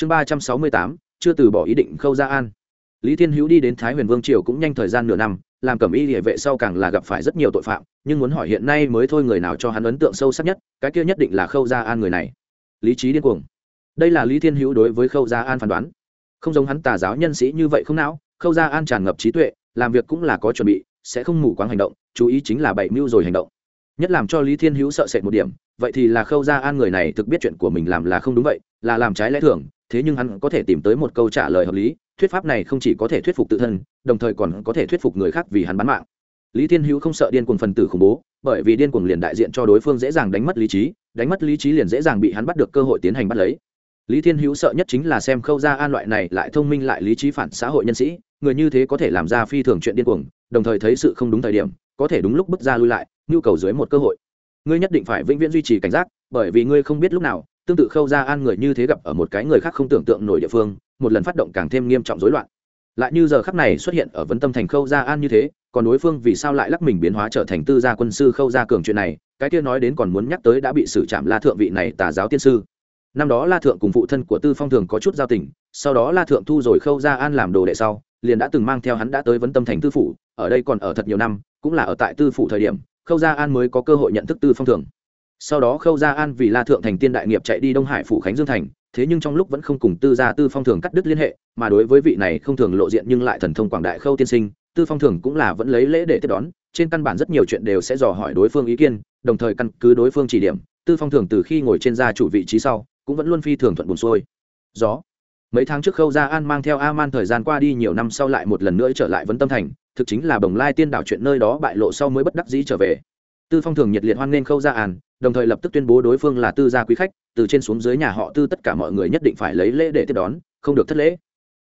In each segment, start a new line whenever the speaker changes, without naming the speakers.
chương ba trăm sáu mươi tám, chưa từ bỏ ý định khâu gia an. Lý thiên hữu đi đến thái huyền vương triều cũng nhanh thời gian nửa năm, làm cẩm y địa vệ sau càng là gặp phải rất nhiều tội phạm, nhưng muốn hỏi hiện nay mới thôi người nào cho hắn ấn tượng sâu sắc nhất, cái kia nhất định là khâu gia an người này. Lý trí điên cuồng. Đây là lý thiên hữu đối với khâu gia an phán đoán. Không giống hắn tà giáo nhân sĩ như vậy không não, khâu gia an tràn ngập trí tuệ, làm việc cũng là có chuẩn bị, sẽ không mù quáng hành động, chú ý chính là bảy mưu rồi hành động. Nhất làm cho lý thiên hữu sợ sệt một điểm, vậy thì là khâu gia an người này thực biết chuyện của mình làm là không đúng vậy, là làm trái lẽ thường thế nhưng hắn có thể tìm tới một câu trả lời hợp lý, thuyết pháp này không chỉ có thể thuyết phục tự thân, đồng thời còn có thể thuyết phục người khác vì hắn bán mạng. Lý thiên hữu không sợ điên cuồng phần tử khủng bố, bởi vì điên cuồng liền đại diện cho đối phương dễ dàng đánh mất lý trí, đánh mất lý trí liền dễ dàng bị hắn bắt được cơ hội tiến hành bắt lấy. Lý thiên hữu sợ nhất chính là xem khâu gia an loại này lại thông minh lại lý trí phản xã hội nhân sĩ, người như thế có thể làm ra phi thường chuyện điên cuồng, đồng thời thấy sự không đúng thời điểm, có thể đúng lúc bước ra lui lại, nhu cầu dưới một cơ hội. Ngươi nhất định phải vĩnh viễn duy trì cảnh giác, bởi vì ngươi không biết lúc nào tương tự khâu gia an người như thế gặp ở một cái người khác không tưởng tượng nổi địa phương, một lần phát động càng thêm nghiêm trọng rối loạn. Lại như giờ khắc này xuất hiện ở vấn tâm thành khâu gia an như thế, còn đối phương vì sao lại lắc mình biến hóa trở thành tư gia quân sư khâu gia cường chuyện này, cái kia nói đến còn muốn nhắc tới đã bị xử trảm la thượng vị này tà giáo tiên sư. Năm đó la thượng cùng phụ thân của tư phong thường có chút giao tình, sau đó la thượng thu rồi khâu gia an làm đồ đệ sau, liền đã từng mang theo hắn đã tới vấn tâm thành tư phủ, ở đây còn ở thật nhiều năm, cũng là ở tại tư phủ thời điểm, khâu gia an mới có cơ hội nhận thức tư phong thường sau đó khâu gia an vì la thượng thành tiên đại nghiệp chạy đi đông hải phủ khánh dương thành, thế nhưng trong lúc vẫn không cùng tư gia tư phong thường cắt đứt liên hệ, mà đối với vị này không thường lộ diện nhưng lại thần thông quảng đại khâu tiên sinh, tư phong thường cũng là vẫn lấy lễ để tiếp đón, trên căn bản rất nhiều chuyện đều sẽ dò hỏi đối phương ý kiến, đồng thời căn cứ đối phương chỉ điểm, tư phong thường từ khi ngồi trên gia chủ vị trí sau, cũng vẫn luôn phi thường thuận buồn xuôi. Gió. Mấy tháng trước khâu gia an mang theo a man thời gian qua đi nhiều năm sau lại một lần nữa trở lại vấn tâm thành, thực chính là bồng lai tiên đảo chuyện nơi đó bại lộ sau mới bất đắc dĩ trở về. Tư phong thường nhiệt liệt hoan nghênh khâu gia an đồng thời lập tức tuyên bố đối phương là tư gia quý khách, từ trên xuống dưới nhà họ tư tất cả mọi người nhất định phải lấy lễ để tiếp đón, không được thất lễ.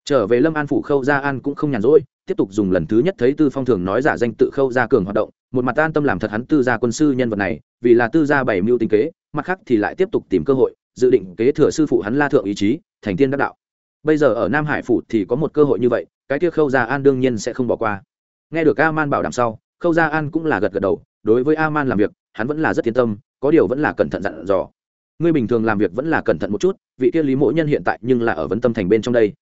Trở về lâm an phủ khâu gia an cũng không nhàn rỗi, tiếp tục dùng lần thứ nhất thấy tư phong thường nói giả danh tự khâu gia cường hoạt động, một mặt an tâm làm thật hắn tư gia quân sư nhân vật này, vì là tư gia bảy mưu tinh kế, mặt khác thì lại tiếp tục tìm cơ hội, dự định kế thừa sư phụ hắn la thượng ý chí, thành tiên đắc đạo. Bây giờ ở nam hải phủ thì có một cơ hội như vậy, cái kia khâu gia an đương nhiên sẽ không bỏ qua. Nghe được a man bảo đảm sau khâu gia an cũng là gật gật đầu, đối với a man làm việc, hắn vẫn là rất yên tâm, có điều vẫn là cẩn thận dặn dò. Ngươi bình thường làm việc vẫn là cẩn thận một chút, vị kia lý mỗi nhân hiện tại nhưng là ở vấn tâm thành bên trong đây.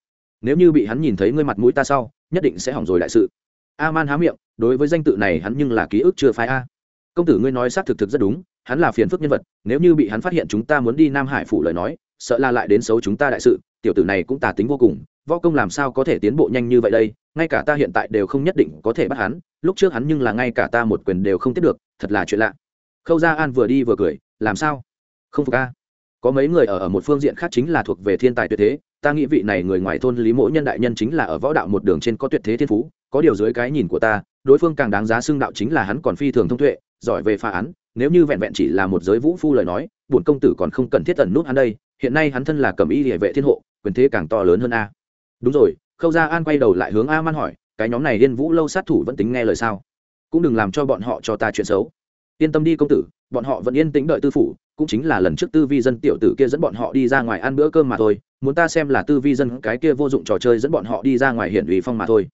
Nếu như bị hắn nhìn thấy ngươi mặt mũi ta sau, nhất định sẽ hỏng rồi đại sự. A man há miệng, đối với danh tự này hắn nhưng là ký ức chưa phái a. Công tử ngươi nói xác thực thực rất đúng, hắn là phiền phức nhân vật, nếu như bị hắn phát hiện chúng ta muốn đi nam hải phủ lời nói, sợ là lại đến xấu chúng ta đại sự, tiểu tử này cũng tà tính vô cùng võ công làm sao có thể tiến bộ nhanh như vậy đây? Ngay cả ta hiện tại đều không nhất định có thể bắt hắn, lúc trước hắn nhưng là ngay cả ta một quyền đều không tiếp được, thật là chuyện lạ. Khâu gia an vừa đi vừa cười, làm sao? Không phục a? Có mấy người ở ở một phương diện khác chính là thuộc về thiên tài tuyệt thế, ta nghĩ vị này người ngoài thôn lý Mỗ nhân đại nhân chính là ở võ đạo một đường trên có tuyệt thế thiên phú, có điều dưới cái nhìn của ta, đối phương càng đáng giá xưng đạo chính là hắn còn phi thường thông tuệ, giỏi về phá án, nếu như vẹn vẹn chỉ là một giới vũ phu lời nói, bổn công tử còn không cần thiết tần nút hắn đây, hiện nay hắn thân là cầm y địa vệ thiên hộ, quyền thế càng to lớn hơn a đúng rồi, khâu gia an quay đầu lại hướng a man hỏi, cái nhóm này liên vũ lâu sát thủ vẫn tính nghe lời sao? Cũng đừng làm cho bọn họ cho ta chuyện xấu. Yên tâm đi công tử, bọn họ vẫn yên tĩnh đợi tư phủ, cũng chính là lần trước tư vi dân tiểu tử kia dẫn bọn họ đi ra ngoài ăn bữa cơm mà thôi, muốn ta xem là tư vi dân cái kia vô dụng trò chơi dẫn bọn họ đi ra ngoài hiển ủy phong mà thôi.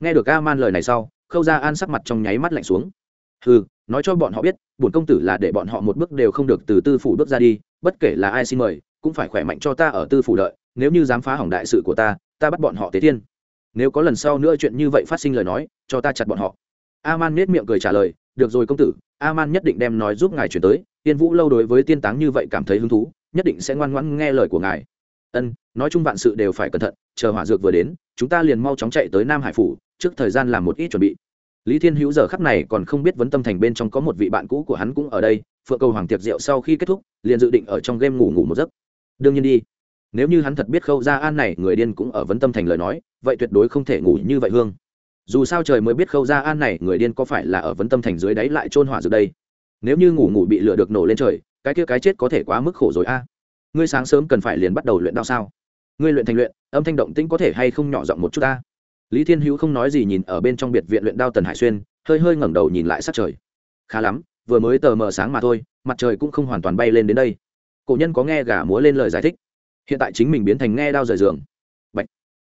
Nghe được a man lời này sau, khâu gia an sắc mặt trong nháy mắt lạnh xuống. Ừ nói cho bọn họ biết, bổn công tử là để bọn họ một bước đều không được từ tư phủ bước ra đi, bất kể là ai xin mời, cũng phải khỏe mạnh cho ta ở tư phủ đợi, nếu như dám phá hỏng đại sự của ta ta bắt bọn họ tế thiên nếu có lần sau nữa chuyện như vậy phát sinh lời nói, cho ta chặt bọn họ. A man nết miệng cười trả lời, được rồi công tử a man nhất định đem nói giúp ngài chuyển tới. Tiên vũ lâu đối với tiên táng như vậy cảm thấy hứng thú, nhất định sẽ ngoan ngoãn nghe lời của ngài. Ân, nói chung vạn sự đều phải cẩn thận, chờ hỏa dược vừa đến, chúng ta liền mau chóng chạy tới nam hải phủ, trước thời gian làm một ít chuẩn bị. Lý thiên hữu giờ khắp này còn không biết vấn tâm thành bên trong có một vị bạn cũ của hắn cũng ở đây, phượng cầu hoàng tiệc rượu sau khi kết thúc, liền dự định ở trong game ngủ ngủ một giấc. Đương nhiên đi nếu như hắn thật biết khâu gia an này, người điên cũng ở vấn tâm thành lời nói, vậy tuyệt đối không thể ngủ như vậy hương. Dù sao trời mới biết khâu gia an này, người điên có phải là ở vấn tâm thành dưới đáy lại trôn hỏa từ đây? Nếu như ngủ ngủ bị lửa được nổ lên trời, cái kia cái chết có thể quá mức khổ rồi a. Ngươi sáng sớm cần phải liền bắt đầu luyện đao sao? Ngươi luyện thành luyện, âm thanh động tĩnh có thể hay không nhỏ giọng một chút ta? Lý thiên hữu không nói gì nhìn ở bên trong biệt viện luyện đao tần hải xuyên, hơi hơi ngẩng đầu nhìn lại sát trời. Khá lắm, vừa mới tờ mờ sáng mà thôi, mặt trời cũng không hoàn toàn bay lên đến đây. Cổ nhân có nghe gà múa lên lời giải thích hiện tại chính mình biến thành nghe đao rời giường. Bạch.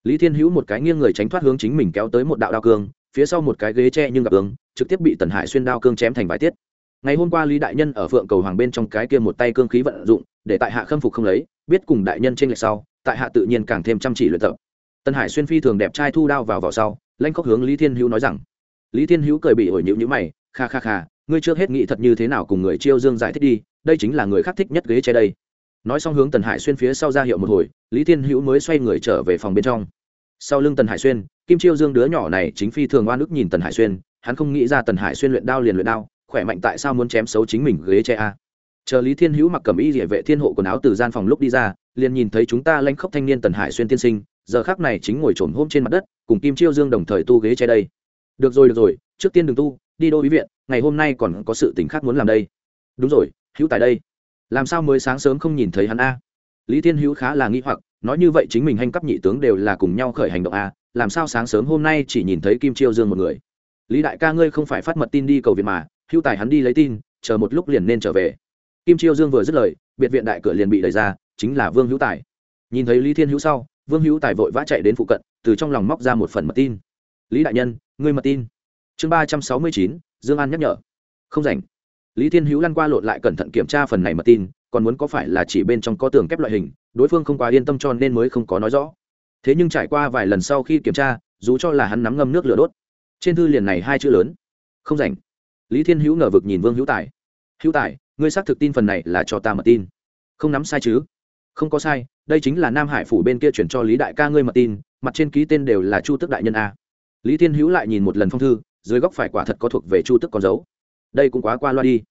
lý thiên hữu một cái nghiêng người tránh thoát hướng chính mình kéo tới một đạo đao cương, phía sau một cái ghế tre nhưng gặp ứng trực tiếp bị tần hải xuyên đao cương chém thành vài tiết. Ngày hôm qua lý đại nhân ở phượng cầu hoàng bên trong cái kia một tay cương khí vận dụng, để tại hạ khâm phục không lấy, biết cùng đại nhân trên lệch sau, tại hạ tự nhiên càng thêm chăm chỉ luyện tập. Tần hải xuyên phi thường đẹp trai thu đao vào vào sau lanh khóc hướng lý thiên hữu nói rằng, lý thiên hữu cười bị ổi nhịu nhữ mày, kha kha kha, ngươi trước hết nghĩ thật như thế nào cùng người chiêu dương giải thích đi, đây chính là người khác thích nhất ghế che đây nói xong hướng tần hải xuyên phía sau ra hiệu một hồi, lý thiên hữu mới xoay người trở về phòng bên trong. Sau lưng tần hải xuyên, kim chiêu dương đứa nhỏ này chính phi thường oan ức nhìn tần hải xuyên, hắn không nghĩ ra tần hải xuyên luyện đao liền luyện đao, khỏe mạnh tại sao muốn chém xấu chính mình ghế che a. Chờ lý thiên hữu mặc cầm y địa vệ thiên hộ quần áo từ gian phòng lúc đi ra, liền nhìn thấy chúng ta lanh khóc thanh niên tần hải xuyên tiên sinh, giờ khác này chính ngồi trồn hôm trên mặt đất, cùng kim chiêu dương đồng thời tu ghế che đây. Được rồi được rồi, trước tiên đừng tu, đi đô ý viện, ngày hôm nay còn có sự t khác muốn làm đây. Đúng rồi, hữu tại đây làm sao mới sáng sớm không nhìn thấy hắn a? Lý thiên hữu khá là nghĩ hoặc, nói như vậy chính mình hành cấp nhị tướng đều là cùng nhau khởi hành động a, làm sao sáng sớm hôm nay chỉ nhìn thấy kim chiêu dương một người? Lý đại ca ngươi không phải phát mật tin đi cầu viện mà hữu tài hắn đi lấy tin, chờ một lúc liền nên trở về. Kim chiêu dương vừa dứt lời, biệt viện đại cửa liền bị đẩy ra, chính là vương hữu tài. Nhìn thấy lý thiên hữu sau, vương hữu tài vội vã chạy đến phụ cận, từ trong lòng móc ra một phần mật tin. Lý đại nhân, ngươi mật tin. Chương ba trăm sáu mươi chín, dương an nhắc nhở. Không rảnh lý thiên hữu lăn qua lộn lại cẩn thận kiểm tra phần này mật tin, còn muốn có phải là chỉ bên trong có tường kép loại hình, đối phương không quá yên tâm cho nên mới không có nói rõ. Thế nhưng trải qua vài lần sau khi kiểm tra, dù cho là hắn nắm ngâm nước lửa đốt, trên thư liền này hai chữ lớn, không rảnh. Lý thiên hữu ngờ vực nhìn vương hữu tài. Hữu tài, ngươi xác thực tin phần này là cho ta mật tin. Không nắm sai chứ? Không có sai, đây chính là nam hải phủ bên kia chuyển cho lý đại ca ngươi mật tin, mặt trên ký tên đều là chu tức đại nhân a. Lý thiên hữu lại nhìn một lần phong thư, dưới góc phải quả thật có thuộc về chu tức con dấu đây cũng quá qua loa đi.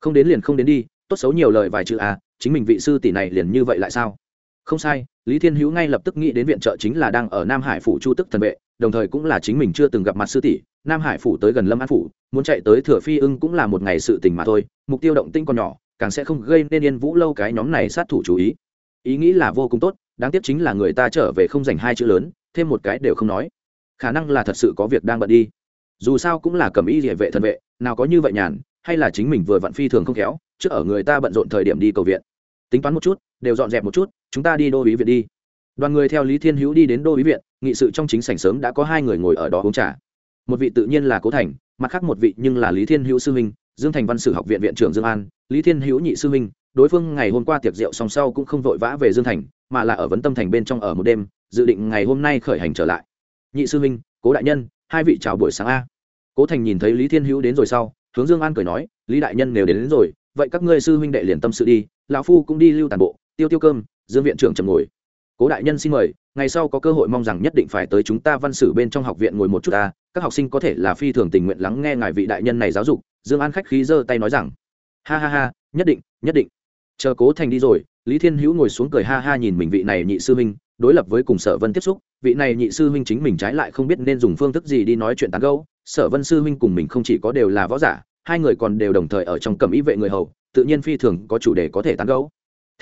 Không đến liền không đến đi tốt xấu nhiều lời vài chữ à, chính mình vị sư tỷ này liền như vậy lại sao? Không sai lý thiên hữu ngay lập tức nghĩ đến viện trợ chính là đang ở nam hải phủ chu tức thần vệ đồng thời cũng là chính mình chưa từng gặp mặt sư tỷ nam hải phủ tới gần lâm an phủ muốn chạy tới thừa phi ưng cũng là một ngày sự tình mà thôi mục tiêu động tinh còn nhỏ càng sẽ không gây nên yên vũ lâu cái nhóm này sát thủ chú ý. Ý nghĩ là vô cùng tốt đáng tiếc chính là người ta trở về không dành hai chữ lớn thêm một cái đều không nói. Khả năng là thật sự có việc đang bận đi dù sao cũng là cầm y địa vệ thần vệ, nào có như vậy nhàn, hay là chính mình vừa vặn phi thường không khéo, trước ở người ta bận rộn thời điểm đi cầu viện. Tính toán một chút, đều dọn dẹp một chút, chúng ta đi đô ý viện đi. Đoàn người theo lý thiên hữu đi đến đô ý viện, nghị sự trong chính sảnh sớm đã có hai người ngồi ở đó uống trà. Một vị tự nhiên là cố thành, mặt khác một vị nhưng là lý thiên hữu sư minh dương thành văn sử học viện viện trưởng dương an, lý thiên hữu nhị sư minh đối phương ngày hôm qua tiệc rượu song sau cũng không vội vã về dương thành, mà là ở vấn tâm thành bên trong ở một đêm, dự định ngày hôm nay khởi hành trở lại. Nhị sư minh cố đại nhân, hai vị chào buổi sáng a cố thành nhìn thấy lý thiên hữu đến rồi sau hướng dương an cười nói lý đại nhân nếu đến, đến rồi vậy các ngươi sư huynh đệ liền tâm sự đi lão phu cũng đi lưu tàn bộ tiêu tiêu cơm dương viện trưởng trầm ngồi. Cố đại nhân xin mời ngày sau có cơ hội mong rằng nhất định phải tới chúng ta văn sử bên trong học viện ngồi một chút ta các học sinh có thể là phi thường tình nguyện lắng nghe ngài vị đại nhân này giáo dục. Dương an khách khí giơ tay nói rằng ha ha ha nhất định nhất định. Chờ cố thành đi rồi lý thiên hữu ngồi xuống cười ha ha nhìn mình vị này nhị sư huynh đối lập với cùng sở vân tiếp xúc, vị này nhị sư huynh chính mình trái lại không biết nên dùng phương thức gì đi nói chuyện tán gẫu, sở vân sư huynh cùng mình không chỉ có đều là võ giả, hai người còn đều đồng thời ở trong cầm ý vệ người hầu, tự nhiên phi thường có chủ đề có thể tán gẫu.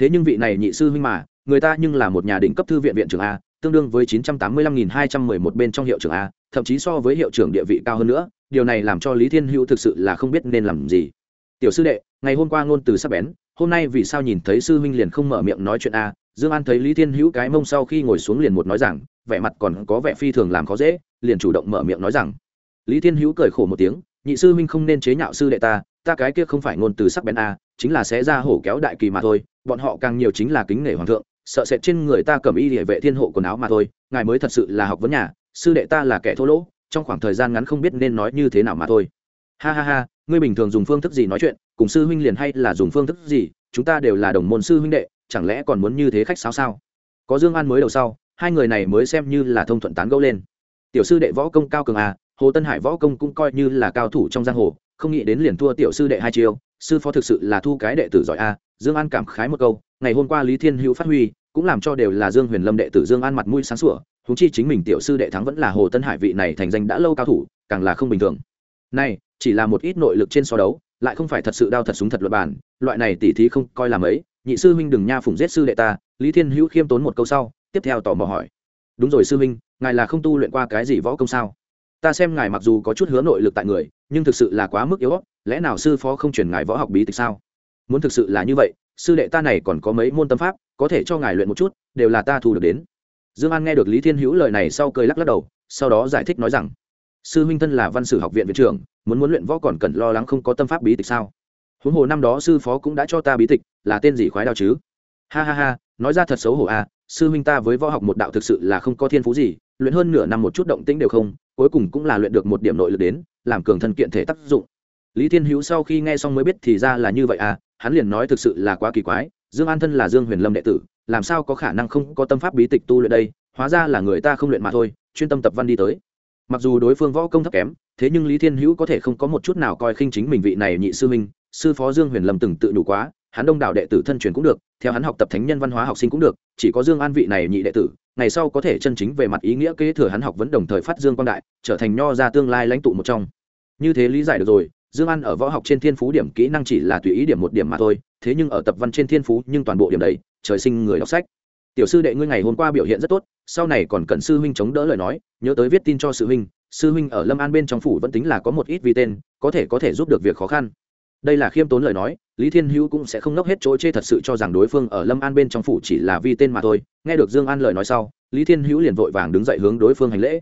Thế nhưng vị này nhị sư huynh mà, người ta nhưng là một nhà đỉnh cấp thư viện viện trưởng a, tương đương với chín trăm tám mươi lăm nghìn hai trăm mười một bên trong hiệu trưởng a, thậm chí so với hiệu trưởng địa vị cao hơn nữa, điều này làm cho lý thiên hữu thực sự là không biết nên làm gì. Tiểu sư đệ, ngày hôm qua ngôn từ sắp bén, hôm nay vì sao nhìn thấy sư huynh liền không mở miệng nói chuyện a dương an thấy lý thiên hữu cái mông sau khi ngồi xuống liền một nói rằng, vẻ mặt còn có vẻ phi thường làm khó dễ, liền chủ động mở miệng nói rằng. Lý thiên hữu cười khổ một tiếng, nhị sư huynh không nên chế nhạo sư đệ ta ta cái kia không phải ngôn từ sắc bén a chính là sẽ ra hổ kéo đại kỳ mà thôi, bọn họ càng nhiều chính là kính nể hoàng thượng, sợ sệt trên người ta cầm y địa vệ thiên hộ quần áo mà thôi, ngài mới thật sự là học vấn nhà, sư đệ ta là kẻ thô lỗ, trong khoảng thời gian ngắn không biết nên nói như thế nào mà thôi. Ha ha ha, ngươi bình thường dùng phương thức gì nói chuyện, cùng sư huynh liền hay là dùng phương thức gì, chúng ta đều là đồng môn sư huynh đệ chẳng lẽ còn muốn như thế khách sao sao? Có dương an mới đầu sau, hai người này mới xem như là thông thuận tán gẫu lên. Tiểu sư đệ võ công cao cường à hồ tân hải võ công cũng coi như là cao thủ trong giang hồ, không nghĩ đến liền thua tiểu sư đệ hai chiêu, sư phó thực sự là thu cái đệ tử giỏi a dương an cảm khái một câu, ngày hôm qua lý thiên hữu phát huy, cũng làm cho đều là dương huyền lâm đệ tử dương an mặt mũi sáng sủa húng chi chính mình tiểu sư đệ thắng vẫn là hồ tân hải vị này thành danh đã lâu cao thủ, càng là không bình thường. Này, chỉ là một ít nội lực trên so đấu, lại không phải thật sự đao thật súng thật luật bản, loại này tỉ thí không coi làm ấy nhị sư huynh đừng nha phụng giết sư đệ ta, lý thiên hữu khiêm tốn một câu sau, tiếp theo tò mò hỏi. Đúng rồi sư huynh, ngài là không tu luyện qua cái gì võ công sao? Ta xem ngài mặc dù có chút hứa nội lực tại người, nhưng thực sự là quá mức yếu lẽ nào sư phó không chuyển ngài võ học bí tịch sao? Muốn thực sự là như vậy, sư đệ ta này còn có mấy môn tâm pháp, có thể cho ngài luyện một chút, đều là ta thu được đến. Dương an nghe được lý thiên hữu lời này sau cười lắc lắc đầu, sau đó giải thích nói rằng, sư huynh thân là văn sử học viện viện trưởng, muốn muốn luyện võ còn cần lo lắng không có tâm pháp bí tịch sao? Huống hồ năm đó sư phó cũng đã cho ta bí tịch, là tên gì khoái đao chứ? Ha ha ha, nói ra thật xấu hổ à sư huynh ta với võ học một đạo thực sự là không có thiên phú gì, luyện hơn nửa năm một chút động tĩnh đều không, cuối cùng cũng là luyện được một điểm nội lực đến, làm cường thân kiện thể tác dụng. Lý thiên hữu sau khi nghe xong mới biết thì ra là như vậy à hắn liền nói thực sự là quá kỳ quái, dương an thân là dương huyền lâm đệ tử, làm sao có khả năng không có tâm pháp bí tịch tu luyện đây, hóa ra là người ta không luyện mà thôi, chuyên tâm tập văn đi tới. Mặc dù đối phương võ công thấp kém, thế nhưng lý thiên hữu có thể không có một chút nào coi khinh chính mình vị này nhị sư minh sư phó dương huyền lâm từng tự đủ quá, hắn đông đảo đệ tử thân truyền cũng được, theo hắn học tập thánh nhân văn hóa học sinh cũng được, chỉ có dương an vị này nhị đệ tử, ngày sau có thể chân chính về mặt ý nghĩa kế thừa hắn học vẫn đồng thời phát dương quang đại, trở thành nho ra tương lai lãnh tụ một trong. Như thế lý giải được rồi, dương an ở võ học trên thiên phú điểm kỹ năng chỉ là tùy ý điểm một điểm mà thôi, thế nhưng ở tập văn trên thiên phú nhưng toàn bộ điểm đầy trời sinh người đọc sách. Tiểu sư đệ ngươi ngày hôm qua biểu hiện rất tốt, sau này còn cần sư huynh chống đỡ lời nói, nhớ tới viết tin cho sư huynh sư huynh ở lâm an bên trong phủ vẫn tính là có một ít vi tên, có thể có thể giúp được việc khó khăn đây là khiêm tốn lời nói, lý thiên hữu cũng sẽ không nốc hết chỗ chê thật sự cho rằng đối phương ở lâm an bên trong phủ chỉ là vi tên mà thôi. Nghe được dương an lời nói sau, lý thiên hữu liền vội vàng đứng dậy hướng đối phương hành lễ.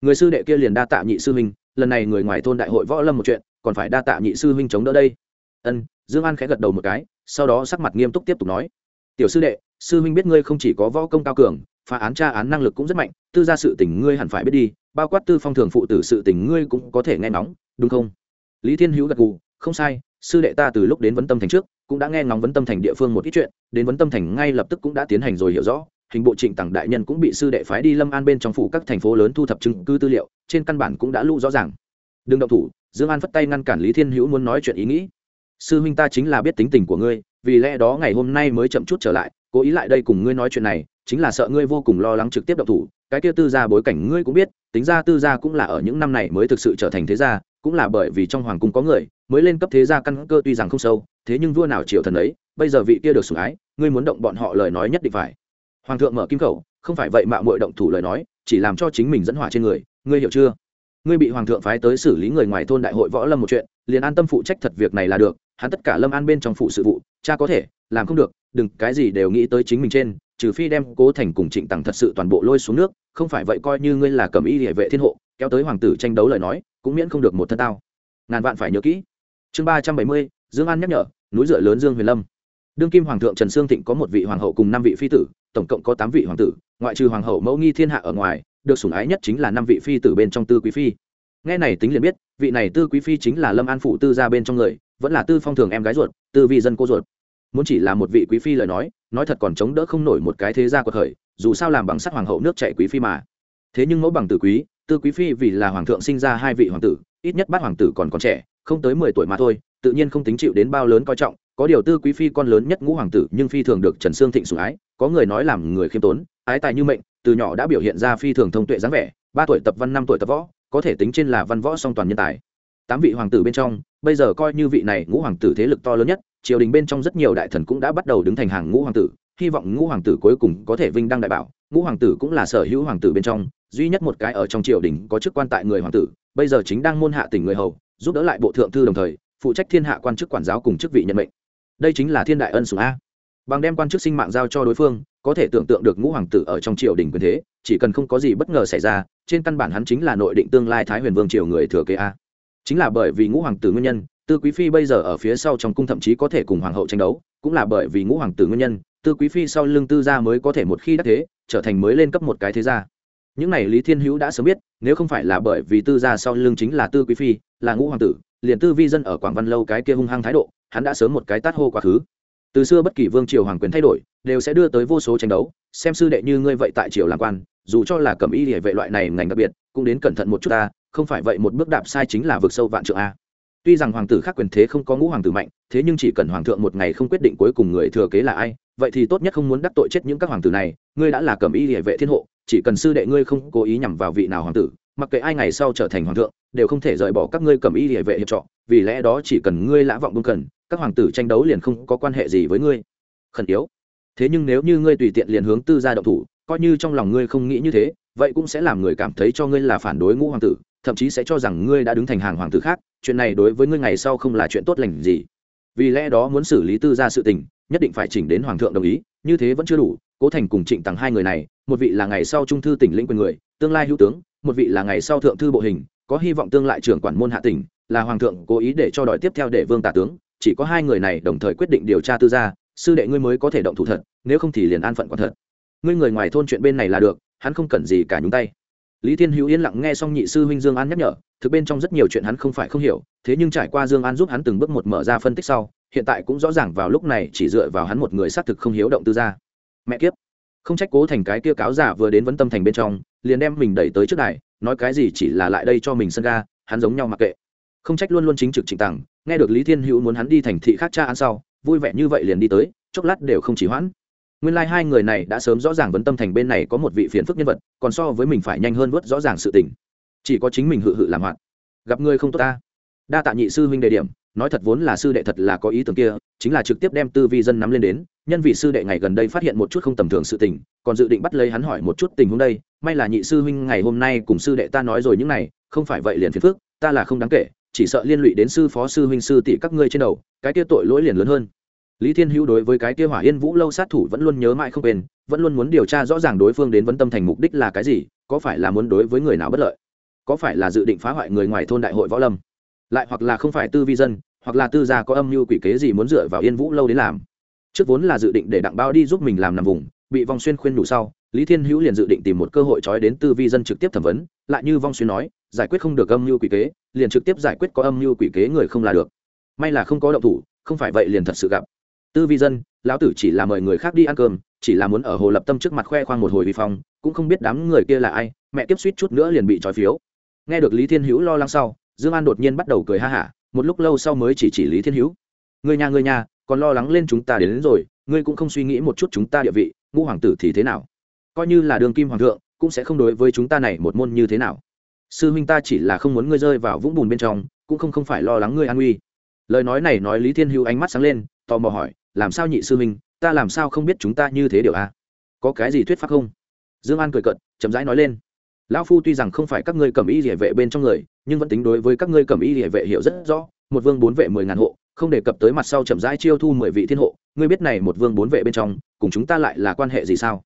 Người sư đệ kia liền đa tạ nhị sư huynh, lần này người ngoài thôn đại hội võ lâm một chuyện, còn phải đa tạ nhị sư huynh chống đỡ đây. Ân, dương an khẽ gật đầu một cái, sau đó sắc mặt nghiêm túc tiếp tục nói. Tiểu sư đệ, sư huynh biết ngươi không chỉ có võ công cao cường, phá án tra án năng lực cũng rất mạnh, tư ra sự tình ngươi hẳn phải biết đi, bao quát tư phong thường phụ tử sự tình ngươi cũng có thể nghe nóng đúng không? Lý thiên hữu gật gù, không sai sư đệ ta từ lúc đến vấn tâm thành trước, cũng đã nghe ngóng vấn tâm thành địa phương một ít chuyện, đến vấn tâm thành ngay lập tức cũng đã tiến hành rồi hiểu rõ. Hình bộ trịnh tặng đại nhân cũng bị sư đệ phái đi lâm an bên trong phủ các thành phố lớn thu thập chứng cứ tư liệu, trên căn bản cũng đã lũ rõ ràng. Đừng động thủ, dương an phất tay ngăn cản lý thiên hữu muốn nói chuyện ý nghĩ. Sư huynh ta chính là biết tính tình của ngươi, vì lẽ đó ngày hôm nay mới chậm chút trở lại, cố ý lại đây cùng ngươi nói chuyện này, chính là sợ ngươi vô cùng lo lắng trực tiếp động thủ. Cái kia tư gia bối cảnh ngươi cũng biết, tính ra tư gia cũng là ở những năm này mới thực sự trở thành thế gia, cũng là bởi vì trong hoàng cung có người mới lên cấp thế gia căn cơ tuy rằng không sâu, thế nhưng vua nào triều thần ấy, bây giờ vị kia được sủng ái, ngươi muốn động bọn họ lời nói nhất định phải. Hoàng thượng mở kim khẩu, không phải vậy mạo muội động thủ lời nói, chỉ làm cho chính mình dẫn hỏa trên người, ngươi hiểu chưa? Ngươi bị hoàng thượng phái tới xử lý người ngoài thôn đại hội võ lâm một chuyện, liền an tâm phụ trách thật việc này là được, hắn tất cả lâm an bên trong phụ sự vụ, cha có thể, làm không được, đừng, cái gì đều nghĩ tới chính mình trên, trừ phi đem cố thành cùng trịnh tằng thật sự toàn bộ lôi xuống nước, không phải vậy coi như ngươi là cầm y địa vệ thiên hộ, kéo tới hoàng tử tranh đấu lời nói, cũng miễn không được một thân tao. Ngàn vạn phải nhớ kỹ chương ba trăm bảy mươi, dương an nhắc nhở, núi dựa lớn dương huyền lâm. Đương kim hoàng thượng trần sương thịnh có một vị hoàng hậu cùng năm vị phi tử, tổng cộng có tám vị hoàng tử, ngoại trừ hoàng hậu mẫu nghi thiên hạ ở ngoài, được sủng ái nhất chính là năm vị phi tử bên trong tư quý phi. Nghe này tính liền biết, vị này tư quý phi chính là lâm an phụ tư gia bên trong người, vẫn là tư phong thường em gái ruột, tư vị dân cô ruột. Muốn chỉ là một vị quý phi lời nói nói thật còn chống đỡ không nổi một cái thế gia của thời, dù sao làm bằng sắt hoàng hậu nước chạy quý phi mà. Thế nhưng mẫu bằng tử quý, tư quý phi vì là hoàng thượng sinh ra hai vị hoàng tử, ít nhất bát hoàng tử còn còn trẻ không tới mười tuổi mà thôi, tự nhiên không tính chịu đến bao lớn coi trọng, có điều tư quý phi con lớn nhất ngũ hoàng tử nhưng phi thường được trần sương thịnh sủng ái, có người nói làm người khiêm tốn, ái tài như mệnh, từ nhỏ đã biểu hiện ra phi thường thông tuệ dáng vẻ, ba tuổi tập văn, năm tuổi tập võ, có thể tính trên là văn võ song toàn nhân tài. Tám vị hoàng tử bên trong, bây giờ coi như vị này ngũ hoàng tử thế lực to lớn nhất, triều đình bên trong rất nhiều đại thần cũng đã bắt đầu đứng thành hàng ngũ hoàng tử, hy vọng ngũ hoàng tử cuối cùng có thể vinh đăng đại bảo. Ngũ hoàng tử cũng là sở hữu hoàng tử bên trong, duy nhất một cái ở trong triều đình có chức quan tại người hoàng tử, bây giờ chính đang môn hạ tỉnh người hầu giúp đỡ lại bộ thượng thư đồng thời, phụ trách thiên hạ quan chức quản giáo cùng chức vị nhận mệnh. Đây chính là thiên đại ân sủng a. Bằng đem quan chức sinh mạng giao cho đối phương, có thể tưởng tượng được ngũ hoàng tử ở trong triều đình quyền thế, chỉ cần không có gì bất ngờ xảy ra, trên căn bản hắn chính là nội định tương lai thái huyền vương triều người thừa kế a. Chính là bởi vì ngũ hoàng tử nguyên nhân, tư quý phi bây giờ ở phía sau trong cung thậm chí có thể cùng hoàng hậu tranh đấu, cũng là bởi vì ngũ hoàng tử nguyên nhân, tư quý phi sau lưng tư gia mới có thể một khi đắc thế, trở thành mới lên cấp một cái thế gia những này lý thiên hữu đã sớm biết, nếu không phải là bởi vì tư gia sau lưng chính là tư quý phi, là ngũ hoàng tử, liền tư vi dân ở quảng văn lâu cái kia hung hăng thái độ, hắn đã sớm một cái tát hô quá khứ. Từ xưa bất kỳ vương triều hoàng quyền thay đổi, đều sẽ đưa tới vô số tranh đấu, xem sư đệ như ngươi vậy tại triều làm quan, dù cho là cầm y địa vệ loại này ngành đặc biệt, cũng đến cẩn thận một chút ta, không phải vậy một bước đạp sai chính là vượt sâu vạn trượng a. Tuy rằng hoàng tử khác quyền thế không có ngũ hoàng tử mạnh, thế nhưng chỉ cần hoàng thượng một ngày không quyết định cuối cùng người thừa kế là ai, vậy thì tốt nhất không muốn đắc tội chết những các hoàng tử này, ngươi đã là cầm y địa vệ thiên hộ chỉ cần sư đệ ngươi không cố ý nhằm vào vị nào hoàng tử, mặc kệ ai ngày sau trở thành hoàng thượng, đều không thể rời bỏ các ngươi cầm y địa vệ hiệp trọ, vì lẽ đó chỉ cần ngươi lã vọng bưng cần, các hoàng tử tranh đấu liền không có quan hệ gì với ngươi. Khẩn yếu. Thế nhưng nếu như ngươi tùy tiện liền hướng tư gia động thủ, coi như trong lòng ngươi không nghĩ như thế, vậy cũng sẽ làm người cảm thấy cho ngươi là phản đối ngũ hoàng tử, thậm chí sẽ cho rằng ngươi đã đứng thành hàng hoàng tử khác, chuyện này đối với ngươi ngày sau không là chuyện tốt lành gì. Vì lẽ đó muốn xử lý tư gia sự tình, nhất định phải chỉnh đến hoàng thượng đồng ý, như thế vẫn chưa đủ cố thành cùng trịnh tặng hai người này, một vị là ngày sau trung thư tỉnh lĩnh quyền người, tương lai hữu tướng, một vị là ngày sau thượng thư bộ hình, có hy vọng tương lại trưởng quản môn hạ tỉnh, là hoàng thượng cố ý để cho đòi tiếp theo để vương tả tướng, chỉ có hai người này đồng thời quyết định điều tra tư gia, sư đệ ngươi mới có thể động thủ thật, nếu không thì liền an phận quả thật ngươi người ngoài thôn chuyện bên này là được, hắn không cần gì cả nhúng tay lý thiên hữu yên lặng nghe xong nhị sư huynh dương an nhắc nhở, thực bên trong rất nhiều chuyện hắn không phải không hiểu, thế nhưng trải qua dương an giúp hắn từng bước một mở ra phân tích sau, hiện tại cũng rõ ràng vào lúc này chỉ dựa vào hắn một người xác thực không hiếu động tư gia mẹ kiếp. Không trách cố thành cái kia cáo giả vừa đến vấn tâm thành bên trong, liền đem mình đẩy tới trước đài, nói cái gì chỉ là lại đây cho mình sân ga, hắn giống nhau mặc kệ. Không trách luôn luôn chính trực trịnh tằng, nghe được lý thiên hữu muốn hắn đi thành thị khác cha ăn sau, vui vẻ như vậy liền đi tới, chốc lát đều không chỉ hoãn. Nguyên lai、like、hai người này đã sớm rõ ràng vấn tâm thành bên này có một vị phiền phức nhân vật, còn so với mình phải nhanh hơn vớt rõ ràng sự tình. Chỉ có chính mình hự hự làm hoạn. gặp ngươi không tốt ta. Đa tạ nhị sư huynh đề điểm nói thật vốn là sư đệ thật là có ý tưởng kia, chính là trực tiếp đem tư vi dân nắm lên đến, nhân vị sư đệ ngày gần đây phát hiện một chút không tầm thường sự tình, còn dự định bắt lấy hắn hỏi một chút tình huống đây, may là nhị sư huynh ngày hôm nay cùng sư đệ ta nói rồi những này, không phải vậy liền phiền phức, ta là không đáng kể, chỉ sợ liên lụy đến sư phó sư huynh sư tỷ các ngươi trên đầu, cái kia tội lỗi liền lớn hơn. Lý thiên hữu đối với cái kia hỏa yên vũ lâu sát thủ vẫn luôn nhớ mãi không quên, vẫn luôn muốn điều tra rõ ràng đối phương đến vấn tâm thành mục đích là cái gì, có phải là muốn đối với người nào bất lợi, có phải là dự định phá hoại người ngoài thôn đại hội võ lâm, lại hoặc là không phải tư vi dân hoặc là tư gia có âm mưu quỷ kế gì muốn dựa vào yên vũ lâu đến làm. Trước vốn là dự định để đặng bao đi giúp mình làm nằm vùng, bị vong xuyên khuyên đủ sau, lý thiên hữu liền dự định tìm một cơ hội trói đến tư vi dân trực tiếp thẩm vấn, lại như vong xuyên nói, giải quyết không được âm mưu quỷ kế, liền trực tiếp giải quyết có âm mưu quỷ kế người không là được. May là không có động thủ, không phải vậy liền thật sự gặp. Tư vi dân, lão tử chỉ là mời người khác đi ăn cơm, chỉ là muốn ở hồ lập tâm trước mặt khoe khoang một hồi vi phong, cũng không biết đám người kia là ai, mẹ tiếp suýt chút nữa liền bị trói phiếu. Nghe được lý thiên hữu lo lắng sau, dương an đột nhiên bắt đầu cười ha hả một lúc lâu sau mới chỉ chỉ lý thiên hữu. Người nhà người nhà còn lo lắng lên chúng ta đến, đến rồi ngươi cũng không suy nghĩ một chút chúng ta địa vị ngũ hoàng tử thì thế nào? Coi như là đường kim hoàng thượng cũng sẽ không đối với chúng ta này một môn như thế nào. Sư huynh ta chỉ là không muốn ngươi rơi vào vũng bùn bên trong cũng không không phải lo lắng ngươi an nguy. Lời nói này nói lý thiên hữu ánh mắt sáng lên tò mò hỏi làm sao nhị sư huynh ta làm sao không biết chúng ta như thế điều a có cái gì thuyết pháp không? Dương an cười cận chậm rãi nói lên lão phu tuy rằng không phải các ngươi cầm y địa vệ bên trong người nhưng vẫn tính đối với các ngươi cầm y địa vệ hiểu rất rõ, một vương bốn vệ mười ngàn hộ, không đề cập tới mặt sau chậm rãi chiêu thu mười vị thiên hộ, ngươi biết này một vương bốn vệ bên trong, cùng chúng ta lại là quan hệ gì sao?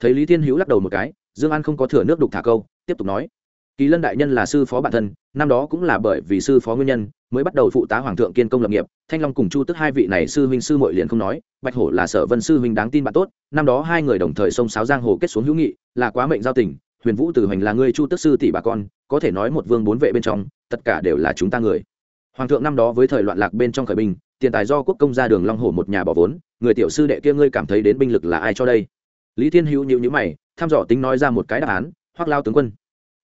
Thấy lý thiên hữu lắc đầu một cái, dương an không có thừa nước đục thả câu, tiếp tục nói. Kỳ lân đại nhân là sư phó bản thân, năm đó cũng là bởi vì sư phó nguyên nhân, mới bắt đầu phụ tá hoàng thượng kiên công lập nghiệp, thanh long cùng chu tức hai vị này sư huynh sư mội liền không nói, bạch hổ là sở vân sư huynh đáng tin bạn tốt, năm đó hai người đồng thời xông sáo giang hồ kết xuống hữu nghị, là quá mệnh giao tình huyền vũ từ hoành là ngươi chu tức sư tỷ bà con, có thể nói một vương bốn vệ bên trong, tất cả đều là chúng ta người. Hoàng thượng năm đó với thời loạn lạc bên trong khởi binh, tiền tài do quốc công ra đường long Hổ một nhà bỏ vốn, người tiểu sư đệ kia ngươi cảm thấy đến binh lực là ai cho đây? Lý thiên hữu nhíu nhíu mày thăm dò tính nói ra một cái đáp án, Hoắc lao tướng quân.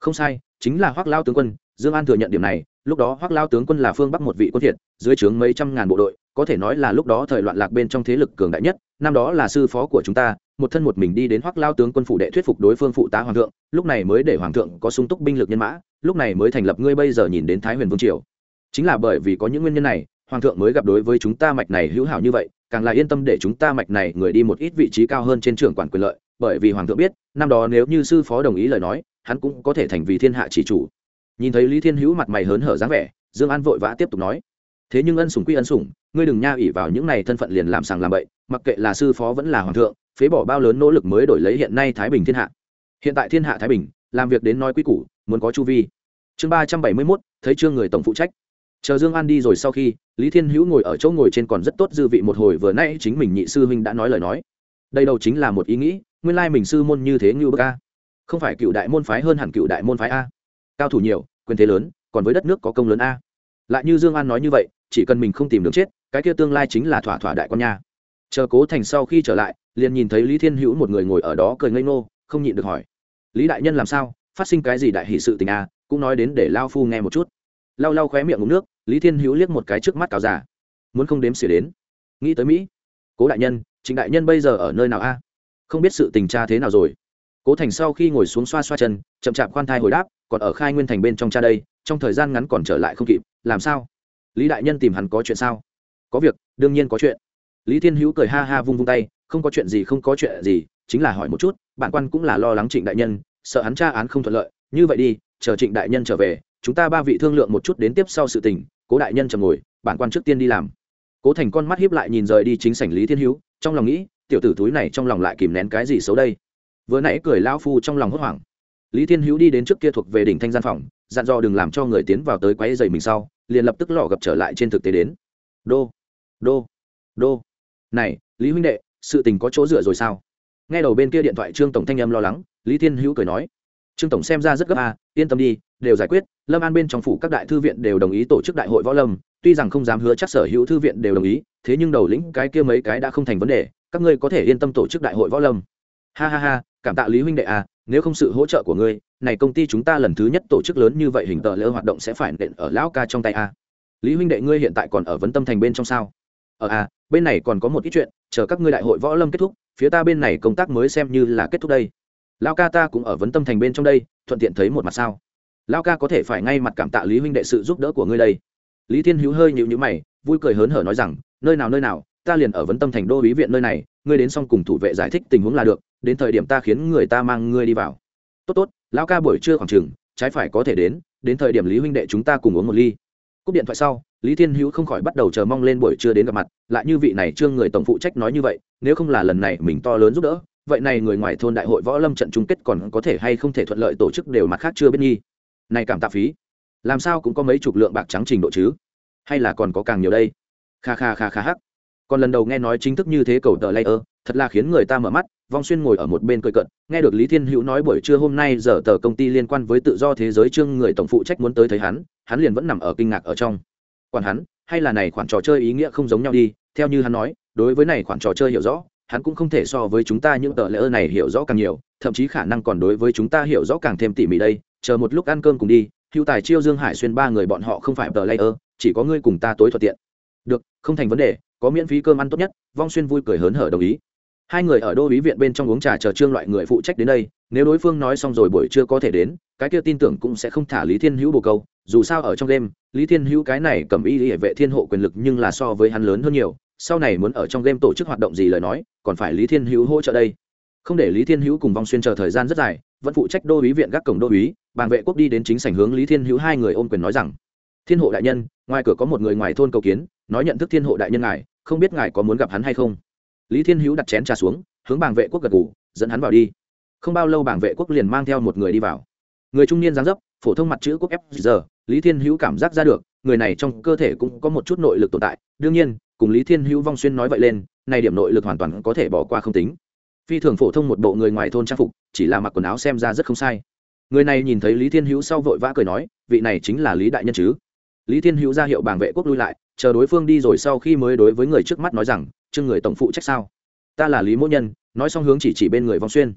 Không sai, chính là Hoắc lao tướng quân, dương an thừa nhận điểm này, lúc đó Hoắc lao tướng quân là phương bắc một vị quân thiệt, dưới trướng mấy trăm ngàn bộ đội, có thể nói là lúc đó thời loạn lạc bên trong thế lực cường đại nhất, năm đó là sư phó của chúng ta một thân một mình đi đến hoắc lao tướng quân phụ đệ thuyết phục đối phương phụ tá hoàng thượng, lúc này mới để hoàng thượng có sung túc binh lực nhân mã, lúc này mới thành lập ngươi bây giờ nhìn đến thái huyền vương triều. Chính là bởi vì có những nguyên nhân này, hoàng thượng mới gặp đối với chúng ta mạch này hữu hảo như vậy, càng là yên tâm để chúng ta mạch này người đi một ít vị trí cao hơn trên trường quản quyền lợi, bởi vì hoàng thượng biết, năm đó nếu như sư phó đồng ý lời nói, hắn cũng có thể thành vì thiên hạ chỉ chủ. Nhìn thấy lý thiên hữu mặt mày hớn hở dáng vẻ, dương an vội vã tiếp tục nói, thế nhưng ân sủng quy ân sủng, ngươi đừng nha ỉ vào những này thân phận liền làm sàng làm bậy, mặc kệ là sư phó vẫn là hoàng thượng phế bỏ bao lớn nỗ lực mới đổi lấy hiện nay thái bình thiên hạ. Hiện tại thiên hạ thái bình, làm việc đến nói quy củ, muốn có chu vi. Chương ba trăm bảy mươi mốt, thấy chương người tổng phụ trách. Chờ dương an đi rồi sau khi, lý thiên hữu ngồi ở chỗ ngồi trên còn rất tốt dư vị một hồi vừa nay chính mình nhị sư huynh đã nói lời nói. Đây đầu chính là một ý nghĩ, nguyên lai mình sư môn như thế như bậc a. Không phải cựu đại môn phái hơn hẳn cựu đại môn phái a. Cao thủ nhiều, quyền thế lớn, còn với đất nước có công lớn a. Lại như dương an nói như vậy, chỉ cần mình không tìm đường chết, cái kia tương lai chính là thỏa thỏa đại con nha chờ cố thành sau khi trở lại, liền nhìn thấy lý thiên hữu một người ngồi ở đó cười ngây ngô, không nhịn được hỏi, lý đại nhân làm sao? Phát sinh cái gì đại hỷ sự tình a cũng nói đến để lao phu nghe một chút. Lau lau khóe miệng ngụm nước, lý thiên hữu liếc một cái trước mắt cáo già, muốn không đếm xỉa đến. Nghĩ tới mỹ. Cố đại nhân, trịnh đại nhân bây giờ ở nơi nào a? Không biết sự tình cha thế nào rồi. Cố thành sau khi ngồi xuống xoa xoa chân, chậm chạp khoan thai hồi đáp, còn ở khai nguyên thành bên trong cha đây, trong thời gian ngắn còn trở lại không kịp, làm sao? Lý đại nhân tìm hắn có chuyện sao? Có việc, đương nhiên có chuyện lý thiên hữu cười ha ha vung vung tay, không có chuyện gì, không có chuyện gì, chính là hỏi một chút, bản quan cũng là lo lắng trịnh đại nhân, sợ hắn tra án không thuận lợi, như vậy đi, chờ trịnh đại nhân trở về, chúng ta ba vị thương lượng một chút đến tiếp sau sự tình, cố đại nhân chờ ngồi, bản quan trước tiên đi làm. Cố thành con mắt hiếp lại nhìn rời đi chính sảnh lý thiên hữu, trong lòng nghĩ, tiểu tử túi này trong lòng lại kìm nén cái gì xấu đây? Vừa nãy cười lao phu trong lòng hốt hoảng. Lý thiên hữu đi đến trước kia thuộc về đỉnh thanh gian phòng, dặn dò đừng làm cho người tiến vào tới quáy dày mình sau, liền lập tức lọ gặp trở lại trên thực tế đến. Đô đô đô này, lý huynh đệ, sự tình có chỗ dựa rồi sao? Nghe đầu bên kia điện thoại trương tổng thanh âm lo lắng, lý thiên hữu cười nói. Trương tổng xem ra rất gấp à yên tâm đi, đều giải quyết, lâm an bên trong phủ các đại thư viện đều đồng ý tổ chức đại hội võ lâm, tuy rằng không dám hứa chắc sở hữu thư viện đều đồng ý, thế nhưng đầu lĩnh cái kia mấy cái đã không thành vấn đề, các ngươi có thể yên tâm tổ chức đại hội võ lâm. Ha ha ha, cảm tạ lý huynh đệ à nếu không sự hỗ trợ của ngươi, này công ty chúng ta lần thứ nhất tổ chức lớn như vậy hình tờ lỡ hoạt động sẽ phải nện ở lão ca trong tay à. lý huynh đệ ngươi hiện tại còn ở vấn tâm thành bên trong sao? Ở à bên này còn có một ít chuyện, chờ các ngươi đại hội võ lâm kết thúc, phía ta bên này công tác mới xem như là kết thúc đây. Lão ca ta cũng ở vấn tâm thành bên trong đây, thuận tiện thấy một mặt sao. Lão ca có thể phải ngay mặt cảm tạ lý huynh đệ sự giúp đỡ của ngươi đây. Lý thiên hữu hơi nhịu nhữ mày, vui cười hớn hở nói rằng, nơi nào nơi nào, ta liền ở vấn tâm thành đô ý viện nơi này, ngươi đến xong cùng thủ vệ giải thích tình huống là được, đến thời điểm ta khiến người ta mang ngươi đi vào. Tốt tốt, lão ca buổi trưa khoảng chừng, trái phải có thể đến đến thời điểm lý huynh đệ chúng ta cùng uống một ly cúp điện thoại sau, lý thiên hữu không khỏi bắt đầu chờ mong lên buổi trưa đến gặp mặt, lại như vị này trương người tổng phụ trách nói như vậy, nếu không là lần này mình to lớn giúp đỡ, vậy này người ngoài thôn đại hội võ lâm trận chung kết còn có thể hay không thể thuận lợi tổ chức đều mặt khác chưa biết nghi này cảm tạ phí. Làm sao cũng có mấy chục lượng bạc trắng trình độ chứ? Hay là còn có càng nhiều đây? Kha kha kha kha hắc. Còn lần đầu nghe nói chính thức như thế cầu tờ layer, thật là khiến người ta mở mắt vong xuyên ngồi ở một bên cười cận nghe được lý thiên hữu nói buổi trưa hôm nay giờ tờ công ty liên quan với tự do thế giới trương người tổng phụ trách muốn tới thấy hắn hắn liền vẫn nằm ở kinh ngạc ở trong. Còn hắn, hay là này khoản trò chơi ý nghĩa không giống nhau đi, theo như hắn nói, đối với này khoản trò chơi hiểu rõ, hắn cũng không thể so với chúng ta những tờ lễ ơ này hiểu rõ càng nhiều, thậm chí khả năng còn đối với chúng ta hiểu rõ càng thêm tỉ mỉ đây, chờ một lúc ăn cơm cùng đi, hữu tài chiêu dương hải xuyên ba người bọn họ không phải tờ lễ ơ, chỉ có ngươi cùng ta tối thuận tiện. Được, không thành vấn đề, có miễn phí cơm ăn tốt nhất, vong xuyên vui cười hớn hở đồng ý hai người ở đô ý viện bên trong uống trà chờ trương loại người phụ trách đến đây, nếu đối phương nói xong rồi buổi trưa có thể đến, cái kia tin tưởng cũng sẽ không thả lý thiên hữu bồ câu, dù sao ở trong đêm, lý thiên hữu cái này cầm y hệ vệ thiên hộ quyền lực nhưng là so với hắn lớn hơn nhiều, sau này muốn ở trong game tổ chức hoạt động gì lời nói, còn phải lý thiên hữu hỗ trợ đây. Không để lý thiên hữu cùng vong xuyên chờ thời gian rất dài, vẫn phụ trách đô ý viện gác cổng đô ý bàn vệ quốc đi đến chính sảnh hướng lý thiên hữu hai người ôm quyền nói rằng, thiên hộ đại nhân, ngoài cửa có một người ngoài thôn cầu kiến, nói nhận thức thiên hộ đại nhân ngài, không biết ngài có muốn gặp hắn hay không? Lý thiên hữu đặt chén trà xuống, hướng bàng vệ quốc gật ngủ dẫn hắn vào đi. Không bao lâu bàng vệ quốc liền mang theo một người đi vào. Người trung niên dáng dấp, phổ thông mặt chữ quốc f giờ lý thiên hữu cảm giác ra được, người này trong cơ thể cũng có một chút nội lực tồn tại. Đương nhiên, cùng lý thiên hữu vong xuyên nói vậy lên, này điểm nội lực hoàn toàn có thể bỏ qua không tính. Phi thường phổ thông một bộ người ngoài thôn trang phục, chỉ là mặc quần áo xem ra rất không sai. Người này nhìn thấy lý thiên hữu sau vội vã cười nói, vị này chính là lý đại nhân chứ? Lý thiên hữu ra hiệu bảng vệ quốc lui lại, chờ đối phương đi rồi sau khi mới đối với người trước mắt nói rằng chương người tổng phụ trách sao? Ta là lý mỗ nhân, nói xong hướng chỉ chỉ bên người vong xuyên.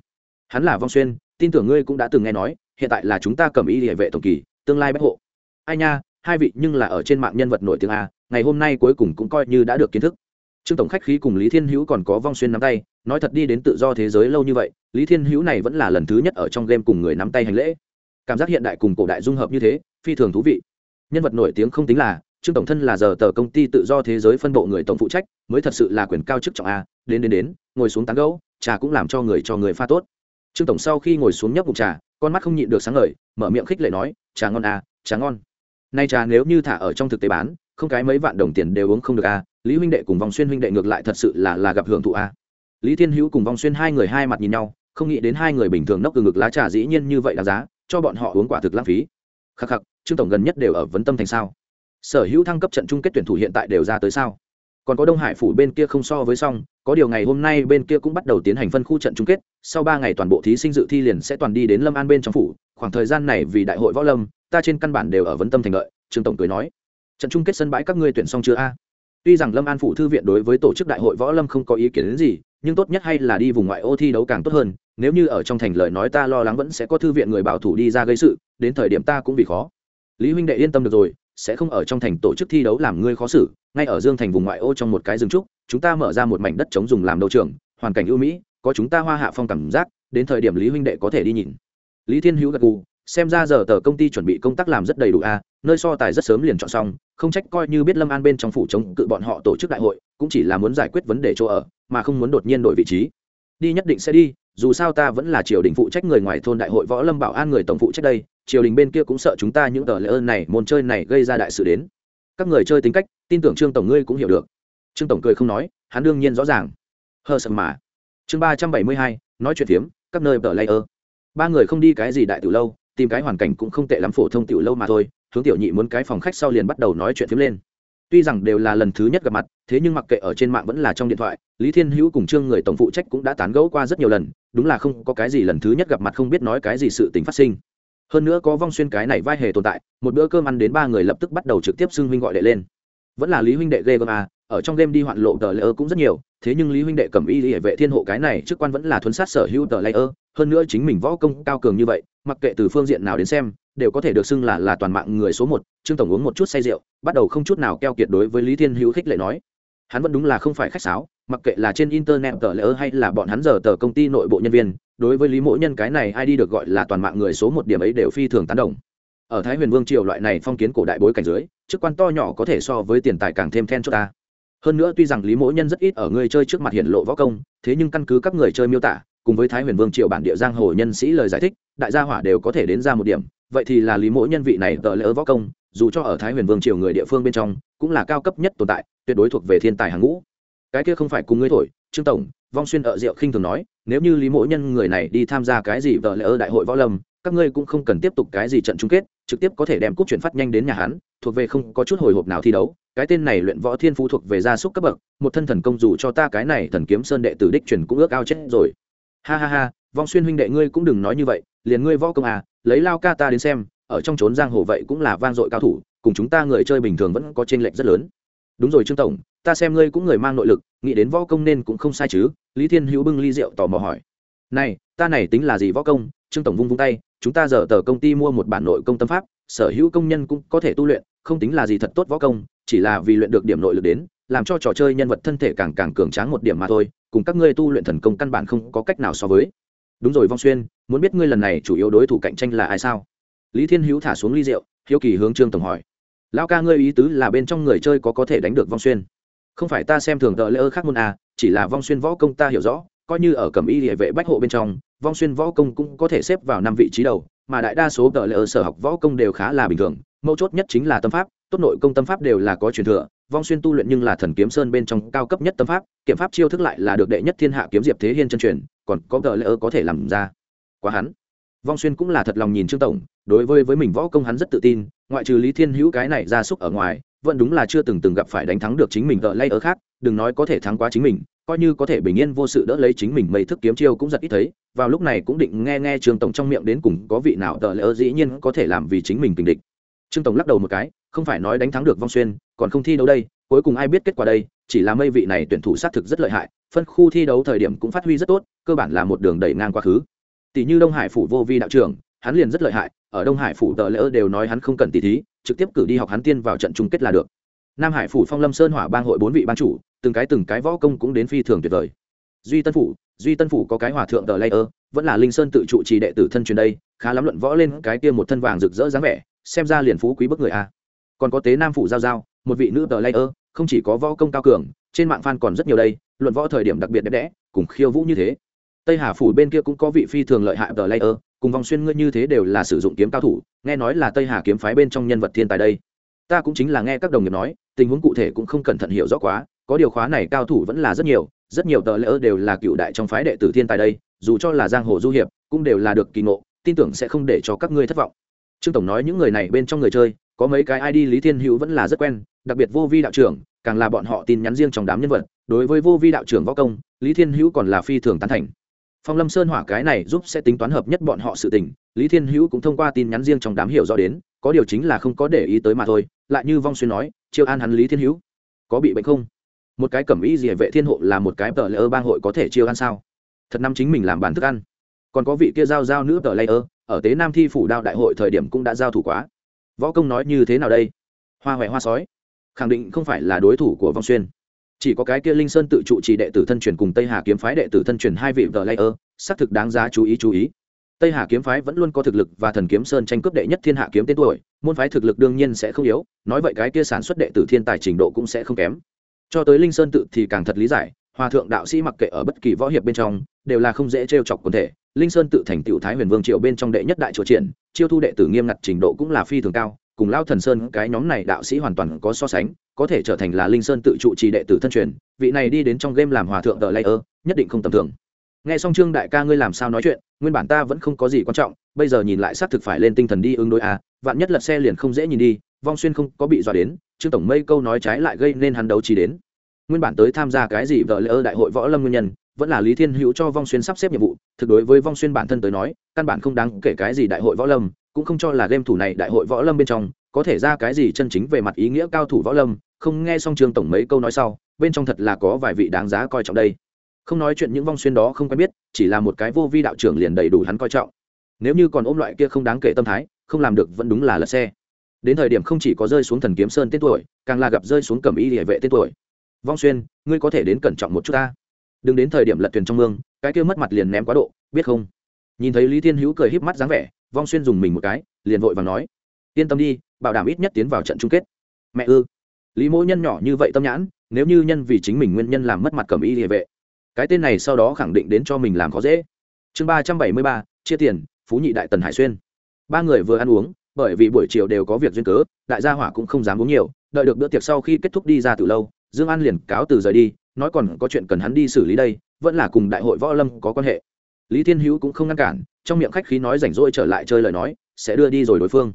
Hắn là vong xuyên, tin tưởng ngươi cũng đã từng nghe nói, hiện tại là chúng ta cầm ý địa vệ tổng kỳ, tương lai bách hộ. Ai nha, hai vị nhưng là ở trên mạng nhân vật nổi tiếng a, ngày hôm nay cuối cùng cũng coi như đã được kiến thức. Trương tổng khách khí cùng lý thiên hữu còn có vong xuyên nắm tay, nói thật đi đến tự do thế giới lâu như vậy, lý thiên hữu này vẫn là lần thứ nhất ở trong game cùng người nắm tay hành lễ. Cảm giác hiện đại cùng cổ đại dung hợp như thế, phi thường thú vị. Nhân vật nổi tiếng không tính là trương tổng thân là giờ tờ công ty tự do thế giới phân bộ người tổng phụ trách, mới thật sự là quyền cao chức trọng a, đến đến đến, ngồi xuống tán gẫu, trà cũng làm cho người cho người pha tốt. Trương tổng sau khi ngồi xuống nhấp bụng trà, con mắt không nhịn được sáng ngời, mở miệng khích lệ nói, trà ngon à trà ngon. Nay trà nếu như thả ở trong thực tế bán, không cái mấy vạn đồng tiền đều uống không được à lý huynh đệ cùng vòng xuyên huynh đệ ngược lại thật sự là là gặp hưởng thụ à lý thiên hữu cùng vòng xuyên hai người hai mặt nhìn nhau, không nghĩ đến hai người bình thường nốc từ ngực lá trà dĩ nhiên như vậy đáng giá, cho bọn họ uống quả thực lãng phí. Khắc khắc, trương tổng gần nhất đều ở vấn tâm thành sao? Sở hữu thăng cấp trận chung kết tuyển thủ hiện tại đều ra tới sao? Còn có đông hải phủ bên kia không so với xong, có điều ngày hôm nay bên kia cũng bắt đầu tiến hành phân khu trận chung kết, sau ba ngày toàn bộ thí sinh dự thi liền sẽ toàn đi đến lâm an bên trong phủ, khoảng thời gian này vì đại hội võ lâm, ta trên căn bản đều ở vấn tâm thành lợi trương tổng cười nói. Trận chung kết sân bãi các ngươi tuyển xong chưa a? Tuy rằng lâm an phủ thư viện đối với tổ chức đại hội võ lâm không có ý kiến đến gì, nhưng tốt nhất hay là đi vùng ngoại ô thi đấu càng tốt hơn, nếu như ở trong thành lời nói ta lo lắng vẫn sẽ có thư viện người bảo thủ đi ra gây sự, đến thời điểm ta cũng vì khó. Lý huynh đệ yên tâm được rồi sẽ không ở trong thành tổ chức thi đấu làm ngươi khó xử, ngay ở dương thành vùng ngoại ô trong một cái rừng trúc, chúng ta mở ra một mảnh đất chống dùng làm đấu trường, hoàn cảnh ưu mỹ, có chúng ta hoa hạ phong cảm giác, đến thời điểm lý huynh đệ có thể đi nhìn. Lý thiên hữu gật gù, xem ra giờ tờ công ty chuẩn bị công tác làm rất đầy đủ a, nơi so tài rất sớm liền chọn xong, không trách coi như biết lâm an bên trong phủ chống cự bọn họ tổ chức đại hội, cũng chỉ là muốn giải quyết vấn đề chỗ ở, mà không muốn đột nhiên đổi vị trí đi nhất định sẽ đi, dù sao ta vẫn là triều đình phụ trách người ngoài thôn đại hội võ lâm bảo an người tổng phụ trách đây, triều đình bên kia cũng sợ chúng ta những tờ lễ ơn này, môn chơi này gây ra đại sự đến. Các người chơi tính cách, tin tưởng trương tổng ngươi cũng hiểu được. Trương tổng cười không nói, hắn đương nhiên rõ ràng. Hờ sợ mà. Chương ba trăm bảy mươi hai, nói chuyện phiếm, các nơi tờ layer ba người không đi cái gì đại tiểu lâu, tìm cái hoàn cảnh cũng không tệ lắm phổ thông tiểu lâu mà thôi, hướng tiểu nhị muốn cái phòng khách sau liền bắt đầu nói chuyện phiếm lên tuy rằng đều là lần thứ nhất gặp mặt, thế nhưng mặc kệ ở trên mạng vẫn là trong điện thoại, lý thiên hữu cùng trương người tổng phụ trách cũng đã tán gẫu qua rất nhiều lần, đúng là không có cái gì lần thứ nhất gặp mặt không biết nói cái gì sự tình phát sinh. Hơn nữa có vong xuyên cái này vai hề tồn tại, một bữa cơm ăn đến ba người lập tức bắt đầu trực tiếp xưng huynh gọi đệ lên. Vẫn là lý huynh đệ ghê gớm à ở trong game đi hoạn lộ tờ layer cũng rất nhiều, thế nhưng lý huynh đệ cầm y hệ vệ thiên hộ cái này chức quan vẫn là thuấn sát sở hữu tờ layer, hơn nữa chính mình võ công cao cường như vậy, mặc kệ từ phương diện nào đến xem đều có thể được xưng là là toàn mạng người số một. Trương tổng uống một chút say rượu, bắt đầu không chút nào keo kiệt đối với lý thiên hữu khích lệ nói. Hắn vẫn đúng là không phải khách sáo, mặc kệ là trên internet tờ lỡ hay là bọn hắn giờ tờ công ty nội bộ nhân viên, đối với lý mỗ nhân cái này ai đi được gọi là toàn mạng người số một điểm ấy đều phi thường tán đồng. Ở thái huyền vương triều loại này phong kiến cổ đại bối cảnh dưới, chức quan to nhỏ có thể so với tiền tài càng thêm then cho ta. Hơn nữa tuy rằng lý mỗ nhân rất ít ở người chơi trước mặt hiện lộ võ công, thế nhưng căn cứ các người chơi miêu tả, cùng với thái huyền vương triều bản địa giang hồ nhân sĩ lời giải thích, đại gia hỏa đều có thể đến ra một điểm vậy thì là lý mỗ nhân vị này tờ lỡ võ công, dù cho ở thái huyền vương triều người địa phương bên trong, cũng là cao cấp nhất tồn tại, tuyệt đối thuộc về thiên tài hàng ngũ. Cái kia không phải cùng ngươi thổi, trương tổng, vong xuyên ở rượu khinh thường nói, nếu như lý mỗ nhân người này đi tham gia cái gì vợ lỡ đại hội võ lâm, các ngươi cũng không cần tiếp tục cái gì trận chung kết, trực tiếp có thể đem cúp chuyển phát nhanh đến nhà hắn, thuộc về không có chút hồi hộp nào thi đấu. Cái tên này luyện võ thiên phú thuộc về gia súc cấp bậc, một thân thần công dù cho ta cái này thần kiếm sơn đệ tử đích truyền cũng ước ao chết rồi. Ha ha ha, vong xuyên huynh đệ ngươi cũng đừng nói như vậy, liền ngươi võ công à lấy lao ca ta đến xem, ở trong trốn giang hồ vậy cũng là vang dội cao thủ, cùng chúng ta người chơi bình thường vẫn có trên lệch rất lớn. Đúng rồi trương tổng, ta xem ngươi cũng người mang nội lực, nghĩ đến võ công nên cũng không sai chứ, lý thiên hữu bưng ly rượu tò mò hỏi. Này, ta này tính là gì võ công? Trương tổng vung vung tay, chúng ta giờ tờ công ty mua một bản nội công tâm pháp, sở hữu công nhân cũng có thể tu luyện, không tính là gì thật tốt võ công, chỉ là vì luyện được điểm nội lực đến, làm cho trò chơi nhân vật thân thể càng càng cường tráng một điểm mà thôi, cùng các ngươi tu luyện thần công căn bản không có cách nào so với. Đúng rồi vong xuyên muốn biết ngươi lần này chủ yếu đối thủ cạnh tranh là ai sao? Lý thiên hữu thả xuống ly rượu, hiếu kỳ hướng trương tổng hỏi. Lão ca ngươi ý tứ là bên trong người chơi có có thể đánh được vong xuyên. Không phải ta xem thường tờ lễ ơ khác môn à chỉ là vong xuyên võ công ta hiểu rõ, coi như ở cẩm y địa vệ bách hộ bên trong, vong xuyên võ công cũng có thể xếp vào năm vị trí đầu, mà đại đa số tờ lễ ơ sở học võ công đều khá là bình thường, mấu chốt nhất chính là tâm pháp, tốt nội công tâm pháp đều là có truyền thừa, vong xuyên tu luyện nhưng là thần kiếm sơn bên trong cao cấp nhất tâm pháp kiểm pháp chiêu thức lại là được đệ nhất thiên hạ kiếm diệp thế hiên chân truyền, còn có tờ lễ ơ có thể làm ra quá hắn. Vong xuyên cũng là thật lòng nhìn trương tổng, đối với với mình võ công hắn rất tự tin, ngoại trừ lý thiên hữu cái này ra súc ở ngoài, vẫn đúng là chưa từng từng gặp phải đánh thắng được chính mình tợ lay ở khác, đừng nói có thể thắng quá chính mình, coi như có thể bình yên vô sự đỡ lấy chính mình mấy thức kiếm chiêu cũng rất ít thấy, vào lúc này cũng định nghe nghe trương tổng trong miệng đến cùng có vị nào tợ lỡ dĩ nhiên có thể làm vì chính mình tình địch. Trương tổng lắc đầu một cái, không phải nói đánh thắng được vong xuyên, còn không thi đấu đây, cuối cùng ai biết kết quả đây, chỉ là mây vị này tuyển thủ xác thực rất lợi hại, phân khu thi đấu thời điểm cũng phát huy rất tốt, cơ bản là một đường đẩy ngang quá khứ tỷ như đông hải phủ vô vi đạo trưởng, hắn liền rất lợi hại, ở đông hải phủ tờ lỡ đều nói hắn không cần tỷ thí, trực tiếp cử đi học hắn tiên vào trận chung kết là được. Nam hải phủ phong lâm sơn hỏa bang hội bốn vị ban chủ, từng cái từng cái võ công cũng đến phi thường tuyệt vời. Duy tân phủ, duy tân phủ có cái hòa thượng tờ lây ơ, vẫn là linh sơn tự trụ trì đệ tử thân truyền đây, khá lắm luận võ lên cái kia một thân vàng rực rỡ dáng vẻ, xem ra liền phú quý bức người a. Còn có tế nam phủ giao giao, một vị nữ tờ lây ơ, không chỉ có võ công cao cường, trên mạng fan còn rất nhiều đây, luận võ thời điểm đặc biệt đẹp đẽ, cùng khiêu vũ như thế tây hà phủ bên kia cũng có vị phi thường lợi hại tờ lây ơ cùng vòng xuyên ngươi như thế đều là sử dụng kiếm cao thủ, nghe nói là tây hà kiếm phái bên trong nhân vật thiên tài đây. Ta cũng chính là nghe các đồng nghiệp nói, tình huống cụ thể cũng không cẩn thận hiểu rõ quá, có điều khóa này cao thủ vẫn là rất nhiều rất nhiều tờ Layer đều là cựu đại trong phái đệ tử thiên tài đây, dù cho là giang hồ du hiệp, cũng đều là được kỳ ngộ, tin tưởng sẽ không để cho các ngươi thất vọng. Trương tổng nói những người này bên trong người chơi, có mấy cái id lý thiên hữu vẫn là rất quen, đặc biệt vô vi đạo trưởng, càng là bọn họ tin nhắn riêng trong đám nhân vật, đối với vô vi đạo trưởng võ công, lý thiên hữu còn là phi thường tán thành phong lâm sơn hỏa cái này giúp sẽ tính toán hợp nhất bọn họ sự tình, lý thiên hữu cũng thông qua tin nhắn riêng trong đám hiểu rõ đến, có điều chính là không có để ý tới mà thôi, lại như vong xuyên nói, chiêu an hắn lý thiên hữu, có bị bệnh không? Một cái cẩm ý gì vệ thiên hộ là một cái tờ lễ ơ bang hội có thể chiêu ăn sao? Thật năm chính mình làm bản thức ăn. Còn có vị kia giao giao nữ tờ lễ ơ ở tế nam thi phủ đao đại hội thời điểm cũng đã giao thủ quá. Võ công nói như thế nào đây? Hoa huệ hoa sói. Khẳng định không phải là đối thủ của vong xuyên chỉ có cái kia linh sơn tự trụ chỉ đệ tử thân truyền cùng tây hà kiếm phái đệ tử thân truyền hai vị vợ layer, xác thực đáng giá chú ý chú ý. Tây hà kiếm phái vẫn luôn có thực lực và thần kiếm sơn tranh cướp đệ nhất thiên hạ kiếm tên tuổi, môn phái thực lực đương nhiên sẽ không yếu, nói vậy cái kia sản xuất đệ tử thiên tài trình độ cũng sẽ không kém. Cho tới linh sơn tự thì càng thật lý giải, hòa thượng đạo sĩ mặc kệ ở bất kỳ võ hiệp bên trong, đều là không dễ t chọc quần thể. Linh sơn tự thành tựu thái huyền vương triệu bên trong đệ nhất đại triều triển, chiêu thu đệ tử nghiêm ngặt trình độ cũng là phi thường cao cùng lao thần sơn, cái nhóm này đạo sĩ hoàn toàn có so sánh, có thể trở thành là linh sơn tự trụ trì đệ tử thân truyền, vị này đi đến trong game làm hòa thượng tờ layer, nhất định không tầm thường. Nghe xong trương đại ca ngươi làm sao nói chuyện, nguyên bản ta vẫn không có gì quan trọng, bây giờ nhìn lại xác thực phải lên tinh thần đi ứng đối à vạn nhất lật xe liền không dễ nhìn đi, vong xuyên không có bị dọa đến, trương tổng mây câu nói trái lại gây nên hắn đấu trí đến. Nguyên bản tới tham gia cái gì vợ lỡ đại hội võ lâm nguyên nhân, vẫn là lý thiên hữu cho vong xuyên sắp xếp nhiệm vụ, thực đối với vong xuyên bản thân tới nói, căn bản không đáng kể cái gì đại hội võ lâm cũng không cho là game thủ này đại hội võ lâm bên trong có thể ra cái gì chân chính về mặt ý nghĩa cao thủ võ lâm, không nghe xong trương tổng mấy câu nói sau, bên trong thật là có vài vị đáng giá coi trọng đây. Không nói chuyện những vong xuyên đó không quen biết, chỉ là một cái vô vi đạo trưởng liền đầy đủ hắn coi trọng. Nếu như còn ôm loại kia không đáng kể tâm thái, không làm được vẫn đúng là lật xe. Đến thời điểm không chỉ có rơi xuống thần kiếm sơn tên tuổi, càng là gặp rơi xuống cầm y địa vệ tên tuổi. Vong xuyên, ngươi có thể đến cẩn trọng một chút ta. Đừng đến thời điểm lật thuyền trong mương, cái kia mất mặt liền ném quá độ, biết không? Nhìn thấy lý thiên hữu cười híp mắt dáng vẻ vong xuyên dùng mình một cái, liền vội và nói, yên tâm đi, bảo đảm ít nhất tiến vào trận chung kết. Mẹ ư? Lý mỗi nhân nhỏ như vậy tâm nhãn, nếu như nhân vì chính mình nguyên nhân làm mất mặt cẩm y địa vệ, cái tên này sau đó khẳng định đến cho mình làm khó dễ. Chương ba trăm bảy mươi ba, chia tiền, phú nhị đại tần hải xuyên. Ba người vừa ăn uống, bởi vì buổi chiều đều có việc duyên cớ, đại gia hỏa cũng không dám uống nhiều, đợi được bữa tiệc sau khi kết thúc đi ra từ lâu, dương an liền cáo từ rời đi, nói còn có chuyện cần hắn đi xử lý đây, vẫn là cùng đại hội võ lâm có quan hệ lý thiên hữu cũng không ngăn cản, trong miệng khách khí nói rảnh rỗi trở lại chơi lời nói, sẽ đưa đi rồi đối phương.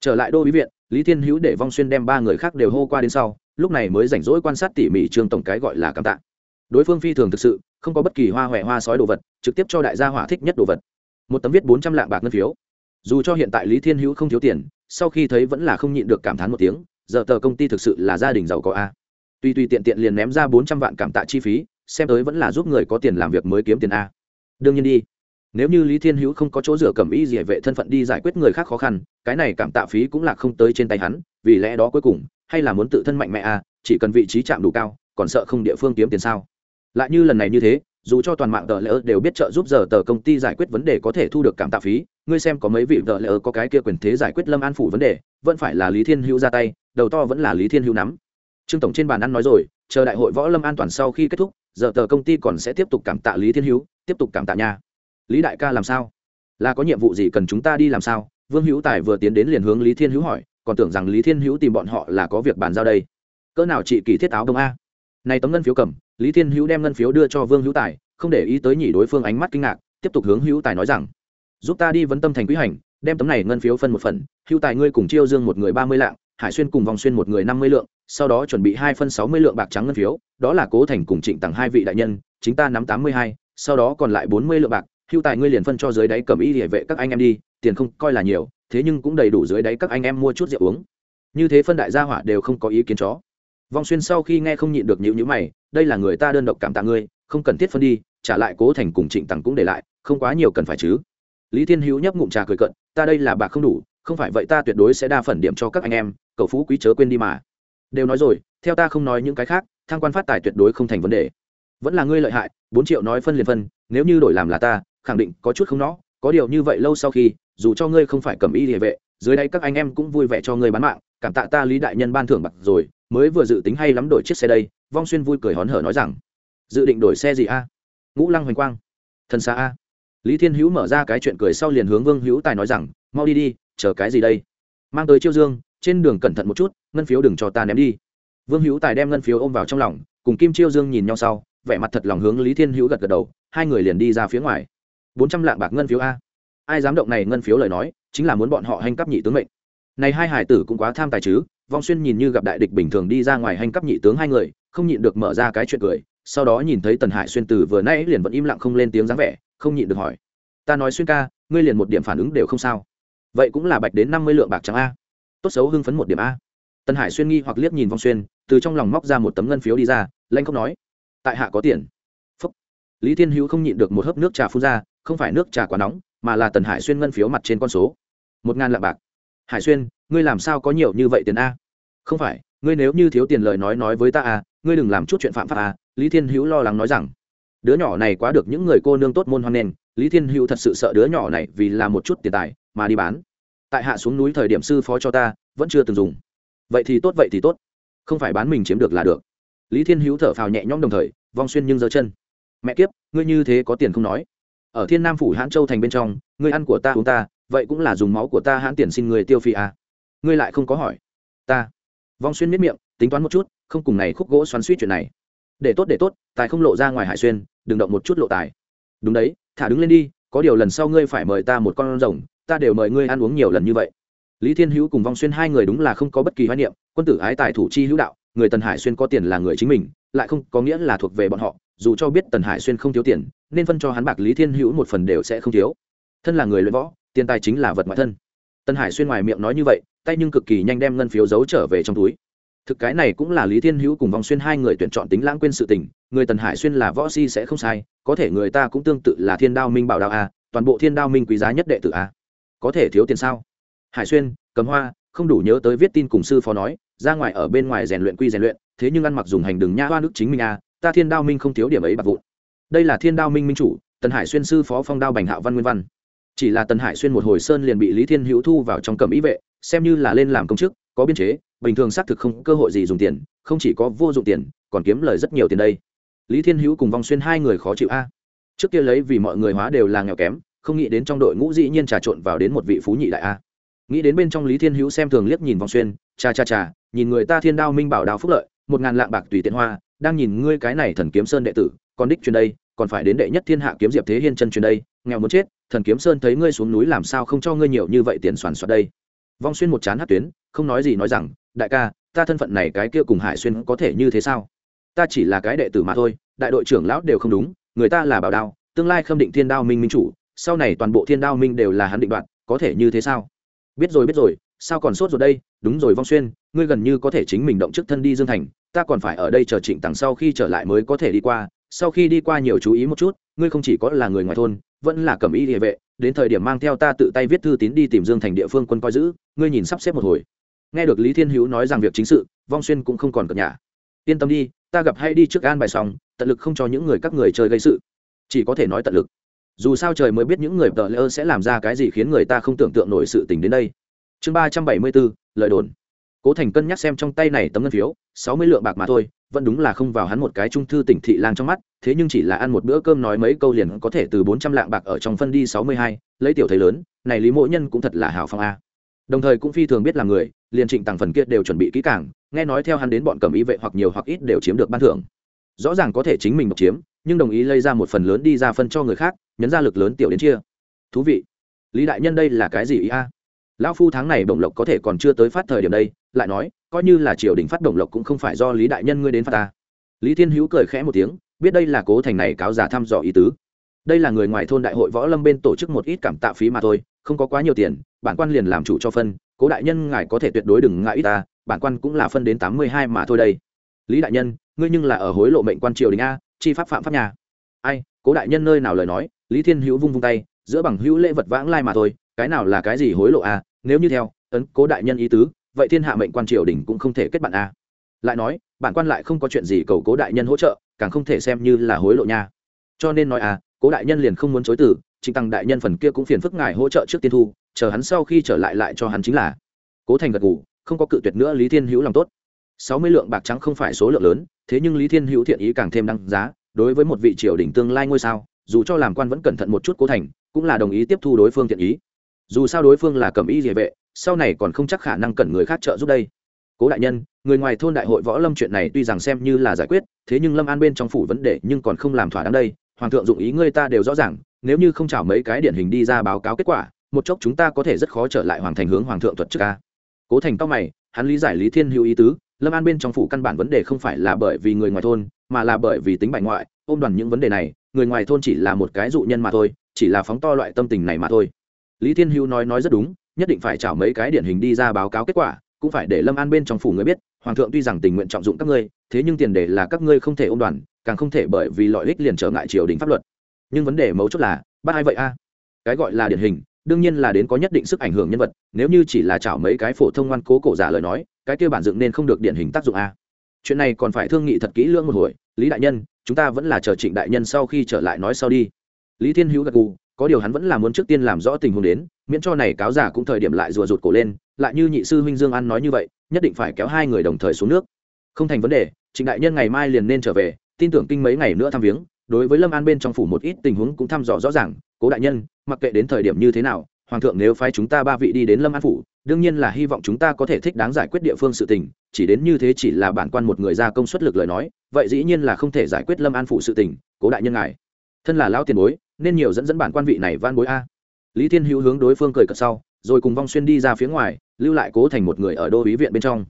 Trở lại đô bí viện, lý thiên hữu để vong xuyên đem ba người khác đều hô qua đến sau, lúc này mới rảnh rỗi quan sát tỉ mỉ trương tổng cái gọi là cảm tạ. Đối phương phi thường thực sự, không có bất kỳ hoa hoẹ hoa sói đồ vật, trực tiếp cho đại gia hỏa thích nhất đồ vật. Một tấm viết bốn trăm lạng bạc ngân phiếu. Dù cho hiện tại lý thiên hữu không thiếu tiền, sau khi thấy vẫn là không nhịn được cảm thán một tiếng, giờ tờ công ty thực sự là gia đình giàu có a. Tuy tuy tiện tiện liền ném ra bốn trăm vạn cảm tạ chi phí, xem tới vẫn là giúp người có tiền làm việc mới kiếm tiền a đương nhiên đi. Nếu như lý thiên hữu không có chỗ rửa cầm y gì vệ thân phận đi giải quyết người khác khó khăn, cái này cảm tạ phí cũng là không tới trên tay hắn, vì lẽ đó cuối cùng, hay là muốn tự thân mạnh mẽ à chỉ cần vị trí chạm đủ cao, còn sợ không địa phương kiếm tiền sao? Lại như lần này như thế, dù cho toàn mạng tờ lỡ đều biết trợ giúp giờ tờ công ty giải quyết vấn đề có thể thu được cảm tạ phí, ngươi xem có mấy vị tờ lỡ có cái kia quyền thế giải quyết lâm an phủ vấn đề, vẫn phải là lý thiên hữu ra tay, đầu to vẫn là lý thiên hữu nắm. Trương tổng trên bàn ăn nói rồi, chờ đại hội võ lâm an toàn sau khi kết thúc giờ tờ công ty còn sẽ tiếp tục cảm tạ lý thiên hữu, tiếp tục cảm tạ nha. Lý đại ca làm sao? Là có nhiệm vụ gì cần chúng ta đi làm sao? Vương hữu tài vừa tiến đến liền hướng lý thiên hữu hỏi, còn tưởng rằng lý thiên hữu tìm bọn họ là có việc bàn giao đây. Cỡ nào chị kỳ thiết áo đông a? Này tấm ngân phiếu cầm, lý thiên hữu đem ngân phiếu đưa cho vương hữu tài, không để ý tới nhỉ đối phương ánh mắt kinh ngạc, tiếp tục hướng hữu tài nói rằng, giúp ta đi vấn tâm thành quý hành, đem tấm này ngân phiếu phân một phần, hữu tài ngươi cùng chiêu dương một người ba mươi lạng, hải xuyên cùng vòng xuyên một người năm mươi lượng sau đó chuẩn bị hai phân sáu mươi lượng bạc trắng ngân phiếu, đó là cố thành cùng trịnh tặng hai vị đại nhân, chính ta nắm tám mươi hai, sau đó còn lại bốn mươi lượng bạc, hưu tài ngươi liền phân cho dưới đáy cầm y địa vệ các anh em đi, tiền không coi là nhiều, thế nhưng cũng đầy đủ dưới đáy các anh em mua chút rượu uống. Như thế phân đại gia hỏa đều không có ý kiến chó. Vong xuyên sau khi nghe không nhịn được nhữ nhữ mày, đây là người ta đơn độc cảm tạ ngươi, không cần thiết phân đi, trả lại cố thành cùng trịnh tằng cũng để lại, không quá nhiều cần phải chứ. Lý thiên hữu nhấp ngụm trà cười cận ta đây là bạc không đủ, không phải vậy ta tuyệt đối sẽ đa phần điểm cho các anh em cậu phú quý chớ quên đi mà đều nói rồi, theo ta không nói những cái khác thang quan phát tài tuyệt đối không thành vấn đề. Vẫn là ngươi lợi hại, bốn triệu nói phân liền phân, nếu như đổi làm là ta, khẳng định có chút không nó. Có điều như vậy lâu sau khi, dù cho ngươi không phải cầm y địa vệ, dưới đây các anh em cũng vui vẻ cho ngươi bán mạng, cảm tạ ta lý đại nhân ban thưởng bạc rồi, mới vừa dự tính hay lắm đổi chiếc xe đây, vong xuyên vui cười hón hở nói rằng, dự định đổi xe gì a? Ngũ lăng hoành quang. Thần xa a. Lý thiên hữu mở ra cái chuyện cười sau liền hướng vương hữu tài nói rằng, mau đi đi, chờ cái gì đây? Mang tới chiêu dương trên đường cẩn thận một chút, ngân phiếu đừng cho ta ném đi. Vương hữu tài đem ngân phiếu ôm vào trong lòng, cùng kim chiêu dương nhìn nhau sau, vẻ mặt thật lòng hướng lý thiên hữu gật gật đầu, hai người liền đi ra phía ngoài. Bốn trăm lạng bạc ngân phiếu a. Ai dám động này ngân phiếu lời nói, chính là muốn bọn họ hành cấp nhị tướng mệnh. Này hai hải tử cũng quá tham tài chứ, vong xuyên nhìn như gặp đại địch bình thường đi ra ngoài hành cấp nhị tướng hai người, không nhịn được mở ra cái chuyện cười, sau đó nhìn thấy tần hải xuyên từ vừa nãy liền vẫn im lặng không lên tiếng dáng vẻ, không nhịn được hỏi. Ta nói xuyên ca, ngươi liền một điểm phản ứng đều không sao. Vậy cũng là bạch đến năm mươi lượng bạc trắng a? Tốt xấu hưng phấn một điểm a. Tần hải xuyên nghi hoặc liếc nhìn vong xuyên, từ trong lòng móc ra một tấm ngân phiếu đi ra, lanh không nói, tại hạ có tiền. Phúc. lý thiên hữu không nhịn được một hớp nước trà phun ra, không phải nước trà quá nóng, mà là tần hải xuyên ngân phiếu mặt trên con số. Một ngàn lạng bạc. Hải xuyên, ngươi làm sao có nhiều như vậy tiền a? Không phải, ngươi nếu như thiếu tiền lời nói nói với ta a, ngươi đừng làm chút chuyện phạm pháp a, lý thiên hữu lo lắng nói rằng. Đứa nhỏ này quá được những người cô nương tốt môn hoan nghênh lý thiên hữu thật sự sợ đứa nhỏ này vì là một chút tiền tài mà đi bán tại hạ xuống núi thời điểm sư phó cho ta, vẫn chưa từng dùng. Vậy thì tốt, vậy thì tốt. Không phải bán mình chiếm được là được. Lý thiên hữu thở phào nhẹ nhõm đồng thời, vong xuyên nhưng giơ chân. Mẹ kiếp, ngươi như thế có tiền không nói. Ở thiên nam phủ hãn châu thành bên trong, ngươi ăn của ta uống ta, vậy cũng là dùng máu của ta hãn tiền xin người tiêu phi à. ngươi lại không có hỏi. Ta. Vong xuyên miết miệng, tính toán một chút, không cùng này khúc gỗ xoắn suýt chuyện này. Để tốt để tốt, tài không lộ ra ngoài hải xuyên, đừng động một chút lộ tài. Đúng đấy, thả đứng lên đi, có điều lần sau ngươi phải mời ta một con rồng ta đều mời ngươi ăn uống nhiều lần như vậy. Lý thiên hữu cùng vong xuyên hai người đúng là không có bất kỳ hoái niệm, quân tử ái tài thủ chi hữu đạo, người tần hải xuyên có tiền là người chính mình, lại không có nghĩa là thuộc về bọn họ, dù cho biết tần hải xuyên không thiếu tiền, nên phân cho hắn bạc lý thiên hữu một phần đều sẽ không thiếu. Thân là người luyện võ, tiền tài chính là vật ngoại thân. Tần hải xuyên ngoài miệng nói như vậy, tay nhưng cực kỳ nhanh đem ngân phiếu giấu trở về trong túi. Thực cái này cũng là lý thiên hữu cùng vong xuyên hai người tuyển chọn tính lãng quên sự tình, người tần hải xuyên là võ si sẽ không sai, có thể người ta cũng tương tự là thiên đao minh bảo đạo a, toàn bộ thiên đao minh quý giá nhất đệ tử a có thể thiếu tiền sao? Hải xuyên, cầm hoa, không đủ nhớ tới viết tin cùng sư phó nói, ra ngoài ở bên ngoài rèn luyện quy rèn luyện, thế nhưng ăn mặc dùng hành đường nha hoa nước chính mình à? ta thiên đao minh không thiếu điểm ấy bạc vụn. Đây là thiên đao minh minh chủ, tần hải xuyên sư phó phong đao bành hạo văn nguyên văn. Chỉ là tần hải xuyên một hồi sơn liền bị lý thiên hữu thu vào trong cẩm ý vệ, xem như là lên làm công chức, có biên chế, bình thường xác thực không cơ hội gì dùng tiền, không chỉ có vô dụng tiền, còn kiếm lời rất nhiều tiền đây. Lý thiên hữu cùng vong xuyên hai người khó chịu a. Trước kia lấy vì mọi người hóa đều là nghèo kém không nghĩ đến trong đội ngũ dĩ nhiên trà trộn vào đến một vị phú nhị đại a. Nghĩ đến bên trong lý thiên hữu xem thường liếc nhìn vong xuyên, cha cha cha, nhìn người ta thiên đao minh bảo đao phúc lợi, một ngàn lạng bạc tùy tiện hoa, đang nhìn ngươi cái này thần kiếm sơn đệ tử, còn đích truyền đây, còn phải đến đệ nhất thiên hạ kiếm diệp thế hiên chân truyền đây, nghèo muốn chết, thần kiếm sơn thấy ngươi xuống núi làm sao không cho ngươi nhiều như vậy tiền soàn soạt đây. Vong xuyên một chán hát tuyến, không nói gì nói rằng, đại ca, ta thân phận này cái kia cùng hải xuyên có thể như thế sao? Ta chỉ là cái đệ tử mà thôi, đại đội trưởng lão đều không đúng, người ta là bảo đao, tương lai khâm định thiên đao minh minh chủ sau này toàn bộ thiên đao minh đều là hắn định đoạt, có thể như thế sao? Biết rồi biết rồi sao còn sốt rồi đây? Đúng rồi vong xuyên ngươi gần như có thể chính mình động trước thân đi dương thành ta còn phải ở đây chờ trịnh tằng sau khi trở lại mới có thể đi qua. Sau khi đi qua nhiều chú ý một chút ngươi không chỉ có là người ngoài thôn vẫn là cầm ý địa vệ đến thời điểm mang theo ta tự tay viết thư tín đi tìm dương thành địa phương quân coi giữ ngươi nhìn sắp xếp một hồi. Nghe được lý thiên hữu nói rằng việc chính sự vong xuyên cũng không còn cập nhà yên tâm đi ta gặp hay đi trước an bài xong tận lực không cho những người các người chơi gây sự. Chỉ có thể nói tận lực dù sao trời mới biết những người tờ lơ sẽ làm ra cái gì khiến người ta không tưởng tượng nổi sự tình đến đây. Chương ba trăm bảy mươi bốn lời đồn. Cố thành cân nhắc xem trong tay này tấm ngân phiếu, sáu mươi lượng bạc mà thôi, vẫn đúng là không vào hắn một cái trung thư tỉnh thị lang trong mắt, thế nhưng chỉ là ăn một bữa cơm nói mấy câu liền có thể từ bốn trăm lạng bạc ở trong phân đi sáu mươi hai, lấy tiểu thấy lớn, này lý mộ nhân cũng thật là hào phong a. Đồng thời cũng phi thường biết là người, liền trịnh tặng phần kia đều chuẩn bị kỹ càng, nghe nói theo hắn đến bọn cầm ý vệ hoặc nhiều hoặc ít đều chiếm được ban thưởng. Rõ ràng có thể chính mình độc chiếm nhưng đồng ý lấy ra một phần lớn đi ra phân cho người khác, nhấn ra lực lớn tiểu đến chia. Thú vị. Lý đại nhân đây là cái gì ý a? Lão phu tháng này đồng lộc có thể còn chưa tới phát thời điểm đây, lại nói, coi như là triều đình phát đồng lộc cũng không phải do lý đại nhân ngươi đến phát ta. Lý thiên hữu cười khẽ một tiếng, biết đây là cố thành này cáo giả thăm dò ý tứ. Đây là người ngoài thôn đại hội võ lâm bên tổ chức một ít cảm tạ phí mà thôi, không có quá nhiều tiền, bản quan liền làm chủ cho phân, cố đại nhân ngài có thể tuyệt đối đừng ngại ít ta, bản quan cũng là phân đến tám mươi hai mà thôi đây. Lý đại nhân, ngươi nhưng là ở hối lộ mệnh quan triều đình a chi pháp phạm pháp nhà. Ai, cố đại nhân nơi nào lời nói, lý thiên hữu vung vung tay, giữa bằng hữu lễ vật vãng lai mà thôi, cái nào là cái gì hối lộ à nếu như theo, ấn cố đại nhân ý tứ, vậy thiên hạ mệnh quan triều đình cũng không thể kết bạn à. Lại nói, bản quan lại không có chuyện gì cầu cố đại nhân hỗ trợ, càng không thể xem như là hối lộ nha. Cho nên nói à cố đại nhân liền không muốn chối từ, trịnh tăng đại nhân phần kia cũng phiền phức ngài hỗ trợ trước tiên thu, chờ hắn sau khi trở lại lại cho hắn chính là. Cố thành gật ngủ không có cự tuyệt nữa lý thiên hữu lòng tốt sáu mươi lượng bạc trắng không phải số lượng lớn, thế nhưng lý thiên hữu thiện ý càng thêm đăng giá, đối với một vị triều đình tương lai ngôi sao, dù cho làm quan vẫn cẩn thận một chút cố thành, cũng là đồng ý tiếp thu đối phương thiện ý. Dù sao đối phương là cầm ý địa vệ, sau này còn không chắc khả năng cần người khác trợ giúp đây. Cố đại nhân, người ngoài thôn đại hội võ lâm chuyện này tuy rằng xem như là giải quyết, thế nhưng lâm an bên trong phủ vấn đề nhưng còn không làm thỏa đáng đây. Hoàng thượng dụng ý ngươi ta đều rõ ràng, nếu như không chào mấy cái điển hình đi ra báo cáo kết quả, một chốc chúng ta có thể rất khó trở lại hoàng thành hướng hoàng thượng thuật chức ca cố thành tao mày, hắn lý giải lý thiên hữu ý tứ lâm an bên trong phủ căn bản vấn đề không phải là bởi vì người ngoài thôn, mà là bởi vì tính bại ngoại, ôm đoàn những vấn đề này, người ngoài thôn chỉ là một cái dụ nhân mà thôi, chỉ là phóng to loại tâm tình này mà thôi. Lý thiên hữu nói nói rất đúng, nhất định phải chào mấy cái điển hình đi ra báo cáo kết quả, cũng phải để lâm an bên trong phủ người biết, hoàng thượng tuy rằng tình nguyện trọng dụng các ngươi, thế nhưng tiền đề là các ngươi không thể ôm đoàn, càng không thể bởi vì lợi ích liền trở ngại triều đình pháp luật. Nhưng vấn đề mấu chốt là, bắt ai vậy a? Cái gọi là điển hình, đương nhiên là đến có nhất định sức ảnh hưởng nhân vật, nếu như chỉ là chảo mấy cái phổ thông ngoan cố cổ giả lời nói cái kia bản dựng nên không được điển hình tác dụng a. Chuyện này còn phải thương nghị thật kỹ lưỡng một hồi, lý đại nhân, chúng ta vẫn là chờ trịnh đại nhân sau khi trở lại nói sau đi. Lý thiên hữu gật gù, có điều hắn vẫn là muốn trước tiên làm rõ tình huống đến, miễn cho này cáo giả cũng thời điểm lại rùa rụt cổ lên, lại như nhị sư huynh dương an nói như vậy, nhất định phải kéo hai người đồng thời xuống nước. Không thành vấn đề, trịnh đại nhân ngày mai liền nên trở về, tin tưởng kinh mấy ngày nữa thăm viếng, đối với lâm an bên trong phủ một ít tình huống cũng thăm dò rõ ràng, cố đại nhân, mặc kệ đến thời điểm như thế nào, hoàng thượng nếu phái chúng ta ba vị đi đến lâm an phủ đương nhiên là hy vọng chúng ta có thể thích đáng giải quyết địa phương sự tình, chỉ đến như thế chỉ là bản quan một người ra công suất lực lời nói, vậy dĩ nhiên là không thể giải quyết lâm an phủ sự tình, cố đại nhân ngài. Thân là lão tiền bối, nên nhiều dẫn dẫn bản quan vị này van bối a. Lý thiên hữu hướng đối phương cười cợt sau, rồi cùng vong xuyên đi ra phía ngoài, lưu lại cố thành một người ở đô ý viện bên trong.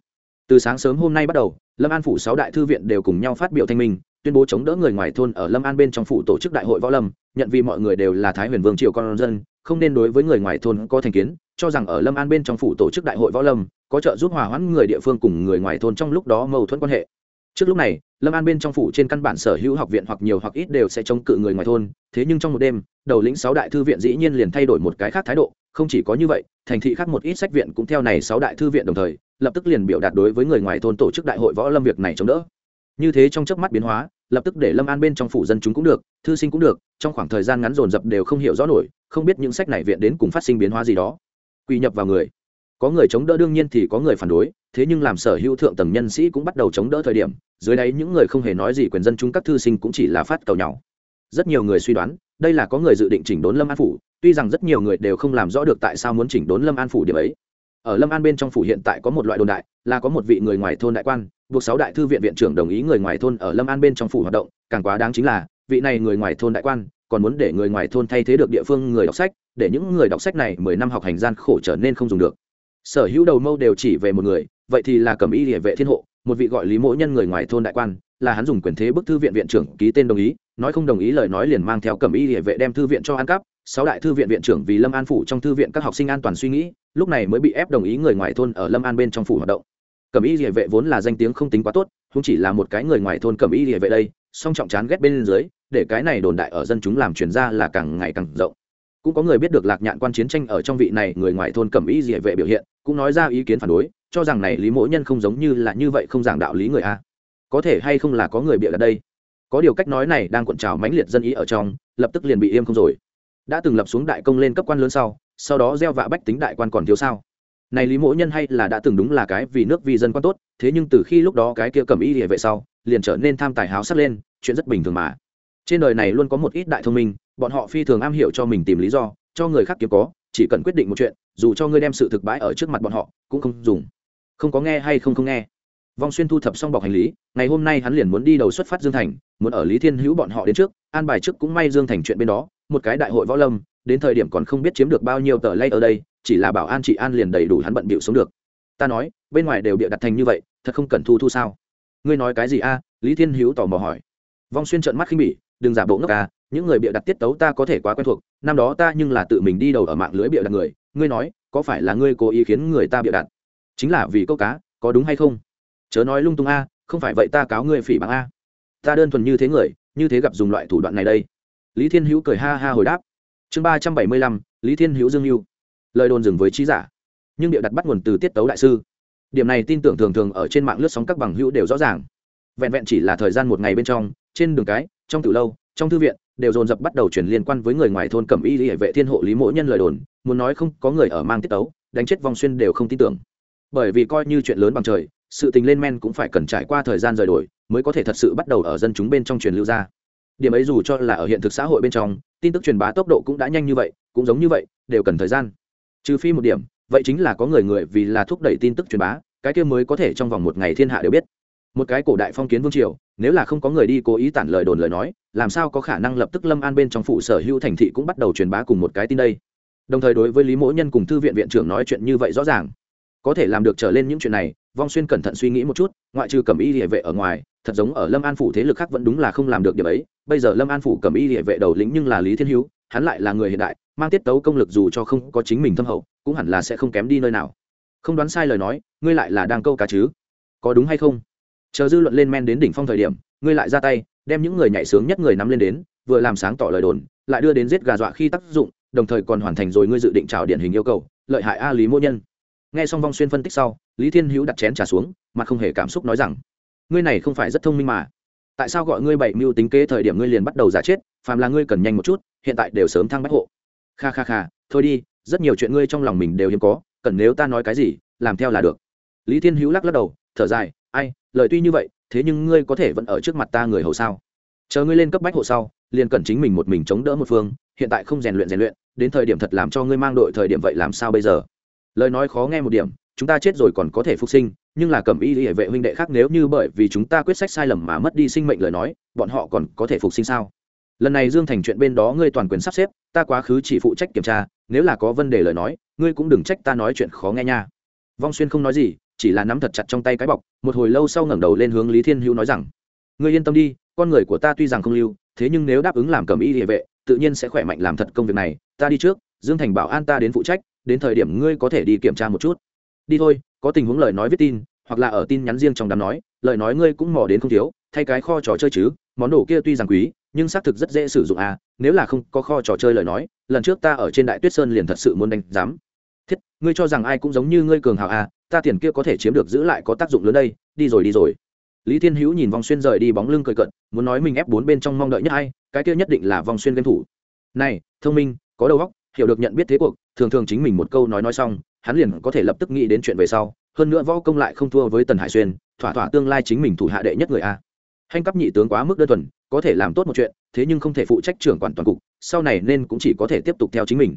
Từ sáng sớm hôm nay bắt đầu, lâm an phủ sáu đại thư viện đều cùng nhau phát biểu thanh minh, tuyên bố chống đỡ người ngoài thôn ở lâm an bên trong phủ tổ chức đại hội võ lâm, nhận vì mọi người đều là thái huyền vương triều con dân không nên đối với người ngoài thôn có thành kiến, cho rằng ở lâm an bên trong phủ tổ chức đại hội võ lâm, có trợ giúp hòa hoãn người địa phương cùng người ngoài thôn trong lúc đó mâu thuẫn quan hệ. Trước lúc này, lâm an bên trong phủ trên căn bản sở hữu học viện hoặc nhiều hoặc ít đều sẽ chống cự người ngoài thôn, thế nhưng trong một đêm, đầu lĩnh sáu đại thư viện dĩ nhiên liền thay đổi một cái khác thái độ, không chỉ có như vậy, thành thị khác một ít sách viện cũng theo này sáu đại thư viện đồng thời, lập tức liền biểu đạt đối với người ngoài thôn tổ chức đại hội võ lâm việc này chống đỡ. Như thế trong chớp mắt biến hóa lập tức để lâm an bên trong phủ dân chúng cũng được, thư sinh cũng được, trong khoảng thời gian ngắn dồn dập đều không hiểu rõ nổi, không biết những sách này viện đến cùng phát sinh biến hóa gì đó. Quy nhập vào người. Có người chống đỡ đương nhiên thì có người phản đối, thế nhưng làm sở hữu thượng tầng nhân sĩ cũng bắt đầu chống đỡ thời điểm, dưới đáy những người không hề nói gì quyền dân chúng các thư sinh cũng chỉ là phát cầu nhau. Rất nhiều người suy đoán, đây là có người dự định chỉnh đốn lâm an phủ, tuy rằng rất nhiều người đều không làm rõ được tại sao muốn chỉnh đốn lâm an phủ điểm ấy ở lâm an bên trong phủ hiện tại có một loại đồn đại, là có một vị người ngoài thôn đại quan, buộc sáu đại thư viện viện trưởng đồng ý người ngoài thôn ở lâm an bên trong phủ hoạt động, càng quá đáng chính là, vị này người ngoài thôn đại quan, còn muốn để người ngoài thôn thay thế được địa phương người đọc sách, để những người đọc sách này mười năm học hành gian khổ trở nên không dùng được. Sở hữu đầu mâu đều chỉ về một người, vậy thì là cầm y địa vệ thiên hộ, một vị gọi lý mỗi nhân người ngoài thôn đại quan, là hắn dùng quyền thế bức thư viện viện trưởng ký tên đồng ý, nói không đồng ý lời nói liền mang theo cầm y địa vệ đem thư viện cho ăn cắp sáu đại thư viện viện trưởng vì lâm an phủ trong thư viện các học sinh an toàn suy nghĩ, lúc này mới bị ép đồng ý người ngoài thôn ở lâm an bên trong phủ hoạt động. Cẩm y địa vệ vốn là danh tiếng không tính quá tốt, không chỉ là một cái người ngoài thôn cẩm y địa vệ đây, song trọng chán ghét bên dưới, để cái này đồn đại ở dân chúng làm truyền ra là càng ngày càng rộng. Cũng có người biết được lạc nhạn quan chiến tranh ở trong vị này người ngoài thôn cẩm y địa vệ biểu hiện, cũng nói ra ý kiến phản đối, cho rằng này lý mỗi nhân không giống như là như vậy không giảng đạo lý người a. Có thể hay không là có người bịa ở đây? Có điều cách nói này đang cuộn trào mãnh liệt dân ý ở trong, lập tức liền bị im không rồi đã từng lập xuống đại công lên cấp quan lớn sau sau đó gieo vạ bách tính đại quan còn thiếu sao? Này lý mỗ nhân hay là đã từng đúng là cái vì nước vì dân quan tốt, thế nhưng từ khi lúc đó cái kia cầm y địa vệ sau, liền trở nên tham tài háo sắc lên, chuyện rất bình thường mà. Trên đời này luôn có một ít đại thông minh, bọn họ phi thường am hiểu cho mình tìm lý do, cho người khác kiếm có, chỉ cần quyết định một chuyện, dù cho ngươi đem sự thực bãi ở trước mặt bọn họ, cũng không dùng. Không có nghe hay không không nghe vong xuyên thu thập xong bọc hành lý, ngày hôm nay hắn liền muốn đi đầu xuất phát dương thành, muốn ở lý thiên hữu bọn họ đến trước, an bài trước cũng may dương thành chuyện bên đó, một cái đại hội võ lâm, đến thời điểm còn không biết chiếm được bao nhiêu tờ lay ở đây, chỉ là bảo an chị an liền đầy đủ hắn bận bịu sống được. Ta nói, bên ngoài đều bịa đặt thành như vậy, thật không cần thu thu sao? Ngươi nói cái gì a? Lý thiên hữu tò mò hỏi. Vong xuyên trợn mắt khinh bỉ, đừng giả bộ ngốc à những người bịa đặt tiết tấu ta có thể quá quen thuộc, năm đó ta nhưng là tự mình đi đầu ở mạng lưới bịa đặt người, ngươi nói, có phải là ngươi cố ý khiến người ta bịa đặt? Chính là vì câu cá, có đúng hay không? Chớ nói lung tung a, không phải vậy ta cáo ngươi phỉ bằng a. Ta đơn thuần như thế người, như thế gặp dùng loại thủ đoạn này đây. Lý thiên hữu cười ha ha hồi đáp. Chương ba trăm bảy mươi lăm, lý thiên hữu dương mưu lời đồn dừng với trí giả, nhưng điệu đặt bắt nguồn từ tiết tấu đại sư. Điểm này tin tưởng thường thường ở trên mạng lướt sóng các bằng hữu đều rõ ràng. Vẹn vẹn chỉ là thời gian một ngày bên trong, trên đường cái, trong từ lâu, trong thư viện, đều dồn dập bắt đầu chuyển liên quan với người ngoài thôn cẩm y Lý hệ vệ thiên hộ lý mỗ nhân lời đồn, muốn nói không có người ở mang tiết tấu, đánh chết vòng xuyên đều không tin tưởng. Bởi vì coi như chuyện lớn bằng trời sự tình lên men cũng phải cần trải qua thời gian rời đổi mới có thể thật sự bắt đầu ở dân chúng bên trong truyền lưu ra. Điểm ấy dù cho là ở hiện thực xã hội bên trong, tin tức truyền bá tốc độ cũng đã nhanh như vậy, cũng giống như vậy, đều cần thời gian. Trừ phi một điểm, vậy chính là có người người vì là thúc đẩy tin tức truyền bá, cái kia mới có thể trong vòng một ngày thiên hạ đều biết. Một cái cổ đại phong kiến vương triều, nếu là không có người đi cố ý tản lời đồn lời nói, làm sao có khả năng lập tức lâm an bên trong phủ sở hữu thành thị cũng bắt đầu truyền bá cùng một cái tin đây? Đồng thời đối với lý mỗ nhân cùng thư viện viện trưởng nói chuyện như vậy rõ ràng, có thể làm được trở lên những chuyện này vong xuyên cẩn thận suy nghĩ một chút, ngoại trừ cầm y địa vệ ở ngoài, thật giống ở lâm an phủ thế lực khác vẫn đúng là không làm được điểm ấy. Bây giờ lâm an phủ cầm y địa vệ đầu lĩnh nhưng là lý thiên hữu, hắn lại là người hiện đại, mang tiết tấu công lực dù cho không có chính mình thâm hậu, cũng hẳn là sẽ không kém đi nơi nào. Không đoán sai lời nói, ngươi lại là đang câu cá chứ? Có đúng hay không? Chờ dư luận lên men đến đỉnh phong thời điểm, ngươi lại ra tay, đem những người nhảy sướng nhất người nắm lên đến, vừa làm sáng tỏ lời đồn, lại đưa đến giết gà dọa khi tác dụng, đồng thời còn hoàn thành rồi ngươi dự định trào điển hình yêu cầu, lợi hại a lý mô nhân nghe xong vong xuyên phân tích sau, lý thiên hữu đặt chén trà xuống, mà không hề cảm xúc nói rằng, ngươi này không phải rất thông minh mà. Tại sao gọi ngươi bảy mưu tính kế thời điểm ngươi liền bắt đầu giả chết, phàm là ngươi cần nhanh một chút, hiện tại đều sớm thăng bách hộ. Kha kha kha, thôi đi, rất nhiều chuyện ngươi trong lòng mình đều hiếm có, cần nếu ta nói cái gì, làm theo là được. Lý thiên hữu lắc lắc đầu, thở dài, ai, lời tuy như vậy, thế nhưng ngươi có thể vẫn ở trước mặt ta người hầu sao? Chờ ngươi lên cấp bách hộ sau, liền cần chính mình một mình chống đỡ một phương, hiện tại không rèn luyện rèn luyện, đến thời điểm thật làm cho ngươi mang đội thời điểm vậy làm sao bây giờ? Lời nói khó nghe một điểm, chúng ta chết rồi còn có thể phục sinh, nhưng là cầm y hệ vệ huynh đệ khác nếu như bởi vì chúng ta quyết sách sai lầm mà mất đi sinh mệnh lời nói, bọn họ còn có thể phục sinh sao? Lần này dương thành chuyện bên đó ngươi toàn quyền sắp xếp, ta quá khứ chỉ phụ trách kiểm tra, nếu là có vấn đề lời nói, ngươi cũng đừng trách ta nói chuyện khó nghe nha. Vong xuyên không nói gì, chỉ là nắm thật chặt trong tay cái bọc, một hồi lâu sau ngẩng đầu lên hướng lý thiên hữu nói rằng, ngươi yên tâm đi, con người của ta tuy rằng không lưu, thế nhưng nếu đáp ứng làm cầm y địa vệ, tự nhiên sẽ khỏe mạnh làm thật công việc này, ta đi trước, dương thành bảo an ta đến phụ trách đến thời điểm ngươi có thể đi kiểm tra một chút. Đi thôi, có tình huống lời nói viết tin, hoặc là ở tin nhắn riêng trong đám nói, lời nói ngươi cũng mò đến không thiếu, thay cái kho trò chơi chứ, món đồ kia tuy rằng quý, nhưng xác thực rất dễ sử dụng à nếu là không có kho trò chơi lời nói, lần trước ta ở trên đại tuyết sơn liền thật sự muốn đánh giám. Thiết, ngươi cho rằng ai cũng giống như ngươi cường hào à ta tiền kia có thể chiếm được giữ lại có tác dụng lớn đây, đi rồi đi rồi. Lý thiên hữu nhìn vòng xuyên rời đi bóng lưng cười cận muốn nói mình ép bốn bên trong mong đợi nhất ai, cái kia nhất định là vòng xuyên game thủ. Này, thông minh, có đầu óc hiểu được nhận biết thế cuộc, thường thường chính mình một câu nói nói xong, hắn liền có thể lập tức nghĩ đến chuyện về sau, hơn nữa võ công lại không thua với tần hải xuyên, thỏa thỏa tương lai chính mình thủ hạ đệ nhất người a. Hành cấp nhị tướng quá mức đơn thuần, có thể làm tốt một chuyện, thế nhưng không thể phụ trách trưởng quản toàn cục, sau này nên cũng chỉ có thể tiếp tục theo chính mình.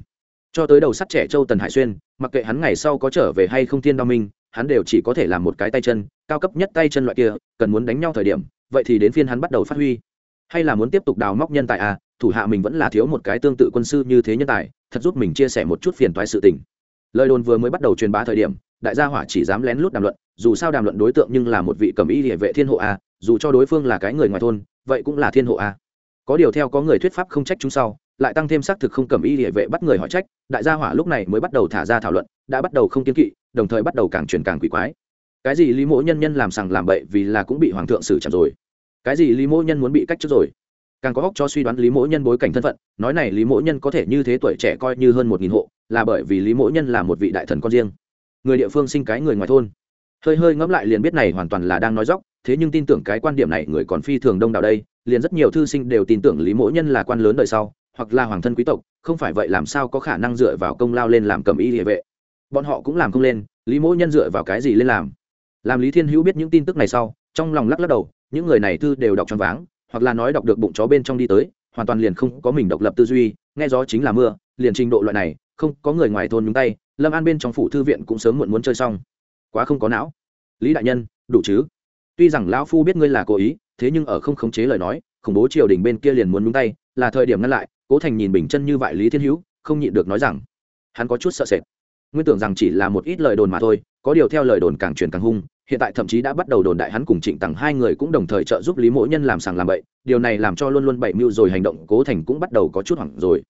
Cho tới đầu sắt trẻ châu tần hải xuyên, mặc kệ hắn ngày sau có trở về hay không thiên đao minh, hắn đều chỉ có thể làm một cái tay chân, cao cấp nhất tay chân loại kia, cần muốn đánh nhau thời điểm, vậy thì đến phiên hắn bắt đầu phát huy. Hay là muốn tiếp tục đào móc nhân tài à thủ hạ mình vẫn là thiếu một cái tương tự quân sư như thế nhân tài, thật giúp mình chia sẻ một chút phiền toái sự tình. Lời đồn vừa mới bắt đầu truyền bá thời điểm, đại gia hỏa chỉ dám lén lút đàm luận, dù sao đàm luận đối tượng nhưng là một vị cầm y địa vệ thiên hộ a, dù cho đối phương là cái người ngoài thôn, vậy cũng là thiên hộ a. Có điều theo có người thuyết pháp không trách chúng sau, lại tăng thêm xác thực không cầm y địa vệ bắt người hỏi trách, đại gia hỏa lúc này mới bắt đầu thả ra thảo luận, đã bắt đầu không kiên kỵ, đồng thời bắt đầu càng truyền càng quỷ quái. Cái gì lý mỗ nhân nhân làm sằng làm bậy vì là cũng bị hoàng thượng xử chặt rồi? Cái gì lý mỗ nhân muốn bị cách trước rồi? Càng có góc cho suy đoán lý mỗ nhân bối cảnh thân phận, nói này lý mỗ nhân có thể như thế tuổi trẻ coi như hơn một nghìn hộ, là bởi vì lý mỗ nhân là một vị đại thần con riêng. Người địa phương sinh cái người ngoài thôn. Hơi hơi ngẫm lại liền biết này hoàn toàn là đang nói dóc, thế nhưng tin tưởng cái quan điểm này người còn phi thường đông đảo đây, liền rất nhiều thư sinh đều tin tưởng lý mỗ nhân là quan lớn đời sau, hoặc là hoàng thân quý tộc, không phải vậy làm sao có khả năng dựa vào công lao lên làm cầm y địa vệ. Bọn họ cũng làm không lên, lý mỗ nhân dựa vào cái gì lên làm? Làm lý thiên hữu biết những tin tức này sau, trong lòng lắc lắc đầu, những người này thư đều đọc cho váng hoặc là nói đọc được bụng chó bên trong đi tới, hoàn toàn liền không có mình độc lập tư duy, nghe gió chính là mưa, liền trình độ loại này, không có người ngoài thôn nhúng tay, lâm an bên trong phủ thư viện cũng sớm muộn muốn chơi xong. Quá không có não. Lý đại nhân, đủ chứ? Tuy rằng lão phu biết ngươi là cố ý, thế nhưng ở không khống chế lời nói, khủng bố triều đình bên kia liền muốn nhúng tay, là thời điểm ngăn lại, cố thành nhìn bình chân như vậy lý thiên hữu, không nhịn được nói rằng, hắn có chút sợ sệt. Nguyên tưởng rằng chỉ là một ít lời đồn mà thôi, có điều theo lời đồn càng truyền càng hung hiện tại thậm chí đã bắt đầu đồn đại hắn cùng trịnh tằng hai người cũng đồng thời trợ giúp lý mỗ nhân làm sàng làm bậy, điều này làm cho luôn luôn bảy mưu rồi hành động cố thành cũng bắt đầu có chút hoảng rồi.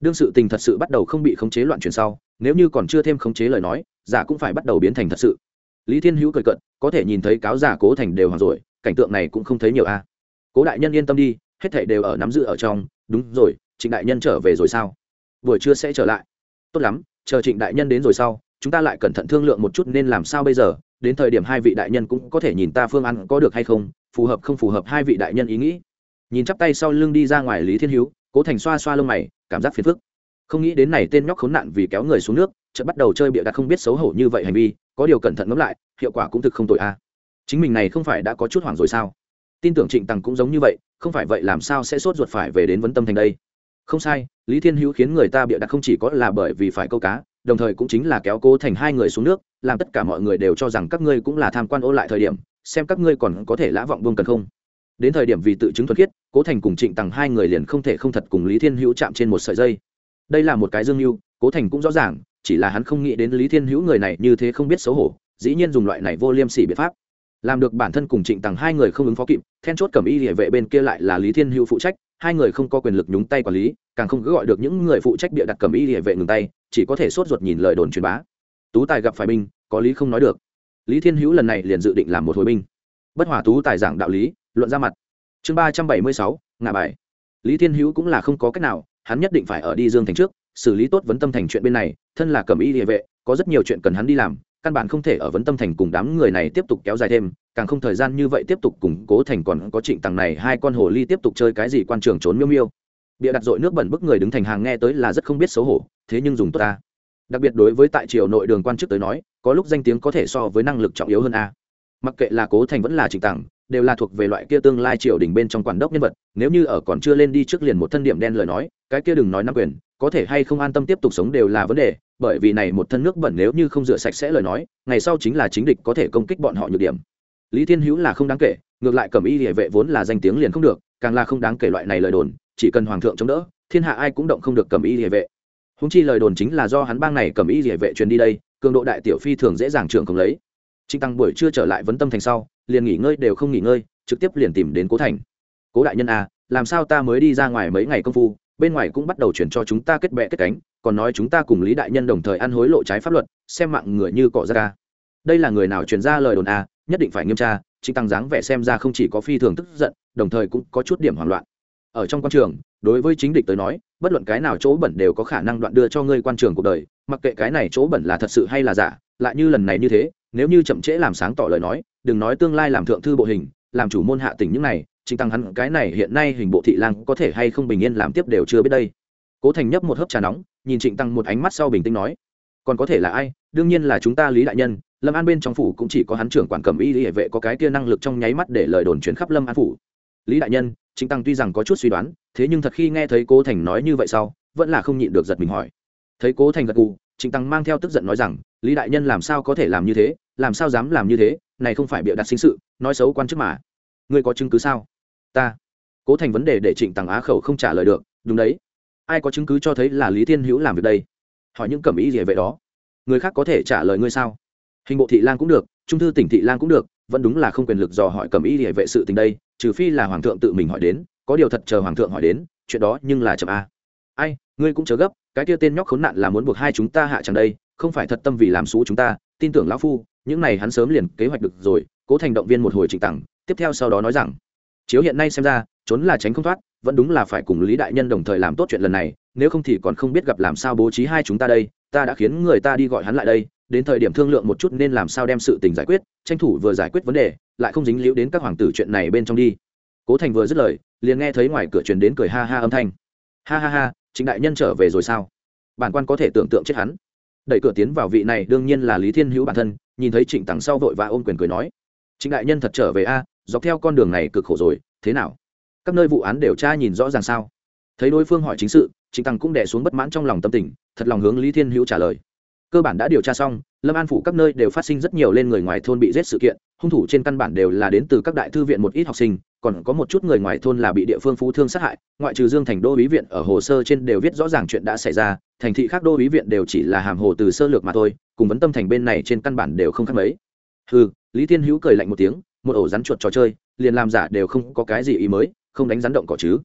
Đương sự tình thật sự bắt đầu không bị khống chế loạn chuyển sau, nếu như còn chưa thêm khống chế lời nói, giả cũng phải bắt đầu biến thành thật sự. Lý thiên hữu cười cận có thể nhìn thấy cáo giả cố thành đều hoảng rồi, cảnh tượng này cũng không thấy nhiều a. Cố đại nhân yên tâm đi, hết thảy đều ở nắm giữ ở trong, đúng rồi, trịnh đại nhân trở về rồi sao? Buổi trưa sẽ trở lại. Tốt lắm, chờ trịnh đại nhân đến rồi sau, chúng ta lại cẩn thận thương lượng một chút nên làm sao bây giờ? Đến thời điểm hai vị đại nhân cũng có thể nhìn ta phương ăn có được hay không, phù hợp không phù hợp hai vị đại nhân ý nghĩ. Nhìn chắp tay sau lưng đi ra ngoài lý thiên hữu cố thành xoa xoa lông mày, cảm giác phiền phức. Không nghĩ đến này tên nhóc khốn nạn vì kéo người xuống nước, chợt bắt đầu chơi bịa đặt không biết xấu hổ như vậy hành vi, có điều cẩn thận ngẫm lại, hiệu quả cũng thực không tội a. Chính mình này không phải đã có chút hoảng rồi sao? Tin tưởng trịnh tằng cũng giống như vậy, không phải vậy làm sao sẽ sốt ruột phải về đến vấn tâm thành đây? Không sai, lý thiên hữu khiến người ta bịa đặt không chỉ có là bởi vì phải câu cá đồng thời cũng chính là kéo cố thành hai người xuống nước, làm tất cả mọi người đều cho rằng các ngươi cũng là tham quan ô lại thời điểm, xem các ngươi còn có thể lã vọng buông cần không. Đến thời điểm vì tự chứng thuật khiết, cố thành cùng trịnh tằng hai người liền không thể không thật cùng lý thiên hữu chạm trên một sợi dây. Đây là một cái dương mưu, cố thành cũng rõ ràng, chỉ là hắn không nghĩ đến lý thiên hữu người này như thế không biết xấu hổ, dĩ nhiên dùng loại này vô liêm sỉ biện pháp làm được bản thân cùng trịnh tằng hai người không ứng phó kịp, then chốt cầm y địa vệ bên kia lại là lý thiên hữu phụ trách, hai người không có quyền lực nhúng tay quản lý, càng không cứ gọi được những người phụ trách bịa đặt cầm y địa vệ ngừng tay, chỉ có thể sốt ruột nhìn lời đồn truyền bá. Tú tài gặp phải binh, có lý không nói được. Lý thiên hữu lần này liền dự định làm một hồi binh. Bất hòa tú tài giảng đạo lý, luận ra mặt. Chương ba trăm bảy mươi sáu ngạ bài. Lý thiên hữu cũng là không có cách nào, hắn nhất định phải ở đi dương thành trước, xử lý tốt vấn tâm thành chuyện bên này, thân là cầm y địa vệ, có rất nhiều chuyện cần hắn đi làm căn bản không thể ở vấn tâm thành cùng đám người này tiếp tục kéo dài thêm, càng không thời gian như vậy tiếp tục củng cố thành còn có trịnh tằng này hai con hồ ly tiếp tục chơi cái gì quan trường trốn miêu miêu. Bịa đặt dội nước bẩn bức người đứng thành hàng nghe tới là rất không biết xấu hổ, thế nhưng dùng tốt ta. Đặc biệt đối với tại triều nội đường quan chức tới nói, có lúc danh tiếng có thể so với năng lực trọng yếu hơn a. Mặc kệ là cố thành vẫn là trịnh tằng, đều là thuộc về loại kia tương lai triều đình bên trong quản đốc nhân vật, nếu như ở còn chưa lên đi trước liền một thân điểm đen lời nói, cái kia đừng nói nắm quyền có thể hay không an tâm tiếp tục sống đều là vấn đề bởi vì này một thân nước bẩn nếu như không rửa sạch sẽ lời nói ngày sau chính là chính địch có thể công kích bọn họ nhược điểm. Lý thiên hữu là không đáng kể ngược lại cẩm y địa vệ vốn là danh tiếng liền không được càng là không đáng kể loại này lời đồn chỉ cần hoàng thượng chống đỡ thiên hạ ai cũng động không được cẩm y địa vệ. Húng chi lời đồn chính là do hắn bang này cẩm y địa vệ truyền đi đây cường độ đại tiểu phi thường dễ dàng trưởng không lấy. Trịnh tăng buổi chưa trở lại vấn tâm thành sau liền nghỉ ngơi đều không nghỉ ngơi trực tiếp liền tìm đến cố thành. Cố đại nhân a à, làm sao ta mới đi ra ngoài mấy ngày công phu bên ngoài cũng bắt đầu chuyển cho chúng ta kết bệ kết cánh còn nói chúng ta cùng lý đại nhân đồng thời ăn hối lộ trái pháp luật xem mạng người như cọ ra ca. Đây là người nào truyền ra lời đồn a à, nhất định phải nghiêm tra chính tăng dáng vẻ xem ra không chỉ có phi thường tức giận đồng thời cũng có chút điểm hoảng loạn. Ở trong quan trường đối với chính địch tới nói bất luận cái nào chỗ bẩn đều có khả năng đoạn đưa cho ngươi quan trường cuộc đời mặc kệ cái này chỗ bẩn là thật sự hay là giả lại như lần này như thế nếu như chậm trễ làm sáng tỏ lời nói đừng nói tương lai làm thượng thư bộ hình làm chủ môn hạ tỉnh những này chính tăng hắn, cái này hiện nay hình bộ thị lang có thể hay không bình yên làm tiếp đều chưa biết đây. Cố thành nhấp một hớp trà nóng, nhìn trịnh tăng một ánh mắt sau bình tĩnh nói, còn có thể là ai? Đương nhiên là chúng ta lý đại nhân, lâm an bên trong phủ cũng chỉ có hắn trưởng quản cầm y hệ vệ có cái kia năng lực trong nháy mắt để lời đồn chuyển khắp lâm an phủ. Lý đại nhân, Trịnh tăng tuy rằng có chút suy đoán, thế nhưng thật khi nghe thấy cố thành nói như vậy sau, vẫn là không nhịn được giật mình hỏi. Thấy cố thành gật gù, Trịnh tăng mang theo tức giận nói rằng, lý đại nhân làm sao có thể làm như thế? Làm sao dám làm như thế? Này không phải bịa đặt sinh sự, nói xấu quan chức mà. Ngươi có chứng cứ sao? Ta. Cố thành vấn đề để trịnh tàng á khẩu không trả lời được, đúng đấy. Ai có chứng cứ cho thấy là lý thiên hữu làm việc đây? Hỏi những cẩm ý gì vậy đó? Người khác có thể trả lời ngươi sao? Hình bộ thị lang cũng được, trung thư tỉnh thị lang cũng được, vẫn đúng là không quyền lực dò hỏi cẩm ý địa vệ sự tình đây, trừ phi là hoàng thượng tự mình hỏi đến, có điều thật chờ hoàng thượng hỏi đến, chuyện đó nhưng là chậm a. Ai, ngươi cũng chờ gấp, cái kia tên nhóc khốn nạn là muốn buộc hai chúng ta hạ chẳng đây, không phải thật tâm vì làm xú chúng ta, tin tưởng lão phu, những này hắn sớm liền kế hoạch được rồi, cố thành động viên một hồi trịnh tặng tiếp theo sau đó nói rằng chiếu hiện nay xem ra, trốn là tránh không thoát, vẫn đúng là phải cùng lý đại nhân đồng thời làm tốt chuyện lần này, nếu không thì còn không biết gặp làm sao bố trí hai chúng ta đây, ta đã khiến người ta đi gọi hắn lại đây, đến thời điểm thương lượng một chút nên làm sao đem sự tình giải quyết, tranh thủ vừa giải quyết vấn đề, lại không dính líu đến các hoàng tử chuyện này bên trong đi. Cố thành vừa dứt lời, liền nghe thấy ngoài cửa truyền đến cười ha ha âm thanh. Ha ha ha chính đại nhân trở về rồi sao? Bản quan có thể tưởng tượng chết hắn. Đẩy cửa tiến vào vị này đương nhiên là lý thiên hữu bản thân, nhìn thấy trịnh tằng sau vội và ôm quyền cười nói. Trịnh đại nhân thật trở về a dọc theo con đường này cực khổ rồi, thế nào? Các nơi vụ án đều tra nhìn rõ ràng sao? Thấy đối phương hỏi chính sự, trịnh tăng cũng đẻ xuống bất mãn trong lòng tâm tình, thật lòng hướng lý thiên hữu trả lời. Cơ bản đã điều tra xong, lâm an phủ các nơi đều phát sinh rất nhiều lên người ngoài thôn bị giết sự kiện, hung thủ trên căn bản đều là đến từ các đại thư viện một ít học sinh, còn có một chút người ngoài thôn là bị địa phương phú thương sát hại, ngoại trừ dương thành đô ý viện ở hồ sơ trên đều viết rõ ràng chuyện đã xảy ra, thành thị khác đô ý viện đều chỉ là hàm hồ từ sơ lược mà thôi, cùng vấn tâm thành bên này trên căn bản đều không khác mấy. Ừ lý thiên hữu cười lạnh một tiếng một ổ rắn chuột trò chơi, liền làm giả đều không có cái gì ý mới, không đánh rắn động cỏ chứ.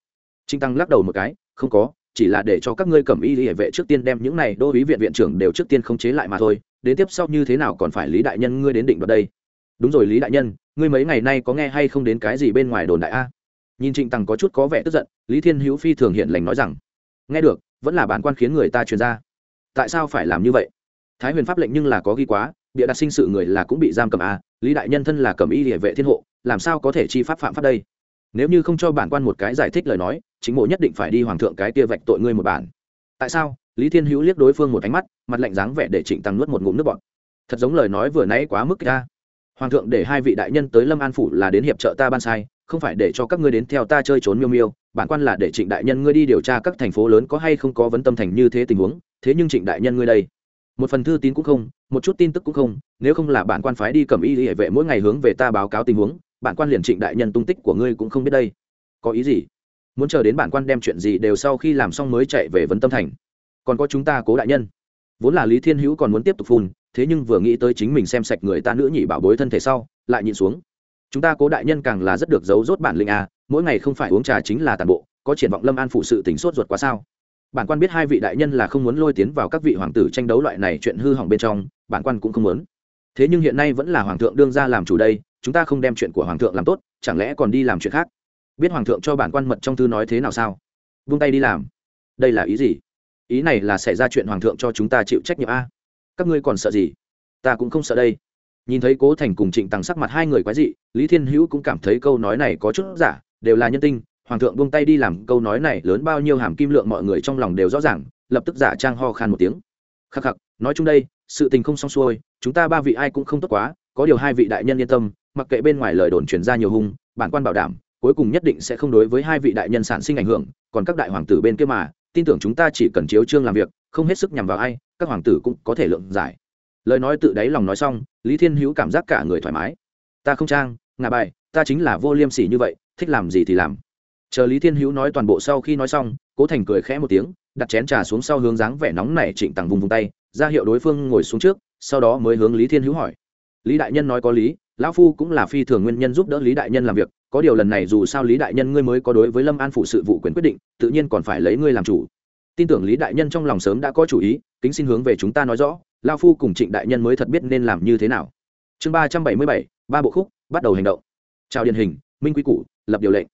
Trinh tăng lắc đầu một cái, không có, chỉ là để cho các ngươi cầm y hệ vệ trước tiên đem những này đô ý viện viện trưởng đều trước tiên không chế lại mà thôi, đến tiếp sau như thế nào còn phải lý đại nhân ngươi đến định đoạt đây? Đúng rồi lý đại nhân, ngươi mấy ngày nay có nghe hay không đến cái gì bên ngoài đồn đại a? Nhìn trịnh tằng có chút có vẻ tức giận, lý thiên hữu phi thường hiện lành nói rằng, nghe được, vẫn là bản quan khiến người ta truyền ra. Tại sao phải làm như vậy? Thái huyền pháp lệnh nhưng là có ghi quá bịa đặt sinh sự người là cũng bị giam cầm à? lý đại nhân thân là cầm y địa vệ thiên hộ, làm sao có thể chi pháp phạm pháp đây? Nếu như không cho bản quan một cái giải thích lời nói, chính mộ nhất định phải đi hoàng thượng cái kia vạch tội ngươi một bản. Tại sao? Lý thiên hữu liếc đối phương một ánh mắt, mặt lạnh dáng vẻ để trịnh tăng nuốt một ngụm nước bọt. Thật giống lời nói vừa nãy quá mức ra hoàng thượng để hai vị đại nhân tới lâm an phủ là đến hiệp trợ ta ban sai, không phải để cho các ngươi đến theo ta chơi trốn miêu miêu, bản quan là để trịnh đại nhân ngươi đi điều tra các thành phố lớn có hay không có vấn tâm thành như thế tình huống, thế nhưng trịnh đại nhân ngươi đây một phần thư tín cũng không, một chút tin tức cũng không, nếu không là bản quan phái đi cầm y hệ vệ mỗi ngày hướng về ta báo cáo tình huống, bản quan liền trịnh đại nhân tung tích của ngươi cũng không biết đây. Có ý gì? Muốn chờ đến bản quan đem chuyện gì đều sau khi làm xong mới chạy về vấn tâm thành. Còn có chúng ta cố đại nhân. Vốn là lý thiên hữu còn muốn tiếp tục phun, thế nhưng vừa nghĩ tới chính mình xem sạch người ta nữ nhị bảo bối thân thể sau, lại nhìn xuống. Chúng ta cố đại nhân càng là rất được giấu rốt bản linh à mỗi ngày không phải uống trà chính là tàn bộ, có triển vọng lâm an phụ sự tính sốt ruột quá sao? Bản quan biết hai vị đại nhân là không muốn lôi tiến vào các vị hoàng tử tranh đấu loại này chuyện hư hỏng bên trong, bản quan cũng không muốn. Thế nhưng hiện nay vẫn là hoàng thượng đương ra làm chủ đây, chúng ta không đem chuyện của hoàng thượng làm tốt, chẳng lẽ còn đi làm chuyện khác? Biết hoàng thượng cho bản quan mật trong thư nói thế nào sao? Vung tay đi làm. Đây là ý gì? Ý này là xảy ra chuyện hoàng thượng cho chúng ta chịu trách nhiệm a. Các ngươi còn sợ gì? Ta cũng không sợ đây. Nhìn thấy cố thành cùng trịnh tằng sắc mặt hai người quái dị, lý thiên hữu cũng cảm thấy câu nói này có chút giả, đều là nhân tinh hoàng thượng buông tay đi làm câu nói này, lớn bao nhiêu hàm kim lượng mọi người trong lòng đều rõ ràng, lập tức giả trang ho khan một tiếng. Khắc khắc, nói chung đây, sự tình không xong xuôi, chúng ta ba vị ai cũng không tốt quá, có điều hai vị đại nhân yên tâm, mặc kệ bên ngoài lời đồn truyền ra nhiều hung, bản quan bảo đảm, cuối cùng nhất định sẽ không đối với hai vị đại nhân sản sinh ảnh hưởng, còn các đại hoàng tử bên kia mà, tin tưởng chúng ta chỉ cần chiếu trương làm việc, không hết sức nhằm vào ai, các hoàng tử cũng có thể lượng giải. Lời nói tự đáy lòng nói xong, lý thiên hữu cảm giác cả người thoải mái. Ta không trang ngà bài, ta chính là vô liêm sỉ như vậy, thích làm gì thì làm chờ lý thiên hữu nói toàn bộ sau khi nói xong, cố thành cười khẽ một tiếng, đặt chén trà xuống sau hướng dáng vẻ nóng này trịnh tằng vùng vùng tay, ra hiệu đối phương ngồi xuống trước, sau đó mới hướng lý thiên hữu hỏi. Lý đại nhân nói có lý, lão phu cũng là phi thường nguyên nhân giúp đỡ lý đại nhân làm việc, có điều lần này dù sao lý đại nhân ngươi mới có đối với lâm an phụ sự vụ quyền quyết định, tự nhiên còn phải lấy ngươi làm chủ. Tin tưởng lý đại nhân trong lòng sớm đã có chủ ý, kính xin hướng về chúng ta nói rõ lao phu cùng trịnh đại nhân mới thật biết nên làm như thế nào. Chương ba trăm bảy mươi bảy, ba bộ khúc, bắt đầu hành động. Chào điển hình, minh quy củ, lập điều lệnh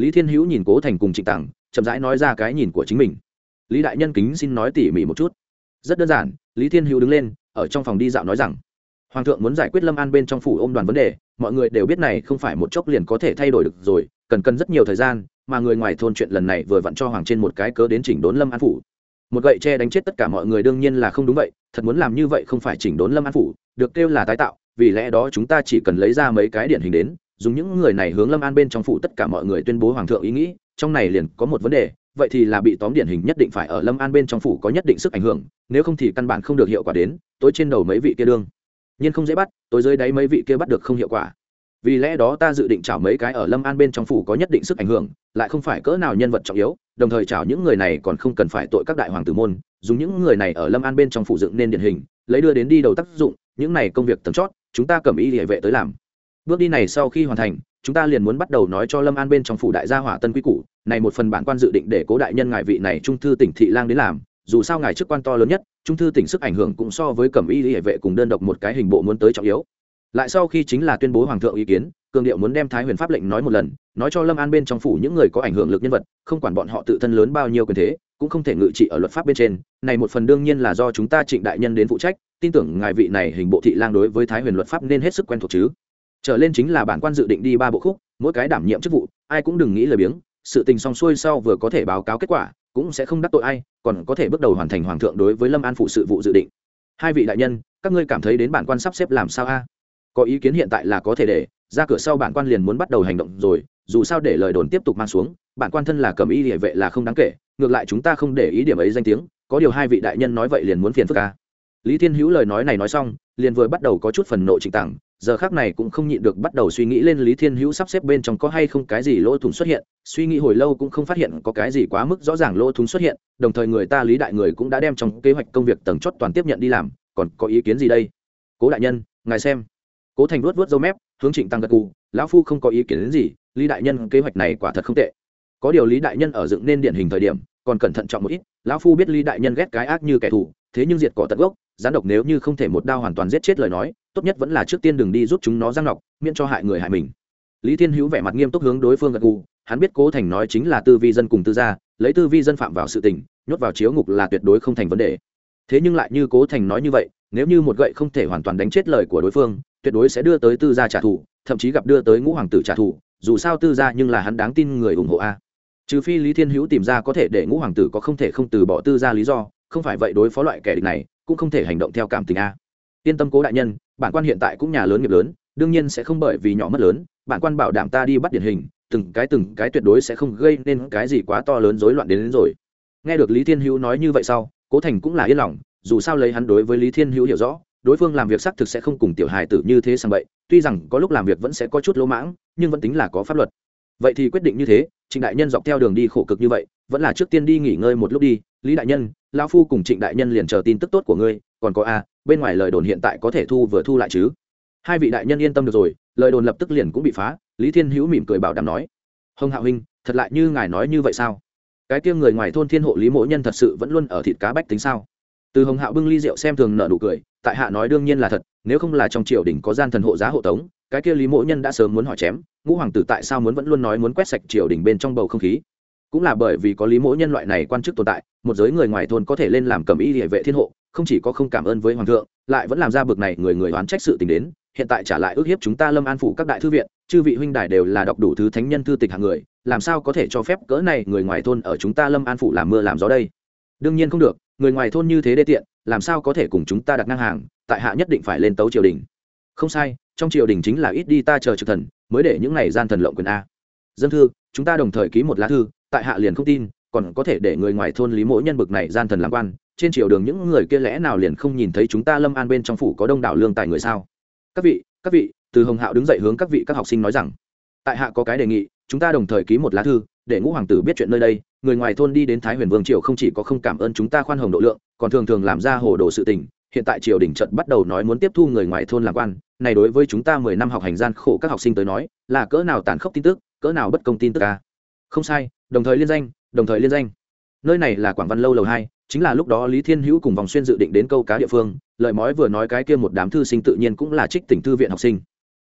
lý thiên hữu nhìn cố thành cùng trịnh tặng chậm rãi nói ra cái nhìn của chính mình. Lý đại nhân kính xin nói tỉ mỉ một chút. Rất đơn giản, lý thiên hữu đứng lên, ở trong phòng đi dạo nói rằng, hoàng thượng muốn giải quyết lâm an bên trong phủ ôm đoàn vấn đề, mọi người đều biết này không phải một chốc liền có thể thay đổi được rồi, cần cần rất nhiều thời gian, mà người ngoài thôn chuyện lần này vừa vặn cho hoàng trên một cái cớ đến chỉnh đốn lâm an phủ. Một gậy tre đánh chết tất cả mọi người đương nhiên là không đúng vậy, thật muốn làm như vậy không phải chỉnh đốn lâm an phủ, được kêu là tái tạo, vì lẽ đó chúng ta chỉ cần lấy ra mấy cái điển hình đến dùng những người này hướng lâm an bên trong phủ tất cả mọi người tuyên bố hoàng thượng ý nghĩ, trong này liền có một vấn đề, vậy thì là bị tóm điển hình nhất định phải ở lâm an bên trong phủ có nhất định sức ảnh hưởng, nếu không thì căn bản không được hiệu quả đến, tối trên đầu mấy vị kia đương. Nhưng không dễ bắt, tối dưới đáy mấy vị kia bắt được không hiệu quả. Vì lẽ đó ta dự định chảo mấy cái ở lâm an bên trong phủ có nhất định sức ảnh hưởng, lại không phải cỡ nào nhân vật trọng yếu, đồng thời chảo những người này còn không cần phải tội các đại hoàng tử môn, dùng những người này ở lâm an bên trong phủ dựng nên điển hình, lấy đưa đến đi đầu tác dụng, những này công việc tầm chót, chúng ta cầm ý địa vệ tới làm bước đi này sau khi hoàn thành, chúng ta liền muốn bắt đầu nói cho lâm an bên trong phủ đại gia hỏa tân quy củ, này một phần bản quan dự định để cố đại nhân ngài vị này trung thư tỉnh thị lang đến làm, dù sao ngài chức quan to lớn nhất, trung thư tỉnh sức ảnh hưởng cũng so với cẩm y hệ vệ cùng đơn độc một cái hình bộ muốn tới trọng yếu. Lại sau khi chính là tuyên bố hoàng thượng ý kiến, cường điệu muốn đem thái huyền pháp lệnh nói một lần, nói cho lâm an bên trong phủ những người có ảnh hưởng lực nhân vật, không quản bọn họ tự thân lớn bao nhiêu quyền thế, cũng không thể ngự trị ở luật pháp bên trên. Này một phần đương nhiên là do chúng ta trịnh đại nhân đến phụ trách, tin tưởng ngài vị này hình bộ thị lang đối với thái huyền luật pháp nên hết sức quen thuộc chứ trở lên chính là bản quan dự định đi ba bộ khúc, mỗi cái đảm nhiệm chức vụ, ai cũng đừng nghĩ lời biếng, sự tình xong xuôi sau vừa có thể báo cáo kết quả, cũng sẽ không đắc tội ai, còn có thể bước đầu hoàn thành hoàng thượng đối với lâm an phụ sự vụ dự định. Hai vị đại nhân, các ngươi cảm thấy đến bản quan sắp xếp làm sao a? Có ý kiến hiện tại là có thể để, ra cửa sau bản quan liền muốn bắt đầu hành động rồi, dù sao để lời đồn tiếp tục mang xuống, bản quan thân là cầm ý địa vệ là không đáng kể, ngược lại chúng ta không để ý điểm ấy danh tiếng, có điều hai vị đại nhân nói vậy liền muốn phiền phức ca lý thiên hữu lời nói này nói xong, liền vừa bắt đầu có chút phần nộ trịnh tặng giờ khác này cũng không nhịn được bắt đầu suy nghĩ lên lý thiên hữu sắp xếp bên trong có hay không cái gì lỗ thủng xuất hiện, suy nghĩ hồi lâu cũng không phát hiện có cái gì quá mức rõ ràng lỗ thủng xuất hiện, đồng thời người ta lý đại người cũng đã đem trong kế hoạch công việc tầng chót toàn tiếp nhận đi làm, còn có ý kiến gì đây? Cố đại nhân, ngài xem. Cố thành vuốt vuốt dâu mép, hướng trịnh tăng gật cù lão phu không có ý kiến đến gì, lý đại nhân kế hoạch này quả thật không tệ. Có điều lý đại nhân ở dựng nên điển hình thời điểm, còn cẩn thận trọng một ít, lão phu biết lý đại nhân ghét cái ác như kẻ thù, thế nhưng diệt cỏ tận gốc gián độc nếu như không thể một đao hoàn toàn giết chết lời nói, tốt nhất vẫn là trước tiên đừng đi giúp chúng nó răng nọc miễn cho hại người hại mình. Lý thiên hữu vẻ mặt nghiêm túc hướng đối phương gật gù, hắn biết cố thành nói chính là tư vi dân cùng tư gia, lấy tư vi dân phạm vào sự tình, nhốt vào chiếu ngục là tuyệt đối không thành vấn đề. Thế nhưng lại như cố thành nói như vậy, nếu như một gậy không thể hoàn toàn đánh chết lời của đối phương, tuyệt đối sẽ đưa tới tư gia trả thù, thậm chí gặp đưa tới ngũ hoàng tử trả thù, dù sao tư gia nhưng là hắn đáng tin người ủng hộ a. Trừ phi lý thiên hữu tìm ra có thể để ngũ hoàng tử có không thể không từ bỏ tư gia lý do, không phải vậy đối phó loại kẻ địch này cũng không thể hành động theo cảm tình a. Yên tâm cố đại nhân bản quan hiện tại cũng nhà lớn nghiệp lớn đương nhiên sẽ không bởi vì nhỏ mất lớn bản quan bảo đảm ta đi bắt điển hình từng cái từng cái tuyệt đối sẽ không gây nên cái gì quá to lớn rối loạn đến, đến rồi. Nghe được lý thiên hữu nói như vậy sau cố thành cũng là yên lòng dù sao lấy hắn đối với lý thiên hữu hiểu rõ đối phương làm việc xác thực sẽ không cùng tiểu hài tử như thế sang vậy tuy rằng có lúc làm việc vẫn sẽ có chút lỗ mãng nhưng vẫn tính là có pháp luật. Vậy thì quyết định như thế trịnh đại nhân dọc theo đường đi khổ cực như vậy vẫn là trước tiên đi nghỉ ngơi một lúc đi lý đại nhân lão phu cùng trịnh đại nhân liền chờ tin tức tốt của ngươi, còn có a, bên ngoài lời đồn hiện tại có thể thu vừa thu lại chứ? Hai vị đại nhân yên tâm được rồi, lời đồn lập tức liền cũng bị phá, lý thiên hữu mỉm cười bảo đảm nói. Hồng hạo huynh, thật lại như ngài nói như vậy sao? Cái kia người ngoài thôn thiên hộ lý mỗ nhân thật sự vẫn luôn ở thịt cá bách tính sao? Từ hồng hạo bưng ly rượu xem thường nợ nụ cười, tại hạ nói đương nhiên là thật, nếu không là trong triều đình có gian thần hộ giá hộ tống, cái kia lý mỗ nhân đã sớm muốn hỏi chém, ngũ hoàng tử tại sao muốn vẫn luôn nói muốn quét sạch triều đình bên trong bầu không khí? Cũng là bởi vì có lý mỗ nhân loại này quan chức tồn tại, một giới người ngoài thôn có thể lên làm cầm y địa vệ thiên hộ, không chỉ có không cảm ơn với hoàng thượng, lại vẫn làm ra bực này người người oán trách sự tình đến, hiện tại trả lại ước hiếp chúng ta lâm an phủ các đại thư viện, chư vị huynh đài đều là đọc đủ thứ thánh nhân thư tịch hàng người, làm sao có thể cho phép cỡ này người ngoài thôn ở chúng ta lâm an phủ làm mưa làm gió đây? Đương nhiên không được, người ngoài thôn như thế đê tiện, làm sao có thể cùng chúng ta đặt ngang hàng, tại hạ nhất định phải lên tấu triều đình. Không sai, trong triều đình chính là ít đi ta chờ trực thần, mới để những này gian thần lộng quyền a. Dân thư, chúng ta đồng thời ký một lá thư tại hạ liền không tin, còn có thể để người ngoài thôn lý mỗi nhân bực này gian thần làm quan, trên triều đường những người kia lẽ nào liền không nhìn thấy chúng ta lâm an bên trong phủ có đông đảo lương tài người sao? Các vị các vị, từ hồng hạo đứng dậy hướng các vị các học sinh nói rằng, tại hạ có cái đề nghị, chúng ta đồng thời ký một lá thư, để ngũ hoàng tử biết chuyện nơi đây, người ngoài thôn đi đến thái huyền vương triều không chỉ có không cảm ơn chúng ta khoan hồng độ lượng, còn thường thường làm ra hồ đồ sự tình, hiện tại triều đình trận bắt đầu nói muốn tiếp thu người ngoài thôn làm quan, này đối với chúng ta mười năm học hành gian khổ các học sinh tới nói, là cỡ nào tàn khốc tin tức, cỡ nào bất công tin tức ca không sai đồng thời liên danh, đồng thời liên danh. Nơi này là quảng văn lâu lầu hai, chính là lúc đó lý thiên hữu cùng vòng xuyên dự định đến câu cá địa phương lợi mói vừa nói cái kia một đám thư sinh tự nhiên cũng là trích tỉnh thư viện học sinh.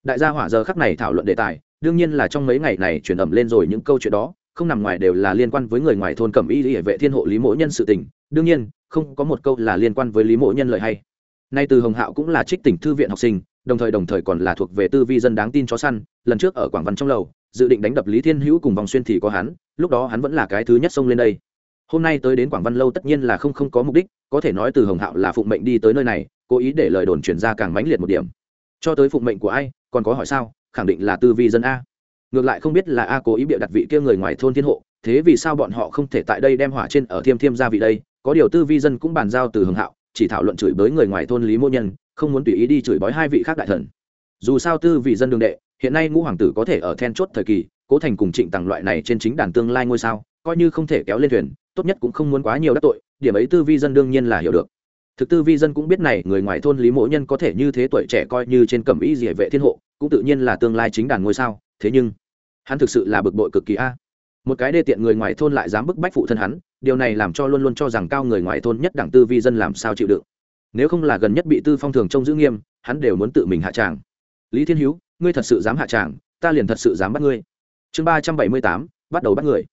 Đại gia hỏa giờ khắc này thảo luận đề tài, đương nhiên là trong mấy ngày này chuyển ẩm lên rồi những câu chuyện đó, không nằm ngoài đều là liên quan với người ngoài thôn cẩm y hệ vệ thiên hộ lý mỗ nhân sự tình, đương nhiên, không có một câu là liên quan với lý mỗ nhân lợi hay. Nay từ hồng hạo cũng là trích tỉnh thư viện học sinh, đồng thời đồng thời còn là thuộc về tư vi dân đáng tin chó săn, lần trước ở quảng văn trong lầu dự định đánh đập lý thiên hữu cùng vòng xuyên thì có hắn, lúc đó hắn vẫn là cái thứ nhất xông lên đây. Hôm nay tới đến quảng văn lâu tất nhiên là không không có mục đích, có thể nói từ hồng hạo là phụng mệnh đi tới nơi này, cố ý để lời đồn chuyển ra càng mãnh liệt một điểm. Cho tới phụng mệnh của ai, còn có hỏi sao, khẳng định là tư vi dân a. Ngược lại không biết là a cố ý bịa đặt vị kia người ngoài thôn thiên hộ, thế vì sao bọn họ không thể tại đây đem hỏa trên ở thiêm thiêm gia vị đây, có điều tư vi dân cũng bàn giao từ hồng hạo, chỉ thảo luận chửi bới người ngoài thôn lý mô nhân, không muốn tùy ý đi chửi bới hai vị khác đại thần dù sao tư vị dân đường đệ, hiện nay ngũ hoàng tử có thể ở then chốt thời kỳ, cố thành cùng trịnh tặng loại này trên chính đàn tương lai ngôi sao, coi như không thể kéo lên thuyền, tốt nhất cũng không muốn quá nhiều đắc tội, điểm ấy tư vi dân đương nhiên là hiểu được. Thực tư vi dân cũng biết này, người ngoài thôn lý mỗ nhân có thể như thế tuổi trẻ coi như trên cẩm ý gì vệ thiên hộ, cũng tự nhiên là tương lai chính đàn ngôi sao, thế nhưng, hắn thực sự là bực bội cực kỳ a. À. Một cái đê tiện người ngoài thôn lại dám bức bách phụ thân hắn, điều này làm cho luôn luôn cho rằng cao người ngoài thôn nhất đảng tư vi dân làm sao chịu đựng. Nếu không là gần nhất bị tư phong thường trông giữ nghiêm, hắn đều muốn tự mình hạ tràng lý thiên hữu, ngươi thật sự dám hạ tràng, ta liền thật sự dám bắt ngươi. Chương ba trăm bảy mươi tám, bắt đầu bắt người.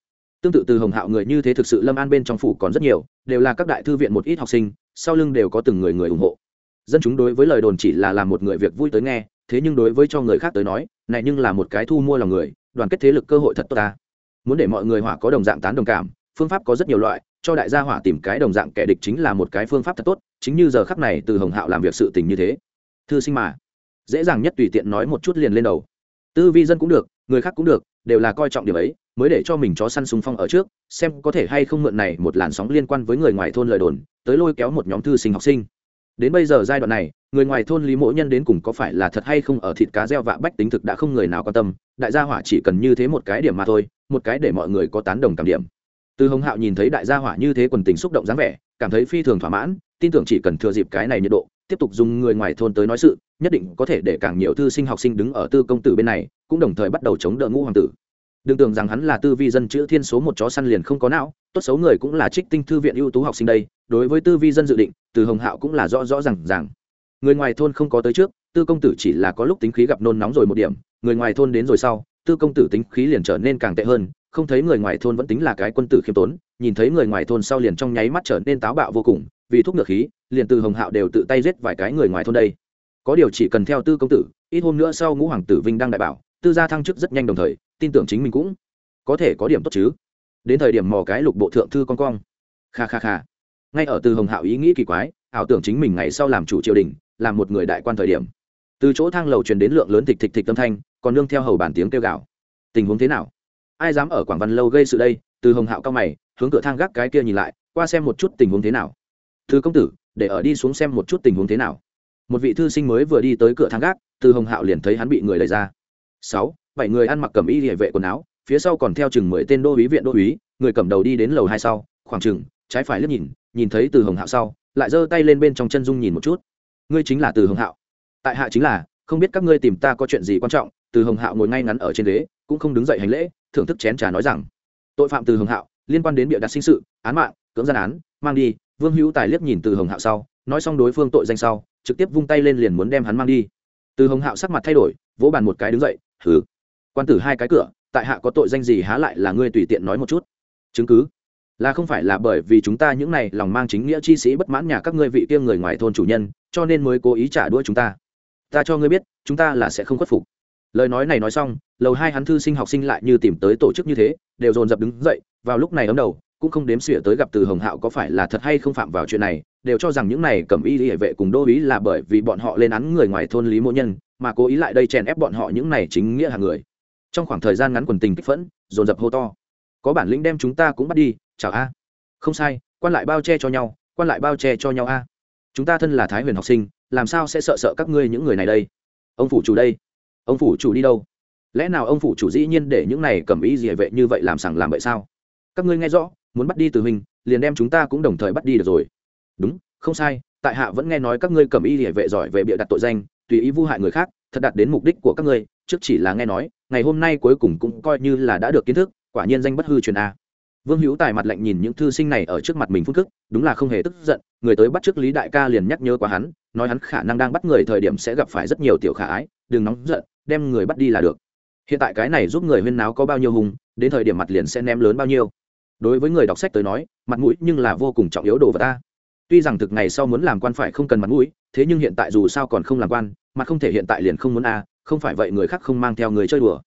Tương tự từ hồng hạo người như thế thực sự lâm an bên trong phủ còn rất nhiều, đều là các đại thư viện một ít học sinh, sau lưng đều có từng người người ủng hộ. Dân chúng đối với lời đồn chỉ là làm một người việc vui tới nghe, thế nhưng đối với cho người khác tới nói, này nhưng là một cái thu mua lòng người, đoàn kết thế lực cơ hội thật tốt ta. Muốn để mọi người hỏa có đồng dạng tán đồng cảm, phương pháp có rất nhiều loại, cho đại gia hỏa tìm cái đồng dạng kẻ địch chính là một cái phương pháp thật tốt, chính như giờ khắc này từ hồng hạo làm việc sự tình như thế. Thư sinh mà dễ dàng nhất tùy tiện nói một chút liền lên đầu. Tư vi dân cũng được, người khác cũng được, đều là coi trọng điểm ấy, mới để cho mình chó săn súng phong ở trước, xem có thể hay không mượn này một làn sóng liên quan với người ngoài thôn lời đồn, tới lôi kéo một nhóm thư sinh học sinh. Đến bây giờ giai đoạn này, người ngoài thôn lý mỗi nhân đến cùng có phải là thật hay không ở thịt cá gieo vạ bách tính thực đã không người nào quan tâm, đại gia hỏa chỉ cần như thế một cái điểm mà thôi, một cái để mọi người có tán đồng cảm điểm. Từ hồng hạo nhìn thấy đại gia hỏa như thế quần tình xúc động dáng vẻ, cảm thấy phi thường thỏa mãn, tin tưởng chỉ cần thừa dịp cái này nhiệt độ tiếp tục dùng người ngoài thôn tới nói sự, nhất định có thể để càng nhiều thư sinh học sinh đứng ở tư công tử bên này, cũng đồng thời bắt đầu chống đỡ ngũ hoàng tử. Đừng tưởng rằng hắn là tư vi dân chữ thiên số một chó săn liền không có não, tốt xấu người cũng là trích tinh thư viện ưu tú học sinh đây, đối với tư vi dân dự định, từ hồng hạo cũng là rõ rõ rằng rằng người ngoài thôn không có tới trước, tư công tử chỉ là có lúc tính khí gặp nôn nóng rồi một điểm, người ngoài thôn đến rồi sau, tư công tử tính khí liền trở nên càng tệ hơn, không thấy người ngoài thôn vẫn tính là cái quân tử khiêm tốn, nhìn thấy người ngoài thôn sau liền trong nháy mắt trở nên táo bạo vô cùng vì thuốc ngược khí, liền từ hồng hạo đều tự tay giết vài cái người ngoài thôn đây. Có điều chỉ cần theo tư công tử, ít hôm nữa sau ngũ hoàng tử vinh đang đại bảo, tư gia thăng chức rất nhanh đồng thời, tin tưởng chính mình cũng có thể có điểm tốt chứ. Đến thời điểm mò cái lục bộ thượng thư con cong. Kha kha kha. Ngay ở từ hồng hạo ý nghĩ kỳ quái, ảo tưởng chính mình ngày sau làm chủ triều đình, làm một người đại quan thời điểm. Từ chỗ thang lầu truyền đến lượng lớn thịch thịch thịch tâm thanh, còn nương theo hầu bản tiếng kêu gào. Tình huống thế nào? Ai dám ở quảng văn lâu gây sự đây? Từ hồng hạo cao mày, hướng cửa thang gác cái kia nhìn lại, qua xem một chút tình huống thế nào thư công tử, để ở đi xuống xem một chút tình huống thế nào. Một vị thư sinh mới vừa đi tới cửa thang gác, từ hồng hạo liền thấy hắn bị người đẩy ra. Sáu, bảy người ăn mặc cầm y địa vệ quần áo, phía sau còn theo chừng mười tên đô úy viện đô úy, người cầm đầu đi đến lầu hai sau, khoảng chừng, trái phải liếc nhìn nhìn thấy từ hồng hạo sau, lại giơ tay lên bên trong chân dung nhìn một chút. Ngươi chính là từ hồng hạo. Tại hạ chính là, không biết các ngươi tìm ta có chuyện gì quan trọng. Từ hồng hạo ngồi ngay ngắn ở trên ghế, cũng không đứng dậy hành lễ, thưởng thức chén trà nói rằng, tội phạm từ hồng hạo, liên quan đến bịa đặt sinh sự, án mạng, cưỡng gian án, mang đi vương hữu tài liếc nhìn từ hồng hạo sau, nói xong đối phương tội danh sau, trực tiếp vung tay lên liền muốn đem hắn mang đi. Từ hồng hạo sắc mặt thay đổi, vỗ bàn một cái đứng dậy, hừ, quan tử hai cái cửa, tại hạ có tội danh gì há lại là ngươi tùy tiện nói một chút. Chứng cứ? Là không phải là bởi vì chúng ta những này lòng mang chính nghĩa chi sĩ bất mãn nhà các ngươi vị kia người ngoài thôn chủ nhân, cho nên mới cố ý trả đũa chúng ta. Ta cho ngươi biết, chúng ta là sẽ không khuất phục. Lời nói này nói xong, lầu hai hắn thư sinh học sinh lại như tìm tới tổ chức như thế, đều dồn dập đứng dậy, vào lúc này ấm đầu cũng không đếm xỉa tới gặp từ hồng hạo có phải là thật hay không phạm vào chuyện này, đều cho rằng những này cầm y hệ vệ cùng đô ý là bởi vì bọn họ lên án người ngoài thôn lý mỗ nhân, mà cố ý lại đây chèn ép bọn họ những này chính nghĩa hàng người. Trong khoảng thời gian ngắn quần tình kích phẫn, dồn dập hô to. Có bản lĩnh đem chúng ta cũng bắt đi, chào a. Không sai, quan lại bao che cho nhau, quan lại bao che cho nhau a. Chúng ta thân là thái huyền học sinh, làm sao sẽ sợ sợ các ngươi những người này đây? Ông phủ chủ đây. Ông phủ chủ đi đâu? Lẽ nào ông phủ chủ dĩ nhiên để những này cầm ý gì vệ như vậy làm sằng làm vậy sao? Các ngươi nghe rõ muốn bắt đi từ mình liền đem chúng ta cũng đồng thời bắt đi được rồi. Đúng, không sai, tại hạ vẫn nghe nói các ngươi cầm y địa vệ giỏi về bịa đặt tội danh, tùy ý vu hại người khác, thật đạt đến mục đích của các ngươi, trước chỉ là nghe nói, ngày hôm nay cuối cùng cũng coi như là đã được kiến thức, quả nhiên danh bất hư truyền a. Vương hữu tài mặt lạnh nhìn những thư sinh này ở trước mặt mình phun thức đúng là không hề tức giận, người tới bắt trước lý đại ca liền nhắc nhớ qua hắn, nói hắn khả năng đang bắt người thời điểm sẽ gặp phải rất nhiều tiểu khả ái, đừng nóng giận, đem người bắt đi là được. Hiện tại cái này giúp người huyên náo có bao nhiêu hùng, đến thời điểm mặt liền sẽ ném lớn bao nhiêu đối với người đọc sách tới nói, mặt mũi nhưng là vô cùng trọng yếu đồ vật ta. Tuy rằng thực ngày sau muốn làm quan phải không cần mặt mũi, thế nhưng hiện tại dù sao còn không làm quan, mặt không thể hiện tại liền không muốn a, không phải vậy người khác không mang theo người chơi đùa.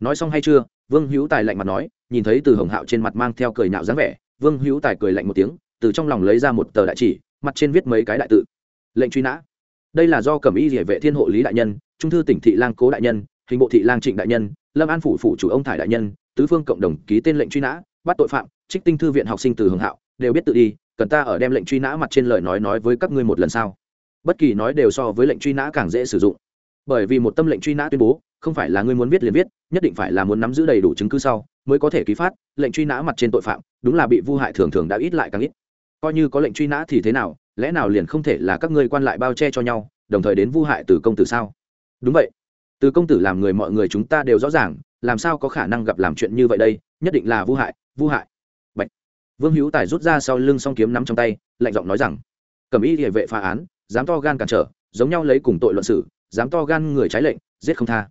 Nói xong hay chưa? Vương hữu tài lạnh mặt nói, nhìn thấy từ hồng hạo trên mặt mang theo cười nhạo dáng vẻ, vương hữu tài cười lạnh một tiếng, từ trong lòng lấy ra một tờ đại chỉ, mặt trên viết mấy cái đại tự. Lệnh truy nã. Đây là do cẩm y địa vệ thiên hộ lý đại nhân, trung thư tỉnh thị lang cố đại nhân, hình bộ thị lang trịnh đại nhân, lâm an phủ phủ chủ ông thải đại nhân, tứ phương cộng đồng ký tên lệnh truy nã bắt tội phạm, trích tinh thư viện học sinh từ hưởng hạo, đều biết tự đi, cần ta ở đem lệnh truy nã mặt trên lời nói nói với các ngươi một lần sau. Bất kỳ nói đều so với lệnh truy nã càng dễ sử dụng. Bởi vì một tâm lệnh truy nã tuyên bố, không phải là ngươi muốn viết liền viết, nhất định phải là muốn nắm giữ đầy đủ chứng cứ sau, mới có thể ký phát, lệnh truy nã mặt trên tội phạm, đúng là bị vu hại thường thường đã ít lại càng ít. Coi như có lệnh truy nã thì thế nào, lẽ nào liền không thể là các ngươi quan lại bao che cho nhau, đồng thời đến vu hại từ công tử sao? Đúng vậy. Từ công tử làm người mọi người chúng ta đều rõ ràng làm sao có khả năng gặp làm chuyện như vậy đây, nhất định là vu hại vu hại. Bạch. vương hữu tài rút ra sau lưng song kiếm nắm trong tay, lạnh giọng nói rằng cầm ý địa vệ phá án, dám to gan cản trở, giống nhau lấy cùng tội luận xử, dám to gan người trái lệnh, giết không tha.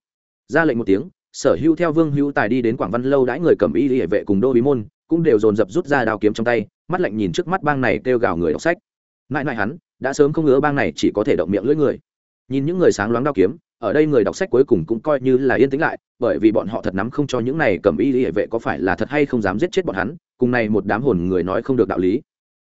Ra lệnh một tiếng, sở hữu theo vương hữu tài đi đến quảng văn lâu đãi người cầm y địa vệ cùng đô bí môn, cũng đều dồn dập rút ra đao kiếm trong tay, mắt lạnh nhìn trước mắt bang này kêu gào người đọc sách. Mãi mãi hắn, đã sớm không ngứa bang này chỉ có thể động miệng lưỡi người. Nhìn những người sáng loáng đao kiếm ở đây người đọc sách cuối cùng cũng coi như là yên tĩnh lại, bởi vì bọn họ thật nắm không cho những này cầm y hệ vệ có phải là thật hay không dám giết chết bọn hắn, cùng này một đám hồn người nói không được đạo lý.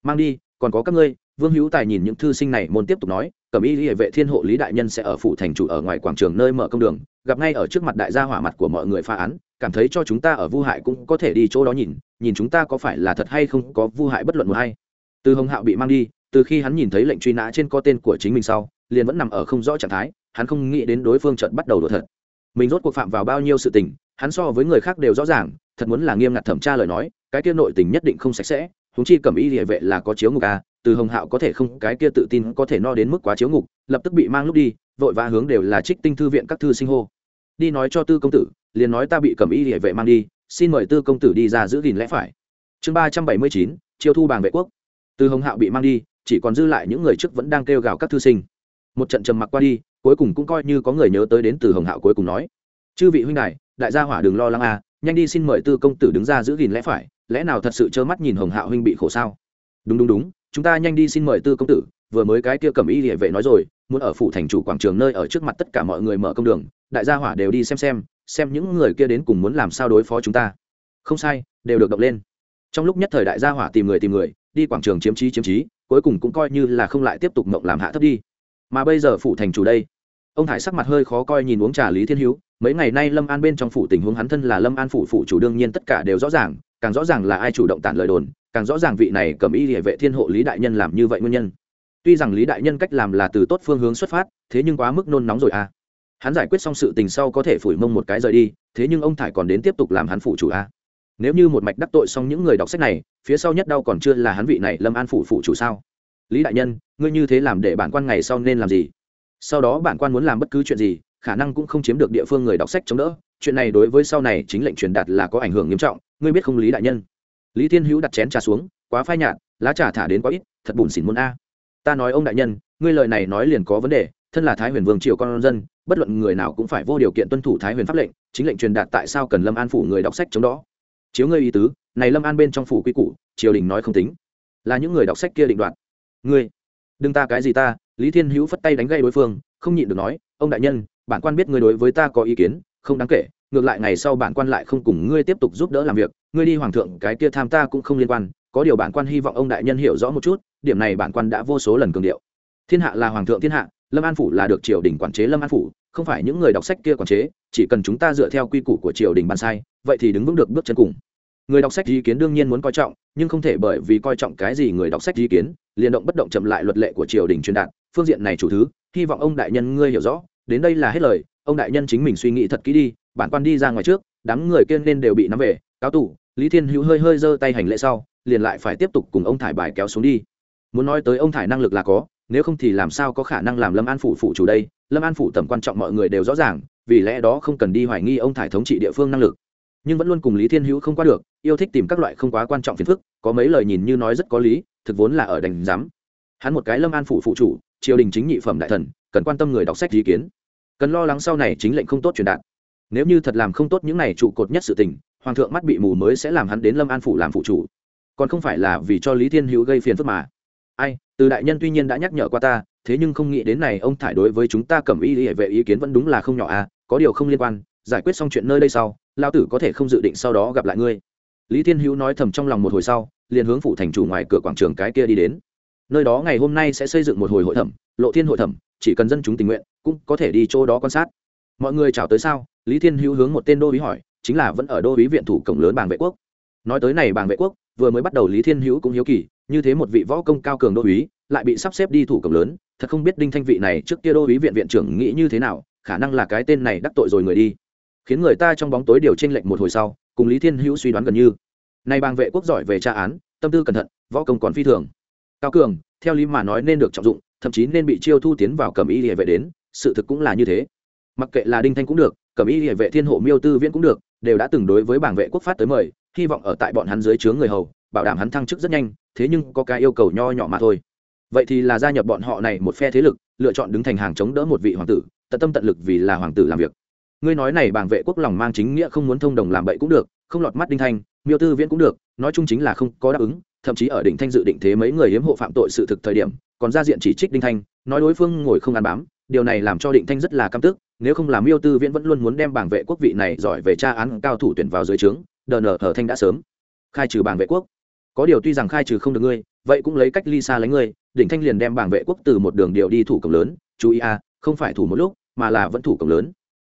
Mang đi, còn có các ngươi, vương hữu tài nhìn những thư sinh này môn tiếp tục nói, cầm y hệ vệ thiên hộ lý đại nhân sẽ ở phủ thành chủ ở ngoài quảng trường nơi mở công đường, gặp ngay ở trước mặt đại gia hỏa mặt của mọi người phá án, cảm thấy cho chúng ta ở vu hại cũng có thể đi chỗ đó nhìn nhìn chúng ta có phải là thật hay không có vu hại bất luận một hay từ hồng hạo bị mang đi, từ khi hắn nhìn thấy lệnh truy nã trên có tên của chính mình sau, liền vẫn nằm ở không rõ trạng thái hắn không nghĩ đến đối phương trận bắt đầu đổ thật. Mình rốt cuộc phạm vào bao nhiêu sự tình, hắn so với người khác đều rõ ràng, thật muốn là nghiêm ngặt thẩm tra lời nói, cái kia nội tình nhất định không sạch sẽ húng chi cầm y địa vệ là có chiếu ngục à từ hồng hạo có thể không, cái kia tự tin có thể no đến mức quá chiếu ngục, lập tức bị mang lúc đi, vội vã hướng đều là trích tinh thư viện các thư sinh hô. Đi nói cho tư công tử, liền nói ta bị cầm y địa vệ mang đi, xin mời tư công tử đi ra giữ gìn lẽ phải. Chương ba trăm bảy mươi chín, chiêu thu bàng vệ quốc. Từ hồng hạo bị mang đi, chỉ còn dư lại những người trước vẫn đang kêu gào các thư sinh. Một trận trầm mặc qua đi cuối cùng cũng coi như có người nhớ tới đến từ hồng hạo cuối cùng nói, chư vị huynh đại đại gia hỏa đừng lo lắng à nhanh đi xin mời tư công tử đứng ra giữ gìn lẽ phải, lẽ nào thật sự trơ mắt nhìn hồng hạo huynh bị khổ sao? Đúng đúng đúng, chúng ta nhanh đi xin mời tư công tử, vừa mới cái kia cầm y địa vệ nói rồi, muốn ở phủ thành chủ quảng trường nơi ở trước mặt tất cả mọi người mở công đường, đại gia hỏa đều đi xem xem xem những người kia đến cùng muốn làm sao đối phó chúng ta. Không sai, đều được động lên. Trong lúc nhất thời đại gia hỏa tìm người tìm người, đi quảng trường chiếm trí chiếm trí, cuối cùng cũng coi như là không lại tiếp tục mộng làm hạ thấp đi. Mà bây giờ phủ thành chủ đây ông thải sắc mặt hơi khó coi nhìn uống trà lý thiên hữu, mấy ngày nay lâm an bên trong phủ tình huống hắn thân là lâm an phủ phủ chủ đương nhiên tất cả đều rõ ràng, càng rõ ràng là ai chủ động tản lời đồn, càng rõ ràng vị này cầm y địa vệ thiên hộ lý đại nhân làm như vậy nguyên nhân. Tuy rằng lý đại nhân cách làm là từ tốt phương hướng xuất phát, thế nhưng quá mức nôn nóng rồi à. Hắn giải quyết xong sự tình sau có thể phủi mông một cái rời đi, thế nhưng ông thải còn đến tiếp tục làm hắn phủ chủ à. Nếu như một mạch đắc tội xong những người đọc sách này, phía sau nhất đau còn chưa là hắn vị này lâm an phủ phủ chủ sao? Lý đại nhân, ngươi như thế làm để bản quan ngày sau nên làm gì? Sau đó bản quan muốn làm bất cứ chuyện gì, khả năng cũng không chiếm được địa phương người đọc sách chống đỡ. Chuyện này đối với sau này chính lệnh truyền đạt là có ảnh hưởng nghiêm trọng. Ngươi biết không, lý đại nhân? Lý thiên hữu đặt chén trà xuống, quá phai nhạt, lá trà thả đến quá ít, thật bùn xỉn muốn a. Ta nói ông đại nhân, ngươi lời này nói liền có vấn đề. Thân là thái huyền vương triều con dân, bất luận người nào cũng phải vô điều kiện tuân thủ thái huyền pháp lệnh, chính lệnh truyền đạt tại sao cần lâm an phủ người đọc sách chống đó chiếu ngươi ý tứ, này lâm an bên trong phủ quy củ, triều đình nói không tính. Là những người đọc sách kia định đoạt. Ngươi, đừng ta cái gì ta lý thiên hữu phất tay đánh gây đối phương, không nhịn được nói, ông đại nhân, bản quan biết ngươi đối với ta có ý kiến, không đáng kể, ngược lại ngày sau bản quan lại không cùng ngươi tiếp tục giúp đỡ làm việc, ngươi đi hoàng thượng, cái kia tham ta cũng không liên quan, có điều bản quan hy vọng ông đại nhân hiểu rõ một chút, điểm này bản quan đã vô số lần cường điệu. Thiên hạ là hoàng thượng thiên hạ, lâm an phủ là được triều đình quản chế lâm an phủ, không phải những người đọc sách kia quản chế, chỉ cần chúng ta dựa theo quy củ của triều đình ban sai, vậy thì đứng vững được bước chân cùng người đọc sách ý kiến đương nhiên muốn coi trọng, nhưng không thể bởi vì coi trọng cái gì người đọc sách ý kiến, liền động bất động chậm lại luật lệ của triều đình truyền đạt. Phương diện này chủ thứ, hy vọng ông đại nhân ngươi hiểu rõ. Đến đây là hết lời, ông đại nhân chính mình suy nghĩ thật kỹ đi, bản quan đi ra ngoài trước, đám người kia nên đều bị nắm về, cáo tủ lý thiên hữu hơi hơi giơ tay hành lễ sau, liền lại phải tiếp tục cùng ông thải bài kéo xuống đi. Muốn nói tới ông thải năng lực là có, nếu không thì làm sao có khả năng làm lâm an phủ phụ chủ đây? Lâm an phủ tầm quan trọng mọi người đều rõ ràng, vì lẽ đó không cần đi hoài nghi ông thải thống trị địa phương năng lực nhưng vẫn luôn cùng lý thiên hữu không qua được, yêu thích tìm các loại không quá quan trọng phiền phức, có mấy lời nhìn như nói rất có lý, thực vốn là ở đành giám hắn một cái lâm an phủ phụ chủ, triều đình chính nhị phẩm đại thần, cần quan tâm người đọc sách ý kiến. Cần lo lắng sau này chính lệnh không tốt truyền đạt. Nếu như thật làm không tốt những này trụ cột nhất sự tình, hoàng thượng mắt bị mù mới sẽ làm hắn đến lâm an phủ làm phụ chủ. Còn không phải là vì cho lý thiên hữu gây phiền phức mà. Ai, từ đại nhân tuy nhiên đã nhắc nhở qua ta, thế nhưng không nghĩ đến này ông thải đối với chúng ta cầm ý hệ vệ ý kiến vẫn đúng là không nhỏ à có điều không liên quan, giải quyết xong chuyện nơi đây sau lao tử có thể không dự định sau đó gặp lại ngươi. Lý thiên hữu nói thầm trong lòng một hồi sau, liền hướng phủ thành chủ ngoài cửa quảng trường cái kia đi đến. Nơi đó ngày hôm nay sẽ xây dựng một hồi hội thẩm, lộ thiên hội thẩm, chỉ cần dân chúng tình nguyện, cũng có thể đi chỗ đó quan sát. Mọi người chào tới sao lý thiên hữu hướng một tên đô ý hỏi, chính là vẫn ở đô ý viện thủ cổng lớn bàng vệ quốc. Nói tới này bàng vệ quốc, vừa mới bắt đầu lý thiên hữu cũng hiếu kỳ, như thế một vị võ công cao cường đô ý lại bị sắp xếp đi thủ cổng lớn, thật không biết đinh thanh vị này trước kia đô ý viện viện trưởng nghĩ như thế nào, khả năng là cái tên này đắc tội rồi người đi khiến người ta trong bóng tối điều tranh lệnh một hồi sau, cùng lý thiên hữu suy đoán gần như. Nay bàng vệ quốc giỏi về tra án, tâm tư cẩn thận, võ công còn phi thường. Cao cường, theo lý mà nói nên được trọng dụng, thậm chí nên bị chiêu thu tiến vào cầm y địa vệ đến, sự thực cũng là như thế. Mặc kệ là đinh thanh cũng được cầm y địa vệ thiên hộ miêu tư viễn cũng được, đều đã từng đối với bảng vệ quốc phát tới mời, hy vọng ở tại bọn hắn dưới chướng người hầu, bảo đảm hắn thăng chức rất nhanh, thế nhưng có cái yêu cầu nho nhỏ mà thôi. Vậy thì là gia nhập bọn họ này một phe thế lực, lựa chọn đứng thành hàng chống đỡ một vị hoàng tử, tận tâm tận lực vì là hoàng tử làm việc ngươi nói này bảng vệ quốc lòng mang chính nghĩa không muốn thông đồng làm bậy cũng được, không lọt mắt đinh thanh, miêu tư viễn cũng được, nói chung chính là không có đáp ứng, thậm chí ở đỉnh thanh dự định thế mấy người hiếm hộ phạm tội sự thực thời điểm, còn ra diện chỉ trích đinh thanh, nói đối phương ngồi không ăn bám, điều này làm cho định thanh rất là căm tức, nếu không làm miêu tư viễn vẫn luôn muốn đem bảng vệ quốc vị này giỏi về tra án cao thủ tuyển vào dưới trướng, đờ nở hở thanh đã sớm. Khai trừ bảng vệ quốc. Có điều tuy rằng khai trừ không được ngươi, vậy cũng lấy cách ly xa lấy ngươi, đỉnh thanh liền đem bảng vệ quốc từ một đường điệu đi thủ cổng lớn, chú ý a không phải thủ một lúc, mà là vẫn thủ cổng lớn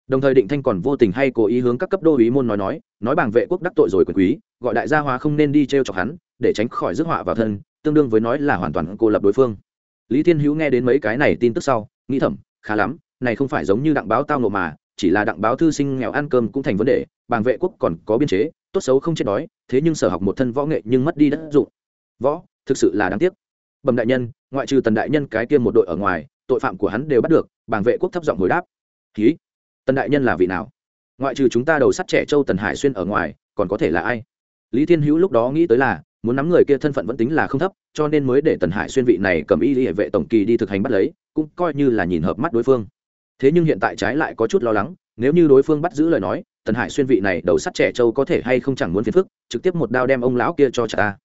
đồng thời định thanh còn vô tình hay cố ý hướng các cấp đô ý môn nói nói nói bảng vệ quốc đắc tội rồi quyền quý, gọi đại gia hóa không nên đi t r e o chọc hắn, để tránh khỏi rước họa vào thân, tương đương với nói là hoàn toàn cô lập đối phương. Lý thiên hữu nghe đến mấy cái này tin tức sau, nghĩ thầm, khá lắm, này không phải giống như đặng báo tao nộ mà, chỉ là đặng báo thư sinh nghèo ăn cơm cũng thành vấn đề, bảng vệ quốc còn có biên chế, tốt xấu không chết đói, thế nhưng sở học một thân võ nghệ nhưng mất đi đất dụng. Võ, thực sự là đáng tiếc. Bẩm đại nhân, ngoại trừ tần đại nhân cái kia một đội ở ngoài, tội phạm của hắn đều bắt được, bảng vệ quốc thấp giọng hồi đáp. Ký tần đại nhân là vị nào? Ngoại trừ chúng ta đầu sắt trẻ châu tần hải xuyên ở ngoài, còn có thể là ai? Lý thiên hữu lúc đó nghĩ tới là, muốn nắm người kia thân phận vẫn tính là không thấp, cho nên mới để tần hải xuyên vị này cầm y hệ vệ tổng kỳ đi thực hành bắt lấy, cũng coi như là nhìn hợp mắt đối phương. Thế nhưng hiện tại trái lại có chút lo lắng, nếu như đối phương bắt giữ lời nói, tần hải xuyên vị này đầu sắt trẻ châu có thể hay không chẳng muốn phiền phức, trực tiếp một đao đem ông lão kia cho trả ta.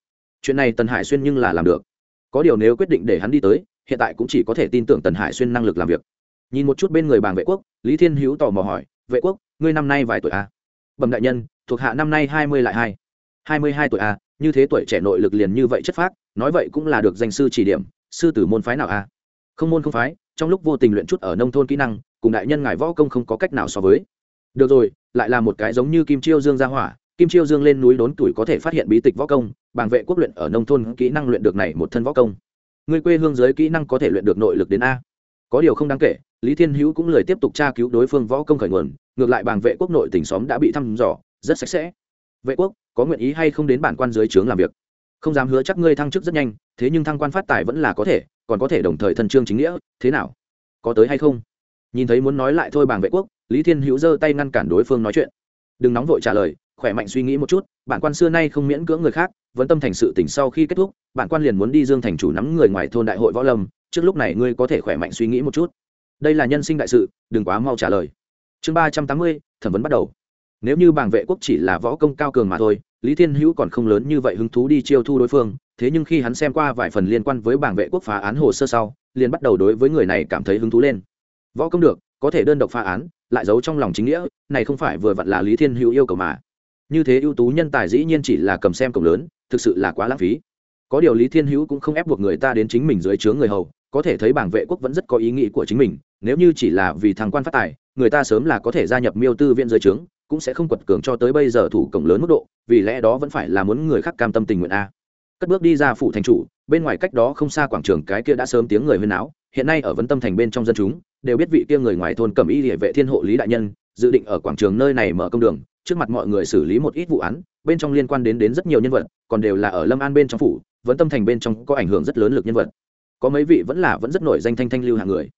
Chuyện này tần hải xuyên nhưng là làm được. Có điều nếu quyết định để hắn đi tới, hiện tại cũng chỉ có thể tin tưởng tần hải xuyên năng lực làm việc nhìn một chút bên người bàng vệ quốc, lý thiên hữu tò mò hỏi, vệ quốc, ngươi năm nay vài tuổi à? bẩm đại nhân, thuộc hạ năm nay hai mươi lại hai hai mươi hai tuổi à? như thế tuổi trẻ nội lực liền như vậy chất phác, nói vậy cũng là được danh sư chỉ điểm, sư tử môn phái nào à? không môn không phái, trong lúc vô tình luyện chút ở nông thôn kỹ năng, cùng đại nhân ngài võ công không có cách nào so với được rồi, lại là một cái giống như kim chiêu dương gia hỏa, kim chiêu dương lên núi đốn tuổi có thể phát hiện bí tịch võ công, bàng vệ quốc luyện ở nông thôn kỹ năng luyện được này một thân võ công người quê hương giới kỹ năng có thể luyện được nội lực đến a có điều không đáng kể lý thiên hữu cũng lời tiếp tục tra cứu đối phương võ công khởi nguồn, ngược lại bàng vệ quốc nội tỉnh xóm đã bị thăm dò, rất sạch sẽ. Vệ quốc, có nguyện ý hay không đến bản quan dưới trướng làm việc? Không dám hứa chắc ngươi thăng chức rất nhanh, thế nhưng thăng quan phát tài vẫn là có thể, còn có thể đồng thời thân trương chính nghĩa, thế nào? Có tới hay không? Nhìn thấy muốn nói lại thôi bàng vệ quốc, lý thiên hữu giơ tay ngăn cản đối phương nói chuyện. Đừng nóng vội trả lời, khỏe mạnh suy nghĩ một chút, bản quan xưa nay không miễn cưỡng người khác, vẫn tâm thành sự tỉnh sau khi kết thúc, bản quan liền muốn đi dương thành chủ nắm người ngoài thôn đại hội võ lâm, trước lúc này ngươi có thể khỏe mạnh suy nghĩ một chút đây là nhân sinh đại sự, đừng quá mau trả lời. Chương ba trăm tám mươi, thẩm vấn bắt đầu. Nếu như bảng vệ quốc chỉ là võ công cao cường mà thôi, lý thiên hữu còn không lớn như vậy hứng thú đi chiêu thu đối phương, thế nhưng khi hắn xem qua vài phần liên quan với bảng vệ quốc phá án hồ sơ sau, liền bắt đầu đối với người này cảm thấy hứng thú lên. Võ công được, có thể đơn độc phá án, lại giấu trong lòng chính nghĩa, này không phải vừa vặn là lý thiên hữu yêu cầu mà. Như thế ưu tú nhân tài dĩ nhiên chỉ là cầm xem cổng lớn, thực sự là quá lãng phí. Có điều lý thiên hữu cũng không ép buộc người ta đến chính mình dưới chướng người hầu, có thể thấy bảng vệ quốc vẫn rất có ý nghĩ của chính mình nếu như chỉ là vì thằng quan phát tài, người ta sớm là có thể gia nhập miêu tư viện dưới trướng, cũng sẽ không quật cường cho tới bây giờ thủ cổng lớn mức độ, vì lẽ đó vẫn phải là muốn người khác cam tâm tình nguyện a. Cất bước đi ra phủ thành chủ, bên ngoài cách đó không xa quảng trường cái kia đã sớm tiếng người huyên áo hiện nay ở vấn tâm thành bên trong dân chúng, đều biết vị kia người ngoài thôn cẩm y địa vệ thiên hộ lý đại nhân, dự định ở quảng trường nơi này mở công đường, trước mặt mọi người xử lý một ít vụ án, bên trong liên quan đến đến rất nhiều nhân vật, còn đều là ở lâm an bên trong phủ, vấn tâm thành bên trong có ảnh hưởng rất lớn lực nhân vật. Có mấy vị vẫn là vẫn rất nổi danh thanh thanh lưu hạng người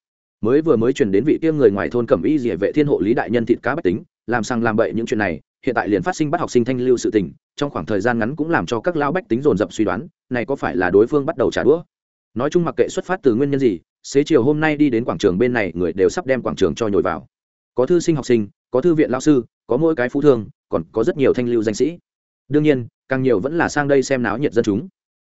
mới vừa mới chuyển đến vị kia người ngoài thôn cẩm y dỉa vệ thiên hộ lý đại nhân thịt cá bách tính, làm sang làm bậy những chuyện này, hiện tại liền phát sinh bắt học sinh thanh lưu sự tình, trong khoảng thời gian ngắn cũng làm cho các lao bách tính dồn dập suy đoán, này có phải là đối phương bắt đầu trả đũa? Nói chung mặc kệ xuất phát từ nguyên nhân gì, xế chiều hôm nay đi đến quảng trường bên này, người đều sắp đem quảng trường cho nhồi vào. Có thư sinh học sinh, có thư viện lao sư, có mỗi cái phú thương, còn có rất nhiều thanh lưu danh sĩ. Đương nhiên, càng nhiều vẫn là sang đây xem náo nhiệt dân chúng.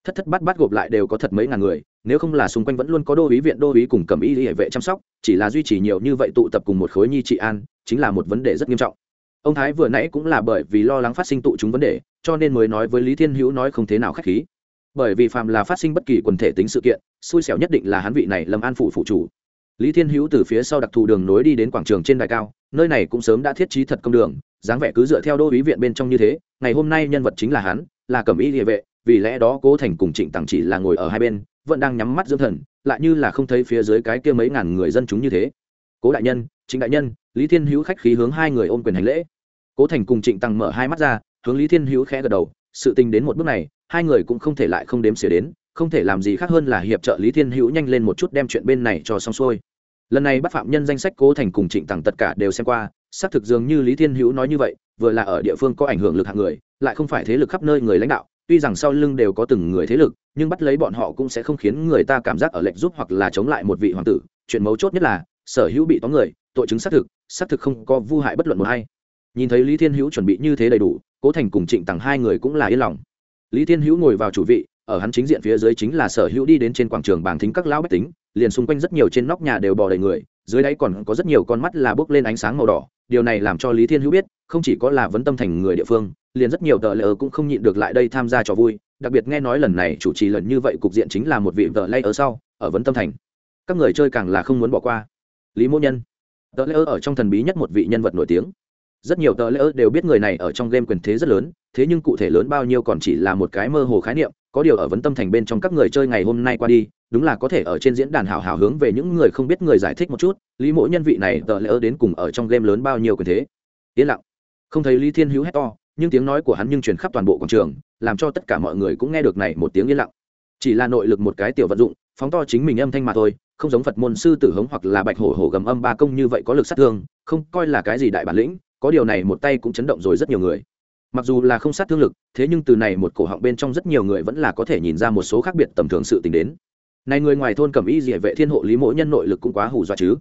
Thất thất bát bát gộp lại đều có thật mấy ngàn người nếu không là xung quanh vẫn luôn có đô ý viện, đô ý cùng cầm y hệ vệ chăm sóc, chỉ là duy trì nhiều như vậy tụ tập cùng một khối nhi trị an, chính là một vấn đề rất nghiêm trọng. Ông thái vừa nãy cũng là bởi vì lo lắng phát sinh tụ chúng vấn đề, cho nên mới nói với lý thiên hữu nói không thế nào k h á c h khí. Bởi vì phạm là phát sinh bất kỳ quần thể tính sự kiện, xui xẻo nhất định là hắn vị này lâm an phụ phụ chủ. Lý thiên hữu từ phía sau đặc thù đường nối đi đến quảng trường trên đài cao, nơi này cũng sớm đã thiết trí thật công đường, dáng vẻ cứ dựa theo đô ý viện bên trong như thế, ngày hôm nay nhân vật chính là hắn, là cẩm y địa vệ, vì lẽ đó cố thành cùng trịnh tặng chỉ là ngồi ở hai bên vẫn đang nhắm mắt dưỡng thần, lại như là không thấy phía dưới cái kia mấy ngàn người dân chúng như thế. Cố đại nhân chính đại nhân, lý thiên hữu khách khí hướng hai người ôm quyền hành lễ. Cố thành cùng trịnh tăng mở hai mắt ra, hướng lý thiên hữu khẽ gật đầu, sự tình đến một bước này, hai người cũng không thể lại không đếm xỉa đến, không thể làm gì khác hơn là hiệp trợ lý thiên hữu nhanh lên một chút đem chuyện bên này cho xong xuôi. Lần này bắt phạm nhân danh sách cố thành cùng trịnh tăng tất cả đều xem qua, xác thực dường như lý thiên hữu nói như vậy, vừa là ở địa phương có ảnh hưởng lực hạng người, lại không phải thế lực khắp nơi người lãnh đạo tuy rằng sau lưng đều có từng người thế lực, nhưng bắt lấy bọn họ cũng sẽ không khiến người ta cảm giác ở lệnh giúp hoặc là chống lại một vị hoàng tử. Chuyện mấu chốt nhất là, sở hữu bị tóm người, tội chứng xác thực xác thực không có vu hại bất luận một hay nhìn thấy lý thiên hữu chuẩn bị như thế đầy đủ, cố thành cùng trịnh tằng hai người cũng là yên lòng. Lý thiên hữu ngồi vào chủ vị, ở hắn chính diện phía dưới chính là sở hữu đi đến trên quảng trường bảng thính các lão bách tính, liền xung quanh rất nhiều trên nóc nhà đều bò đầy người, dưới đáy còn có rất nhiều con mắt là bước lên ánh sáng màu đỏ. Điều này làm cho lý thiên hữu biết, không chỉ có là vấn tâm thành người địa phương liền rất nhiều tờ lễ cũng không nhịn được lại đây tham gia trò vui, đặc biệt nghe nói lần này chủ trì lần như vậy cục diện chính là một vị tờ lễ ở sau, ở vấn tâm thành. Các người chơi càng là không muốn bỏ qua. Lý mô nhân. Tờ lễ ở trong thần bí nhất một vị nhân vật nổi tiếng. Rất nhiều tờ lễ đều biết người này ở trong game quyền thế rất lớn, thế nhưng cụ thể lớn bao nhiêu còn chỉ là một cái mơ hồ khái niệm, có điều ở vấn tâm thành bên trong các người chơi ngày hôm nay qua đi, đúng là có thể ở trên diễn đàn hào hào hướng về những người không biết người giải thích một chút, lý mỗi nhân vị này tờ lỡ đến cùng ở trong game lớn bao nhiêu quyền thế? Yên lặng. Không thấy lý thiên hữu hét to nhưng tiếng nói của hắn nhưng truyền khắp toàn bộ quảng trường, làm cho tất cả mọi người cũng nghe được này một tiếng yên lặng. Chỉ là nội lực một cái tiểu vận dụng, phóng to chính mình âm thanh mà thôi, không giống phật môn sư tử hống hoặc là bạch hổ hổ gầm âm ba công như vậy có lực sát thương, không coi là cái gì đại bản lĩnh, có điều này một tay cũng chấn động rồi rất nhiều người. Mặc dù là không sát thương lực, thế nhưng từ này một cổ họng bên trong rất nhiều người vẫn là có thể nhìn ra một số khác biệt tầm thường sự tình đến. Này người ngoài thôn cẩm y dỉa vệ thiên hộ lý mỗi nhân nội lực cũng quá hù dọa chứ.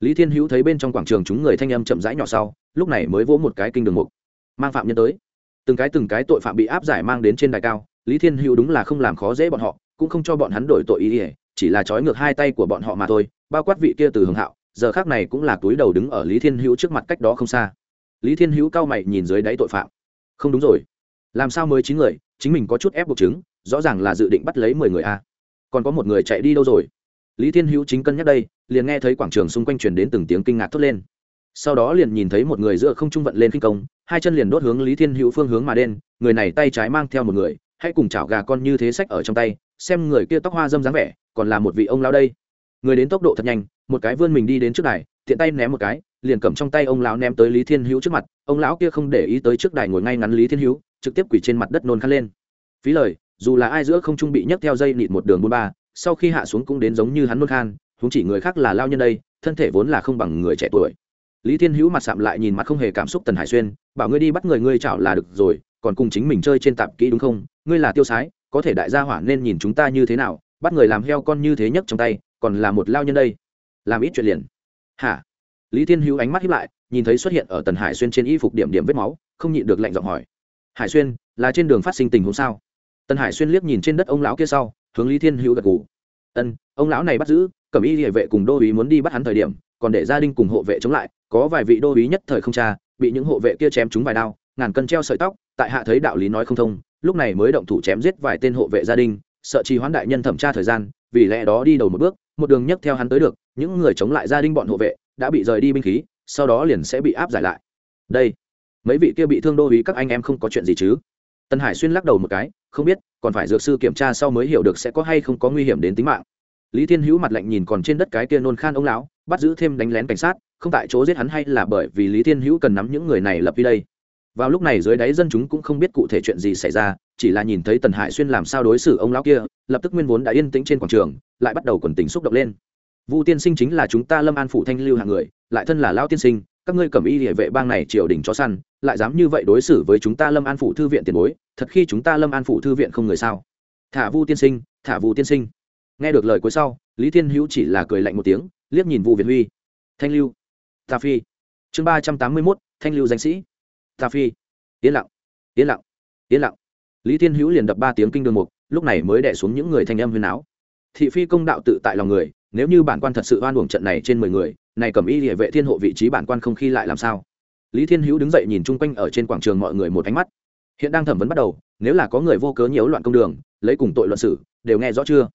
Lý thiên hữu thấy bên trong quảng trường chúng người thanh âm chậm rãi nhỏ sau, lúc này mới vỗ một cái kinh đường mục mang phạm nhân tới. Từng cái từng cái tội phạm bị áp giải mang đến trên đài cao, lý thiên hữu đúng là không làm khó dễ bọn họ, cũng không cho bọn hắn đổi tội ý ỉa chỉ là trói ngược hai tay của bọn họ mà thôi, bao quát vị kia từ hưởng hạo, giờ khác này cũng là túi đầu đứng ở lý thiên hữu trước mặt cách đó không xa. Lý thiên hữu cao mày nhìn dưới đáy tội phạm. Không đúng rồi. Làm sao mới chín người, chính mình có chút ép buộc chứng, rõ ràng là dự định bắt lấy mười người a. Còn có một người chạy đi đâu rồi? Lý thiên hữu chính cân nhắc đây, liền nghe thấy quảng trường xung quanh truyền đến từng tiếng kinh ngạc thốt lên sau đó liền nhìn thấy một người giữa không trung vận lên kinh công, hai chân liền đốt hướng lý thiên hữu phương hướng mà đen, người này tay trái mang theo một người, hãy cùng chảo gà con như thế sách ở trong tay, xem người kia tóc hoa dâm dáng vẻ, còn là một vị ông lao đây. Người đến tốc độ thật nhanh, một cái vươn mình đi đến trước đài, tiện tay ném một cái, liền cầm trong tay ông lão ném tới lý thiên hữu trước mặt, ông lão kia không để ý tới trước đài ngồi ngay ngắn lý thiên hữu, trực tiếp quỳ trên mặt đất nôn khăn lên. Phí lời, dù là ai giữa không trung bị nhấc theo dây nịt một đường buôn ba, sau khi hạ xuống cũng đến giống như hắn nôn khan chúng chỉ người khác là lao nhân đây, thân thể vốn là không bằng người trẻ tuổi lý thiên hữu mặt sạm lại nhìn mặt không hề cảm xúc tần hải xuyên, bảo ngươi đi bắt người ngươi chảo là được rồi, còn cùng chính mình chơi trên tạp kỹ đúng không? Ngươi là tiêu sái, có thể đại gia hỏa nên nhìn chúng ta như thế nào, bắt người làm heo con như thế nhất trong tay, còn là một lao nhân đây. Làm ít chuyện liền. Hả? Lý thiên hữu ánh mắt hiếp lại, nhìn thấy xuất hiện ở tần hải xuyên trên y phục điểm điểm vết máu, không nhịn được lạnh giọng hỏi. Hải xuyên, là trên đường phát sinh tình huống sao? Tần hải xuyên liếc nhìn trên đất ông lão kia sau, hướng lý thiên hữu gật gù. Ân, ông lão này bắt giữ, cẩm y địa vệ cùng đô ý muốn đi bắt hắn thời điểm, còn để gia đình cùng hộ vệ chống lại có vài vị đô ý nhất thời không cha bị những hộ vệ kia chém trúng vài đao, ngàn cân treo sợi tóc, tại hạ thấy đạo lý nói không thông, lúc này mới động thủ chém giết vài tên hộ vệ gia đình, sợ trì hoãn đại nhân thẩm tra thời gian, vì lẽ đó đi đầu một bước, một đường nhấc theo hắn tới được, những người chống lại gia đình bọn hộ vệ đã bị rời đi binh khí, sau đó liền sẽ bị áp giải lại. Đây, mấy vị kia bị thương đô ý các anh em không có chuyện gì chứ? Tân hải xuyên lắc đầu một cái, không biết, còn phải dược sư kiểm tra sau mới hiểu được sẽ có hay không có nguy hiểm đến tính mạng. Lý thiên hữu mặt lạnh nhìn còn trên đất cái kia nôn khan ông lão, bắt giữ thêm đánh lén cảnh sát không tại chỗ giết hắn hay là bởi vì lý thiên hữu cần nắm những người này lập đi đây. Vào lúc này dưới đáy dân chúng cũng không biết cụ thể chuyện gì xảy ra, chỉ là nhìn thấy tần hải xuyên làm sao đối xử ông lão kia, lập tức nguyên vốn đã yên tĩnh trên quảng trường, lại bắt đầu quần tình xúc động lên. Vu tiên sinh chính là chúng ta lâm an phủ thanh lưu hạng người, lại thân là lão tiên sinh, các ngươi cầm y địa vệ bang này triều đình cho săn, lại dám như vậy đối xử với chúng ta lâm an phủ thư viện tiền bối, thật khi chúng ta lâm an phủ thư viện không người sao? Thả vu tiên sinh, thả vu tiên sinh. Nghe được lời cuối sau, lý thiên hữu chỉ là cười lạnh một tiếng, liếc nhìn vu việt huy. Thanh lưu ta phi. Chương ba trăm tám mươi mốt, thanh lưu danh sĩ. Ta phi. Yên lặng. Yên lặng. Yên lặng. Lý thiên hữu liền đập ba tiếng kinh đường mục, lúc này mới đẻ xuống những người thanh âm huyền áo. Thị phi công đạo tự tại lòng người, nếu như bản quan thật sự oan uổng trận này trên mười người, này cầm y địa vệ thiên hộ vị trí bản quan không khi lại làm sao? Lý thiên hữu đứng dậy nhìn chung quanh ở trên quảng trường mọi người một ánh mắt. Hiện đang thẩm vấn bắt đầu, nếu là có người vô cớ nhiễu loạn công đường, lấy cùng tội luận xử, đều nghe rõ chưa?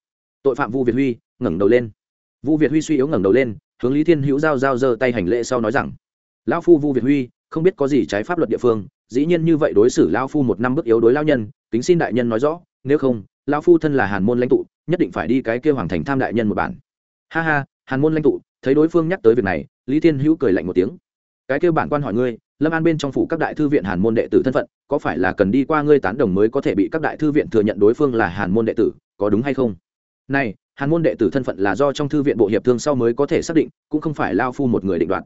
Tội phạm vu việt huy, ngẩng đầu lên. Vu việt huy suy yếu ngẩng đầu lên hướng lý thiên hữu giao giao giơ tay hành lễ sau nói rằng, lão phu vu việt huy, không biết có gì trái pháp luật địa phương, dĩ nhiên như vậy đối xử lão phu một năm bước yếu đối lao nhân, kính xin đại nhân nói rõ, nếu không, lão phu thân là hàn môn lãnh tụ, nhất định phải đi cái kêu hoàng thành tham đại nhân một bản. Ha ha, hàn môn lãnh tụ, thấy đối phương nhắc tới việc này, lý thiên hữu cười lạnh một tiếng. Cái kêu bản quan hỏi ngươi, lâm an bên trong phủ các đại thư viện hàn môn đệ tử thân phận, có phải là cần đi qua ngươi tán đồng mới có thể bị các đại thư viện thừa nhận đối phương là hàn môn đệ tử, có đúng hay không? Này hàn môn đệ tử thân phận là do trong thư viện bộ hiệp thương sau mới có thể xác định, cũng không phải lao phu một người định đoạt.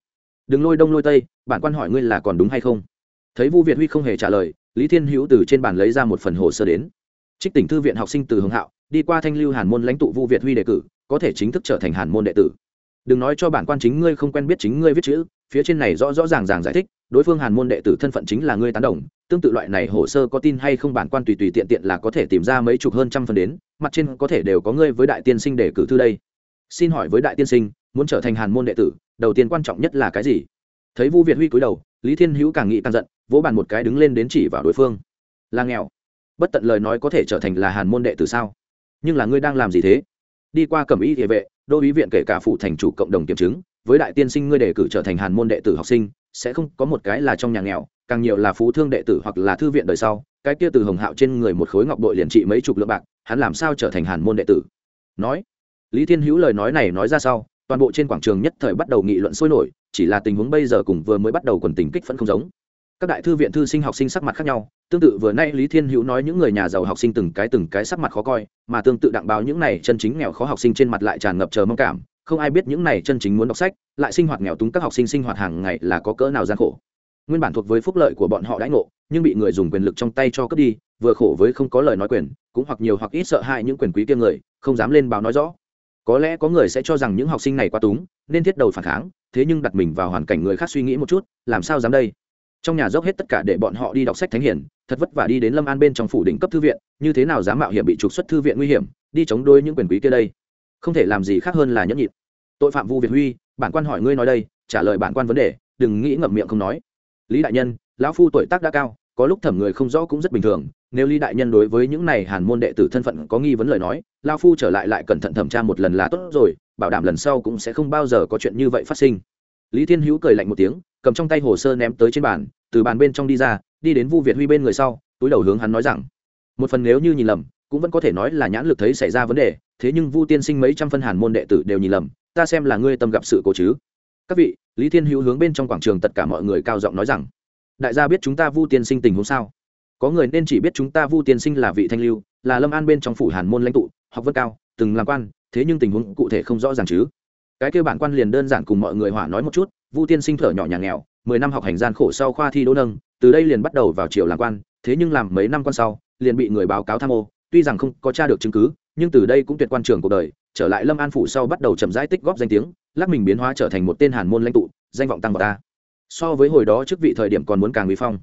Đừng lôi đông lôi tây, bản quan hỏi ngươi là còn đúng hay không? Thấy vu việt huy không hề trả lời, lý thiên hữu từ trên bàn lấy ra một phần hồ sơ đến. Trích tỉnh thư viện học sinh từ hưng hạo, đi qua thanh lưu hàn môn lãnh tụ vu việt huy đề cử, có thể chính thức trở thành hàn môn đệ tử. Đừng nói cho bản quan chính ngươi không quen biết chính ngươi viết chữ, phía trên này rõ rõ ràng ràng giải thích, đối phương hàn môn đệ tử thân phận chính là ngươi tán đồng, tương tự loại này hồ sơ có tin hay không bản quan tùy tùy tiện tiện là có thể tìm ra mấy chục hơn trăm phần đến mặt trên có thể đều có ngươi với đại tiên sinh để cử thư đây. Xin hỏi với đại tiên sinh, muốn trở thành hàn môn đệ tử, đầu tiên quan trọng nhất là cái gì? Thấy vu việt huy cúi đầu, lý thiên hữu càng nghĩ càng giận, vỗ bàn một cái đứng lên đến chỉ vào đối phương. Là nghèo. Bất tận lời nói có thể trở thành là hàn môn đệ tử sao? Nhưng là ngươi đang làm gì thế? Đi qua cẩm y địa vệ, đô ý viện kể cả phụ thành chủ cộng đồng kiểm chứng, với đại tiên sinh ngươi đề cử trở thành hàn môn đệ tử học sinh sẽ không có một cái là trong nhà nghèo, càng nhiều là phú thương đệ tử hoặc là thư viện đời sau, cái kia từ hồng hạo trên người một khối ngọc bội liền trị mấy chục lượng bạc, hắn làm sao trở thành hàn môn đệ tử? Nói, lý thiên hữu lời nói này nói ra sau, toàn bộ trên quảng trường nhất thời bắt đầu nghị luận sôi nổi, chỉ là tình huống bây giờ cùng vừa mới bắt đầu quần tình kích phẫn không giống. Các đại thư viện thư sinh học sinh sắc mặt khác nhau, tương tự vừa nay lý thiên hữu nói những người nhà giàu học sinh từng cái từng cái sắc mặt khó coi, mà tương tự đặng báo những này chân chính nghèo khó học sinh trên mặt lại tràn ngập chờ mong cảm không ai biết những này chân chính muốn đọc sách, lại sinh hoạt nghèo túng các học sinh sinh hoạt hàng ngày là có cỡ nào gian khổ. Nguyên bản thuộc với phúc lợi của bọn họ đãi ngộ, nhưng bị người dùng quyền lực trong tay cho cướp đi, vừa khổ với không có lời nói quyền, cũng hoặc nhiều hoặc ít sợ hãi những quyền quý kia người, không dám lên báo nói rõ. Có lẽ có người sẽ cho rằng những học sinh này quá túng, nên thiết đầu phản kháng, thế nhưng đặt mình vào hoàn cảnh người khác suy nghĩ một chút, làm sao dám đây? Trong nhà dốc hết tất cả để bọn họ đi đọc sách thánh hiển thật vất vả đi đến lâm an bên trong phủ đỉnh cấp thư viện, như thế nào dám mạo hiểm bị trục xuất thư viện nguy hiểm, đi chống đối những quyền quý kia đây? Không thể làm gì khác hơn là nhẫn nhịn tội phạm vu việt huy, bản quan hỏi ngươi nói đây, trả lời bản quan vấn đề, đừng nghĩ ngậm miệng không nói. Lý đại nhân, lão phu tuổi tác đã cao, có lúc thẩm người không rõ cũng rất bình thường, nếu lý đại nhân đối với những này hàn môn đệ tử thân phận có nghi vấn lời nói lao phu trở lại lại cẩn thận thẩm tra một lần là tốt rồi, bảo đảm lần sau cũng sẽ không bao giờ có chuyện như vậy phát sinh. Lý thiên hữu cười lạnh một tiếng, cầm trong tay hồ sơ ném tới trên bàn, từ bàn bên trong đi ra, đi đến vu việt huy bên người sau, túi đầu hướng hắn nói rằng, một phần nếu như nhìn lầm, cũng vẫn có thể nói là nhãn lực thấy xảy ra vấn đề, thế nhưng vu tiên sinh mấy trăm phân hàn môn đệ tử đều nhìn lầm ta xem là ngươi tâm gặp sự cố chứ. Các vị, lý thiên hữu hướng bên trong quảng trường tất cả mọi người cao giọng nói rằng, đại gia biết chúng ta vu tiên sinh tình huống sao? Có người nên chỉ biết chúng ta vu tiên sinh là vị thanh lưu, là lâm an bên trong phủ hàn môn lãnh tụ, học vân cao, từng làm quan, thế nhưng tình huống cụ thể không rõ ràng chứ. Cái kêu bản quan liền đơn giản cùng mọi người hỏa nói một chút, vu tiên sinh thở nhỏ nhà nghèo mười năm học hành gian khổ sau khoa thi đỗ nâng, từ đây liền bắt đầu vào triều làm quan, thế nhưng làm mấy năm quan sau, liền bị người báo cáo tham ô, tuy rằng không có tra được chứng cứ, nhưng từ đây cũng tuyệt quan trường cuộc đời trở lại lâm an phủ sau bắt đầu chậm rãi tích góp danh tiếng, lắc mình biến hóa trở thành một tên hàn môn lãnh tụ, danh vọng tăng vào ta. So với hồi đó trước vị thời điểm còn muốn càng bị phong.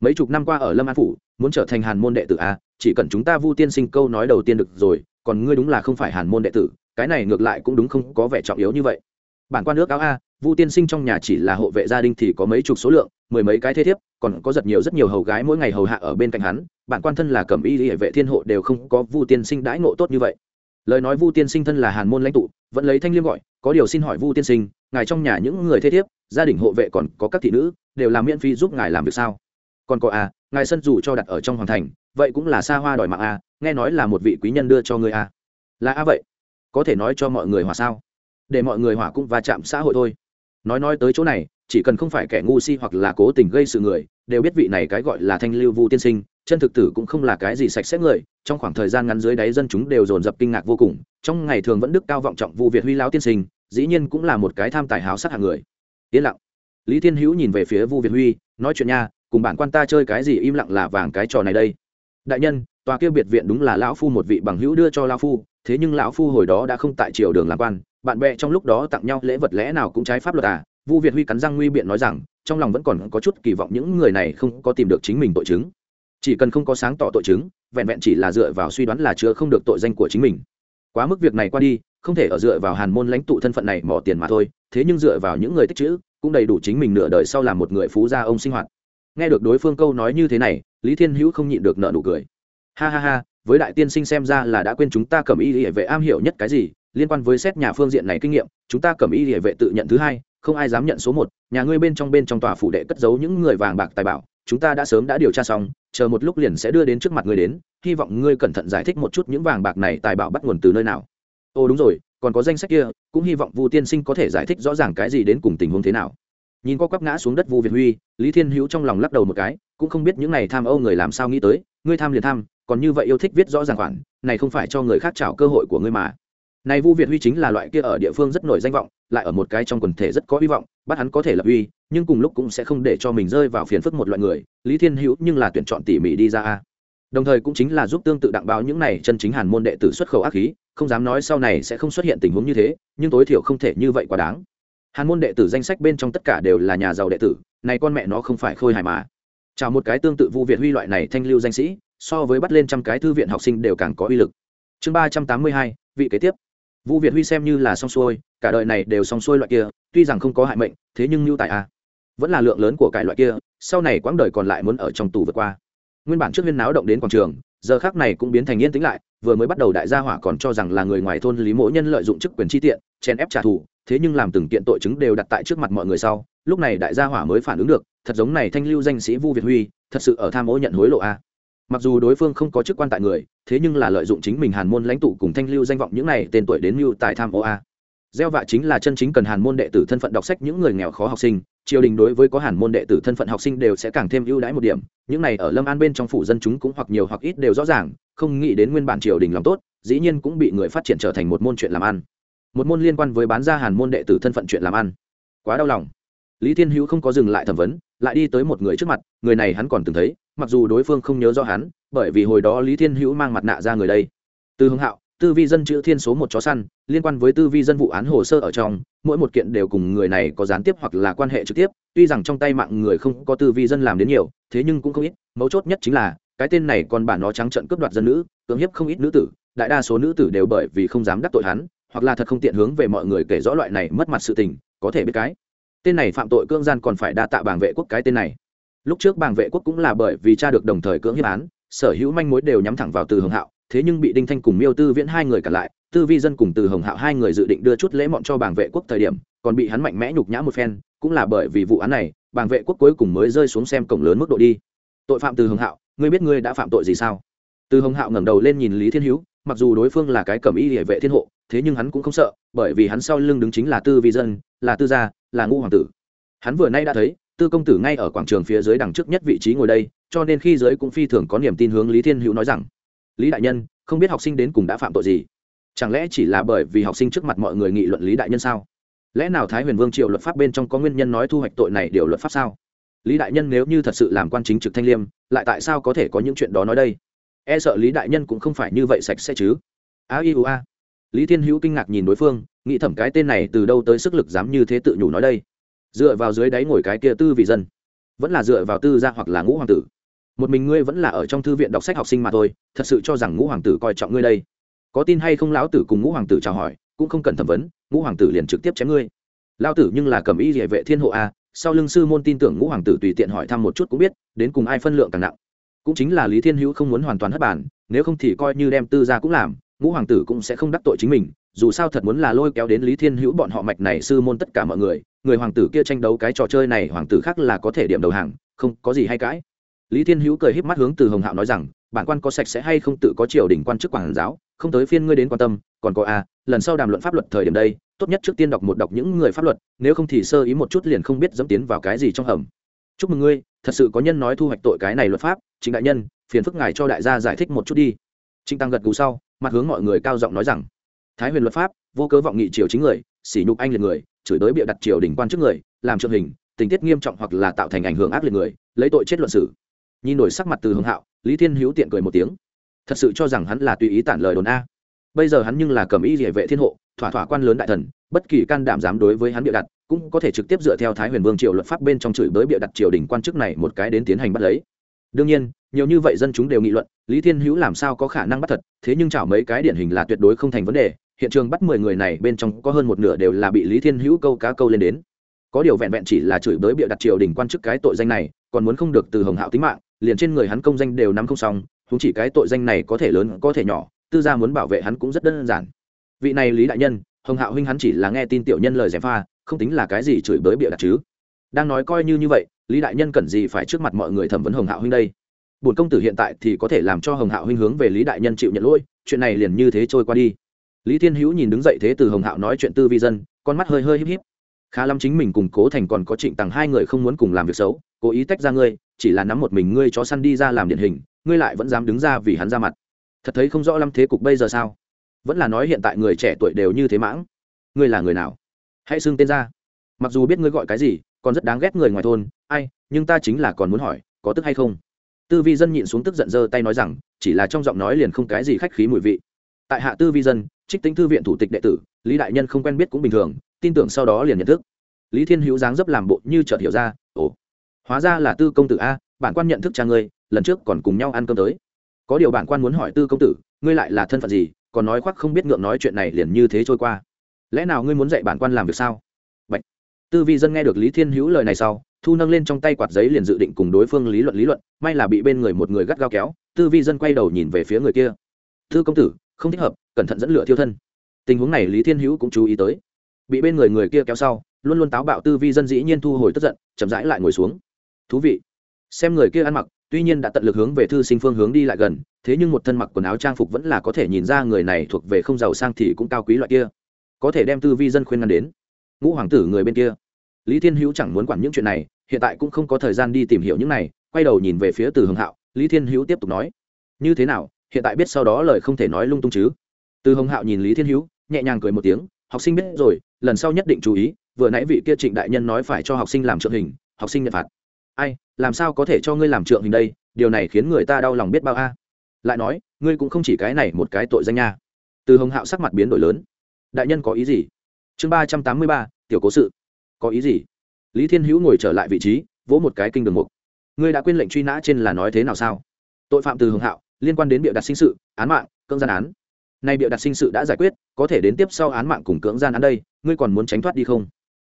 Mấy chục năm qua ở lâm an phủ, muốn trở thành hàn môn đệ tử a chỉ cần chúng ta vu tiên sinh câu nói đầu tiên được rồi, còn ngươi đúng là không phải hàn môn đệ tử, cái này ngược lại cũng đúng không có vẻ trọng yếu như vậy. Bản quan nước áo a, vu tiên sinh trong nhà chỉ là hộ vệ gia đình thì có mấy chục số lượng, mười mấy cái thế thiếp, còn có rất nhiều rất nhiều hầu gái mỗi ngày hầu hạ ở bên cạnh hắn, bản quan thân là cẩm y hệ vệ thiên hộ đều không có vu tiên sinh đãi ngộ tốt như vậy lời nói vu tiên sinh thân là hàn môn lãnh tụ, vẫn lấy thanh liêm gọi, có điều xin hỏi vu tiên sinh, ngài trong nhà những người thế thiếp, gia đình hộ vệ còn có các thị nữ, đều làm miễn phí giúp ngài làm việc sao? Còn có à ngài sân dù cho đặt ở trong hoàng thành, vậy cũng là xa hoa đòi mạng à nghe nói là một vị quý nhân đưa cho người à. Là a vậy. Có thể nói cho mọi người hòa sao? Để mọi người hòa cũng va chạm xã hội thôi. Nói nói tới chỗ này, chỉ cần không phải kẻ ngu si hoặc là cố tình gây sự người, đều biết vị này cái gọi là thanh lưu vu tiên sinh chân thực tử cũng không là cái gì sạch sẽ người, trong khoảng thời gian ngắn dưới đáy dân chúng đều dồn dập kinh ngạc vô cùng, trong ngày thường vẫn đức cao vọng trọng vụ việt huy lão tiên sinh, dĩ nhiên cũng là một cái tham tài háo sắc hạng người. Yên lặng. Lý thiên hữu nhìn về phía vu việt huy, nói chuyện nha, cùng bản quan ta chơi cái gì im lặng là vàng cái trò này đây. Đại nhân, tòa kia biệt viện đúng là lão phu một vị bằng hữu đưa cho lão phu, thế nhưng lão phu hồi đó đã không tại triều đường làm quan, bạn bè trong lúc đó tặng nhau lễ vật lẽ nào cũng trái pháp luật à? Vu việt huy cắn răng nguy biện nói rằng, trong lòng vẫn còn có chút kỳ vọng những người này không có tìm được chính mình tội chứng chỉ cần không có sáng tỏ tội chứng, vẹn vẹn chỉ là dựa vào suy đoán là chứa không được tội danh của chính mình. Quá mức việc này qua đi, không thể ở dựa vào hàn môn lãnh tụ thân phận này mỏ tiền mà thôi, thế nhưng dựa vào những người tích chữ, cũng đầy đủ chính mình nửa đời sau làm một người phú gia ông sinh hoạt. Nghe được đối phương câu nói như thế này, lý thiên hữu không nhịn được nợ nụ cười. Ha ha ha, với đại tiên sinh xem ra là đã quên chúng ta cầm y hệ vệ am hiểu nhất cái gì, liên quan với xét nhà phương diện này kinh nghiệm, chúng ta cầm y hệ vệ tự nhận thứ hai, không ai dám nhận số một, nhà ngươi bên trong bên trong tòa phủ đệ cất giấu những người vàng bạc tài bảo, chúng ta đã sớm đã điều tra xong chờ một lúc liền sẽ đưa đến trước mặt ngươi đến, hy vọng ngươi cẩn thận giải thích một chút những vàng bạc này tài bảo bắt nguồn từ nơi nào. Ồ, đúng rồi, còn có danh sách kia, cũng hy vọng vu tiên sinh có thể giải thích rõ ràng cái gì đến cùng tình huống thế nào. Nhìn qua quắp ngã xuống đất vu việt huy, lý thiên hữu trong lòng lắc đầu một cái, cũng không biết những này tham âu người làm sao nghĩ tới, ngươi tham liền tham, còn như vậy yêu thích viết rõ ràng khoản, này không phải cho người khác trảo cơ hội của ngươi mà này vu việt huy chính là loại kia ở địa phương rất nổi danh vọng, lại ở một cái trong quần thể rất có hy vọng, bắt hắn có thể lập uy, nhưng cùng lúc cũng sẽ không để cho mình rơi vào phiền phức một loại người, lý thiên hữu nhưng là tuyển chọn tỉ mỉ đi ra a. Đồng thời cũng chính là giúp tương tự đặng báo những này chân chính hàn môn đệ tử xuất khẩu ác khí, không dám nói sau này sẽ không xuất hiện tình huống như thế, nhưng tối thiểu không thể như vậy quá đáng. Hàn môn đệ tử danh sách bên trong tất cả đều là nhà giàu đệ tử, này con mẹ nó không phải khôi hài mà. Chào một cái tương tự vu việt huy loại này thanh lưu danh sĩ, so với bắt lên trăm cái thư viện học sinh đều càng có uy lực. Chương ba trăm tám mươi hai, vị kế tiếp vu việt huy xem như là xong xuôi, cả đời này đều xong xuôi loại kia, tuy rằng không có hại mệnh, thế nhưng lưu tài a. Vẫn là lượng lớn của cải loại kia, sau này quãng đời còn lại muốn ở trong tù vượt qua. Nguyên bản trước huyên náo động đến quảng trường, giờ khác này cũng biến thành yên tĩnh lại, vừa mới bắt đầu đại gia hỏa còn cho rằng là người ngoài thôn lý mỗ nhân lợi dụng chức quyền chi tiện, chèn ép trả thù, thế nhưng làm từng kiện tội chứng đều đặt tại trước mặt mọi người sau, lúc này đại gia hỏa mới phản ứng được, thật giống này thanh lưu danh sĩ vu việt huy, thật sự ở tham ô nhận hối lộ a mặc dù đối phương không có chức quan tại người, thế nhưng là lợi dụng chính mình hàn môn lãnh tụ cùng thanh lưu danh vọng những này tên tuổi đến mưu tại tham ô a. Gieo vạ chính là chân chính cần hàn môn đệ tử thân phận đọc sách những người nghèo khó học sinh, triều đình đối với có hàn môn đệ tử thân phận học sinh đều sẽ càng thêm ưu đãi một điểm, những này ở lâm an bên trong phủ dân chúng cũng hoặc nhiều hoặc ít đều rõ ràng, không nghĩ đến nguyên bản triều đình lòng tốt, dĩ nhiên cũng bị người phát triển trở thành một môn chuyện làm ăn. Một môn liên quan với bán ra hàn môn đệ tử thân phận chuyện làm ăn. Quá đau lòng. Lý thiên hữu không có dừng lại thẩm vấn, lại đi tới một người trước mặt, người này hắn còn từng thấy mặc dù đối phương không nhớ rõ hắn, bởi vì hồi đó lý thiên hữu mang mặt nạ ra người đây. Từ hưng hạo, tư vi dân chữ thiên số một chó săn, liên quan với tư vi dân vụ án hồ sơ ở trong, mỗi một kiện đều cùng người này có gián tiếp hoặc là quan hệ trực tiếp, tuy rằng trong tay mạng người không có tư vi dân làm đến nhiều, thế nhưng cũng không ít, mấu chốt nhất chính là, cái tên này còn bản nó trắng trận cướp đoạt dân nữ, cưỡng hiếp không ít nữ tử, đại đa số nữ tử đều bởi vì không dám đắc tội hắn, hoặc là thật không tiện hướng về mọi người kể rõ loại này mất mặt sự tình, có thể biết cái. Tên này phạm tội cưỡng gian còn phải đa tạ bảng vệ quốc cái tên này lúc trước bảng vệ quốc cũng là bởi vì cha được đồng thời cưỡng hiếp án, sở hữu manh mối đều nhắm thẳng vào từ hồng hạo, thế nhưng bị đinh thanh cùng miêu tư viễn hai người cả lại, tư vi dân cùng từ hồng hạo hai người dự định đưa chút lễ mọn cho bảng vệ quốc thời điểm, còn bị hắn mạnh mẽ nhục nhã một phen, cũng là bởi vì vụ án này, bảng vệ quốc cuối cùng mới rơi xuống xem cổng lớn mức độ đi. Tội phạm từ hồng hạo, ngươi biết ngươi đã phạm tội gì sao? Từ hồng hạo ngẩng đầu lên nhìn lý thiên hữu, mặc dù đối phương là cái cẩm y địa vệ thiên hộ, thế nhưng hắn cũng không sợ, bởi vì hắn sau lưng đứng chính là tư vi dân, là tư gia, là ngũ hoàng tử. Hắn vừa nay đã thấy tư công tử ngay ở quảng trường phía dưới đằng trước nhất vị trí ngồi đây, cho nên khi giới cũng phi thường có niềm tin hướng lý thiên hữu nói rằng, lý đại nhân, không biết học sinh đến cùng đã phạm tội gì? Chẳng lẽ chỉ là bởi vì học sinh trước mặt mọi người nghị luận lý đại nhân sao? Lẽ nào thái huyền vương triệu luật pháp bên trong có nguyên nhân nói thu hoạch tội này điều luật pháp sao? Lý đại nhân nếu như thật sự làm quan chính trực thanh liêm, lại tại sao có thể có những chuyện đó nói đây? E sợ lý đại nhân cũng không phải như vậy sạch sẽ chứ. A i u a. Lý thiên hữu kinh ngạc nhìn đối phương, nghĩ thẩm cái tên này từ đâu tới sức lực dám như thế tự nhủ nói đây? Dựa vào dưới đáy ngồi cái kia tư vị dân. Vẫn là dựa vào tư gia hoặc là ngũ hoàng tử. Một mình ngươi vẫn là ở trong thư viện đọc sách học sinh mà thôi, thật sự cho rằng ngũ hoàng tử coi trọng ngươi đây. Có tin hay không lão tử cùng ngũ hoàng tử chào hỏi, cũng không cần thẩm vấn, ngũ hoàng tử liền trực tiếp chém ngươi. Lão tử nhưng là cầm y địa vệ thiên hộ a, sau lưng sư môn tin tưởng ngũ hoàng tử tùy tiện hỏi thăm một chút cũng biết, đến cùng ai phân lượng càng nặng. Cũng chính là lý thiên hữu không muốn hoàn toàn hất bản nếu không thì coi như đem tư ra cũng làm, ngũ hoàng tử cũng sẽ không đắc tội chính mình, dù sao thật muốn là lôi kéo đến lý thiên hữu bọn họ mạch này sư môn tất cả mọi người người hoàng tử kia tranh đấu cái trò chơi này hoàng tử khác là có thể điểm đầu hàng không có gì hay cãi. Lý thiên hữu cười híp mắt hướng từ hồng hạo nói rằng bản quan có sạch sẽ hay không tự có triều đình quan chức quản giáo không tới phiên ngươi đến quan tâm còn có a à, lần sau đàm luận pháp luật thời điểm đây tốt nhất trước tiên đọc một đọc những người pháp luật nếu không thì sơ ý một chút liền không biết dẫm tiến vào cái gì trong hầm. Chúc mừng ngươi thật sự có nhân nói thu hoạch tội cái này luật pháp chính đại nhân phiền phức ngài cho đại gia giải thích một chút đi. Trinh tăng gật gù sau mặt hướng mọi người cao giọng nói rằng thái huyền luật pháp vô cớ vọng nghị triều chính người sỉ nhục anh liệt người chửi đối bịa đặt triều đỉnh quan chức người, làm trường hình, tình tiết nghiêm trọng hoặc là tạo thành ảnh hưởng ác liệt người, lấy tội chết luận xử. Nhìn nổi sắc mặt từ hưng hạo, lý thiên hữu tiện cười một tiếng. Thật sự cho rằng hắn là tùy ý tản lời đồn a. Bây giờ hắn nhưng là cầm ý địa vệ thiên hộ, thỏa thỏa quan lớn đại thần, bất kỳ can đảm dám đối với hắn bịa đặt, cũng có thể trực tiếp dựa theo thái huyền vương triều luật pháp bên trong chửi bới bịa đặt triều đình quan chức này một cái đến tiến hành bắt lấy. Đương nhiên, nhiều như vậy dân chúng đều nghị luận, lý thiên hữu làm sao có khả năng bắt thật, thế nhưng chảo mấy cái điển hình là tuyệt đối không thành vấn đề hiện trường bắt mười người này bên trong có hơn một nửa đều là bị lý thiên hữu câu cá câu lên đến. Có điều vẹn vẹn chỉ là chửi bới bịa đặt triều đình quan chức cái tội danh này, còn muốn không được từ hồng hạo tính mạng, liền trên người hắn công danh đều nắm không xong chúng chỉ cái tội danh này có thể lớn, có thể nhỏ, tư gia muốn bảo vệ hắn cũng rất đơn giản. Vị này lý đại nhân, hồng hạo huynh hắn chỉ là nghe tin tiểu nhân lời gièm pha, không tính là cái gì chửi bới bịa đặt chứ. Đang nói coi như như vậy, lý đại nhân cần gì phải trước mặt mọi người thẩm vấn hồng hạo huynh đây? Bổn công tử hiện tại thì có thể làm cho hồng hạo huynh hướng về lý đại nhân chịu nhận lỗi, chuyện này liền như thế trôi qua đi lý thiên hữu nhìn đứng dậy thế từ hồng hạo nói chuyện tư vi dân, con mắt hơi hơi híp híp. Khá lắm chính mình cùng cố thành còn có trịnh tằng hai người không muốn cùng làm việc xấu, cố ý tách ra ngươi, chỉ là nắm một mình ngươi cho săn đi ra làm điển hình, ngươi lại vẫn dám đứng ra vì hắn ra mặt. Thật thấy không rõ lắm thế cục bây giờ sao? Vẫn là nói hiện tại người trẻ tuổi đều như thế mãng. Ngươi là người nào? Hãy xưng tên ra. Mặc dù biết ngươi gọi cái gì, còn rất đáng ghét người ngoài thôn. Ai, nhưng ta chính là còn muốn hỏi, có tức hay không? Tư vi dân nhịn xuống tức giận giơ tay nói rằng, chỉ là trong giọng nói liền không cái gì khách khí mùi vị. Tại hạ tư vi dân trích tính thư viện thủ tịch đệ tử, lý đại nhân không quen biết cũng bình thường, tin tưởng sau đó liền nhận thức. Lý thiên hữu dáng dấp làm bộ như chợt hiểu ra, ồ, hóa ra là tư công tử a, bản quan nhận thức cha ngươi, lần trước còn cùng nhau ăn cơm tới. Có điều bản quan muốn hỏi tư công tử, ngươi lại là thân phận gì, còn nói khoác không biết ngượng nói chuyện này liền như thế trôi qua. Lẽ nào ngươi muốn dạy bản quan làm việc sao? Bạch. tư vi dân nghe được lý thiên hữu lời này sau, thu nâng lên trong tay quạt giấy liền dự định cùng đối phương lý luận lý luận, may là bị bên người một người gắt gao kéo. Tư vi dân quay đầu nhìn về phía người kia. Tư công tử không thích hợp, cẩn thận dẫn lửa thiêu thân. Tình huống này lý thiên hữu cũng chú ý tới. Bị bên người người kia kéo sau, luôn luôn táo bạo tư vi dân dĩ nhiên thu hồi tức giận, chậm rãi lại ngồi xuống. Thú vị. Xem người kia ăn mặc, tuy nhiên đã tận lực hướng về thư sinh phương hướng đi lại gần, thế nhưng một thân mặc quần áo trang phục vẫn là có thể nhìn ra người này thuộc về không giàu sang thì cũng cao quý loại kia. Có thể đem tư vi dân khuyên ngăn đến. Ngũ hoàng tử người bên kia. Lý thiên hữu chẳng muốn quản những chuyện này, hiện tại cũng không có thời gian đi tìm hiểu những này, quay đầu nhìn về phía từ hưng hạo, lý thiên hữu tiếp tục nói, như thế nào hiện tại biết sau đó lời không thể nói lung tung chứ. Từ hồng hạo nhìn lý thiên hữu, nhẹ nhàng cười một tiếng, học sinh biết rồi, lần sau nhất định chú ý, vừa nãy vị kia trịnh đại nhân nói phải cho học sinh làm trượng hình, học sinh nhận phạt. Ai, làm sao có thể cho ngươi làm trượng hình đây, điều này khiến người ta đau lòng biết bao a. Lại nói, ngươi cũng không chỉ cái này một cái tội danh nha. Từ hồng hạo sắc mặt biến đổi lớn. Đại nhân có ý gì? Chương ba trăm tám mươi ba, tiểu cố sự. Có ý gì? Lý thiên hữu ngồi trở lại vị trí, vỗ một cái kinh đường mục. Ngươi đã quên lệnh truy nã trên là nói thế nào sao? Tội phạm từ hồng hạo liên quan đến bịa đặt sinh sự, án mạng, cưỡng gian án. Nay bịa đặt sinh sự đã giải quyết, có thể đến tiếp sau án mạng cùng cưỡng gian án đây, ngươi còn muốn tránh thoát đi không?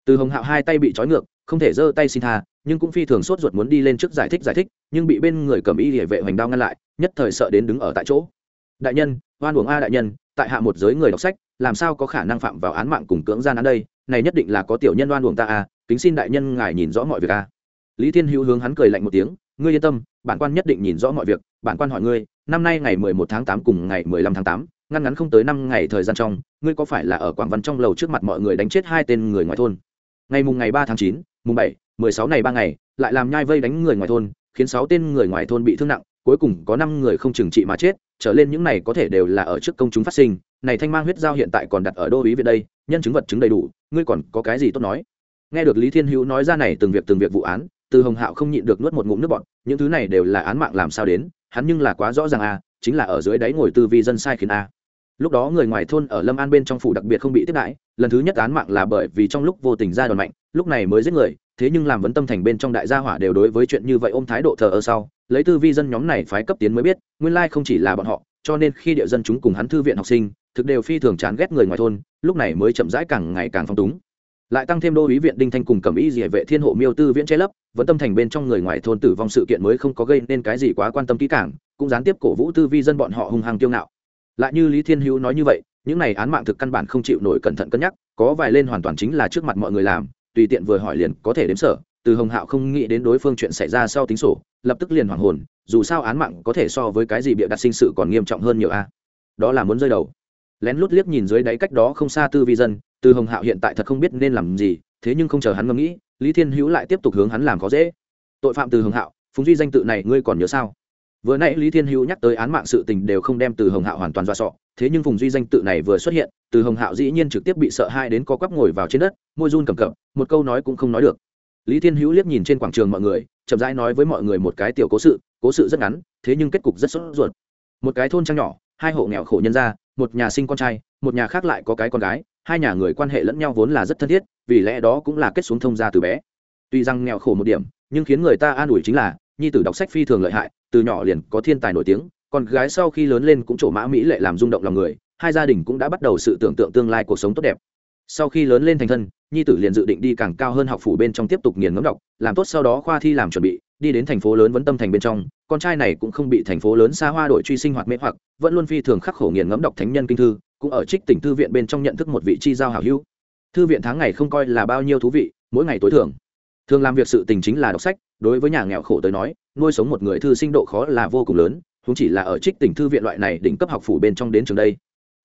Từ hồng hạo hai tay bị trói ngược, không thể giơ tay xin tha, nhưng cũng phi thường sốt ruột muốn đi lên trước giải thích giải thích, nhưng bị bên người cầm y địa vệ hoành đao ngăn lại, nhất thời sợ đến đứng ở tại chỗ. Đại nhân, oan uổng a đại nhân, tại hạ một giới người đọc sách, làm sao có khả năng phạm vào án mạng cùng cưỡng gian án đây? Này nhất định là có tiểu nhân oan uổng ta a, kính xin đại nhân ngài nhìn rõ mọi việc a. Lý thiên hữu hướng hắn cười lạnh một tiếng ngươi yên tâm, bản quan nhất định nhìn rõ mọi việc, bản quan hỏi ngươi, năm nay ngày mười một tháng tám cùng ngày mười lăm tháng tám, ngăn ngắn không tới năm ngày thời gian trong, ngươi có phải là ở quảng văn trong lầu trước mặt mọi người đánh chết hai tên người ngoài thôn? Ngày mùng ngày ba tháng chín, mùng bảy, mười sáu này ba ngày, lại làm nhai vây đánh người ngoài thôn, khiến sáu tên người ngoài thôn bị thương nặng, cuối cùng có năm người không trừng trị mà chết, trở lên những này có thể đều là ở trước công chúng phát sinh. Này thanh mang huyết giao hiện tại còn đặt ở đô ý viện đây, nhân chứng vật chứng đầy đủ, ngươi còn có cái gì tốt nói? Nghe được lý thiên hữu nói ra này từng việc từng việc vụ án từ hồng hạo không nhịn được nuốt một ngụm nước bọt, những thứ này đều là án mạng làm sao đến, hắn nhưng là quá rõ ràng a chính là ở dưới đáy ngồi tư vi dân sai khiến a. Lúc đó người ngoài thôn ở lâm an bên trong phủ đặc biệt không bị tiếp đãi, lần thứ nhất án mạng là bởi vì trong lúc vô tình ra đòn mạnh, lúc này mới giết người, thế nhưng làm vấn tâm thành bên trong đại gia hỏa đều đối với chuyện như vậy ôm thái độ thờ ơ sau, lấy tư vi dân nhóm này phái cấp tiến mới biết, nguyên lai không chỉ là bọn họ, cho nên khi địa dân chúng cùng hắn thư viện học sinh, thực đều phi thường chán ghét người ngoài thôn, lúc này mới chậm rãi càng ngày càng phong túng. Lại tăng thêm đô ý viện đinh thanh cùng cầm ý dị vệ thiên hộ miêu tư viễn che lấp vẫn tâm thành bên trong người ngoài thôn tử vong sự kiện mới không có gây nên cái gì quá quan tâm kỹ càng, cũng gián tiếp cổ vũ tư vi dân bọn họ hung hăng kiêu ngạo. Lại như lý thiên hữu nói như vậy, những này án mạng thực căn bản không chịu nổi cẩn thận cân nhắc, có vài lên hoàn toàn chính là trước mặt mọi người làm, tùy tiện vừa hỏi liền có thể đếm sở, từ hồng hạo không nghĩ đến đối phương chuyện xảy ra sau tính sổ, lập tức liền hoảng hồn, dù sao án mạng có thể so với cái gì bịa đặt sinh sự còn nghiêm trọng hơn nhiều a. Đó là muốn rơi đầu. Lén lút liếc nhìn dưới đáy cách đó không xa tư vi dân, từ hồng hạo hiện tại thật không biết nên làm gì, thế nhưng không chờ hắn ngẫm nghĩ lý thiên hữu lại tiếp tục hướng hắn làm khó dễ. Tội phạm từ hồng hạo, phùng duy danh tự này ngươi còn nhớ sao? Vừa nãy lý thiên hữu nhắc tới án mạng sự tình đều không đem từ hồng hạo hoàn toàn dọa sọ, thế nhưng phùng duy danh tự này vừa xuất hiện, từ hồng hạo dĩ nhiên trực tiếp bị sợ hai đến có quắp ngồi vào trên đất, môi run cầm cập, một câu nói cũng không nói được. Lý thiên hữu liếc nhìn trên quảng trường mọi người, chậm rãi nói với mọi người một cái tiểu cố sự cố sự rất ngắn, thế nhưng kết cục rất sốt ruột. Một cái thôn trang nhỏ, hai hộ nghèo khổ nhân gia, một nhà sinh con trai, một nhà khác lại có cái con gái hai nhà người quan hệ lẫn nhau vốn là rất thân thiết, vì lẽ đó cũng là kết xuống thông gia từ bé. Tuy rằng nghèo khổ một điểm, nhưng khiến người ta an ủi chính là, nhi tử đọc sách phi thường lợi hại, từ nhỏ liền có thiên tài nổi tiếng còn gái sau khi lớn lên cũng trổ mã mỹ lệ làm rung động lòng người, hai gia đình cũng đã bắt đầu sự tưởng tượng tương lai cuộc sống tốt đẹp. Sau khi lớn lên thành thân, nhi tử liền dự định đi càng cao hơn học phủ bên trong tiếp tục nghiền ngẫm đọc, làm tốt sau đó khoa thi làm chuẩn bị, đi đến thành phố lớn vẫn tâm thành bên trong. Con trai này cũng không bị thành phố lớn xa hoa đổi truy sinh hoạt mê hoặc, vẫn luôn phi thường khắc khổ nghiền ngẫm đọc thánh nhân kinh thư cũng ở trích tỉnh thư viện bên trong nhận thức một vị chi giao hảo hữu. Thư viện tháng ngày không coi là bao nhiêu thú vị, mỗi ngày tối thường. Thường làm việc sự tình chính là đọc sách, đối với nhà nghèo khổ tới nói, nuôi sống một người thư sinh độ khó là vô cùng lớn chúng chỉ là ở trích tỉnh thư viện loại này đỉnh cấp học phủ bên trong đến trường đây.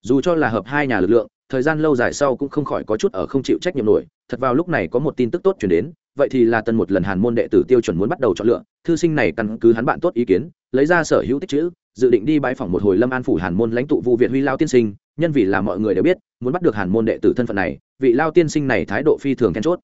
Dù cho là hợp hai nhà lực lượng, thời gian lâu dài sau cũng không khỏi có chút ở không chịu trách nhiệm nổi, thật vào lúc này có một tin tức tốt chuyển đến, vậy thì là tân một lần hàn môn đệ tử tiêu chuẩn muốn bắt đầu chọn lựa, thư sinh này căn cứ hắn bạn tốt ý kiến, lấy ra sở hữu tích chữ, dự định đi bãi phòng một hồi lâm an phủ hàn môn lãnh tụ vu viện huy lao tiên sinh nhân vì là mọi người đều biết, muốn bắt được hàn môn đệ tử thân phận này, vị lao tiên sinh này thái độ phi thường then chốt.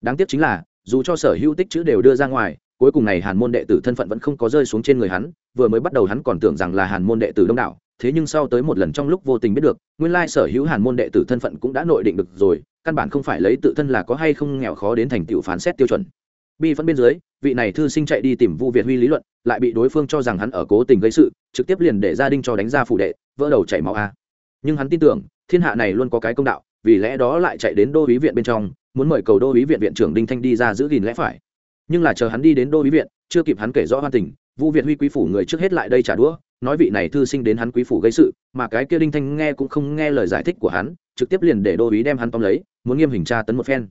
Đáng tiếc chính là, dù cho sở hữu tích chữ đều đưa ra ngoài, cuối cùng này hàn môn đệ tử thân phận vẫn không có rơi xuống trên người hắn, vừa mới bắt đầu hắn còn tưởng rằng là hàn môn đệ tử đông đảo, thế nhưng sau tới một lần trong lúc vô tình biết được, nguyên lai sở hữu hàn môn đệ tử thân phận cũng đã nội định được rồi, căn bản không phải lấy tự thân là có hay không nghèo khó đến thành tựu phán xét tiêu chuẩn. Bi phân bên dưới, vị này thư sinh chạy đi tìm vu việt huy lý luận, lại bị đối phương cho rằng hắn ở cố tình gây sự, trực tiếp liền để gia đình cho đánh ra phủ đệ, vỡ đầu chảy máu a nhưng hắn tin tưởng, thiên hạ này luôn có cái công đạo, vì lẽ đó lại chạy đến đô ý viện bên trong, muốn mời cầu đô ý viện viện trưởng đinh thanh đi ra giữ gìn lẽ phải. Nhưng là chờ hắn đi đến đô ý viện, chưa kịp hắn kể rõ hoàn tình, vu việt huy quý phủ người trước hết lại đây trả đũa, nói vị này thư sinh đến hắn quý phủ gây sự, mà cái kia đinh thanh nghe cũng không nghe lời giải thích của hắn, trực tiếp liền để đô ý đem hắn tóm lấy, muốn nghiêm hình tra tấn một phen.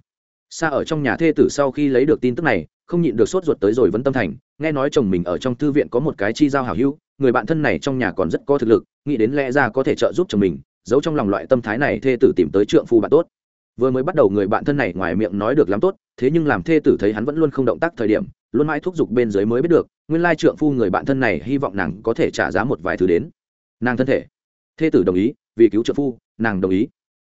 Xa ở trong nhà thê tử sau khi lấy được tin tức này, không nhịn được sốt ruột tới rồi vẫn tâm thành, nghe nói chồng mình ở trong thư viện có một cái chi giao hảo hữu người bạn thân này trong nhà còn rất có thực lực, nghĩ đến lẽ ra có thể trợ giúp chồng mình, giấu trong lòng loại tâm thái này thê tử tìm tới trượng phu bạn tốt. Vừa mới bắt đầu người bạn thân này ngoài miệng nói được lắm tốt, thế nhưng làm thê tử thấy hắn vẫn luôn không động tác thời điểm, luôn mãi thúc giục bên dưới mới biết được, nguyên lai trượng phu người bạn thân này hy vọng nàng có thể trả giá một vài thứ đến. Nàng thân thể. Thê tử đồng ý, vì cứu trượng phu, nàng đồng ý.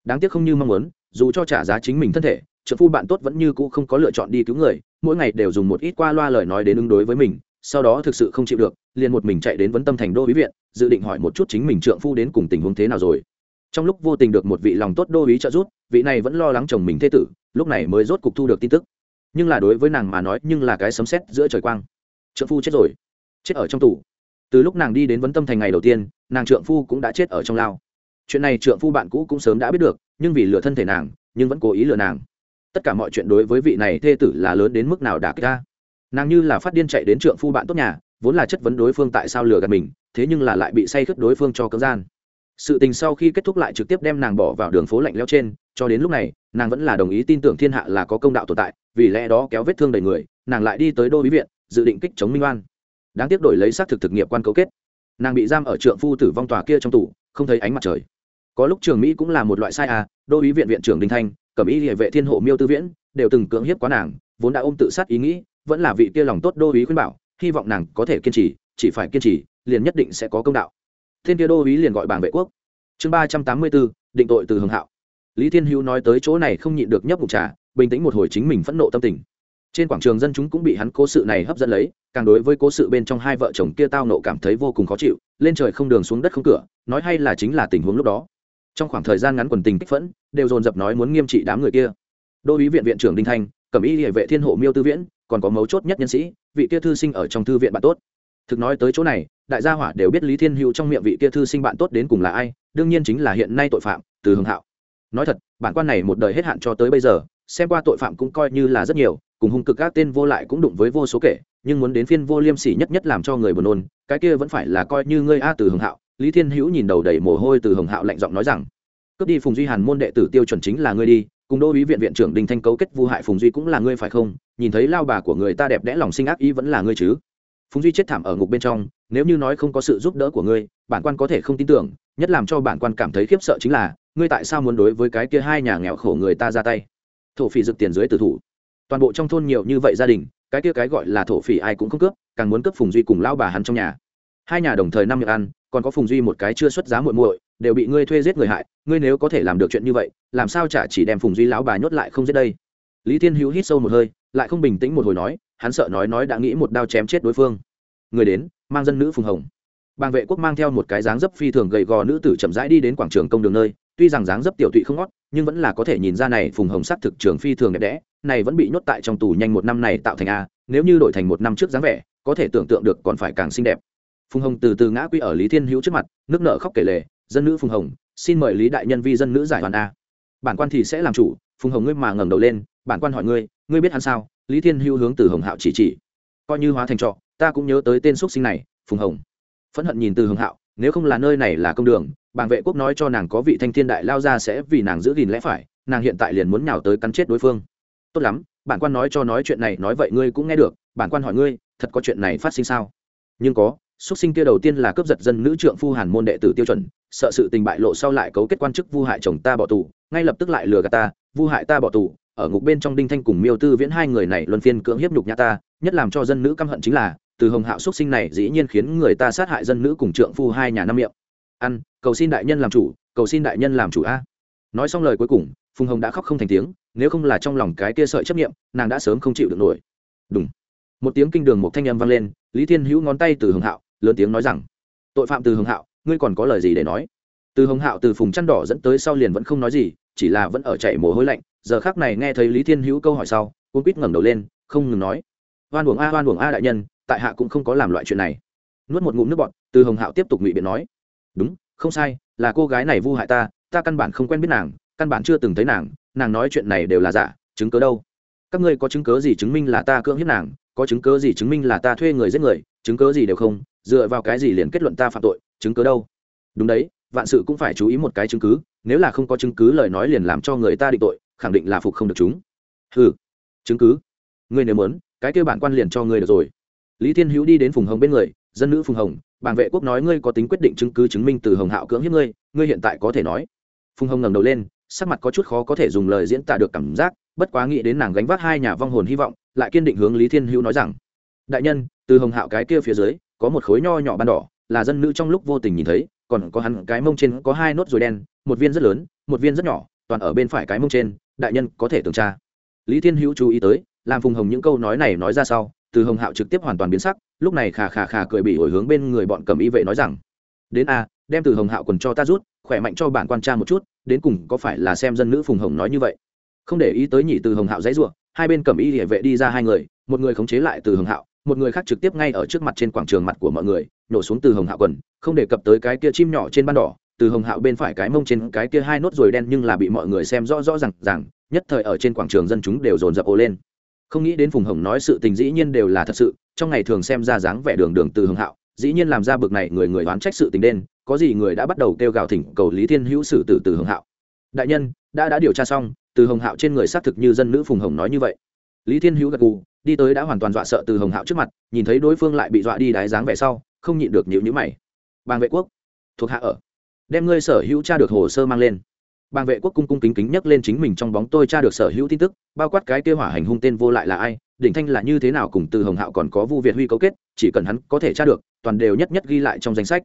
Đáng tiếc không như mong muốn, dù cho trả giá chính mình thân thể, trượng phu bạn tốt vẫn như cũ không có lựa chọn đi cứu người, mỗi ngày đều dùng một ít qua loa lời nói đến ứng đối với mình, sau đó thực sự không chịu được liền một mình chạy đến vấn tâm thành đô ý viện, dự định hỏi một chút chính mình trượng phu đến cùng tình huống thế nào rồi. Trong lúc vô tình được một vị lòng tốt đô ý trợ giúp, vị này vẫn lo lắng chồng mình thế tử, lúc này mới rốt cục thu được tin tức. Nhưng là đối với nàng mà nói, nhưng là cái sấm sét giữa trời quang. Trượng phu chết rồi. Chết ở trong tủ từ lúc nàng đi đến vấn tâm thành ngày đầu tiên, nàng trượng phu cũng đã chết ở trong lao. Chuyện này trượng phu bạn cũ cũng sớm đã biết được, nhưng vì lừa thân thể nàng, nhưng vẫn cố ý lừa nàng. Tất cả mọi chuyện đối với vị này thê tử là lớn đến mức nào đã kích ta. Nàng như là phát điên chạy đến trượng phu bạn tốt nhà vốn là chất vấn đối phương tại sao lừa gạt mình, thế nhưng là lại bị say khướt đối phương cho cưỡng gian. Sự tình sau khi kết thúc lại trực tiếp đem nàng bỏ vào đường phố lạnh leo trên, cho đến lúc này, nàng vẫn là đồng ý tin tưởng thiên hạ là có công đạo tồn tại, vì lẽ đó kéo vết thương đầy người, nàng lại đi tới đô bí viện, dự định kích chống minh oan. Đáng tiếc đổi lấy xác thực thực nghiệp quan cấu kết. Nàng bị giam ở trượng phu tử vong tòa kia trong tủ không thấy ánh mặt trời. Có lúc trường mỹ cũng là một loại sai à đô ý viện viện trưởng đình thanh, cẩm y địa vệ thiên hộ miêu tư viễn, đều từng cưỡng hiếp quá nàng, vốn đã ôm tự sát ý nghĩ, vẫn là vị kia lòng tốt đô ý khuyên bảo hy vọng nàng có thể kiên trì, chỉ phải kiên trì, liền nhất định sẽ có công đạo. Thiên kia đô ý liền gọi bảng vệ quốc. Chương ba trăm tám mươi bốn định tội từ hưng hạo. Lý thiên hữu nói tới chỗ này không nhịn được nhấp bụng trà, bình tĩnh một hồi chính mình phẫn nộ tâm tình. Trên quảng trường dân chúng cũng bị hắn cố sự này hấp dẫn lấy, càng đối với cố sự bên trong hai vợ chồng kia tao nộ cảm thấy vô cùng khó chịu, lên trời không đường xuống đất không cửa, nói hay là chính là tình huống lúc đó. Trong khoảng thời gian ngắn quần tình kích phẫn, đều dồn dập nói muốn nghiêm trị đám người kia. Đô ý viện viện trưởng đinh thanh, cẩm y địa vệ thiên hộ miêu tư viễn còn có mấu chốt nhất nhân sĩ, vị kia thư sinh ở trong thư viện bạn tốt. Thực nói tới chỗ này, đại gia hỏa đều biết lý thiên hữu trong miệng vị kia thư sinh bạn tốt đến cùng là ai, đương nhiên chính là hiện nay tội phạm, từ hưng hạo. Nói thật, bản quan này một đời hết hạn cho tới bây giờ, xem qua tội phạm cũng coi như là rất nhiều, cùng hung cực các tên vô lại cũng đụng với vô số kể, nhưng muốn đến phiên vô liêm sỉ nhất nhất làm cho người buồn nôn, cái kia vẫn phải là coi như ngươi a từ hưng hạo. Lý thiên hữu nhìn đầu đầy mồ hôi từ hưng hạo lạnh giọng nói rằng, cướp đi phùng duy hàn môn đệ tử tiêu chuẩn chính là ngươi đi cùng đô ý viện viện trưởng đinh thanh cấu kết vu hại phùng duy cũng là ngươi phải không? Nhìn thấy lao bà của người ta đẹp đẽ lòng sinh ác ý vẫn là ngươi chứ? Phùng duy chết thảm ở ngục bên trong, nếu như nói không có sự giúp đỡ của ngươi, bản quan có thể không tin tưởng, nhất làm cho bản quan cảm thấy khiếp sợ chính là, ngươi tại sao muốn đối với cái kia hai nhà nghèo khổ người ta ra tay? Thổ phỉ rực tiền dưới tử thủ. Toàn bộ trong thôn nhiều như vậy gia đình, cái kia cái gọi là thổ phỉ ai cũng không cướp, càng muốn cướp phùng duy cùng lao bà hắn trong nhà. Hai nhà đồng thời năm miệng ăn, còn có phùng duy một cái chưa xuất giá muội muội đều bị ngươi thuê giết người hại, ngươi nếu có thể làm được chuyện như vậy, làm sao chả chỉ đem phùng duy lão bà nhốt lại không giết đây? Lý thiên hữu hít sâu một hơi, lại không bình tĩnh một hồi nói, hắn sợ nói nói đã nghĩ một đao chém chết đối phương. Người đến, mang dân nữ phùng hồng. Bàng vệ quốc mang theo một cái dáng dấp phi thường gầy gò nữ tử chậm rãi đi đến quảng trường công đường nơi, tuy rằng dáng dấp tiểu tụy không ngót, nhưng vẫn là có thể nhìn ra này phùng hồng sắc thực trường phi thường đẹp đẽ, này vẫn bị nhốt tại trong tù nhanh một năm này tạo thành a, nếu như đổi thành một năm trước dáng vẻ, có thể tưởng tượng được còn phải càng xinh đẹp. Phùng hồng từ từ ngã quy ở lý thiên hữu trước mặt, nước nợ khóc kể lề dân nữ phùng hồng, xin mời lý đại nhân vi dân nữ giải hoàn a. Bản quan thì sẽ làm chủ, phùng hồng ngươi mà ngẩng đầu lên, bản quan hỏi ngươi ngươi biết hắn sao? Lý thiên hữu hướng từ hồng hạo chỉ chỉ. Coi như hóa thành trọ ta cũng nhớ tới tên x sinh này, phùng hồng. Phẫn hận nhìn từ hồng hạo, nếu không là nơi này là công đường, bàng vệ quốc nói cho nàng có vị thanh thiên đại lao ra sẽ vì nàng giữ gìn lẽ phải, nàng hiện tại liền muốn nhào tới cắn chết đối phương. Tốt lắm, bản quan nói cho nói chuyện này, nói vậy ngươi cũng nghe được, bản quan hỏi ngươi, thật có chuyện này phát sinh sao? Nhưng có xuất sinh kia đầu tiên là cướp giật dân nữ trượng phu hàn môn đệ tử tiêu chuẩn, sợ sự tình bại lộ sau lại cấu kết quan chức vu hại chồng ta bỏ tù, ngay lập tức lại lừa gạt ta, vu hại ta bỏ tù, ở ngục bên trong đinh thanh cùng miêu tư viễn hai người này luân phiên cưỡng hiếp nhục nhã ta, nhất làm cho dân nữ căm hận chính là, từ hồng hạo xuất sinh này dĩ nhiên khiến người ta sát hại dân nữ cùng trượng phu hai nhà năm miệng. Ăn, cầu xin đại nhân làm chủ, cầu xin đại nhân làm chủ a. Nói xong lời cuối cùng, phùng hồng đã khóc không thành tiếng, nếu không là trong lòng cái kia sợi chấp nghiệm nàng đã sớm không chịu được nổi. Đúng một tiếng kinh đường một thanh âm vang lên, lý thiên hữu ngón tay từ hồng hạo lớn tiếng nói rằng, tội phạm từ hồng hạo, ngươi còn có lời gì để nói? Từ hồng hạo từ phùng chăn đỏ dẫn tới sau liền vẫn không nói gì, chỉ là vẫn ở chạy mồ hôi lạnh, giờ khác này nghe thấy lý thiên hữu câu hỏi sau cũng quýt ngẩng đầu lên, không ngừng nói, oan uổng a, oan uổng a đại nhân, tại hạ cũng không có làm loại chuyện này. Nuốt một ngụm nước bọt, từ hồng hạo tiếp tục ngụy biện nói, đúng, không sai, là cô gái này vu hại ta ta căn bản không quen biết nàng, căn bản chưa từng thấy nàng nàng nói chuyện này đều là giả, chứng cớ đâu? Các ngươi có chứng cớ gì chứng minh là ta cưỡng hiếp nàng, có chứng cớ gì chứng minh là ta thuê người giết người chứng cớ gì đều không, dựa vào cái gì liền kết luận ta phạm tội, chứng cớ đâu? Đúng đấy, vạn sự cũng phải chú ý một cái chứng cứ, nếu là không có chứng cứ lời nói liền làm cho người ta định tội, khẳng định là phục không được chúng. Ừ chứng cứ? Ngươi nếu muốn, cái kêu bản quan liền cho ngươi được rồi. Lý thiên hữu đi đến phùng hồng bên người, dân nữ phùng hồng bàng vệ quốc nói ngươi có tính quyết định chứng cứ chứng minh từ hồng hạo cưỡng hiếp ngươi ngươi hiện tại có thể nói. Phùng hồng ngẩng đầu lên, sắc mặt có chút khó có thể dùng lời diễn tả được cảm giác, bất quá nghĩ đến nàng gánh vác hai nhà vong hồn hy vọng, lại kiên định hướng lý thiên hữu nói rằng, đại nhân từ hồng hạo cái kia phía dưới, có một khối nho nhỏ ban đỏ, là dân nữ trong lúc vô tình nhìn thấy, còn có hắn cái mông trên có hai nốt ruồi đen, một viên rất lớn, một viên rất nhỏ, toàn ở bên phải cái mông trên, đại nhân có thể tưởng tra. Lý thiên hữu chú ý tới, làm phùng hồng những câu nói này nói ra sau, từ hồng hạo trực tiếp hoàn toàn biến sắc, lúc này khà khà khà cười bị hồi hướng bên người bọn cầm y vệ nói rằng, đến a, đem từ hồng hạo quần cho ta rút, khỏe mạnh cho bản quan tra một chút, đến cùng có phải là xem dân nữ phùng hồng nói như vậy? Không để ý tới nhị từ hồng hạo dãy ruộng hai bên cầm y địa vệ đi ra hai người, một người khống chế lại từ hồng hạo một người khác trực tiếp ngay ở trước mặt trên quảng trường mặt của mọi người, nổ xuống từ hồng hạo quần, không đề cập tới cái kia chim nhỏ trên ban đỏ, từ hồng hạo bên phải cái mông trên cái kia hai nốt rồi đen nhưng là bị mọi người xem rõ rõ r à n g rằng nhất thời ở trên quảng trường dân chúng đều dồn dập ồ lên. Không nghĩ đến phùng hồng nói sự tình dĩ nhiên đều là thật sự, trong ngày thường xem ra dáng vẻ đường đường từ hồng hạo, dĩ nhiên làm ra bực này người người đoán trách sự tình đen, có gì người đã bắt đầu kêu gào thỉnh cầu lý thiên hữu xử tử từ hồng hạo. Đại nhân, đã đã điều tra xong, từ hồng hạo trên người xác thực như dân nữ phùng hồng nói như vậy. Lý thiên hữu gật gù đi tới đã hoàn toàn dọa sợ từ hồng hạo trước mặt, nhìn thấy đối phương lại bị dọa đi đái dáng vẻ sau, không nhịn được nhịu nhữ mày. Bàng vệ quốc, thuộc hạ ở. Đem ngươi sở hữu tra được hồ sơ mang lên. Bàng vệ quốc cung cung kính kính nhắc lên chính mình trong bóng tôi tra được sở hữu tin tức, bao quát cái kêu hỏa hành hung tên vô lại là ai, đỉnh thanh là như thế nào cùng từ hồng hạo còn có vu việt huy cấu kết, chỉ cần hắn có thể tra được, toàn đều nhất nhất ghi lại trong danh sách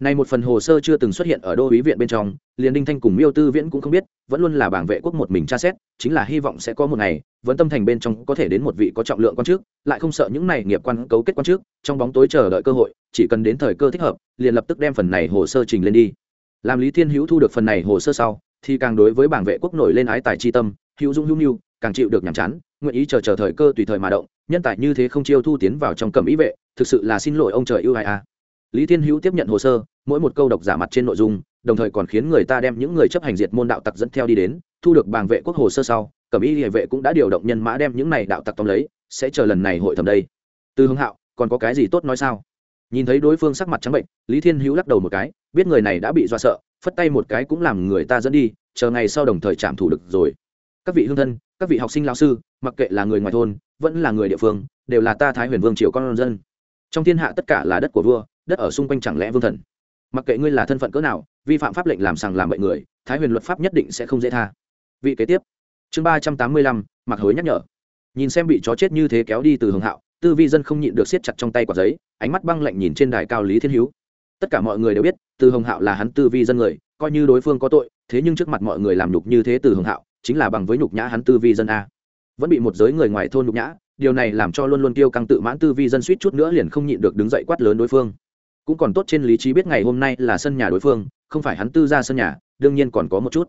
này một phần hồ sơ chưa từng xuất hiện ở đô ý viện bên trong, liền đinh thanh cùng miêu tư viễn cũng không biết, vẫn luôn là bảng vệ quốc một mình tra xét, chính là hy vọng sẽ có một ngày, vẫn tâm thành bên trong có thể đến một vị có trọng lượng quan chức lại không sợ những này nghiệp quan cấu kết quan chức trong bóng tối chờ đợi cơ hội, chỉ cần đến thời cơ thích hợp, liền lập tức đem phần này hồ sơ trình lên đi. Làm lý thiên hữu thu được phần này hồ sơ sau, thì càng đối với bảng vệ quốc nổi lên ái tài chi tâm, hữu dung hữu nhu, càng chịu được nhàm chán, nguyện ý chờ chờ thời cơ tùy thời mà động, nhân tài như thế không chiêu thu tiến vào trong cầm ý vệ, thực sự là xin lỗi ông trời ưu ai a lý thiên hữu tiếp nhận hồ sơ, mỗi một câu độc giả mặt trên nội dung, đồng thời còn khiến người ta đem những người chấp hành diệt môn đạo tặc dẫn theo đi đến, thu được bảng vệ quốc hồ sơ sau, cẩm y địa vệ cũng đã điều động nhân mã đem những này đạo tặc tóm lấy, sẽ chờ lần này hội thẩm đây. Từ hướng hạo, còn có cái gì tốt nói sao? Nhìn thấy đối phương sắc mặt trắng bệnh, lý thiên hữu lắc đầu một cái, biết người này đã bị do sợ, phất tay một cái cũng làm người ta dẫn đi, chờ ngày sau đồng thời chạm thủ được rồi. Các vị hương thân, các vị học sinh lao sư, mặc kệ là người ngoài thôn, vẫn là người địa phương, đều là ta thái huyền vương triều con dân. Trong thiên hạ tất cả là đất của vua đất ở xung quanh chẳng lẽ vương thần? Mặc kệ ngươi là thân phận cỡ nào, vi phạm pháp lệnh làm sàng làm bậy người, thái huyền luật pháp nhất định sẽ không dễ tha. Vị kế tiếp. Chương ba trăm tám mươi lăm mặc hối nhắc nhở. Nhìn xem bị chó chết như thế kéo đi từ hường hạo, tư vi dân không nhịn được siết chặt trong tay quả giấy, ánh mắt băng lạnh nhìn trên đài cao lý thiên hữu. Tất cả mọi người đều biết, từ hồng hạo là hắn tư vi dân người, coi như đối phương có tội, thế nhưng trước mặt mọi người làm nhục như thế từ hồng hạo, chính là bằng với nhục nhã hắn tư vi dân a. Vẫn bị một giới người ngoài thôn nhục nhã, điều này làm cho luôn luôn tiêu căng tự mãn tư vi dân suýt chút nữa liền không nhịn được đứng dậy quát lớn đối phương cũng còn tốt trên lý trí biết ngày hôm nay là sân nhà đối phương, không phải hắn tư ra sân nhà, đương nhiên còn có một chút.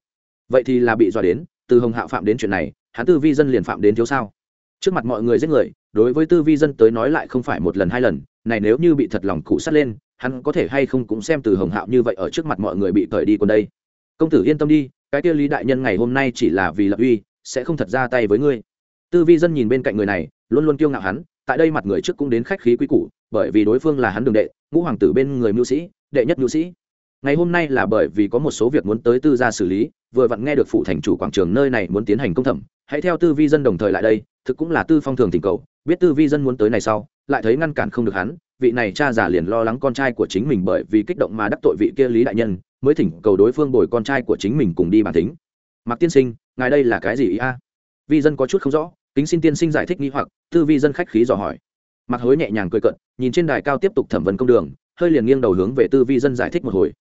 Vậy thì là bị dọa đến, từ hồng hạo phạm đến chuyện này, hắn tư vi dân liền phạm đến thiếu sao? Trước mặt mọi người giết người, đối với tư vi dân tới nói lại không phải một lần hai lần, này nếu như bị thật lòng cụ sắt lên, hắn có thể hay không cũng xem từ hồng hạo như vậy ở trước mặt mọi người bị cởi đi còn đây. Công tử yên tâm đi, cái kia lý đại nhân ngày hôm nay chỉ là vì lập uy, sẽ không thật ra tay với ngươi. Tư vi dân nhìn bên cạnh người này, luôn luôn kiêu ngạo hắn, tại đây mặt người trước cũng đến khách khí quý củ bởi vì đối phương là hắn đường đệ, ngũ hoàng tử bên người mưu sĩ, đệ nhất mưu sĩ. Ngày hôm nay là bởi vì có một số việc muốn tới tư gia xử lý, vừa vặn nghe được phụ thành chủ quảng trường nơi này muốn tiến hành công thẩm, hãy theo tư vi dân đồng thời lại đây, thực cũng là tư phong thường tình cầu, biết tư vi dân muốn tới này sau, lại thấy ngăn cản không được hắn, vị này cha già liền lo lắng con trai của chính mình bởi vì kích động mà đắc tội vị kia lý đại nhân, mới thỉnh cầu đối phương bồi con trai của chính mình cùng đi bàn tính mặc tiên sinh, ngài đây là cái gì ý a? Vi dân có chút không rõ, kính xin tiên sinh giải thích nghi hoặc, tư vi dân khách khí dò hỏi mặc hối nhẹ nhàng cười cận nhìn trên đài cao tiếp tục thẩm vấn công đường, hơi liền nghiêng đầu hướng về tư vi dân giải thích một hồi.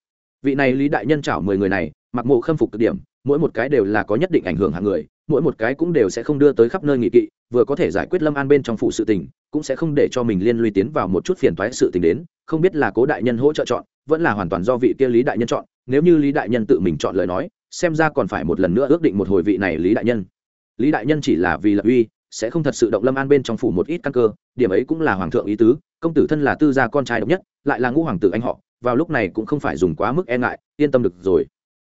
Vị này lý đại nhân chảo mười người này mặc mộ khâm phục cực điểm, mỗi một cái đều là có nhất định ảnh hưởng hàng người, mỗi một cái cũng đều sẽ không đưa tới khắp nơi nghị kỵ, vừa có thể giải quyết lâm an bên trong phụ sự tình, cũng sẽ không để cho mình liên lụy tiến vào một chút phiền toái sự tình đến, không biết là cố đại nhân hỗ trợ chọn, vẫn là hoàn toàn do vị kia lý đại nhân chọn, nếu như lý đại nhân tự mình chọn lời nói, xem ra còn phải một lần nữa ước định một hồi vị này lý đại nhân. Lý đại nhân chỉ là vì lập uy sẽ không thật sự động lâm an bên trong phủ một ít căn cơ, điểm ấy cũng là hoàng thượng ý tứ, công tử thân là tư gia con trai độc nhất, lại là ngũ hoàng tử anh họ, vào lúc này cũng không phải dùng quá mức e ngại, yên tâm được rồi.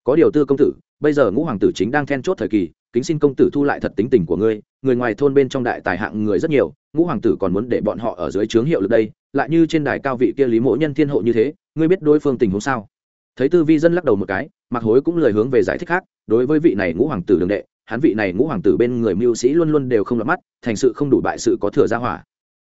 Có điều tư công tử, bây giờ ngũ hoàng tử chính đang then chốt thời kỳ, kính xin công tử thu lại thật tính tình của ngươi, người ngoài thôn bên trong đại tài hạng người rất nhiều, ngũ hoàng tử còn muốn để bọn họ ở dưới trướng hiệu lực đây, lại như trên đài cao vị kia lý mỗ nhân thiên hộ như thế, ngươi biết đối phương tình huống sao? Thấy tư vi dân lắc đầu một cái mặc hối cũng lời hướng về giải thích khác, đối với vị này ngũ hoàng tử đường đệ hắn vị này ngũ hoàng tử bên người mưu sĩ luôn luôn đều không lọt mắt, thành sự không đủ bại sự có thừa ra hỏa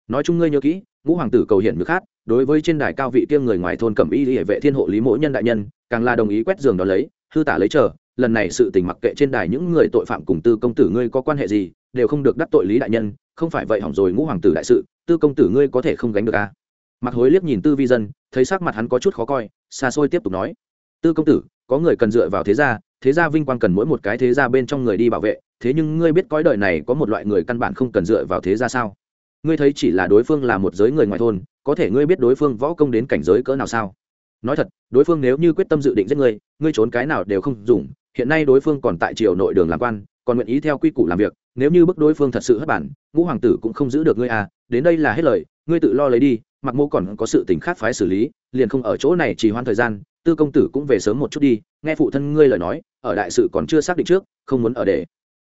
nói chung ngươi nhớ kỹ, ngũ hoàng tử cầu hiện nước khác đối với trên đài cao vị kia người ngoài thôn cẩm y hệ vệ thiên hộ lý mỗ nhân đại nhân, càng là đồng ý quét giường đó lấy, hư tả lấy chờ, lần này sự tình mặc kệ trên đài những người tội phạm cùng tư công tử ngươi có quan hệ gì, đều không được đắc tội lý đại nhân, không phải vậy hỏng rồi ngũ hoàng tử đại sự, tư công tử ngươi có thể không gánh được à. mặc hối liếc nhìn tư vi dân, thấy sắc mặt hắn có chút khó coi, xa xôi tiếp tục nói tư công tử, có người cần dựa vào thế gia thế gia vinh quang cần mỗi một cái thế gia bên trong người đi bảo vệ, thế nhưng ngươi biết cõi đời này có một loại người căn bản không cần dựa vào thế gia sao? Ngươi thấy chỉ là đối phương là một giới người ngoài thôn, có thể ngươi biết đối phương võ công đến cảnh giới cỡ nào sao? Nói thật, đối phương nếu như quyết tâm dự định giết ngươi ngươi trốn cái nào đều không dùng, hiện nay đối phương còn tại triều nội đường làm quan, còn nguyện ý theo quy củ làm việc, nếu như bức đối phương thật sự hất bản, ngũ hoàng tử cũng không giữ được ngươi à đến đây là hết lời, ngươi tự lo lấy đi, mặc mô còn có sự tình khác phái xử lý, liền không ở chỗ này chỉ hoãn thời gian tư công tử cũng về sớm một chút đi, nghe phụ thân ngươi lời nói, ở đại sự còn chưa xác định trước, không muốn ở để.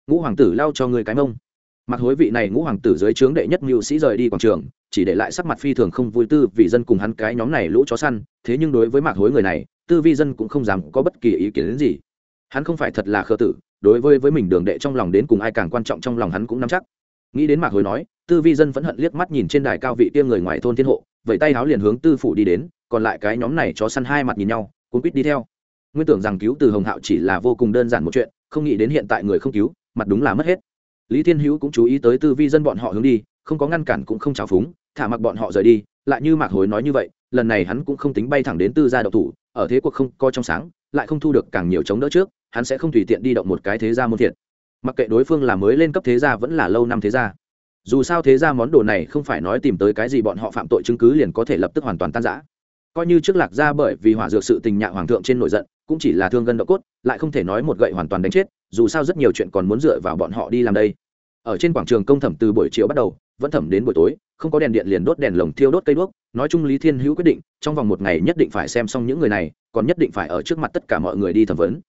Ngũ hoàng tử lao cho ngươi cái mông. Mặc hối vị này ngũ hoàng tử dưới trướng đệ nhất mưu sĩ rời đi quảng trường, chỉ để lại sắc mặt phi thường không vui tư vì dân cùng hắn cái nhóm này lũ chó săn, thế nhưng đối với mạc hối người này, tư vi dân cũng không dám có bất kỳ ý kiến đến gì. Hắn không phải thật là khờ tử, đối với với mình đường đệ trong lòng đến cùng ai càng quan trọng trong lòng hắn cũng nắm chắc. Nghĩ đến mạc hối nói, tư vi dân vẫn hận liếc mắt nhìn trên đài cao vị tiêm người ngoài thôn thiên hộ vậy tay háo liền hướng tư phủ đi đến còn lại cái nhóm này chó săn hai mặt nhìn nhau cũng quýt đi theo. Nguyên tưởng rằng cứu từ hồng hạo chỉ là vô cùng đơn giản một chuyện, không nghĩ đến hiện tại người không cứu, mặt đúng là mất hết. Lý thiên hữu cũng chú ý tới tư vi dân bọn họ hướng đi, không có ngăn cản cũng không trào phúng, thả mặc bọn họ rời đi, lại như mạc hối nói như vậy, lần này hắn cũng không tính bay thẳng đến tư gia độc thủ, ở thế cuộc không coi trong sáng, lại không thu được càng nhiều chống đỡ trước, hắn sẽ không tùy tiện đi động một cái thế gia môn thiện. Mặc kệ đối phương là mới lên cấp thế gia vẫn là lâu năm thế gia. Dù sao thế gia món đồ này không phải nói tìm tới cái gì bọn họ phạm tội chứng cứ liền có thể lập tức hoàn toàn tan giã coi như trước lạc ra bởi vì hỏa dược sự tình nhạ hoàng thượng trên nổi giận, cũng chỉ là thương gân độ cốt, lại không thể nói một gậy hoàn toàn đánh chết, dù sao rất nhiều chuyện còn muốn dựa vào bọn họ đi làm đây. Ở trên quảng trường công thẩm từ buổi chiều bắt đầu, vẫn thẩm đến buổi tối, không có đèn điện liền đốt đèn lồng thiêu đốt cây đuốc, nói chung lý thiên hữu quyết định, trong vòng một ngày nhất định phải xem xong những người này, còn nhất định phải ở trước mặt tất cả mọi người đi thẩm vấn.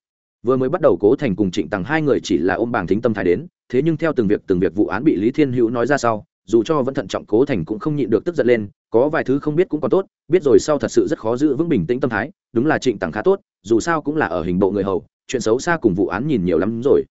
Vừa mới bắt đầu cố thành cùng trịnh tằng hai người chỉ là ôm bảng thính tâm thái đến, thế nhưng theo từng việc từng việc vụ án bị lý thiên hữu nói ra sau dù cho vẫn thận trọng cố thành cũng không nhịn được tức giận lên, có vài thứ không biết cũng còn tốt, biết rồi sau thật sự rất khó giữ vững bình tĩnh tâm thái, đúng là trịnh tặng khá tốt, dù sao cũng là ở hình bộ người hầu, chuyện xấu xa cùng vụ án nhìn nhiều lắm rồi.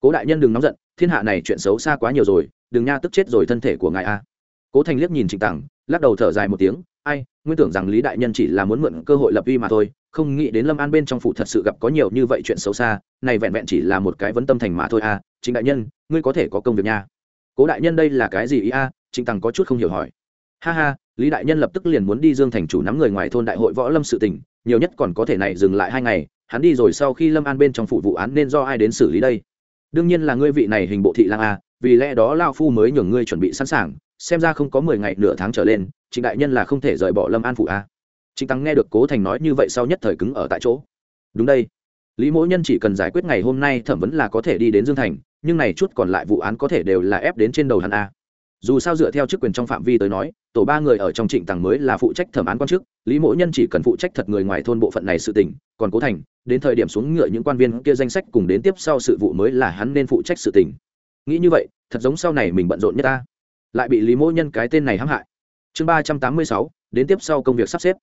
Cố đại nhân đừng nóng giận, thiên hạ này chuyện xấu xa quá nhiều rồi, đừng nha tức chết rồi thân thể của ngài a. Cố thành liếc nhìn trịnh tặng lắc đầu thở dài một tiếng, ai, nguyên tưởng rằng lý đại nhân chỉ là muốn mượn cơ hội lập uy mà thôi, không nghĩ đến lâm an bên trong phủ thật sự gặp có nhiều như vậy chuyện xấu xa, này vẹn vẹn chỉ là một cái vấn tâm thành mà thôi a. chính đại nhân, ngươi có thể có công việc nha cố đại nhân đây là cái gì ý a? Trịnh tăng có chút không hiểu hỏi. Ha ha lý đại nhân lập tức liền muốn đi dương thành chủ nắm người ngoài thôn đại hội võ lâm sự tỉnh, nhiều nhất còn có thể này dừng lại hai ngày hắn đi rồi sau khi lâm an bên trong phụ vụ án nên do ai đến xử lý đây? Đương nhiên là ngươi vị này hình bộ thị lang a vì lẽ đó lao phu mới nhường ngươi chuẩn bị sẵn sàng xem ra không có mười ngày nửa tháng trở lên trịnh đại nhân là không thể rời bỏ lâm an phụ a. Trịnh tăng nghe được cố thành nói như vậy sau nhất thời cứng ở tại chỗ. Đúng đây. Lý mỗ nhân chỉ cần giải quyết ngày hôm nay thẩm vấn là có thể đi đến dương thành nhưng này chút còn lại vụ án có thể đều là ép đến trên đầu hắn a. Dù sao dựa theo chức quyền trong phạm vi tới nói, tổ ba người ở trong trịnh tàng mới là phụ trách thẩm án quan chức, lý mỗ nhân chỉ cần phụ trách thật người ngoài thôn bộ phận này sự tình, còn cố thành, đến thời điểm xuống ngựa những quan viên kia danh sách cùng đến tiếp sau sự vụ mới là hắn nên phụ trách sự tình. Nghĩ như vậy, thật giống sau này mình bận rộn nhất ta. Lại bị lý mỗ nhân cái tên này hãm hại. Chương ba trăm tám mươi sáu, đến tiếp sau công việc sắp xếp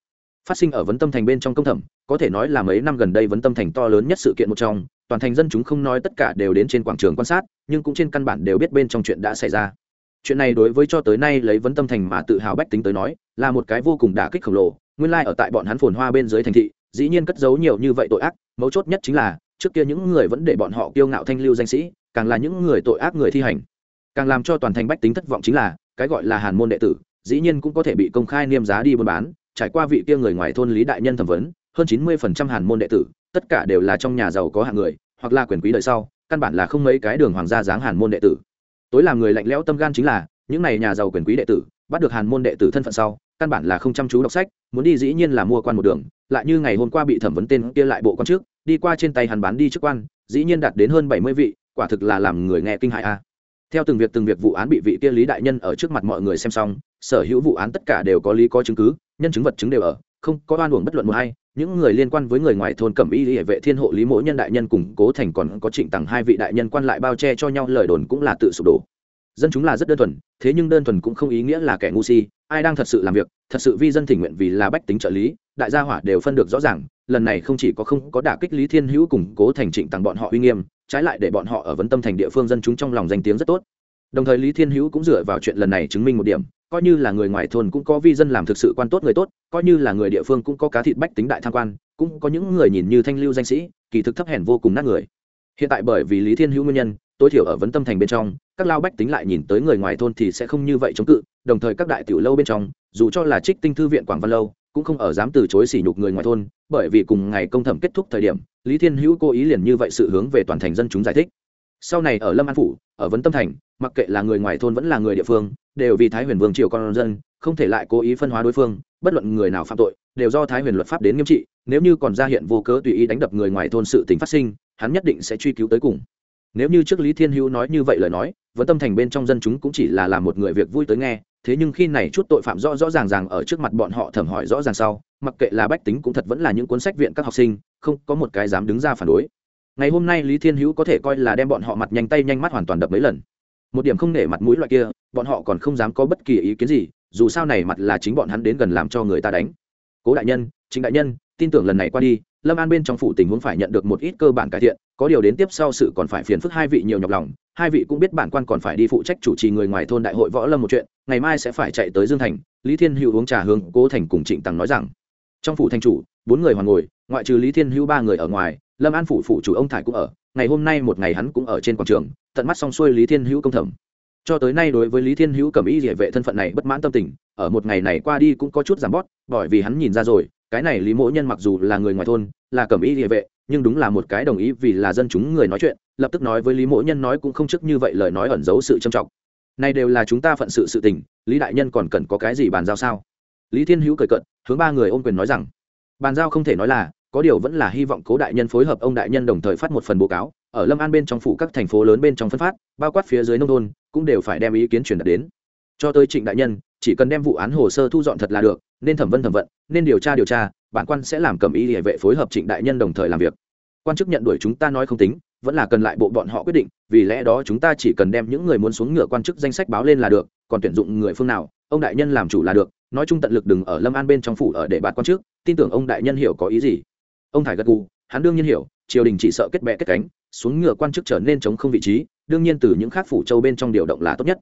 phát sinh ở vấn tâm thành bên trong công thẩm, có thể nói là mấy năm gần đây vấn tâm thành to lớn nhất sự kiện một trong, toàn thành dân chúng không nói tất cả đều đến trên quảng trường quan sát, nhưng cũng trên căn bản đều biết bên trong chuyện đã xảy ra. Chuyện này đối với cho tới nay lấy vấn tâm thành mà tự hào bách tính tới nói, là một cái vô cùng đả kích khổng lồ, nguyên lai ở tại bọn hắn phồn hoa bên dưới thành thị, dĩ nhiên cất giấu nhiều như vậy tội ác, mấu chốt nhất chính là, trước kia những người vẫn để bọn họ kiêu ngạo thanh lưu danh sĩ, càng là những người tội ác người thi hành. Càng làm cho toàn thành bách tính thất vọng chính là, cái gọi là hàn môn đệ tử, dĩ nhiên cũng có thể bị công khai niêm giá đi buôn bán trải qua vị kia người ngoài thôn lý đại nhân thẩm vấn, hơn chín mươi phần trăm hàn môn đệ tử, tất cả đều là trong nhà giàu có hạng người, hoặc là quyền quý đời sau, căn bản là không mấy cái đường hoàng gia dáng hàn môn đệ tử. Tối làm người lạnh lẽo tâm gan chính là, những này nhà giàu quyền quý đệ tử, bắt được hàn môn đệ tử thân phận sau, căn bản là không chăm chú đọc sách, muốn đi dĩ nhiên là mua quan một đường, lại như ngày hôm qua bị thẩm vấn tên kia lại bộ quan trước, đi qua trên tay hắn bán đi chức quan, dĩ nhiên đạt đến hơn bảy mươi vị, quả thực là làm người nghe kinh hại a. À. Theo từng việc từng việc vụ án bị vị kia lý đại nhân ở trước mặt mọi người xem xong, sở hữu vụ án tất cả đều có lý có chứng cứ nhân chứng vật chứng đều ở, không có oan uổng bất luận một hay những người liên quan với người ngoài thôn cẩm y hệ vệ thiên hộ lý mỗi nhân đại nhân cùng cố thành còn có trịnh tặng hai vị đại nhân quan lại bao che cho nhau, lời đồn cũng là tự sụp đổ. Dân chúng là rất đơn thuần, thế nhưng đơn thuần cũng không ý nghĩa là kẻ ngu si. Ai đang thật sự làm việc, thật sự vi dân thỉnh nguyện vì là bách tính trợ lý, đại gia hỏa đều phân được rõ ràng, lần này không chỉ có không có đả kích lý thiên hữu củng cố thành trịnh tặng bọn họ uy nghiêm, trái lại để bọn họ ở vấn tâm thành địa phương dân chúng trong lòng danh tiếng rất tốt. Đồng thời lý thiên hữu cũng dựa vào chuyện lần này chứng minh một điểm coi như là người ngoài thôn cũng có vi dân làm thực sự quan tốt người tốt, coi như là người địa phương cũng có cá thịt bách tính đại tham quan, cũng có những người nhìn như thanh lưu danh sĩ, kỳ thực thấp hèn vô cùng nát người. Hiện tại bởi vì lý thiên hữu nguyên nhân, tối thiểu ở vấn tâm thành bên trong, các lao bách tính lại nhìn tới người ngoài thôn thì sẽ không như vậy chống cự, đồng thời các đại tiểu lâu bên trong, dù cho là trích tinh thư viện quảng văn lâu, cũng không ở dám từ chối sỉ nhục người ngoài thôn, bởi vì cùng ngày công thẩm kết thúc thời điểm, lý thiên hữu cố ý liền như vậy sự hướng về toàn thành dân chúng giải thích. Sau này ở lâm an phủ, ở vấn tâm thành, mặc kệ là người ngoài thôn vẫn là người địa phương đều vì thái huyền vương triều con dân, không thể lại cố ý phân hóa đối phương, bất luận người nào phạm tội, đều do thái huyền luật pháp đến nghiêm trị, nếu như còn ra hiện vô cớ tùy ý đánh đập người ngoài thôn sự tình phát sinh, hắn nhất định sẽ truy cứu tới cùng. Nếu như trước lý thiên hữu nói như vậy lời nói, vẫn tâm thành bên trong dân chúng cũng chỉ là làm một người việc vui tới nghe, thế nhưng khi này chút tội phạm rõ rõ ràng ràng ở trước mặt bọn họ thẩm hỏi rõ ràng sau, mặc kệ là bách tính cũng thật vẫn là những cuốn sách viện các học sinh, không có một cái dám đứng ra phản đối. Ngày hôm nay lý thiên hữu có thể coi là đem bọn họ mặt nhanh tay nhanh mắt hoàn toàn đập mấy lần một điểm không nể mặt mũi loại kia, bọn họ còn không dám có bất kỳ ý kiến gì, dù sao này mặt là chính bọn hắn đến gần làm cho người ta đánh. Cố đại nhân chính đại nhân, tin tưởng lần này qua đi, lâm an bên trong phủ tình huống phải nhận được một ít cơ bản cải thiện, có điều đến tiếp sau sự còn phải phiền phức hai vị nhiều nhọc lòng. Hai vị cũng biết bản quan còn phải đi phụ trách chủ trì người ngoài thôn đại hội võ lâm một chuyện, ngày mai sẽ phải chạy tới dương thành, lý thiên hữu uống trà hướng cố thành cùng trịnh tằng nói rằng. Trong phủ thành chủ, bốn người hoàn ngồi, ngoại trừ lý thiên hữu ba người ở ngoài lâm an phủ phủ chủ ông thải cũng ở ngày hôm nay một ngày hắn cũng ở trên quảng trường tận mắt xong xuôi lý thiên hữu công thẩm cho tới nay đối với lý thiên hữu cầm ý địa vệ thân phận này bất mãn tâm tình ở một ngày này qua đi cũng có chút giảm bót bởi vì hắn nhìn ra rồi cái này lý mỗ nhân mặc dù là người ngoài thôn là cầm ý địa vệ nhưng đúng là một cái đồng ý vì là dân chúng người nói chuyện lập tức nói với lý mỗ nhân nói cũng không trước như vậy lời nói ẩn giấu sự trầm trọng này đều là chúng ta phận sự sự tình lý đại nhân còn cần có cái gì bàn giao sao lý thiên hữu cười cận hướng ba người ôm quyền nói rằng bàn giao không thể nói là có điều vẫn là hy vọng cố đại nhân phối hợp ông đại nhân đồng thời phát một phần báo cáo, ở lâm an bên trong phủ các thành phố lớn bên trong phân phát, bao quát phía dưới nông thôn, cũng đều phải đem ý kiến truyền đạt đến. Cho tới trịnh đại nhân, chỉ cần đem vụ án hồ sơ thu dọn thật là được, nên thẩm vấn thẩm vận, nên điều tra điều tra, bản quan sẽ làm cầm ý địa vệ phối hợp trịnh đại nhân đồng thời làm việc. Quan chức nhận đuổi chúng ta nói không tính, vẫn là cần lại bộ bọn họ quyết định, vì lẽ đó chúng ta chỉ cần đem những người muốn xuống ngựa quan chức danh sách báo lên là được, còn tuyển dụng người phương nào, ông đại nhân làm chủ là được, nói chung tận lực đừng ở lâm an bên trong phủ ở để bạt quan chức, tin tưởng ông đại nhân hiểu có ý gì ông thải gật gù, hắn đương nhiên hiểu, triều đình chỉ sợ kết bè kết cánh, xuống ngựa quan chức trở nên chống không vị trí, đương nhiên từ những khác phủ châu bên trong điều động là tốt nhất.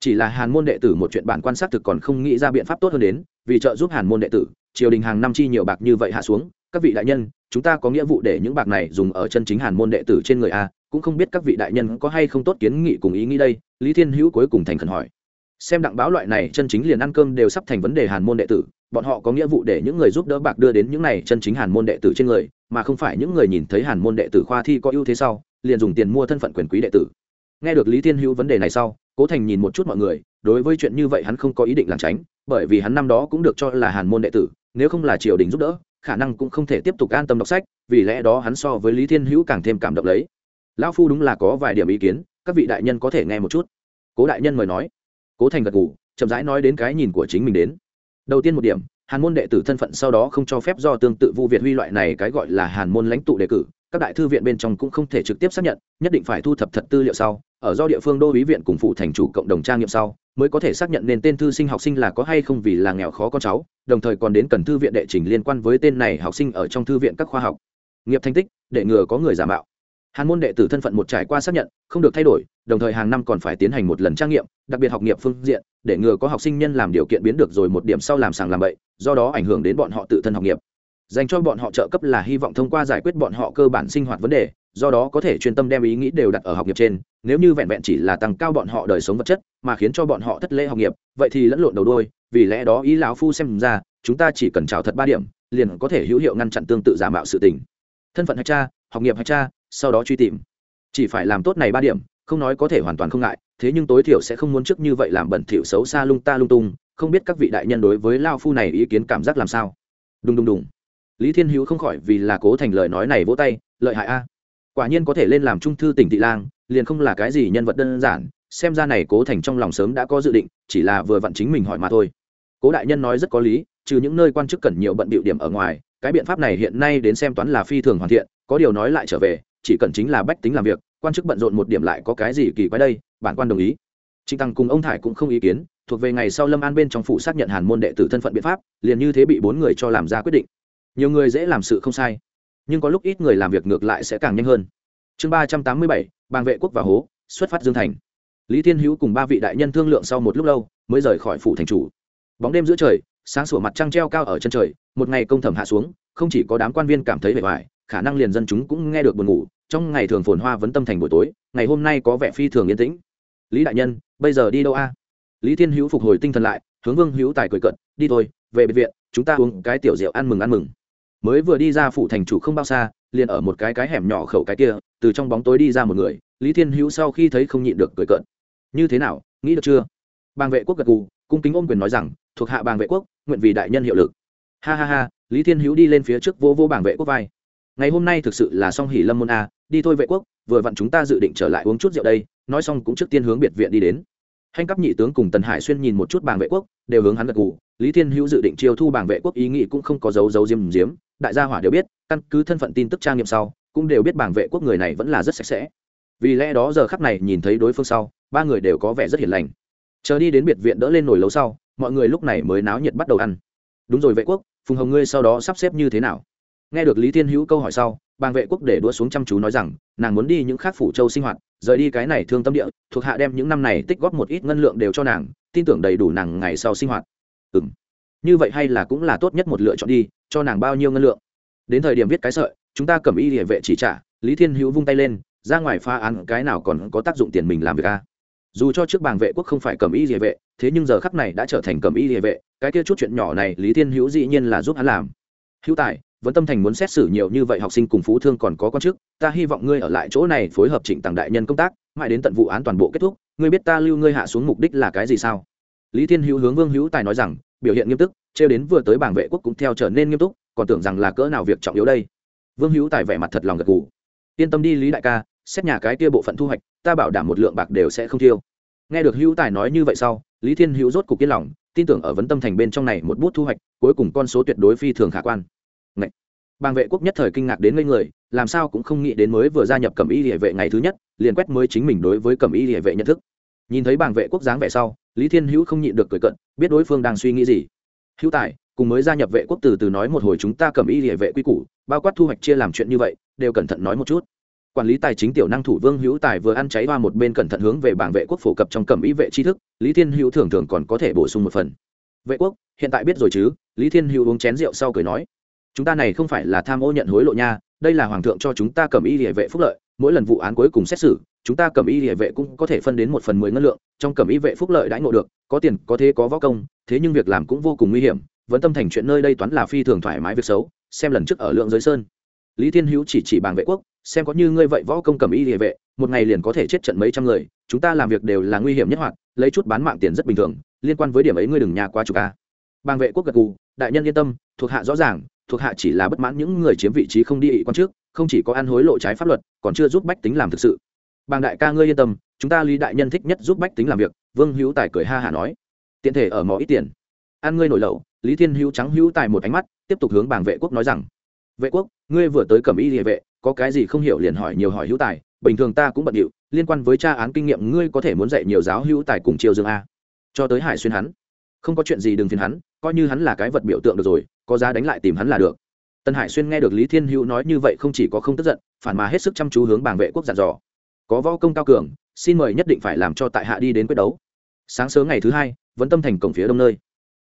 Chỉ là hàn môn đệ tử một chuyện bản quan sát thực còn không nghĩ ra biện pháp tốt hơn đến, vì trợ giúp hàn môn đệ tử, triều đình hàng năm chi nhiều bạc như vậy hạ xuống, các vị đại nhân, chúng ta có nghĩa vụ để những bạc này dùng ở chân chính hàn môn đệ tử trên người a, cũng không biết các vị đại nhân có hay không tốt kiến nghị cùng ý nghĩ đây, lý thiên hữu cuối cùng thành khẩn hỏi xem đặng báo loại này chân chính liền ăn cơm đều sắp thành vấn đề hàn môn đệ tử, bọn họ có nghĩa vụ để những người giúp đỡ bạc đưa đến những này chân chính hàn môn đệ tử trên người, mà không phải những người nhìn thấy hàn môn đệ tử khoa thi có ưu thế sau, liền dùng tiền mua thân phận quyền quý đệ tử. Nghe được lý thiên hữu vấn đề này sau, cố thành nhìn một chút mọi người, đối với chuyện như vậy hắn không có ý định lảng tránh, bởi vì hắn năm đó cũng được cho là hàn môn đệ tử, nếu không là triều đình giúp đỡ, khả năng cũng không thể tiếp tục an tâm đọc sách, vì lẽ đó hắn so với lý thiên hữu càng thêm cảm động lấy. Lão phu đúng là có vài điểm ý kiến, các vị đại nhân có thể nghe một chút. Cố đại nhân mời nói cố thành gật ngủ chậm rãi nói đến cái nhìn của chính mình đến. Đầu tiên một điểm, hàn môn đệ tử thân phận sau đó không cho phép do tương tự vu việt huy loại này cái gọi là hàn môn lãnh tụ đề cử, các đại thư viện bên trong cũng không thể trực tiếp xác nhận, nhất định phải thu thập thật tư liệu sau, ở do địa phương đô ý viện cùng phụ thành chủ cộng đồng trang nghiệm sau, mới có thể xác nhận nên tên thư sinh học sinh là có hay không vì là nghèo khó con cháu, đồng thời còn đến cần thư viện đệ trình liên quan với tên này học sinh ở trong thư viện các khoa học. Nghiệp thành tích để ngừa có người giả mạo hàn môn đệ tử thân phận một trải qua xác nhận, không được thay đổi, đồng thời hàng năm còn phải tiến hành một lần trang nghiệm, đặc biệt học nghiệp phương diện, để ngừa có học sinh nhân làm điều kiện biến được rồi một điểm sau làm sàng làm bậy, do đó ảnh hưởng đến bọn họ tự thân học nghiệp. Dành cho bọn họ trợ cấp là hy vọng thông qua giải quyết bọn họ cơ bản sinh hoạt vấn đề, do đó có thể chuyên tâm đem ý nghĩ đều đặt ở học nghiệp trên, nếu như vẹn vẹn chỉ là tăng cao bọn họ đời sống vật chất, mà khiến cho bọn họ thất lễ học nghiệp, vậy thì lẫn lộn đầu đôi vì lẽ đó ý lão phu xem ra, chúng ta chỉ cần trào thật ba điểm, liền có thể hữu hiệu ngăn chặn tương tự giả mạo sự tình. Thân phận hay cha, học nghiệp hay cha sau đó truy tìm. Chỉ phải làm tốt này ba điểm, không nói có thể hoàn toàn không ngại, thế nhưng tối thiểu sẽ không muốn trước như vậy làm bẩn thỉu xấu xa lung ta lung tung, không biết các vị đại nhân đối với lao phu này ý kiến cảm giác làm sao. Đùng đùng đùng. Lý thiên hữu không khỏi vì là cố thành lời nói này vỗ tay, lợi hại a. Quả nhiên có thể lên làm trung thư tỉnh thị lang, liền không là cái gì nhân vật đơn giản, xem ra này cố thành trong lòng sớm đã có dự định, chỉ là vừa vặn chính mình hỏi mà thôi. Cố đại nhân nói rất có lý, trừ những nơi quan chức cần nhiều bận bịu điểm ở ngoài, cái biện pháp này hiện nay đến xem toán là phi thường hoàn thiện, có điều nói lại trở về chỉ cần chính là bách tính làm việc, quan chức bận rộn một điểm lại có cái gì kỳ quái đây, bản quan đồng ý. Trịnh tăng cùng ông thải cũng không ý kiến, thuộc về ngày sau lâm an bên trong phủ xác nhận hàn môn đệ tử thân phận biện pháp, liền như thế bị bốn người cho làm ra quyết định. Nhiều người dễ làm sự không sai, nhưng có lúc ít người làm việc ngược lại sẽ càng nhanh hơn. Chương ba trăm tám mươi bảy bàng vệ quốc và hố, xuất phát dương thành. Lý thiên hữu cùng ba vị đại nhân thương lượng sau một lúc lâu, mới rời khỏi phủ thành chủ. Bóng đêm giữa trời, sáng sủa mặt trăng treo cao ở chân trời, một ngày công thẩm hạ xuống, không chỉ có đám quan viên cảm thấy vẻ vải khả năng liền dân chúng cũng nghe được buồn ngủ, trong ngày thường phồn hoa vấn tâm thành buổi tối, ngày hôm nay có vẻ phi thường yên tĩnh. Lý đại nhân, bây giờ đi đâu a? Lý thiên hữu phục hồi tinh thần lại, hướng vương hữu tài cười cận đi thôi, về biệt viện, chúng ta uống cái tiểu rượu ăn mừng ăn mừng. Mới vừa đi ra phủ thành chủ không bao xa, liền ở một cái cái hẻm nhỏ khẩu cái kia, từ trong bóng tối đi ra một người, lý thiên hữu sau khi thấy không nhịn được cười cợt. Như thế nào, nghĩ được chưa? Bàng vệ quốc gật cù cung kính ôm quyền nói rằng, thuộc hạ bàng vệ quốc, nguyện vì đại nhân hiệu lực. Ha ha ha, lý thiên hữu đi lên phía trước vô vô bảng vệ quốc vai ngày hôm nay thực sự là song hỉ lâm môn a, đi thôi vệ quốc, vừa vặn chúng ta dự định trở lại uống chút rượu đây, nói xong cũng trước tiên hướng biệt viện đi đến. Hành cấp nhị tướng cùng tần hải xuyên nhìn một chút bảng vệ quốc, đều hướng hắn gật gù. Lý thiên hữu dự định chiêu thu bảng vệ quốc ý nghĩ cũng không có dấu dấu diêm diếm, đại gia hỏa đều biết, căn cứ thân phận tin tức trang nghiệm sau, cũng đều biết bảng vệ quốc người này vẫn là rất sạch sẽ. Vì lẽ đó giờ khắc này nhìn thấy đối phương sau, ba người đều có vẻ rất hiền lành. Chờ đi đến biệt viện đỡ lên nồi lấu sau, mọi người lúc này mới náo nhiệt bắt đầu ăn. Đúng rồi vệ quốc, phùng hồng ngươi sau đó sắp xếp như thế nào? Nghe được lý thiên hữu câu hỏi sau bàng vệ quốc để đua xuống chăm chú nói rằng, nàng muốn đi những khác phủ châu sinh hoạt, rời đi cái này thương tâm địa, thuộc hạ đem những năm này tích góp một ít ngân lượng đều cho nàng, tin tưởng đầy đủ nàng ngày sau sinh hoạt. Ừ m như vậy hay là cũng là tốt nhất một lựa chọn đi, cho nàng bao nhiêu ngân lượng. Đến thời điểm viết cái sợi, chúng ta cầm y địa vệ chỉ trả, lý thiên hữu vung tay lên, ra ngoài pha án, cái nào còn có tác dụng tiền mình làm việc a? Dù cho trước bàng vệ quốc không phải cầm y địa vệ, thế nhưng giờ khắp này đã trở thành cầm y địa vệ, cái kia chút chuyện nhỏ này lý thiên hữu dĩ nhiên là giúp hắn làm. Hữu tài vẫn tâm thành muốn xét xử nhiều như vậy học sinh cùng phú thương còn có con chức, ta hy vọng ngươi ở lại chỗ này phối hợp trịnh tàng đại nhân công tác, mãi đến tận vụ án toàn bộ kết thúc, ngươi biết ta lưu ngươi hạ xuống mục đích là cái gì sao? Lý thiên hữu hướng vương hữu tài nói rằng, biểu hiện nghiêm túc, trêu đến vừa tới bảng vệ quốc cũng theo trở nên nghiêm túc, còn tưởng rằng là cỡ nào việc trọng yếu đây. Vương hữu tài vẻ mặt thật lòng gật gù. Yên tâm đi lý đại ca, xét nhà cái kia bộ phận thu hoạch, ta bảo đảm một lượng bạc đều sẽ không thiêu nghe được hữu tài nói như vậy sau, lý thiên hữu rốt cục yên lòng, tin tưởng ở vấn tâm thành bên trong này một bút thu hoạch, cuối cùng con số tuyệt đối phi thường khả quan. Ngậy! bàng vệ quốc nhất thời kinh ngạc đến ngây người, làm sao cũng không nghĩ đến mới vừa gia nhập cẩm y Liễu vệ ngày thứ nhất, liền quét mới chính mình đối với cẩm y Liễu vệ nhận thức. Nhìn thấy bàng vệ quốc dáng vẻ sau, lý thiên hữu không nhịn được cười cận, biết đối phương đang suy nghĩ gì. Hữu tài, cùng mới gia nhập vệ quốc từ từ nói một hồi chúng ta cẩm y Liễu vệ quy củ, bao quát thu hoạch chia làm chuyện như vậy, đều cẩn thận nói một chút. Quản lý tài chính tiểu năng thủ vương hữu tài vừa ăn cháy hoa một bên cẩn thận hướng về bảng vệ quốc phổ cập trong cẩm y vệ tri thức, lý thiên hữu thường thường còn có thể bổ sung một phần. Vệ quốc, hiện tại biết rồi chứ? Lý thiên hữu uống chén rượu sau cười nói chúng ta này không phải là tham ô nhận hối lộ nha, đây là hoàng thượng cho chúng ta cầm y địa vệ phúc lợi, mỗi lần vụ án cuối cùng xét xử, chúng ta cầm y địa vệ cũng có thể phân đến một phần mười ngân lượng, trong cầm y vệ phúc lợi đãi ngộ được, có tiền, có thế, có võ công, thế nhưng việc làm cũng vô cùng nguy hiểm, vẫn tâm thành chuyện nơi đây toán là phi thường thoải mái việc xấu, xem lần trước ở lượng giới sơn. Lý thiên hữu chỉ chỉ bàng vệ quốc, xem có như ngươi vậy võ công cầm y địa vệ, một ngày liền có thể chết trận mấy trăm người, chúng ta làm việc đều là nguy hiểm nhất hoạt, lấy chút bán mạng tiền rất bình thường, liên quan với điểm ấy ngươi đừng nhà qua chủ ca. Bàng vệ quốc gật gù, đại nhân yên tâm, thuộc hạ rõ ràng thuộc hạ chỉ là bất mãn những người chiếm vị trí không đi ị quan trước, không chỉ có ăn hối lộ trái pháp luật, còn chưa giúp bách tính làm thực sự. Bàng đại ca ngươi yên tâm, chúng ta lý đại nhân thích nhất giúp bách tính làm việc, vương hữu tài cười ha hả nói. Tiện thể ở mỏ ít tiền. Ăn ngươi nổi lẩu, lý thiên hữu trắng hữu tài một ánh mắt, tiếp tục hướng bàng vệ quốc nói rằng. Vệ quốc, ngươi vừa tới cẩm y địa vệ, có cái gì không hiểu liền hỏi nhiều hỏi hữu tài, bình thường ta cũng bận điệu, liên quan với tra án kinh nghiệm ngươi có thể muốn dạy nhiều giáo hữu tài cùng triều dương a. Cho tới hải xuyên hắn. Không có chuyện gì đừng phiền hắn coi như hắn là cái vật biểu tượng được rồi, có giá đánh lại tìm hắn là được. Tân hải xuyên nghe được lý thiên hữu nói như vậy không chỉ có không tức giận, phản mà hết sức chăm chú hướng bảng vệ quốc dặn dò. Có võ công cao cường, xin mời nhất định phải làm cho tại hạ đi đến quyết đấu. Sáng sớm ngày thứ hai, vẫn tâm thành cổng phía đông nơi.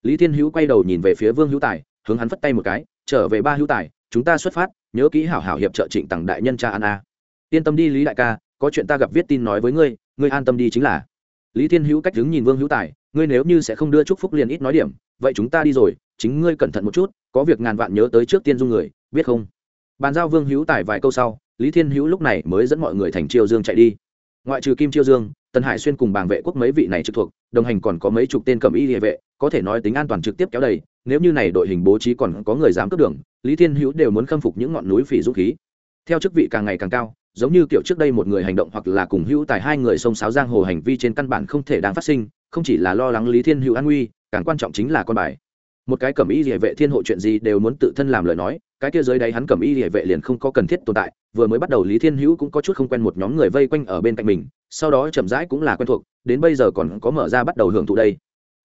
Lý thiên hữu quay đầu nhìn về phía vương hữu tài, hướng hắn phất tay một cái, trở về ba hữu tài, chúng ta xuất phát, nhớ kỹ hảo hảo hiệp trợ trịnh tặng đại nhân cha an a. Yên tâm đi lý đại ca, có chuyện ta gặp viết tin nói với ngươi ngươi an tâm đi chính là. Lý thiên hữu cách đứng nhìn vương hữu tài, ngươi nếu như sẽ không đưa chúc phúc liền ít nói điểm vậy chúng ta đi rồi, chính ngươi cẩn thận một chút, có việc ngàn vạn nhớ tới trước tiên dung người, biết không? Bàn giao vương hữu tài vài câu sau, lý thiên hữu lúc này mới dẫn mọi người thành chiêu dương chạy đi. Ngoại trừ kim chiêu dương, tần hải xuyên cùng bàng vệ quốc mấy vị này trực thuộc, đồng hành còn có mấy chục tên cầm y địa vệ, có thể nói tính an toàn trực tiếp kéo đầy, nếu như này đội hình bố trí còn có người dám cướp đường, lý thiên hữu đều muốn khâm phục những ngọn núi phỉ dũng khí. Theo chức vị càng ngày càng cao, giống như kiểu trước đây một người hành động hoặc là cùng hữu tài hai người xông sáo giang hồ hành vi trên căn bản không thể đang phát sinh, không chỉ là lo lắng lý thiên hữu an nguy càng quan trọng chính là con bài. Một cái cẩm y địa vệ thiên hộ chuyện gì đều muốn tự thân làm lời nói, cái kia dưới đáy hắn cẩm y địa vệ liền không có cần thiết tồn tại, vừa mới bắt đầu lý thiên hữu cũng có chút không quen một nhóm người vây quanh ở bên cạnh mình, sau đó chậm rãi cũng là quen thuộc, đến bây giờ còn có mở ra bắt đầu hưởng thụ đây.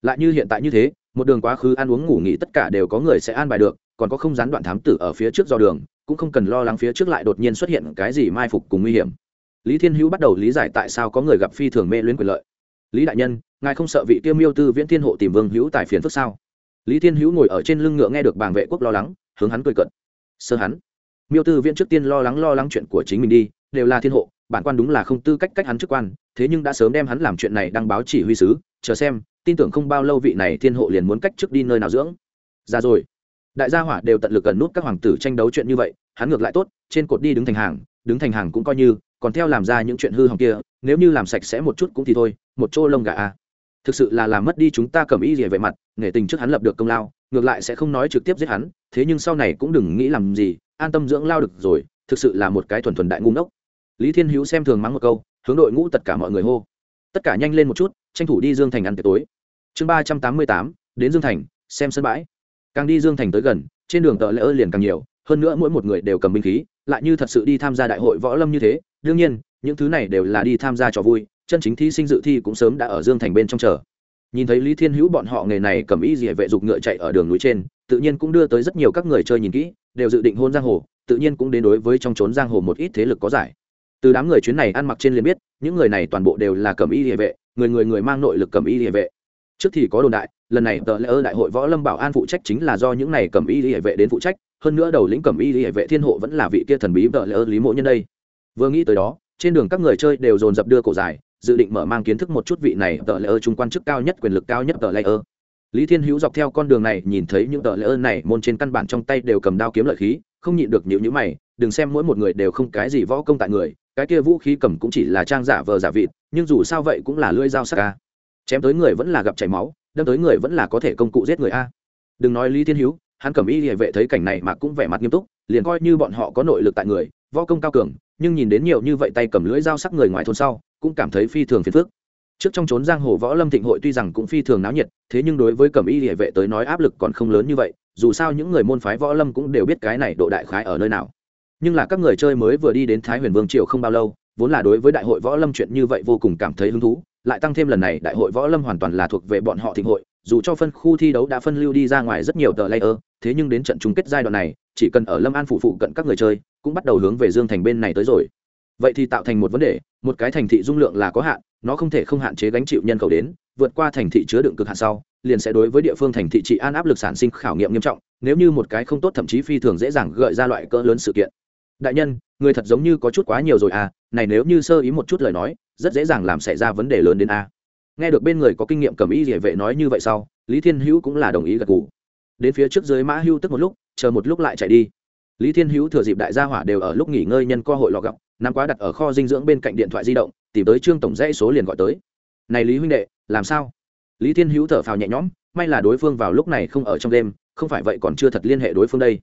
Lại như hiện tại như thế, một đường quá khứ ăn uống ngủ nghỉ tất cả đều có người sẽ an bài được, còn có không gián đoạn thám tử ở phía trước do đường, cũng không cần lo lắng phía trước lại đột nhiên xuất hiện cái gì mai phục cùng nguy hiểm. Lý thiên hữu bắt đầu lý giải tại sao có người gặp phi thường mê luyến quyền lợi. Lý đại nhân ngài không sợ vị tiêu miêu tư viễn thiên hộ tìm vương hữu tài phiền phức sao? Lý thiên hữu ngồi ở trên lưng ngựa nghe được bàng vệ quốc lo lắng, hướng hắn cười cận sơ hắn. Miêu tư viễn trước tiên lo lắng lo lắng chuyện của chính mình đi, đều là thiên hộ, bản quan đúng là không tư cách cách hắn chức quan, thế nhưng đã sớm đem hắn làm chuyện này đăng báo chỉ huy sứ, chờ xem, tin tưởng không bao lâu vị này thiên hộ liền muốn cách trước đi nơi nào dưỡng. Ra rồi. Đại gia hỏa đều tận lực gần nút các hoàng tử tranh đấu chuyện như vậy, hắn ngược lại tốt, trên cột đi đứng thành hàng, đứng thành hàng cũng coi như, còn theo làm ra những chuyện hư hỏng kia, nếu như làm sạch sẽ một chút cũng thì thôi, một chỗ lông gà à thực sự là làm mất đi chúng ta cầm ý gì về mặt nghề tình trước hắn lập được công lao, ngược lại sẽ không nói trực tiếp giết hắn, thế nhưng sau này cũng đừng nghĩ làm gì, an tâm dưỡng lao được rồi, thực sự là một cái thuần thuần đại ngu ngốc. Lý thiên hữu xem thường mắng một câu, hướng đội ngũ tất cả mọi người hô. Tất cả nhanh lên một chút, tranh thủ đi dương thành ăn tiệc tối. Chương ba trăm tám mươi tám, đến dương thành, xem sân bãi. Càng đi dương thành tới gần, trên đường tợ lễ ơ liền càng nhiều, hơn nữa mỗi một người đều cầm binh khí, lại như thật sự đi tham gia đại hội võ lâm như thế, đương nhiên, những thứ này đều là đi tham gia trò vui chân chính thí sinh dự thi cũng sớm đã ở dương thành bên trong chờ. Nhìn thấy lý thiên hữu bọn họ nghề này cầm ý gì vệ dục ngựa chạy ở đường núi trên, tự nhiên cũng đưa tới rất nhiều các người chơi nhìn kỹ, đều dự định hôn giang hồ, tự nhiên cũng đến đối với trong trốn giang hồ một ít thế lực có giải. Từ đám người chuyến này ăn mặc trên liền biết, những người này toàn bộ đều là cầm y địa vệ, người người người mang nội lực cầm y địa vệ. Trước thì có đồn đại, lần này tờ lễ ơ đại hội võ lâm bảo an phụ trách chính là do những này cầm y địa vệ đến phụ trách, hơn nữa đầu lĩnh cầm y địa vệ thiên hộ vẫn là vị kia thần bí tờ lễ ơ lý mộ nhân đây. Vừa nghĩ tới đó, trên đường các người chơi đều dồn dập đưa cổ dài dự định mở mang kiến thức một chút vị này tờ lễ ơ trung quan chức cao nhất, quyền lực cao nhất tờ lễ ơ. Lý thiên hữu dọc theo con đường này nhìn thấy những tờ lễ ơ này, môn trên căn bản trong tay đều cầm đao kiếm lợi khí, không nhịn được nhịu nhữ mày, đừng xem mỗi một người đều không cái gì võ công tại người, cái kia vũ khí cầm cũng chỉ là trang giả vờ giả vịt, nhưng dù sao vậy cũng là lưỡi dao sắc ca chém tới người vẫn là gặp chảy máu, đâm tới người vẫn là có thể công cụ giết người a. Đừng nói lý thiên hữu, hắn cầm y hệ vệ thấy cảnh này mà cũng vẻ mặt nghiêm túc, liền coi như bọn họ có nội lực tại người, võ công cao cường, nhưng nhìn đến nhiều như vậy tay cầm lưỡi dao sắc người ngoài thôn sau cũng cảm thấy phi thường phiền phức. Trước trong trốn giang hồ võ lâm thịnh hội tuy rằng cũng phi thường náo nhiệt, thế nhưng đối với cẩm y địa vệ tới nói áp lực còn không lớn như vậy, dù sao những người môn phái võ lâm cũng đều biết cái này độ đại khái ở nơi nào. Nhưng là các người chơi mới vừa đi đến thái huyền vương triều không bao lâu, vốn là đối với đại hội võ lâm chuyện như vậy vô cùng cảm thấy hứng thú, lại tăng thêm lần này đại hội võ lâm hoàn toàn là thuộc về bọn họ thịnh hội, dù cho phân khu thi đấu đã phân lưu đi ra ngoài rất nhiều tờ layer, thế nhưng đến trận chung kết giai đoạn này, chỉ cần ở lâm an phụ phụ cận các người chơi, cũng bắt đầu hướng về dương thành bên này tới rồi vậy thì tạo thành một vấn đề, một cái thành thị dung lượng là có hạn, nó không thể không hạn chế gánh chịu nhân khẩu đến, vượt qua thành thị chứa đựng cực hạn sau, liền sẽ đối với địa phương thành thị trị an áp lực sản sinh khảo nghiệm nghiêm trọng, nếu như một cái không tốt thậm chí phi thường dễ dàng gợi ra loại cỡ lớn sự kiện. Đại nhân, người thật giống như có chút quá nhiều rồi à này nếu như sơ ý một chút lời nói, rất dễ dàng làm xảy ra vấn đề lớn đến a. Nghe được bên người có kinh nghiệm cầm y địa vệ nói như vậy sau, lý thiên hữu cũng là đồng ý gật g ủ đến phía trước dưới mã hưu tức một lúc, chờ một lúc lại chạy đi. Lý thiên hữu thừa dịp đại gia hỏa đều ở lúc nghỉ ngơi nhân cơ hội lọ gọng nắm quá đặt ở kho dinh dưỡng bên cạnh điện thoại di động, tìm tới trương tổng dãy số liền gọi tới. Này lý huynh đệ, làm sao? Lý thiên hữu thở phào nhẹ nhõm, may là đối phương vào lúc này không ở trong đêm, không phải vậy còn chưa thật liên hệ đối phương đây.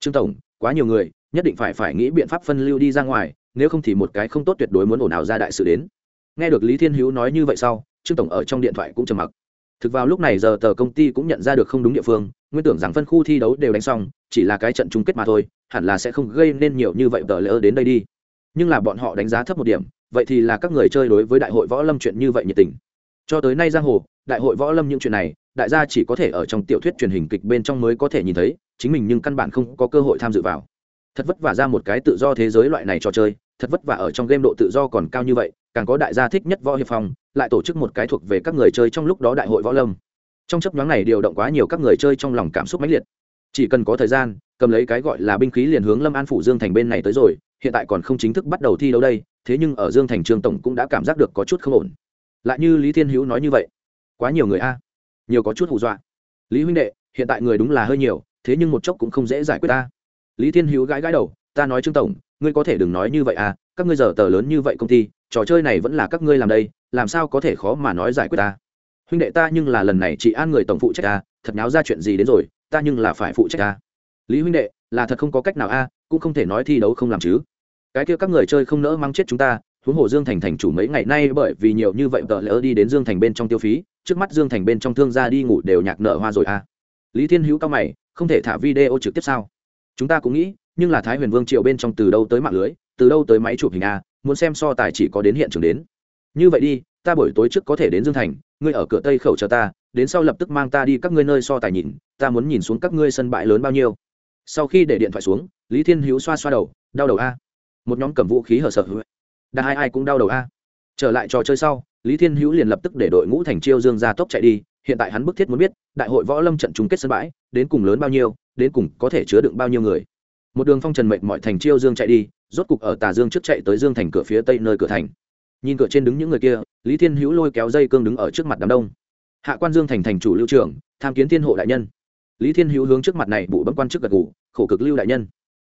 Trương tổng, quá nhiều người, nhất định phải phải nghĩ biện pháp phân lưu đi ra ngoài, nếu không thì một cái không tốt tuyệt đối muốn ổn ào ra đại sự đến. Nghe được lý thiên hữu nói như vậy sau, trương tổng ở trong điện thoại cũng trầm mặc. Thực vào lúc này giờ tờ công ty cũng nhận ra được không đúng địa phương, nguyên tưởng rằng phân khu thi đấu đều đánh xong, chỉ là cái trận chung kết mà thôi, hẳn là sẽ không gây nên nhiều như vậy tờ lỡ đến đây đi nhưng là bọn họ đánh giá thấp một điểm, vậy thì là các người chơi đối với đại hội võ lâm chuyện như vậy nhiệt tình. Cho tới nay giang hồ, đại hội võ lâm những chuyện này, đại gia chỉ có thể ở trong tiểu thuyết truyền hình kịch bên trong mới có thể nhìn thấy, chính mình nhưng căn bản không có cơ hội tham dự vào. Thật vất vả ra một cái tự do thế giới loại này trò chơi, thật vất vả ở trong game độ tự do còn cao như vậy, càng có đại gia thích nhất võ hiệp phong, lại tổ chức một cái thuộc về các người chơi trong lúc đó đại hội võ lâm. Trong chấp nhoáng này điều động quá nhiều các người chơi trong lòng cảm xúc mãnh liệt. Chỉ cần có thời gian, cầm lấy cái gọi là binh khí liền hướng lâm an phủ dương thành bên này tới rồi hiện tại còn không chính thức bắt đầu thi đấu đây, thế nhưng ở dương thành Trường tổng cũng đã cảm giác được có chút không ổn. Lại như lý thiên hữu nói như vậy, quá nhiều người a, nhiều có chút hù dọa. Lý huynh đệ, hiện tại người đúng là hơi nhiều, thế nhưng một chốc cũng không dễ giải quyết ta. Lý thiên hữu gãi gãi đầu, ta nói trương tổng, ngươi có thể đừng nói như vậy à các ngươi giờ tờ lớn như vậy công ty, trò chơi này vẫn là các ngươi làm đây, làm sao có thể khó mà nói giải quyết ta? Huynh đệ ta nhưng là lần này chị an người tổng phụ trách ta, thật náo ra chuyện gì đến rồi, ta nhưng là phải phụ trách ta. Lý huynh đệ, là thật không có cách nào a, cũng không thể nói thi đấu không làm chứ cái kia các người chơi không nỡ mang chết chúng ta, huống hồ dương thành thành chủ mấy ngày nay bởi vì nhiều như vậy tờ lỡ đi đến dương thành bên trong tiêu phí, trước mắt dương thành bên trong thương gia đi ngủ đều nhạc nợ hoa rồi a lý thiên hữu cao mày, không thể thả video trực tiếp sao? Chúng ta cũng nghĩ, nhưng là thái huyền vương triệu bên trong từ đâu tới mạng lưới, từ đâu tới máy chụp hình a muốn xem so tài chỉ có đến hiện trường đến. Như vậy đi, ta buổi tối trước có thể đến dương thành, ngươi ở cửa tây khẩu chờ ta, đến sau lập tức mang ta đi các ngươi nơi so tài nhìn, ta muốn nhìn xuống các ngươi sân bãi lớn bao nhiêu. Sau khi để điện thoại xuống, lý thiên hữu xoa xoa đầu, đau đầu a một nhóm cầm vũ khí hở sợ. Đa ai ai cũng đau đầu a. Trở lại trò chơi sau, lý thiên hữu liền lập tức để đội ngũ thành chiêu dương ra tốc chạy đi, hiện tại hắn bức thiết muốn biết, đại hội võ lâm trận chung kết sân bãi, đến cùng lớn bao nhiêu, đến cùng có thể chứa đựng bao nhiêu người. Một đường phong trần mệnh mọi thành chiêu dương chạy đi, rốt cục ở tà dương trước chạy tới dương thành cửa phía tây nơi cửa thành. Nhìn cửa trên đứng những người kia, lý thiên hữu lôi kéo dây cương đứng ở trước mặt đám đông. Hạ quan dương thành thành chủ lưu trưởng tham kiến thiên hộ đại nhân. Lý thiên hữu hướng trước mặt này bụ bấm quan chức gật ngủ khổ cực lưu đại nhân.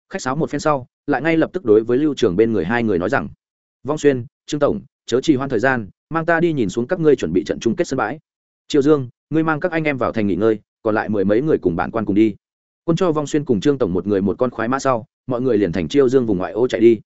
Khách sáo một phen sau lại ngay lập tức đối với lưu trưởng bên người hai người nói rằng, vong xuyên, trương tổng, chớ trì hoãn thời gian, mang ta đi nhìn xuống các ngươi chuẩn bị trận chung kết sân bãi. Triệu dương, ngươi mang các anh em vào thành nghỉ ngơi, còn lại mười mấy người cùng bản quan cùng đi. Quân cho vong xuyên cùng trương tổng một người một con khoái mã sau, mọi người liền thành chiêu dương vùng ngoại ô chạy đi.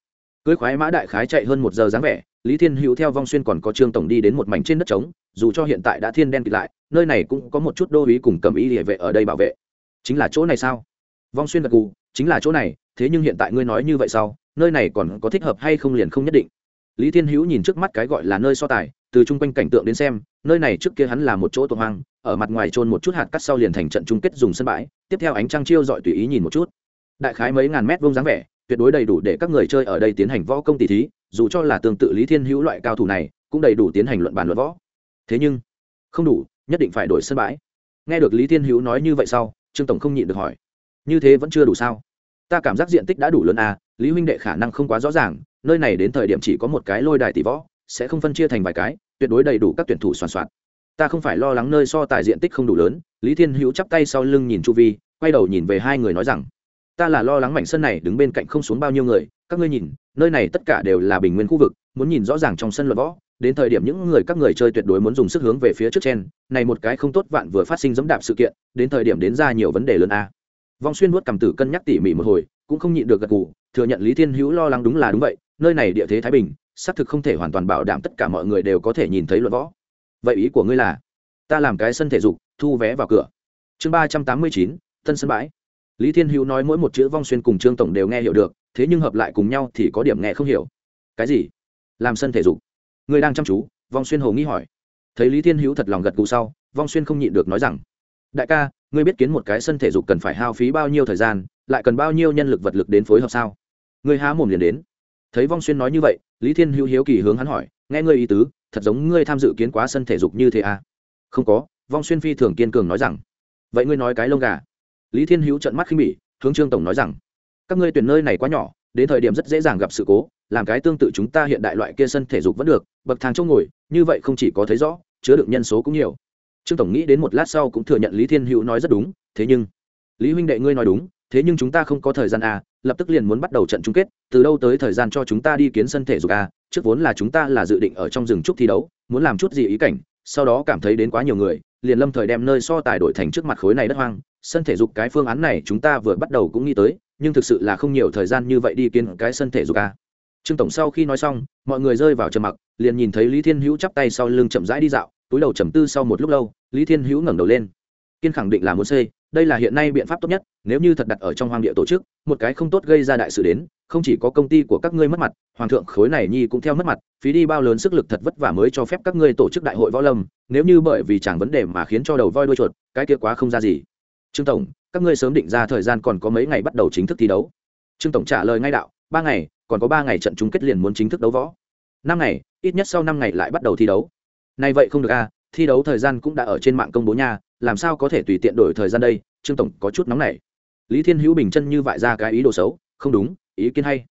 Cưới khoái mã đại khái chạy hơn một giờ dáng vẻ, lý thiên hữu theo vong xuyên còn có trương tổng đi đến một mảnh trên đất trống, dù cho hiện tại đã thiên đen kịt lại, nơi này cũng có một chút đô ý cùng cầm ý địa vệ ở đây bảo vệ. Chính là chỗ này sao? Vong xuyên gật cù chính là chỗ này thế nhưng hiện tại ngươi nói như vậy sau, nơi này còn có thích hợp hay không liền không nhất định. Lý thiên hữu nhìn trước mắt cái gọi là nơi so tài từ chung quanh cảnh tượng đến xem nơi này trước kia hắn là một chỗ tuần hoang ở mặt ngoài trôn một chút hạt cắt sau liền thành trận chung kết dùng sân bãi tiếp theo ánh trăng chiêu dọi tùy ý nhìn một chút. Đại khái mấy ngàn mét vuông dáng vẻ tuyệt đối đầy đủ để các người chơi ở đây tiến hành võ công tỷ thí dù cho là tương tự lý thiên hữu loại cao thủ này cũng đầy đủ tiến hành luận bàn luận võ. Thế nhưng không đủ nhất định phải đổi sân bãi. Nghe được lý thiên hữu nói như vậy sau trương tổng không nhịn được hỏi như thế vẫn chưa đủ sao? Ta cảm giác diện tích đã đủ lớn à lý huynh đệ khả năng không quá rõ ràng, nơi này đến thời điểm chỉ có một cái lôi đài tỷ võ, sẽ không phân chia thành vài cái, tuyệt đối đầy đủ các tuyển thủ soàn soạn. Ta không phải lo lắng nơi so tài diện tích không đủ lớn, lý thiên hữu chắp tay sau lưng nhìn chu vi, quay đầu nhìn về hai người nói rằng, ta là lo lắng mảnh sân này đứng bên cạnh không xuống bao nhiêu người, các ngươi nhìn, nơi này tất cả đều là bình nguyên khu vực, muốn nhìn rõ ràng trong sân luận võ, đến thời điểm những người các người chơi tuyệt đối muốn dùng sức hướng về phía trước trên này một cái không tốt vạn vừa phát sinh dẫm đạp sự kiện, đến thời điểm đến ra nhiều vấn đề lớn a vong xuyên nuốt cầm tử cân nhắc tỉ mỉ một hồi, cũng không nhịn được gật gù, thừa nhận lý thiên hữu lo lắng đúng là đúng vậy, nơi này địa thế thái bình, xác thực không thể hoàn toàn bảo đảm tất cả mọi người đều có thể nhìn thấy luận võ. Vậy ý của ngươi là, ta làm cái sân thể dục, thu vé vào cửa. Chương ba trăm tám mươi chín tân sân bãi. Lý thiên hữu nói mỗi một chữ vong xuyên cùng trương tổng đều nghe hiểu được, thế nhưng hợp lại cùng nhau thì có điểm nghe không hiểu. Cái gì? Làm sân thể dục. Người đang chăm chú, vong xuyên hồ nghi hỏi. Thấy lý thiên hữu thật lòng gật gù sau, vong xuyên không nhịn được nói rằng, đại ca ngươi biết kiến một cái sân thể dục cần phải hao phí bao nhiêu thời gian, lại cần bao nhiêu nhân lực vật lực đến phối hợp sao? Ngươi há mồm liền đến. Thấy vong xuyên nói như vậy, lý thiên hữu hiếu kỳ hướng hắn hỏi, nghe ngươi ý tứ, thật giống ngươi tham dự kiến quá sân thể dục như thế à? Không có, vong xuyên phi thường kiên cường nói rằng. Vậy ngươi nói cái lông gà. Lý thiên hữu trận mắt khinh bỉ, hướng trương tổng nói rằng, các ngươi tuyển nơi này quá nhỏ, đến thời điểm rất dễ dàng gặp sự cố, làm cái tương tự chúng ta hiện đại loại kia sân thể dục vẫn được, bậc thang chỗ ngồi, như vậy không chỉ có thấy rõ, chứa đựng nhân số cũng nhiều trương tổng nghĩ đến một lát sau cũng thừa nhận lý thiên hữu nói rất đúng thế nhưng lý huynh đệ ngươi nói đúng thế nhưng chúng ta không có thời gian à, lập tức liền muốn bắt đầu trận chung kết từ đâu tới thời gian cho chúng ta đi kiến sân thể dục à, trước vốn là chúng ta là dự định ở trong rừng trúc thi đấu muốn làm chút gì ý cảnh sau đó cảm thấy đến quá nhiều người liền lâm thời đem nơi so tài đổi thành trước mặt khối này đất hoang sân thể dục cái phương án này chúng ta vừa bắt đầu cũng nghĩ tới nhưng thực sự là không nhiều thời gian như vậy đi kiến cái sân thể dục à. trương tổng sau khi nói xong mọi người rơi vào trầm mặc liền nhìn thấy lý thiên hữu chắp tay sau lưng chậm rãi đi dạo túi đầu trầm tư sau một lúc lâu, lý thiên hữu ngẩng đầu lên. Kiên khẳng định là muốn xây, đây là hiện nay biện pháp tốt nhất, nếu như thật đặt ở trong hoang địa tổ chức, một cái không tốt gây ra đại sự đến, không chỉ có công ty của các ngươi mất mặt, hoàng thượng khối này nhi cũng theo mất mặt, phí đi bao lớn sức lực thật vất vả mới cho phép các ngươi tổ chức đại hội võ lâm, nếu như bởi vì chẳng vấn đề mà khiến cho đầu voi đuôi chuột, cái kia quá không ra gì. Trương tổng, các ngươi sớm định ra thời gian còn có mấy ngày bắt đầu chính thức thi đấu. Trương tổng trả lời ngay đạo, ba ngày, còn có ba ngày trận chung kết liền muốn chính thức đấu võ. Năm ngày, ít nhất sau năm ngày lại bắt đầu thi đấu này vậy không được a thi đấu thời gian cũng đã ở trên mạng công bố nha, làm sao có thể tùy tiện đổi thời gian đây? Trương tổng có chút nóng này lý thiên hữu bình chân như vại ra cái ý đồ xấu, không đúng, ý kiến hay.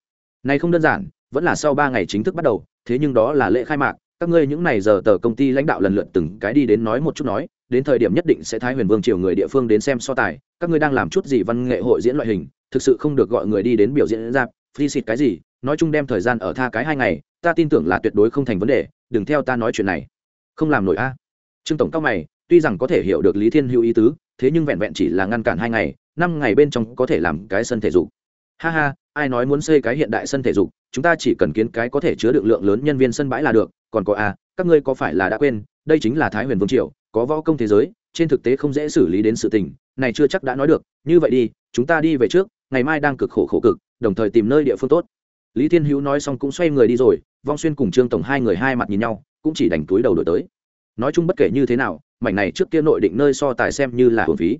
Này không đơn giản, vẫn là sau ba ngày chính thức bắt đầu, thế nhưng đó là lễ khai mạc, các ngươi những này giờ tờ công ty lãnh đạo lần lượt từng cái đi đến nói một chút nói, đến thời điểm nhất định sẽ thái huyền vương triều người địa phương đến xem so tài, các ngươi đang làm chút gì văn nghệ hội diễn loại hình, thực sự không được gọi người đi đến biểu diễn ra, free xịt cái gì, nói chung đem thời gian ở tha cái hai ngày, ta tin tưởng là tuyệt đối không thành vấn đề, đừng theo ta nói chuyện này không làm nổi a. Trương tổng cao mày, tuy rằng có thể hiểu được lý thiên hữu ý tứ, thế nhưng vẹn vẹn chỉ là ngăn cản hai ngày, năm ngày bên trong có thể làm cái sân thể dục. Ha ha, ai nói muốn xây cái hiện đại sân thể dục, chúng ta chỉ cần kiến cái có thể chứa được lượng lớn nhân viên sân bãi là được, còn có a các ngươi có phải là đã quên, đây chính là thái huyền vương triều, có võ công thế giới, trên thực tế không dễ xử lý đến sự tình, này chưa chắc đã nói được, như vậy đi, chúng ta đi về trước, ngày mai đang cực khổ khổ cực, đồng thời tìm nơi địa phương tốt. Lý thiên hữu nói xong cũng xoay người đi rồi, vong xuyên cùng trương tổng hai người hai mặt nhìn nhau cũng chỉ đành túi đầu đổi tới. Nói chung bất kể như thế nào, mảnh này trước kia nội định nơi so tài xem như là hồn phí.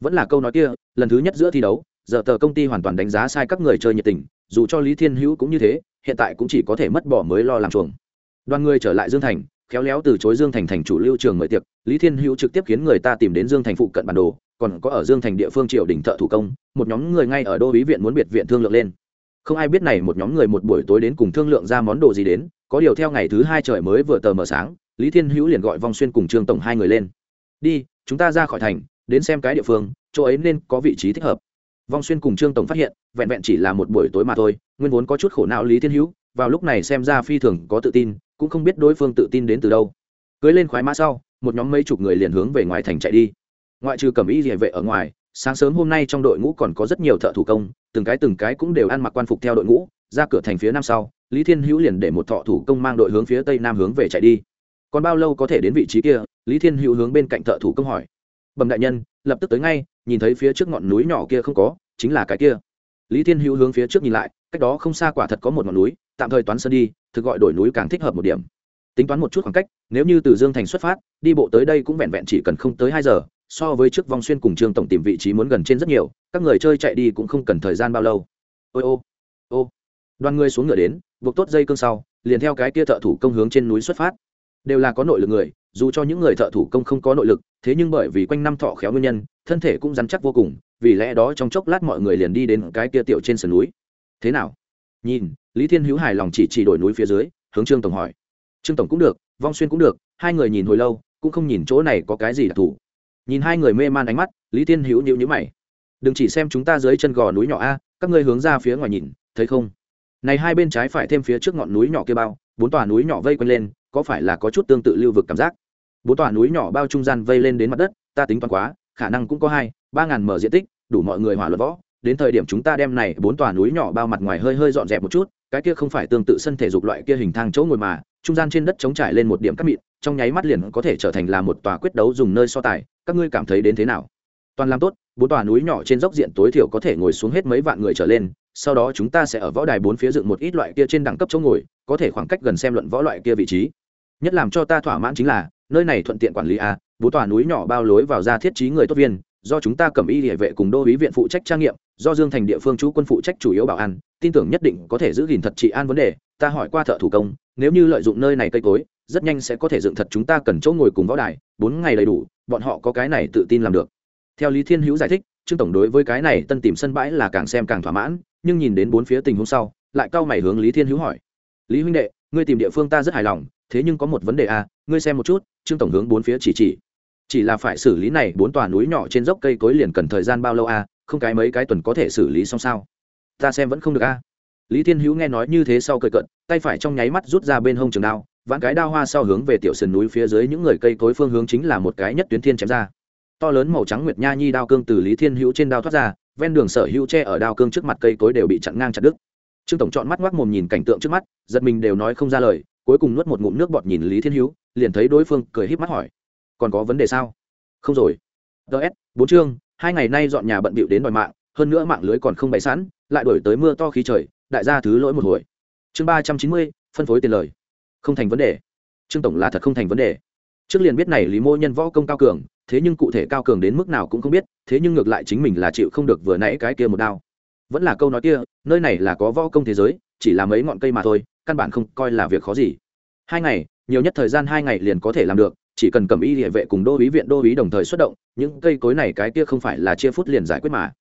Vẫn là câu nói kia, lần thứ nhất giữa thi đấu, giờ tờ công ty hoàn toàn đánh giá sai các người chơi nhiệt tình, dù cho lý thiên hữu cũng như thế, hiện tại cũng chỉ có thể mất bỏ mới lo làm chuồng. Đoàn người trở lại dương thành, khéo léo từ chối dương thành thành chủ lưu trường mời tiệc, lý thiên hữu trực tiếp khiến người ta tìm đến dương thành phụ cận bản đồ, còn có ở dương thành địa phương triều đình thợ thủ công, một nhóm người ngay ở đô ý viện muốn biệt viện thương lượng lên. Không ai biết này một nhóm người một buổi tối đến cùng thương lượng ra món đồ gì đến có điều theo ngày thứ hai trời mới vừa tờ mờ sáng, lý thiên hữu liền gọi vong xuyên cùng trương tổng hai người lên. Đi, chúng ta ra khỏi thành, đến xem cái địa phương, chỗ ấy nên có vị trí thích hợp. Vong xuyên cùng trương tổng phát hiện, vẹn vẹn chỉ là một buổi tối mà thôi, nguyên vốn có chút khổ não lý thiên hữu, vào lúc này xem ra phi thường có tự tin, cũng không biết đối phương tự tin đến từ đâu. Cưới lên khoái mã sau, một nhóm mấy chục người liền hướng về ngoài thành chạy đi. Ngoại trừ cầm ý địa vệ ở ngoài, sáng sớm hôm nay trong đội ngũ còn có rất nhiều thợ thủ công, từng cái từng cái cũng đều ăn mặc quan phục theo đội ngũ, ra cửa thành phía nam sau lý thiên hữu liền để một thọ thủ công mang đội hướng phía tây nam hướng về chạy đi. Còn bao lâu có thể đến vị trí kia? Lý thiên hữu hướng bên cạnh thợ thủ công hỏi. Bẩm đại nhân, lập tức tới ngay, nhìn thấy phía trước ngọn núi nhỏ kia không có, chính là cái kia. Lý thiên hữu hướng phía trước nhìn lại, cách đó không xa quả thật có một ngọn núi, tạm thời toán sơn đi, thực gọi đổi núi càng thích hợp một điểm. Tính toán một chút khoảng cách, nếu như từ dương thành xuất phát, đi bộ tới đây cũng vẹn vẹn chỉ cần không tới hai giờ, so với trước vòng xuyên cùng trương tổng tìm vị trí muốn gần trên rất nhiều, các người chơi chạy đi cũng không cần thời gian bao lâu. Ôi ô ô đoàn người xuống ngựa đến, buộc tốt dây cương sau, liền theo cái kia thợ thủ công hướng trên núi xuất phát. Đều là có nội lực người, dù cho những người thợ thủ công không có nội lực, thế nhưng bởi vì quanh năm thọ khéo nguyên nhân, thân thể cũng rắn chắc vô cùng, vì lẽ đó trong chốc lát mọi người liền đi đến cái kia tiểu trên sườn núi. Thế nào? Nhìn, lý thiên hữu hài lòng chỉ chỉ đổi núi phía dưới, hướng trương tổng hỏi. Trương tổng cũng được, vong xuyên cũng được, hai người nhìn hồi lâu, cũng không nhìn chỗ này có cái gì đặc thù. Nhìn hai người mê man ánh mắt, lý thiên hữu nhịu nhữ mày. Đừng chỉ xem chúng ta dưới chân gò núi nhỏ a, các ngươi hướng ra phía ngoài nhìn, thấy không? Này hai bên trái phải thêm phía trước ngọn núi nhỏ kia bao, bốn tòa núi nhỏ vây quanh lên, có phải là có chút tương tự lưu vực cảm giác? Bốn tòa núi nhỏ bao trung gian vây lên đến mặt đất, ta tính toán quá, khả năng cũng có hai, ba ngàn mở diện tích, đủ mọi người hỏa luận võ. Đến thời điểm chúng ta đem này bốn tòa núi nhỏ bao mặt ngoài hơi hơi dọn dẹp một chút, cái kia không phải tương tự sân thể dục loại kia hình thang chỗ ngồi mà, trung gian trên đất chống trải lên một điểm cắt mịn, trong nháy mắt liền có thể trở thành là một tòa quyết đấu dùng nơi so tài. Các ngươi cảm thấy đến thế nào? Toàn làm tốt, bốn tòa núi nhỏ trên dốc diện tối thiểu có thể ngồi xuống hết mấy vạn người trở lên sau đó chúng ta sẽ ở võ đài bốn phía dựng một ít loại kia trên đẳng cấp chỗ ngồi, có thể khoảng cách gần xem luận võ loại kia vị trí. Nhất làm cho ta thỏa mãn chính là, nơi này thuận tiện quản lý a bốn tòa núi nhỏ bao lối vào ra thiết trí người tốt viên, do chúng ta cầm y địa vệ cùng đô ý viện phụ trách trang nghiệm, do dương thành địa phương chú quân phụ trách chủ yếu bảo an, tin tưởng nhất định có thể giữ gìn thật trị an vấn đề, ta hỏi qua thợ thủ công, nếu như lợi dụng nơi này cây cối, rất nhanh sẽ có thể dựng thật chúng ta cần chỗ ngồi cùng võ đài, bốn ngày đầy đủ, bọn họ có cái này tự tin làm được. Theo lý thiên hữu giải thích, trương tổng đối với cái này tân tìm sân bãi là càng xem càng thỏa mãn nhưng nhìn đến bốn phía tình huống sau, lại cau mày hướng lý thiên hữu hỏi lý huynh đệ, ngươi tìm địa phương ta rất hài lòng, thế nhưng có một vấn đề à? ngươi xem một chút, trương tổng hướng bốn phía chỉ chỉ chỉ là phải xử lý này bốn tòa núi nhỏ trên dốc cây cối liền cần thời gian bao lâu à? không cái mấy cái tuần có thể xử lý xong sao ta xem vẫn không được à? lý thiên hữu nghe nói như thế sau cười cận tay phải trong nháy mắt rút ra bên hông trường đao, vãn cái đao hoa sau hướng về tiểu sườn núi phía dưới những người cây cối phương hướng chính là một cái nhất tuyến thiên chém ra to lớn màu trắng nguyệt nha nhi đao cương từ lý thiên hữu trên đao thoát ra ven đường sở hữu tre ở đao cương trước mặt cây cối đều bị chặn ngang chặt đứt. Trương tổng chọn mắt ngoác mồm nhìn cảnh tượng trước mắt, giật mình đều nói không ra lời, cuối cùng nuốt một ngụm nước bọt nhìn lý thiên hữu, liền thấy đối phương cười híp mắt hỏi, còn có vấn đề sao? Không rồi. Ts bốn chương, hai ngày nay dọn nhà bận bịu đến đòi mạng, hơn nữa mạng lưới còn không bày sẵn, lại đổi tới mưa to khí trời, đại gia thứ lỗi một hồi. Chương ba trăm chín mươi, phân phối tiền lời. Không thành vấn đề. Trương tổng là thật không thành vấn đề. Trước liền biết này lý mô nhân võ công cao cường thế nhưng cụ thể cao cường đến mức nào cũng không biết, thế nhưng ngược lại chính mình là chịu không được vừa nãy cái kia một đao. Vẫn là câu nói kia, nơi này là có võ công thế giới, chỉ là mấy ngọn cây mà thôi, căn bản không coi là việc khó gì. Hai ngày, nhiều nhất thời gian hai ngày liền có thể làm được, chỉ cần cầm y địa vệ cùng đô ý viện đô ý đồng thời xuất động, những cây cối này cái kia không phải là chia phút liền giải quyết mà.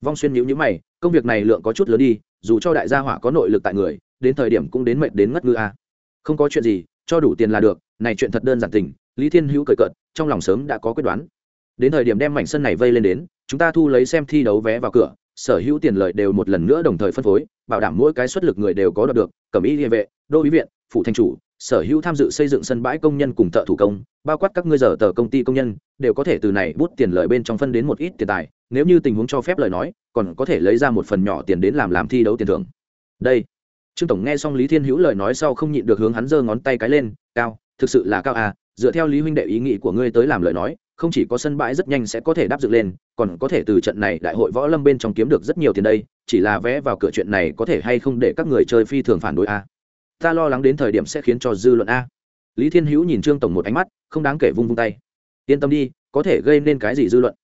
Vong xuyên nhữ nhữ mày, công việc này lượng có chút lớn đi, dù cho đại gia hỏa có nội lực tại người, đến thời điểm cũng đến mệnh đến ngất ngư a. Không có chuyện gì, cho đủ tiền là được, này chuyện thật đơn giản tình, lý thiên hữu cười cợt trong lòng sớm đã có quyết đoán. Đến thời điểm đem mảnh sân này vây lên đến, chúng ta thu lấy xem thi đấu vé vào cửa, sở hữu tiền lợi đều một lần nữa đồng thời phân phối, bảo đảm mỗi cái xuất lực người đều có đoạt được cẩm y địa vệ, đô ý viện phụ thanh chủ, sở hữu tham dự xây dựng sân bãi công nhân cùng thợ thủ công, bao quát các ngươi giờ tờ công ty công nhân, đều có thể từ này bút tiền lợi bên trong phân đến một ít tiền tài, nếu như tình huống cho phép lời nói, còn có thể lấy ra một phần nhỏ tiền đến làm làm thi đấu tiền thưởng. Đây. Trương tổng nghe xong lý thiên hữu lời nói sau không nhịn được hướng hắn giơ ngón tay cái lên, cao, thực sự là cao à dựa theo lý huynh đệ ý nghĩ của ngươi tới làm lời nói, không chỉ có sân bãi rất nhanh sẽ có thể đáp dựng lên, còn có thể từ trận này đại hội võ lâm bên trong kiếm được rất nhiều tiền đây, chỉ là vé vào cửa chuyện này có thể hay không để các người chơi phi thường phản đối a? Ta lo lắng đến thời điểm sẽ khiến cho dư luận a. Lý thiên hữu nhìn trương tổng một ánh mắt, không đáng kể vung vung tay. Yên tâm đi, có thể gây nên cái gì dư luận?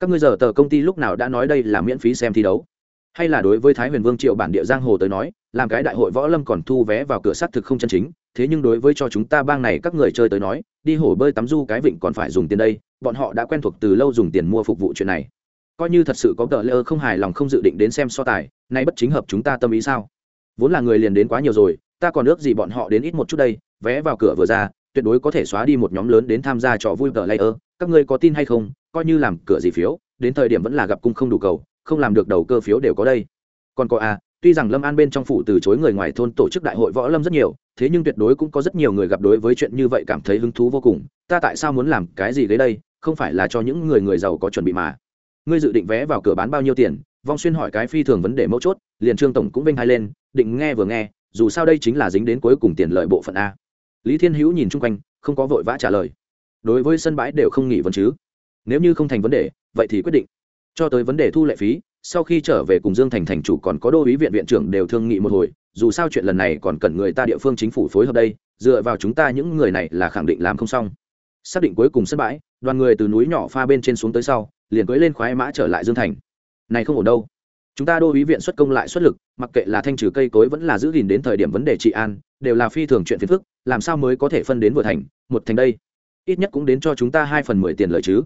Các ngươi giờ tờ công ty lúc nào đã nói đây là miễn phí xem thi đấu? Hay là đối với thái huyền vương triệu bản địa giang hồ tới nói, làm cái đại hội võ lâm còn thu vé vào cửa sát thực không chân chính? Thế nhưng đối với cho chúng ta bang này các người chơi tới nói, đi hồ bơi tắm du cái vịnh còn phải dùng tiền đây, bọn họ đã quen thuộc từ lâu dùng tiền mua phục vụ chuyện này. Coi như thật sự có tờ lơ không hài lòng không dự định đến xem so tài, nay bất chính hợp chúng ta tâm ý sao? Vốn là người liền đến quá nhiều rồi, ta còn ước gì bọn họ đến ít một chút đây, vé vào cửa vừa ra, tuyệt đối có thể xóa đi một nhóm lớn đến tham gia trò vui tờ lơ. Các ngươi có tin hay không? Coi như làm cửa gì phiếu, đến thời điểm vẫn là gặp cung không đủ cầu, không làm được đầu cơ phiếu đều có đây. Còn có à tuy rằng lâm an bên trong phủ từ chối người ngoài thôn tổ chức đại hội võ lâm rất nhiều, thế nhưng tuyệt đối cũng có rất nhiều người gặp đối với chuyện như vậy cảm thấy hứng thú vô cùng. Ta tại sao muốn làm cái gì đấy đây? Không phải là cho những người người giàu có chuẩn bị mà. Ngươi dự định vé vào cửa bán bao nhiêu tiền? Vong xuyên hỏi cái phi thường vấn đề mấu chốt, liền trương tổng cũng vinh hai lên, định nghe vừa nghe, dù sao đây chính là dính đến cuối cùng tiền lợi bộ phận a. Lý thiên hữu nhìn chung quanh, không có vội vã trả lời. Đối với sân bãi đều không nghỉ vấn chứ? Nếu như không thành vấn đề, vậy thì quyết định. Cho tới vấn đề thu lệ phí sau khi trở về cùng dương thành thành chủ còn có đô ý viện viện trưởng đều thương nghị một hồi, dù sao chuyện lần này còn cần người ta địa phương chính phủ phối hợp đây, dựa vào chúng ta những người này là khẳng định làm không xong. Xác định cuối cùng sân bãi, đoàn người từ núi nhỏ pha bên trên xuống tới sau, liền cưới lên khoái mã trở lại dương thành. Này không ổn đâu. Chúng ta đô ý viện xuất công lại xuất lực, mặc kệ là thanh trừ cây cối vẫn là giữ gìn đến thời điểm vấn đề trị an, đều là phi thường chuyện phiền phức, làm sao mới có thể phân đến vừa thành, một thành đây? Ít nhất cũng đến cho chúng ta hai phần mười tiền lời chứ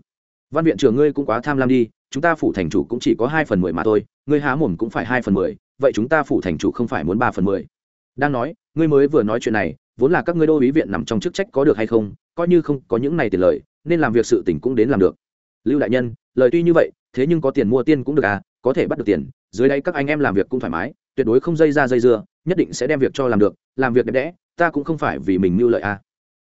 văn viện trưởng ngươi cũng quá tham lam đi, chúng ta phủ thành chủ cũng chỉ có hai phần mười mà thôi, ngươi há mồm cũng phải hai phần mười, vậy chúng ta phủ thành chủ không phải muốn ba phần mười. Đang nói, ngươi mới vừa nói chuyện này, vốn là các ngươi đô ý viện nằm trong chức trách có được hay không, coi như không có những này tiền lời, nên làm việc sự tỉnh cũng đến làm được. Lưu đại nhân, lời tuy như vậy, thế nhưng có tiền mua tiên cũng được à có thể bắt được tiền, dưới đây các anh em làm việc cũng thoải mái, tuyệt đối không dây ra dây dưa, nhất định sẽ đem việc cho làm được, làm việc đẹp đẽ, ta cũng không phải vì mình mưu lợi à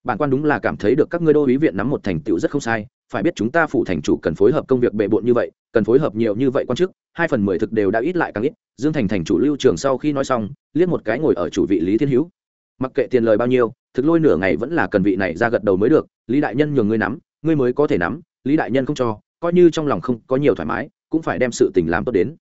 bản quan đúng là cảm thấy được các ngươi đô ý viện nắm một thành tựu rất không sai, phải biết chúng ta phủ thành chủ cần phối hợp công việc bệ bộn như vậy, cần phối hợp nhiều như vậy quan chức, hai phần mười thực đều đã ít lại càng ít, dương thành thành chủ lưu trường sau khi nói xong, liếc một cái ngồi ở chủ vị lý thiên hữu. Mặc kệ tiền lời bao nhiêu, thực lôi nửa ngày vẫn là cần vị này ra gật đầu mới được, lý đại nhân nhường ngươi nắm, ngươi mới có thể nắm, lý đại nhân không cho, coi như trong lòng không có nhiều thoải mái, cũng phải đem sự tình làm tốt đến.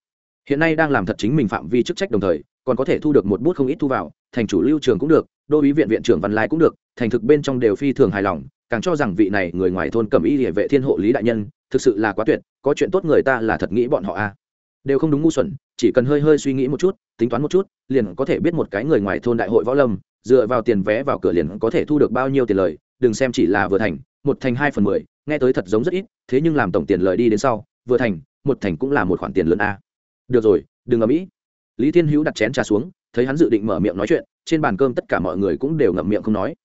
Hiện nay đang làm thật chính mình phạm vi chức trách đồng thời, còn có thể thu được một bút không ít thu vào, thành chủ lưu trường cũng được, đô ý viện viện trưởng văn lai cũng được thành thực bên trong đều phi thường hài lòng, càng cho rằng vị này người ngoài thôn cầm y địa vệ thiên hộ lý đại nhân, thực sự là quá tuyệt, có chuyện tốt người ta là thật nghĩ bọn họ a đều không đúng ngu xuẩn, chỉ cần hơi hơi suy nghĩ một chút, tính toán một chút, liền có thể biết một cái người ngoài thôn đại hội võ lâm, dựa vào tiền vé vào cửa liền có thể thu được bao nhiêu tiền lời, đừng xem chỉ là vừa thành, một thành hai phần mười, nghe tới thật giống rất ít, thế nhưng làm tổng tiền lời đi đến sau, vừa thành, một thành cũng là một khoản tiền lớn a được rồi, đừng ở mỹ lý thiên hữu đặt chén trà xuống, thấy hắn dự định mở miệng nói chuyện, trên bàn cơm tất cả mọi người cũng đều ngậm miệng không nói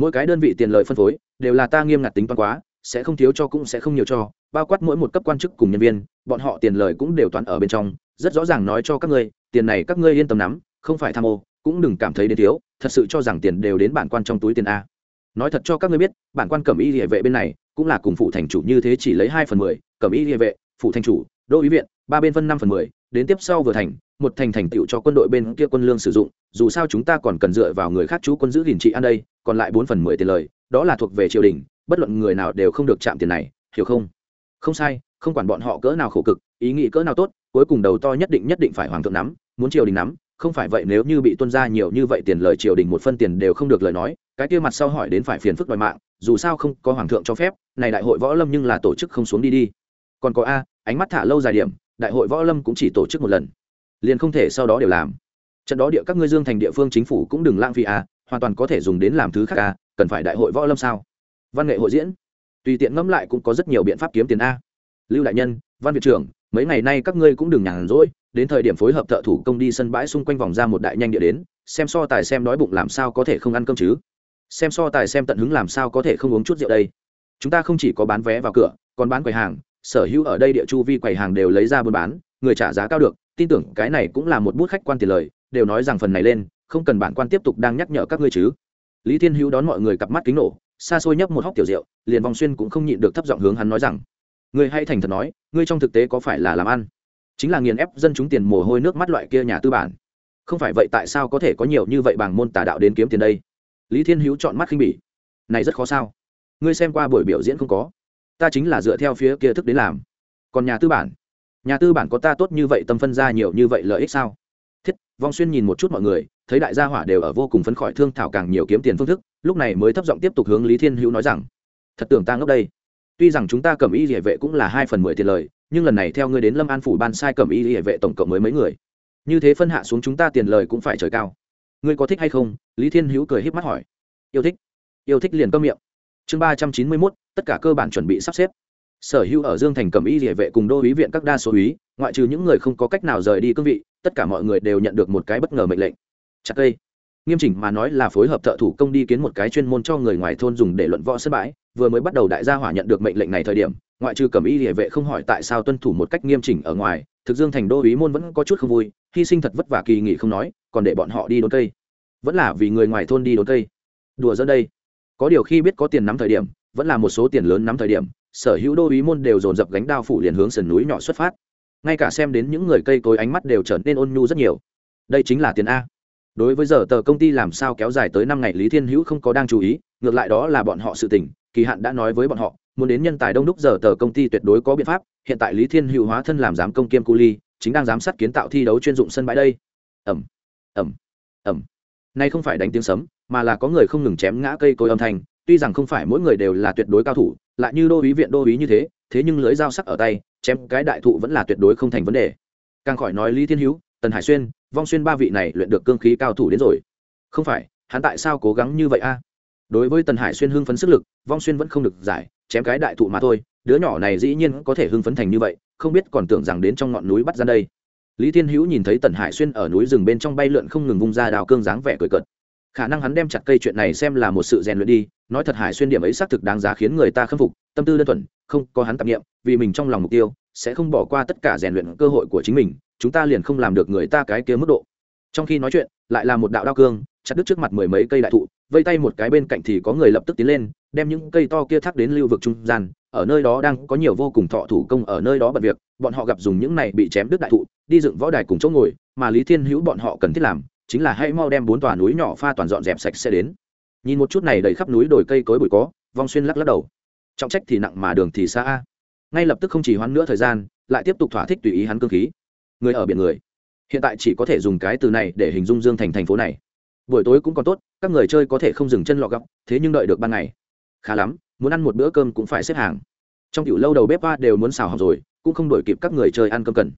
mỗi cái đơn vị tiền lợi phân phối đều là ta nghiêm ngặt tính toán quá, sẽ không thiếu cho cũng sẽ không nhiều cho, bao quát mỗi một cấp quan chức cùng nhân viên, bọn họ tiền lời cũng đều toán ở bên trong, rất rõ ràng nói cho các ngươi, tiền này các ngươi yên tâm nắm, không phải tham ô, cũng đừng cảm thấy đến thiếu, thật sự cho rằng tiền đều đến bản quan trong túi tiền a. Nói thật cho các ngươi biết, bản quan cẩm y địa vệ bên này, cũng là cùng phụ thành chủ như thế chỉ lấy hai phần mười, cẩm y địa vệ, phụ thành chủ, đô ý viện, ba bên phân năm phần mười, đến tiếp sau vừa thành một thành thành tựu cho quân đội bên kia quân lương sử dụng, dù sao chúng ta còn cần dựa vào người khác chú quân giữ gìn trị ăn đây, còn lại bốn phần mười tiền lời, đó là thuộc về triều đình, bất luận người nào đều không được chạm tiền này, hiểu không? Không sai, không quản bọn họ cỡ nào khổ cực, ý nghĩ cỡ nào tốt, cuối cùng đầu to nhất định nhất định phải hoàng thượng nắm, muốn triều đình nắm, không phải vậy nếu như bị tuân ra nhiều như vậy tiền lời triều đình một phân tiền đều không được lời nói, cái kia mặt sau hỏi đến phải phiền phức đòi mạng, dù sao không có hoàng thượng cho phép, này đại hội võ lâm nhưng là tổ chức không xuống đi đi. Còn có a, ánh mắt thả lâu dài điểm, đại hội võ lâm cũng chỉ tổ chức một lần liền không thể sau đó đều làm. Trận đó địa các ngươi dương thành địa phương chính phủ cũng đừng lãng phí à, hoàn toàn có thể dùng đến làm thứ khác à, cần phải đại hội võ lâm sao? Văn nghệ hội diễn. Tùy tiện ngẫm lại cũng có rất nhiều biện pháp kiếm tiền a. Lưu đại nhân văn viện trưởng mấy ngày nay các ngươi cũng đừng nhàn rỗi đến thời điểm phối hợp thợ thủ công đi sân bãi xung quanh vòng ra một đại nhanh địa đến xem so tài xem đói bụng làm sao có thể không ăn cơm chứ? Xem so tài xem tận hứng làm sao có thể không uống chút rượu đây? Chúng ta không chỉ có bán vé vào cửa còn bán quầy hàng sở hữu ở đây địa chu vi quầy hàng đều lấy ra buôn bán người trả giá cao được tin tưởng cái này cũng là một bút khách quan tiền lời, đều nói rằng phần này lên, không cần bản quan tiếp tục đang nhắc nhở các ngươi chứ. Lý thiên hữu đón mọi người cặp mắt kính nổ, xa xôi nhấp một hóc tiểu rượu, liền vòng xuyên cũng không nhịn được thấp giọng hướng hắn nói rằng, ngươi hay thành thật nói, ngươi trong thực tế có phải là làm ăn? Chính là nghiền ép dân chúng tiền mồ hôi nước mắt loại kia nhà tư bản. Không phải vậy tại sao có thể có nhiều như vậy bằng môn tà đạo đến kiếm tiền đây? Lý thiên hữu chọn mắt khinh bỉ. Này rất khó sao? Ngươi xem qua buổi biểu diễn không có? Ta chính là dựa theo phía kia thức đến làm. Còn nhà tư bản nhà tư bản có ta tốt như vậy tâm phân ra nhiều như vậy lợi ích sao? Thiết, vong xuyên nhìn một chút mọi người, thấy đại gia hỏa đều ở vô cùng phấn khởi thương thảo càng nhiều kiếm tiền phương thức, lúc này mới thấp giọng tiếp tục hướng lý thiên hữu nói rằng, thật tưởng ta ngốc đây. Tuy rằng chúng ta cầm y địa vệ cũng là hai phần mười tiền lời, nhưng lần này theo ngươi đến lâm an phủ ban sai cầm y địa vệ tổng cộng mới mấy người. Như thế phân hạ xuống chúng ta tiền lời cũng phải trời cao. Ngươi có thích hay không? Lý thiên hữu cười h í p mắt hỏi. Yêu thích. Yêu thích liền cơm miệng. Chương ba trăm chín mươi mốt, tất cả cơ bản chuẩn bị sắp xếp sở hữu ở dương thành cầm y địa vệ cùng đô ý viện các đa số ý ngoại trừ những người không có cách nào rời đi cương vị, tất cả mọi người đều nhận được một cái bất ngờ mệnh lệnh. Chặt cây. Nghiêm chỉnh mà nói là phối hợp thợ thủ công đi kiến một cái chuyên môn cho người ngoài thôn dùng để luận võ sân bãi, vừa mới bắt đầu đại gia hỏa nhận được mệnh lệnh này thời điểm, ngoại trừ cầm y địa vệ không hỏi tại sao tuân thủ một cách nghiêm chỉnh ở ngoài, thực dương thành đô ý môn vẫn có chút không vui, hy sinh thật vất vả kỳ nghỉ không nói, còn để bọn họ đi đốn cây. Vẫn là vì người ngoài thôn đi đốn cây. Đùa dẫn đây. Có điều khi biết có tiền nắm thời điểm, vẫn là một số tiền lớn nắm thời điểm sở hữu đô ý môn đều dồn dập gánh đao phủ liền hướng sườn núi nhỏ xuất phát. Ngay cả xem đến những người cây cối ánh mắt đều trở nên ôn nhu rất nhiều. Đây chính là tiền a. Đối với giờ tờ công ty làm sao kéo dài tới năm ngày, lý thiên hữu không có đang chú ý, ngược lại đó là bọn họ sự tỉnh kỳ hạn đã nói với bọn họ, muốn đến nhân tài đông đúc giờ tờ công ty tuyệt đối có biện pháp, hiện tại lý thiên hữu hóa thân làm giám công kiêm cu ly, chính đang giám sát kiến tạo thi đấu chuyên dụng sân bãi đây. Ẩm ẩm ẩm nay không phải đánh tiếng sấm, mà là có người không ngừng chém ngã cây cối âm thanh, tuy rằng không phải mỗi người đều là tuyệt đối cao thủ lại như đô ý viện đô ý như thế thế nhưng lưới dao sắc ở tay, chém cái đại thụ vẫn là tuyệt đối không thành vấn đề. Càng khỏi nói lý thiên hữu, tần hải xuyên, vong xuyên ba vị này luyện được cương khí cao thủ đến rồi. Không phải, hắn tại sao cố gắng như vậy a? À? Đối với tần hải xuyên hưng phấn sức lực, vong xuyên vẫn không được giải, chém cái đại thụ mà thôi, đứa nhỏ này dĩ nhiên có thể hưng phấn thành như vậy, không biết còn tưởng rằng đến trong ngọn núi bắt ra đây. Lý thiên hữu nhìn thấy tần hải xuyên ở núi rừng bên trong bay lượn không ngừng vung ra đào cương dáng vẻ cười cợt khả năng hắn đem chặt cây chuyện này xem là một sự rèn luyện đi, nói thật hải xuyên điểm ấy xác thực đáng giá khiến người ta khâm phục, tâm tư đơn thuần, không có hắn tạp nghiệm, vì mình trong lòng mục tiêu, sẽ không bỏ qua tất cả rèn luyện cơ hội của chính mình, chúng ta liền không làm được người ta cái kia mức độ. Trong khi nói chuyện, lại là một đạo đao cương, chặt đứt trước mặt mười mấy cây đại thụ, vây tay một cái bên cạnh thì có người lập tức tiến lên, đem những cây to kia thác đến lưu vực trung gian, ở nơi đó đang có nhiều vô cùng thọ thủ công ở nơi đó bận việc, bọn họ gặp dùng những này bị chém đứt đại thụ, đi dựng võ đài cùng chỗ ngồi, mà lý thiên hữu bọn họ cần thiết làm chính là hãy mau đem bốn tòa núi nhỏ pha toàn dọn dẹp sạch sẽ đến. Nhìn một chút này đầy khắp núi đồi cây cối bụi có, vong xuyên lắc lắc đầu. Trọng trách thì nặng mà đường thì xa ngay lập tức không chỉ hoãn nữa thời gian, lại tiếp tục thỏa thích tùy ý hắn cơ khí. Người ở biển người. Hiện tại chỉ có thể dùng cái từ này để hình dung dương thành thành phố này. Buổi tối cũng còn tốt, các người chơi có thể không dừng chân lọ gọc thế nhưng đợi được ban ngày. Khá lắm, muốn ăn một bữa cơm cũng phải xếp hàng. Trong kiểu lâu đầu bếp ba đều muốn xào học rồi, cũng không đổi kịp các người chơi ăn cơm cần.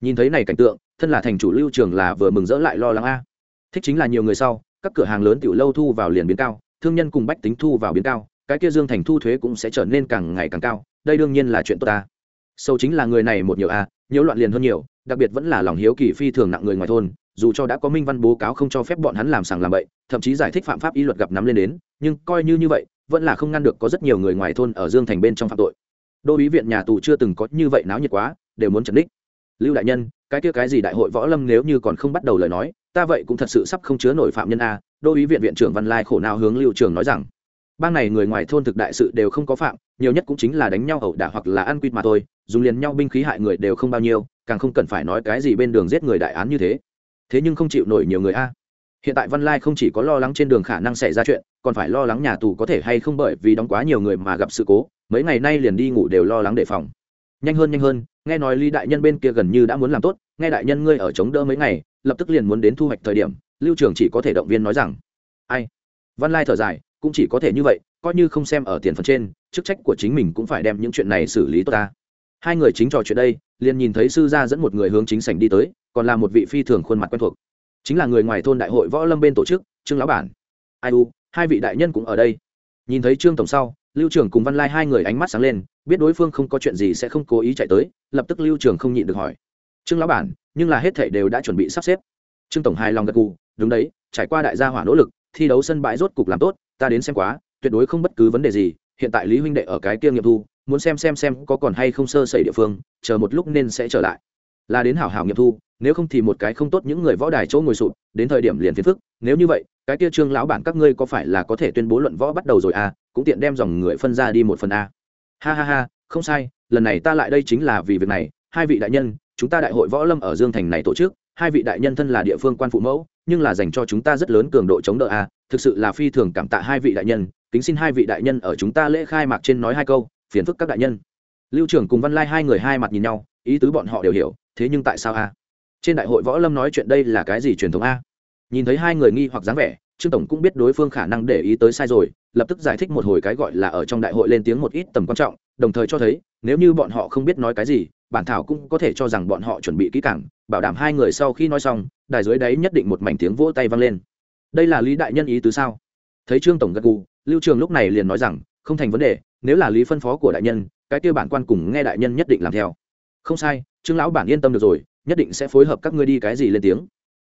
Nhìn thấy này cảnh tượng, thân là thành chủ lưu trường là vừa mừng rỡ lại lo lắng a thích chính là nhiều người sau, các cửa hàng lớn tiểu lâu thu vào liền biến cao, thương nhân cùng bách tính thu vào biến cao, cái kia dương thành thu thuế cũng sẽ trở nên càng ngày càng cao, đây đương nhiên là chuyện tốt ta. Sâu chính là người này một nhiều a nhiều loạn liền hơn nhiều, đặc biệt vẫn là lòng hiếu kỳ phi thường nặng người ngoài thôn, dù cho đã có minh văn bố cáo không cho phép bọn hắn làm sàng làm bậy, thậm chí giải thích phạm pháp y luật gặp nắm lên đến, nhưng coi như như vậy, vẫn là không ngăn được có rất nhiều người ngoài thôn ở dương thành bên trong phạm tội. Đô ý viện nhà tù chưa từng có như vậy náo nhiệt quá, đều muốn trần đích. Lưu đại nhân, cái kia cái gì đại hội võ lâm nếu như còn không bắt đầu lời nói ta vậy cũng thật sự sắp không chứa nổi phạm nhân a, đô ý viện viện trưởng văn lai khổ nào hướng lưu trường nói rằng, bang này người ngoài thôn thực đại sự đều không có phạm, nhiều nhất cũng chính là đánh nhau ẩu đả hoặc là ăn quýt mà thôi, dùng liền nhau binh khí hại người đều không bao nhiêu, càng không cần phải nói cái gì bên đường giết người đại án như thế. Thế nhưng không chịu nổi nhiều người a. Hiện tại văn lai không chỉ có lo lắng trên đường khả năng xảy ra chuyện, còn phải lo lắng nhà tù có thể hay không bởi vì đóng quá nhiều người mà gặp sự cố, mấy ngày nay liền đi ngủ đều lo lắng đề phòng. Nhanh hơn nhanh hơn, nghe nói ly đại nhân bên kia gần như đã muốn làm tốt nghe đại nhân ngươi ở chống đỡ mấy ngày, lập tức liền muốn đến thu hoạch thời điểm, lưu Trường chỉ có thể động viên nói rằng, ai? Văn lai thở dài, cũng chỉ có thể như vậy, coi như không xem ở tiền phần trên, chức trách của chính mình cũng phải đem những chuyện này xử lý tốt ta. Hai người chính trò chuyện đây, liền nhìn thấy sư gia dẫn một người hướng chính sảnh đi tới, còn là một vị phi thường khuôn mặt quen thuộc. Chính là người ngoài thôn đại hội võ lâm bên tổ chức, trương lão bản. Ai u, hai vị đại nhân cũng ở đây. Nhìn thấy trương tổng sau, lưu trưởng cùng văn lai hai người ánh mắt sáng lên, biết đối phương không có chuyện gì sẽ không cố ý chạy tới, lập tức lưu trưởng không nhịn được hỏi trương lão bản, nhưng là hết thảy đều đã chuẩn bị sắp xếp. Trương tổng hài lòng gật gù, đúng đấy, trải qua đại gia hỏa nỗ lực, thi đấu sân bãi rốt cục làm tốt, ta đến xem quá, tuyệt đối không bất cứ vấn đề gì. Hiện tại lý huynh đệ ở cái kia nghiệm thu, muốn xem xem xem có còn hay không sơ sẩy địa phương, chờ một lúc nên sẽ trở lại. Là đến hảo hảo nghiệm thu, nếu không thì một cái không tốt những người võ đài chỗ ngồi sụp, đến thời điểm liền phiền phức. Nếu như vậy, cái kia trương lão bản các ngươi có phải là có thể tuyên bố luận võ bắt đầu rồi à? Cũng tiện đem dòng người phân ra đi một phần a. Ha ha ha, không sai, lần này ta lại đây chính là vì việc này hai vị đại nhân, chúng ta đại hội võ lâm ở dương thành này tổ chức, hai vị đại nhân thân là địa phương quan phụ mẫu, nhưng là dành cho chúng ta rất lớn cường độ chống đỡ a, thực sự là phi thường cảm tạ hai vị đại nhân, kính xin hai vị đại nhân ở chúng ta lễ khai mạc trên nói hai câu, phiền phức các đại nhân. Lưu trưởng cùng văn lai hai người hai mặt nhìn nhau, ý tứ bọn họ đều hiểu, thế nhưng tại sao a? Trên đại hội võ lâm nói chuyện đây là cái gì truyền thống a? Nhìn thấy hai người nghi hoặc dáng vẻ, trương tổng cũng biết đối phương khả năng để ý tới sai rồi, lập tức giải thích một hồi cái gọi là ở trong đại hội lên tiếng một ít tầm quan trọng, đồng thời cho thấy, nếu như bọn họ không biết nói cái gì bản thảo cũng có thể cho rằng bọn họ chuẩn bị kỹ càng, bảo đảm hai người sau khi nói xong, đài dưới đấy nhất định một mảnh tiếng vỗ tay vang lên. Đây là lý đại nhân ý tứ sao? Thấy trương tổng gật gù, lưu trường lúc này liền nói rằng, không thành vấn đề, nếu là lý phân phó của đại nhân, cái kia bản quan cùng nghe đại nhân nhất định làm theo. Không sai, trương lão bản yên tâm được rồi, nhất định sẽ phối hợp các ngươi đi cái gì lên tiếng.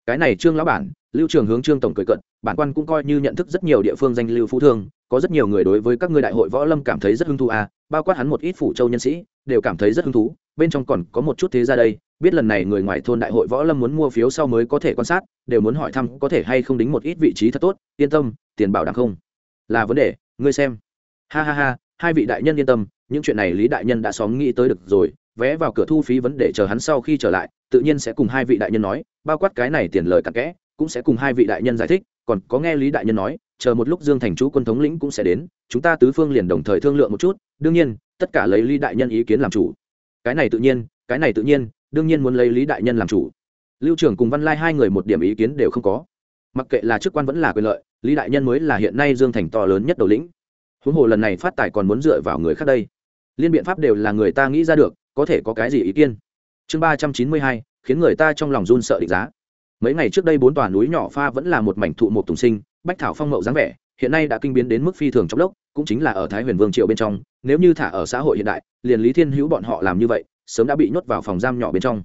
Cái này trương lão bản, lưu trường hướng trương tổng cười cận bản quan cũng coi như nhận thức rất nhiều địa phương danh lưu phú thương có rất nhiều người đối với các ngươi đại hội võ lâm cảm thấy rất hứng thú à bao quát hắn một ít phủ châu nhân sĩ, đều cảm thấy rất hứng thú, bên trong còn có một chút thế ra đây, biết lần này người ngoài thôn đại hội võ lâm muốn mua phiếu sau mới có thể quan sát, đều muốn hỏi thăm có thể hay không đính một ít vị trí thật tốt, yên tâm, tiền bảo đảm không? Là vấn đề, ngươi xem. Ha ha ha, hai vị đại nhân yên tâm, những chuyện này lý đại nhân đã xóm nghĩ tới được rồi, vé vào cửa thu phí vấn đề chờ hắn sau khi trở lại, tự nhiên sẽ cùng hai vị đại nhân nói, bao quát cái này tiền lời cặn kẽ, cũng sẽ cùng hai vị đại nhân giải thích, còn có nghe lý đại nhân nói chờ một lúc dương thành chú quân thống lĩnh cũng sẽ đến, chúng ta tứ phương liền đồng thời thương lượng một chút, đương nhiên, tất cả lấy lý đại nhân ý kiến làm chủ. Cái này tự nhiên, cái này tự nhiên, đương nhiên muốn lấy lý đại nhân làm chủ. Lưu trưởng cùng văn lai hai người một điểm ý kiến đều không có. Mặc kệ là chức quan vẫn là quyền lợi, lý đại nhân mới là hiện nay dương thành to lớn nhất đầu lĩnh. Huống hồ lần này phát tài còn muốn dựa vào người khác đây. Liên biện pháp đều là người ta nghĩ ra được, có thể có cái gì ý kiến? Chương ba trăm chín mươi hai, khiến người ta trong lòng run sợ định giá. Mấy ngày trước đây bốn tòa núi nhỏ pha vẫn là một mảnh thụ một tùng sinh bách thảo phong mậu dáng vẻ, hiện nay đã kinh biến đến mức phi thường trong lốc, cũng chính là ở thái huyền vương triều bên trong, nếu như thả ở xã hội hiện đại, liền lý thiên hữu bọn họ làm như vậy, sớm đã bị nhốt vào phòng giam nhỏ bên trong.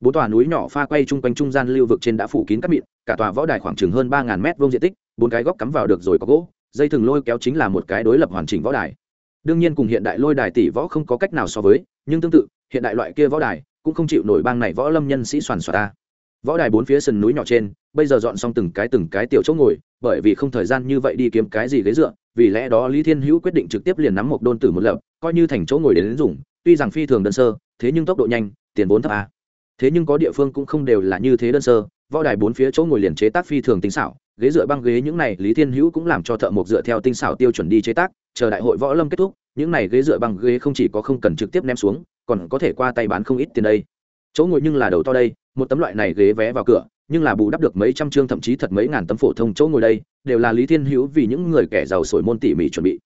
Bốn tòa núi nhỏ pha quay chung quanh trung gian lưu vực trên đã phủ kín các mịn, cả tòa võ đài khoảng chừng hơn ba ngàn mét vuông diện tích, bốn cái góc cắm vào được rồi có gỗ, dây thừng lôi kéo chính là một cái đối lập hoàn chỉnh võ đài. Đương nhiên cùng hiện đại lôi đài tỷ võ không có cách nào so với, nhưng tương tự, hiện đại loại kia võ đài cũng không chịu nổi bang này võ lâm nhân sĩ soàn xoa ta. Võ đài bốn phía sườn núi nhỏ trên, bây giờ dọn xong từng cái từng cái tiểu chỗ ngồi bởi vì không thời gian như vậy đi kiếm cái gì ghế dựa vì lẽ đó lý thiên hữu quyết định trực tiếp liền nắm một đôn tử một lập coi như thành chỗ ngồi đến, đến dùng tuy rằng phi thường đơn sơ thế nhưng tốc độ nhanh tiền vốn thấp a thế nhưng có địa phương cũng không đều là như thế đơn sơ võ đài bốn phía chỗ ngồi liền chế tác phi thường tinh xảo ghế dựa băng ghế những này lý thiên hữu cũng làm cho thợ mộc dựa theo tinh xảo tiêu chuẩn đi chế tác chờ đại hội võ lâm kết thúc những này ghế dựa băng ghế không chỉ có không cần trực tiếp ném xuống còn có thể qua tay bán không ít tiền đây. Chỗ ngồi nhưng là đầu to đây một tấm loại này ghế vé vào cửa nhưng là bù đắp được mấy trăm chương thậm chí thật mấy ngàn tấm phổ thông chỗ ngồi đây, đều là lý thiên hữu vì những người kẻ giàu sổi môn tỉ mỉ chuẩn bị.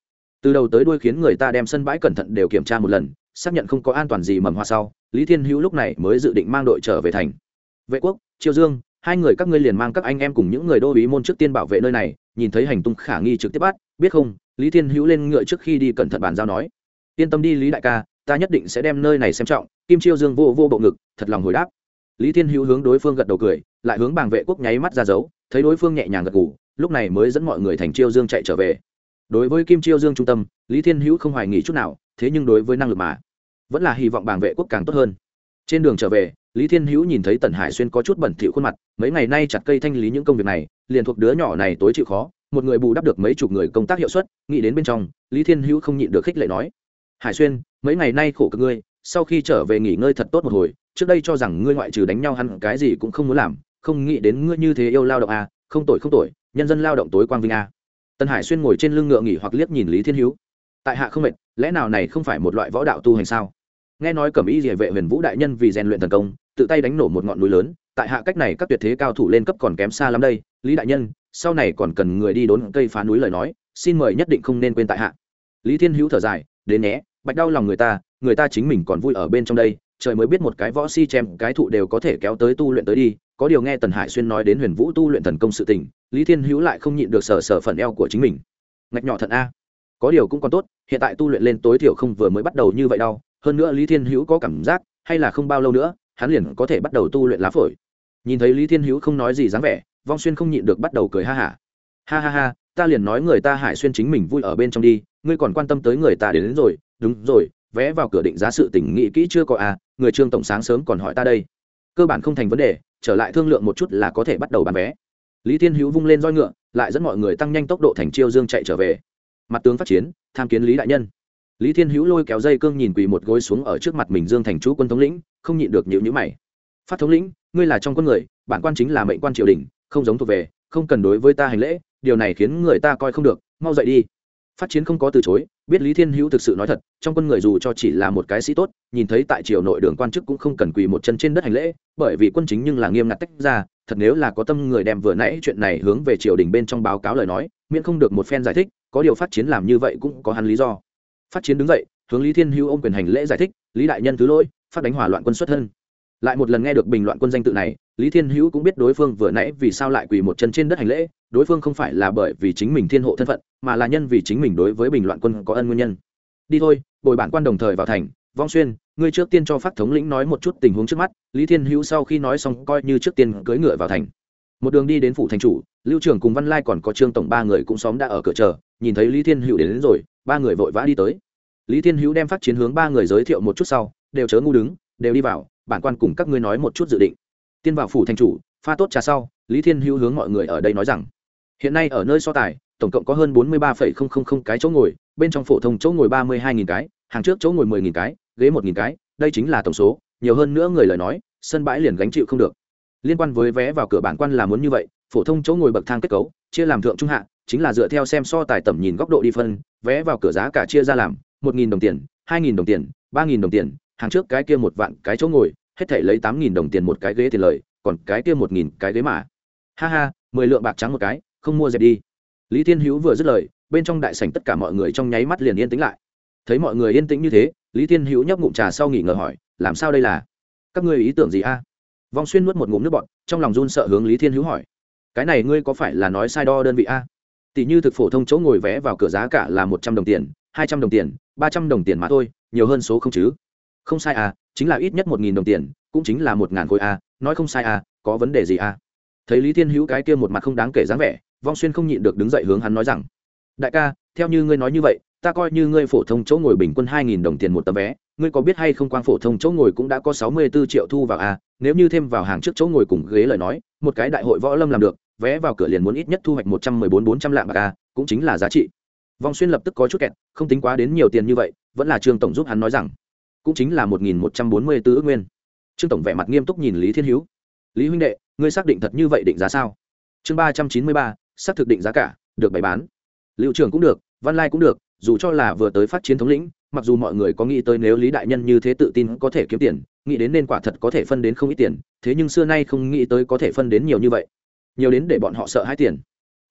Từ đầu tới đuôi khiến người ta đem sân bãi cẩn thận đều kiểm tra một lần, xác nhận không có an toàn gì mầm hoa sau, lý thiên hữu lúc này mới dự định mang đội trở về thành. Vệ quốc, triều dương, hai người các ngươi liền mang các anh em cùng những người đô ý môn trước tiên bảo vệ nơi này, nhìn thấy hành tung khả nghi trực tiếp bắt, biết không, lý thiên hữu lên ngựa trước khi đi cẩn thận bàn giao nói. Yên tâm đi lý đại ca, ta nhất định sẽ đem nơi này xem trọng, kim chiêu dương vô vô bộ ngực, thật lòng hồi đáp lý thiên hữu hướng đối phương gật đầu cười, lại hướng bàng vệ quốc nháy mắt ra dấu, thấy đối phương nhẹ nhàng gật ngủ lúc này mới dẫn mọi người thành chiêu dương chạy trở về. Đối với kim chiêu dương trung tâm, lý thiên hữu không hoài nghỉ chút nào, thế nhưng đối với năng lực mà, vẫn là hy vọng bàng vệ quốc càng tốt hơn. Trên đường trở về, lý thiên hữu nhìn thấy tần hải xuyên có chút bẩn thỉu khuôn mặt, mấy ngày nay chặt cây thanh lý những công việc này, liền thuộc đứa nhỏ này tối chịu khó, một người bù đắp được mấy chục người công tác hiệu suất, nghĩ đến bên trong, lý thiên hữu không nhịn được khích lệ nói, hải xuyên, mấy ngày nay khổ cực ngươi, sau khi trở về nghỉ ngơi thật tốt một hồi trước đây cho rằng ngươi ngoại trừ đánh nhau hắn cái gì cũng không muốn làm không nghĩ đến ngươi như thế yêu lao động à, không tội không tội nhân dân lao động tối quang vinh à. tân hải xuyên ngồi trên lưng ngựa nghỉ hoặc liếc nhìn lý thiên hữu. Tại hạ không mệt lẽ nào này không phải một loại võ đạo tu hành sao? Nghe nói cẩm ý địa vệ huyền vũ đại nhân vì rèn luyện thần công tự tay đánh nổ một ngọn núi lớn tại hạ cách này các tuyệt thế cao thủ lên cấp còn kém xa lắm đây lý đại nhân sau này còn cần người đi đốn cây phá núi lời nói xin mời nhất định không nên quên tại hạ. Lý thiên hữu thở dài đến nhé bạch đau lòng người ta người ta chính mình còn vui ở bên trong đây trời mới biết một cái võ si chém cái thụ đều có thể kéo tới tu luyện tới đi. Có điều nghe tần hải xuyên nói đến huyền vũ tu luyện thần công sự tình lý thiên hữu lại không nhịn được sờ sờ phần eo của chính mình. Ngạch nhỏ thận a. Có điều cũng còn tốt hiện tại tu luyện lên tối thiểu không vừa mới bắt đầu như vậy đâu. Hơn nữa lý thiên hữu có cảm giác hay là không bao lâu nữa hắn liền có thể bắt đầu tu luyện lá phổi. Nhìn thấy lý thiên hữu không nói gì dáng vẻ vong xuyên không nhịn được bắt đầu cười ha hả. Ha. ha ha ha ta liền nói người ta hải xuyên chính mình vui ở bên trong đi ngươi còn quan tâm tới người ta đến, đến rồi đúng rồi vé vào cửa định giá sự tỉnh nghị kỹ chưa có à người trương tổng sáng sớm còn hỏi ta đây. Cơ bản không thành vấn đề, trở lại thương lượng một chút là có thể bắt đầu bán vé. Lý thiên hữu vung lên roi ngựa, lại dẫn mọi người tăng nhanh tốc độ thành chiêu dương chạy trở về. Mặt tướng phát chiến, tham kiến lý đại nhân. Lý thiên hữu lôi kéo dây cương nhìn quỳ một gối xuống ở trước mặt mình dương thành chú quân thống lĩnh, không nhịn được nhịu nhữ mày. Phát thống lĩnh, ngươi là trong quân người, bản quan chính là mệnh quan triều đình, không giống thuộc về, không cần đối với ta hành lễ, điều này khiến người ta coi không được, mau dậy đi phát chiến không có từ chối, biết lý thiên hữu thực sự nói thật, trong quân người dù cho chỉ là một cái sĩ tốt, nhìn thấy tại triều nội đường quan chức cũng không cần quỳ một chân trên đất hành lễ, bởi vì quân chính nhưng là nghiêm ngặt tách ra, thật nếu là có tâm người đem vừa nãy chuyện này hướng về triều đình bên trong báo cáo lời nói, miễn không được một phen giải thích, có điều phát chiến làm như vậy cũng có hắn lý do. Phát chiến đứng dậy, hướng lý thiên hữu ôm quyền hành lễ giải thích, lý đại nhân thứ lỗi, phát đánh hỏa loạn quân xuất thân. Lại một lần nghe được bình loạn quân danh tự này, lý thiên hữu cũng biết đối phương vừa nãy vì sao lại quỳ một chân trên đất hành lễ đối phương không phải là bởi vì chính mình thiên hộ thân phận mà là nhân vì chính mình đối với bình loạn quân có ân nguyên nhân. Đi thôi bồi bản quan đồng thời vào thành. Vong xuyên ngươi trước tiên cho phát thống lĩnh nói một chút tình huống trước mắt. Lý thiên hữu sau khi nói xong coi như trước tiên cưỡi ngựa vào thành. Một đường đi đến phủ thành chủ lưu trưởng cùng văn lai còn có trương tổng ba người cũng xóm đã ở cửa chờ. Nhìn thấy lý thiên hữu đến, đến rồi ba người vội vã đi tới. Lý thiên hữu đem phát chiến hướng ba người giới thiệu một chút sau đều chớ ngu đứng đều đi vào bản quan cùng các ngươi nói một chút dự định. Tiên vào phủ thành chủ pha tốt trà sau lý thiên hữu hướng mọi người ở đây nói rằng hiện nay ở nơi so tài, tổng cộng có hơn bốn mươi ba cái chỗ ngồi, bên trong phổ thông chỗ ngồi ba mươi hai cái, hàng trước chỗ ngồi mười cái, ghế một cái, đây chính là tổng số, nhiều hơn nữa người lời nói, sân bãi liền gánh chịu không được. Liên quan với vé vào cửa bản quan là muốn như vậy, phổ thông chỗ ngồi bậc thang kết cấu, chia làm thượng trung hạ, chính là dựa theo xem so tài tầm nhìn góc độ đi phân, vé vào cửa giá cả chia ra làm, một nghìn đồng tiền, hai nghìn đồng tiền, ba nghìn đồng tiền, hàng trước cái kia một vạn cái chỗ ngồi, hết thảy lấy tám nghìn đồng tiền một cái ghế tiền lời, còn cái kia một nghìn cái ghế mà. Ha ha, mười lượng bạc trắng một cái không mua dẹp đi. Lý thiên hữu vừa dứt lời, bên trong đại sảnh tất cả mọi người trong nháy mắt liền yên tĩnh lại. Thấy mọi người yên tĩnh như thế, lý thiên hữu nhấp ngụm trà sau nghỉ ngờ hỏi, làm sao đây là? Các ngươi ý tưởng gì a? Vong xuyên nuốt một ngụm nước bọt, trong lòng run sợ hướng lý thiên hữu hỏi, cái này ngươi có phải là nói sai đo đơn vị a? Tỷ như thực phổ thông chỗ ngồi vé vào cửa giá cả là một trăm đồng tiền, hai trăm đồng tiền, ba trăm đồng tiền mà thôi, nhiều hơn số không chứ? Không sai à chính là ít nhất một nghìn đồng tiền, cũng chính là một ngàn khối à nói không sai à có vấn đề gì à? Thấy lý thiên hữu cái kia một mặt không đáng kể dáng vẻ vong xuyên không nhịn được đứng dậy hướng hắn nói rằng, đại ca, theo như ngươi nói như vậy, ta coi như ngươi phổ thông chỗ ngồi bình quân hai nghìn đồng tiền một tấm vé, ngươi có biết hay không quang phổ thông chỗ ngồi cũng đã có sáu mươi b ố triệu thu vào à? Nếu như thêm vào hàng trước chỗ ngồi cùng ghế lời nói, một cái đại hội võ lâm làm được, vé vào cửa liền muốn ít nhất thu hoạch một trăm mười bốn bốn trăm lạng bạc à? Cũng chính là giá trị. Vong xuyên lập tức có chút kẹt, không tính quá đến nhiều tiền như vậy, vẫn là trương tổng giúp hắn nói rằng, cũng chính là một nghìn một trăm bốn mươi tư ước nguyên. Trương tổng vẻ mặt nghiêm túc nhìn lý thiên hữu. Lý huynh đệ, ngươi xác định thật như vậy định giá sao? Chương ba trăm chín mươi ba xác thực định giá cả, được bày bán. Liệu trưởng cũng được, văn lai cũng được, dù cho là vừa tới phát chiến thống lĩnh, mặc dù mọi người có nghĩ tới nếu lý đại nhân như thế tự tin có thể kiếm tiền, nghĩ đến nên quả thật có thể phân đến không ít tiền, thế nhưng xưa nay không nghĩ tới có thể phân đến nhiều như vậy. Nhiều đến để bọn họ sợ hai tiền.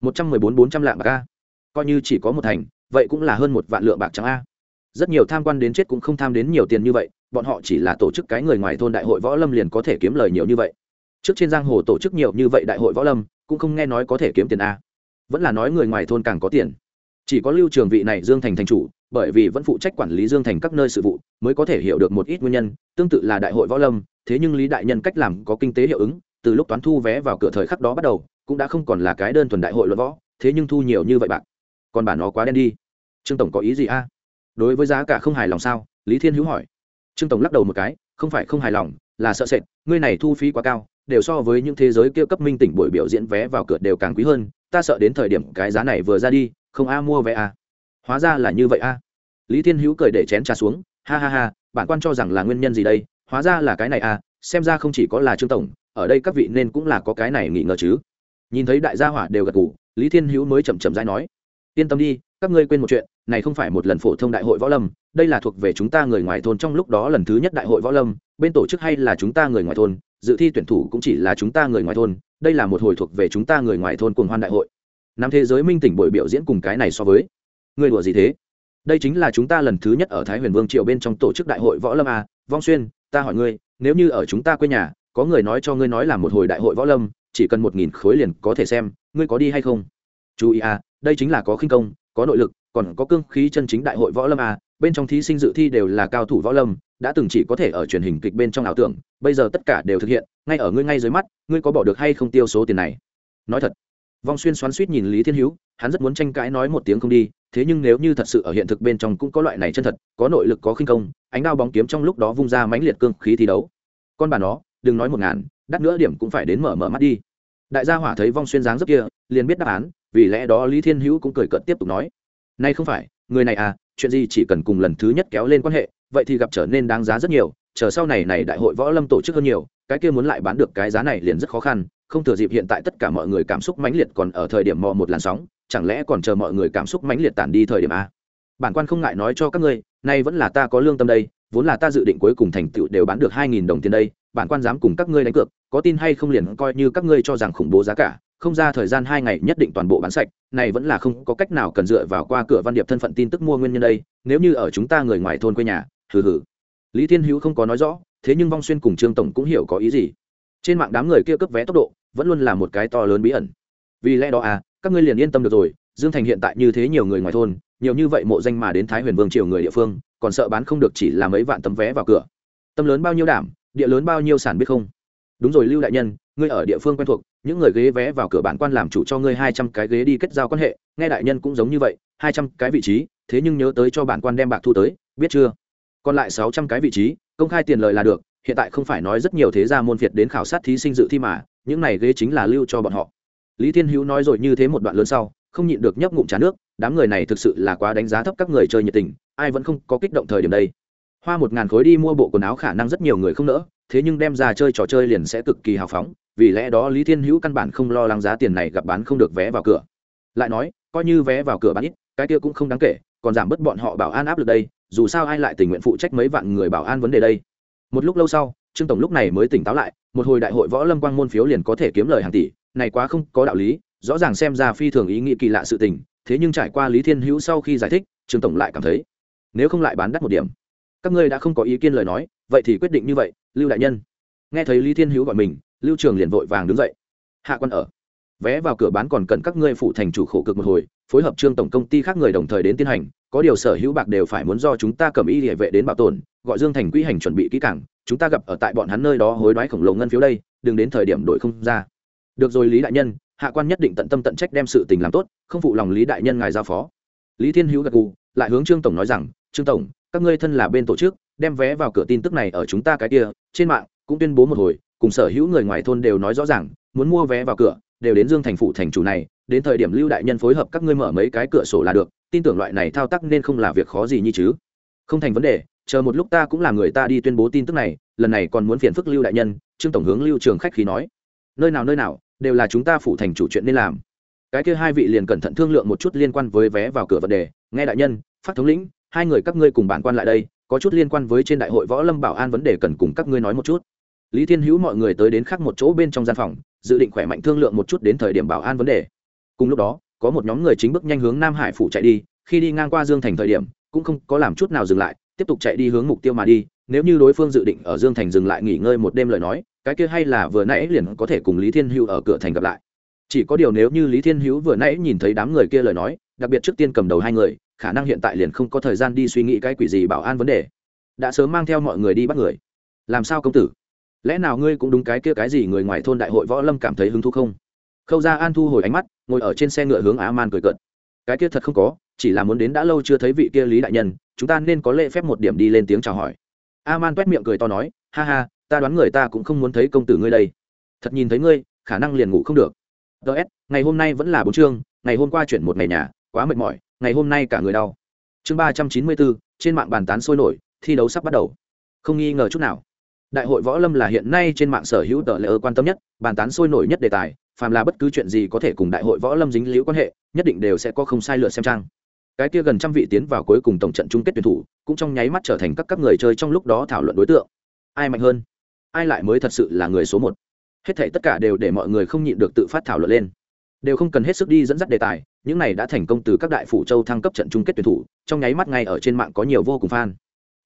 Một trăm mười bốn bốn trăm lạng bạc a. Coi như chỉ có một thành, vậy cũng là hơn một vạn lượng bạc trắng a. Rất nhiều tham quan đến chết cũng không tham đến nhiều tiền như vậy, bọn họ chỉ là tổ chức cái người ngoài thôn đại hội võ lâm liền có thể kiếm lời nhiều như vậy. Trước trên giang hồ tổ chức nhiều như vậy đại hội võ lâm cũng không nghe nói có thể kiếm tiền a. Vẫn là nói người ngoài thôn càng có tiền. Chỉ có lưu trường vị này dương thành thành chủ, bởi vì vẫn phụ trách quản lý dương thành các nơi sự vụ, mới có thể hiểu được một ít nguyên nhân, tương tự là đại hội võ lâm, thế nhưng lý đại nhân cách làm có kinh tế hiệu ứng, từ lúc toán thu vé vào cửa thời khắc đó bắt đầu, cũng đã không còn là cái đơn thuần đại hội luận võ, thế nhưng thu nhiều như vậy bạn còn bản nó quá đen đi. Trương tổng có ý gì a? Đối với giá cả không hài lòng sao? Lý thiên hữu hỏi. Trương tổng lắc đầu một cái. Không phải không hài lòng, là sợ sệt. Ngươi này thu phí quá cao đều so với những thế giới kia cấp minh tỉnh buổi biểu diễn vé vào cửa đều càng quý hơn, ta sợ đến thời điểm cái giá này vừa ra đi, không a mua vé a. Hóa ra là như vậy a. Lý thiên hữu cười để chén trà xuống, ha ha ha bản quan cho rằng là nguyên nhân gì đây? Hóa ra là cái này a, xem ra không chỉ có là trương tổng, ở đây các vị nên cũng là có cái này nghỉ ngờ chứ. Nhìn thấy đại gia hỏa đều gật ngủ lý thiên hữu mới chậm chậm dãi nói, yên tâm đi, các ngươi quên một chuyện, này không phải một lần phổ thông đại hội võ lâm, đây là thuộc về chúng ta người ngoài thôn trong lúc đó lần thứ nhất đại hội võ lâm, bên tổ chức hay là chúng ta người ngoài thôn dự thi tuyển thủ cũng chỉ là chúng ta người ngoài thôn, đây là một hồi thuộc về chúng ta người ngoài thôn cùng hoan đại hội. Năm thế giới minh tỉnh buổi biểu diễn cùng cái này so với. Người đùa gì thế? Đây chính là chúng ta lần thứ nhất ở thái huyền vương triều bên trong tổ chức đại hội võ lâm a vong xuyên, ta hỏi ngươi, nếu như ở chúng ta quê nhà, có người nói cho ngươi nói là một hồi đại hội võ lâm, chỉ cần một nghìn khối liền có thể xem, ngươi có đi hay không? Chú ý a đây chính là có khinh công, có nội lực, còn có cương khí chân chính đại hội võ lâm a bên trong thí sinh dự thi đều là cao thủ võ lâm đã từng chỉ có thể ở truyền hình kịch bên trong ảo tưởng, bây giờ tất cả đều thực hiện, ngay ở ngươi ngay dưới mắt, ngươi có bỏ được hay không tiêu số tiền này? Nói thật, vong xuyên xoắn suýt nhìn lý thiên hữu, hắn rất muốn tranh cãi nói một tiếng không đi, thế nhưng nếu như thật sự ở hiện thực bên trong cũng có loại này chân thật, có nội lực, có khinh công, ánh đao bóng kiếm trong lúc đó vung ra mãnh liệt cương khí thi đấu. Con bà nó, đừng nói một ngàn, đắt nữa điểm cũng phải đến mở mở mắt đi. Đại gia hỏa thấy vong xuyên dáng rất kia, liền biết đáp án, vì lẽ đó lý thiên hữu cũng cười cợt tiếp tục nói. Nay không phải, người này à chuyện gì chỉ cần cùng lần thứ nhất kéo lên quan hệ, vậy thì gặp trở nên đáng giá rất nhiều, chờ sau này này đại hội võ lâm tổ chức hơn nhiều, cái kia muốn lại bán được cái giá này liền rất khó khăn, không thừa dịp hiện tại tất cả mọi người cảm xúc mãnh liệt còn ở thời điểm mò một làn sóng, chẳng lẽ còn chờ mọi người cảm xúc mãnh liệt tản đi thời điểm a? Bản quan không ngại nói cho các ngươi, nay vẫn là ta có lương tâm đây, vốn là ta dự định cuối cùng thành tựu đều bán được hai nghìn đồng tiền đây, bản quan dám cùng các ngươi đánh cược, có tin hay không liền coi như các ngươi cho rằng khủng bố giá cả không ra thời gian hai ngày nhất định toàn bộ bán sạch, này vẫn là không có cách nào cần dựa vào qua cửa văn điệp thân phận tin tức mua nguyên nhân đây, nếu như ở chúng ta người ngoài thôn quê nhà, hừ hừ. Lý thiên hữu không có nói rõ, thế nhưng vong xuyên cùng trương tổng cũng hiểu có ý gì. Trên mạng đám người kia cấp vé tốc độ, vẫn luôn là một cái to lớn bí ẩn. Vì lẽ đó à các ngươi liền yên tâm được rồi, dương thành hiện tại như thế nhiều người ngoài thôn, nhiều như vậy mộ danh mà đến thái huyền vương triều người địa phương, còn sợ bán không được chỉ là mấy vạn tấm vé vào cửa. Tâm lớn bao nhiêu đảm, địa lớn bao nhiêu sản biết không? Đúng rồi lưu đại nhân ngươi ở địa phương quen thuộc, những người ghế vé vào cửa bản quan làm chủ cho ngươi hai trăm cái ghế đi kết giao quan hệ, nghe đại nhân cũng giống như vậy, hai trăm cái vị trí, thế nhưng nhớ tới cho bản quan đem bạc thu tới, biết chưa? Còn lại sáu trăm cái vị trí, công khai tiền lời là được, hiện tại không phải nói rất nhiều thế gia môn phiệt đến khảo sát thí sinh dự thi mà, những này ghế chính là lưu cho bọn họ. Lý thiên hữu nói rồi như thế một đoạn lớn sau, không nhịn được nhấp ngụm trà nước, đám người này thực sự là quá đánh giá thấp các người chơi nhiệt tình, ai vẫn không có kích động thời điểm đây. Hoa một ngàn khối đi mua bộ quần áo khả năng rất nhiều người không nỡ, thế nhưng đem ra chơi trò chơi liền sẽ cực kỳ hào phóng vì lẽ đó lý thiên hữu căn bản không lo lắng giá tiền này gặp bán không được vé vào cửa. Lại nói, coi như vé vào cửa bán ít, cái kia cũng không đáng kể, còn giảm bớt bọn họ bảo an áp lực đây, dù sao ai lại tình nguyện phụ trách mấy vạn người bảo an vấn đề đây? Một lúc lâu sau, trương tổng lúc này mới tỉnh táo lại, một hồi đại hội võ lâm quang môn phiếu liền có thể kiếm lời hàng tỷ, này quá không có đạo lý, rõ ràng xem ra phi thường ý nghĩ kỳ lạ sự tình, thế nhưng trải qua lý thiên hữu sau khi giải thích, trương tổng lại cảm thấy, nếu không lại bán đắt một điểm. Các ngươi đã không có ý kiến lời nói, vậy thì quyết định như vậy, lưu đại nhân. Nghe thấy lý thiên hữu gọi mình lưu trường liền vội vàng đứng dậy. Hạ quan ở. Vé vào cửa bán còn cần các ngươi phụ thành chủ khổ cực một hồi, phối hợp trương tổng công ty khác người đồng thời đến tiến hành, có điều sở hữu bạc đều phải muốn do chúng ta cầm y địa vệ đến bảo tồn, gọi dương thành quỹ hành chuẩn bị kỹ cảng chúng ta gặp ở tại bọn hắn nơi đó hối đoái khổng lồ ngân phiếu đây, đừng đến thời điểm đổi không ra. Được rồi lý đại nhân, hạ quan nhất định tận tâm tận trách đem sự tình làm tốt, không phụ lòng lý đại nhân ngài giao phó. Lý thiên hữu gật gù, lại hướng trương tổng nói rằng, trương tổng, các ngươi thân là bên tổ chức, đem vé vào cửa tin tức này ở chúng ta cái kia, trên mạng, cũng tuyên bố một hồi cùng sở hữu người ngoài thôn đều nói rõ ràng, muốn mua vé vào cửa, đều đến dương thành phủ thành chủ này, đến thời điểm lưu đại nhân phối hợp các ngươi mở mấy cái cửa sổ là được, tin tưởng loại này thao tác nên không là việc khó gì như chứ. Không thành vấn đề, chờ một lúc ta cũng là người ta đi tuyên bố tin tức này, lần này còn muốn phiền phức lưu đại nhân, trương tổng hướng lưu trường khách khí nói. Nơi nào nơi nào, đều là chúng ta phủ thành chủ chuyện nên làm. Cái kia hai vị liền cẩn thận thương lượng một chút liên quan với vé vào cửa vấn đề. Nghe đại nhân, phát thống lĩnh, hai người các ngươi cùng bản quan lại đây, có chút liên quan với trên đại hội võ lâm bảo an vấn đề cần cùng các ngươi nói một chút lý thiên hữu mọi người tới đến khác một chỗ bên trong gian phòng, dự định khỏe mạnh thương lượng một chút đến thời điểm bảo an vấn đề. Cùng lúc đó, có một nhóm người chính bước nhanh hướng nam hải phủ chạy đi, khi đi ngang qua dương thành thời điểm, cũng không có làm chút nào dừng lại, tiếp tục chạy đi hướng mục tiêu mà đi, nếu như đối phương dự định ở dương thành dừng lại nghỉ ngơi một đêm lời nói, cái kia hay là vừa nãy liền có thể cùng lý thiên hữu ở cửa thành gặp lại. Chỉ có điều nếu như lý thiên hữu vừa nãy nhìn thấy đám người kia lời nói, đặc biệt trước tiên cầm đầu hai người, khả năng hiện tại liền không có thời gian đi suy nghĩ cái quỷ gì bảo an vấn đề. Đã sớm mang theo mọi người đi bắt người. Làm sao công tử? Lẽ nào ngươi cũng đúng cái kia cái gì người ngoài thôn đại hội võ lâm cảm thấy hứng thú không? Khâu ra an thu hồi ánh mắt, ngồi ở trên xe ngựa hướng á man cười cợt. Cái kia thật không có, chỉ là muốn đến đã lâu chưa thấy vị kia lý đại nhân, chúng ta nên có lễ phép một điểm đi lên tiếng chào hỏi. A man quét miệng cười to nói, ha ha, ta đoán người ta cũng không muốn thấy công tử ngươi đây. Thật nhìn thấy ngươi, khả năng liền ngủ không được. Ts ngày hôm nay vẫn là bốn chương, ngày hôm qua chuyển một ngày nhà, quá mệt mỏi, ngày hôm nay cả người đau. Chương ba trăm chín mươi bốn, trên mạng bàn tán sôi nổi, thi đấu sắp bắt đầu. Không nghi ngờ chút nào đại hội võ lâm là hiện nay trên mạng sở hữu tờ lễ ơ quan tâm nhất, bàn tán sôi nổi nhất đề tài, phàm là bất cứ chuyện gì có thể cùng đại hội võ lâm dính liễu quan hệ, nhất định đều sẽ có không sai lựa xem trang. Cái kia gần trăm vị tiến vào cuối cùng tổng trận chung kết tuyển thủ, cũng trong nháy mắt trở thành các các người chơi trong lúc đó thảo luận đối tượng. Ai mạnh hơn? Ai lại mới thật sự là người số một? Hết thể tất cả đều để mọi người không nhịn được tự phát thảo luận lên. Đều không cần hết sức đi dẫn dắt đề tài, những này đã thành công từ các đại phủ châu thăng cấp trận chung kết tuyển thủ, trong nháy mắt ngay ở trên mạng có nhiều vô cùng fan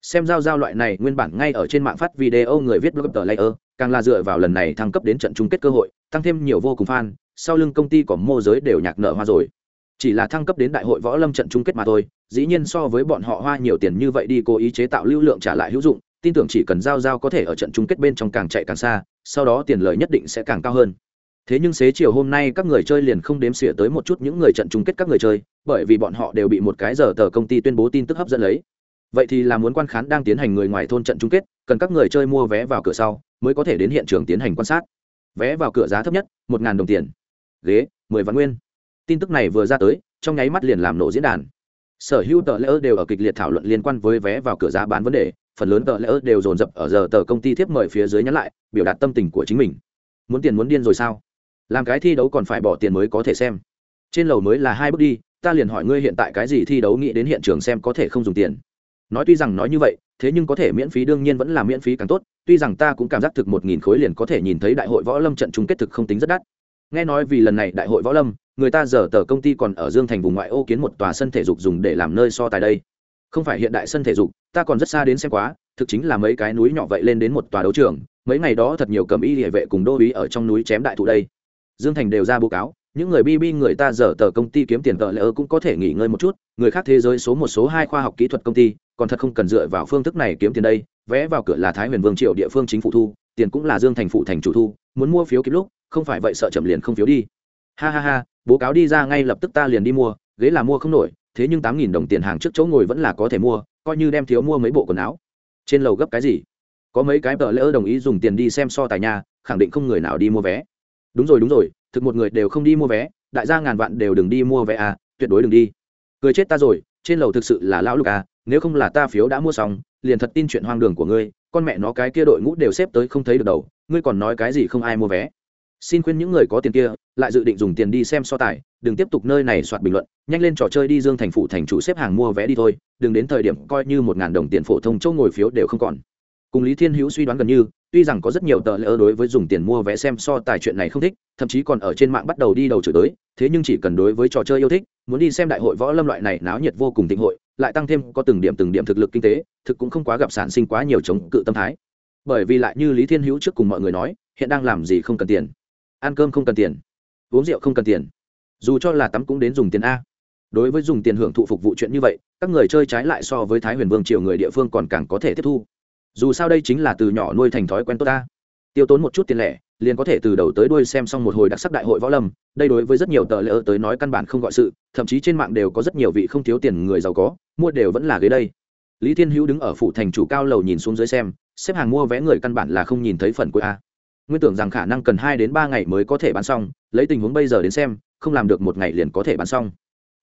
xem giao giao loại này nguyên bản ngay ở trên mạng phát video người viết blog tờ layer, càng là dựa vào lần này thăng cấp đến trận chung kết cơ hội, tăng thêm nhiều vô cùng fan, sau lưng công ty có mô giới đều nhạc nợ hoa rồi. Chỉ là thăng cấp đến đại hội võ lâm trận chung kết mà thôi, dĩ nhiên so với bọn họ hoa nhiều tiền như vậy đi cố ý chế tạo lưu lượng trả lại hữu dụng, tin tưởng chỉ cần giao giao có thể ở trận chung kết bên trong càng chạy càng xa, sau đó tiền lời nhất định sẽ càng cao hơn. Thế nhưng xế chiều hôm nay các người chơi liền không đếm xỉa tới một chút những người trận chung kết các người chơi, bởi vì bọn họ đều bị một cái giờ tờ công ty tuyên bố tin tức hấp dẫn lấy vậy thì là muốn quan khán đang tiến hành người ngoài thôn trận chung kết, cần các người chơi mua vé vào cửa sau mới có thể đến hiện trường tiến hành quan sát. Vé vào cửa giá thấp nhất, một đồng tiền. Ghế, mười vạn nguyên. Tin tức này vừa ra tới, trong nháy mắt liền làm nổ diễn đàn. Sở hữu tờ lễ đều ở kịch liệt thảo luận liên quan với vé vào cửa giá bán vấn đề, phần lớn tờ lễ đều dồn dập ở giờ tờ công ty tiếp mời phía dưới nhắn lại, biểu đạt tâm tình của chính mình. Muốn tiền muốn điên rồi sao? Làm cái thi đấu còn phải bỏ tiền mới có thể xem. Trên lầu mới là hai bước đi, ta liền hỏi ngươi hiện tại cái gì thi đấu, nghĩ đến hiện trường xem có thể không dùng tiền nói tuy rằng nói như vậy, thế nhưng có thể miễn phí đương nhiên vẫn là miễn phí càng tốt, tuy rằng ta cũng cảm giác thực một nghìn khối liền có thể nhìn thấy đại hội võ lâm trận chung kết thực không tính rất đắt. Nghe nói vì lần này đại hội võ lâm, người ta giờ tờ công ty còn ở dương thành vùng ngoại ô kiến một tòa sân thể dục dùng để làm nơi so tài đây. Không phải hiện đại sân thể dục, ta còn rất xa đến xem quá, thực chính là mấy cái núi nhỏ vậy lên đến một tòa đấu trường, mấy ngày đó thật nhiều cầm y địa vệ cùng đô uý ở trong núi chém đại thụ đây. Dương thành đều ra báo cáo những người bb người ta dở tờ công ty kiếm tiền tờ lỡ cũng có thể nghỉ ngơi một chút, người khác thế giới số một số hai khoa học kỹ thuật công ty, còn thật không cần dựa vào phương thức này kiếm tiền đây, vé vào cửa là thái huyền vương triệu địa phương chính phủ thu, tiền cũng là dương thành phụ thành chủ thu, muốn mua phiếu kịp lúc, không phải vậy sợ chậm liền không phiếu đi. Ha ha ha, bố cáo đi ra ngay lập tức ta liền đi mua, ghế là mua không nổi, thế nhưng tám nghìn đồng tiền hàng trước chỗ ngồi vẫn là có thể mua, coi như đem thiếu mua mấy bộ quần áo. Trên lầu gấp cái gì? Có mấy cái tờ lỡ đồng ý dùng tiền đi xem so tài nhà khẳng định không người nào đi mua vé. Đúng rồi đúng rồi thực một người đều không đi mua vé, đại gia ngàn vạn đều đừng đi mua vé à tuyệt đối đừng đi. Cười chết ta rồi, trên lầu thực sự là lão lục à nếu không là ta phiếu đã mua xong, liền thật tin chuyện hoang đường của ngươi, con mẹ nó cái kia đội ngũ đều xếp tới không thấy được đầu, ngươi còn nói cái gì không ai mua vé. Xin khuyên những người có tiền kia, lại dự định dùng tiền đi xem so tài, đừng tiếp tục nơi này soạt bình luận, nhanh lên trò chơi đi dương thành phủ thành chủ xếp hàng mua vé đi thôi, đừng đến thời điểm coi như một ngàn đồng tiền phổ thông châu ngồi phiếu đều không còn. Cùng lý thiên hữu suy đoán gần như tuy rằng có rất nhiều tờ lỡ đối với dùng tiền mua vé xem so tài chuyện này không thích, thậm chí còn ở trên mạng bắt đầu đi đầu chửi tới, thế nhưng chỉ cần đối với trò chơi yêu thích, muốn đi xem đại hội võ lâm loại này náo nhiệt vô cùng tịnh hội, lại tăng thêm có từng điểm từng điểm thực lực kinh tế, thực cũng không quá gặp sản sinh quá nhiều chống cự tâm thái. Bởi vì lại như lý thiên hữu trước cùng mọi người nói, hiện đang làm gì không cần tiền. Ăn cơm không cần tiền. Uống rượu không cần tiền. Dù cho là tắm cũng đến dùng tiền a. Đối với dùng tiền hưởng thụ phục vụ chuyện như vậy, các người chơi trái lại so với thái huyền vương triều người địa phương còn càng có thể tiếp thu dù sao đây chính là từ nhỏ nuôi thành thói quen tốt ta. Tiêu tốn một chút tiền lẻ, liền có thể từ đầu tới đuôi xem xong một hồi đặc sắc đại hội võ lâm, đây đối với rất nhiều tờ lỡ tới nói căn bản không gọi sự, thậm chí trên mạng đều có rất nhiều vị không thiếu tiền người giàu có, mua đều vẫn là ghế đây. Lý thiên hữu đứng ở phủ thành chủ cao lầu nhìn xuống dưới xem, xếp hàng mua vé người căn bản là không nhìn thấy phần cuối a. Nguyên tưởng rằng khả năng cần hai đến ba ngày mới có thể bán xong, lấy tình huống bây giờ đến xem, không làm được một ngày liền có thể bán xong.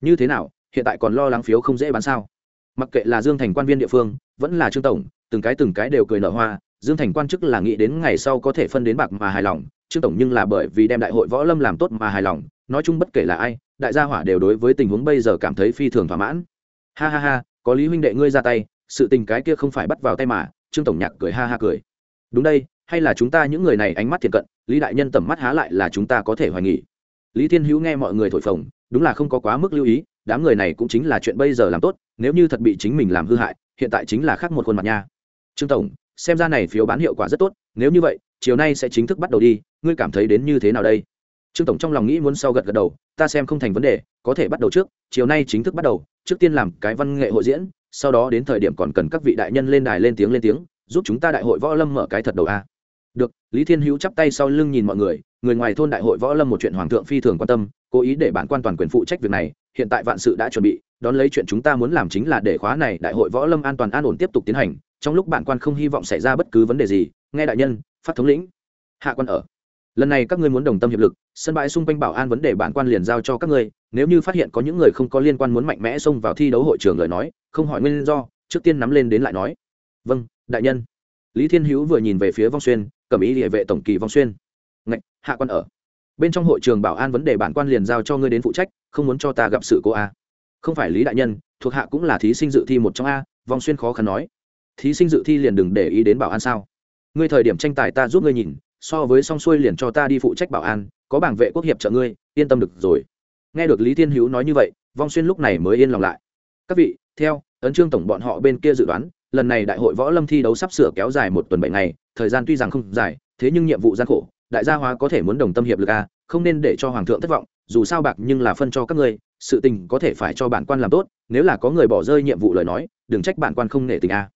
Như thế nào, hiện tại còn lo lắng phiếu không dễ bán sao? Mặc kệ là dương thành quan viên địa phương, vẫn là trương tổng, từng cái từng cái đều cười nở hoa, dương thành quan chức là nghĩ đến ngày sau có thể phân đến bạc mà hài lòng, trương tổng nhưng là bởi vì đem đại hội võ lâm làm tốt mà hài lòng, nói chung bất kể là ai, đại gia hỏa đều đối với tình huống bây giờ cảm thấy phi thường thỏa mãn. Ha ha ha, có lý huynh đệ ngươi ra tay, sự tình cái kia không phải bắt vào tay mà, trương tổng nhạc cười ha ha cười. Đúng đây, hay là chúng ta những người này ánh mắt thiện cận, lý đại nhân tầm mắt há lại là chúng ta có thể hoài nghỉ lý thiên hữu nghe mọi người thổi phồng, đúng là không có quá mức lưu ý đám người này cũng chính là chuyện bây giờ làm tốt, nếu như thật bị chính mình làm hư hại, hiện tại chính là khác một khuôn mặt nha. Trương tổng, xem ra này phiếu bán hiệu quả rất tốt, nếu như vậy, chiều nay sẽ chính thức bắt đầu đi, ngươi cảm thấy đến như thế nào đây? Trương tổng trong lòng nghĩ muốn sau gật gật đầu, ta xem không thành vấn đề, có thể bắt đầu trước, chiều nay chính thức bắt đầu, trước tiên làm cái văn nghệ hội diễn, sau đó đến thời điểm còn cần các vị đại nhân lên đài lên tiếng lên tiếng, giúp chúng ta đại hội võ lâm mở cái thật đầu a. Được, lý thiên hữu chắp tay sau lưng nhìn mọi người người ngoài thôn đại hội võ lâm một chuyện hoàng thượng phi thường quan tâm, cố ý để bản quan toàn quyền phụ trách việc này hiện tại vạn sự đã chuẩn bị, đón lấy chuyện chúng ta muốn làm chính là để khóa này đại hội võ lâm an toàn an ổn tiếp tục tiến hành. Trong lúc bản quan không hy vọng xảy ra bất cứ vấn đề gì, nghe đại nhân, phát thống lĩnh. Hạ quan ở. Lần này các ngươi muốn đồng tâm hiệp lực, sân bãi xung quanh bảo an vấn đề bản quan liền giao cho các ngươi. Nếu như phát hiện có những người không có liên quan muốn mạnh mẽ xông vào thi đấu hội trường lời nói, không hỏi nguyên do, trước tiên nắm lên đến lại nói. Vâng đại nhân. Lý thiên hữu vừa nhìn về phía vong xuyên, cầm ý địa vệ tổng kỳ vong xuyên. Ngạch, hạ quan ở bên trong hội trường bảo an vấn đề bản quan liền giao cho ngươi đến phụ trách, không muốn cho ta gặp sự cô a. Không phải lý đại nhân, thuộc hạ cũng là thí sinh dự thi một trong a vong xuyên khó khăn nói. Thí sinh dự thi liền đừng để ý đến bảo an sao? Ngươi thời điểm tranh tài ta giúp ngươi nhìn, so với song xuôi liền cho ta đi phụ trách bảo an, có bảng vệ quốc hiệp trợ ngươi, yên tâm được rồi. Nghe được lý thiên hữu nói như vậy vong xuyên lúc này mới yên lòng lại. Các vị, theo, ấn trương tổng bọn họ bên kia dự đoán, lần này đại hội võ lâm thi đấu sắp sửa kéo dài một tuần bảy ngày, thời gian tuy rằng không dài, thế nhưng nhiệm vụ gian khổ đại gia hóa có thể muốn đồng tâm hiệp lực a không nên để cho hoàng thượng thất vọng, dù sao bạc nhưng là phân cho các ngươi, sự tình có thể phải cho bản quan làm tốt, nếu là có người bỏ rơi nhiệm vụ lời nói, đừng trách bản quan không nể tình a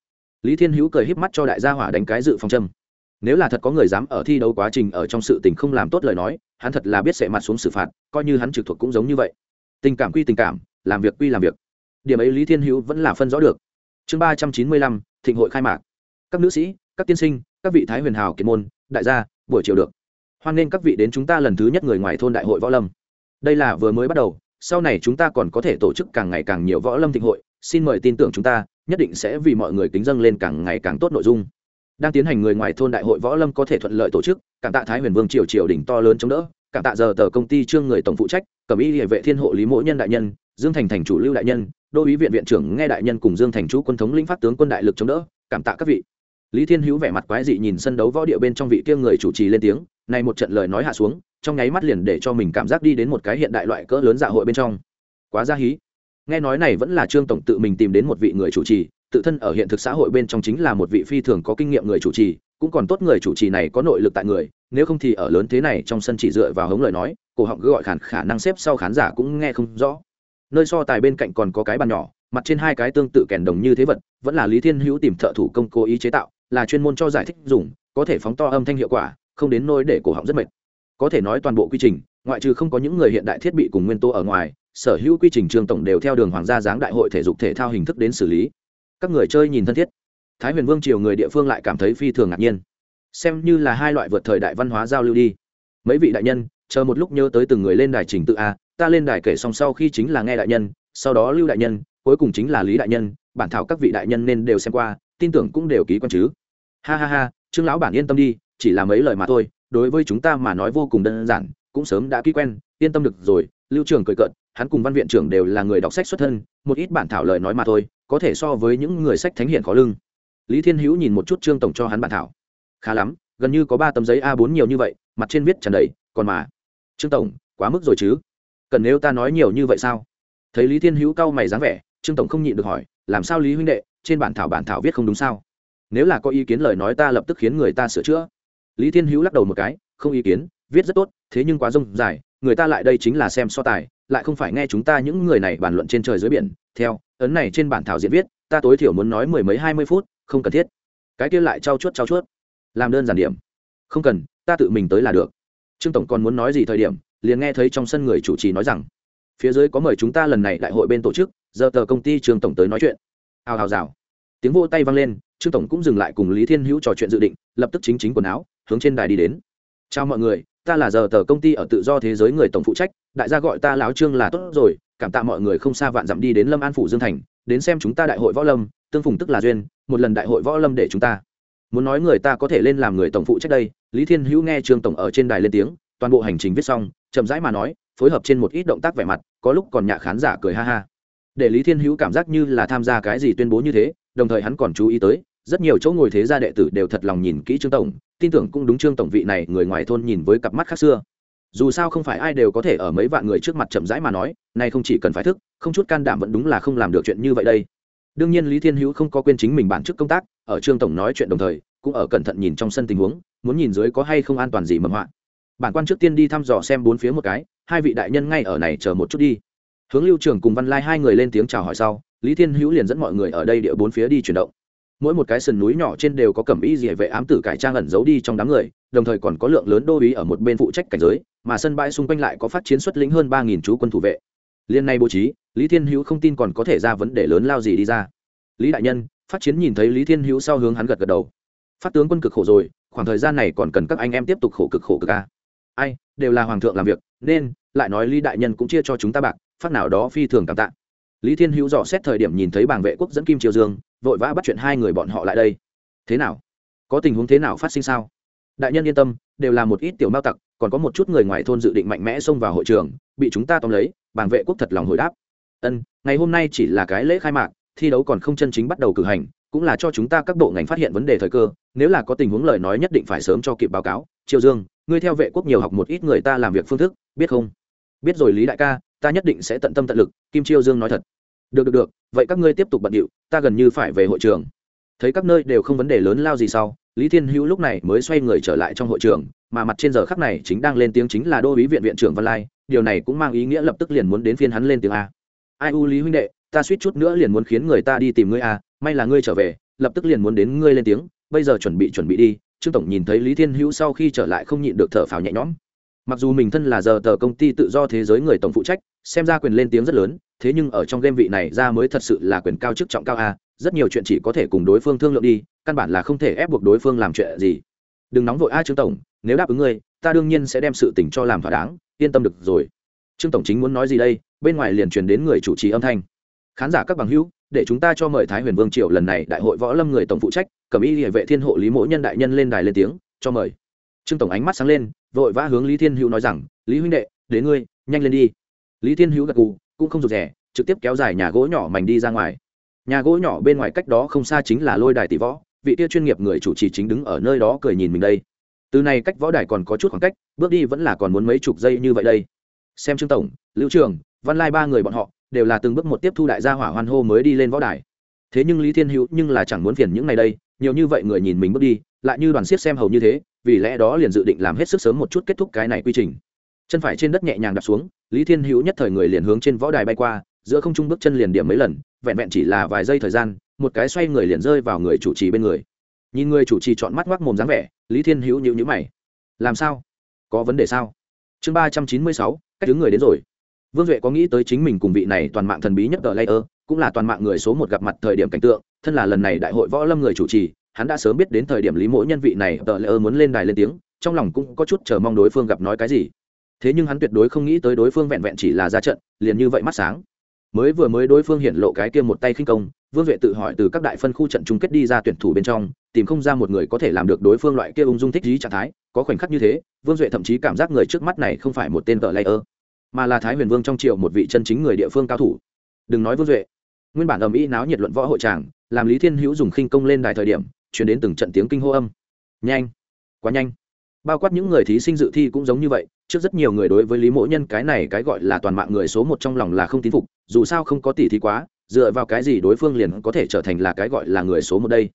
lý thiên hữu cười híp mắt cho đại gia hỏa đánh cái dự phòng châm. Nếu là thật có người dám ở thi đấu quá trình ở trong sự tình không làm tốt lời nói, hắn thật là biết sẽ mặt xuống xử phạt, coi như hắn trực thuộc cũng giống như vậy. Tình cảm quy tình cảm, làm việc quy làm việc. Điểm ấy lý thiên hữu vẫn là phân rõ được. Chương ba trăm chín mươi lăm, thịnh hội khai mạc. Các nữ sĩ, các tiên sinh, các vị thái huyền hào kiệt môn, đại gia, buổi chiều được hoan nghênh các vị đến chúng ta lần thứ nhất người ngoài thôn đại hội võ lâm. Đây là vừa mới bắt đầu, sau này chúng ta còn có thể tổ chức càng ngày càng nhiều võ lâm thịnh hội. Xin mời tin tưởng chúng ta, nhất định sẽ vì mọi người kính dâng lên càng ngày càng tốt nội dung. Đang tiến hành người ngoài thôn đại hội võ lâm có thể thuận lợi tổ chức, cảm tạ thái huyền vương triều triều đỉnh to lớn chống đỡ, cảm tạ giờ tờ công ty trương người tổng phụ trách, cẩm y địa vệ thiên hộ lý mỗ nhân đại nhân, dương thành thành chủ lưu đại nhân, đô ý viện viện trưởng nghe đại nhân cùng dương thành chú quân thống lĩnh phát tướng quân đại lực chống đỡ, cảm tạ các vị. Lý thiên hữu vẻ mặt quái dị nhìn sân đấu võ địa bên trong vị kia người chủ trì lên tiếng này một trận lời nói hạ xuống, trong nháy mắt liền để cho mình cảm giác đi đến một cái hiện đại loại cỡ lớn dạ hội bên trong. Quá ra hí. Nghe nói này vẫn là trương tổng tự mình tìm đến một vị người chủ trì, tự thân ở hiện thực xã hội bên trong chính là một vị phi thường có kinh nghiệm người chủ trì, cũng còn tốt người chủ trì này có nội lực tại người, nếu không thì ở lớn thế này trong sân chỉ dựa vào hống lời nói, cổ họng gọi khản khả năng xếp sau khán giả cũng nghe không rõ. Nơi so tài bên cạnh còn có cái bàn nhỏ, mặt trên hai cái tương tự kèn đồng như thế vật, vẫn là lý thiên hữu tìm thợ thủ công cố ý chế tạo, là chuyên môn cho giải thích dùng, có thể phóng to âm thanh hiệu quả không đến nôi để cổ họng rất mệt. Có thể nói toàn bộ quy trình, ngoại trừ không có những người hiện đại thiết bị cùng nguyên tố ở ngoài, sở hữu quy trình trường tổng đều theo đường hoàng gia giáng đại hội thể dục thể thao hình thức đến xử lý. Các người chơi nhìn thân thiết. Thái huyền vương triều người địa phương lại cảm thấy phi thường ngạc nhiên. Xem như là hai loại vượt thời đại văn hóa giao lưu đi. Mấy vị đại nhân, chờ một lúc nhớ tới từng người lên đài trình tự a, ta lên đài kể xong sau khi chính là nghe đại nhân, sau đó lưu đại nhân, cuối cùng chính là lý đại nhân, bản thảo các vị đại nhân nên đều xem qua, tin tưởng cũng đều ký quan chứ. Ha ha ha, trương lão bản yên tâm đi chỉ là mấy lời mà thôi, đối với chúng ta mà nói vô cùng đơn giản, cũng sớm đã ký quen, yên tâm được rồi, lưu trường cười cợt, hắn cùng văn viện trưởng đều là người đọc sách xuất thân, một ít bản thảo lời nói mà thôi, có thể so với những người sách thánh hiển khó lưng. Lý thiên hữu nhìn một chút trương tổng cho hắn bản thảo. Khá lắm, gần như có ba tấm giấy a 4 nhiều như vậy, mặt trên viết tràn đầy, còn mà. Trương tổng, quá mức rồi chứ? Cần nếu ta nói nhiều như vậy sao? Thấy lý thiên hữu cau mày dáng vẻ, trương tổng không nhịn được hỏi, làm sao lý huynh đệ, trên bản thảo bản thảo viết không đúng sao? Nếu là có ý kiến lời nói ta lập tức khiến người ta sửa chữa lý thiên hữu lắc đầu một cái, không ý kiến, viết rất tốt, thế nhưng quá rông dài, người ta lại đây chính là xem so tài, lại không phải nghe chúng ta những người này bàn luận trên trời dưới biển. Theo, ấn này trên bản thảo diễn viết, ta tối thiểu muốn nói mười mấy hai mươi phút, không cần thiết. Cái kia lại trao chuốt trao chuốt. Làm đơn giản điểm. Không cần, ta tự mình tới là được. Trương tổng còn muốn nói gì thời điểm, liền nghe thấy trong sân người chủ trì nói rằng, phía dưới có mời chúng ta lần này đại hội bên tổ chức, giờ tờ công ty trương tổng tới nói chuyện. Hào hào rào tiếng vô tay vang lên, trương tổng cũng dừng lại cùng lý thiên hữu trò chuyện dự định, lập tức chính chính quần áo hướng trên đài đi đến. Chào mọi người, ta là giờ tờ công ty ở tự do thế giới người tổng phụ trách, đại gia gọi ta láo trương là tốt rồi, cảm tạ mọi người không xa vạn dặm đi đến lâm an phủ dương thành, đến xem chúng ta đại hội võ lâm, tương phùng tức là duyên, một lần đại hội võ lâm để chúng ta. Muốn nói người ta có thể lên làm người tổng phụ trách đây, lý thiên hữu nghe trương tổng ở trên đài lên tiếng, toàn bộ hành trình viết xong, chậm rãi mà nói, phối hợp trên một ít động tác vẻ mặt, có lúc còn nhạ khán giả cười ha ha. Để lý thiên hữu cảm giác như là tham gia cái gì tuyên bố như thế, đồng thời hắn còn chú ý tới rất nhiều chỗ ngồi thế gia đệ tử đều thật lòng nhìn kỹ trương tổng, tin tưởng cũng đúng trương tổng vị này người ngoài thôn nhìn với cặp mắt khác xưa. Dù sao không phải ai đều có thể ở mấy vạn người trước mặt chậm rãi mà nói, nay không chỉ cần phải thức, không chút can đảm vẫn đúng là không làm được chuyện như vậy đây. Đương nhiên lý thiên hữu không có quên chính mình bản chức công tác, ở trương tổng nói chuyện đồng thời, cũng ở cẩn thận nhìn trong sân tình huống, muốn nhìn dưới có hay không an toàn gì mầm họa. Bản quan trước tiên đi thăm dò xem bốn phía một cái, hai vị đại nhân ngay ở này chờ một chút đi. Hướng lưu trường cùng văn lai hai người lên tiếng chào hỏi sau, lý thiên hữu liền dẫn mọi người ở đây địa bốn phía đi chuyển động mỗi một cái sườn núi nhỏ trên đều có cẩm y dỉa vệ ám tử cải trang ẩn giấu đi trong đám người, đồng thời còn có lượng lớn đô uý ở một bên phụ trách cảnh giới, mà sân bãi xung quanh lại có phát chiến xuất lĩnh hơn ba nghìn chú quân thủ vệ. Liên nay bố trí, lý thiên hữu không tin còn có thể ra vấn đề lớn lao gì đi ra. Lý đại nhân, phát chiến nhìn thấy lý thiên hữu sau hướng hắn gật gật đầu. Phát tướng quân cực khổ rồi, khoảng thời gian này còn cần các anh em tiếp tục khổ cực khổ cực ca ai, đều là hoàng thượng làm việc, nên, lại nói lý đại nhân cũng chia cho chúng ta bạc, phát nào đó phi thường cảm tạ. Lý thiên hữu dò xét thời điểm nhìn thấy bảng vệ quốc dẫn kim triều dương vội vã bắt chuyện hai người bọn họ lại đây. Thế nào? Có tình huống thế nào phát sinh sao? Đại nhân yên tâm, đều là một ít tiểu mao tặc, còn có một chút người ngoài thôn dự định mạnh mẽ xông vào hội trường, bị chúng ta tóm lấy bảng vệ quốc thật lòng hồi đáp. Ân, ngày hôm nay chỉ là cái lễ khai mạc, thi đấu còn không chân chính bắt đầu cử hành, cũng là cho chúng ta các bộ ngành phát hiện vấn đề thời cơ, nếu là có tình huống lời nói nhất định phải sớm cho kịp báo cáo. Triều dương, ngươi theo vệ quốc nhiều học một ít người ta làm việc phương thức, biết không? Biết rồi lý đại ca, ta nhất định sẽ tận tâm tận lực, kim Triều dương nói thật được được được, vậy các ngươi tiếp tục bận điệu, ta gần như phải về hội trường. Thấy các nơi đều không vấn đề lớn lao gì sau, lý thiên hữu lúc này mới xoay người trở lại trong hội trường, mà mặt trên giờ khắc này chính đang lên tiếng chính là đô ý viện viện trưởng văn lai, điều này cũng mang ý nghĩa lập tức liền muốn đến phiên hắn lên tiếng a. Ai u lý huynh đệ, ta suýt chút nữa liền muốn khiến người ta đi tìm ngươi a, may là ngươi trở về, lập tức liền muốn đến ngươi lên tiếng, bây giờ chuẩn bị chuẩn bị đi. Trương tổng nhìn thấy lý thiên hữu sau khi trở lại không nhịn được thở phào nhẹ nhõm. Mặc dù mình thân là giờ tờ công ty tự do thế giới người tổng phụ trách, xem ra quyền lên tiếng rất lớn thế nhưng ở trong game vị này ra mới thật sự là quyền cao chức trọng cao a, rất nhiều chuyện chỉ có thể cùng đối phương thương lượng đi, căn bản là không thể ép buộc đối phương làm chuyện gì. Đừng nóng vội a trương tổng, nếu đáp ứng ngươi, ta đương nhiên sẽ đem sự tình cho làm thỏa đáng, yên tâm được rồi. Trương tổng chính muốn nói gì đây, bên ngoài liền truyền đến người chủ trì âm thanh. Khán giả các bằng hữu, để chúng ta cho mời thái huyền vương triều lần này đại hội võ lâm người tổng phụ trách, cầm y địa vệ thiên hộ lý mỗ nhân đại nhân lên đài lên tiếng, cho mời. Trương tổng ánh mắt sáng lên, vội vã hướng lý thiên hữu nói rằng, lý huynh đệ, đến ngươi, nhanh lên đi. Lý thiên hữu gật gù cũng không rụt rẻ trực tiếp kéo dài nhà gỗ nhỏ mảnh đi ra ngoài. Nhà gỗ nhỏ bên ngoài cách đó không xa chính là lôi đài tỷ võ, vị tia chuyên nghiệp người chủ trì chính đứng ở nơi đó cười nhìn mình đây. Từ này cách võ đài còn có chút khoảng cách, bước đi vẫn là còn muốn mấy chục giây như vậy đây. Xem trương tổng, lưu trường, văn lai ba người bọn họ, đều là từng bước một tiếp thu đại gia hỏa hoan hô mới đi lên võ đài. Thế nhưng lý thiên hữu nhưng là chẳng muốn phiền những ngày đây, nhiều như vậy người nhìn mình bước đi, lại như đoàn siết xem hầu như thế, vì lẽ đó liền dự định làm hết sức sớm một chút kết thúc cái này quy trình. Chân phải trên đất nhẹ nhàng đặt xuống lý thiên hữu nhất thời người liền hướng trên võ đài bay qua, giữa không trung bước chân liền điểm mấy lần, vẹn vẹn chỉ là vài giây thời gian, một cái xoay người liền rơi vào người chủ trì bên người. Nhìn người chủ trì chọn mắt ngoác mồm dáng vẻ, lý thiên hữu nhữ nhữ mày. Làm sao? Có vấn đề sao? Chương ba trăm chín mươi sáu, cách đứng người đến rồi. Vương duệ có nghĩ tới chính mình cùng vị này toàn mạng thần bí nhất tờ layer, cũng là toàn mạng người số một gặp mặt thời điểm cảnh tượng, thân là lần này đại hội võ lâm người chủ trì, hắn đã sớm biết đến thời điểm lý mỗi nhân vị này tờ ơ muốn lên đài lên tiếng, trong lòng cũng có chút chờ mong đối phương gặp nói cái gì thế nhưng hắn tuyệt đối không nghĩ tới đối phương vẹn vẹn chỉ là ra trận, liền như vậy mắt sáng. Mới vừa mới đối phương hiện lộ cái kia một tay khinh công, vương duệ tự hỏi từ các đại phân khu trận chung kết đi ra tuyển thủ bên trong, tìm không ra một người có thể làm được đối phương loại kia ung dung thích dí trạng thái, có khoảnh khắc như thế, vương duệ thậm chí cảm giác người trước mắt này không phải một tên tờ layer, mà là thái huyền vương trong triều một vị chân chính người địa phương cao thủ. Đừng nói vương duệ, nguyên bản ầm ĩ náo nhiệt luận võ hội tràng, làm lý thiên hữu dùng khinh công lên đài thời điểm chuyển đến từng trận tiếng kinh hô âm. Nhanh, quá nhanh bao quát những người thí sinh dự thi cũng giống như vậy, trước rất nhiều người đối với lý mỗ nhân cái này cái gọi là toàn mạng người số một trong lòng là không tín phục, dù sao không có tỷ thi quá, dựa vào cái gì đối phương liền có thể trở thành là cái gọi là người số một đây.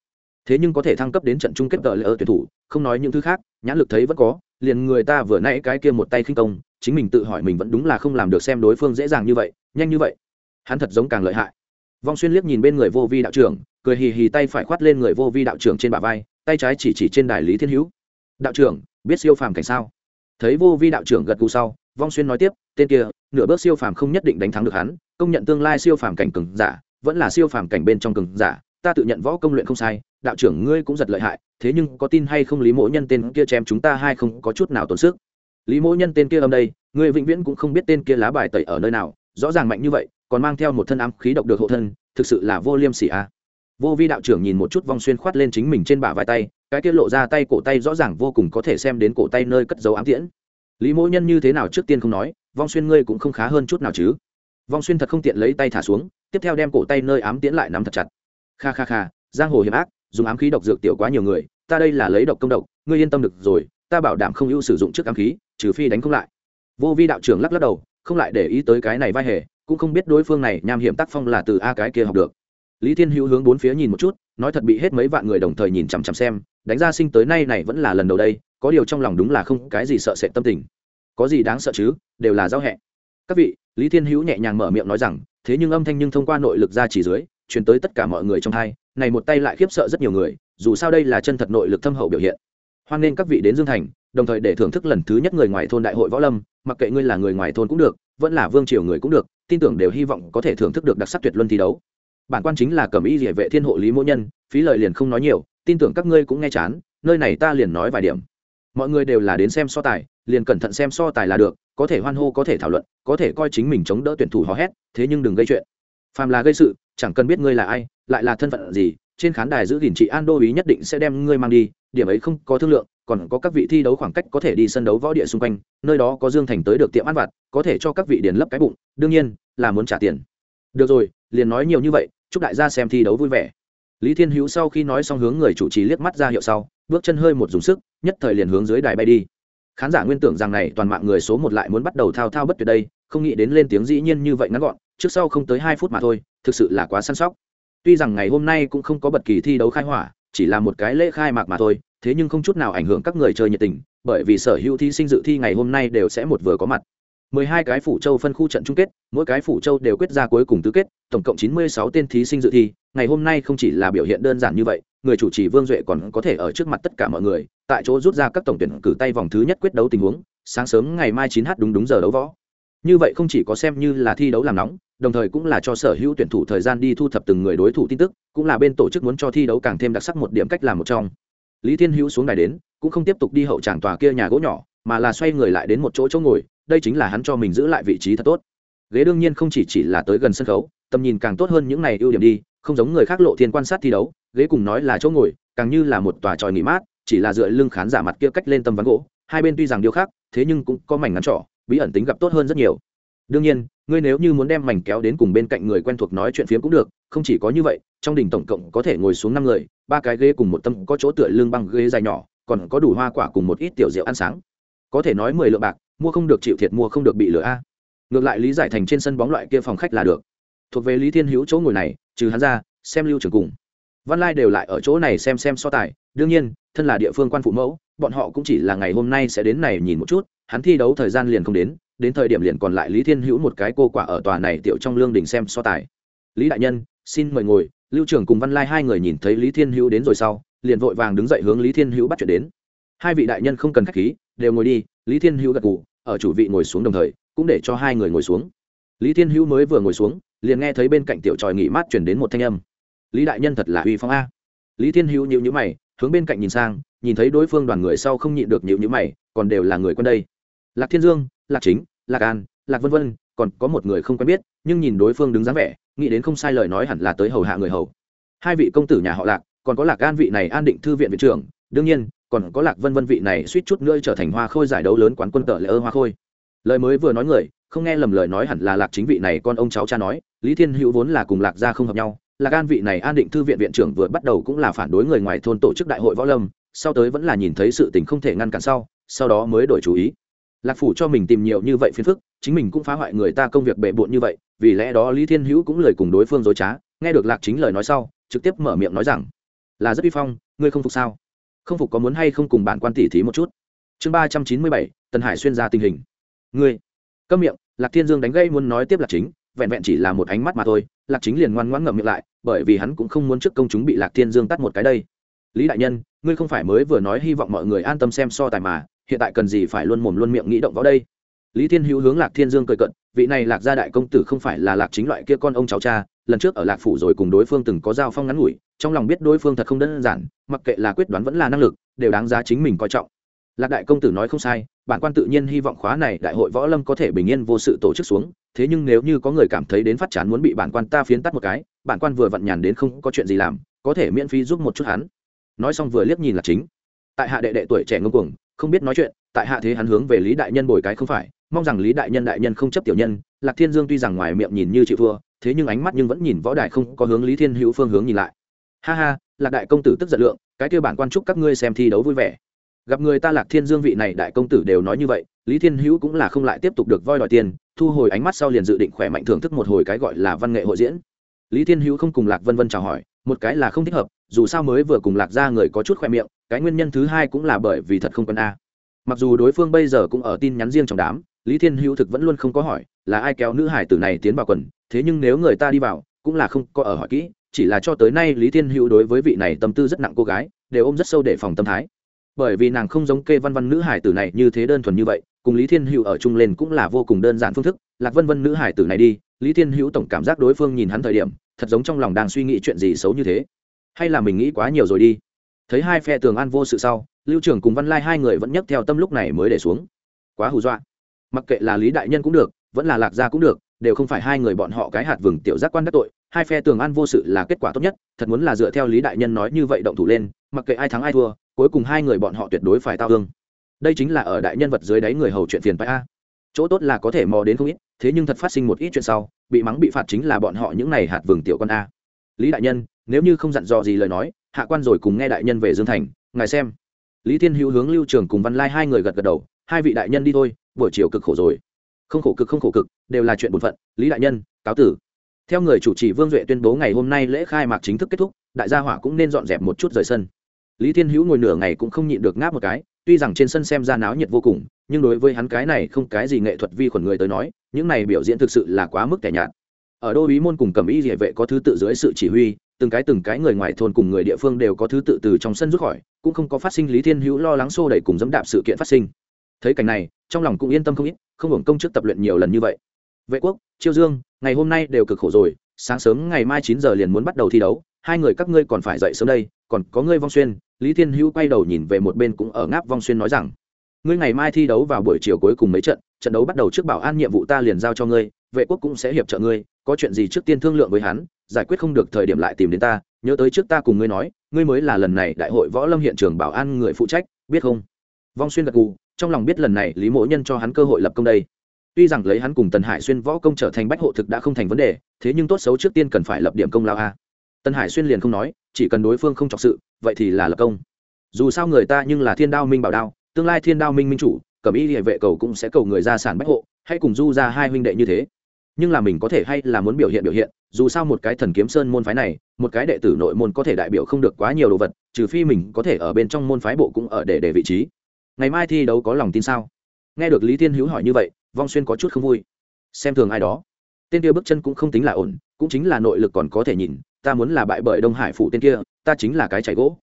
Thế nhưng có thể thăng cấp đến trận chung kết tờ lỡ tuyển thủ, không nói những thứ khác, nhãn lực thấy vẫn có, liền người ta vừa nãy cái kia một tay khinh công, chính mình tự hỏi mình vẫn đúng là không làm được xem đối phương dễ dàng như vậy, nhanh như vậy. Hắn thật giống càng lợi hại. Vong xuyên liếc nhìn bên người vô vi đạo trưởng, cười hì hì tay phải khoát lên người vô vi đạo trưởng trên bả vai, tay trái chỉ chỉ trên đài lý thiên hữu đạo trưởng, biết siêu phàm cảnh sao? Thấy vô vi đạo trưởng gật gù sau, vong xuyên nói tiếp, tên kia, nửa bước siêu phàm không nhất định đánh thắng được hắn, công nhận tương lai siêu phàm cảnh cường giả, vẫn là siêu phàm cảnh bên trong cường giả, ta tự nhận võ công luyện không sai, đạo trưởng ngươi cũng giật lợi hại, thế nhưng có tin hay không lý mỗ nhân tên kia chém chúng ta hay không có chút nào tốn sức. Lý mỗ nhân tên kia âm đây người vĩnh viễn cũng không biết tên kia lá bài tẩy ở nơi nào, rõ ràng mạnh như vậy, còn mang theo một thân ám khí độc được hộ thân, thực sự là vô liêm sỉ a. Vô vi đạo trưởng nhìn một chút vong xuyên khoát lên chính mình trên bả vai tay cái kia lộ ra tay cổ tay rõ ràng vô cùng có thể xem đến cổ tay nơi cất dấu ám tiễn. Lý mỗ nhân như thế nào trước tiên không nói, vong xuyên ngươi cũng không khá hơn chút nào chứ? Vong xuyên thật không tiện lấy tay thả xuống, tiếp theo đem cổ tay nơi ám tiễn lại nắm thật chặt. Kha kha kha, giang hồ hiểm ác, dùng ám khí độc dược tiểu quá nhiều người, ta đây là lấy độc công độc, ngươi yên tâm được rồi, ta bảo đảm không ưu sử dụng trước ám khí, trừ phi đánh không lại. Vô vi đạo trưởng lắc lắc đầu, không lại để ý tới cái này vai hề, cũng không biết đối phương này nham hiểm tác phong là từ a cái kia học được. Lý thiên hữu hướng bốn phía nhìn một chút nói thật bị hết mấy vạn người đồng thời nhìn chằm chằm xem, đánh ra sinh tới nay này vẫn là lần đầu đây, có điều trong lòng đúng là không cái gì sợ sệt tâm tình. Có gì đáng sợ chứ, đều là giao hẹ các vị, lý thiên hữu nhẹ nhàng mở miệng nói rằng, thế nhưng âm thanh nhưng thông qua nội lực ra chỉ dưới, truyền tới tất cả mọi người trong hai, này một tay lại khiếp sợ rất nhiều người, dù sao đây là chân thật nội lực thâm hậu biểu hiện. Hoan nghênh các vị đến dương thành, đồng thời để thưởng thức lần thứ nhất người ngoài thôn đại hội võ lâm, mặc kệ ngươi là người ngoài thôn cũng được, vẫn là vương triều người cũng được, tin tưởng đều hy vọng có thể thưởng thức được đặc sắc tuyệt luân thi đấu bản quan chính là cầm y địa vệ thiên hộ lý mỗ nhân, phí lời liền không nói nhiều, tin tưởng các ngươi cũng nghe chán, nơi này ta liền nói vài điểm. Mọi người đều là đến xem so tài, liền cẩn thận xem so tài là được, có thể hoan hô, có thể thảo luận, có thể coi chính mình chống đỡ tuyển thủ hò hét, thế nhưng đừng gây chuyện. Phàm là gây sự, chẳng cần biết ngươi là ai, lại là thân phận gì, trên khán đài giữ gìn chị an đô ý nhất định sẽ đem ngươi mang đi, điểm ấy không có thương lượng, còn có các vị thi đấu khoảng cách có thể đi sân đấu võ địa xung quanh, nơi đó có dương thành tới được tiệm ăn vặt, có thể cho các vị điền lấp cái bụng, đương nhiên là muốn trả tiền được rồi, liền nói nhiều như vậy, chúc đại gia xem thi đấu vui vẻ. Lý thiên hữu sau khi nói xong hướng người chủ trì liếc mắt ra hiệu sau, bước chân hơi một dùng sức, nhất thời liền hướng dưới đài bay đi. Khán giả nguyên tưởng rằng này toàn mạng người số một lại muốn bắt đầu thao thao bất tuyệt đây, không nghĩ đến lên tiếng dĩ nhiên như vậy ngắn gọn, trước sau không tới hai phút mà thôi, thực sự là quá săn sóc. Tuy rằng ngày hôm nay cũng không có bất kỳ thi đấu khai hỏa, chỉ là một cái lễ khai mạc mà thôi, thế nhưng không chút nào ảnh hưởng các người chơi nhiệt tình, bởi vì sở hữu thí sinh dự thi ngày hôm nay đều sẽ một vừa có mặt. 12 cái phủ châu phân khu trận chung kết, mỗi cái phủ châu đều quyết ra cuối cùng tứ kết, tổng cộng 96 tên thí sinh dự thi, ngày hôm nay không chỉ là biểu hiện đơn giản như vậy, người chủ trì Vương Duệ còn có thể ở trước mặt tất cả mọi người, tại chỗ rút ra các tổng tuyển cử tay vòng thứ nhất quyết đấu tình huống, sáng sớm ngày mai 9h đúng đúng giờ đấu võ. Như vậy không chỉ có xem như là thi đấu làm nóng, đồng thời cũng là cho sở hữu tuyển thủ thời gian đi thu thập từng người đối thủ tin tức, cũng là bên tổ chức muốn cho thi đấu càng thêm đặc sắc một điểm cách làm một trong. Lý Thiên Hữu xuống đài đến, cũng không tiếp tục đi hậu tràng tòa kia nhà gỗ nhỏ, mà là xoay người lại đến một chỗ chỗ ngồi, đây chính là hắn cho mình giữ lại vị trí thật tốt. Ghế đương nhiên không chỉ chỉ là tới gần sân khấu, tầm nhìn càng tốt hơn những này ưu điểm đi, không giống người khác lộ thiên quan sát thi đấu, ghế cùng nói là chỗ ngồi, càng như là một tòa tròi nghỉ mát, chỉ là dựa lưng khán giả mặt kia cách lên tầm ván gỗ, hai bên tuy rằng điều khác thế nhưng cũng có mảnh ngắn trỏ bí ẩn tính gặp tốt hơn rất nhiều. Đương nhiên, ngươi nếu như muốn đem mảnh kéo đến cùng bên cạnh người quen thuộc nói chuyện phiếm cũng được, không chỉ có như vậy, trong đỉnh tổng cộng có thể ngồi xuống năm người, ba cái ghế cùng một tâm có chỗ tựa lưng băng ghế dài nhỏ, còn có đủ hoa quả cùng một ít tiểu rượu ăn sáng. Có thể nói mười lượng bạc mua không được chịu thiệt mua không được bị lừa a. Ngược lại lý giải thành trên sân bóng loại kia phòng khách là được. Thuộc về lý thiên hữu chỗ ngồi này, trừ hắn ra, xem lưu trường cùng. Văn lai đều lại ở chỗ này xem xem so tài. Đương nhiên, thân là địa phương quan phụ mẫu, bọn họ cũng chỉ là ngày hôm nay sẽ đến này nhìn một chút, hắn thi đấu thời gian liền không đến đến thời điểm liền còn lại lý thiên hữu một cái cô quả ở tòa này tiểu trong lương đình xem so tài. Lý đại nhân, xin mời ngồi. Lưu trưởng cùng văn lai hai người nhìn thấy lý thiên hữu đến rồi sau, liền vội vàng đứng dậy hướng lý thiên hữu bắt chuyện đến. Hai vị đại nhân không cần k h á c h khí đều ngồi đi, lý thiên hữu gật g ủ ở chủ vị ngồi xuống đồng thời, cũng để cho hai người ngồi xuống. Lý thiên hữu mới vừa ngồi xuống, liền nghe thấy bên cạnh tiểu tròi nghỉ mát chuyển đến một thanh âm. Lý đại nhân thật là uy phong a. Lý thiên hữu nhịu nhữ mày, hướng bên cạnh nhìn sang, nhìn thấy đối phương đoàn người sau không nhịn được nhịu nhữ mày, còn đều là người quân đây. Lạc thiên dương, lạc chính, lạc an, lạc vân vân, còn có một người không quen biết, nhưng nhìn đối phương đứng dáng vẻ, nghĩ đến không sai lời nói hẳn là tới hầu hạ người hầu. Hai vị công tử nhà họ lạc, còn có lạc an vị này an định thư viện viện trưởng, đương nhiên còn có lạc vân vân vị này suýt chút nữa trở thành hoa khôi giải đấu lớn quán quân cờ lễ ơ hoa khôi. Lời mới vừa nói người, không nghe lầm lời nói hẳn là lạc chính vị này con ông cháu cha nói, lý thiên hữu vốn là cùng lạc gia không hợp nhau, lạc an vị này an định thư viện viện trưởng vừa bắt đầu cũng là phản đối người ngoài thôn tổ chức đại hội võ lâm, sau tới vẫn là nhìn thấy sự tình không thể ngăn cản sau sau đó mới đổi chú ý. Lạc phủ cho mình tìm nhiều như vậy phiền phức, chính mình cũng phá hoại người ta công việc bệ bộn như vậy, vì lẽ đó lý thiên hữu cũng lời cùng đối phương dối trá, nghe được lạc chính lời nói sau, trực tiếp mở miệng nói rằng, là rất vi phong, ngươi không phục sao? Không phục có muốn hay không cùng bạn quan tỷ thí một chút? Chương ba trăm chín mươi bảy, tần hải xuyên ra tình hình. Ngươi, câm miệng, lạc thiên dương đánh gây muốn nói tiếp lạc chính, vẹn vẹn chỉ là một ánh mắt mà thôi, lạc chính liền ngoan ngoãn ngậm miệng lại, bởi vì hắn cũng không muốn trước công chúng bị lạc thiên dương tắt một cái đây. Lý đại nhân, ngươi không phải mới vừa nói hy vọng mọi người an tâm xem so tài mà, hiện tại cần gì phải luôn mồm luôn miệng nghĩ động vào đây? Lý thiên hữu hướng lạc thiên dương cười cận vị này lạc gia đại công tử không phải là lạc chính loại kia con ông cháu cha, lần trước ở lạc phủ rồi cùng đối phương từng có giao phong ngắn ngủi trong lòng biết đối phương thật không đơn giản, mặc kệ là quyết đoán vẫn là năng lực, đều đáng giá chính mình coi trọng. Lạc đại công tử nói không sai, bản quan tự nhiên hy vọng khóa này đại hội võ lâm có thể bình yên vô sự tổ chức xuống, thế nhưng nếu như có người cảm thấy đến phát chán muốn bị bản quan ta phiến tắt một cái, bản quan vừa vặn nhàn đến không có chuyện gì làm, có thể miễn phí giúp một chút hắn. Nói xong vừa liếc nhìn là chính. Tại hạ đệ đệ tuổi trẻ ngông cuồng, không biết nói chuyện, tại hạ thế hắn hướng về lý đại nhân bồi cái không phải, mong rằng lý đại nhân đại nhân không chấp tiểu nhân, lạc thiên dương tuy rằng ngoài miệng nhìn như chịu thua, thế nhưng ánh mắt nhưng vẫn nhìn võ đại không có hướng lý thiên hữu phương hướng nhìn lại ha ha, lạc đại công tử tức giận lượng, cái kêu bản quan chúc các ngươi xem thi đấu vui vẻ. Gặp người ta lạc thiên dương vị này đại công tử đều nói như vậy, lý thiên hữu cũng là không lại tiếp tục được voi đòi tiền, thu hồi ánh mắt sau liền dự định khỏe mạnh thưởng thức một hồi cái gọi là văn nghệ hội diễn. Lý thiên hữu không cùng lạc vân vân chào hỏi, một cái là không thích hợp, dù sao mới vừa cùng lạc ra người có chút khoe miệng, cái nguyên nhân thứ hai cũng là bởi vì thật không quân a. Mặc dù đối phương bây giờ cũng ở tin nhắn riêng trong đám, lý thiên hữu thực vẫn luôn không có hỏi là ai kéo nữ hải tử này tiến vào quần, thế nhưng nếu người ta đi vào, cũng là không có ở hỏi kỹ chỉ là cho tới nay lý thiên hữu đối với vị này tâm tư rất nặng cô gái, đều ôm rất sâu để phòng tâm thái. Bởi vì nàng không giống kê văn văn nữ hải tử này như thế đơn thuần như vậy, cùng lý thiên hữu ở chung lên cũng là vô cùng đơn giản phương thức. Lạc vân vân nữ hải tử này đi, lý thiên hữu tổng cảm giác đối phương nhìn hắn thời điểm, thật giống trong lòng đang suy nghĩ chuyện gì xấu như thế. Hay là mình nghĩ quá nhiều rồi đi. Thấy hai phe tường an vô sự sau, lưu trưởng cùng văn lai hai người vẫn nhấc theo tâm lúc này mới để xuống. Quá hù dọa. Mặc kệ là lý đại nhân cũng được, vẫn là lạc gia cũng được, đều không phải hai người bọn họ cái hạt vừng tiểu giác quan đắc tội hai phe tường an vô sự là kết quả tốt nhất, thật muốn là dựa theo lý đại nhân nói như vậy động thủ lên, mặc kệ ai thắng ai thua, cuối cùng hai người bọn họ tuyệt đối phải tao thương. Đây chính là ở đại nhân vật dưới đáy người hầu chuyện phiền phải a. Chỗ tốt là có thể mò đến không ít, thế nhưng thật phát sinh một ít chuyện sau, bị mắng bị phạt chính là bọn họ những này hạt vừng tiểu con a. Lý đại nhân, nếu như không dặn dò gì lời nói, hạ quan rồi cùng nghe đại nhân về dương thành, ngài xem. Lý thiên hữu hướng lưu trường cùng văn lai hai người gật gật đầu, hai vị đại nhân đi thôi, buổi chiều cực khổ rồi. Không khổ cực, không khổ cực, đều là chuyện bổn phận. Lý đại nhân, cáo tử theo người chủ trì vương duệ tuyên bố ngày hôm nay lễ khai mạc chính thức kết thúc, đại gia hỏa cũng nên dọn dẹp một chút rời sân. Lý thiên hữu ngồi nửa ngày cũng không nhịn được ngáp một cái, tuy rằng trên sân xem ra náo nhiệt vô cùng, nhưng đối với hắn cái này không cái gì nghệ thuật vi khuẩn người tới nói, những này biểu diễn thực sự là quá mức tẻ nhạt. Ở đô ý môn cùng cầm ý địa vệ có thứ tự dưới sự chỉ huy, từng cái từng cái người ngoài thôn cùng người địa phương đều có thứ tự từ trong sân rút khỏi, cũng không có phát sinh lý thiên hữu lo lắng xô đẩy cùng dẫm đạp sự kiện phát sinh. Thấy cảnh này, trong lòng cũng yên tâm không ít, không hưởng công chức tập luyện nhiều lần như vậy vệ quốc, chiêu dương, ngày hôm nay đều cực khổ rồi, sáng sớm ngày mai chín giờ liền muốn bắt đầu thi đấu, hai người các ngươi còn phải dậy sớm đây, còn có ngươi vong xuyên, lý thiên hữu quay đầu nhìn về một bên cũng ở ngáp vong xuyên nói rằng, ngươi ngày mai thi đấu vào buổi chiều cuối cùng mấy trận trận đấu bắt đầu trước bảo an nhiệm vụ ta liền giao cho ngươi, vệ quốc cũng sẽ hiệp trợ ngươi, có chuyện gì trước tiên thương lượng với hắn, giải quyết không được thời điểm lại tìm đến ta, nhớ tới trước ta cùng ngươi nói, ngươi mới là lần này đại hội võ lâm hiện trường bảo an người phụ trách, biết không? Vong xuyên gật gù, trong lòng biết lần này lý mỗ nhân cho hắn cơ hội lập công đây tuy rằng lấy hắn cùng tần hải xuyên võ công trở thành bách hộ thực đã không thành vấn đề, thế nhưng tốt xấu trước tiên cần phải lập điểm công lao a. Tần hải xuyên liền không nói, chỉ cần đối phương không chọc sự, vậy thì là lập công. Dù sao người ta nhưng là thiên đao minh bảo đao, tương lai thiên đao minh minh chủ cẩm y địa vệ cầu cũng sẽ cầu người ra sản bách hộ hay cùng du ra hai huynh đệ như thế. Nhưng là mình có thể hay là muốn biểu hiện biểu hiện, dù sao một cái thần kiếm sơn môn phái này, một cái đệ tử nội môn có thể đại biểu không được quá nhiều đồ vật, trừ phi mình có thể ở bên trong môn phái bộ cũng ở để để vị trí. Ngày mai thi đấu có lòng tin sao? Nghe được lý thiên hữu hỏi như vậy, vong xuyên có chút không vui. Xem thường ai đó. Tên kia bước chân cũng không tính là ổn, cũng chính là nội lực còn có thể nhìn, ta muốn là bại bởi đông hải phụ tên kia, ta chính là cái chảy gỗ.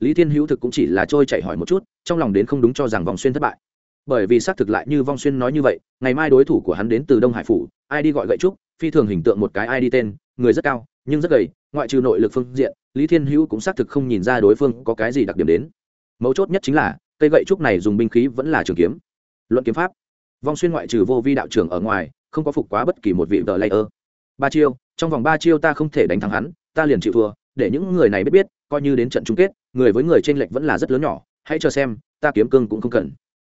Lý thiên hữu thực cũng chỉ là trôi chạy hỏi một chút, trong lòng đến không đúng cho rằng vong xuyên thất bại. Bởi vì xác thực lại như vong xuyên nói như vậy, ngày mai đối thủ của hắn đến từ đông hải phủ, ai đi gọi gậy trúc, phi thường hình tượng một cái ai đi tên, người rất cao, nhưng rất gầy, ngoại trừ nội lực phương diện, lý thiên hữu cũng xác thực không nhìn ra đối phương có cái gì đặc điểm đến. Mấu chốt nhất chính là, cây gậy trúc này dùng binh khí vẫn là trường kiếm luận kiếm pháp. Vong xuyên ngoại trừ vô vi đạo trưởng ở ngoài, không có phục quá bất kỳ một vị tờ layer. Ba chiêu, trong vòng ba chiêu ta không thể đánh thắng hắn, ta liền chịu thua, để những người này biết biết, coi như đến trận chung kết, người với người trên lệch vẫn là rất lớn nhỏ, hãy cho xem, ta kiếm cương cũng không cần.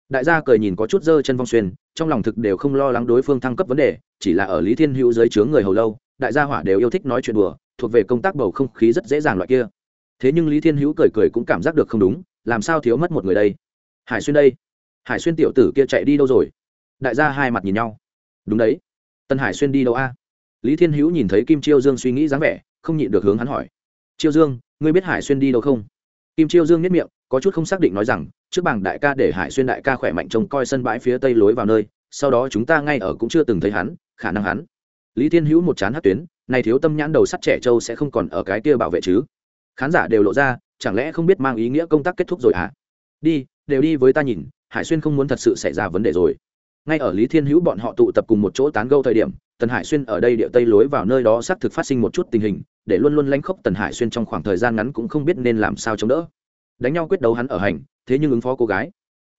Đại gia cười nhìn có chút dơ chân vong xuyên, trong lòng thực đều không lo lắng đối phương thăng cấp vấn đề, chỉ là ở lý thiên hữu dưới chướng người hầu lâu, đại gia hỏa đều yêu thích nói chuyện đùa, thuộc về công tác bầu không khí rất dễ dàng loại kia. Thế nhưng lý thiên hữu cười cười cũng cảm giác được không đúng, làm sao thiếu mất một người đây? Hải xuyên đây hải xuyên tiểu tử kia chạy đi đâu rồi? Đại gia hai mặt nhìn nhau. Đúng đấy. Tân hải xuyên đi đâu a? Lý thiên hữu nhìn thấy kim chiêu dương suy nghĩ dáng vẻ, không nhịn được hướng hắn hỏi. Chiêu dương, ngươi biết hải xuyên đi đâu không? Kim chiêu dương nhất miệng, có chút không xác định nói rằng, trước bảng đại ca để hải xuyên đại ca khỏe mạnh trông coi sân bãi phía tây lối vào nơi, sau đó chúng ta ngay ở cũng chưa từng thấy hắn, khả năng hắn. Lý thiên hữu một chán hát tuyến, này thiếu tâm nhãn đầu sắt trẻ trâu sẽ không còn ở cái kia bảo vệ chứ. Khán giả đều lộ ra, chẳng lẽ không biết mang ý nghĩa công tác kết thúc rồi à đi, đều đi với ta nhìn hải xuyên không muốn thật sự xảy ra vấn đề rồi. Ngay ở lý thiên hữu bọn họ tụ tập cùng một chỗ tán gâu thời điểm, tần hải xuyên ở đây địa tây lối vào nơi đó xác thực phát sinh một chút tình hình, để luôn luôn lanh khốc tần hải xuyên trong khoảng thời gian ngắn cũng không biết nên làm sao chống đỡ. Đánh nhau quyết đấu hắn ở hành, thế nhưng ứng phó cô gái.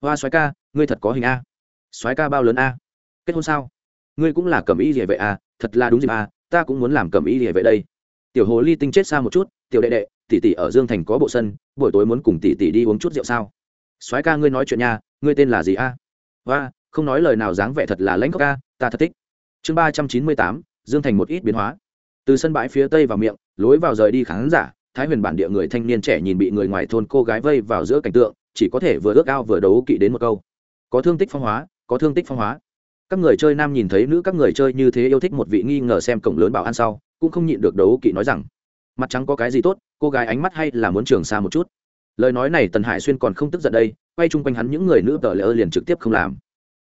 Hoa soái ca, ngươi thật có hình a. Soái ca bao lớn a? Kết hôn sao? Ngươi cũng là cầm ý địa vệ a, thật là đúng dịp a, ta cũng muốn làm cầm ý địa vệ đây. Tiểu hồ ly tinh chết xa một chút, tiểu đệ đệ, tỷ tỷ ở dương thành có bộ sân, buổi tối muốn cùng tỷ tỷ đi uống chút rượu sao? Soái ca, ngươi nói chuyện nha ngươi tên là gì a? Và không nói lời nào dáng vẻ thật là lãnh khóc ca ta thật thích. Chương ba trăm chín mươi tám, dương thành một ít biến hóa. Từ sân bãi phía tây vào miệng, lối vào rời đi khán giả, thái huyền bản địa người thanh niên trẻ nhìn bị người ngoài thôn cô gái vây vào giữa cảnh tượng, chỉ có thể vừa ước ao vừa đấu kỵ đến một câu. Có thương tích phong hóa, có thương tích phong hóa. Các người chơi nam nhìn thấy nữ các người chơi như thế yêu thích một vị nghi ngờ xem cổng lớn bảo ăn sau, cũng không nhịn được đấu kỵ nói rằng, mặt trắng có cái gì tốt, cô gái ánh mắt hay là muốn trường xa một chút? Lời nói này tần hải xuyên còn không tức giận đây quay chung quanh hắn những người nữ tờ lỡ liền trực tiếp không làm.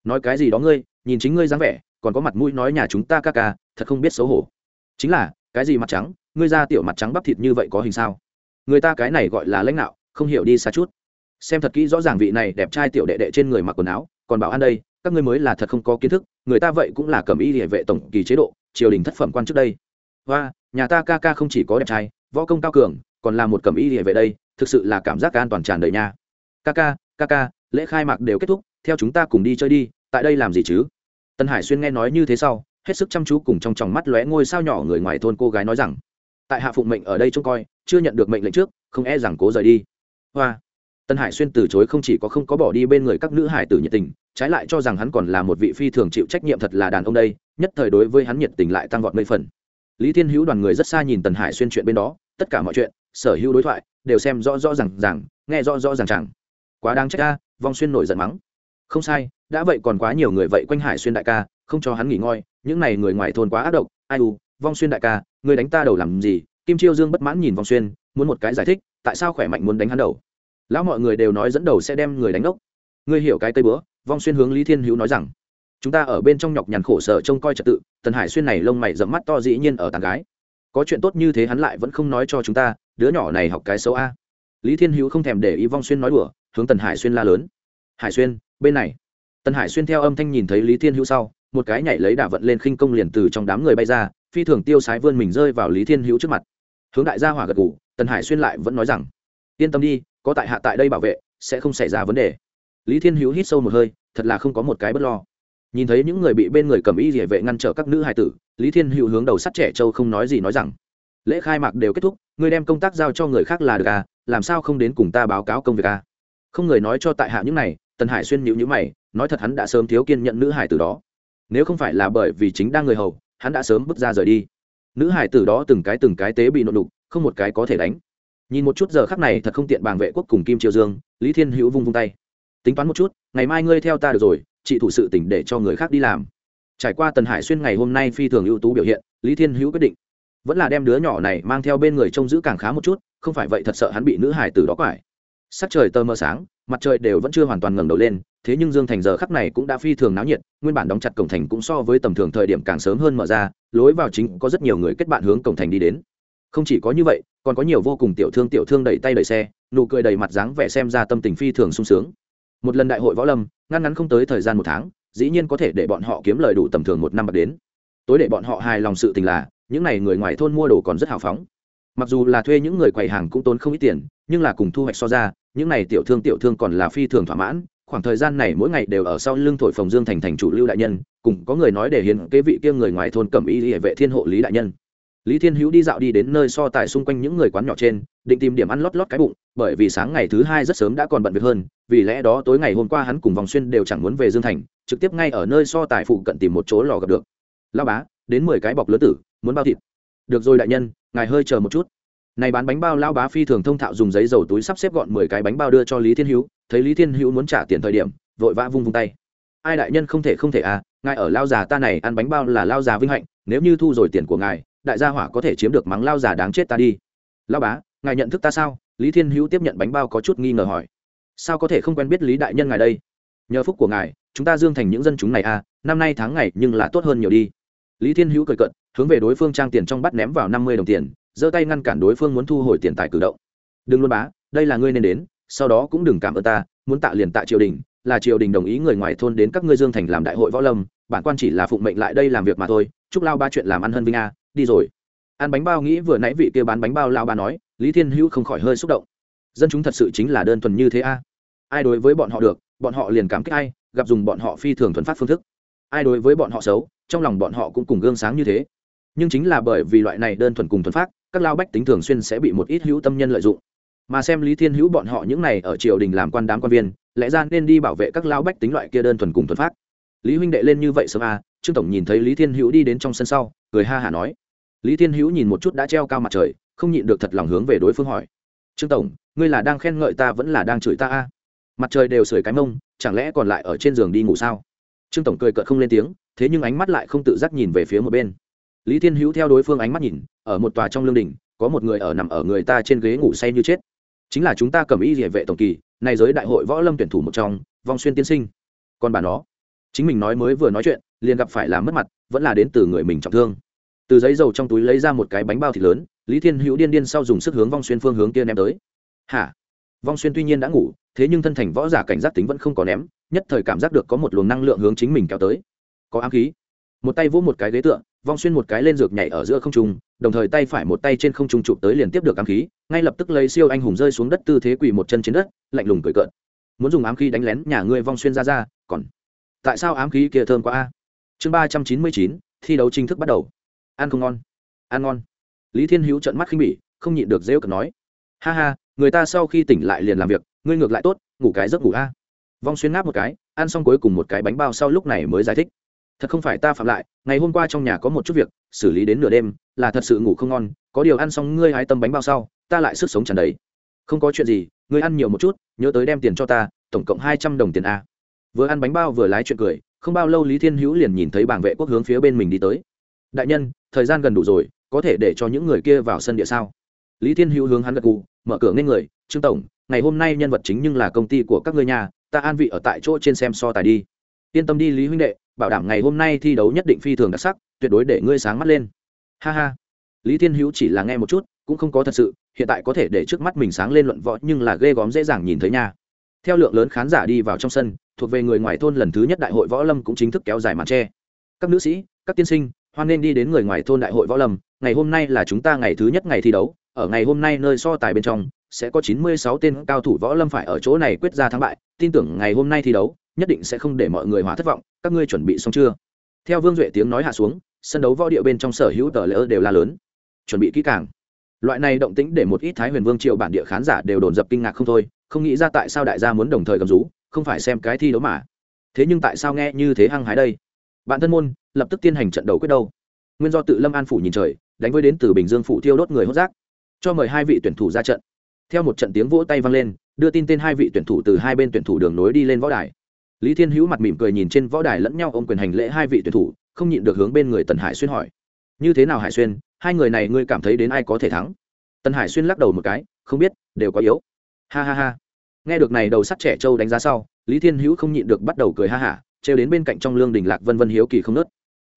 Nói cái gì đó ngươi, nhìn chính ngươi dáng vẻ, còn có mặt mũi nói nhà chúng ta ca ca, thật không biết xấu hổ. Chính là, cái gì mặt trắng, ngươi ra tiểu mặt trắng bắp thịt như vậy có hình sao? Người ta cái này gọi là lãnh đạo không hiểu đi xa chút. Xem thật kỹ rõ ràng vị này đẹp trai tiểu đệ đệ trên người mặc quần áo, còn bảo ăn đây, các ngươi mới là thật không có kiến thức, người ta vậy cũng là cầm y địa vệ tổng kỳ chế độ, triều đình thất phẩm quan trước đây. Và nhà ta ca ca không chỉ có đẹp trai, võ công cao cường, còn là một cầm y địa vệ đây, thực sự là cảm giác an toàn tràn đầy nha. Ca ca ca ca, lễ khai mạc đều kết thúc, theo chúng ta cùng đi chơi đi, tại đây làm gì chứ? Tân hải xuyên nghe nói như thế sau, hết sức chăm chú cùng trong tròng mắt lóe ngôi sao nhỏ người ngoài thôn cô gái nói rằng, tại hạ phụng mệnh ở đây trông coi, chưa nhận được mệnh lệnh trước, không e rằng cố rời đi. Hoa. Tân hải xuyên từ chối không chỉ có không có bỏ đi bên người các nữ hải tử nhiệt tình, trái lại cho rằng hắn còn là một vị phi thường chịu trách nhiệm thật là đàn ông đây, nhất thời đối với hắn nhiệt tình lại tăng vọt mấy phần. Lý thiên hữu đoàn người rất xa nhìn tần hải xuyên chuyện bên đó, tất cả mọi chuyện, sở hữu đối thoại, đều xem rõ rõ r à n g r nghe rõ rõ r à n g r quá đáng trách ta, vong xuyên nổi giận mắng. Không sai, đã vậy còn quá nhiều người vậy quanh hải xuyên đại ca, không cho hắn nghỉ ngơi, những này người ngoài thôn quá ác độc, ai u, vong xuyên đại ca, người đánh ta đầu làm gì? Kim chiêu dương bất mãn nhìn vong xuyên, muốn một cái giải thích, tại sao khỏe mạnh muốn đánh hắn đầu? Lão mọi người đều nói dẫn đầu sẽ đem người đánh đốc ngươi hiểu cái tây bữa, vong xuyên hướng lý thiên hữu nói rằng, chúng ta ở bên trong nhọc nhằn khổ sở trông coi trật tự, tần hải xuyên này lông mày dẫm mắt to dĩ nhiên ở tàn gái. Có chuyện tốt như thế hắn lại vẫn không nói cho chúng ta, đứa nhỏ này học cái xấu a. Lý thiên hữu không thèm để ý vong xuyên nói đùa hướng tần hải xuyên la lớn. Hải xuyên, bên này. Tần hải xuyên theo âm thanh nhìn thấy lý thiên hữu sau, một cái nhảy lấy đả vận lên khinh công liền từ trong đám người bay ra, phi thường tiêu sái vươn mình rơi vào lý thiên hữu trước mặt. Hướng đại gia hỏa gật ngủ tần hải xuyên lại vẫn nói rằng, yên tâm đi, có tại hạ tại đây bảo vệ, sẽ không xảy ra vấn đề. Lý thiên hữu hít sâu một hơi, thật là không có một cái bất lo. Nhìn thấy những người bị bên người cầm y địa vệ ngăn trở các nữ hài tử, lý thiên hữu hướng đầu sắt trẻ châu không nói gì nói rằng, lễ khai mạc đều kết thúc, ngươi đem công tác giao cho người khác là được à làm sao không đến cùng ta báo cáo công việc à? Không người nói cho tại hạ những này, tần hải xuyên nhịu nhữ mày, nói thật hắn đã sớm thiếu kiên nhận nữ hải tử đó. Nếu không phải là bởi vì chính đang người hầu, hắn đã sớm bước ra rời đi. Nữ hải tử đó từng cái từng cái tế bị nộn đục, không một cái có thể đánh. Nhìn một chút giờ khắc này thật không tiện bàng vệ quốc cùng kim triều dương, lý thiên hữu vung vung tay. Tính toán một chút, ngày mai ngươi theo ta được rồi, chị thủ sự tỉnh để cho người khác đi làm. Trải qua tần hải xuyên ngày hôm nay phi thường ưu tú biểu hiện, lý thiên hữu quyết định. Vẫn là đem đứa nhỏ này mang theo bên người trông giữ càng khá một chút, không phải vậy thật sợ hắn bị nữ hải tử đó quải sắc trời tơ mơ sáng, mặt trời đều vẫn chưa hoàn toàn ngẩng đầu lên, thế nhưng dương thành giờ khắc này cũng đã phi thường náo nhiệt, nguyên bản đóng chặt cổng thành cũng so với tầm thường thời điểm càng sớm hơn mở ra, lối vào chính có rất nhiều người kết bạn hướng cổng thành đi đến. Không chỉ có như vậy, còn có nhiều vô cùng tiểu thương tiểu thương đẩy tay đẩy xe, nụ cười đầy mặt dáng vẻ xem ra tâm tình phi thường sung sướng. Một lần đại hội võ lâm, ngăn ngắn không tới thời gian một tháng, dĩ nhiên có thể để bọn họ kiếm lời đủ tầm thường một năm bạc đến. Tối để bọn họ hài lòng sự tình là, những n à y người ngoài thôn mua đồ còn rất hào phóng. Mặc dù là thuê những người quầy hàng cũng tốn không ít tiền nhưng là cùng thu hoạch so ra, những này tiểu thương tiểu thương còn là phi thường thỏa mãn, khoảng thời gian này mỗi ngày đều ở sau lưng thổi phồng dương thành thành chủ lưu đại nhân, cùng có người nói để hiến kế vị kia người ngoài thôn cẩm y hệ vệ thiên hộ lý đại nhân. Lý thiên hữu đi dạo đi đến nơi so tài xung quanh những người quán nhỏ trên, định tìm điểm ăn lót lót cái bụng, bởi vì sáng ngày thứ hai rất sớm đã còn bận việc hơn, vì lẽ đó tối ngày hôm qua hắn cùng vòng xuyên đều chẳng muốn về dương thành, trực tiếp ngay ở nơi so tài phụ cận tìm một chỗ lò gặp được. Lao bá, đến mười cái bọc lứa tử, muốn bao thịt. Được rồi, đại nhân, ngài hơi chờ một chút này bán bánh bao lao bá phi thường thông thạo dùng giấy dầu túi sắp xếp gọn mười cái bánh bao đưa cho lý thiên hữu, thấy lý thiên hữu muốn trả tiền thời điểm, vội vã vung vung tay. Ai đại nhân không thể không thể à ngài ở lao già ta này ăn bánh bao là lao già vinh hạnh, nếu như thu rồi tiền của ngài, đại gia hỏa có thể chiếm được mắng lao già đáng chết ta đi. Lao bá, ngài nhận thức ta sao? Lý thiên hữu tiếp nhận bánh bao có chút nghi ngờ hỏi. Sao có thể không quen biết lý đại nhân ngài đây? Nhờ phúc của ngài, chúng ta dương thành những dân chúng này à năm nay tháng ngày nhưng là tốt hơn nhiều đi. Lý thiên hữu cười cận hướng về đối phương trang tiền trong bắt ném vào năm mươi đồng tiền giơ tay ngăn cản đối phương muốn thu hồi tiền tài cử động. Đừng luôn bá, đây là ngươi nên đến, sau đó cũng đừng cảm ơn ta, muốn tạ liền tạ triều đình, là triều đình đồng ý người ngoài thôn đến các ngươi dương thành làm đại hội võ lâm, bản quan chỉ là phụng mệnh lại đây làm việc mà thôi, chúc lao ba chuyện làm ăn hơn vinh a, đi rồi. Ăn bánh bao nghĩ vừa nãy vị kia bán bánh bao lao ba nói, lý thiên hữu không khỏi hơi xúc động. Dân chúng thật sự chính là đơn thuần như thế a. Ai đối với bọn họ được, bọn họ liền cảm kích ai, gặp dùng bọn họ phi thường thuần phát phương thức. Ai đối với bọn họ xấu, trong lòng bọn họ cũng cùng gương sáng như thế. Nhưng chính là bởi vì loại này đơn thuần cùng thuần phát các lao bách tính thường xuyên sẽ bị một ít hữu tâm nhân lợi dụng. Mà xem lý thiên hữu bọn họ những này ở triều đình làm quan đám quan viên, lẽ ra nên đi bảo vệ các lao bách tính loại kia đơn thuần cùng thuần phát lý huynh đệ lên như vậy sớm à? Trương tổng nhìn thấy lý thiên hữu đi đến trong sân sau, cười ha hả nói. Lý thiên hữu nhìn một chút đã treo cao mặt trời, không nhịn được thật lòng hướng về đối phương hỏi. Trương tổng, ngươi là đang khen ngợi ta vẫn là đang chửi ta a mặt trời đều sưởi cái mông, chẳng lẽ còn lại ở trên giường đi ngủ sao? Trương tổng cười cợt không lên tiếng, thế nhưng ánh mắt lại không tự giác nhìn về phía một bên lý thiên hữu theo đối phương ánh mắt nhìn, ở một tòa trong lương đình có một người ở nằm ở người ta trên ghế ngủ say như chết. Chính là chúng ta cầm ý địa vệ tổng kỳ này giới đại hội võ lâm tuyển thủ một trong, vong xuyên tiên sinh. Còn bà nó, chính mình nói mới vừa nói chuyện, liền gặp phải làm mất mặt, vẫn là đến từ người mình trọng thương. Từ giấy dầu trong túi lấy ra một cái bánh bao thịt lớn, lý thiên hữu điên điên sau dùng sức hướng vong xuyên phương hướng kia ném tới. Hả? Vong xuyên tuy nhiên đã ngủ, thế nhưng thân thành võ giả cảnh giác tính vẫn không có ném, nhất thời cảm giác được có một luồng năng lượng hướng chính mình kéo tới. Có ám khí một tay vỗ một cái ghế tựa, vong xuyên một cái lên dược nhảy ở giữa không trung, đồng thời tay phải một tay trên không trung chụp tới liền tiếp được ám khí, ngay lập tức lấy siêu anh hùng rơi xuống đất tư thế quỳ một chân trên đất, lạnh lùng cười cợt. Muốn dùng ám khí đánh lén nhà ngươi vong xuyên ra ra, còn tại sao ám khí kia thơm quá a? Chương ba trăm chín mươi chín, thi đấu chính thức bắt đầu. Ăn không ngon. Ăn ngon. Lý thiên hữu trận mắt khinh bỉ, không nhịn được rêu cợt nói. Ha ha, người ta sau khi tỉnh lại liền làm việc, ngươi ngược lại tốt, ngủ cái giấc ngủ a. Vong xuyên ngáp một cái, ăn xong cuối cùng một cái bánh bao sau lúc này mới giải thích thật không phải ta phạm lại, ngày hôm qua trong nhà có một chút việc, xử lý đến nửa đêm, là thật sự ngủ không ngon, có điều ăn xong ngươi hái tâm bánh bao sau, ta lại sức sống tràn đầy. Không có chuyện gì, ngươi ăn nhiều một chút, nhớ tới đem tiền cho ta, tổng cộng hai trăm đồng tiền a. Vừa ăn bánh bao vừa lái chuyện cười, không bao lâu lý thiên hữu liền nhìn thấy bảng vệ quốc hướng phía bên mình đi tới. Đại nhân, thời gian gần đủ rồi, có thể để cho những người kia vào sân địa sao? Lý thiên hữu hướng hắn gật gù, mở cửa nên người, trương tổng, ngày hôm nay nhân vật chính nhưng là công ty của các ngươi nhà, ta an vị ở tại chỗ trên xem so tài đi. Yên tâm đi, lý huynh đệ bảo đảm ngày hôm nay thi đấu nhất định phi thường đặc sắc, tuyệt đối để ngươi sáng mắt lên. Ha ha. Lý thiên hữu chỉ là nghe một chút, cũng không có thật sự, hiện tại có thể để trước mắt mình sáng lên luận võ nhưng là ghê góm dễ dàng nhìn thấy nha. Theo lượng lớn khán giả đi vào trong sân, thuộc về người ngoài thôn lần thứ nhất đại hội võ lâm cũng chính thức kéo dài màn tre. Các nữ sĩ, các tiên sinh, hoan nên đi đến người ngoài thôn đại hội võ lâm, ngày hôm nay là chúng ta ngày thứ nhất ngày thi đấu, ở ngày hôm nay nơi so tài bên trong, sẽ có chín mươi sáu tên cao thủ võ lâm phải ở chỗ này quyết ra thắng bại, tin tưởng ngày hôm nay thi đấu nhất định sẽ không để mọi người hóa thất vọng, các ngươi chuẩn bị xong chưa? Theo vương duệ tiếng nói hạ xuống, sân đấu võ địa bên trong sở hữu tờ lỡ đều la lớn. Chuẩn bị kỹ càng. Loại này động tĩnh để một ít thái huyền vương triệu bản địa khán giả đều đồn dập kinh ngạc không thôi, không nghĩ ra tại sao đại gia muốn đồng thời cầm rú, không phải xem cái thi đấu mà. Thế nhưng tại sao nghe như thế hăng hái đây? Bạn thân môn, lập tức tiến hành trận đấu quyết đâu? Nguyên do tự lâm an phủ nhìn trời, đánh với đến từ bình dương phủ thiêu đốt người hốt rác. Cho mời hai vị tuyển thủ ra trận. Theo một trận tiếng vỗ tay vang lên, đưa tin tên hai vị tuyển thủ từ hai bên tuyển thủ đường nối đi lên võ đài lý thiên hữu mặt mỉm cười nhìn trên võ đài lẫn nhau ôm quyền hành lễ hai vị tuyển thủ, không nhịn được hướng bên người tần hải xuyên hỏi. Như thế nào hải xuyên, hai người này ngươi cảm thấy đến ai có thể thắng? Tần hải xuyên lắc đầu một cái, không biết, đều có yếu. Ha ha ha. Nghe được này đầu sắt trẻ trâu đánh giá sau, lý thiên hữu không nhịn được bắt đầu cười ha hả, trêu đến bên cạnh trong lương đình lạc vân vân hiếu kỳ không nớt.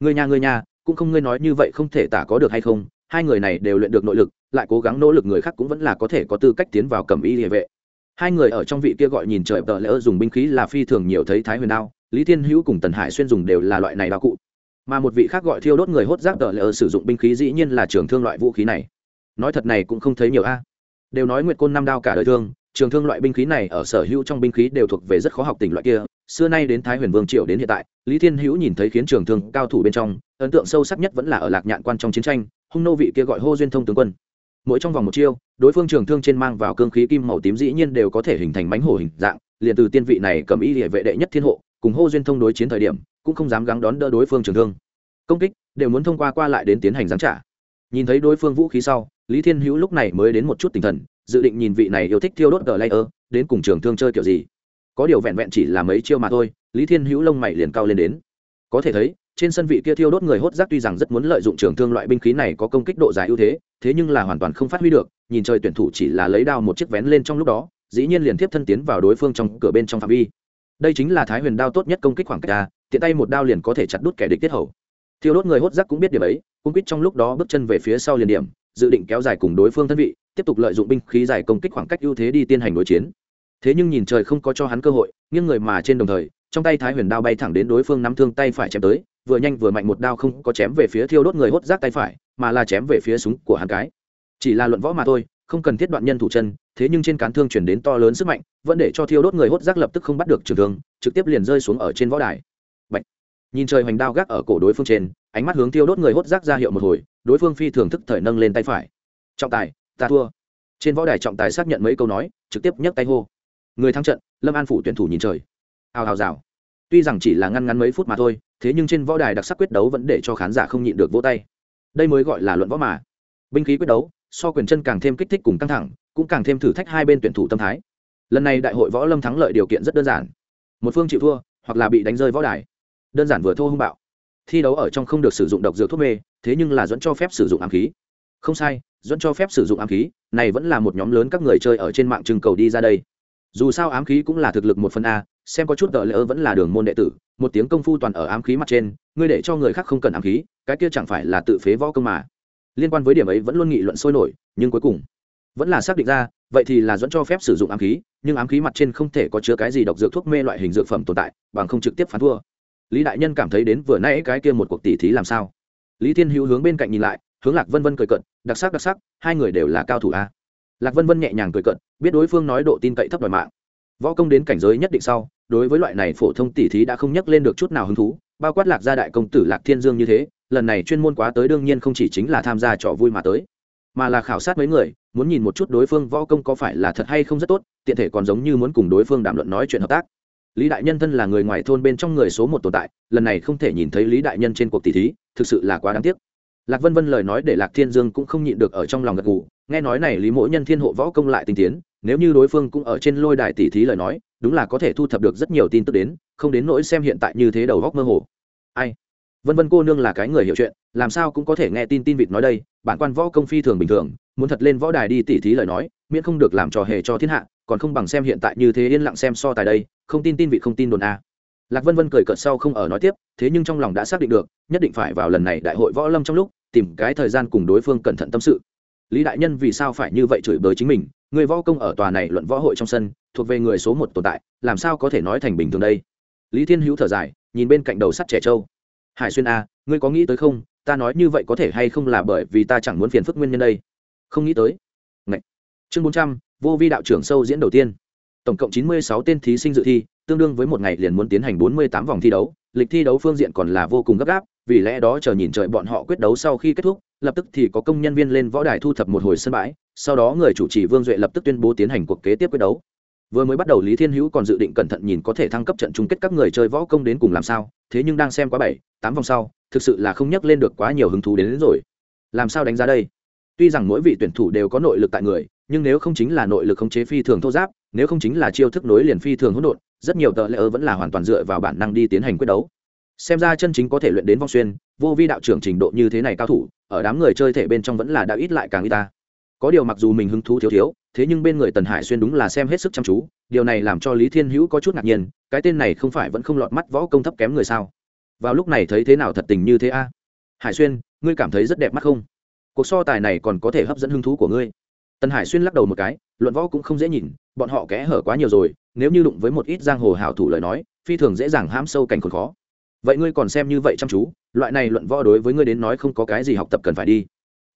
Người nhà người nhà cũng không ngươi nói như vậy không thể tả có được hay không, hai người này đều luyện được nội lực, lại cố gắng nỗ lực người khác cũng vẫn là có thể có tư cách tiến vào cầm y địa vệ hai người ở trong vị kia gọi nhìn trời tờ lỡ dùng binh khí là phi thường nhiều thấy thái huyền đao, lý thiên hữu cùng tần hải xuyên dùng đều là loại này đao cụ. Mà một vị khác gọi thiêu đốt người hốt giác tờ lỡ sử dụng binh khí dĩ nhiên là trường thương loại vũ khí này. Nói thật này cũng không thấy nhiều a. Đều nói nguyệt côn năm đao cả đời thương, trường thương loại binh khí này ở sở hữu trong binh khí đều thuộc về rất khó học tình loại kia. Xưa nay đến thái huyền vương triều đến hiện tại, lý thiên hữu nhìn thấy khiến trường thương cao thủ bên trong, ấn tượng sâu sắc nhất vẫn là ở lạc nhạn quan trong chiến tranh, hung nô vị kia gọi hô duyên thông tướng quân. Mỗi trong vòng một chiêu đối phương trường thương trên mang vào cương khí kim màu tím dĩ nhiên đều có thể hình thành mánh hổ hình dạng, liền từ tiên vị này cầm y địa vệ đệ nhất thiên hộ, cùng hô duyên thông đối chiến thời điểm, cũng không dám gắng đón đỡ đối phương trường thương. Công kích, đều muốn thông qua qua lại đến tiến hành giáng trả. Nhìn thấy đối phương vũ khí sau, lý thiên hữu lúc này mới đến một chút tinh thần, dự định nhìn vị này yêu thích thiêu đốt tờ layer đến cùng trường thương chơi kiểu gì. Có điều vẹn vẹn chỉ là mấy chiêu mà thôi, lý thiên hữu lông mày liền cao lên đến. Có thể thấy trên sân vị kia thiêu đốt người hốt rác tuy rằng rất muốn lợi dụng trường thương loại binh khí này có công kích độ dài ưu thế thế nhưng là hoàn toàn không phát huy được, nhìn chơi tuyển thủ chỉ là lấy đao một chiếc vén lên trong lúc đó, dĩ nhiên liền tiếp thân tiến vào đối phương trong cửa bên trong phạm vi. Đây chính là thái huyền đao tốt nhất công kích khoảng cách ta tiện tay một đao liền có thể chặt đút kẻ địch tiết hầu. Thiêu đốt người hốt rác cũng biết điểm ấy, cung kích trong lúc đó bước chân về phía sau liền điểm, dự định kéo dài cùng đối phương thân vị, tiếp tục lợi dụng binh khí dài công kích khoảng cách ưu thế đi tiến hành đối chiến. Thế nhưng nhìn trời không có cho hắn cơ hội, nghiêng người mà trên đồng thời, trong tay thái huyền đao bay thẳng đến đối phương nắm thương tay phải chém tới vừa nhanh vừa mạnh một đao không có chém về phía thiêu đốt người hốt rác tay phải, mà là chém về phía súng của hắn cái. Chỉ là luận võ mà thôi, không cần thiết đoạn nhân thủ chân, thế nhưng trên cán thương chuyển đến to lớn sức mạnh, vẫn để cho thiêu đốt người hốt rác lập tức không bắt được trường thương, trực tiếp liền rơi xuống ở trên võ đài. Bạch. nhìn trời hoành đao gác ở cổ đối phương trên, ánh mắt hướng thiêu đốt người hốt rác ra hiệu một hồi, đối phương phi thường thức thời nâng lên tay phải. Trọng tài, ta thua. Trên võ đài trọng tài xác nhận mấy câu nói, trực tiếp nhấc tay hô. Người thắng trận, lâm an phủ tuyển thủ nhìn trời. Hào hào rào. Tuy rằng chỉ là ngăn ngắn mấy phút mà thôi thế nhưng trên võ đài đặc sắc quyết đấu vẫn để cho khán giả không nhịn được vỗ tay. Đây mới gọi là luận võ mà. Binh khí quyết đấu, so quyền chân càng thêm kích thích cùng căng thẳng, cũng càng thêm thử thách hai bên tuyển thủ tâm thái. Lần này đại hội võ lâm thắng lợi điều kiện rất đơn giản. Một phương chịu thua, hoặc là bị đánh rơi võ đài. Đơn giản vừa thô hung bạo. Thi đấu ở trong không được sử dụng độc dược thuốc mê, thế nhưng là dẫn cho phép sử dụng ám khí. Không sai, dẫn cho phép sử dụng ám khí, này vẫn là một nhóm lớn các người chơi ở trên mạng trưng cầu đi ra đây. Dù sao ám khí cũng là thực lực một phần a xem có chút tờ lỡ vẫn là đường môn đệ tử, một tiếng công phu toàn ở ám khí mặt trên, ngươi để cho người khác không cần ám khí, cái kia chẳng phải là tự phế võ công mà. Liên quan với điểm ấy vẫn luôn nghị luận sôi nổi, nhưng cuối cùng vẫn là xác định ra, vậy thì là dẫn cho phép sử dụng ám khí, nhưng ám khí mặt trên không thể có chứa cái gì độc dược thuốc mê loại hình dược phẩm tồn tại, bằng không trực tiếp phán thua. Lý đại nhân cảm thấy đến vừa nãy cái kia một cuộc tỉ thí làm sao? Lý thiên hữu hướng bên cạnh nhìn lại, hướng lạc vân vân cười cận đặc sắc đặc sắc, hai người đều là cao thủ a. Lạc vân vân nhẹ nhàng cười cận biết đối phương nói độ tin cậy thấp đòi mạng võ công đến cảnh giới nhất định sau, đối với loại này phổ thông tỷ thí đã không nhắc lên được chút nào hứng thú, bao quát lạc gia đại công tử lạc thiên dương như thế, lần này chuyên môn quá tới đương nhiên không chỉ chính là tham gia trò vui mà tới, mà là khảo sát mấy người, muốn nhìn một chút đối phương võ công có phải là thật hay không rất tốt, tiện thể còn giống như muốn cùng đối phương đàm luận nói chuyện hợp tác. Lý đại nhân thân là người ngoài thôn bên trong người số một tồn tại, lần này không thể nhìn thấy lý đại nhân trên cuộc tỷ thí, thực sự là quá đáng tiếc. Lạc vân vân lời nói để lạc thiên dương cũng không nhịn được ở trong lòng gật gù, nghe nói này lý mỗi nhân thiên hộ võ công lại tinh tiến nếu như đối phương cũng ở trên lôi đài tỷ thí lời nói, đúng là có thể thu thập được rất nhiều tin tức đến, không đến nỗi xem hiện tại như thế đầu góc mơ hồ. Ai? Vân vân cô nương là cái người hiểu chuyện, làm sao cũng có thể nghe tin tin vịt nói đây, bản quan võ công phi thường bình thường, muốn thật lên võ đài đi tỉ thí lời nói, miễn không được làm trò hề cho thiên hạ, còn không bằng xem hiện tại như thế yên lặng xem so tài đây, không tin tin vịt không tin đồn a. Lạc vân vân cười cợt sau không ở nói tiếp, thế nhưng trong lòng đã xác định được, nhất định phải vào lần này đại hội võ lâm trong lúc, tìm cái thời gian cùng đối phương cẩn thận tâm sự. Lý đại nhân vì sao phải như vậy chửi bới chính mình người võ công ở tòa này luận võ hội trong sân, thuộc về người số một tồn tại, làm sao có thể nói thành bình thường đây? Lý thiên hữu thở dài, nhìn bên cạnh đầu sắt trẻ trâu. Hải xuyên a ngươi có nghĩ tới không? Ta nói như vậy có thể hay không là bởi vì ta chẳng muốn phiền phức nguyên nhân đây. Không nghĩ tới. Ngậy. chương bốn trăm, vô vi đạo trưởng sâu diễn đầu tiên. Tổng cộng chín mươi sáu tên thí sinh dự thi, tương đương với một ngày liền muốn tiến hành bốn mươi tám vòng thi đấu, lịch thi đấu phương diện còn là vô cùng gấp gáp vì lẽ đó chờ nhìn trời bọn họ quyết đấu sau khi kết thúc lập tức thì có công nhân viên lên võ đài thu thập một hồi sân bãi sau đó người chủ trì vương duệ lập tức tuyên bố tiến hành cuộc kế tiếp quyết đấu. Vừa mới bắt đầu lý thiên hữu còn dự định cẩn thận nhìn có thể thăng cấp trận chung kết các người chơi võ công đến cùng làm sao thế nhưng đang xem quá bảy tám vòng sau thực sự là không nhắc lên được quá nhiều hứng thú đến, đến rồi. Làm sao đánh giá đây? Tuy rằng mỗi vị tuyển thủ đều có nội lực tại người nhưng nếu không chính là nội lực khống chế phi thường thô giáp nếu không chính là chiêu thức nối liền phi thường hỗn độn rất nhiều tờ lễ ơ vẫn là hoàn toàn dựa vào bản năng đi tiến hành quyết đấu xem ra chân chính có thể luyện đến vong xuyên, vô vi đạo trưởng trình độ như thế này cao thủ, ở đám người chơi thể bên trong vẫn là đã ít lại càng ít ta. Có điều mặc dù mình hứng thú thiếu thiếu, thế nhưng bên người tần hải xuyên đúng là xem hết sức chăm chú, điều này làm cho lý thiên hữu có chút ngạc nhiên, cái tên này không phải vẫn không lọt mắt võ công thấp kém người sao? Vào lúc này thấy thế nào thật tình như thế a? Hải xuyên, ngươi cảm thấy rất đẹp mắt không? Cuộc so tài này còn có thể hấp dẫn hứng thú của ngươi. Tần hải xuyên lắc đầu một cái, luận võ cũng không dễ nhìn, bọn họ kẽ hở quá nhiều rồi, nếu như đụng với một ít giang hồ hảo thủ lời nói, phi thường dễ dàng hãm sâu cảnh còn khó vậy ngươi còn xem như vậy chăm chú, loại này luận võ đối với ngươi đến nói không có cái gì học tập cần phải đi.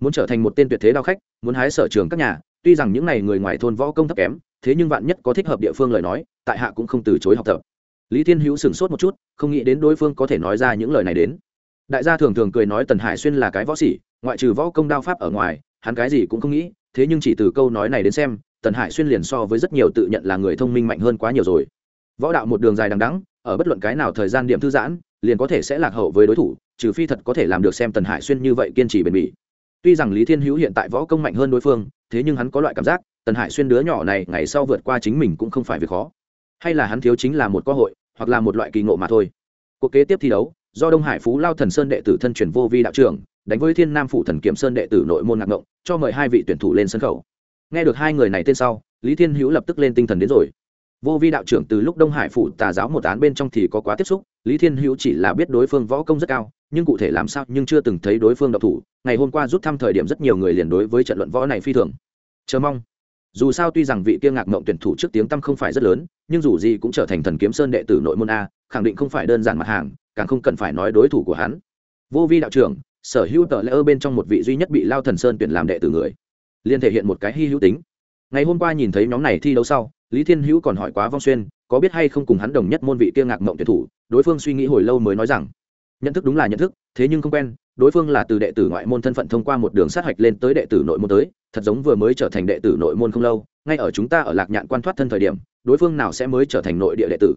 Muốn trở thành một tên tuyệt thế đao khách, muốn hái sở trường các nhà, tuy rằng những n à y người ngoài thôn võ công thấp kém, thế nhưng vạn nhất có thích hợp địa phương lời nói, tại hạ cũng không từ chối học tập. Lý thiên hữu sửng sốt một chút, không nghĩ đến đối phương có thể nói ra những lời này đến. Đại gia thường thường cười nói tần hải xuyên là cái võ sĩ, ngoại trừ võ công đao pháp ở ngoài, hắn cái gì cũng không nghĩ, thế nhưng chỉ từ câu nói này đến xem, tần hải xuyên liền so với rất nhiều tự nhận là người thông minh mạnh hơn quá nhiều rồi. Võ đạo một đường dài đằng đắng ở bất luận cái nào thời gian điểm thư giãn liền có thể sẽ lạc hậu với đối thủ, trừ phi thật có thể làm được xem tần hải xuyên như vậy kiên trì bền bỉ. Tuy rằng lý thiên hữu hiện tại võ công mạnh hơn đối phương, thế nhưng hắn có loại cảm giác, tần hải xuyên đứa nhỏ này ngày sau vượt qua chính mình cũng không phải việc khó. Hay là hắn thiếu chính là một cơ hội, hoặc là một loại kỳ ngộ mà thôi. Cuộc kế tiếp thi đấu, do đông hải phú lao thần sơn đệ tử thân truyền vô vi đạo trưởng, đánh với thiên nam phủ thần kiểm sơn đệ tử nội môn ngạc ngộng, cho mời hai vị tuyển thủ lên sân khấu. Nghe được hai người này tên sau, lý thiên hữu lập tức lên tinh thần đến rồi vô vi đạo trưởng từ lúc đông hải phủ tà giáo một án bên trong thì có quá tiếp xúc, lý thiên hữu chỉ là biết đối phương võ công rất cao, nhưng cụ thể làm sao nhưng chưa từng thấy đối phương độc thủ. Ngày hôm qua rút thăm thời điểm rất nhiều người liền đối với trận luận võ này phi thường. Chờ mong. Dù sao tuy rằng vị kia ngạc mộng tuyển thủ trước tiếng tăm không phải rất lớn, nhưng dù gì cũng trở thành thần kiếm sơn đệ tử nội môn a, khẳng định không phải đơn giản mặt hàng, càng không cần phải nói đối thủ của hắn. Vô vi đạo trưởng, sở hữu tờ lễ ơ bên trong một vị duy nhất bị lao thần sơn tuyển làm đệ tử người liên thể hiện một cái hy hữu tính. Ngày hôm qua nhìn thấy nhóm này thi đấu sau lý thiên hữu còn hỏi quá vong xuyên, có biết hay không cùng hắn đồng nhất môn vị kia ngạc mộng tuyển thủ, đối phương suy nghĩ hồi lâu mới nói rằng, nhận thức đúng là nhận thức, thế nhưng không quen, đối phương là từ đệ tử ngoại môn thân phận thông qua một đường sát hạch lên tới đệ tử nội môn tới, thật giống vừa mới trở thành đệ tử nội môn không lâu, ngay ở chúng ta ở lạc nhạn quan thoát thân thời điểm, đối phương nào sẽ mới trở thành nội địa đệ tử?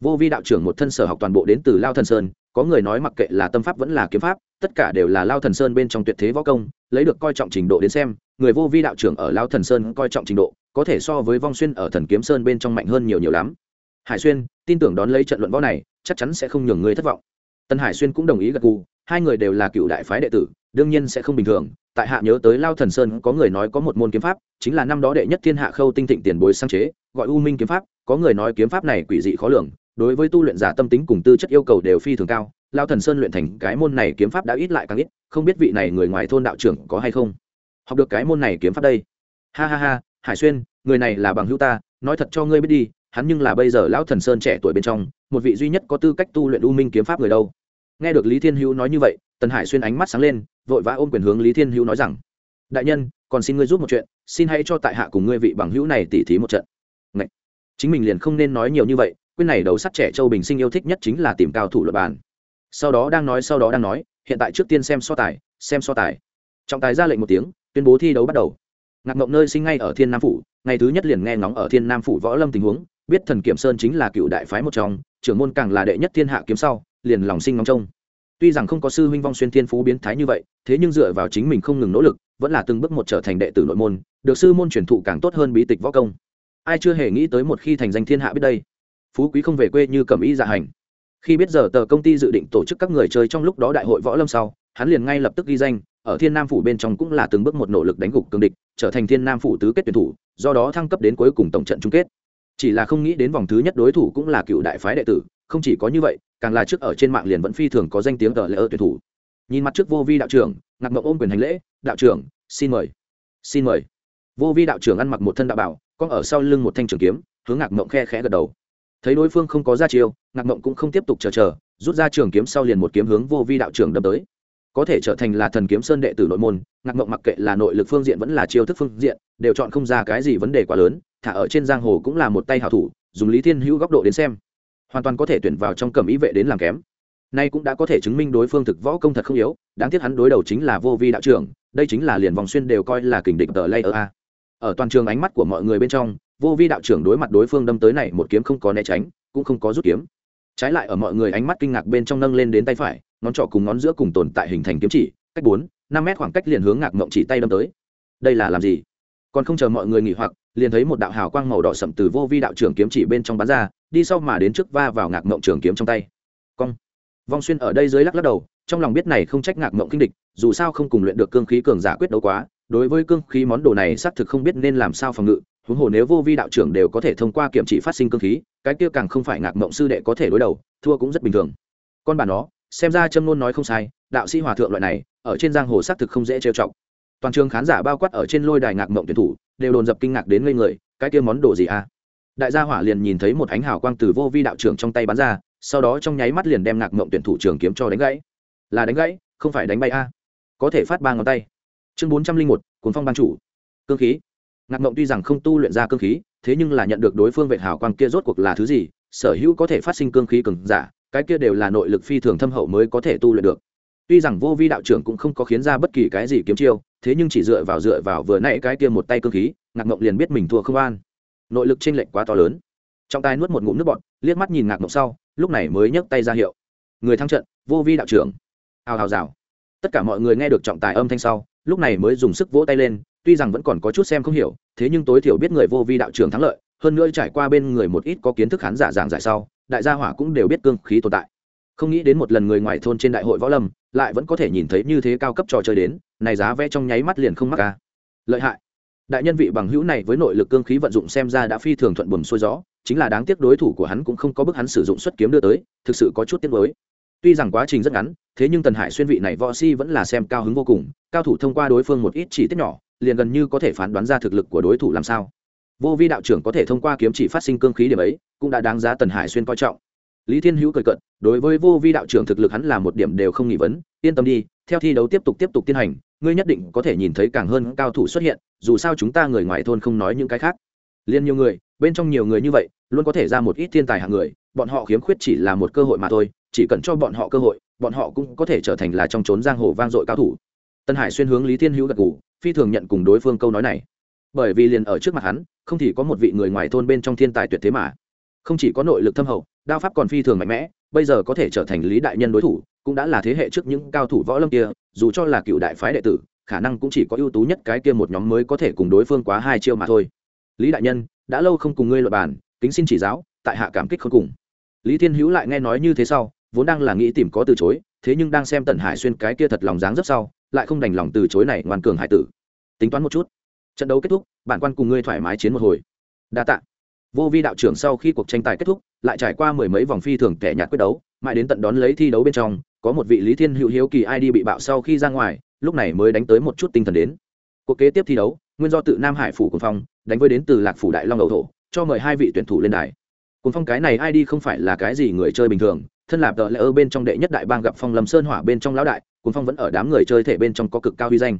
Vô vi đạo trưởng một thân sở học toàn bộ đến từ lao thần sơn, có người nói mặc kệ là tâm pháp vẫn là kiếm pháp, tất cả đều là lao thần sơn bên trong tuyệt thế võ công, lấy được coi trọng trình độ đến xem, người vô vi đạo trưởng ở lao thần sơn coi trọng trình độ có thể so với vong xuyên ở thần kiếm sơn bên trong mạnh hơn nhiều nhiều lắm. Hải xuyên, tin tưởng đón lấy trận luận võ này, chắc chắn sẽ không nhường người thất vọng. Tân hải xuyên cũng đồng ý gật gù, hai người đều là cựu đại phái đệ tử, đương nhiên sẽ không bình thường. Tại hạ nhớ tới lao thần sơn có người nói có một môn kiếm pháp, chính là năm đó đệ nhất thiên hạ khâu tinh thịnh tiền bối sáng chế, gọi u minh kiếm pháp. Có người nói kiếm pháp này quỷ dị khó lường, đối với tu luyện giả tâm tính cùng tư chất yêu cầu đều phi thường cao. Lao thần sơn luyện thành cái môn này kiếm pháp đã ít lại càng ít, không biết vị này người ngoài thôn đạo trưởng có hay không. Học được cái môn này kiếm pháp đây. Ha ha ha hải xuyên, người này là bằng hữu ta, nói thật cho ngươi biết đi, hắn nhưng là bây giờ lão thần sơn trẻ tuổi bên trong, một vị duy nhất có tư cách tu luyện u minh kiếm pháp người đâu. Nghe được lý thiên hữu nói như vậy, tần hải xuyên ánh mắt sáng lên, vội vã ôm quyền hướng lý thiên hữu nói rằng, đại nhân, còn xin ngươi giúp một chuyện, xin hãy cho tại hạ cùng ngươi vị bằng hữu này tỉ thí một trận. Ngậy! chính mình liền không nên nói nhiều như vậy quyết này đầu sắt trẻ châu bình sinh yêu thích nhất chính là tìm cao thủ luật bàn. Sau đó đang nói, sau đó đang nói, hiện tại trước tiên xem so tài, xem so tài. Trọng tài ra lệnh một tiếng, tuyên bố thi đấu bắt đầu ngạc mộng nơi sinh ngay ở thiên nam phủ, ngày thứ nhất liền nghe ngóng ở thiên nam phủ võ lâm tình huống, biết thần kiểm sơn chính là cựu đại phái một trong, trưởng môn càng là đệ nhất thiên hạ kiếm sau, liền lòng sinh ngóng trông. Tuy rằng không có sư huynh vong xuyên thiên phú biến thái như vậy, thế nhưng dựa vào chính mình không ngừng nỗ lực, vẫn là từng bước một trở thành đệ tử nội môn, được sư môn truyền thụ càng tốt hơn bí tịch võ công. Ai chưa hề nghĩ tới một khi thành danh thiên hạ biết đây. Phú quý không về quê như cầm ý dạ hành. Khi biết giờ tờ công ty dự định tổ chức các người chơi trong lúc đó đại hội võ lâm sau, hắn liền ngay lập tức ghi danh ở thiên nam phủ bên trong cũng là từng bước một nỗ lực đánh gục cường địch, trở thành thiên nam phủ tứ kết tuyển thủ, do đó thăng cấp đến cuối cùng tổng trận chung kết. Chỉ là không nghĩ đến vòng thứ nhất đối thủ cũng là cựu đại phái đệ tử, không chỉ có như vậy, càng là trước ở trên mạng liền vẫn phi thường có danh tiếng ở lễ ơ tuyển thủ. Nhìn mặt trước vô vi đạo trưởng, ngạc mộng ôm quyền hành lễ, đạo trưởng, xin mời xin mời. Vô vi đạo trưởng ăn mặc một thân đạo bảo con ở sau lưng một thanh trường kiếm, hướng ngạc mộng khe khẽ gật đầu. Thấy đối phương không có ra chiêu, ngạc mộng cũng không tiếp tục chờ chờ, rút ra trường kiếm sau liền một kiếm hướng vô vi đạo trưởng đâm tới có thể trở thành là thần kiếm sơn đệ tử nội môn, ngạc mộng mặc kệ là nội lực phương diện vẫn là chiêu thức phương diện, đều chọn không ra cái gì vấn đề quá lớn, thả ở trên giang hồ cũng là một tay hảo thủ, dùng lý thiên hữu góc độ đến xem, hoàn toàn có thể tuyển vào trong cầm ý vệ đến làm kém. Nay cũng đã có thể chứng minh đối phương thực võ công thật không yếu, đáng tiếc hắn đối đầu chính là vô vi đạo trưởng, đây chính là liền vòng xuyên đều coi là kình địch tờ lay ở a. Ở toàn trường ánh mắt của mọi người bên trong, vô vi đạo trưởng đối mặt đối phương đâm tới này một kiếm không có né tránh, cũng không có rút kiếm. Trái lại ở mọi người ánh mắt kinh ngạc bên trong nâng lên đến tay phải ngón trỏ cùng ngón giữa cùng tồn tại hình thành kiếm chỉ, cách bốn, năm mét khoảng cách liền hướng ngạc mộng chỉ tay đâm tới. Đây là làm gì? Còn không chờ mọi người nghỉ hoặc, liền thấy một đạo hào quang màu đỏ sậm từ vô vi đạo trưởng kiếm chỉ bên trong bắn ra, đi sau mà đến trước va vào ngạc mộng trường kiếm trong tay. Cong. Vong xuyên ở đây dưới lắc lắc đầu, trong lòng biết này không trách ngạc mộng kinh địch, dù sao không cùng luyện được cương khí cường giả quyết đấu quá, đối với cương khí món đồ này xác thực không biết nên làm sao phòng ngự, huống hồ nếu vô vi đạo trưởng đều có thể thông qua kiểm trị phát sinh cương khí, cái kia càng không phải ngạc mộng sư đệ có thể đối đầu, thua cũng rất bình thường. Con bà nó xem ra châm ngôn nói không sai, đạo sĩ hòa thượng loại này, ở trên giang hồ xác thực không dễ trêu chọc. Toàn trường khán giả bao quát ở trên lôi đài ngạc mộng tuyển thủ, đều đồn dập kinh ngạc đến ngây người, cái kia món đồ gì à? Đại gia hỏa liền nhìn thấy một ánh hào quang từ vô vi đạo trưởng trong tay bắn ra, sau đó trong nháy mắt liền đem ngạc mộng tuyển thủ trường kiếm cho đánh gãy. Là đánh gãy, không phải đánh bay a. Có thể phát ba ngón tay. Chương bốn trăm linh một, cuốn phong ban chủ. Cương khí. Ngạc mộng tuy rằng không tu luyện ra cương khí, thế nhưng là nhận được đối phương vệ hào quang kia rốt cuộc là thứ gì, sở hữu có thể phát sinh cương khí cường giả cái kia đều là nội lực phi thường thâm hậu mới có thể tu luyện được. Tuy rằng vô vi đạo trưởng cũng không có khiến ra bất kỳ cái gì kiếm chiêu, thế nhưng chỉ dựa vào dựa vào vừa nãy cái kia một tay cương khí, ngạc mộng liền biết mình thua không an. Nội lực chênh lệch quá to lớn. Trong tay nuốt một ngụm nước bọt, liếc mắt nhìn ngạc mộng sau, lúc này mới nhấc tay ra hiệu. Người thắng trận, vô vi đạo trưởng. Hào hào rào. Tất cả mọi người nghe được trọng tài âm thanh sau, lúc này mới dùng sức vỗ tay lên, tuy rằng vẫn còn có chút xem không hiểu, thế nhưng tối thiểu biết người vô vi đạo trưởng thắng lợi, hơn nữa trải qua bên người một ít có kiến thức khán giả giảng giải sau đại gia hỏa cũng đều biết cương khí tồn tại. Không nghĩ đến một lần người ngoài thôn trên đại hội võ lâm, lại vẫn có thể nhìn thấy như thế cao cấp trò chơi đến, này giá vẽ trong nháy mắt liền không mắc ca lợi hại. Đại nhân vị bằng hữu này với nội lực cương khí vận dụng xem ra đã phi thường thuận buồm xuôi gió, chính là đáng tiếc đối thủ của hắn cũng không có bức hắn sử dụng xuất kiếm đưa tới, thực sự có chút tiếc mới tuy rằng quá trình rất ngắn, thế nhưng tần hải xuyên vị này võ si vẫn là xem cao hứng vô cùng, cao thủ thông qua đối phương một ít chỉ tiết nhỏ, liền gần như có thể phán đoán ra thực lực của đối thủ làm sao vô vi đạo trưởng có thể thông qua kiếm chỉ phát sinh cương khí điểm ấy, cũng đã đáng giá tần hải xuyên coi trọng. Lý thiên hữu cười cận đối với vô vi đạo trưởng thực lực hắn là một điểm đều không nghi vấn, yên tâm đi, theo thi đấu tiếp tục tiếp tục tiến hành, ngươi nhất định có thể nhìn thấy càng hơn cao thủ xuất hiện, dù sao chúng ta người ngoài thôn không nói những cái khác. Liên nhiều người, bên trong nhiều người như vậy, luôn có thể ra một ít thiên tài hạng người, bọn họ khiếm khuyết chỉ là một cơ hội mà thôi, chỉ cần cho bọn họ cơ hội, bọn họ cũng có thể trở thành là trong trốn giang hồ vang dội cao thủ. Tân hải xuyên hướng lý thiên hữu gật ngủ phi thường nhận cùng đối phương câu nói này bởi vì liền ở trước mặt hắn, không thì có một vị người ngoài thôn bên trong thiên tài tuyệt thế mà. Không chỉ có nội lực thâm hậu, đao pháp còn phi thường mạnh mẽ, bây giờ có thể trở thành lý đại nhân đối thủ, cũng đã là thế hệ trước những cao thủ võ lâm kia, dù cho là cựu đại phái đệ tử, khả năng cũng chỉ có ưu tú nhất cái kia một nhóm mới có thể cùng đối phương quá hai chiêu mà thôi. Lý đại nhân, đã lâu không cùng ngươi luật bàn, kính xin chỉ giáo, tại hạ cảm kích không cùng. Lý thiên hữu lại nghe nói như thế sau, vốn đang là nghĩ tìm có từ chối, thế nhưng đang xem tần hải xuyên cái kia thật lòng dáng rất sau, lại không đành lòng từ chối này ngoan cường hải tử. Tính toán một chút trận đấu kết thúc, bản quan cùng ngươi thoải mái chiến một hồi. Đa tạ. Vô vi đạo trưởng sau khi cuộc tranh tài kết thúc, lại trải qua mười mấy vòng phi thường tẻ nhạt quyết đấu, mãi đến tận đón lấy thi đấu bên trong, có một vị lý thiên hữu hiếu kỳ id bị bạo sau khi ra ngoài, lúc này mới đánh tới một chút tinh thần đến. Cuộc kế tiếp thi đấu, nguyên do tự nam hải phủ cùng phong, đánh với đến từ lạc phủ đại long đầu thổ, cho mời hai vị tuyển thủ lên đài. Cùng phong cái này id không phải là cái gì người chơi bình thường, thân là tờ lễ ở bên trong đệ nhất đại bang gặp phong lâm sơn hỏa bên trong lão đại cùng phong vẫn ở đám người chơi thể bên trong có cực cao huy danh.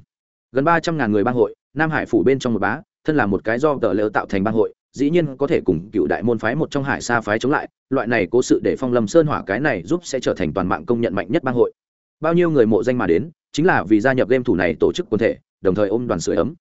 Gần ba trăm ngàn người bang hội nam hải phủ bên trong một bá, thân là một cái do tờ lễ tạo thành bang hội, dĩ nhiên có thể cùng cựu đại môn phái một trong hải xa phái chống lại, loại này cố sự để phong lâm sơn hỏa cái này giúp sẽ trở thành toàn mạng công nhận mạnh nhất bang hội. Bao nhiêu người mộ danh mà đến, chính là vì gia nhập game thủ này tổ chức quân thể, đồng thời ôm đoàn sưởi ấm.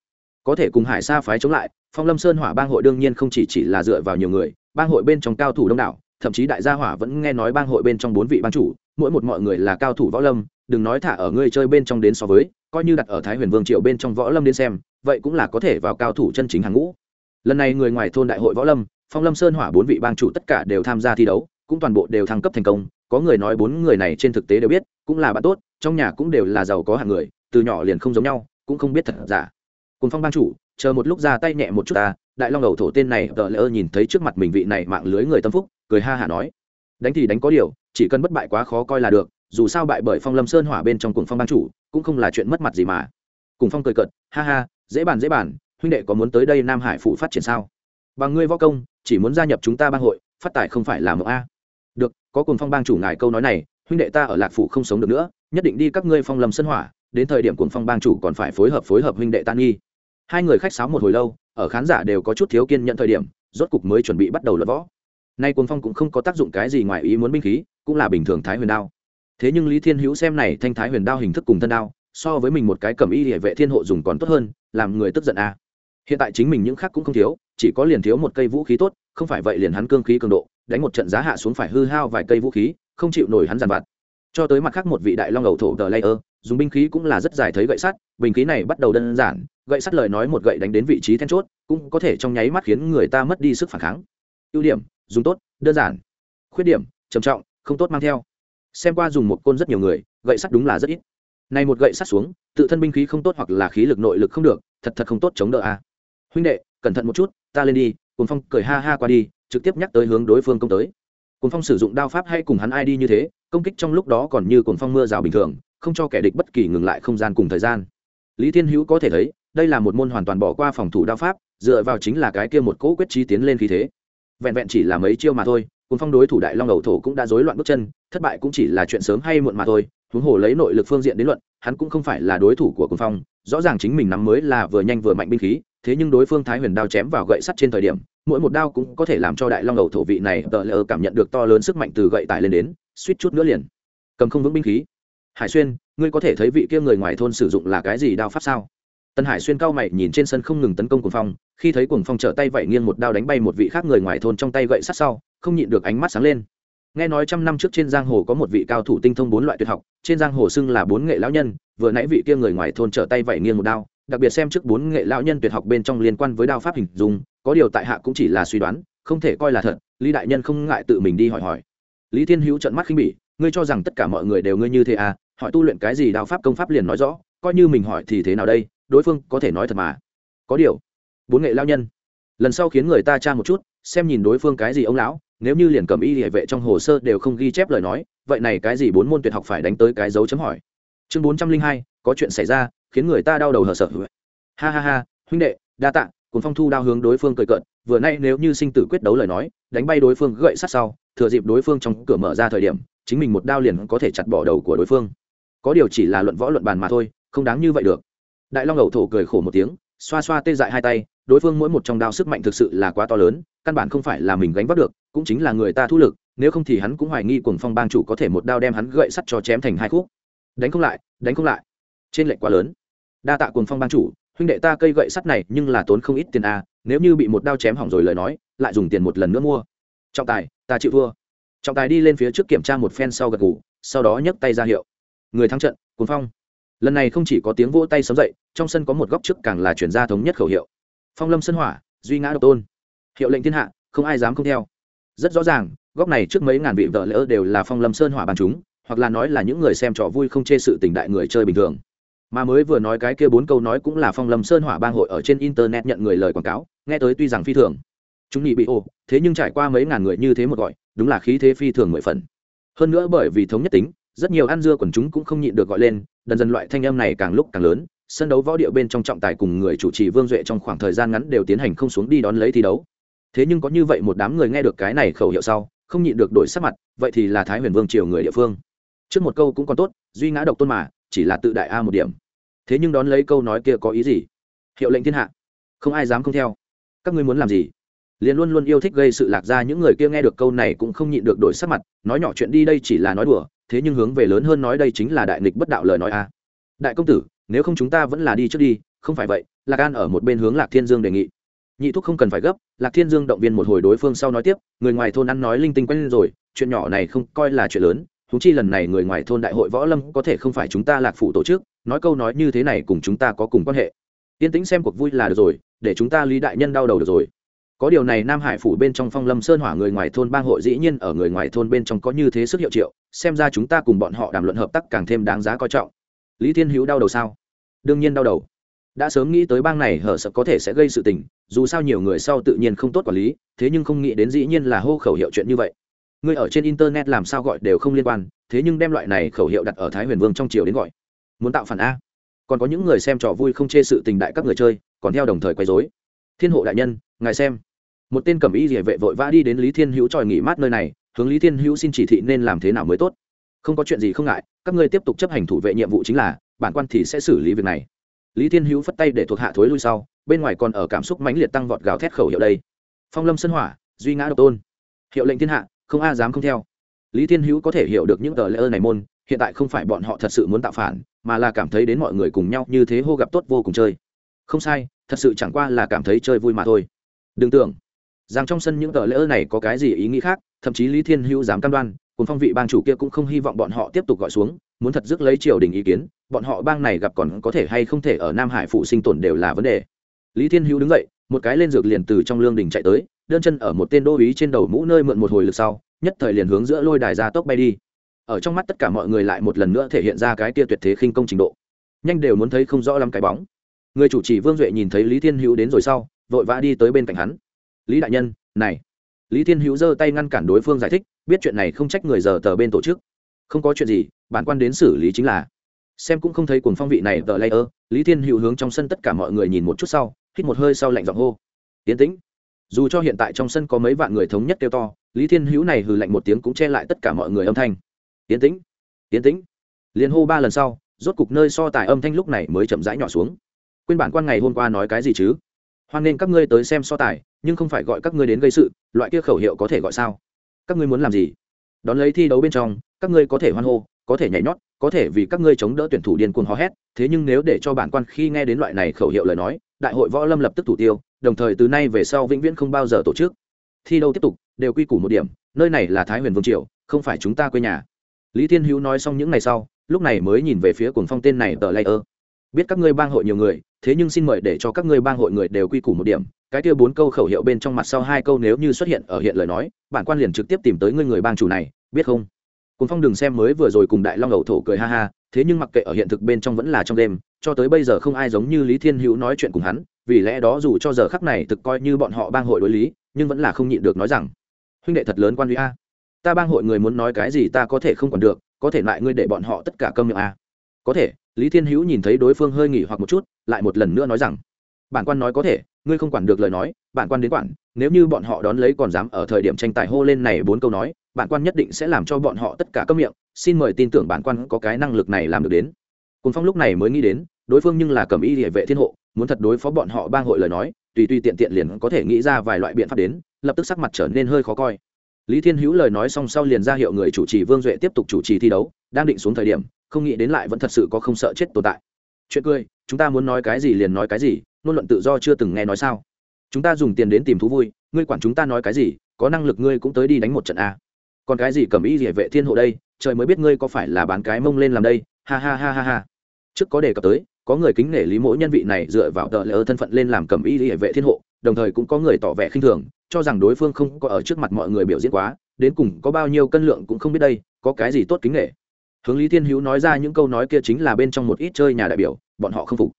Có thể cùng hải sa phái chống lại, phong lâm sơn hỏa bang hội đương nhiên không chỉ chỉ là dựa vào nhiều người, bang hội bên trong cao thủ đông đảo, thậm chí đại gia hỏa vẫn nghe nói bang hội bên trong bốn vị bang chủ, mỗi một mọi người là cao thủ võ lâm, đừng nói thả ở ngươi chơi bên trong đến so với, coi như đặt ở thái huyền vương triều bên trong võ lâm đến xem vậy cũng là có thể vào cao thủ chân chính hàng ngũ. Lần này người ngoài thôn đại hội võ lâm, phong lâm sơn hỏa bốn vị bang chủ tất cả đều tham gia thi đấu, cũng toàn bộ đều thăng cấp thành công. Có người nói bốn người này trên thực tế đều biết, cũng là bạn tốt, trong nhà cũng đều là giàu có hạng người, từ nhỏ liền không giống nhau, cũng không biết thật giả. Cùng phong bang chủ, chờ một lúc ra tay nhẹ một chút ta, đại long đầu thổ tên này, tờ lỡ nhìn thấy trước mặt mình vị này mạng lưới người tâm phúc, cười ha hả nói. Đánh thì đánh có điều, chỉ cần bất bại quá khó coi là được, dù sao bại bởi phong lâm sơn hỏa bên trong cùng phong bang chủ, cũng không là chuyện mất mặt gì mà. Cùng phong cười cợt, ha ha dễ bàn dễ bàn, huynh đệ có muốn tới đây nam hải phụ phát triển sao? Bằng ngươi võ công, chỉ muốn gia nhập chúng ta bang hội, phát tài không phải là mộng a. Được, có cùng phong bang chủ ngài câu nói này, huynh đệ ta ở lạc phủ không sống được nữa, nhất định đi các ngươi phong lâm sân hỏa, đến thời điểm cùng phong bang chủ còn phải phối hợp phối hợp huynh đệ tan nghi. Hai người khách sáo một hồi lâu, ở khán giả đều có chút thiếu kiên nhận thời điểm, rốt cục mới chuẩn bị bắt đầu luận võ. Nay cuồng phong cũng không có tác dụng cái gì ngoài ý muốn binh khí, cũng là bình thường thái huyền đao. Thế nhưng lý thiên hữu xem này thanh thái huyền đao hình thức cùng thân đao so với mình một cái cầm y địa vệ thiên hộ dùng còn tốt hơn, làm người tức giận à. hiện tại chính mình những khác cũng không thiếu, chỉ có liền thiếu một cây vũ khí tốt, không phải vậy liền hắn cương khí cường độ, đánh một trận giá hạ xuống phải hư hao vài cây vũ khí, không chịu nổi hắn giàn vặt. Cho tới mặt khác một vị đại long ẩu thổ tờ layer, dùng binh khí cũng là rất dài thấy gậy sắt bình khí này bắt đầu đơn giản, gậy sắt lời nói một gậy đánh đến vị trí then chốt, cũng có thể trong nháy mắt khiến người ta mất đi sức phản kháng. Ưu điểm, dùng tốt, đơn giản. Khuyết điểm, trầm trọng, không tốt mang theo. Xem qua dùng một côn rất nhiều người, gậy sắt đúng là rất ít này một gậy sát xuống, tự thân binh khí không tốt hoặc là khí lực nội lực không được, thật thật không tốt chống đỡ a. À. huynh đệ, cẩn thận một chút, ta lên đi, Cuồng phong cười ha ha qua đi, trực tiếp nhắc tới hướng đối phương công tới. Cuồng phong sử dụng đao pháp hay cùng hắn ai đi như thế, công kích trong lúc đó còn như Cuồng phong mưa rào bình thường, không cho kẻ địch bất kỳ ngừng lại không gian cùng thời gian. Lý thiên hữu có thể thấy, đây là một môn hoàn toàn bỏ qua phòng thủ đao pháp, dựa vào chính là cái kia một cỗ quyết chí tiến lên khí thế. Vẹn vẹn chỉ là mấy chiêu mà thôi cùng phong đối thủ đại long đầu thổ cũng đã rối loạn bước chân, thất bại cũng chỉ là chuyện sớm hay muộn mà thôi, huống hồ lấy nội lực phương diện đến luận, hắn cũng không phải là đối thủ của cùng phong, rõ ràng chính mình nắm mới là vừa nhanh vừa mạnh binh khí, thế nhưng đối phương thái huyền đao chém vào gậy sắt trên thời điểm, mỗi một đao cũng có thể làm cho đại long đầu thổ vị này tờ lờ cảm nhận được to lớn sức mạnh từ gậy tải lên đến, suýt chút nữa liền cầm không vững binh khí. Hải xuyên, ngươi có thể thấy vị kia người ngoài thôn sử dụng là cái gì đao pháp sao? Tân hải xuyên cao mày nhìn trên sân không ngừng tấn công cuồng phong, khi thấy cuồng phong trở tay vẩy nghiêng một đao đánh bay một vị khác người ngoài thôn trong tay gậy sắt sau không nhịn được ánh mắt sáng lên. Nghe nói trăm năm trước trên giang hồ có một vị cao thủ tinh thông bốn loại tuyệt học, trên giang hồ xưng là bốn nghệ lão nhân, vừa nãy vị kia người ngoài thôn trở tay vẩy nghiêng một đao, đặc biệt xem trước bốn nghệ lão nhân tuyệt học bên trong liên quan với đao pháp hình dung, có điều tại hạ cũng chỉ là suy đoán, không thể coi là thật, lý đại nhân không ngại tự mình đi hỏi hỏi. Lý thiên hữu trận mắt khinh bỉ, ngươi cho rằng tất cả mọi người đều ngươi như thế à? Hỏi tu luyện cái gì đao pháp công pháp liền nói rõ, coi như mình hỏi thì thế nào đây? Đối phương có thể nói thật mà. Có điều, bốn nghệ lao nhân, lần sau khiến người ta tra một chút, xem nhìn đối phương cái gì ông lão nếu như liền cầm y địa vệ trong hồ sơ đều không ghi chép lời nói, vậy này cái gì bốn môn tuyệt học phải đánh tới cái dấu chấm hỏi. Chương bốn trăm linh hai, có chuyện xảy ra, khiến người ta đau đầu hở sợ. Ha ha ha, huynh đệ, đa tạ, cùng phong thu đao hướng đối phương cười cợt, vừa nay nếu như sinh tử quyết đấu lời nói, đánh bay đối phương gậy sát sau, thừa dịp đối phương trong cửa mở ra thời điểm, chính mình một đao liền có thể chặt bỏ đầu của đối phương. Có điều chỉ là luận võ luận bàn mà thôi, không đáng như vậy được. Đại long ẩu thổ cười khổ một tiếng, xoa xoa tê dại hai tay, đối phương mỗi một trong đao sức mạnh thực sự là quá to lớn căn bản không phải là mình gánh vác được, cũng chính là người ta thu lực, nếu không thì hắn cũng hoài nghi cuồng phong bang chủ có thể một đao đem hắn gậy sắt cho chém thành hai khúc. Đánh không lại, đánh không lại. Trên lệnh quá lớn. Đa tạ cuồng phong bang chủ, huynh đệ ta cây gậy sắt này nhưng là tốn không ít tiền a, nếu như bị một đao chém hỏng rồi lời nói, lại dùng tiền một lần nữa mua. Trọng tài, ta chịu thua. Trọng tài đi lên phía trước kiểm tra một phen sau gật ngủ sau đó nhấc tay ra hiệu. Người thắng trận, cuồng phong. Lần này không chỉ có tiếng vỗ tay sớm dậy, trong sân có một góc trước càng là chuyển ra thống nhất khẩu hiệu. Phong lâm sân hỏa, duy ngã độc tôn hiệu lệnh thiên hạ, không ai dám không theo. Rất rõ ràng, góc này trước mấy ngàn vị vợ lỡ đều là phong lâm sơn hỏa bàn chúng, hoặc là nói là những người xem trò vui không chê sự tình đại người chơi bình thường. Mà mới vừa nói cái kia bốn câu nói cũng là phong lâm sơn hỏa bang hội ở trên internet nhận người lời quảng cáo, nghe tới tuy rằng phi thường. Chúng nhị bị ô thế nhưng trải qua mấy ngàn người như thế một gọi, đúng là khí thế phi thường mười phần. Hơn nữa bởi vì thống nhất tính, rất nhiều ăn dưa quần chúng cũng không nhịn được gọi lên, dần dần loại thanh âm này càng lúc càng lớn, sân đấu võ địa bên trong trọng tài cùng người chủ trì vương duệ trong khoảng thời gian ngắn đều tiến hành không xuống đi đón lấy thi đấu thế nhưng có như vậy một đám người nghe được cái này khẩu hiệu sau, không nhịn được đổi sắc mặt, vậy thì là thái huyền vương triều người địa phương. Trước một câu cũng còn tốt, duy ngã độc tôn mà, chỉ là tự đại a một điểm. Thế nhưng đón lấy câu nói kia có ý gì? Hiệu lệnh thiên hạ. Không ai dám không theo. Các ngươi muốn làm gì? Liền luôn luôn yêu thích gây sự lạc ra những người kia nghe được câu này cũng không nhịn được đổi sắc mặt, nói nhỏ chuyện đi đây chỉ là nói đùa, thế nhưng hướng về lớn hơn nói đây chính là đại nghịch bất đạo lời nói a. Đại công tử, nếu không chúng ta vẫn là đi trước đi, không phải vậy, lạc an ở một bên hướng lạc thiên dương đề nghị nhị thúc không cần phải gấp, lạc thiên dương động viên một hồi đối phương sau nói tiếp, người ngoài thôn ăn nói linh tinh quen lên rồi, chuyện nhỏ này không coi là chuyện lớn thú chi lần này người ngoài thôn đại hội võ lâm có thể không phải chúng ta lạc phủ tổ chức, nói câu nói như thế này cùng chúng ta có cùng quan hệ. Yên tĩnh xem cuộc vui là được rồi, để chúng ta lý đại nhân đau đầu được rồi. Có điều này nam hải phủ bên trong phong lâm sơn hỏa người ngoài thôn bang hội dĩ nhiên ở người ngoài thôn bên trong có như thế sức hiệu triệu, xem ra chúng ta cùng bọn họ đàm luận hợp tác càng thêm đáng giá coi trọng. Lý thiên hữu đau đầu sao? Đương nhiên đau đầu đã sớm nghĩ tới bang này hở sợ có thể sẽ gây sự tình, dù sao nhiều người sau tự nhiên không tốt quản lý, thế nhưng không nghĩ đến dĩ nhiên là hô khẩu hiệu chuyện như vậy. Người ở trên internet làm sao gọi đều không liên quan, thế nhưng đem loại này khẩu hiệu đặt ở thái huyền vương trong triều đến gọi. Muốn tạo phản a. Còn có những người xem trò vui không chê sự tình đại các người chơi, còn theo đồng thời quấy dối thiên hộ đại nhân, ngài xem. Một tên cẩm y địa vệ vội vã đi đến lý thiên hữu tròi nghỉ mát nơi này, hướng lý thiên hữu xin chỉ thị nên làm thế nào mới tốt. Không có chuyện gì không ngại, các ngươi tiếp tục chấp hành thủ vệ nhiệm vụ chính là, bản quan thì sẽ xử lý việc này lý thiên hữu phất tay để thuộc hạ thối lui sau, bên ngoài còn ở cảm xúc mãnh liệt tăng vọt gào thét khẩu hiệu đây. Phong lâm sân hỏa, duy ngã độc tôn. Hiệu lệnh thiên hạ, không a dám không theo. Lý thiên hữu có thể hiểu được những tờ lễ ơn này môn, hiện tại không phải bọn họ thật sự muốn tạo phản, mà là cảm thấy đến mọi người cùng nhau như thế hô gặp tốt vô cùng chơi. Không sai, thật sự chẳng qua là cảm thấy chơi vui mà thôi. Đừng tưởng, rằng trong sân những tờ lễ ơn này có cái gì ý nghĩ khác, thậm chí lý thiên hữu dám cam đoan, cùng phong vị bang chủ kia cũng không hy vọng bọn họ tiếp tục gọi xuống muốn thật dứt lấy triều đình ý kiến, bọn họ bang này gặp còn có thể hay không thể ở nam hải phụ sinh tồn đều là vấn đề. Lý thiên hữu đứng dậy, một cái lên dược liền từ trong lương đình chạy tới, đơn chân ở một tên đô ý trên đầu mũ nơi mượn một hồi lực sau, nhất thời liền hướng giữa lôi đài ra tốc bay đi. Ở trong mắt tất cả mọi người lại một lần nữa thể hiện ra cái tia tuyệt thế khinh công trình độ. Nhanh đều muốn thấy không rõ lắm cái bóng. Người chủ trì vương duệ nhìn thấy lý thiên hữu đến rồi sau, vội vã đi tới bên cạnh hắn. Lý đại nhân, này. Lý thiên hữu giơ tay ngăn cản đối phương giải thích, biết chuyện này không trách người giờ tờ bên tổ chức không có chuyện gì, bản quan đến xử lý chính là. Xem cũng không thấy cuồng phong vị này tờ lay ơ lý thiên hữu hướng trong sân tất cả mọi người nhìn một chút sau, hít một hơi sau lạnh giọng hô. Tiến tĩnh. Dù cho hiện tại trong sân có mấy vạn người thống nhất kêu to, lý thiên hữu này hừ lạnh một tiếng cũng che lại tất cả mọi người âm thanh. Tiến tĩnh tiến tĩnh. Liền hô ba lần sau, rốt cục nơi so tài âm thanh lúc này mới chậm rãi nhỏ xuống. Quên bản quan ngày hôm qua nói cái gì chứ? Hoan nên các ngươi tới xem so tài, nhưng không phải gọi các ngươi đến gây sự, loại kia khẩu hiệu có thể gọi sao? Các ngươi muốn làm gì? Đón lấy thi đấu bên trong, các ngươi có thể hoan hô, có thể nhảy nhót, có thể vì các ngươi chống đỡ tuyển thủ điên cuồng hò hét, thế nhưng nếu để cho bản quan khi nghe đến loại này khẩu hiệu lời nói, đại hội võ lâm lập tức thủ tiêu, đồng thời từ nay về sau vĩnh viễn không bao giờ tổ chức thi đấu tiếp tục, đều quy củ một điểm, nơi này là thái huyền vương triều, không phải chúng ta quê nhà lý thiên hữu nói xong những ngày sau, lúc này mới nhìn về phía cuồng phong tên này tờ ơ. biết các ngươi bang hội nhiều người, thế nhưng xin mời để cho các ngươi bang hội người đều quy củ một điểm cái kia bốn câu khẩu hiệu bên trong mặt sau hai câu nếu như xuất hiện ở hiện lời nói, bản quan liền trực tiếp tìm tới ngươi người bang chủ này, biết không? Cùng phong đừng xem mới vừa rồi cùng đại long ẩu thổ cười ha ha, thế nhưng mặc kệ ở hiện thực bên trong vẫn là trong đêm, cho tới bây giờ không ai giống như lý thiên hữu nói chuyện cùng hắn, vì lẽ đó dù cho giờ khắc này thực coi như bọn họ bang hội đối lý, nhưng vẫn là không nhịn được nói rằng, huynh đệ thật lớn quan huy a. Ta bang hội người muốn nói cái gì ta có thể không còn được, có thể lại ngươi để bọn họ tất cả câm miệng a. Có thể. Lý thiên hữu nhìn thấy đối phương hơi nghỉ hoặc một chút, lại một lần nữa nói rằng, bản quan nói có thể ngươi không quản được lời nói, bản quan đến quản, nếu như bọn họ đón lấy còn dám ở thời điểm tranh tài hô lên này bốn câu nói, bản quan nhất định sẽ làm cho bọn họ tất cả câm miệng. Xin mời tin tưởng bản quan có cái năng lực này làm được đến. Cùng phong lúc này mới nghĩ đến, đối phương nhưng là cầm y địa vệ thiên hộ, muốn thật đối phó bọn họ bang hội lời nói, tùy tùy tiện tiện liền có thể nghĩ ra vài loại biện pháp đến, lập tức sắc mặt trở nên hơi khó coi. Lý thiên hữu lời nói xong sau liền ra hiệu người chủ trì vương duệ tiếp tục chủ trì thi đấu, đang định xuống thời điểm, không nghĩ đến lại vẫn thật sự có không sợ chết tồn tại. Chuyện cười, chúng ta muốn nói cái gì liền nói cái gì ngôn luận tự do chưa từng nghe nói sao? Chúng ta dùng tiền đến tìm thú vui, ngươi quản chúng ta nói cái gì, có năng lực ngươi cũng tới đi đánh một trận a. Còn cái gì cầm ý địa vệ thiên hộ đây, trời mới biết ngươi có phải là bán cái mông lên làm đây, ha ha ha ha ha. Trước có đề cập tới, có người kính nể lý mỗi nhân vị này dựa vào tờ lỡ thân phận lên làm cầm ý địa vệ thiên hộ, đồng thời cũng có người tỏ vẻ khinh thường, cho rằng đối phương không có ở trước mặt mọi người biểu diễn quá, đến cùng có bao nhiêu cân lượng cũng không biết đây, có cái gì tốt kính nể. Hướng lý thiên hữu nói ra những câu nói kia chính là bên trong một ít chơi nhà đại biểu, bọn họ không phục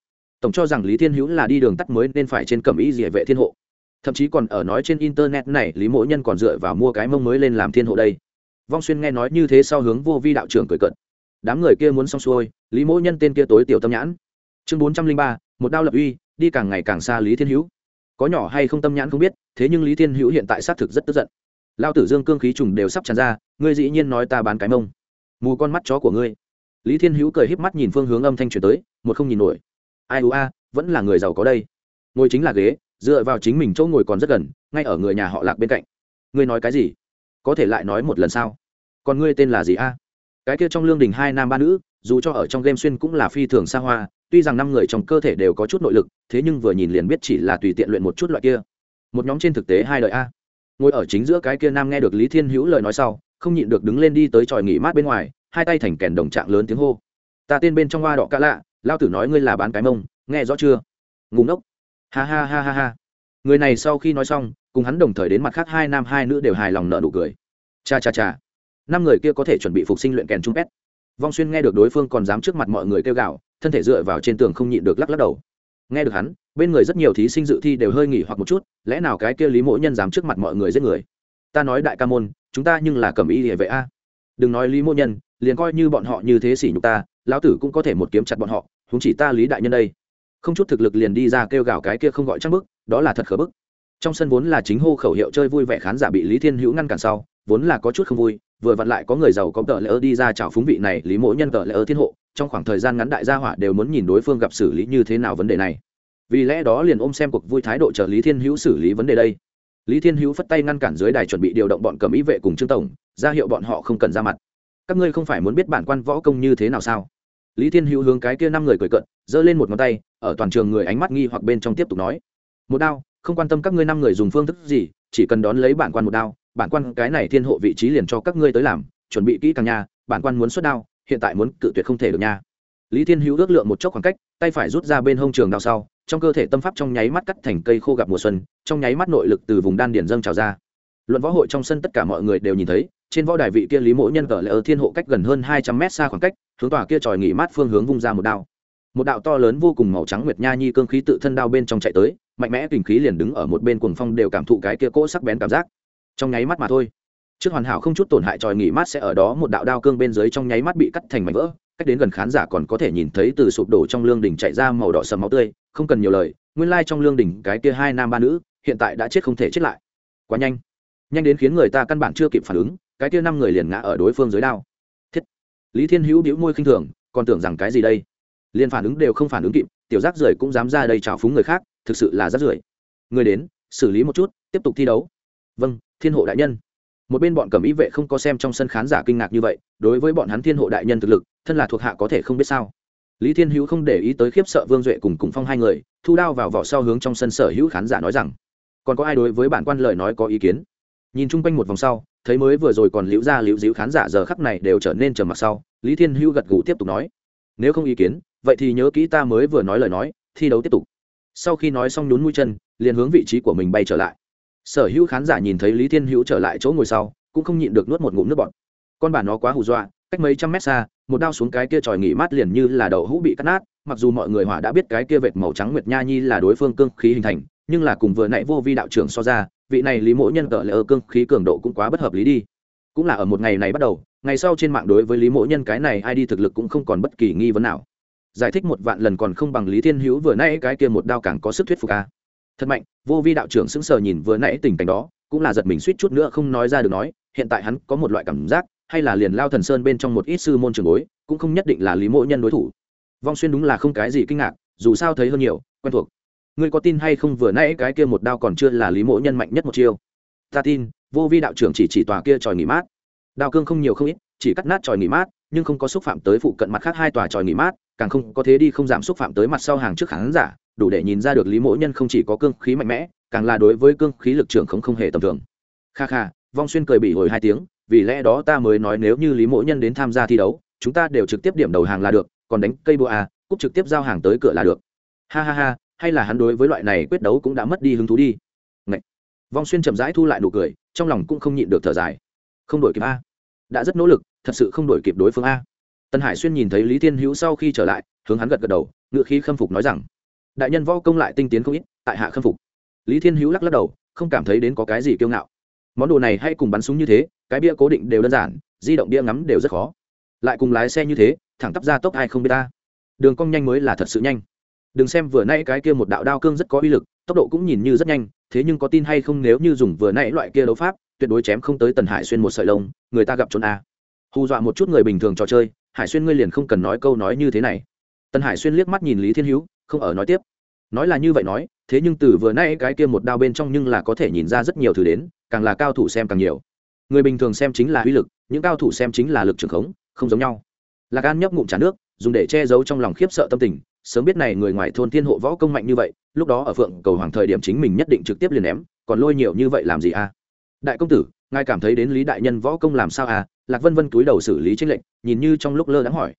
tổng cho rằng lý thiên hữu là đi đường tắt mới nên phải trên cẩm ý địa vệ thiên hộ. Thậm chí còn ở nói trên internet này, lý mỗ nhân còn dựa vào mua cái mông mới lên làm thiên hộ đây. Vong xuyên nghe nói như thế sau hướng vô vi đạo trưởng cười cận đám người kia muốn xong xuôi, lý mỗ nhân tên kia tối tiểu tâm nhãn. Chương bốn trăm linh ba, một đao lập uy, đi càng ngày càng xa lý thiên hữu. Có nhỏ hay không tâm nhãn không biết, thế nhưng lý thiên hữu hiện tại xác thực rất tức giận. Lao tử dương cương khí trùng đều sắp tràn ra, ngươi dĩ nhiên nói ta bán cái mông. Mù con mắt chó của ngươi. Lý thiên hữu cười híp mắt nhìn phương hướng âm thanh truyền tới, một không nhìn nổi ai ú a, vẫn là người giàu có đây. Ngồi chính là ghế, dựa vào chính mình chỗ ngồi còn rất gần, ngay ở người nhà họ lạc bên cạnh. Ngươi nói cái gì? Có thể lại nói một lần sao? Còn ngươi tên là gì a? Cái kia trong lương đình hai nam ba nữ, dù cho ở trong game xuyên cũng là phi thường xa hoa, tuy rằng năm người trong cơ thể đều có chút nội lực, thế nhưng vừa nhìn liền biết chỉ là tùy tiện luyện một chút loại kia. Một nhóm trên thực tế hai đời a. Ngồi ở chính giữa cái kia nam nghe được lý thiên hữu lời nói sau, không nhịn được đứng lên đi tới tròi nghỉ mát bên ngoài, hai tay thành kèn đồng trạng lớn tiếng hô. Ta tên bên trong hoa đỏ ca lạ lao tử nói ngươi là bán cái mông, nghe rõ chưa? Ngủ ngốc. Ha ha ha ha ha. Người này sau khi nói xong, cùng hắn đồng thời đến mặt khác hai nam hai nữ đều hài lòng nợ nụ cười. Cha cha cha. Năm người kia có thể chuẩn bị phục sinh luyện kèn trung pét. Vong xuyên nghe được đối phương còn dám trước mặt mọi người kêu gào, thân thể dựa vào trên tường không nhịn được lắc lắc đầu. Nghe được hắn, bên người rất nhiều thí sinh dự thi đều hơi nghỉ hoặc một chút, lẽ nào cái kia lý mỗ nhân dám trước mặt mọi người giết người? Ta nói đại ca môn, chúng ta nhưng là cầm ý địa vệ a. Đừng nói lý mỗ nhân, liền coi như bọn họ như thế xỉ nhục ta, lão tử cũng có thể một kiếm chặt bọn họ huống chỉ ta lý đại nhân đây. Không chút thực lực liền đi ra kêu gào cái kia không gọi trăng bức, đó là thật khờ bức. Trong sân vốn là chính hô khẩu hiệu chơi vui vẻ khán giả bị lý thiên hữu ngăn cản sau, vốn là có chút không vui, vừa vặn lại có người giàu có tờ lỡ đi ra chào phúng vị này lý mỗi nhân tờ lỡ thiên hộ, trong khoảng thời gian ngắn đại gia hỏa đều muốn nhìn đối phương gặp xử lý như thế nào vấn đề này. Vì lẽ đó liền ôm xem cuộc vui thái độ chờ lý thiên hữu xử lý vấn đề đây. Lý thiên hữu phất tay ngăn cản dưới đài chuẩn bị điều động bọn cầm ý vệ cùng trương tổng, ra hiệu bọn họ không cần ra mặt. Các ngươi không phải muốn biết bản quan võ công như thế nào sao? Lý thiên hữu hướng cái kia năm người cười cận giơ lên một ngón tay, ở toàn trường người ánh mắt nghi hoặc bên trong tiếp tục nói. Một đao, không quan tâm các ngươi năm người dùng phương thức gì, chỉ cần đón lấy bản quan một đao, bản quan cái này thiên hộ vị trí liền cho các ngươi tới làm, chuẩn bị kỹ càng nhà bản quan muốn xuất đao, hiện tại muốn cự tuyệt không thể được nha. Lý thiên hữu ước lượng một chốc khoảng cách, tay phải rút ra bên hông trường đao sau, trong cơ thể tâm pháp trong nháy mắt cắt thành cây khô gặp mùa xuân, trong nháy mắt nội lực từ vùng đan điển dâng trào ra luận võ hội trong sân tất cả mọi người đều nhìn thấy, trên võ đài vị kia lý mỗ nhân cờ lệ ở thiên hộ cách gần hơn hai trăm mét xa khoảng cách, hướng tòa kia tròi nghỉ mát phương hướng vung ra một đao. Một đạo to lớn vô cùng màu trắng nguyệt nha nhi cương khí tự thân đao bên trong chạy tới, mạnh mẽ kình khí liền đứng ở một bên cuồng phong đều cảm thụ cái kia cỗ sắc bén cảm giác. Trong nháy mắt mà thôi, trước hoàn hảo không chút tổn hại tròi nghỉ mát sẽ ở đó một đạo đao cương bên dưới trong nháy mắt bị cắt thành mảnh vỡ, cách đến gần khán giả còn có thể nhìn thấy từ sụp đổ trong lương đỉnh chạy ra màu đỏ sầm máu tươi, không cần nhiều lời, nguyên lai trong lương đỉnh cái kia hai nam ba nữ, hiện tại đã chết không thể chết lại. Quá nhanh nhanh đến khiến người ta căn bản chưa kịp phản ứng, cái kia năm người liền ngã ở đối phương dưới đao. Thiết. Lý thiên hữu bĩu môi khinh thường, còn tưởng rằng cái gì đây? Liền phản ứng đều không phản ứng kịp, tiểu rác rưởi cũng dám ra đây trào phúng người khác, thực sự là rác rưởi. Người đến, xử lý một chút, tiếp tục thi đấu. Vâng thiên hộ đại nhân. Một bên bọn cầm ý vệ không có xem trong sân khán giả kinh ngạc như vậy, đối với bọn hắn thiên hộ đại nhân thực lực, thân là thuộc hạ có thể không biết sao. Lý thiên hữu không để ý tới khiếp sợ vương duệ cùng cùng phong hai người, thu đao vào vỏ sau hướng trong sân sở hữu khán giả nói rằng, còn có ai đối với bản quan lời nói có ý kiến? Nhìn chung quanh một vòng sau, thấy mới vừa rồi còn liễu ra liễu díu khán giả giờ khắc này đều trở nên trầm mặc sau, lý thiên hữu gật gù tiếp tục nói, nếu không ý kiến, vậy thì nhớ kỹ ta mới vừa nói lời nói, thi đấu tiếp tục. Sau khi nói xong nhún mũi chân, liền hướng vị trí của mình bay trở lại. Sở hữu khán giả nhìn thấy lý thiên hữu trở lại chỗ ngồi sau, cũng không nhịn được nuốt một ngụm nước bọt. Con bà nó quá hù dọa, cách mấy trăm mét xa, một đao xuống cái kia tròi nghỉ mát liền như là đầu hũ bị cắt nát, mặc dù mọi người hỏa đã biết cái kia vệt màu trắng nguyệt nha nhi là đối phương cương khí hình thành, nhưng là cùng vừa nãy vô vi đạo trưởng so ra vị này lý mỗ nhân cỡ lỡ cương khí cường độ cũng quá bất hợp lý đi. Cũng là ở một ngày này bắt đầu, ngày sau trên mạng đối với lý mỗ nhân cái này ai đi thực lực cũng không còn bất kỳ nghi vấn nào. Giải thích một vạn lần còn không bằng lý thiên hữu vừa nãy cái kia một đao càng có sức thuyết phục a. Thật mạnh, vô vi đạo trưởng sững sờ nhìn vừa nãy tình cảnh đó, cũng là giật mình suýt chút nữa không nói ra được nói, hiện tại hắn có một loại cảm giác, hay là liền lao thần sơn bên trong một ít sư môn trường bối, cũng không nhất định là lý mỗ nhân đối thủ. Vong xuyên đúng là không cái gì kinh ngạc, dù sao thấy hơn nhiều, quen thuộc ngươi có tin hay không vừa nãy cái kia một đao còn chưa là lý mỗ nhân mạnh nhất một chiêu? Ta tin, vô vi đạo trưởng chỉ chỉ tòa kia tròi nghỉ mát. Đao cương không nhiều không ít, chỉ cắt nát tròi nghỉ mát, nhưng không có xúc phạm tới phụ cận mặt khác hai tòa tròi nghỉ mát, càng không có thế đi không giảm xúc phạm tới mặt sau hàng trước khán giả, đủ để nhìn ra được lý mỗ nhân không chỉ có cương khí mạnh mẽ, càng là đối với cương khí lực trưởng không không hề tầm thường. Kha kha, vong xuyên cười bị hồi hai tiếng, vì lẽ đó ta mới nói nếu như lý mỗ nhân đến tham gia thi đấu, chúng ta đều trực tiếp điểm đầu hàng là được, còn đánh cây búa à cúc trực tiếp giao hàng tới cửa là được. Ha ha ha hay là hắn đối với loại này quyết đấu cũng đã mất đi hứng thú đi. Ngậy. vong xuyên chậm rãi thu lại nụ cười, trong lòng cũng không nhịn được thở dài. Không đổi kịp a. Đã rất nỗ lực, thật sự không đổi kịp đối phương a. Tân hải xuyên nhìn thấy lý thiên hữu sau khi trở lại, hướng hắn gật gật đầu ngựa khí khâm phục nói rằng, đại nhân võ công lại tinh tiến không ít, tại hạ khâm phục. Lý thiên hữu lắc lắc đầu, không cảm thấy đến có cái gì kiêu ngạo. Món đồ này hay cùng bắn súng như thế, cái bia cố định đều đơn giản, di động bia ngắm đều rất khó. Lại cùng lái xe như thế, thẳng tắp ra tốc ai không biết ta. Đường cong nhanh mới là thật sự nhanh đừng xem vừa nãy cái kia một đạo đao cương rất có uy lực, tốc độ cũng nhìn như rất nhanh, thế nhưng có tin hay không nếu như dùng vừa nãy loại kia đấu pháp, tuyệt đối chém không tới tần hải xuyên một sợi lông, người ta gặp trốn a. Hù dọa một chút người bình thường trò chơi, hải xuyên ngươi liền không cần nói câu nói như thế này. Tần hải xuyên liếc mắt nhìn lý thiên hữu, không ở nói tiếp. Nói là như vậy nói, thế nhưng từ vừa nãy cái kia một đao bên trong nhưng là có thể nhìn ra rất nhiều thứ đến, càng là cao thủ xem càng nhiều. Người bình thường xem chính là uy lực, những cao thủ xem chính là lực trường khống, không giống nhau. Lạc an nhấp ngụm trà nước, dùng để che giấu trong lòng khiếp sợ tâm tình sớm biết này người ngoài thôn thiên hộ võ công mạnh như vậy, lúc đó ở phượng cầu hoàng thời điểm chính mình nhất định trực tiếp liền ném, còn lôi nhiều như vậy làm gì à? Đại công tử, ngài cảm thấy đến lý đại nhân võ công làm sao à? Lạc vân vân túi đầu xử lý tranh lệnh nhìn như trong lúc lơ đáng hỏi.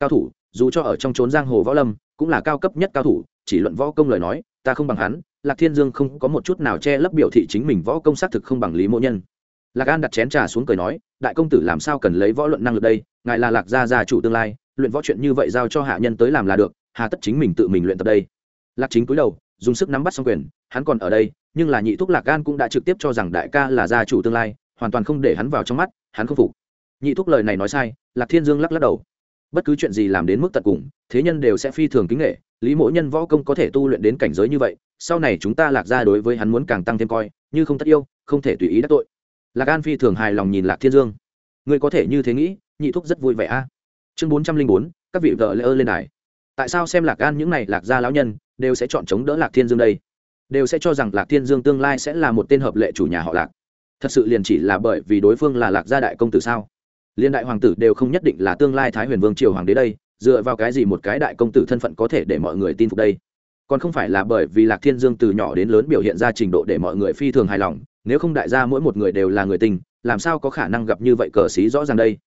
Cao thủ, dù cho ở trong trốn giang hồ võ lâm, cũng là cao cấp nhất cao thủ, chỉ luận võ công lời nói, ta không bằng hắn, lạc thiên dương không có một chút nào che lấp biểu thị chính mình võ công xác thực không bằng lý mộ nhân. Lạc an đặt chén trà xuống cười nói, đại công tử làm sao cần lấy võ luận năng lực đây? Ngài là lạc gia gia chủ tương lai, luyện võ chuyện như vậy giao cho hạ nhân tới làm là được hà tất chính mình tự mình luyện tập đây. Lạc chính cúi đầu, dùng sức nắm bắt xong quyền, hắn còn ở đây, nhưng là nhị thúc lạc Gan cũng đã trực tiếp cho rằng đại ca là gia chủ tương lai, hoàn toàn không để hắn vào trong mắt, hắn không phục. Nhị thúc lời này nói sai, lạc thiên dương lắc lắc đầu. Bất cứ chuyện gì làm đến mức tận cùng, thế nhân đều sẽ phi thường kính nghệ, lý mỗi nhân võ công có thể tu luyện đến cảnh giới như vậy, sau này chúng ta lạc ra đối với hắn muốn càng tăng thêm coi, như không tất yêu, không thể tùy ý đắc tội. Lạc an phi thường hài lòng nhìn lạc thiên dương. Ngươi có thể như thế nghĩ, nhị thúc rất vui vẻ a. Chương bốn trăm linh bốn, các vị vợ lễ ơ lên đài tại sao xem lạc an những này lạc gia lão nhân đều sẽ chọn chống đỡ lạc thiên dương đây? Đều sẽ cho rằng lạc thiên dương tương lai sẽ là một tên hợp lệ chủ nhà họ lạc. Thật sự liền chỉ là bởi vì đối phương là lạc gia đại công tử sao? Liên đại hoàng tử đều không nhất định là tương lai thái huyền vương triều hoàng đế đây, dựa vào cái gì một cái đại công tử thân phận có thể để mọi người tin phục đây? Còn không phải là bởi vì lạc thiên dương từ nhỏ đến lớn biểu hiện ra trình độ để mọi người phi thường hài lòng, nếu không đại gia mỗi một người đều là người tình, làm sao có khả năng gặp như vậy cờ xí rõ ràng đây?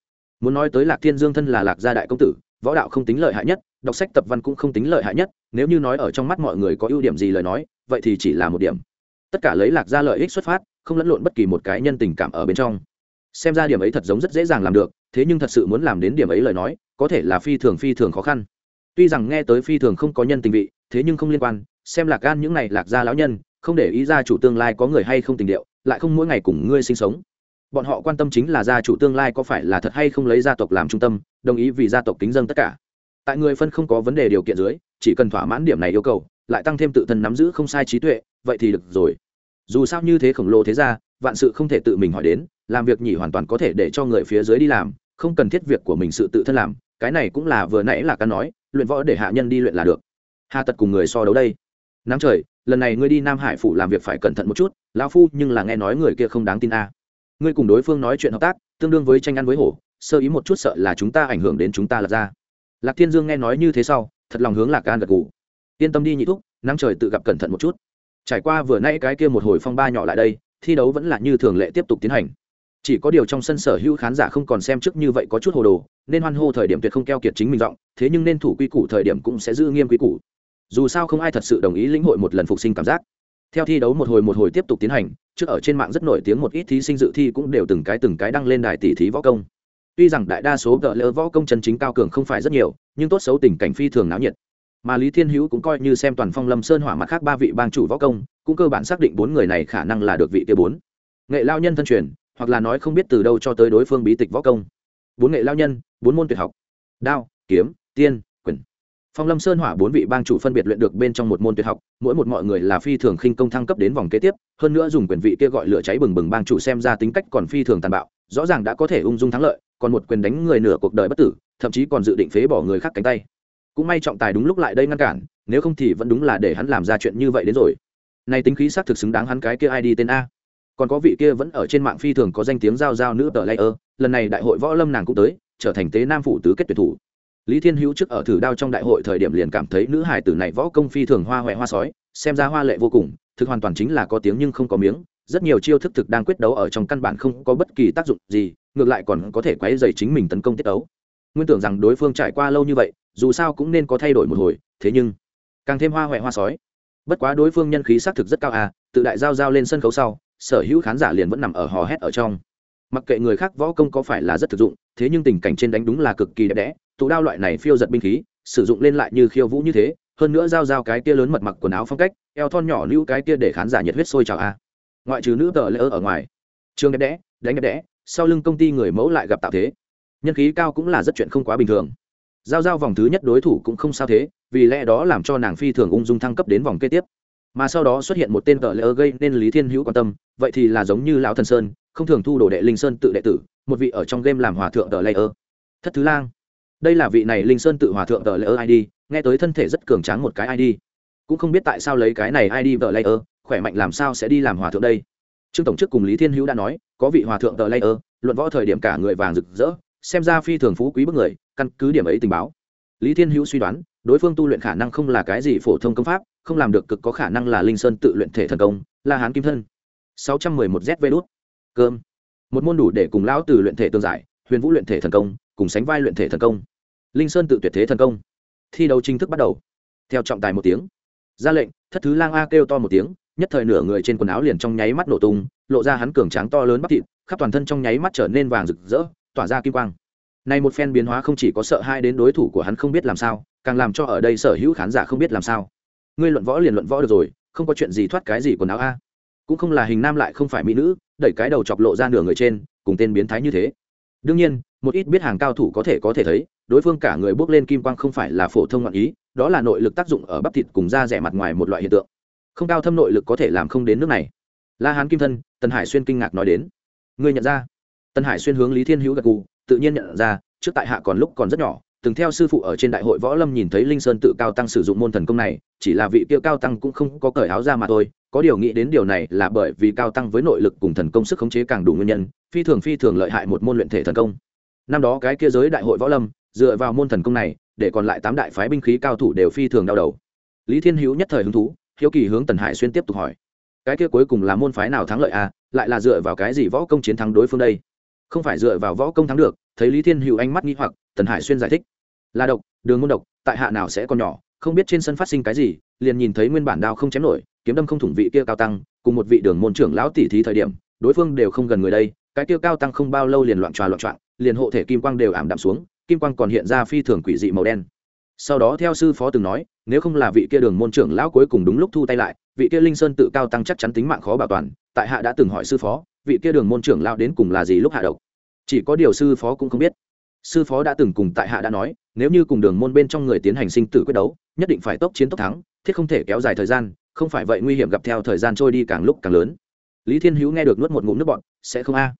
Muốn nói tới lạc thiên dương thân là lạc gia đại công tử, võ đạo không tính lợi hại nhất, đọc sách tập văn cũng không tính lợi hại nhất, nếu như nói ở trong mắt mọi người có ưu điểm gì lời nói, vậy thì chỉ là một điểm. Tất cả lấy lạc gia lợi ích xuất phát, không lẫn lộn bất kỳ một cái nhân tình cảm ở bên trong. Xem ra điểm ấy thật giống rất dễ dàng làm được, thế nhưng thật sự muốn làm đến điểm ấy lời nói, có thể là phi thường phi thường khó khăn. Tuy rằng nghe tới phi thường không có nhân tình vị, thế nhưng không liên quan, xem lạc gan những này lạc gia lão nhân, không để ý ra chủ tương lai có người hay không tình điệu, lại không mỗi ngày cùng ngươi sinh sống bọn họ quan tâm chính là gia chủ tương lai có phải là thật hay không lấy gia tộc làm trung tâm, đồng ý vì gia tộc kính dân tất cả. Tại người phân không có vấn đề điều kiện dưới, chỉ cần thỏa mãn điểm này yêu cầu, lại tăng thêm tự thân nắm giữ không sai trí tuệ, vậy thì được rồi. Dù sao như thế khổng lồ thế ra vạn sự không thể tự mình hỏi đến, làm việc nhỉ hoàn toàn có thể để cho người phía dưới đi làm, không cần thiết việc của mình sự tự thân làm, cái này cũng là vừa nãy là ca nói, luyện võ để hạ nhân đi luyện là được. Hà tật cùng người so đấu đây. Nắng trời, lần này ngươi đi nam hải phủ làm việc phải cẩn thận một chút, lão phu nhưng là nghe nói người kia không đáng tin a ngươi cùng đối phương nói chuyện hợp tác, tương đương với tranh ăn với hổ, sơ ý một chút sợ là chúng ta ảnh hưởng đến chúng ta lật ra. Lạc thiên dương nghe nói như thế sau, thật lòng hướng lạc gan gật gù. Yên tâm đi nhị thúc, nắng trời tự gặp cẩn thận một chút. Trải qua vừa nay cái kia một hồi phong ba nhỏ lại đây, thi đấu vẫn là như thường lệ tiếp tục tiến hành. Chỉ có điều trong sân sở hữu khán giả không còn xem trước như vậy có chút hồ đồ, nên hoan hô thời điểm tuyệt không keo kiệt chính mình giọng, thế nhưng nên thủ quy củ thời điểm cũng sẽ giữ nghiêm quy củ. Dù sao không ai thật sự đồng ý lĩnh hội một lần phục sinh cảm giác theo thi đấu một hồi một hồi tiếp tục tiến hành, trước ở trên mạng rất nổi tiếng một ít thí sinh dự thi cũng đều từng cái từng cái đăng lên đài tỷ thí võ công. Tuy rằng đại đa số gỡ lỡ võ công chân chính cao cường không phải rất nhiều, nhưng tốt xấu tình cảnh phi thường náo nhiệt. Mà lý thiên hữu cũng coi như xem toàn phong lâm sơn hỏa mặt khác ba vị bang chủ võ công, cũng cơ bản xác định bốn người này khả năng là được vị kia bốn. Nghệ lao nhân thân truyền, hoặc là nói không biết từ đâu cho tới đối phương bí tịch võ công. Bốn nghệ lao nhân, bốn môn tuyệt học. Đao, kiếm, tiên phong lâm sơn hỏa bốn vị bang chủ phân biệt luyện được bên trong một môn tuyệt học, mỗi một mọi người là phi thường khinh công thăng cấp đến vòng kế tiếp, hơn nữa dùng quyền vị kia gọi lửa cháy bừng bừng bang chủ xem ra tính cách còn phi thường tàn bạo, rõ ràng đã có thể ung dung thắng lợi, còn một quyền đánh người nửa cuộc đời bất tử, thậm chí còn dự định phế bỏ người khác cánh tay. Cũng may trọng tài đúng lúc lại đây ngăn cản, nếu không thì vẫn đúng là để hắn làm ra chuyện như vậy đến rồi. Nay tính khí xác thực xứng đáng hắn cái kia ai đi tên a. Còn có vị kia vẫn ở trên mạng phi thường có danh tiếng giao giao nữ tờ layer, lần này đại hội võ lâm nàng cũng tới, trở thành tế nam phủ tứ kết tuyển thủ lý thiên hữu trước ở thử đao trong đại hội thời điểm liền cảm thấy nữ hải tử này võ công phi thường hoa huệ hoa sói, xem ra hoa lệ vô cùng, thực hoàn toàn chính là có tiếng nhưng không có miếng, rất nhiều chiêu thức thực đang quyết đấu ở trong căn bản không có bất kỳ tác dụng gì, ngược lại còn có thể quấy dày chính mình tấn công tiết đấu nguyên tưởng rằng đối phương trải qua lâu như vậy, dù sao cũng nên có thay đổi một hồi, thế nhưng, càng thêm hoa huệ hoa sói. Bất quá đối phương nhân khí xác thực rất cao à tự đại giao giao lên sân khấu sau, sở hữu khán giả liền vẫn nằm ở hò hét ở trong. Mặc kệ người khác võ công có phải là rất thực dụng, thế nhưng tình cảnh trên đánh đúng là cực kỳ đẹp đẽ tụ đao loại này phiêu giật binh khí, sử dụng lên lại như khiêu vũ như thế, hơn nữa giao giao cái kia lớn mật mặc quần áo phong cách, eo thon nhỏ lưu cái kia để khán giả nhiệt huyết sôi trào a. Ngoại trừ nữ tờ lễ ở ngoài. Trường đẹp đẽ, đánh đẹp đẽ, sau lưng công ty người mẫu lại gặp tạo thế. Nhân khí cao cũng là rất chuyện không quá bình thường. Giao giao vòng thứ nhất đối thủ cũng không sao thế, vì lẽ đó làm cho nàng phi thường ung dung thăng cấp đến vòng kế tiếp. Mà sau đó xuất hiện một tên tờ lễ gây nên lý thiên hữu quan tâm, vậy thì là giống như lão thần sơn, không thường thu đồ đệ linh sơn tự đệ tử, một vị ở trong game làm hòa thượng tờ lễ. Thất thứ lang đây là vị này linh sơn tự hòa thượng tờ lễ ơ id nghe tới thân thể rất cường tráng một cái id cũng không biết tại sao lấy cái này id tờ lễ ơ, khỏe mạnh làm sao sẽ đi làm hòa thượng đây? Trương tổng chức cùng lý thiên hữu đã nói, có vị hòa thượng tờ lễ ơ, luận võ thời điểm cả người vàng rực rỡ, xem ra phi thường phú quý bức người, căn cứ điểm ấy tình báo. Lý thiên hữu suy đoán, đối phương tu luyện khả năng không là cái gì phổ thông công pháp, không làm được cực có khả năng là linh sơn tự luyện thể thần công la hán kim thân. 611 zv đút. Cơm. Một môn đủ để cùng lão từ luyện thể tương giải, huyền vũ luyện thể thần công, cùng sánh vai luyện thể thần công linh sơn tự tuyệt thế thần công. Thi đấu chính thức bắt đầu. Theo trọng tài một tiếng. Ra lệnh, thất thứ lang a kêu to một tiếng, nhất thời nửa người trên quần áo liền trong nháy mắt nổ tung, lộ ra hắn cường tráng to lớn bắp thịt, khắp toàn thân trong nháy mắt trở nên vàng rực rỡ, tỏa ra kim quang. Này một phen biến hóa không chỉ có sợ hai đến đối thủ của hắn không biết làm sao, càng làm cho ở đây sở hữu khán giả không biết làm sao. Ngươi luận võ liền luận võ được rồi, không có chuyện gì thoát cái gì quần áo a. Cũng không là hình nam lại không phải mỹ nữ, đẩy cái đầu chọc lộ ra nửa người trên, cùng tên biến thái như thế. Đương nhiên một ít biết hàng cao thủ có thể có thể thấy, đối phương cả người bước lên kim quang không phải là phổ thông ngoạn ý, đó là nội lực tác dụng ở bắp thịt cùng da rẻ mặt ngoài một loại hiện tượng. Không cao thâm nội lực có thể làm không đến nước này. La hán kim thân, tần hải xuyên kinh ngạc nói đến. Ngươi nhận ra? Tần hải xuyên hướng lý thiên hữu gật gù, tự nhiên nhận ra, trước tại hạ còn lúc còn rất nhỏ, từng theo sư phụ ở trên đại hội võ lâm nhìn thấy linh sơn tự cao tăng sử dụng môn thần công này, chỉ là vị kia cao tăng cũng không có cởi áo ra mà thôi, có điều nghĩ đến điều này là bởi vì cao tăng với nội lực cùng thần công sức khống chế càng đủ nguyên nhân, phi thường phi thường lợi hại một môn luyện thể thần công năm đó cái kia giới đại hội võ lâm, dựa vào môn thần công này, để còn lại tám đại phái binh khí cao thủ đều phi thường đau đầu. Lý thiên hữu nhất thời hứng thú, hiếu kỳ hướng tần hải xuyên tiếp tục hỏi. Cái kia cuối cùng là môn phái nào thắng lợi à lại là dựa vào cái gì võ công chiến thắng đối phương đây? Không phải dựa vào võ công thắng được, thấy lý thiên hữu ánh mắt nghi hoặc, tần hải xuyên giải thích. Là độc, đường môn độc, tại hạ nào sẽ còn nhỏ, không biết trên sân phát sinh cái gì, liền nhìn thấy nguyên bản đao không chém nổi, kiếm đâm không thủng vị kia cao tăng, cùng một vị đường môn trưởng lão tỷ thí thời điểm, đối phương đều không gần người đây cái tiêu cao tăng không bao lâu liền loạn tròa loạn trọn, liền hộ thể kim quang đều ảm đạm xuống, kim quang còn hiện ra phi thường quỷ dị màu đen. Sau đó theo sư phó từng nói, nếu không là vị kia đường môn trưởng lão cuối cùng đúng lúc thu tay lại, vị kia linh sơn tự cao tăng chắc chắn tính mạng khó bảo toàn, tại hạ đã từng hỏi sư phó, vị kia đường môn trưởng lão đến cùng là gì lúc hạ độc? Chỉ có điều sư phó cũng không biết. Sư phó đã từng cùng tại hạ đã nói, nếu như cùng đường môn bên trong người tiến hành sinh tử quyết đấu, nhất định phải tốc chiến tốc thắng, thiết không thể kéo dài thời gian, không phải vậy nguy hiểm gặp theo thời gian trôi đi càng lúc càng lớn. Lý thiên hữu nghe được nuốt một ngụm nước bọn sẽ không a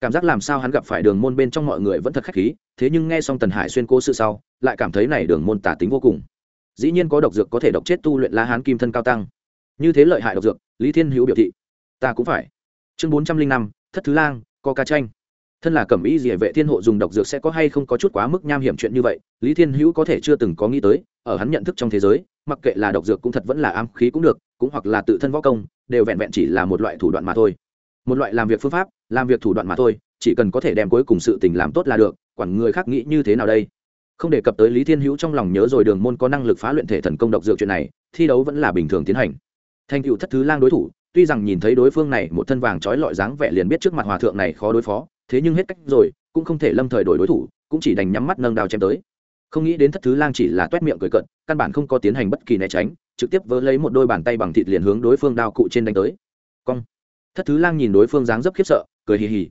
cảm giác làm sao hắn gặp phải đường môn bên trong mọi người vẫn thật khách khí, thế nhưng nghe xong tần hải xuyên cố sự sau, lại cảm thấy này đường môn tả tính vô cùng. Dĩ nhiên có độc dược có thể độc chết tu luyện la hán kim thân cao tăng. Như thế lợi hại độc dược, lý thiên hữu biểu thị, ta cũng phải. Chương bốn trăm linh năm, thất thứ lang, co ca tranh. Thân là cẩm ý địa vệ thiên hộ dùng độc dược sẽ có hay không có chút quá mức nham hiểm chuyện như vậy, lý thiên hữu có thể chưa từng có nghĩ tới, ở hắn nhận thức trong thế giới, mặc kệ là độc dược cũng thật vẫn là am khí cũng được, cũng hoặc là tự thân võ công, đều vẹn vẹn chỉ là một loại thủ đoạn mà thôi một loại làm việc phương pháp, làm việc thủ đoạn mà thôi, chỉ cần có thể đem cuối cùng sự tình làm tốt là được, quản người khác nghĩ như thế nào đây? Không đề cập tới lý thiên hữu trong lòng nhớ rồi đường môn có năng lực phá luyện thể thần công độc dược chuyện này, thi đấu vẫn là bình thường tiến hành. Thành cựu thất thứ lang đối thủ, tuy rằng nhìn thấy đối phương này một thân vàng trói lọi dáng vẻ liền biết trước mặt hòa thượng này khó đối phó, thế nhưng hết cách rồi, cũng không thể lâm thời đổi đối thủ, cũng chỉ đành nhắm mắt nâng đao chém tới. Không nghĩ đến thất thứ lang chỉ là t u é t miệng cười cận căn bản không có tiến hành bất kỳ né tránh, trực tiếp vỡ lấy một đôi bàn tay bằng thịt liền hướng đối phương đao cụ trên đánh tới. Cong thất thứ lang nhìn đối phương dáng dấp khiếp sợ, cười hì hì.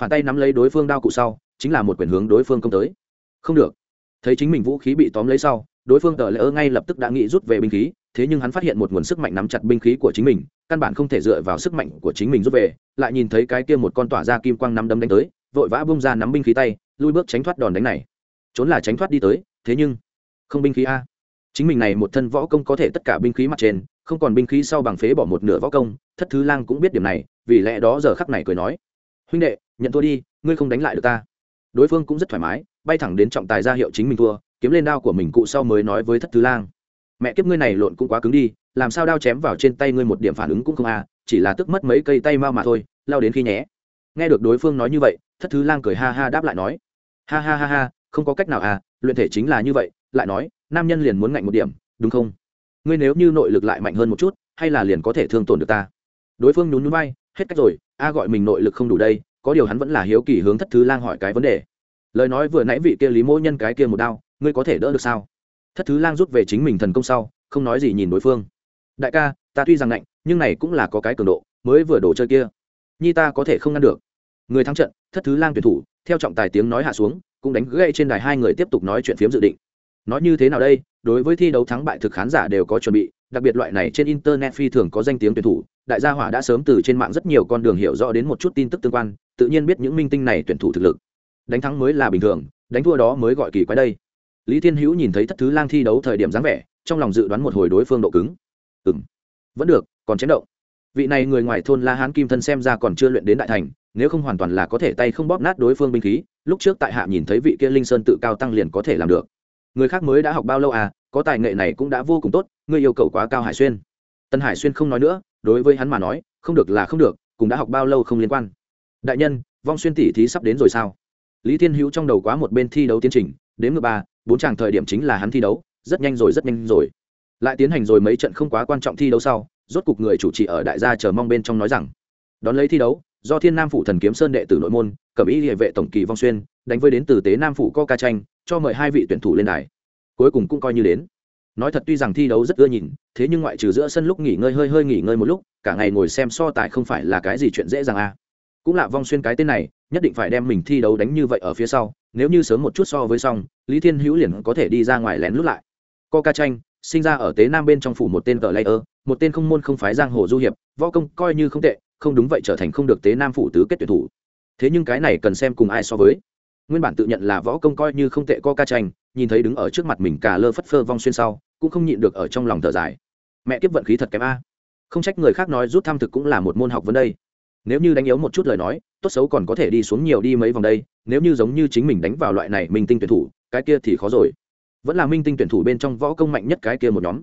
Phản tay nắm lấy đối phương đao cụ sau, chính là một quyền hướng đối phương công tới. Không được. Thấy chính mình vũ khí bị tóm lấy sau, đối phương tờ lỡ ngay lập tức đã nghĩ rút về binh khí, thế nhưng hắn phát hiện một nguồn sức mạnh nắm chặt binh khí của chính mình, căn bản không thể dựa vào sức mạnh của chính mình rút về, lại nhìn thấy cái kia một con tỏa ra kim quang nắm đấm đánh tới, vội vã bung ra nắm binh khí tay, lui bước tránh thoát đòn đánh này. Trốn là tránh thoát đi tới, thế nhưng, không binh khí a. Chính mình này một thân võ công có thể tất cả binh khí mặt trên không còn binh khí sau bằng phế bỏ một nửa võ công, thất thứ lang cũng biết điểm này, vì lẽ đó giờ khắc này cười nói, huynh đệ, nhận thua đi, ngươi không đánh lại được ta. Đối phương cũng rất thoải mái, bay thẳng đến trọng tài ra hiệu chính mình thua, kiếm lên đao của mình cụ sau mới nói với thất thứ lang, mẹ kiếp ngươi này lộn cũng quá cứng đi, làm sao đao chém vào trên tay ngươi một điểm phản ứng cũng không à chỉ là tức mất mấy cây tay mau mà thôi, lao đến khi nhé. Nghe được đối phương nói như vậy, thất thứ lang cười ha ha đáp lại nói, ha ha ha ha, không có cách nào à luyện thể chính là như vậy. Lại nói, nam nhân liền muốn ngạnh một điểm, đúng không? Ngươi nếu như nội lực lại mạnh hơn một chút, hay là liền có thể thương tổn được ta. Đối phương nhún nhún bay hết cách rồi, a gọi mình nội lực không đủ đây, có điều hắn vẫn là hiếu kỳ hướng thất thứ lang hỏi cái vấn đề. Lời nói vừa nãy vị kia lý mô nhân cái kia một đao, ngươi có thể đỡ được sao? Thất thứ lang rút về chính mình thần công sau, không nói gì nhìn đối phương. Đại ca, ta tuy rằng lạnh nhưng này cũng là có cái cường độ, mới vừa đổ chơi kia, nhi ta có thể không ngăn được. Người thắng trận, thất thứ lang tuyển thủ, theo trọng tài tiếng nói hạ xuống, cũng đánh gãy trên đài hai người tiếp tục nói chuyện phiếm dự định. Nói như thế nào đây? Đối với thi đấu thắng bại thực khán giả đều có chuẩn bị, đặc biệt loại này trên internet phi thường có danh tiếng tuyển thủ, đại gia hỏa đã sớm từ trên mạng rất nhiều con đường hiểu rõ đến một chút tin tức tương quan, tự nhiên biết những minh tinh này tuyển thủ thực lực. Đánh thắng mới là bình thường, đánh thua đó mới gọi kỳ quái đây. Lý thiên hữu nhìn thấy thất thứ lang thi đấu thời điểm dáng vẻ, trong lòng dự đoán một hồi đối phương độ cứng. Ừ m vẫn được, còn chém động. Vị này người ngoài thôn la hán kim thân xem ra còn chưa luyện đến đại thành, nếu không hoàn toàn là có thể tay không bóp nát đối phương binh khí, lúc trước tại hạ nhìn thấy vị kia linh sơn tự cao tăng liền có thể làm được người khác mới đã học bao lâu à có tài nghệ này cũng đã vô cùng tốt, ngươi yêu cầu quá cao hải xuyên. Tân hải xuyên không nói nữa, đối với hắn mà nói, không được là không được cũng đã học bao lâu không liên quan. Đại nhân, vong xuyên tỷ thí sắp đến rồi sao? Lý thiên hữu trong đầu quá một bên thi đấu tiến trình, đến ngược ba, bốn chàng thời điểm chính là hắn thi đấu, rất nhanh rồi, rất nhanh rồi. Lại tiến hành rồi mấy trận không quá quan trọng thi đấu sau, rốt cục người chủ trì ở đại gia chờ mong bên trong nói rằng, đón lấy thi đấu, do thiên nam phủ thần kiếm sơn đệ tử nội môn, cẩm ý địa vệ tổng kỳ vong xuyên, đánh với đến từ tế nam phủ co ca tranh cho mời hai vị tuyển thủ lên đài. Cuối cùng cũng coi như đến. Nói thật tuy rằng thi đấu rất ưa nhìn, thế nhưng ngoại trừ giữa sân lúc nghỉ ngơi hơi hơi nghỉ ngơi một lúc, cả ngày ngồi xem so tài không phải là cái gì chuyện dễ dàng à. Cũng là vong xuyên cái tên này, nhất định phải đem mình thi đấu đánh như vậy ở phía sau, nếu như sớm một chút so với xong, lý thiên hữu liền có thể đi ra ngoài lén lút lại. Co ca tranh sinh ra ở tế nam bên trong phủ một tên cờ layer, một tên không môn không phái giang hồ du hiệp, võ công coi như không tệ, không đúng vậy trở thành không được tế nam phủ tứ kết tuyển thủ. Thế nhưng cái này cần xem cùng ai so với nguyên bản tự nhận là võ công coi như không tệ co ca tranh, nhìn thấy đứng ở trước mặt mình cả lơ phất phơ vong xuyên sau, cũng không nhịn được ở trong lòng thở dài. Mẹ kiếp vận khí thật kém a. Không trách người khác nói rút tham thực cũng là một môn học vấn đây. Nếu như đánh yếu một chút lời nói, tốt xấu còn có thể đi xuống nhiều đi mấy vòng đây, nếu như giống như chính mình đánh vào loại này minh tinh tuyển thủ, cái kia thì khó rồi. Vẫn là minh tinh tuyển thủ bên trong võ công mạnh nhất cái kia một nhóm.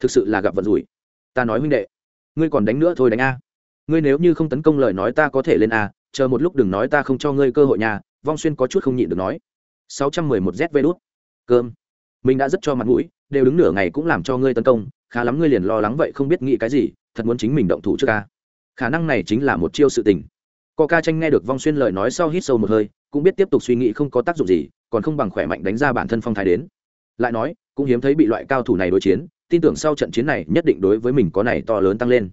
Thực sự là gặp vận rủi. Ta nói huynh đệ, ngươi còn đánh nữa thôi đánh a. Ngươi nếu như không tấn công lời nói ta có thể lên a, chờ một lúc đừng nói ta không cho ngươi cơ hội nhà vong xuyên có chút không nhịn được nói. 611 zv đút. Cơm. Mình đã rất cho mặt mũi, đều đứng nửa ngày cũng làm cho ngươi tấn công, khá lắm ngươi liền lo lắng vậy không biết nghĩ cái gì, thật muốn chính mình động thủ trước ca. Khả năng này chính là một chiêu sự tình. Co ca tranh nghe được vong xuyên lời nói sau hít sâu một hơi, cũng biết tiếp tục suy nghĩ không có tác dụng gì, còn không bằng khỏe mạnh đánh ra bản thân phong thái đến. Lại nói, cũng hiếm thấy bị loại cao thủ này đối chiến, tin tưởng sau trận chiến này nhất định đối với mình có này to lớn tăng lên.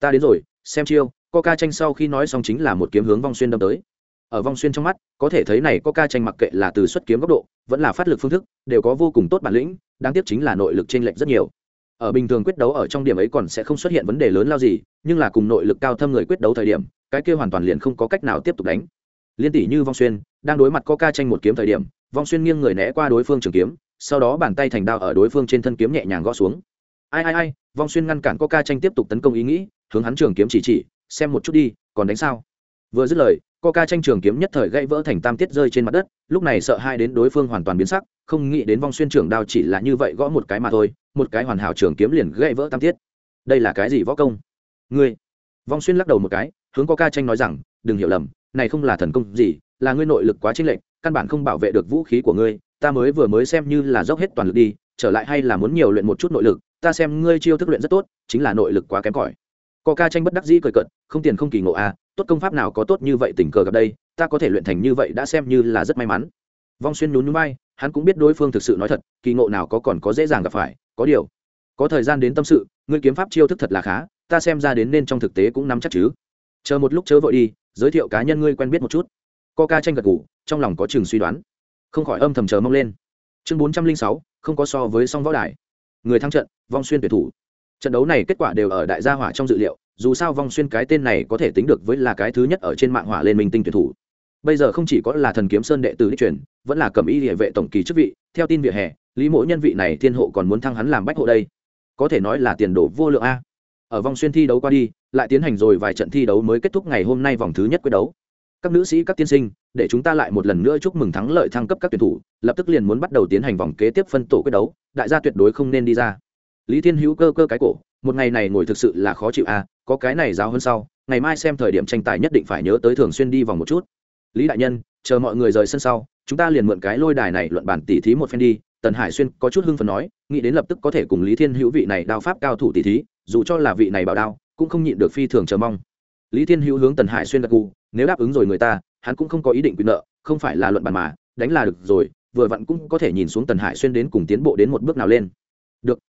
Ta đến rồi, xem chiêu co ca tranh sau khi nói xong chính là một kiếm hướng vong xuyên đâm tới ở vong xuyên trong mắt, có thể thấy này có ca tranh mặc kệ là từ xuất kiếm góc độ, vẫn là phát lực phương thức, đều có vô cùng tốt bản lĩnh, đáng tiếc chính là nội lực t lệch rất nhiều. Ở bình thường quyết đấu ở trong điểm ấy còn sẽ không xuất hiện vấn đề lớn lao gì, nhưng là cùng nội lực cao thâm người quyết đấu thời điểm, cái kia hoàn toàn liền không có cách nào tiếp tục đánh. Liên tỷ như vong xuyên, đang đối mặt có ca tranh một kiếm thời điểm, vong xuyên nghiêng người né qua đối phương trường kiếm, sau đó bàn tay thành đao ở đối phương trên thân kiếm nhẹ nhàng gõ xuống. Ai ai ai, vong xuyên ngăn cản có ca tranh tiếp tục tấn công ý nghĩ, hướng hắn trường kiếm chỉ chỉ, xem một chút đi, còn đánh sao? Vừa dứt lời, coca tranh trường kiếm nhất thời gãy vỡ thành tam tiết rơi trên mặt đất, lúc này sợ hai đến đối phương hoàn toàn biến sắc, không nghĩ đến vong xuyên trường đao chỉ là như vậy gõ một cái mà thôi, một cái hoàn hảo trường kiếm liền gãy vỡ tam tiết. Đây là cái gì võ công? Ngươi. Vong xuyên lắc đầu một cái, hướng coca tranh nói rằng, đừng hiểu lầm, này không là thần công gì, là ngươi nội lực quá chênh lệch, căn bản không bảo vệ được vũ khí của ngươi, ta mới vừa mới xem như là dốc hết toàn lực đi, trở lại hay là muốn nhiều luyện một chút nội lực, ta xem ngươi chiêu thức luyện rất tốt, chính là nội lực quá kém cỏi. Coca tranh bất đắc dĩ cười cợt, không tiền không kỳ ngộ à, tốt công pháp nào có tốt như vậy tình cờ gặp đây, ta có thể luyện thành như vậy đã xem như là rất may mắn. Vong xuyên nhún nhún vai, hắn cũng biết đối phương thực sự nói thật, kỳ ngộ nào có còn có dễ dàng gặp phải, có điều, có thời gian đến tâm sự, ngươi kiếm pháp chiêu thức thật là khá, ta xem ra đến nên trong thực tế cũng nắm chắc chứ. Chờ một lúc chớ vội đi, giới thiệu cá nhân ngươi quen biết một chút. Coca tranh gật gù, trong lòng có chừng suy đoán, không khỏi âm thầm chờ mong lên. Chương bốn trăm linh sáu, không có so với song võ đài. Người thắng trận, Vong xuyên tuyển thủ trận đấu này kết quả đều ở đại gia hỏa trong dự liệu, dù sao vong xuyên cái tên này có thể tính được với là cái thứ nhất ở trên mạng hỏa lên minh tinh tuyển thủ. Bây giờ không chỉ có là thần kiếm sơn đệ tử đích truyền, vẫn là cầm y địa vệ tổng kỳ chức vị, theo tin vỉa hè, lý mỗi nhân vị này thiên hộ còn muốn thăng hắn làm bách hộ đây. Có thể nói là tiền đổ vô lượng a. Ở vòng xuyên thi đấu qua đi, lại tiến hành rồi vài trận thi đấu mới kết thúc ngày hôm nay vòng thứ nhất quyết đấu. Các nữ sĩ, các tiên sinh, để chúng ta lại một lần nữa chúc mừng thắng lợi thăng cấp các tuyển thủ, lập tức liền muốn bắt đầu tiến hành vòng kế tiếp phân tổ quyết đấu, đại gia tuyệt đối không nên đi ra lý thiên hữu cơ cơ cái cổ, một ngày này ngồi thực sự là khó chịu à có cái này giáo hơn sau, ngày mai xem thời điểm tranh tài nhất định phải nhớ tới thường xuyên đi vòng một chút. Lý đại nhân, chờ mọi người rời sân sau, chúng ta liền mượn cái lôi đài này luận bản tỉ thí một phen đi. Tần hải xuyên có chút hưng phần nói, nghĩ đến lập tức có thể cùng lý thiên hữu vị này đao pháp cao thủ tỉ thí, dù cho là vị này bảo đao, cũng không nhịn được phi thường chờ mong. Lý thiên hữu hướng tần hải xuyên gật gù, nếu đáp ứng rồi người ta, hắn cũng không có ý định quyền nợ, không phải là luận bàn mà, đánh là được rồi, vừa vặn cũng có thể nhìn xuống tần hải xuyên đến cùng tiến bộ đến một bước nào lên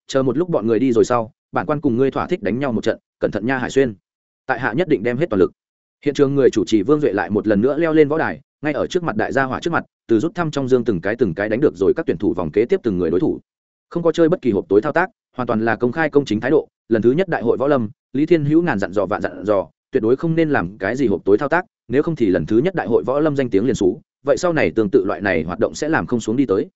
chờ một lúc bọn người đi rồi sau, bản quan cùng ngươi thỏa thích đánh nhau một trận, cẩn thận nha hải xuyên. Tại hạ nhất định đem hết toàn lực. Hiện trường người chủ trì vương duệ lại một lần nữa leo lên võ đài, ngay ở trước mặt đại gia hỏa trước mặt, từ rút thăm trong dương từng cái từng cái đánh được rồi các tuyển thủ vòng kế tiếp từng người đối thủ. Không có chơi bất kỳ hộp tối thao tác, hoàn toàn là công khai công chính thái độ, lần thứ nhất đại hội võ lâm, lý thiên hữu ngàn dặn dò vạn dặn dò, tuyệt đối không nên làm cái gì hộp tối thao tác, nếu không thì lần thứ nhất đại hội võ lâm danh tiếng liền xú vậy sau này tương tự loại này hoạt động sẽ làm không xuống đi tới.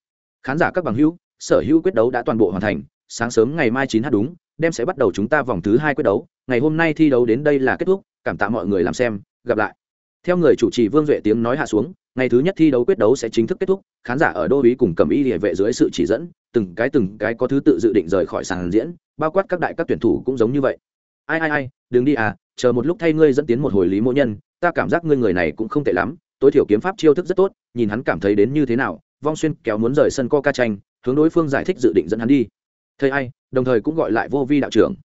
Khán giả các bằng hữu, sở hữu quyết đấu đã toàn bộ hoàn thành sáng sớm ngày mai chín h đúng, đem sẽ bắt đầu chúng ta vòng thứ hai quyết đấu. Ngày hôm nay thi đấu đến đây là kết thúc, cảm tạ mọi người làm xem, gặp lại. Theo người chủ trì vương duệ tiếng nói hạ xuống, ngày thứ nhất thi đấu quyết đấu sẽ chính thức kết thúc, khán giả ở đô ý cùng cầm y địa vệ dưới sự chỉ dẫn, từng cái từng cái có thứ tự dự định rời khỏi sàn diễn, bao quát các đại các tuyển thủ cũng giống như vậy. Ai ai ai, đừng đi à chờ một lúc thay ngươi dẫn tiến một hồi lý mỗ nhân, ta cảm giác ngươi người này cũng không tệ lắm, tối thiểu kiếm pháp chiêu thức rất tốt, nhìn hắn cảm thấy đến như thế nào, vong xuyên kéo muốn rời sân co ca tranh, hướng đối phương giải thích dự định dẫn hắn đi thầy ai, đồng thời cũng gọi lại vô vi đạo trưởng.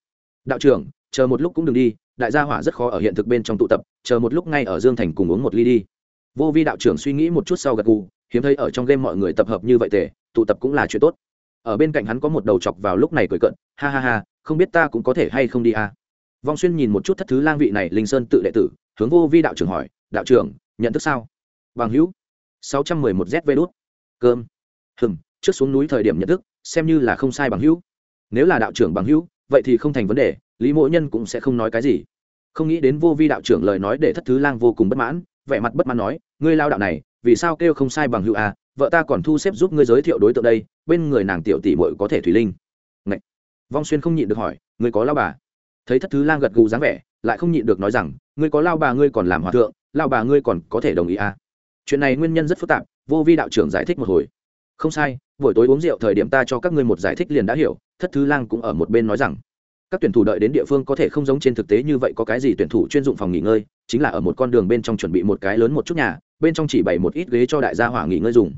Đạo trưởng, chờ một lúc cũng đừng đi, đại gia hỏa rất khó ở hiện thực bên trong tụ tập, chờ một lúc ngay ở dương thành cùng uống một ly đi. Vô vi đạo trưởng suy nghĩ một chút sau gật gù, hiếm thấy ở trong game mọi người tập hợp như vậy tề, tụ tập cũng là chuyện tốt. Ở bên cạnh hắn có một đầu chọc vào lúc này cười cận ha ha ha, không biết ta cũng có thể hay không đi à. vong xuyên nhìn một chút thất thứ lang vị này, linh sơn tự đệ tử, hướng vô vi đạo trưởng hỏi, đạo trưởng, nhận thức sao? Bằng hữu. Sáu trăm mười một z vê đốt cơm. Hừm, trước xuống núi thời điểm nhận thức xem như là không sai bằng hữu. Nếu là đạo trưởng bằng hữu, vậy thì không thành vấn đề, lý mỗ nhân cũng sẽ không nói cái gì. Không nghĩ đến vô vi đạo trưởng lời nói để thất thứ lang vô cùng bất mãn, vẻ mặt bất mãn nói, ngươi lao đạo này, vì sao kêu không sai bằng hữu à vợ ta còn thu xếp giúp ngươi giới thiệu đối tượng đây, bên người nàng tiểu tỷ muội có thể thủy linh. Ngậy. vong xuyên không nhịn được hỏi, ngươi có lao bà? Thấy thất thứ lang gật gù dáng vẻ, lại không nhịn được nói rằng, ngươi có lao bà ngươi còn làm hòa thượng, lao bà ngươi còn có thể đồng ý à? Chuyện này nguyên nhân rất phức tạp, vô vi đạo trưởng giải thích một hồi. Không sai buổi tối uống rượu thời điểm ta cho các ngươi một giải thích liền đã hiểu, thất thứ lang cũng ở một bên nói rằng, các tuyển thủ đợi đến địa phương có thể không giống trên thực tế như vậy có cái gì tuyển thủ chuyên dụng phòng nghỉ ngơi, chính là ở một con đường bên trong chuẩn bị một cái lớn một chút nhà, bên trong chỉ bày một ít ghế cho đại gia hỏa nghỉ ngơi dùng.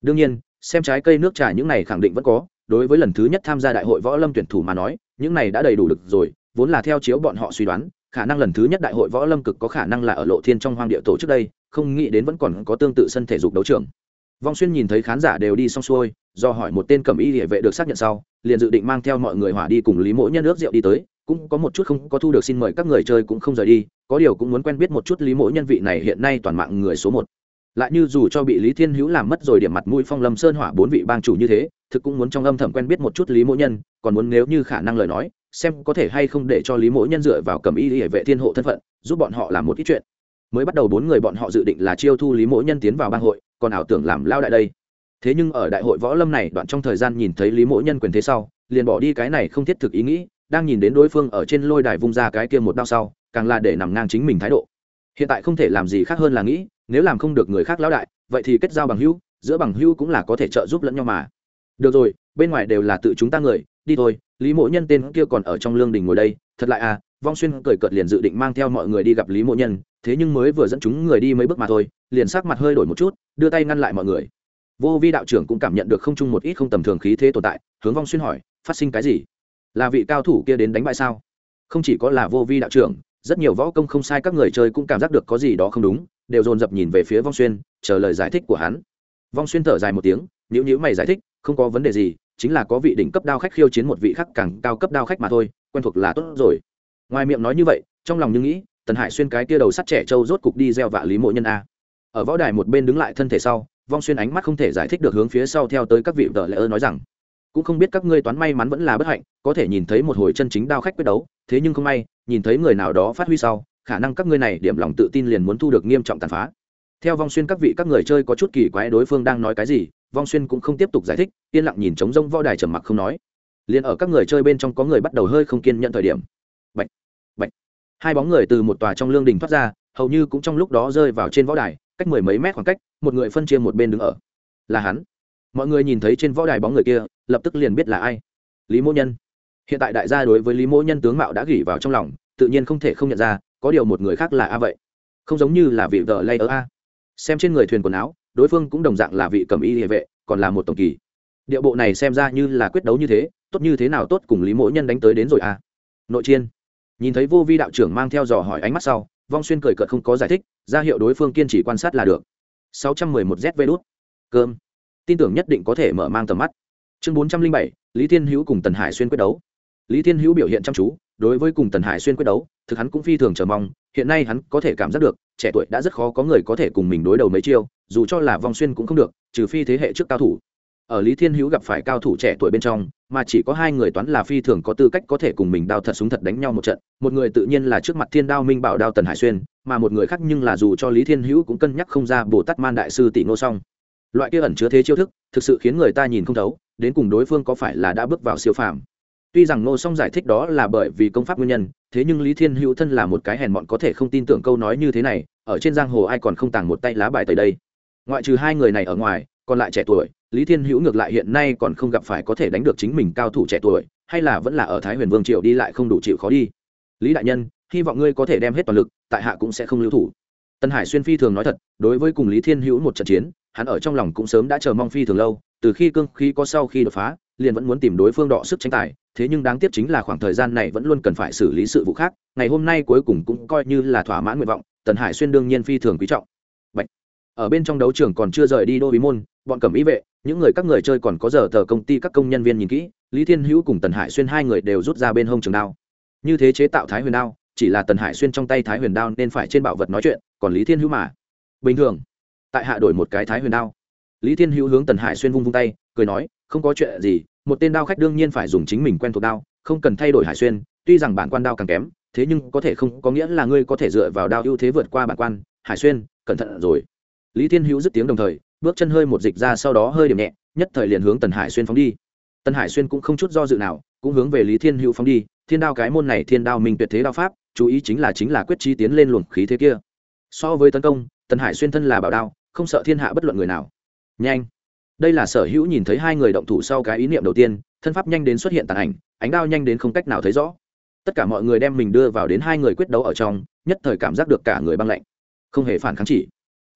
Đương nhiên, xem trái cây nước trà những này khẳng định vẫn có, đối với lần thứ nhất tham gia đại hội võ lâm tuyển thủ mà nói, những này đã đầy đủ được rồi, vốn là theo chiếu bọn họ suy đoán, khả năng lần thứ nhất đại hội võ lâm cực có khả năng là ở lộ thiên trong hoang địa tổ trước đây, không nghĩ đến vẫn còn có tương tự sân thể dục đấu trường vong xuyên nhìn thấy khán giả đều đi xong xuôi, do hỏi một tên cầm y địa vệ được xác nhận sau, liền dự định mang theo mọi người hỏa đi cùng lý mỗ nhân nước rượu đi tới, cũng có một chút không có thu được xin mời các người chơi cũng không rời đi, có điều cũng muốn quen biết một chút lý mỗ nhân vị này hiện nay toàn mạng người số một. Lại như dù cho bị lý thiên hữu làm mất rồi điểm mặt mũi phong lâm sơn hỏa bốn vị bang chủ như thế, thực cũng muốn trong âm thầm quen biết một chút lý mỗ nhân, còn muốn nếu như khả năng lời nói, xem có thể hay không để cho lý mỗ nhân dựa vào cầm y địa vệ thiên hộ thân phận, giúp bọn họ làm một ít chuyện. Mới bắt đầu bốn người bọn họ dự định là chiêu thu lý mỗ nhân tiến vào bang hội còn ảo tưởng làm lao đại đây. Thế nhưng ở đại hội võ lâm này, đoạn trong thời gian nhìn thấy lý mỗ nhân quyền thế sau, liền bỏ đi cái này không thiết thực ý nghĩ, đang nhìn đến đối phương ở trên lôi đài vung ra cái kia một đao sau, càng là để nằm ngang chính mình thái độ. Hiện tại không thể làm gì khác hơn là nghĩ, nếu làm không được người khác lão đại, vậy thì kết giao bằng hữu, giữa bằng hữu cũng là có thể trợ giúp lẫn nhau mà. Được rồi, bên ngoài đều là tự chúng ta người, đi thôi, lý mộ nhân tên kia còn ở trong lương đình ngồi đây, thật lại à vong xuyên cười cợt liền dự định mang theo mọi người đi gặp lý mộ nhân, thế nhưng mới vừa dẫn chúng người đi mấy bước mà thôi, liền sắc mặt hơi đổi một chút đưa tay ngăn lại mọi người. Vô vi đạo trưởng cũng cảm nhận được không chung một ít không tầm thường khí thế tồn tại, hướng vong xuyên hỏi, phát sinh cái gì? Là vị cao thủ kia đến đánh bại sao? Không chỉ có là vô vi đạo trưởng, rất nhiều võ công không sai các người chơi cũng cảm giác được có gì đó không đúng, đều dồn dập nhìn về phía vong xuyên, chờ lời giải thích của hắn. Vong xuyên thở dài một tiếng nếu nhữ mày giải thích, không có vấn đề gì, chính là có vị đỉnh cấp đao khách khiêu chiến một vị khác càng cao cấp đao khách mà thôi, quen thuộc là tốt rồi. Ngoài miệng nói như vậy, trong lòng như nghĩ, tần hải xuyên cái tia đầu sắt trẻ trâu rốt cục đi gieo vạ lý mộ nhân a ở võ đài một bên đứng lại thân thể sau vong xuyên ánh mắt không thể giải thích được hướng phía sau theo tới các vị vợ lẽ ơ nói rằng cũng không biết các ngươi toán may mắn vẫn là bất hạnh có thể nhìn thấy một hồi chân chính đao khách quyết đấu thế nhưng không may nhìn thấy người nào đó phát huy sau khả năng các ngươi này điểm lòng tự tin liền muốn thu được nghiêm trọng tàn phá. Theo vong xuyên các vị các người chơi có chút kỳ quái đối phương đang nói cái gì vong xuyên cũng không tiếp tục giải thích yên lặng nhìn trống rông võ đài trầm mặc không nói. Liền ở các người chơi bên trong có người bắt đầu hơi không kiên nhận thời điểm. Bạch, bạch. hai bóng người từ một tòa trong lương đình thoát ra hầu như cũng trong lúc đó rơi vào trên võ đài cách mười mấy mét khoảng cách, một người phân chia một bên đứng ở. Là hắn. Mọi người nhìn thấy trên võ đài bóng người kia, lập tức liền biết là ai. Lý mỗ nhân. Hiện tại đại gia đối với lý mỗ nhân tướng mạo đã gỉ vào trong lòng, tự nhiên không thể không nhận ra, có điều một người khác là a vậy. Không giống như là vị vợ lay ở a. Xem trên người thuyền quần áo, đối phương cũng đồng dạng là vị cầm y địa vệ, còn là một tổng kỳ. Điệu bộ này xem ra như là quyết đấu như thế, tốt như thế nào tốt cùng lý mỗ nhân đánh tới đến rồi a. Nội chiên. Nhìn thấy vô vi đạo trưởng mang theo dò hỏi ánh mắt sau, vong xuyên cười cợt không có giải thích ra hiệu đối phương kiên trì quan sát là được. 611 zv đút cơm. Tin tưởng nhất định có thể mở mang tầm mắt. Chương bốn trăm linh bảy, lý thiên hữu cùng tần hải xuyên quyết đấu. Lý thiên hữu biểu hiện chăm chú, đối với cùng tần hải xuyên quyết đấu, thực hắn cũng phi thường chờ mong, hiện nay hắn có thể cảm giác được, trẻ tuổi đã rất khó có người có thể cùng mình đối đầu mấy chiêu, dù cho là vong xuyên cũng không được, trừ phi thế hệ trước cao thủ. Ở lý thiên hữu gặp phải cao thủ trẻ tuổi bên trong mà chỉ có hai người toán là phi thường có tư cách có thể cùng mình đao thật súng thật đánh nhau một trận. Một người tự nhiên là trước mặt thiên đao minh bảo đao tần hải xuyên, mà một người khác nhưng là dù cho lý thiên hữu cũng cân nhắc không ra bồ tát man đại sư tỷ ngô song. Loại kia ẩn chứa thế chiêu thức, thực sự khiến người ta nhìn không thấu, đến cùng đối phương có phải là đã bước vào siêu phàm. Tuy rằng ngô song giải thích đó là bởi vì công pháp nguyên nhân, thế nhưng lý thiên hữu thân là một cái hèn mọn có thể không tin tưởng câu nói như thế này, ở trên giang hồ ai còn không tàng một tay lá bài tới đây. Ngoại trừ hai người này ở ngoài còn lại trẻ tuổi, lý thiên hữu ngược lại hiện nay còn không gặp phải có thể đánh được chính mình cao thủ trẻ tuổi, hay là vẫn là ở thái huyền vương triều đi lại không đủ chịu khó đi. Lý đại nhân, hy vọng ngươi có thể đem hết toàn lực, tại hạ cũng sẽ không lưu thủ. Tân hải xuyên phi thường nói thật, đối với cùng lý thiên hữu một trận chiến, hắn ở trong lòng cũng sớm đã chờ mong phi thường lâu, từ khi cương khí có sau khi đột phá, liền vẫn muốn tìm đối phương đọ sức tranh tài, thế nhưng đáng tiếc chính là khoảng thời gian này vẫn luôn cần phải xử lý sự vụ khác, ngày hôm nay cuối cùng cũng coi như là thỏa mãn nguyện vọng tần hải xuyên đương nhiên phi thường quý trọng ở bên trong đấu trường còn chưa rời đi đô bí môn, bọn cẩm ý vệ, những người các người chơi còn có giờ tờ công ty các công nhân viên nhìn kỹ, lý thiên hữu cùng tần hải xuyên hai người đều rút ra bên hông trường đao. Như thế chế tạo thái huyền đao, chỉ là tần hải xuyên trong tay thái huyền đao nên phải trên bảo vật nói chuyện, còn lý thiên hữu mà. Bình thường, tại hạ đổi một cái thái huyền đao. Lý thiên hữu hướng tần hải xuyên vung vung tay, cười nói, không có chuyện gì, một tên đao khách đương nhiên phải dùng chính mình quen thuộc đao, không cần thay đổi hải xuyên, tuy rằng bản quan đao càng kém, thế nhưng có thể không có nghĩa là ngươi có thể dựa vào đao ưu thế vượt qua bản quan. Hải xuyên, cẩn thận rồi lý thiên hữu dứt tiếng đồng thời, bước chân hơi một dịch ra sau đó hơi điểm nhẹ, nhất thời liền hướng tần hải xuyên phóng đi. Tần hải xuyên cũng không chút do dự nào, cũng hướng về lý thiên hữu phóng đi, thiên đao cái môn này thiên đao minh tuyệt thế đao pháp, chú ý chính là chính là quyết chi tiến lên luồng khí thế kia. So với tấn công, tần hải xuyên thân là bảo đao, không sợ thiên hạ bất luận người nào. Nhanh! Đây là sở hữu nhìn thấy hai người động thủ sau cái ý niệm đầu tiên, thân pháp nhanh đến xuất hiện tàn ảnh, ánh đao nhanh đến không cách nào thấy rõ. Tất cả mọi người đem mình đưa vào đến hai người quyết đấu ở trong, nhất thời cảm giác được cả người băng lạnh. Không hề phản kháng chỉ.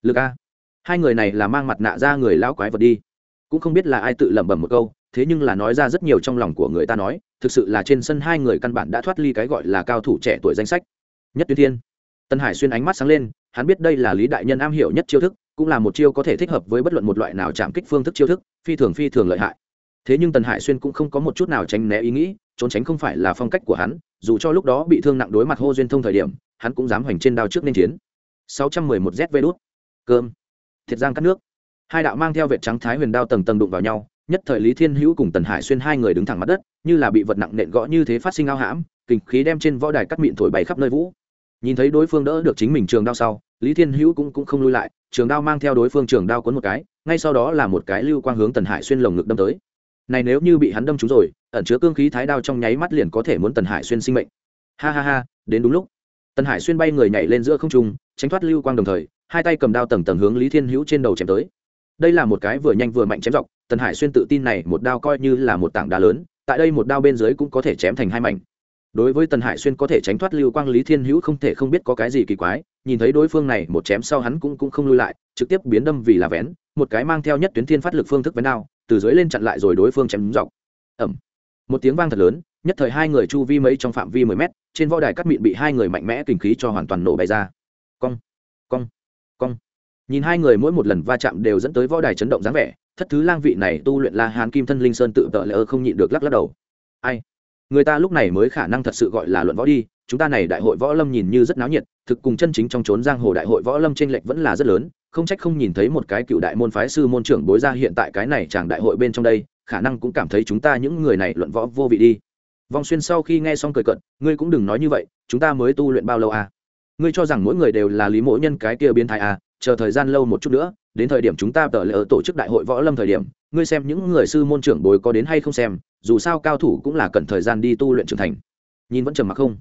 Lực a hai người này là mang mặt nạ ra người lão quái vật đi. Cũng không biết là ai tự lẩm bẩm một câu, thế nhưng là nói ra rất nhiều trong lòng của người ta nói, thực sự là trên sân hai người căn bản đã thoát ly cái gọi là cao thủ trẻ tuổi danh sách. Nhất tuyến thiên. Tân hải xuyên ánh mắt sáng lên, hắn biết đây là lý đại nhân am hiểu nhất chiêu thức, cũng là một chiêu có thể thích hợp với bất luận một loại nào chạm kích phương thức chiêu thức, phi thường phi thường lợi hại. Thế nhưng tần hải xuyên cũng không có một chút nào tránh né ý nghĩ, trốn tránh không phải là phong cách của hắn, dù cho lúc đó bị thương nặng đối mặt hô duyên thông thời điểm, hắn cũng dám hoành trên đao trước nên chiến. 611 zv đút. Cơm thiệt giang cắt nước. Hai đạo mang theo vệ trắng thái huyền đao tầng tầng đụng vào nhau nhất thời lý thiên hữu cùng tần hải xuyên hai người đứng thẳng mặt đất như là bị vật nặng nện gõ như thế phát sinh ao hãm kình khí đem trên võ đài cắt mịn thổi bay khắp nơi vũ. Nhìn thấy đối phương đỡ được chính mình trường đao sau lý thiên hữu cũng, cũng không lui lại trường đao mang theo đối phương trường đao cuốn một cái ngay sau đó là một cái lưu quang hướng tần hải xuyên lồng ngực đâm tới. Này nếu như bị hắn đâm trúng rồi ẩn chứa cương khí thái đao trong nháy mắt liền có thể muốn tần hải xuyên sinh mệnh. Ha ha ha đến đúng lúc. Tần hải xuyên bay người nhảy lên giữa không trung tránh thoát lưu quang đồng thời hai tay cầm đao tầng tầng hướng lý thiên hữu trên đầu chém tới. Đây là một cái vừa nhanh vừa mạnh chém dọc, tần hải xuyên tự tin này một đao coi như là một tảng đá lớn, tại đây một đao bên dưới cũng có thể chém thành hai mảnh. Đối với tần hải xuyên có thể tránh thoát lưu quang, lý thiên hữu không thể không biết có cái gì kỳ quái, nhìn thấy đối phương này một chém sau hắn cũng cũng không lui lại, trực tiếp biến đâm vì là vén, một cái mang theo nhất tuyến thiên phát lực phương thức vén đao, từ dưới lên chặn lại rồi đối phương chém dọc. Ẩm một tiếng vang thật lớn, nhất thời hai người chu vi mấy trong phạm vi mười mét, trên võ đài cắt mịn bị hai người mạnh mẽ kinh khí cho hoàn toàn nổ bay ra. Cong cong nhìn hai người mỗi một lần va chạm đều dẫn tới võ đài chấn động dáng vẻ, thất thứ lang vị này tu luyện la hán kim thân linh sơn tự tợ lỡ không nhịn được lắc lắc đầu. Ai? Người ta lúc này mới khả năng thật sự gọi là luận võ đi, chúng ta này đại hội võ lâm nhìn như rất náo nhiệt, thực cùng chân chính trong trốn giang hồ đại hội võ lâm trên lệch vẫn là rất lớn, không trách không nhìn thấy một cái cựu đại môn phái sư môn trưởng bối ra hiện tại cái này chàng đại hội bên trong đây, khả năng cũng cảm thấy chúng ta những người này luận võ vô vị đi. Vong xuyên sau khi nghe xong cười cận ngươi cũng đừng nói như vậy, chúng ta mới tu luyện bao lâu à? Ngươi cho rằng mỗi người đều là lý mỗ nhân cái kia biến thái à? Chờ thời gian lâu một chút nữa, đến thời điểm chúng ta tờ lỡ tổ chức đại hội võ lâm thời điểm, ngươi xem những người sư môn trưởng bối có đến hay không xem, dù sao cao thủ cũng là cần thời gian đi tu luyện trưởng thành. Nhìn vẫn trầm mặc không?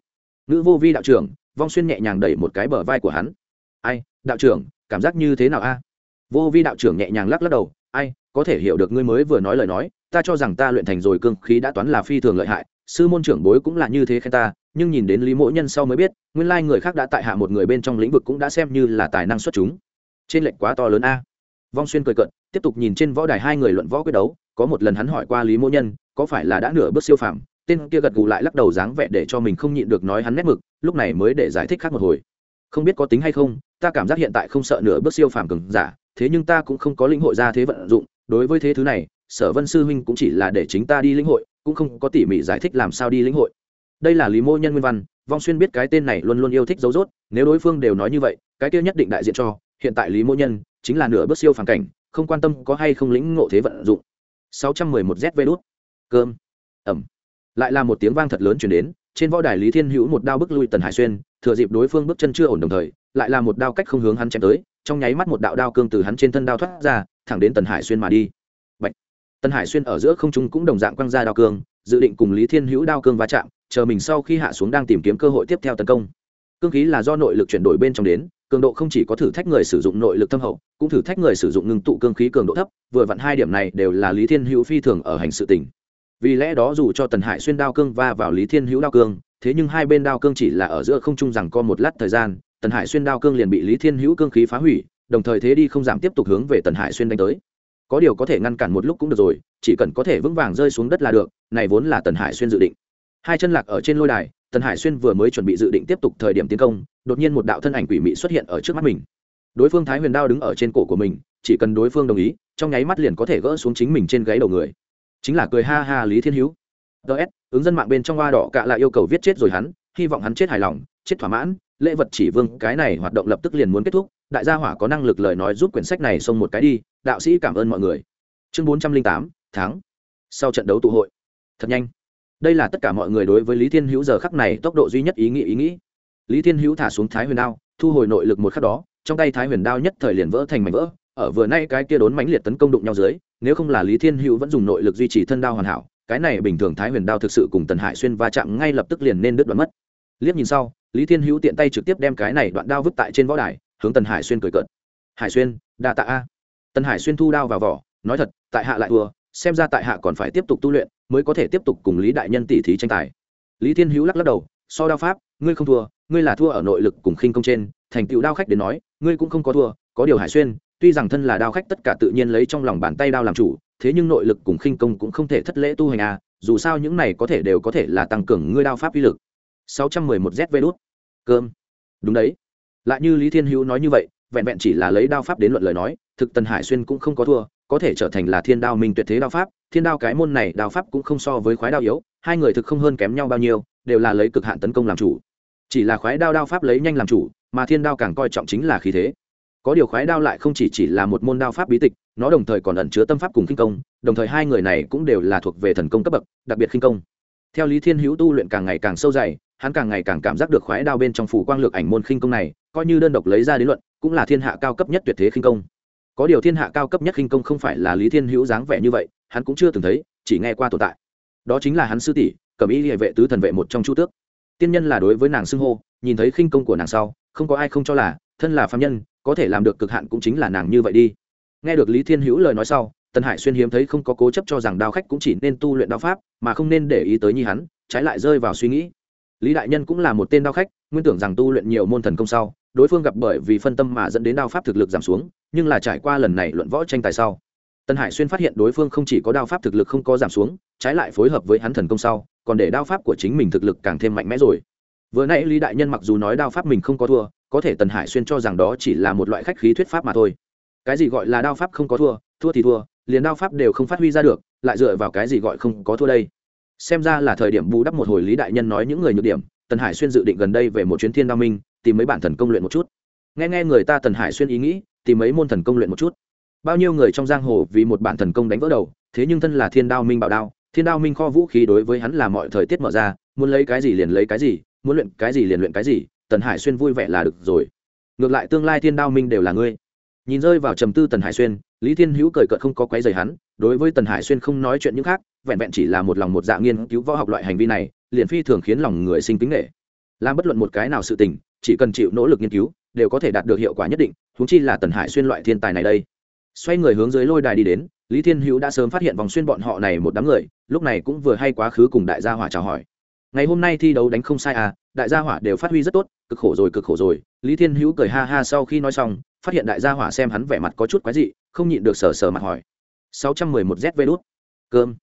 Nữ vô vi đạo trưởng, vong xuyên nhẹ nhàng đẩy một cái bờ vai của hắn. Ai, đạo trưởng, cảm giác như thế nào a? Vô vi đạo trưởng nhẹ nhàng lắc lắc đầu, ai, có thể hiểu được ngươi mới vừa nói lời nói, ta cho rằng ta luyện thành rồi cương khí đã toán là phi thường lợi hại, sư môn trưởng bối cũng là như thế khen ta, nhưng nhìn đến lý mỗ nhân sau mới biết, nguyên lai người khác đã tại hạ một người bên trong lĩnh vực cũng đã xem như là tài năng xuất chúng trên lệnh quá to lớn a. Vong xuyên cười cận tiếp tục nhìn trên võ đài hai người luận võ quyết đấu, có một lần hắn hỏi qua lý mỗ nhân, có phải là đã nửa bước siêu phàm, tên kia gật gù lại lắc đầu dáng vẻ để cho mình không nhịn được nói hắn nét mực, lúc này mới để giải thích khác một hồi. Không biết có tính hay không, ta cảm giác hiện tại không sợ nửa bước siêu phàm cường giả, thế nhưng ta cũng không có linh hội ra thế vận dụng, đối với thế thứ này, sở vân sư huynh cũng chỉ là để chính ta đi lĩnh hội, cũng không có tỉ mỉ giải thích làm sao đi lĩnh hội. Đây là lý mô nhân nguyên văn, vong xuyên biết cái tên này luôn luôn yêu thích dấu dốt, nếu đối phương đều nói như vậy, cái kia nhất định đại diện cho hiện tại lý mô nhân chính là nửa bước siêu phản cảnh, không quan tâm có hay không lĩnh ngộ thế vận dụng. 611 zv đút cơm. Ẩm. Lại là một tiếng vang thật lớn chuyển đến, trên võ đài lý thiên hữu một đao bức lui tần hải xuyên, thừa dịp đối phương bước chân chưa ổn đồng thời, lại là một đao cách không hướng hắn chém tới, trong nháy mắt một đạo đao cương từ hắn trên thân đao thoát ra, thẳng đến tần hải xuyên mà đi. Bạch. tần hải xuyên ở giữa không trung cũng đồng dạng quăng ra đao cương, dự định cùng lý thiên hữu đao cương va chạm, chờ mình sau khi hạ xuống đang tìm kiếm cơ hội tiếp theo tấn công cương khí là do nội lực chuyển đổi bên trong đến, cường độ không chỉ có thử thách người sử dụng nội lực thâm hậu, cũng thử thách người sử dụng ngưng tụ cương khí cường độ thấp, vừa vặn hai điểm này đều là lý thiên hữu phi thường ở hành sự tình. Vì lẽ đó dù cho tần hải xuyên đao cương va vào lý thiên hữu đao cương, thế nhưng hai bên đao cương chỉ là ở giữa không trung rằng co một lát thời gian, tần hải xuyên đao cương liền bị lý thiên hữu cương khí phá hủy, đồng thời thế đi không giảm tiếp tục hướng về tần hải xuyên đánh tới. Có điều có thể ngăn cản một lúc cũng được rồi, chỉ cần có thể vững vàng rơi xuống đất là được, này vốn là tần hải xuyên dự định. Hai chân lạc ở trên lôi đài tần hải xuyên vừa mới chuẩn bị dự định tiếp tục thời điểm tiến công, đột nhiên một đạo thân ảnh quỷ mị xuất hiện ở trước mắt mình. Đối phương thái huyền đao đứng ở trên cổ của mình, chỉ cần đối phương đồng ý, trong nháy mắt liền có thể gỡ xuống chính mình trên gáy đầu người. Chính là cười ha ha lý thiên hữu. Ts ứng dân mạng bên trong hoa đỏ cạ lại yêu cầu viết chết rồi hắn, hy vọng hắn chết hài lòng, chết thỏa mãn, lễ vật chỉ vương, cái này hoạt động lập tức liền muốn kết thúc, đại gia hỏa có năng lực lời nói giúp quyển sách này xông một cái đi, đạo sĩ cảm ơn mọi người. Chương bốn trăm linh tám, tháng. Sau trận đấu tụ hội. Thật nhanh đây là tất cả mọi người đối với lý thiên hữu giờ khắc này tốc độ duy nhất ý nghĩ ý nghĩ. Lý thiên hữu thả xuống thái huyền đao, thu hồi nội lực một khắc đó, trong tay thái huyền đao nhất thời liền vỡ thành mảnh vỡ, ở vừa nay cái kia đốn mãnh liệt tấn công đụng nhau dưới, nếu không là lý thiên hữu vẫn dùng nội lực duy trì thân đao hoàn hảo, cái này bình thường thái huyền đao thực sự cùng tần hải xuyên va chạm ngay lập tức liền nên đứt đoạn mất. Liếc nhìn sau, lý thiên hữu tiện tay trực tiếp đem cái này đoạn đao vứt tại trên võ đài, hướng tần hải xuyên cười cợt. Hải xuyên, đa tạ a. Tần hải xuyên thu đao vào vỏ, nói thật, tại hạ lại thua, xem ra tại hạ còn phải tiếp tục tu luyện mới có thể tiếp tục cùng lý đại nhân tỷ thí tranh tài. Lý thiên hữu lắc lắc đầu, so đao pháp, ngươi không thua, ngươi là thua ở nội lực cùng khinh công trên, thành tựu đao khách đến nói, ngươi cũng không có thua, có điều hải xuyên, tuy rằng thân là đao khách tất cả tự nhiên lấy trong lòng bàn tay đao làm chủ, thế nhưng nội lực cùng khinh công cũng không thể thất lễ tu hành à dù sao những này có thể đều có thể là tăng cường ngươi đao pháp uy lực. 611 zv đút cơm. Đúng đấy. Lại như lý thiên hữu nói như vậy, vẹn vẹn chỉ là lấy đao pháp đến luận lời nói thực tần hải xuyên cũng không có thua, có thể trở thành là thiên đao minh tuyệt thế đao pháp, thiên đao cái môn này đao pháp cũng không so với khoái đao yếu, hai người thực không hơn kém nhau bao nhiêu, đều là lấy cực hạn tấn công làm chủ. Chỉ là khoái đao đao pháp lấy nhanh làm chủ, mà thiên đao càng coi trọng chính là khí thế. Có điều khoái đao lại không chỉ chỉ là một môn đao pháp bí tịch, nó đồng thời còn ẩn chứa tâm pháp cùng khinh công, đồng thời hai người này cũng đều là thuộc về thần công cấp bậc, đặc biệt khinh công. Theo lý thiên hữu tu luyện càng ngày càng sâu dày, hắn càng ngày càng cảm giác được khoái đao bên trong phủ quang lược ảnh môn khinh công này, coi như đơn độc lấy ra đến luận, cũng là thiên hạ cao cấp nhất tuyệt thế khinh công có điều thiên hạ cao cấp nhất khinh công không phải là lý thiên hữu dáng vẻ như vậy, hắn cũng chưa từng thấy, chỉ nghe qua tồn tại. Đó chính là hắn sư tỷ, cẩm y địa vệ tứ thần vệ một trong chu tước. Tiên nhân là đối với nàng xưng hô, nhìn thấy khinh công của nàng sau, không có ai không cho là, thân là phạm nhân, có thể làm được cực hạn cũng chính là nàng như vậy đi. Nghe được lý thiên hữu lời nói sau tân hải xuyên hiếm thấy không có cố chấp cho rằng đao khách cũng chỉ nên tu luyện đao pháp, mà không nên để ý tới như hắn, trái lại rơi vào suy nghĩ. Lý đại nhân cũng là một tên đao khách, nguyên tưởng rằng tu luyện nhiều môn thần công sau đối phương gặp bởi vì phân tâm mà dẫn đến đao pháp thực lực giảm xuống, nhưng là trải qua lần này luận võ tranh tài sau, tân hải xuyên phát hiện đối phương không chỉ có đao pháp thực lực không có giảm xuống, trái lại phối hợp với hắn thần công sau, còn để đao pháp của chính mình thực lực càng thêm mạnh mẽ rồi. Vừa nãy lý đại nhân mặc dù nói đao pháp mình không có thua, có thể tần hải xuyên cho rằng đó chỉ là một loại khách khí thuyết pháp mà thôi. Cái gì gọi là đao pháp không có thua thua thì thua, liền đao pháp đều không phát huy ra được, lại dựa vào cái gì gọi không có thua đây? Xem ra là thời điểm bù đắp một hồi lý đại nhân nói những người nhược điểm tần hải xuyên dự định gần đây về một chuyến thiên đao minh tìm mấy bản thần công luyện một chút. Nghe nghe người ta tần hải xuyên ý nghĩ, tìm mấy môn thần công luyện một chút. Bao nhiêu người trong giang hồ vì một bản thần công đánh vỡ đầu, thế nhưng thân là thiên đao minh bảo đao, thiên đao minh kho vũ khí đối với hắn là mọi thời tiết mở ra, muốn lấy cái gì liền lấy cái gì, muốn luyện cái gì liền luyện cái gì, tần hải xuyên vui vẻ là được rồi. Ngược lại tương lai thiên đao minh đều là ngươi. Nhìn rơi vào trầm tư tần hải xuyên, lý thiên hữu cười cợt không có quấy rầy hắn, đối với tần hải xuyên không nói chuyện những khác, vẹn vẹn chỉ là một lòng một dạ nghiên cứu võ học loại hành vi này, liền phi thường khiến lòng người sinh kính nghệ làm bất luận một cái nào sự tình chỉ cần chịu nỗ lực nghiên cứu, đều có thể đạt được hiệu quả nhất định húng chi là tần hải xuyên loại thiên tài này đây. Xoay người hướng dưới lôi đài đi đến, lý thiên hữu đã sớm phát hiện vòng xuyên bọn họ này một đám người, lúc này cũng vừa hay quá khứ cùng đại gia hỏa chào hỏi. Ngày hôm nay thi đấu đánh không sai à đại gia hỏa đều phát huy rất tốt, cực khổ rồi, cực khổ rồi, lý thiên hữu cười ha ha sau khi nói xong, phát hiện đại gia hỏa xem hắn vẻ mặt có chút quái dị, không nhịn được sờ sờ mặt hỏi. sáu trăm mười một zv đút. Cơm.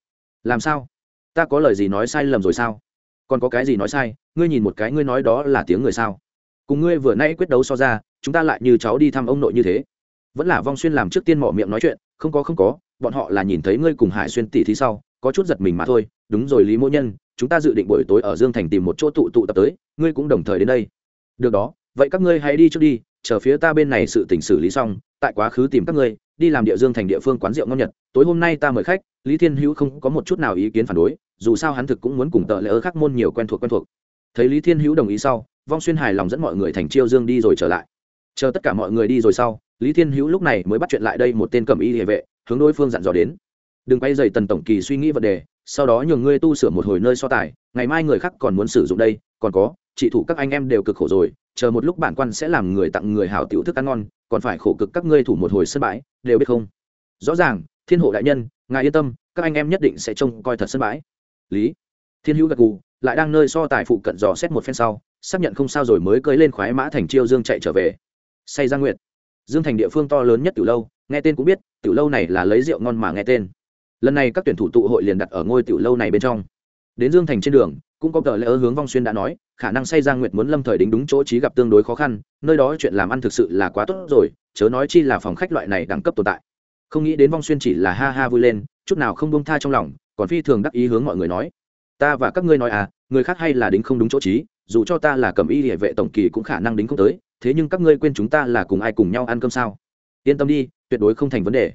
Làm sao? Ta có lời gì nói sai lầm rồi sao? Còn có cái gì nói sai? Ngươi nhìn một cái, ngươi nói đó là tiếng người sao? Cùng ngươi vừa nay quyết đấu so ra, chúng ta lại như cháu đi thăm ông nội như thế. Vẫn là vong xuyên làm trước tiên mỏ miệng nói chuyện, không có không có, bọn họ là nhìn thấy ngươi cùng hải xuyên tỷ thí sau, có chút giật mình mà thôi. Đúng rồi lý mỗ nhân, chúng ta dự định buổi tối ở dương thành tìm một chỗ tụ tụ tập tới, ngươi cũng đồng thời đến đây. Được đó, vậy các ngươi hãy đi trước đi, chờ phía ta bên này sự tỉnh xử lý xong, tại quá khứ tìm các ngươi, đi làm địa dương thành địa phương quán rượu ngon nhật. Tối hôm nay ta mời khách, lý thiên hữu không có một chút nào ý kiến phản đối, dù sao hắn thực cũng muốn cùng tợ lỡ ớ khắc môn nhiều quen thuộc quen thuộc. Thấy lý thiên hữu đồng ý sau vong xuyên hài lòng dẫn mọi người thành chiêu dương đi rồi trở lại. Chờ tất cả mọi người đi rồi sau, lý thiên hữu lúc này mới bắt chuyện lại đây một tên cầm y địa vệ, hướng đối phương dặn dò đến. Đừng quay dày tần tổng kỳ suy nghĩ vấn đề, sau đó nhường ngươi tu sửa một hồi nơi so tài, ngày mai người khác còn muốn sử dụng đây, còn có, chị thủ các anh em đều cực khổ rồi, chờ một lúc bản quan sẽ làm người tặng người hảo tiểu thức ăn ngon, còn phải khổ cực các ngươi thủ một hồi sân bãi, đều biết không? Rõ ràng, thiên hộ đại nhân, ngài yên tâm, các anh em nhất định sẽ trông coi thật sân bãi. Lý thiên hữu gật gù, lại đang nơi so tài phụ cận dò xét một phen sau xác nhận không sao rồi mới cưới lên khoái mã thành chiêu dương chạy trở về. Say ra nguyệt. Dương thành địa phương to lớn nhất từ lâu, nghe tên cũng biết, tiểu lâu này là lấy rượu ngon mà nghe tên. Lần này các tuyển thủ tụ hội liền đặt ở ngôi tiểu lâu này bên trong. Đến dương thành trên đường, cũng có tờ lễ hướng vong xuyên đã nói, khả năng say giang nguyệt muốn lâm thời đính đúng chỗ trí gặp tương đối khó khăn, nơi đó chuyện làm ăn thực sự là quá tốt rồi, chớ nói chi là phòng khách loại này đẳng cấp tồn tại. Không nghĩ đến vong xuyên chỉ là ha ha vui lên, chút nào không bông tha trong lòng, còn phi thường đắc ý hướng mọi người nói, ta và các ngươi nói à người khác hay là đính không đúng chỗ trí dù cho ta là cầm y địa vệ tổng kỳ cũng khả năng đính không tới, thế nhưng các ngươi quên chúng ta là cùng ai cùng nhau ăn cơm sao? Yên tâm đi, tuyệt đối không thành vấn đề.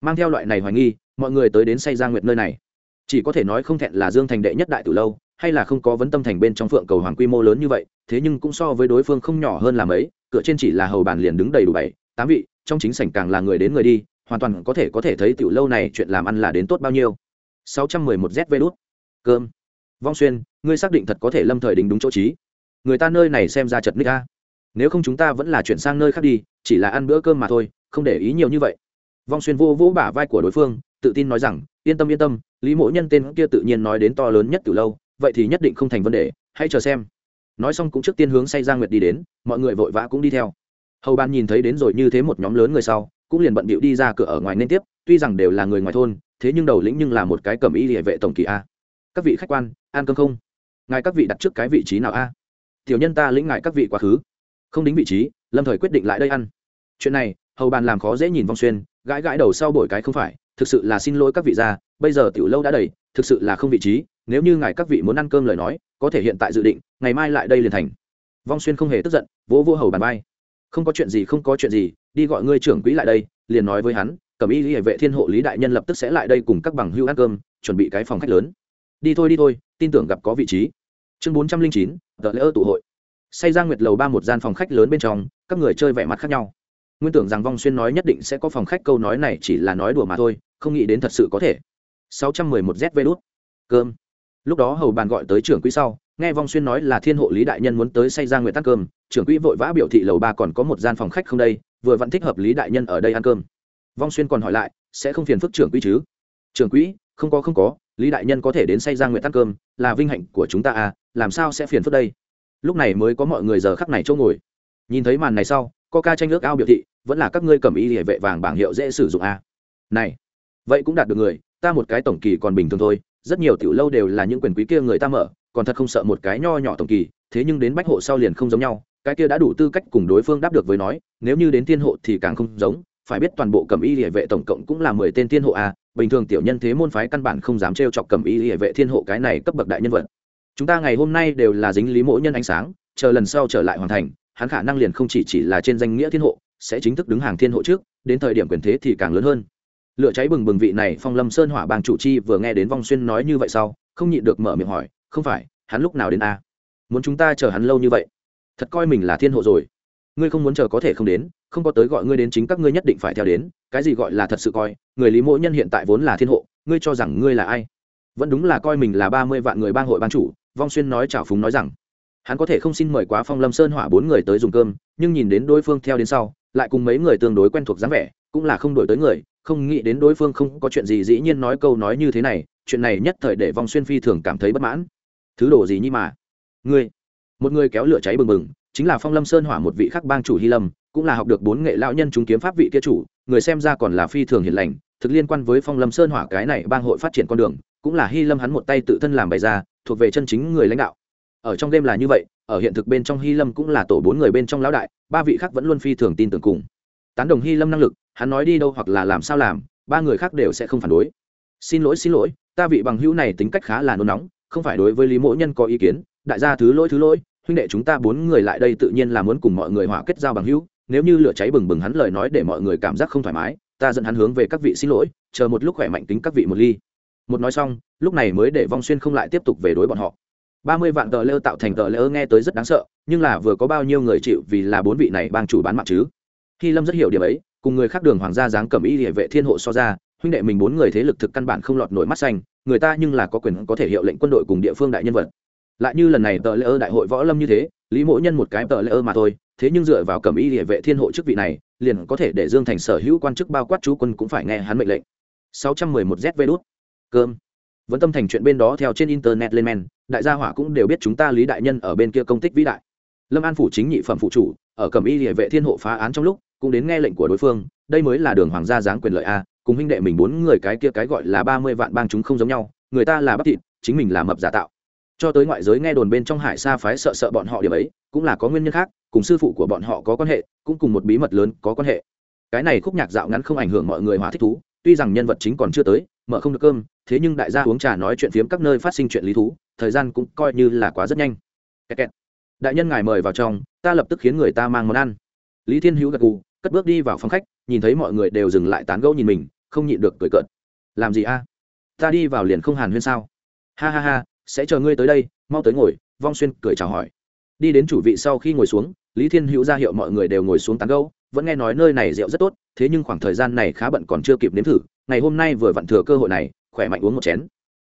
Mang theo loại này hoài nghi, mọi người tới đến say gia nguyệt nơi này. Chỉ có thể nói không thẹn là dương thành đệ nhất đại từ lâu, hay là không có vấn tâm thành bên trong phượng cầu hoàng quy mô lớn như vậy, thế nhưng cũng so với đối phương không nhỏ hơn là mấy, cửa trên chỉ là hầu bàn liền đứng đầy đủ bảy, tám vị, trong chính sảnh càng là người đến người đi, hoàn toàn có thể có thể thấy tiểu lâu này chuyện làm ăn là đến tốt bao nhiêu. 611 ZV đút cơm vong xuyên, ngươi xác định thật có thể lâm thời đính đúng chỗ trí. Người ta nơi này xem ra chật ních a. Nếu không chúng ta vẫn là chuyển sang nơi khác đi, chỉ là ăn bữa cơm mà thôi, không để ý nhiều như vậy. Vong xuyên vô vỗ bả vai của đối phương, tự tin nói rằng, yên tâm yên tâm, lý mỗ nhân tên kia tự nhiên nói đến to lớn nhất từ lâu, vậy thì nhất định không thành vấn đề, hãy chờ xem. Nói xong cũng trước tiên hướng say giang nguyệt đi đến, mọi người vội vã cũng đi theo. Hầu ban nhìn thấy đến rồi như thế một nhóm lớn người sau, cũng liền bận bịu đi ra cửa ở ngoài nên tiếp, tuy rằng đều là người ngoài thôn, thế nhưng đầu lĩnh nhưng là một cái cầm y địa vệ tổng kỳ a các vị khách quan, ăn cơm không? Ngài các vị đặt trước cái vị trí nào a? Tiểu nhân ta lĩnh ngại các vị quá khứ. Không đính vị trí, lâm thời quyết định lại đây ăn. Chuyện này, hầu bàn làm khó dễ nhìn vong xuyên, gãi gãi đầu sau bổi cái không phải, thực sự là xin lỗi các vị ra, bây giờ tiểu lâu đã đầy, thực sự là không vị trí, nếu như ngài các vị muốn ăn cơm lời nói, có thể hiện tại dự định, ngày mai lại đây liền thành. Vong xuyên không hề tức giận, vỗ vô hầu bàn bay không có chuyện gì, không có chuyện gì, đi gọi ngươi trưởng quỹ lại đây, liền nói với hắn, cẩm y hệ vệ thiên hộ lý đại nhân lập tức sẽ lại đây cùng các bằng hưu ăn cơm, chuẩn bị cái phòng khách lớn đi thôi đi thôi, tin tưởng gặp có vị trí. Chương bốn trăm linh chín tờ lễ ơ tụ hội. Say ra nguyệt lầu ba một gian phòng khách lớn bên trong, các người chơi vẻ mặt khác nhau. Nguyên tưởng rằng vong xuyên nói nhất định sẽ có phòng khách, câu nói này chỉ là nói đùa mà thôi, không nghĩ đến thật sự có thể. 611 zv đút cơm. Lúc đó hầu bàn gọi tới trưởng quỹ sau, nghe vong xuyên nói là thiên hộ lý đại nhân muốn tới say ra nguyệt ăn cơm, trưởng quỹ vội vã biểu thị lầu ba còn có một gian phòng khách không đây, vừa vẫn thích hợp lý đại nhân ở đây ăn cơm. Vong xuyên còn hỏi lại, sẽ không phiền phức trưởng quỹ chứ? Trưởng quỹ, không có không có lý đại nhân có thể đến say ra nguyện ăn cơm, là vinh hạnh của chúng ta à làm sao sẽ phiền phức đây lúc này mới có mọi người giờ khắc này chỗ ngồi nhìn thấy màn này sau, có ca tranh ước ao biểu thị, vẫn là các ngươi cầm y hệ vệ vàng bảng hiệu dễ sử dụng à. này, vậy cũng đạt được người, ta một cái tổng kỳ còn bình thường thôi, rất nhiều tiểu lâu đều là những quyền quý kia người ta mở, còn thật không sợ một cái nho nhỏ tổng kỳ, thế nhưng đến bách hộ sau liền không giống nhau, cái kia đã đủ tư cách cùng đối phương đáp được với nói, nếu như đến thiên hộ thì càng không giống phải biết toàn bộ Cẩm y địa vệ tổng cộng cũng là mười tên thiên hộ a. bình thường tiểu nhân thế môn phái căn bản không dám trêu chọc Cẩm y địa vệ thiên hộ cái này cấp bậc đại nhân vật. Chúng ta ngày hôm nay đều là dính lý mỗ nhân ánh sáng, chờ lần sau trở lại hoàn thành, hắn khả năng liền không chỉ chỉ là trên danh nghĩa thiên hộ, sẽ chính thức đứng hàng thiên hộ trước, đến thời điểm quyền thế thì càng lớn hơn. Lửa cháy bừng bừng vị này phong lâm sơn hỏa bang chủ chi vừa nghe đến vong xuyên nói như vậy sau, không nhịn được mở miệng hỏi, không phải, hắn lúc nào đến a? Muốn chúng ta chờ hắn lâu như vậy? Thật coi mình là thiên hộ rồi. Ngươi không muốn chờ có thể không đến không có tới gọi ngươi đến chính các ngươi nhất định phải theo đến, cái gì gọi là thật sự coi, người lý mỗ nhân hiện tại vốn là thiên hộ, ngươi cho rằng ngươi là ai? Vẫn đúng là coi mình là ba mươi vạn người bang hội ban chủ, vong xuyên nói chào phúng nói rằng, hắn có thể không xin mời quá phong lâm sơn hỏa bốn người tới dùng cơm, nhưng nhìn đến đối phương theo đến sau, lại cùng mấy người tương đối quen thuộc dáng vẻ, cũng là không đổi tới người, không nghĩ đến đối phương không có chuyện gì dĩ nhiên nói câu nói như thế này, chuyện này nhất thời để vong xuyên phi thường cảm thấy bất mãn. Thứ đồ gì nhi mà? Ngươi. Một người kéo lửa cháy bừng bừng, chính là phong lâm sơn hỏa một vị khắc bang chủ hy lâm cũng là học được bốn nghệ lão nhân chúng kiếm pháp vị kia chủ, người xem ra còn là phi thường hiền lành, thực liên quan với phong lâm sơn hỏa cái này bang hội phát triển con đường, cũng là hy lâm hắn một tay tự thân làm bày ra, thuộc về chân chính người lãnh đạo. Ở trong game là như vậy, ở hiện thực bên trong hy lâm cũng là tổ bốn người bên trong lão đại, ba vị khác vẫn luôn phi thường tin tưởng cùng. Tán đồng hy lâm năng lực, hắn nói đi đâu hoặc là làm sao làm, ba người khác đều sẽ không phản đối. Xin lỗi xin lỗi, ta vị bằng hữu này tính cách khá là nôn nóng, không phải đối với lý mỗ nhân có ý kiến, đại gia thứ lỗi thứ lỗi, huynh đệ chúng ta bốn người lại đây tự nhiên là muốn cùng mọi người hòa kết giao bằng hữu nếu như lửa cháy bừng bừng hắn lời nói để mọi người cảm giác không thoải mái, ta dẫn hắn hướng về các vị xin lỗi, chờ một lúc khỏe mạnh tính các vị một ly. Một nói xong, lúc này mới để vong xuyên không lại tiếp tục về đối bọn họ. Ba mươi vạn tờ lơ tạo thành tờ lơ nghe tới rất đáng sợ, nhưng là vừa có bao nhiêu người chịu vì là bốn vị này bang chủ bán mạng chứ? Khi lâm rất hiểu điểm ấy, cùng người khác đường hoàng gia dáng cầm y địa vệ thiên hộ so ra, huynh đệ mình bốn người thế lực thực căn bản không lọt nổi mắt xanh, người ta nhưng là có quyền có thể hiệu lệnh quân đội cùng địa phương đại nhân vật. Lại như lần này tờ lơ đại hội võ lâm như thế, lý mỗ nhân một cái tờ lơ mà thôi thế nhưng dựa vào cẩm y địa vệ thiên hộ chức vị này, liền có thể để dương thành sở hữu quan chức bao quát chú quân cũng phải nghe hắn mệnh lệnh. 611 zv đút. Cơm. Vẫn tâm thành chuyện bên đó theo trên internet lên men, đại gia hỏa cũng đều biết chúng ta lý đại nhân ở bên kia công tích vĩ đại. Lâm an phủ chính nhị phẩm phụ chủ, ở cẩm y địa vệ thiên hộ phá án trong lúc, cũng đến nghe lệnh của đối phương, đây mới là đường hoàng gia giáng quyền lợi a, cùng huynh đệ mình bốn người cái kia cái gọi là ba mươi vạn bang chúng không giống nhau, người ta là bắp thịt, chính mình là mập giả tạo. Cho tới ngoại giới nghe đồn bên trong hải sa phái sợ sợ bọn họ điểm ấy, cũng là có nguyên nhân khác cùng sư phụ của bọn họ có quan hệ, cũng cùng một bí mật lớn có quan hệ. Cái này khúc nhạc dạo ngắn không ảnh hưởng mọi người hòa thích thú, tuy rằng nhân vật chính còn chưa tới, mở không được cơm, thế nhưng đại gia uống trà nói chuyện phiếm các nơi phát sinh chuyện lý thú, thời gian cũng coi như là quá rất nhanh. Kẹt kẹt. đại nhân ngài mời vào trong, ta lập tức khiến người ta mang món ăn. Lý thiên hữu gật gù, cất bước đi vào phòng khách, nhìn thấy mọi người đều dừng lại tán gẫu nhìn mình, không nhịn được cười cợt. Làm gì a? Ta đi vào liền không hàn huyên sao? Ha ha ha, sẽ chờ ngươi tới đây, mau tới ngồi, vong xuyên cười chào hỏi đi đến chủ vị sau khi ngồi xuống, lý thiên hữu ra hiệu mọi người đều ngồi xuống tán gẫu, vẫn nghe nói nơi này rượu rất tốt, thế nhưng khoảng thời gian này khá bận còn chưa kịp nếm thử, ngày hôm nay vừa vặn thừa cơ hội này, khỏe mạnh uống một chén.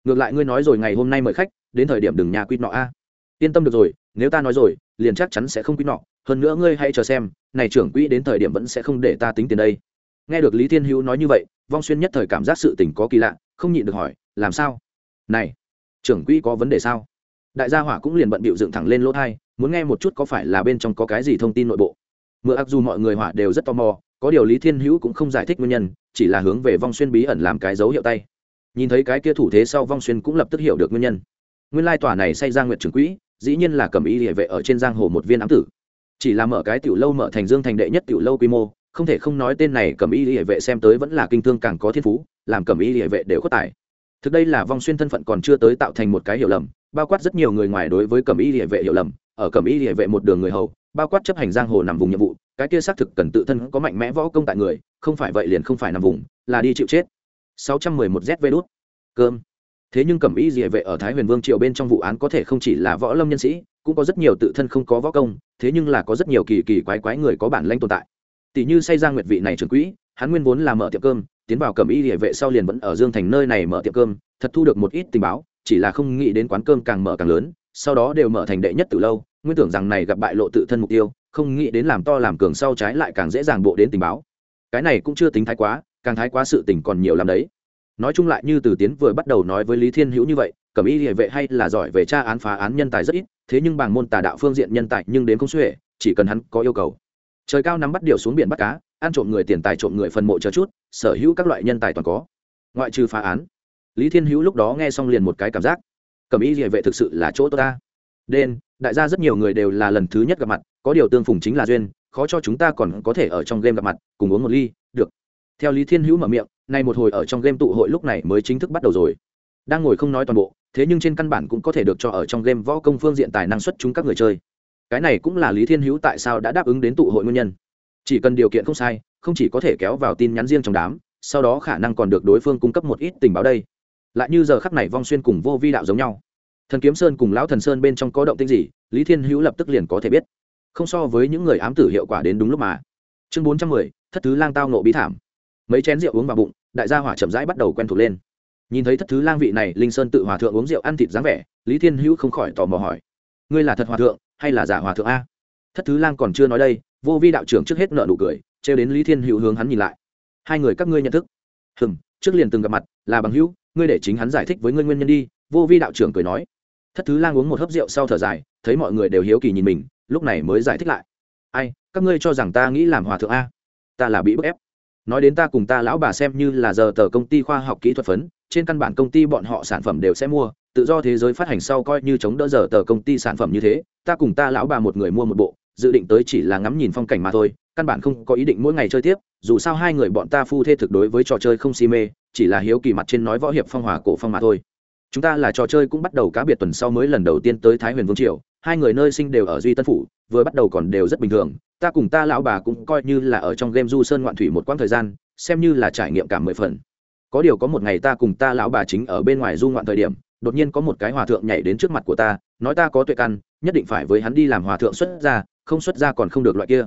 Ngược lại ngươi nói rồi ngày hôm nay mời khách, đến thời điểm đừng nhà quýt nọ a. Yên tâm được rồi, nếu ta nói rồi, liền chắc chắn sẽ không quýt nọ. Hơn nữa ngươi hãy chờ xem, này trưởng quỹ đến thời điểm vẫn sẽ không để ta tính tiền đây. Nghe được lý thiên hữu nói như vậy, vong xuyên nhất thời cảm giác sự tình có kỳ lạ, không nhịn được hỏi, làm sao? Này, trưởng quỹ có vấn đề sao? Đại gia hỏa cũng liền bận bịu dựng thẳng lên lỗ thai muốn nghe một chút có phải là bên trong có cái gì thông tin nội bộ. Mượn ặc dù mọi người hỏa đều rất tò mò, có điều lý thiên hữu cũng không giải thích nguyên nhân, chỉ là hướng về vong xuyên bí ẩn làm cái dấu hiệu tay. Nhìn thấy cái kia thủ thế sau vong xuyên cũng lập tức hiểu được nguyên nhân. Nguyên lai tòa này say ra nguyện trưởng quỹ, dĩ nhiên là cầm ý địa vệ ở trên giang hồ một viên ám tử. Chỉ là mở cái tiểu lâu mở thành dương thành đệ nhất tiểu lâu quy mô, không thể không nói tên này cầm y địa vệ xem tới vẫn là kinh thương càng có thiên phú, làm cầm y địa vệ đều có tài. Thực đây là vong xuyên thân phận còn chưa tới tạo thành một cái hiểu lầm, bao quát rất nhiều người ngoài đối với cầm y địa vệ hiểu lầm ở Cẩm y địa vệ một đường người hầu, bao quát chấp hành giang hồ nằm vùng nhiệm vụ, cái kia xác thực cần tự thân có mạnh mẽ võ công tại người, không phải vậy liền không phải nằm vùng, là đi chịu chết. 611 zv đút. Cơm. Thế nhưng cẩm y địa vệ ở thái huyền vương triều bên trong vụ án có thể không chỉ là võ lâm nhân sĩ, cũng có rất nhiều tự thân không có võ công, thế nhưng là có rất nhiều kỳ kỳ quái quái người có bản lĩnh tồn tại. Tỷ như say Giang nguyệt vị này trưởng quỹ, hắn nguyên vốn là mở tiệm cơm, tiến vào cẩm y địa vệ sau liền vẫn ở dương thành nơi này mở tiệm cơm, thật thu được một ít tình báo, chỉ là không nghĩ đến quán cơm càng mở càng lớn sau đó đều mở thành đệ nhất từ lâu, nguyên tưởng rằng này gặp bại lộ tự thân mục tiêu, không nghĩ đến làm to làm cường sau trái lại càng dễ dàng bộ đến tình báo. Cái này cũng chưa tính thái quá, càng thái quá sự tình còn nhiều làm đấy. Nói chung lại như từ tiến vừa bắt đầu nói với lý thiên hữu như vậy cẩm y địa vệ hay là giỏi về tra án phá án nhân tài rất ít, thế nhưng bảng môn tà đạo phương diện nhân tài nhưng đến không xuể, chỉ cần hắn có yêu cầu. Trời cao nắm bắt điều xuống biển bắt cá, ăn trộm người tiền tài trộm người phân mộ chờ chút, sở hữu các loại nhân tài toàn có. Ngoại trừ phá án, lý thiên hữu lúc đó nghe xong liền một cái cảm giác. Cẩm ý địa vệ thực sự là chỗ tốt ta. Đen, đại gia rất nhiều người đều là lần thứ nhất gặp mặt, có điều tương phùng chính là duyên, khó cho chúng ta còn có thể ở trong game gặp mặt, cùng uống một ly, được. Theo lý thiên hữu mở miệng, nay một hồi ở trong game tụ hội lúc này mới chính thức bắt đầu rồi. Đang ngồi không nói toàn bộ, thế nhưng trên căn bản cũng có thể được cho ở trong game võ công phương diện tài năng xuất chúng các người chơi. Cái này cũng là lý thiên hữu tại sao đã đáp ứng đến tụ hội nguyên nhân. Chỉ cần điều kiện không sai, không chỉ có thể kéo vào tin nhắn riêng trong đám, sau đó khả năng còn được đối phương cung cấp một ít tình báo đây lại như giờ khắc này vong xuyên cùng vô vi đạo giống nhau. Thần kiếm sơn cùng lão thần sơn bên trong có động tinh gì, lý thiên hữu lập tức liền có thể biết. Không so với những người ám tử hiệu quả đến đúng lúc mà. Chương bốn trăm mười, thất thứ lang tao nộ bí thảm. Mấy chén rượu uống vào bụng, đại gia hỏa chậm rãi bắt đầu quen thuộc lên. Nhìn thấy thất thứ lang vị này, linh sơn tự hòa thượng uống rượu ăn thịt dáng vẻ, lý thiên hữu không khỏi tò mò hỏi, ngươi là thật hòa thượng hay là giả hòa thượng a? Thất thứ lang còn chưa nói đây, vô vi đạo trưởng trước hết nợ nụ cười, trêu đến lý thiên hữu hướng hắn nhìn lại. Hai người các ngươi nhận thức. Hừm, trước liền từng gặp mặt, là bằng hữu ngươi để chính hắn giải thích với ngươi nguyên nhân đi, vô vi đạo trưởng cười nói. Thất thứ lang uống một hớp rượu sau thở dài, thấy mọi người đều hiếu kỳ nhìn mình, lúc này mới giải thích lại. Ai, các ngươi cho rằng ta nghĩ làm hòa thượng a? Ta là bị bức ép. Nói đến ta cùng ta lão bà xem như là giờ tờ công ty khoa học kỹ thuật phấn, trên căn bản công ty bọn họ sản phẩm đều sẽ mua, tự do thế giới phát hành sau coi như chống đỡ giờ tờ công ty sản phẩm như thế, ta cùng ta lão bà một người mua một bộ dự định tới chỉ là ngắm nhìn phong cảnh mà thôi, căn bản không có ý định mỗi ngày chơi tiếp, dù sao hai người bọn ta phu thê thực đối với trò chơi không si mê, chỉ là hiếu kỳ mặt trên nói võ hiệp phong hòa cổ phong mà thôi. Chúng ta là trò chơi cũng bắt đầu cá biệt tuần sau mới lần đầu tiên tới thái huyền vương triều, hai người nơi sinh đều ở duy tân phủ, vừa bắt đầu còn đều rất bình thường, ta cùng ta lão bà cũng coi như là ở trong game du sơn ngoạn thủy một quãng thời gian, xem như là trải nghiệm cả mười phần. Có điều có một ngày ta cùng ta lão bà chính ở bên ngoài du ngoạn thời điểm, đột nhiên có một cái hòa thượng nhảy đến trước mặt của ta, nói ta có tuệ căn, nhất định phải với hắn đi làm hòa thượng xuất ra không xuất ra còn không được loại kia.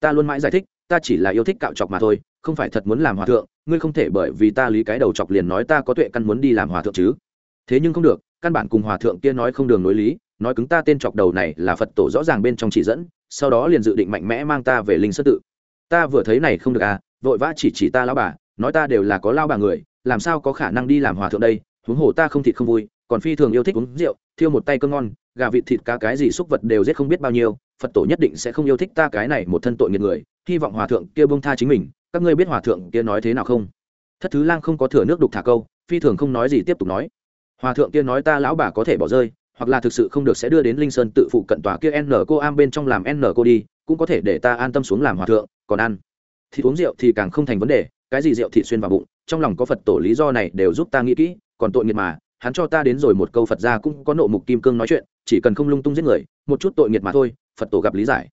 Ta luôn mãi giải thích, ta chỉ là yêu thích cạo chọc mà thôi, không phải thật muốn làm hòa thượng, ngươi không thể bởi vì ta lý cái đầu chọc liền nói ta có tuệ căn muốn đi làm hòa thượng chứ. Thế nhưng không được, căn bản cùng hòa thượng kia nói không đường nối lý, nói cứng ta tên chọc đầu này là phật tổ rõ ràng bên trong chỉ dẫn, sau đó liền dự định mạnh mẽ mang ta về linh sơ tự. Ta vừa thấy này không được à vội vã chỉ chỉ ta lão bà, nói ta đều là có lao bà người, làm sao có khả năng đi làm hòa thượng đây, huống hồ ta không thịt không vui, còn phi thường yêu thích uống rượu, thiêu một tay cơm ngon gà vịt thịt cá cái gì xúc vật đều giết không biết bao nhiêu, phật tổ nhất định sẽ không yêu thích ta cái này một thân tội nghiệt người, hy vọng hòa thượng kia bông tha chính mình, các ngươi biết hòa thượng kia nói thế nào không? Thất thứ lang không có thừa nước đục thả câu, phi thường không nói gì tiếp tục nói. Hòa thượng kia nói ta lão bà có thể bỏ rơi, hoặc là thực sự không được sẽ đưa đến linh sơn tự phụ cận tòa kia n cô am bên trong làm n cô đi, cũng có thể để ta an tâm xuống làm hòa thượng, còn ăn. Thì uống rượu thì càng không thành vấn đề, cái gì rượu thị xuyên vào bụng, trong lòng có phật tổ lý do này đều giúp ta nghĩ kỹ, còn tội nghiệt mà, hắn cho ta đến rồi một câu phật ra cũng có nộ mục kim cương nói chuyện chỉ cần không lung tung giết người, một chút tội nghiệt mà thôi, phật tổ gặp lý giải.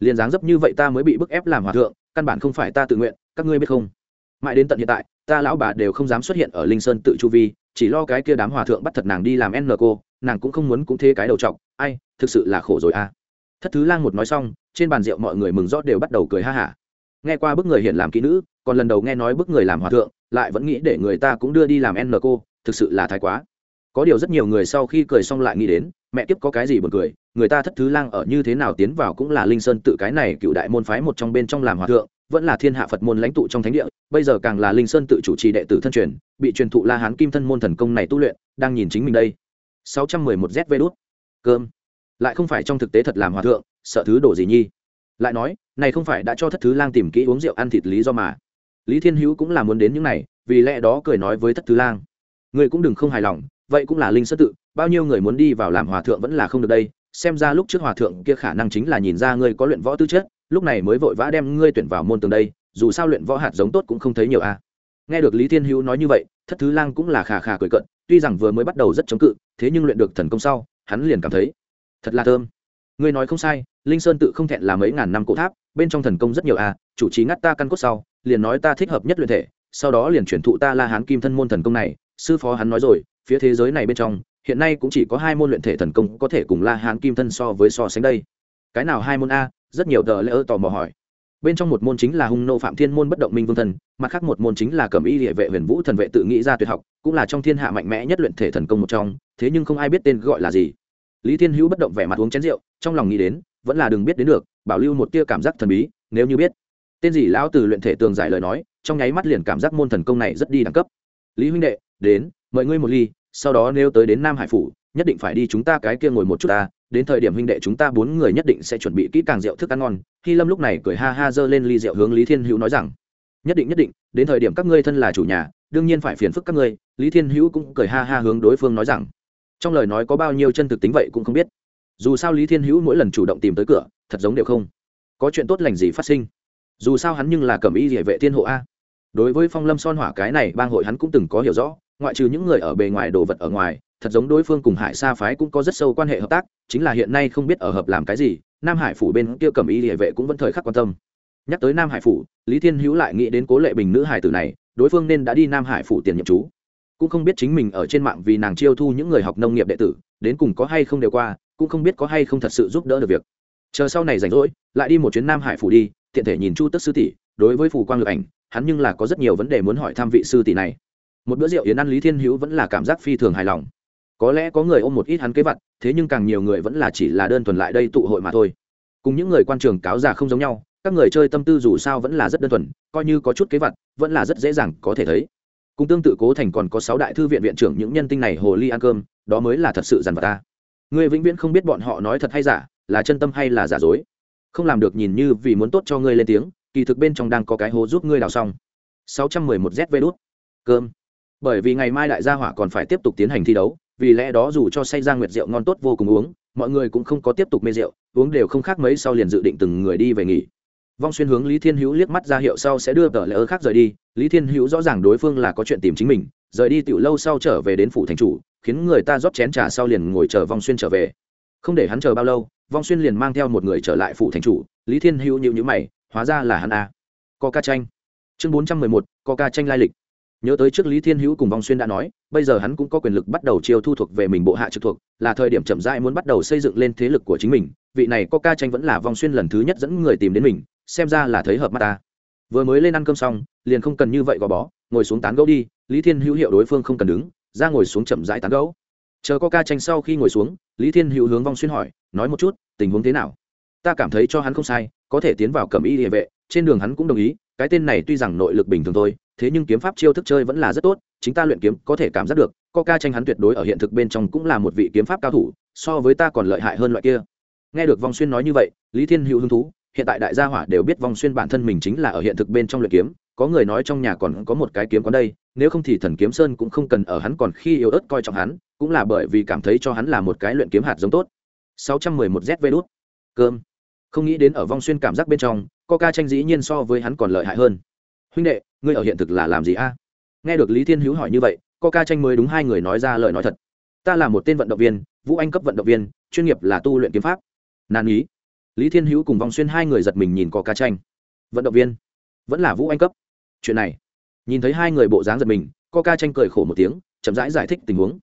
Liền dáng dấp như vậy ta mới bị bức ép làm hòa thượng, căn bản không phải ta tự nguyện, các ngươi biết không? Mãi đến tận hiện tại, ta lão bà đều không dám xuất hiện ở linh sơn tự chu vi, chỉ lo cái kia đám hòa thượng bắt thật nàng đi làm n cô nàng cũng không muốn cũng thế cái đầu t ai, thực sự là khổ rồi a à. thất thứ lang một nói xong, trên bàn rượu mọi người mừng rót đều bắt đầu cười ha hả. Nghe qua bức người hiện làm kỹ nữ, còn lần đầu nghe nói bức người làm hòa thượng, lại vẫn nghĩ để người ta cũng đưa đi làm n cô thực sự là thái quá. Có điều rất nhiều người sau khi cười xong lại nghĩ đến mẹ kiếp có cái gì buồn cười, người ta thất thứ lang ở như thế nào tiến vào cũng là linh sơn tự cái này cựu đại môn phái một trong bên trong làm hòa thượng, vẫn là thiên hạ phật môn lãnh tụ trong thánh địa, bây giờ càng là linh sơn tự chủ trì đệ tử thân truyền, bị truyền thụ la hán kim thân môn thần công này tu luyện, đang nhìn chính mình đây. 611 zv đút cơm. Lại không phải trong thực tế thật làm hòa thượng, sợ thứ đổ gì nhi? Lại nói, này không phải đã cho thất thứ lang tìm kỹ uống rượu ăn thịt lý do mà. Lý thiên hữu cũng là muốn đến những này, vì lẽ đó cười nói với thất thứ lang. Người cũng đừng không hài lòng, vậy cũng là linh sơ tự bao nhiêu người muốn đi vào làm hòa thượng vẫn là không được đây, xem ra lúc trước hòa thượng kia khả năng chính là nhìn ra ngươi có luyện võ tư chất, lúc này mới vội vã đem ngươi tuyển vào môn tường đây, dù sao luyện võ hạt giống tốt cũng không thấy nhiều a nghe được lý thiên hữu nói như vậy, thất thứ lang cũng là khà khà cười cận tuy rằng vừa mới bắt đầu rất chống cự, thế nhưng luyện được thần công sau, hắn liền cảm thấy, thật là thơm. Ngươi nói không sai, linh sơn tự không thẹn là mấy ngàn năm cổ tháp, bên trong thần công rất nhiều a chủ trì ngắt ta căn cốt sau, liền nói ta thích hợp nhất luyện thể, sau đó liền chuyển thụ ta la hán kim thân môn thần công này, sư phó hắn nói rồi, phía thế giới này bên trong hiện nay cũng chỉ có hai môn luyện thể thần công có thể cùng la hán kim thân so với so sánh đây. Cái nào hai môn a? Rất nhiều tờ lễ ơ tò mò hỏi. Bên trong một môn chính là hung nô phạm thiên môn bất động minh vương thần, mặt khác một môn chính là cẩm y địa vệ huyền vũ thần vệ tự nghĩ ra tuyệt học, cũng là trong thiên hạ mạnh mẽ nhất luyện thể thần công một trong, thế nhưng không ai biết tên gọi là gì. Lý thiên hữu bất động vẻ mặt uống chén rượu, trong lòng nghĩ đến, vẫn là đừng biết đến được, bảo lưu một tia cảm giác thần bí, nếu như biết. Tên gì lão từ luyện thể tường giải lời nói, trong nháy mắt liền cảm giác môn thần công này rất đi đẳng cấp. Lý huynh đệ, đến, mời ngươi một ly sau đó nếu tới đến nam hải phủ, nhất định phải đi chúng ta cái kia ngồi một chút ta, đến thời điểm huynh đệ chúng ta bốn người nhất định sẽ chuẩn bị kỹ càng rượu thức ăn ngon. Khi lâm lúc này cười ha ha giơ lên ly rượu hướng lý thiên hữu nói rằng, nhất định nhất định, đến thời điểm các ngươi thân là chủ nhà, đương nhiên phải phiền phức các ngươi. Lý thiên hữu cũng cười ha ha hướng đối phương nói rằng, trong lời nói có bao nhiêu chân thực tính vậy cũng không biết. Dù sao lý thiên hữu mỗi lần chủ động tìm tới cửa, thật giống đều không có chuyện tốt lành gì phát sinh. Dù sao hắn nhưng là cẩm y địa vệ thiên hộ a. Đối với phong lâm son hỏa cái này, bang hội hắn cũng từng có hiểu rõ ngoại trừ những người ở bề ngoài đồ vật ở ngoài, thật giống đối phương cùng hải sa phái cũng có rất sâu quan hệ hợp tác, chính là hiện nay không biết ở hợp làm cái gì, nam hải phủ bên kia cẩm y địa vệ cũng vẫn thời khắc quan tâm. Nhắc tới nam hải phủ, lý thiên hữu lại nghĩ đến cố lệ bình nữ hải tử này, đối phương nên đã đi nam hải phủ tiền nhiệm chú. Cũng không biết chính mình ở trên mạng vì nàng chiêu thu những người học nông nghiệp đệ tử, đến cùng có hay không đều qua, cũng không biết có hay không thật sự giúp đỡ được việc. Chờ sau này rảnh rỗi, lại đi một chuyến nam hải phủ đi, tiện thể nhìn chu tức sư tỷ, đối với phủ quang lực ảnh, hắn nhưng là có rất nhiều vấn đề muốn hỏi thăm vị sư tỷ này một bữa rượu yến ăn lý thiên hữu vẫn là cảm giác phi thường hài lòng. Có lẽ có người ôm một ít hắn kế vật, thế nhưng càng nhiều người vẫn là chỉ là đơn thuần lại đây tụ hội mà thôi. Cùng những người quan trường cáo già không giống nhau, các người chơi tâm tư dù sao vẫn là rất đơn thuần, coi như có chút kế vật, vẫn là rất dễ dàng có thể thấy. Cùng tương tự cố thành còn có sáu đại thư viện viện trưởng những nhân tinh này hồ ly ăn cơm, đó mới là thật sự dằn vặt ta. Người vĩnh viễn không biết bọn họ nói thật hay giả, là chân tâm hay là giả dối. Không làm được nhìn như vì muốn tốt cho ngươi lên tiếng, kỳ thực bên trong đang có cái hố giúp ngươi đào xong. 611 zv đút. Cơm bởi vì ngày mai đại gia hỏa còn phải tiếp tục tiến hành thi đấu, vì lẽ đó dù cho say ra nguyệt rượu ngon tốt vô cùng uống, mọi người cũng không có tiếp tục mê rượu, uống đều không khác mấy sau liền dự định từng người đi về nghỉ. Vong xuyên hướng lý thiên hữu liếc mắt ra hiệu sau sẽ đưa tờ lễ ơ khác rời đi. Lý thiên hữu rõ ràng đối phương là có chuyện tìm chính mình, rời đi tiểu lâu sau trở về đến phủ thành chủ, khiến người ta rót chén trà sau liền ngồi chờ vong xuyên trở về. Không để hắn chờ bao lâu, vong xuyên liền mang theo một người trở lại phủ thành chủ. Lý thiên hữu nhịu nhữ mày, hóa ra là hắn a à. coca tranh chương bốn trăm mười một coca tranh lai lịch nhớ tới trước lý thiên hữu cùng vong xuyên đã nói, bây giờ hắn cũng có quyền lực bắt đầu chiêu thu thuộc về mình bộ hạ trực thuộc, là thời điểm chậm rãi muốn bắt đầu xây dựng lên thế lực của chính mình. Vị này có ca tranh vẫn là vong xuyên lần thứ nhất dẫn người tìm đến mình, xem ra là thấy hợp mắt ta. Vừa mới lên ăn cơm xong, liền không cần như vậy gò bó, ngồi xuống tán gẫu đi, lý thiên hữu hiệu đối phương không cần đứng, ra ngồi xuống chậm rãi tán gẫu. Chờ có ca tranh sau khi ngồi xuống, lý thiên hữu hướng vong xuyên hỏi, nói một chút, tình huống thế nào? Ta cảm thấy cho hắn không sai, có thể tiến vào cầm y địa vệ, trên đường hắn cũng đồng ý, cái tên này tuy rằng nội lực bình thường thôi thế nhưng kiếm pháp chiêu thức chơi vẫn là rất tốt, chính ta luyện kiếm có thể cảm giác được, coca tranh hắn tuyệt đối ở hiện thực bên trong cũng là một vị kiếm pháp cao thủ, so với ta còn lợi hại hơn loại kia. Nghe được vong xuyên nói như vậy, lý thiên hữu hứng thú, hiện tại đại gia hỏa đều biết vong xuyên bản thân mình chính là ở hiện thực bên trong luyện kiếm, có người nói trong nhà còn có một cái kiếm quán đây, nếu không thì thần kiếm sơn cũng không cần ở hắn còn khi yếu ớt coi trọng hắn, cũng là bởi vì cảm thấy cho hắn là một cái luyện kiếm hạt giống tốt. 611 zv đút cơm. Không nghĩ đến ở vong xuyên cảm giác bên trong, coca tranh dĩ nhiên so với hắn còn lợi hại hơn huynh đệ ngươi ở hiện thực là làm gì a? Nghe được lý thiên hữu hỏi như vậy coca tranh mới đúng hai người nói ra lời nói thật. Ta là một tên vận động viên vũ anh cấp vận động viên chuyên nghiệp là tu luyện kiếm pháp. Nan ý. Lý thiên hữu cùng vong xuyên hai người giật mình nhìn coca tranh. Vận động viên. Vẫn là vũ anh cấp. Chuyện này. Nhìn thấy hai người bộ dáng giật mình coca tranh cười khổ một tiếng chậm rãi giải, giải thích tình huống.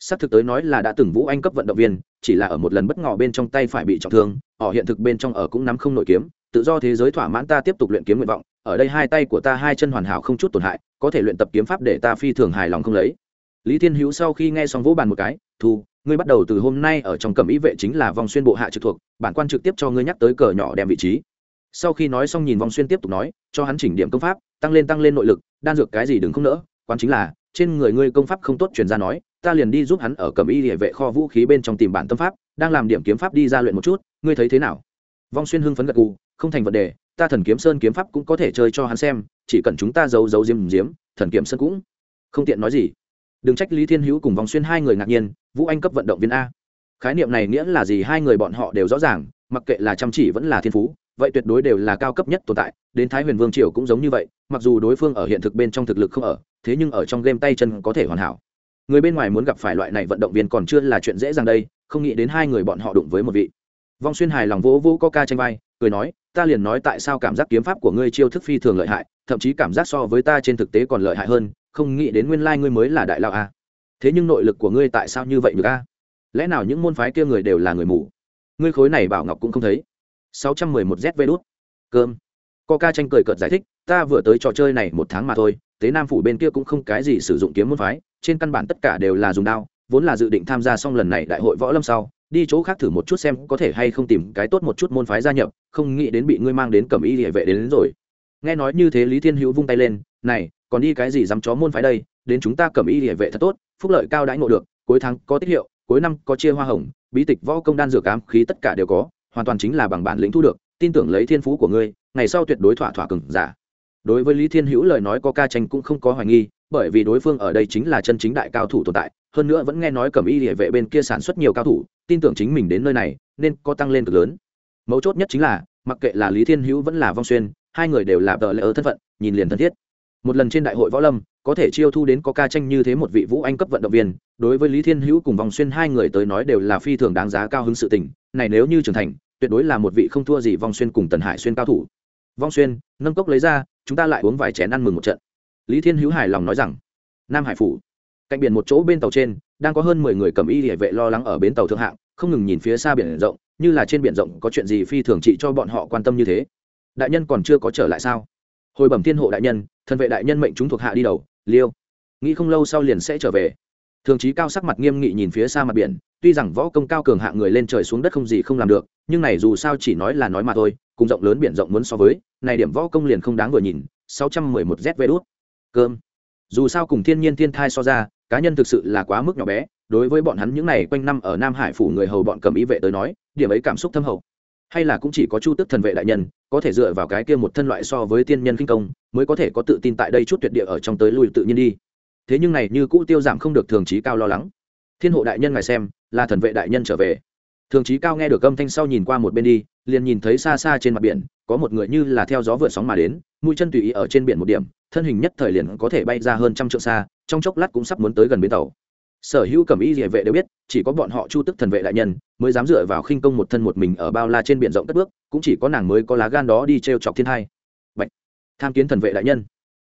S ắ c thực tới nói là đã từng vũ anh cấp vận động viên chỉ là ở một lần bất ngờ bên trong tay phải bị trọng thương ở hiện thực bên trong ở cũng nắm không nội kiếm tự do thế giới thỏa mãn ta tiếp tục luyện kiếm nguyện vọng ở đây hai tay của ta hai chân hoàn hảo không chút tổn hại, có thể luyện tập kiếm pháp để ta phi thường hài lòng không lấy. Lý thiên hữu sau khi nghe xong vỗ bàn một cái, thu, ngươi bắt đầu từ hôm nay ở trong cầm ý vệ chính là vòng xuyên bộ hạ trực thuộc, bản quan trực tiếp cho ngươi nhắc tới cờ nhỏ đem vị trí. Sau khi nói xong nhìn vòng xuyên tiếp tục nói, cho hắn chỉnh điểm công pháp, tăng lên tăng lên nội lực, đan dược cái gì đừng không nỡ, quan chính là, trên người ngươi công pháp không tốt truyền ra nói, ta liền đi giúp hắn ở cầm y địa vệ kho vũ khí bên trong tìm bản tâm pháp, đang làm điểm kiếm pháp đi ra luyện một chút, ngươi thấy thế nào? Vong xuyên hưng phấn gật gù, không thành vấn đề ta thần kiếm sơn kiếm pháp cũng có thể chơi cho hắn xem, chỉ cần chúng ta giấu giấu diếm diếm, thần kiếm sơn cũng không tiện nói gì. Đừng trách lý thiên hữu cùng vòng xuyên hai người ngạc nhiên, vũ anh cấp vận động viên a. Khái niệm này nghĩa là gì? Hai người bọn họ đều rõ ràng, mặc kệ là chăm chỉ vẫn là thiên phú, vậy tuyệt đối đều là cao cấp nhất tồn tại, đến thái huyền vương triều cũng giống như vậy, mặc dù đối phương ở hiện thực bên trong thực lực không ở, thế nhưng ở trong game tay chân có thể hoàn hảo. Người bên ngoài muốn gặp phải loại này vận động viên còn chưa là chuyện dễ dàng đây, không nghĩ đến hai người bọn họ đụng với một vị. Vong xuyên hài lòng vỗ vỗ có ca tranh vai, cười nói ta liền nói tại sao cảm giác kiếm pháp của ngươi chiêu thức phi thường lợi hại, thậm chí cảm giác so với ta trên thực tế còn lợi hại hơn, không nghĩ đến nguyên lai ngươi mới là đại lao a. Thế nhưng nội lực của ngươi tại sao như vậy được a? Lẽ nào những môn phái kia người đều là người mù? Ngươi khối này bảo ngọc cũng không thấy. 611 zv đốt cơm. Coca tranh cười cợt giải thích, ta vừa tới trò chơi này một tháng mà thôi, tế nam phủ bên kia cũng không cái gì sử dụng kiếm môn phái, trên căn bản tất cả đều là dùng đao, vốn là dự định tham gia xong lần này đại hội võ lâm sau đi chỗ khác thử một chút xem có thể hay không tìm cái tốt một chút môn phái gia nhập không nghĩ đến bị ngươi mang đến cầm y địa vệ đến, đến rồi. Nghe nói như thế lý thiên hữu vung tay lên này còn đi cái gì dám chó môn phái đây? Đến chúng ta cầm y địa vệ thật tốt phúc lợi cao đãi ngộ được cuối tháng có tiết hiệu cuối năm có chia hoa hồng bí tịch võ công đan dược ám khí tất cả đều có hoàn toàn chính là bằng bản lĩnh thu được tin tưởng lấy thiên phú của ngươi ngày sau tuyệt đối thỏa thỏa cừng giả. Đối với lý thiên hữu lời nói có ca tranh cũng không có hoài nghi bởi vì đối phương ở đây chính là chân chính đại cao thủ tồn tại hơn nữa vẫn nghe nói cẩm y địa vệ bên kia sản xuất nhiều cao thủ, tin tưởng chính mình đến nơi này, nên có tăng lên cực lớn. Mấu chốt nhất chính là, mặc kệ là lý thiên hữu vẫn là vong xuyên, hai người đều là tờ lẽ ở thân phận, nhìn liền thân thiết. Một lần trên đại hội võ lâm, có thể chiêu thu đến có ca tranh như thế một vị vũ anh cấp vận động viên, đối với lý thiên hữu cùng vòng xuyên hai người tới nói đều là phi thường đáng giá cao hứng sự tình, này nếu như trưởng thành, tuyệt đối là một vị không thua gì vong xuyên cùng tần hải xuyên cao thủ. Vong xuyên, nâng cốc lấy ra, chúng ta lại uống vài chén ăn mừng một trận. Lý thiên hữu hài lòng nói rằng, nam hải phủ cạnh biển một chỗ bên tàu trên, đang có hơn mười người cầm y địa vệ lo lắng ở bến tàu thượng hạng, không ngừng nhìn phía xa biển rộng, như là trên biển rộng có chuyện gì phi thường trị cho bọn họ quan tâm như thế. Đại nhân còn chưa có trở lại sao? Hồi bẩm thiên hộ đại nhân, thân vệ đại nhân mệnh chúng thuộc hạ đi đầu, liêu. Nghĩ không lâu sau liền sẽ trở về. Thường trí cao sắc mặt nghiêm nghị nhìn phía xa mặt biển, tuy rằng võ công cao cường hạng người lên trời xuống đất không gì không làm được, nhưng này dù sao chỉ nói là nói mà thôi, cùng rộng lớn biển rộng muốn so với, này điểm võ công liền không đáng vừa nhìn 611 vê đốt cơm dù sao cùng thiên nhiên thiên thai so ra, cá nhân thực sự là quá mức nhỏ bé, đối với bọn hắn những này quanh năm ở nam hải phủ người hầu bọn cầm ý vệ tới nói, điểm ấy cảm xúc thâm hậu. Hay là cũng chỉ có chu tức thần vệ đại nhân, có thể dựa vào cái kia một thân loại so với tiên nhân kinh công, mới có thể có tự tin tại đây chút tuyệt địa ở trong tới lui tự nhiên đi. Thế nhưng này như cũ tiêu giảm không được thường trí cao lo lắng. Thiên hộ đại nhân ngài xem, là thần vệ đại nhân trở về thường trí cao nghe được âm thanh sau nhìn qua một bên đi, liền nhìn thấy xa xa trên mặt biển, có một người như là theo gió vượt sóng mà đến, mũi chân tùy ý ở trên biển một điểm, thân hình nhất thời liền có thể bay ra hơn trăm trượng xa, trong chốc lát cũng sắp muốn tới gần bến tàu. Sở hữu cẩm y địa vệ đều biết, chỉ có bọn họ chu tức thần vệ đại nhân mới dám dựa vào khinh công một thân một mình ở bao la trên biển rộng cất bước, cũng chỉ có nàng mới có lá gan đó đi t r e o chọc thiên hai Bạch. tham kiến thần vệ đại nhân.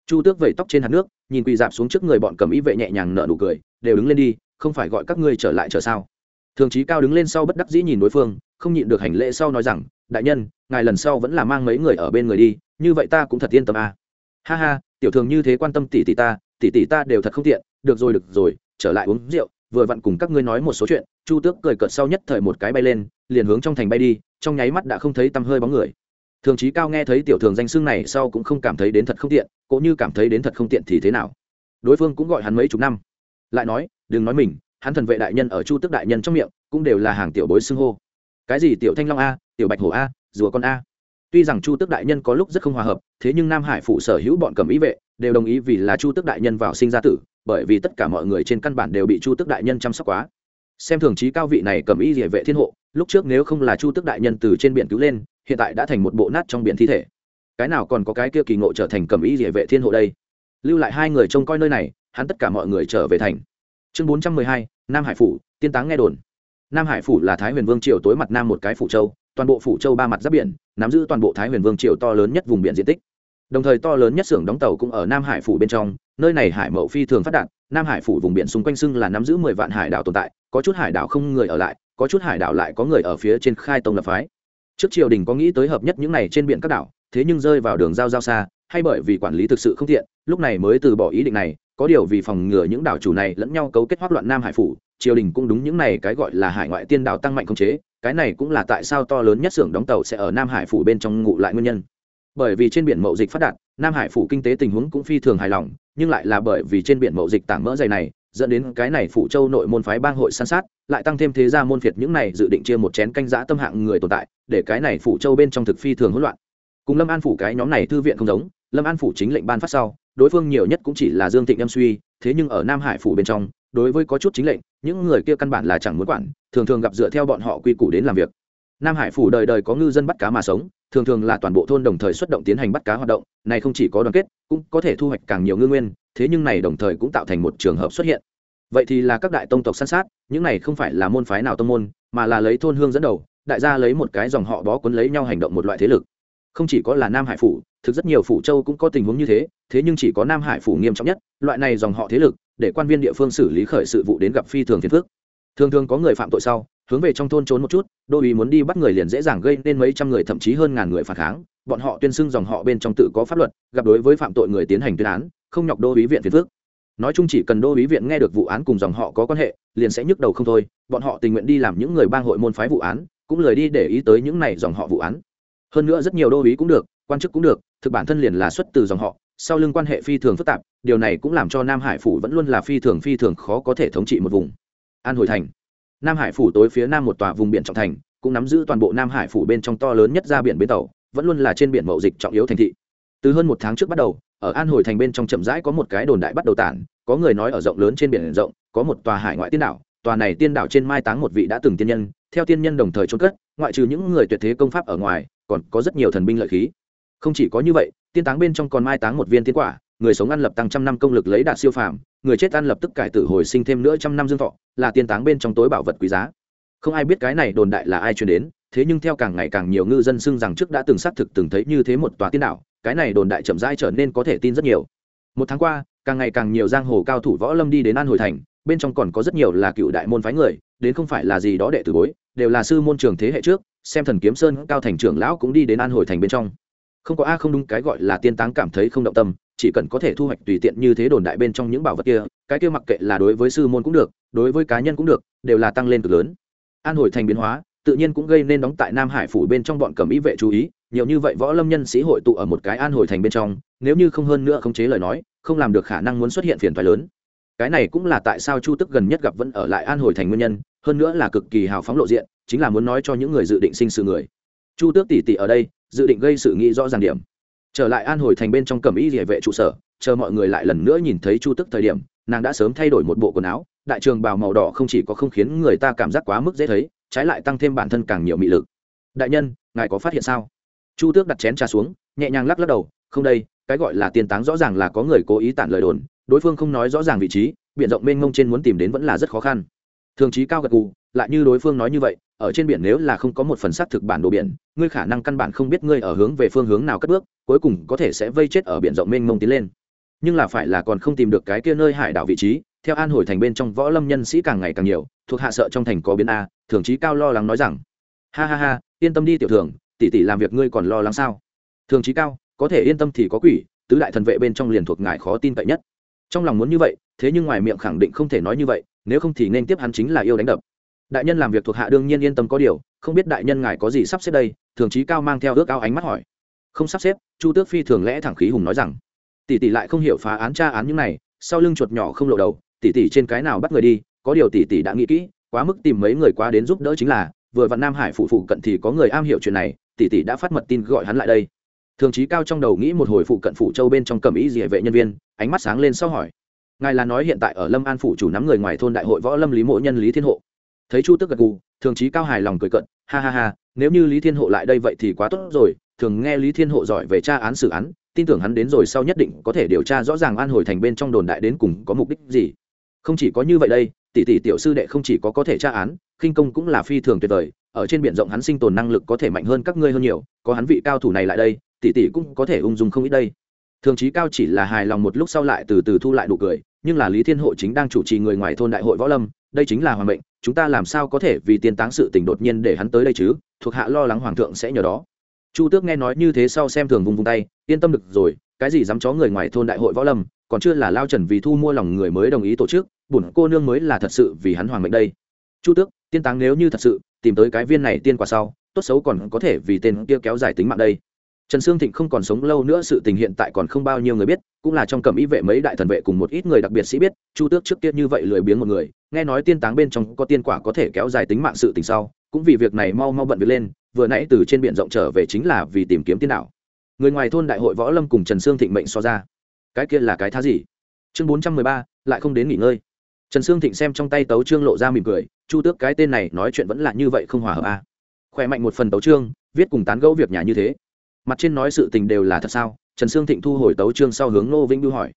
Chu tước vẩy tóc trên hạt nước, nhìn quỳ dạp xuống trước người bọn cẩm y vệ nhẹ nhàng nở nụ cười, đều đứng lên đi, không phải gọi các ngươi trở lại chờ sao? Thường trí cao đứng lên sau bất đắc dĩ nhìn đối phương, không nhịn được hành lễ sau nói rằng, đại nhân, ngài lần sau vẫn là mang mấy người ở bên người đi, như vậy ta cũng thật yên tâm à. ha ha, tiểu thường như thế quan tâm tỷ tỷ ta, tỷ tỷ ta đều thật không tiện, được rồi được rồi, trở lại uống rượu, vừa vặn cùng các ngươi nói một số chuyện. Chu tước cười cợt sau nhất thời một cái bay lên, liền hướng trong thành bay đi, trong nháy mắt đã không thấy tăm hơi bóng người. Thường trí cao nghe thấy tiểu thường danh xưng này sau cũng không cảm thấy đến thật không tiện, cũng như cảm thấy đến thật không tiện thì thế nào. Đối phương cũng gọi hắn mấy chục năm. Lại nói, đừng nói mình hắn thần vệ đại nhân ở chu tước đại nhân trong miệng, cũng đều là hàng tiểu bối xưng hô. Cái gì tiểu thanh long a, tiểu bạch hổ a, rùa con a? Tuy rằng chu tước đại nhân có lúc rất không hòa hợp, thế nhưng nam hải phụ sở hữu bọn cầm ý vệ đều đồng ý vì là chu tước đại nhân vào sinh ra tử, bởi vì tất cả mọi người trên căn bản đều bị chu tước đại nhân chăm sóc quá. Xem thường trí cao vị này cầm ý địa vệ thiên hộ, lúc trước nếu không là chu tước đại nhân từ trên biển cứu lên, hiện tại đã thành một bộ nát trong biển thi thể. Cái nào còn có cái kia kỳ ngộ trở thành cầm ý địa vệ thiên hộ đây? Lưu lại hai người trông coi nơi này, hắn tất cả mọi người trở về thành chương bốn trăm mười hai, nam hải phủ, tiên táng nghe đồn. Nam hải phủ là thái huyền vương triều tối mặt nam một cái phủ châu, toàn bộ phủ châu ba mặt giáp biển, nắm giữ toàn bộ thái huyền vương triều to lớn nhất vùng biển diện tích. Đồng thời to lớn nhất xưởng đóng tàu cũng ở nam hải phủ bên trong, nơi này hải mậu phi thường phát đạt, nam hải phủ vùng biển xung quanh xưng là nắm giữ mười vạn hải đảo tồn tại, có chút hải đảo không người ở lại, có chút hải đảo lại có người ở phía trên khai tông lập phái. Trước triều đình có nghĩ tới hợp nhất những này trên biển các đảo, thế nhưng rơi vào đường giao giao xa, hay bởi vì quản lý thực sự không thiện lúc này mới từ bỏ ý định này có điều vì phòng ngừa những đảo chủ này lẫn nhau cấu kết hoác loạn nam hải phủ, triều đình cũng đúng những này cái gọi là hải ngoại tiên đảo tăng mạnh không chế, cái này cũng là tại sao to lớn nhất xưởng đóng tàu sẽ ở nam hải phủ bên trong ngụ lại nguyên nhân. Bởi vì trên biển mậu dịch phát đạt, nam hải phủ kinh tế tình huống cũng phi thường hài lòng, nhưng lại là bởi vì trên biển mậu dịch tảng mỡ dày này, dẫn đến cái này phủ châu nội môn phái bang hội san sát, lại tăng thêm thế gia môn phiệt những này dự định chia một chén canh giã tâm hạng người tồn tại, để cái này phủ châu bên trong thực phi thường hỗn loạn. Cùng lâm an phủ cái nhóm này thư viện không giống, lâm an phủ chính lệnh ban phát sau đối phương nhiều nhất cũng chỉ là dương thịnh em suy, thế nhưng ở nam hải phủ bên trong, đối với có chút chính lệnh, những người kia căn bản là chẳng muốn quản, thường thường gặp dựa theo bọn họ quy củ đến làm việc. Nam hải phủ đời đời có ngư dân bắt cá mà sống, thường thường là toàn bộ thôn đồng thời xuất động tiến hành bắt cá hoạt động, này không chỉ có đoàn kết, cũng có thể thu hoạch càng nhiều ngư nguyên, thế nhưng này đồng thời cũng tạo thành một trường hợp xuất hiện. Vậy thì là các đại tông tộc san sát, những này không phải là môn phái nào tông môn, mà là lấy thôn hương dẫn đầu, đại gia lấy một cái dòng họ bó cuốn lấy nhau hành động một loại thế lực. Không chỉ có là nam hải phủ thực rất nhiều phủ châu cũng có tình huống như thế thế nhưng chỉ có nam hải phủ nghiêm trọng nhất, loại này dòng họ thế lực, để quan viên địa phương xử lý khởi sự vụ đến gặp phi thường phiền phước. thường thường có người phạm tội sau, hướng về trong thôn trốn một chút, đô ý muốn đi bắt người liền dễ dàng gây nên mấy trăm người, thậm chí hơn ngàn người phản kháng bọn họ tuyên xưng dòng họ bên trong tự có pháp luật, gặp đối với phạm tội người tiến hành tuyên án, không nhọc đô ý viện phiền phước. nói chung chỉ cần đô ý viện nghe được vụ án cùng dòng họ có quan hệ, liền sẽ nhức đầu không thôi, bọn họ tình nguyện đi làm những người bang hội môn phái vụ án, cũng lời đi để ý tới những này dòng họ vụ án hơn nữa rất nhiều đô ý cũng được, quan chức cũng được thực bản thân liền là xuất từ dòng họ, sau lưng quan hệ phi thường phức tạp, điều này cũng làm cho nam hải phủ vẫn luôn là phi thường phi thường khó có thể thống trị một vùng. An hồi thành. Nam hải phủ tối phía nam một tòa vùng biển trọng thành, cũng nắm giữ toàn bộ nam hải phủ bên trong to lớn nhất ra biển bến tàu, vẫn luôn là trên biển mậu dịch trọng yếu thành thị. Từ hơn một tháng trước bắt đầu, ở an hồi thành bên trong chậm rãi có một cái đồn đại bắt đầu tản, có người nói ở rộng lớn trên biển rộng, có một tòa hải ngoại tiên đảo, tòa này tiên đảo trên mai táng một vị đã từng tiên nhân, theo tiên nhân đồng thời trôn cất, ngoại trừ những người tuyệt thế công pháp ở ngoài, còn có rất nhiều thần binh lợi khí không chỉ có như vậy, tiên táng bên trong còn mai táng một viên tiên quả, người sống ăn lập tăng trăm năm công lực lấy đạt siêu phàm, người chết ăn lập tức cải tử hồi sinh thêm nữa trăm năm dương thọ, là tiên táng bên trong tối bảo vật quý giá. Không ai biết cái này đồn đại là ai truyền đến, thế nhưng theo càng ngày càng nhiều ngư dân xưng rằng trước đã từng xác thực từng thấy như thế một tòa tiên đảo, cái này đồn đại chậm rãi trở nên có thể tin rất nhiều. Một tháng qua, càng ngày càng nhiều giang hồ cao thủ võ lâm đi đến an hồi thành, bên trong còn có rất nhiều là cựu đại môn phái người, đến không phải là gì đó đệ tử bối, đều là sư môn trường thế hệ trước, xem thần kiếm sơn, cao thành trưởng lão cũng đi đến an hồi thành bên trong không có a không đúng, cái gọi là tiên táng cảm thấy không động tâm, chỉ cần có thể thu hoạch tùy tiện như thế đồn đại bên trong những bảo vật kia, cái kia mặc kệ là đối với sư môn cũng được, đối với cá nhân cũng được, đều là tăng lên cực lớn. An hồi thành biến hóa, tự nhiên cũng gây nên đóng tại nam hải phủ bên trong bọn cầm ý vệ chú ý, nhiều như vậy võ lâm nhân sĩ hội tụ ở một cái an hồi thành bên trong, nếu như không hơn nữa không chế lời nói, không làm được khả năng muốn xuất hiện phiền thoái lớn. Cái này cũng là tại sao chu tức gần nhất gặp vẫn ở lại an hồi thành nguyên nhân, hơn nữa là cực kỳ hào phóng lộ diện, chính là muốn nói cho những người dự định sinh sự người. Chu tước tỷ tỷ ở đây dự định gây sự nghĩ rõ ràng điểm. Trở lại an hồi thành bên trong cầm y địa vệ trụ sở, chờ mọi người lại lần nữa nhìn thấy chu tức thời điểm, nàng đã sớm thay đổi một bộ quần áo, đại trường bào màu đỏ không chỉ có không khiến người ta cảm giác quá mức dễ thấy, trái lại tăng thêm bản thân càng nhiều mị lực. Đại nhân, ngài có phát hiện sao? Chu tước đặt chén trà xuống, nhẹ nhàng lắc lắc đầu, không đây, cái gọi là tiền táng rõ ràng là có người cố ý tản lời đồn, đối phương không nói rõ ràng vị trí, biển rộng mênh mông trên muốn tìm đến vẫn là rất khó khăn thường trí cao gật gù, lại như đối phương nói như vậy, ở trên biển nếu là không có một phần xác thực bản đồ biển, ngươi khả năng căn bản không biết ngươi ở hướng về phương hướng nào cất bước, cuối cùng có thể sẽ vây chết ở biển rộng mênh mông tiến lên. Nhưng là phải là còn không tìm được cái kia nơi hải đảo vị trí, theo an hồi thành bên trong võ lâm nhân sĩ càng ngày càng nhiều, thuộc hạ sợ trong thành có biến a, thường trí cao lo lắng nói rằng, ha ha ha, yên tâm đi tiểu thường, tỷ tỷ làm việc ngươi còn lo lắng sao? Thường trí cao, có thể yên tâm thì có quỷ, tứ đại thần vệ bên trong liền thuộc ngài khó tin cậy nhất. Trong lòng muốn như vậy, thế nhưng ngoài miệng khẳng định không thể nói như vậy nếu không thì nên tiếp hắn chính là yêu đánh đập. Đại nhân làm việc thuộc hạ đương nhiên yên tâm có điều, không biết đại nhân ngài có gì sắp xếp đây? Thường trí cao mang theo ước ao ánh mắt hỏi. Không sắp xếp, chu tước phi thường lẽ thẳng khí hùng nói rằng. Tỷ tỷ lại không hiểu phá án tra án những này, sau lưng chuột nhỏ không lộ đầu, tỷ tỷ trên cái nào bắt người đi, có điều tỷ tỷ đã nghĩ kỹ, quá mức tìm mấy người quá đến giúp đỡ chính là, vừa vặn nam hải phụ phụ cận thì có người am hiểu chuyện này, tỷ tỷ đã phát mật tin gọi hắn lại đây. Thường trí cao trong đầu nghĩ một hồi phụ cận phủ châu bên trong cầm ý gì vệ nhân viên, ánh mắt sáng lên sau hỏi ngài là nói hiện tại ở lâm an phủ chủ nắm người ngoài thôn đại hội võ lâm lý mộ nhân, lý thiên hộ. Thấy chu tức gật gù, thường trí cao hài lòng cười cận ha ha ha, nếu như lý thiên hộ lại đây vậy thì quá tốt rồi, thường nghe lý thiên hộ giỏi về tra án xử án, tin tưởng hắn đến rồi sau nhất định có thể điều tra rõ ràng an hồi thành bên trong đồn đại đến cùng có mục đích gì. Không chỉ có như vậy đây, tỷ tỷ tiểu sư đệ không chỉ có có thể tra án, khinh công cũng là phi thường tuyệt vời, ở trên biển rộng hắn sinh tồn năng lực có thể mạnh hơn các ngươi hơn nhiều, có hắn vị cao thủ này lại đây, tỷ tỷ cũng có thể ung dung không ít đây. Thường chí cao chỉ là hài lòng một lúc sau lại từ từ thu lại nụ cười nhưng là lý thiên hộ chính đang chủ trì người ngoài thôn đại hội võ lâm, đây chính là hoàng mệnh, chúng ta làm sao có thể vì tiên táng sự tình đột nhiên để hắn tới đây chứ? Thuộc hạ lo lắng hoàng thượng sẽ nhờ đó. Chu tước nghe nói như thế sau xem thường vùng vùng tay, yên tâm được rồi, cái gì dám chó người ngoài thôn đại hội võ lâm, còn chưa là lao trần vì thu mua lòng người mới đồng ý tổ chức, bổn cô nương mới là thật sự vì hắn hoàng mệnh đây. Chu tước, tiên táng nếu như thật sự tìm tới cái viên này tiên quả sau, tốt xấu còn có thể vì tên kia kéo dài tính mạng đây trần sương thịnh không còn sống lâu nữa sự tình hiện tại còn không bao nhiêu người biết cũng là trong cẩm y vệ mấy đại thần vệ cùng một ít người đặc biệt sĩ biết chu tước trước kia như vậy lười biếng một người nghe nói tiên táng bên trong có tiên quả có thể kéo dài tính mạng sự tình sau cũng vì việc này mau mau bận việc lên vừa nãy từ trên biển rộng trở về chính là vì tìm kiếm tiên đạo. Người ngoài thôn đại hội võ lâm cùng trần sương thịnh mệnh so ra. Cái kia là cái thá gì? Chương bốn trăm mười ba lại không đến nghỉ ngơi. Trần sương thịnh xem trong tay tấu chương lộ ra mỉm cười chu tước cái tên này nói chuyện vẫn là như vậy không hòa hợp a à. khỏe mạnh một phần tấu chương, viết cùng tán gẫu việc nhà như thế mặt trên nói sự tình đều là thật sao? Trần sương thịnh thu hồi tấu trương sau hướng ngô vĩnh Biêu hỏi.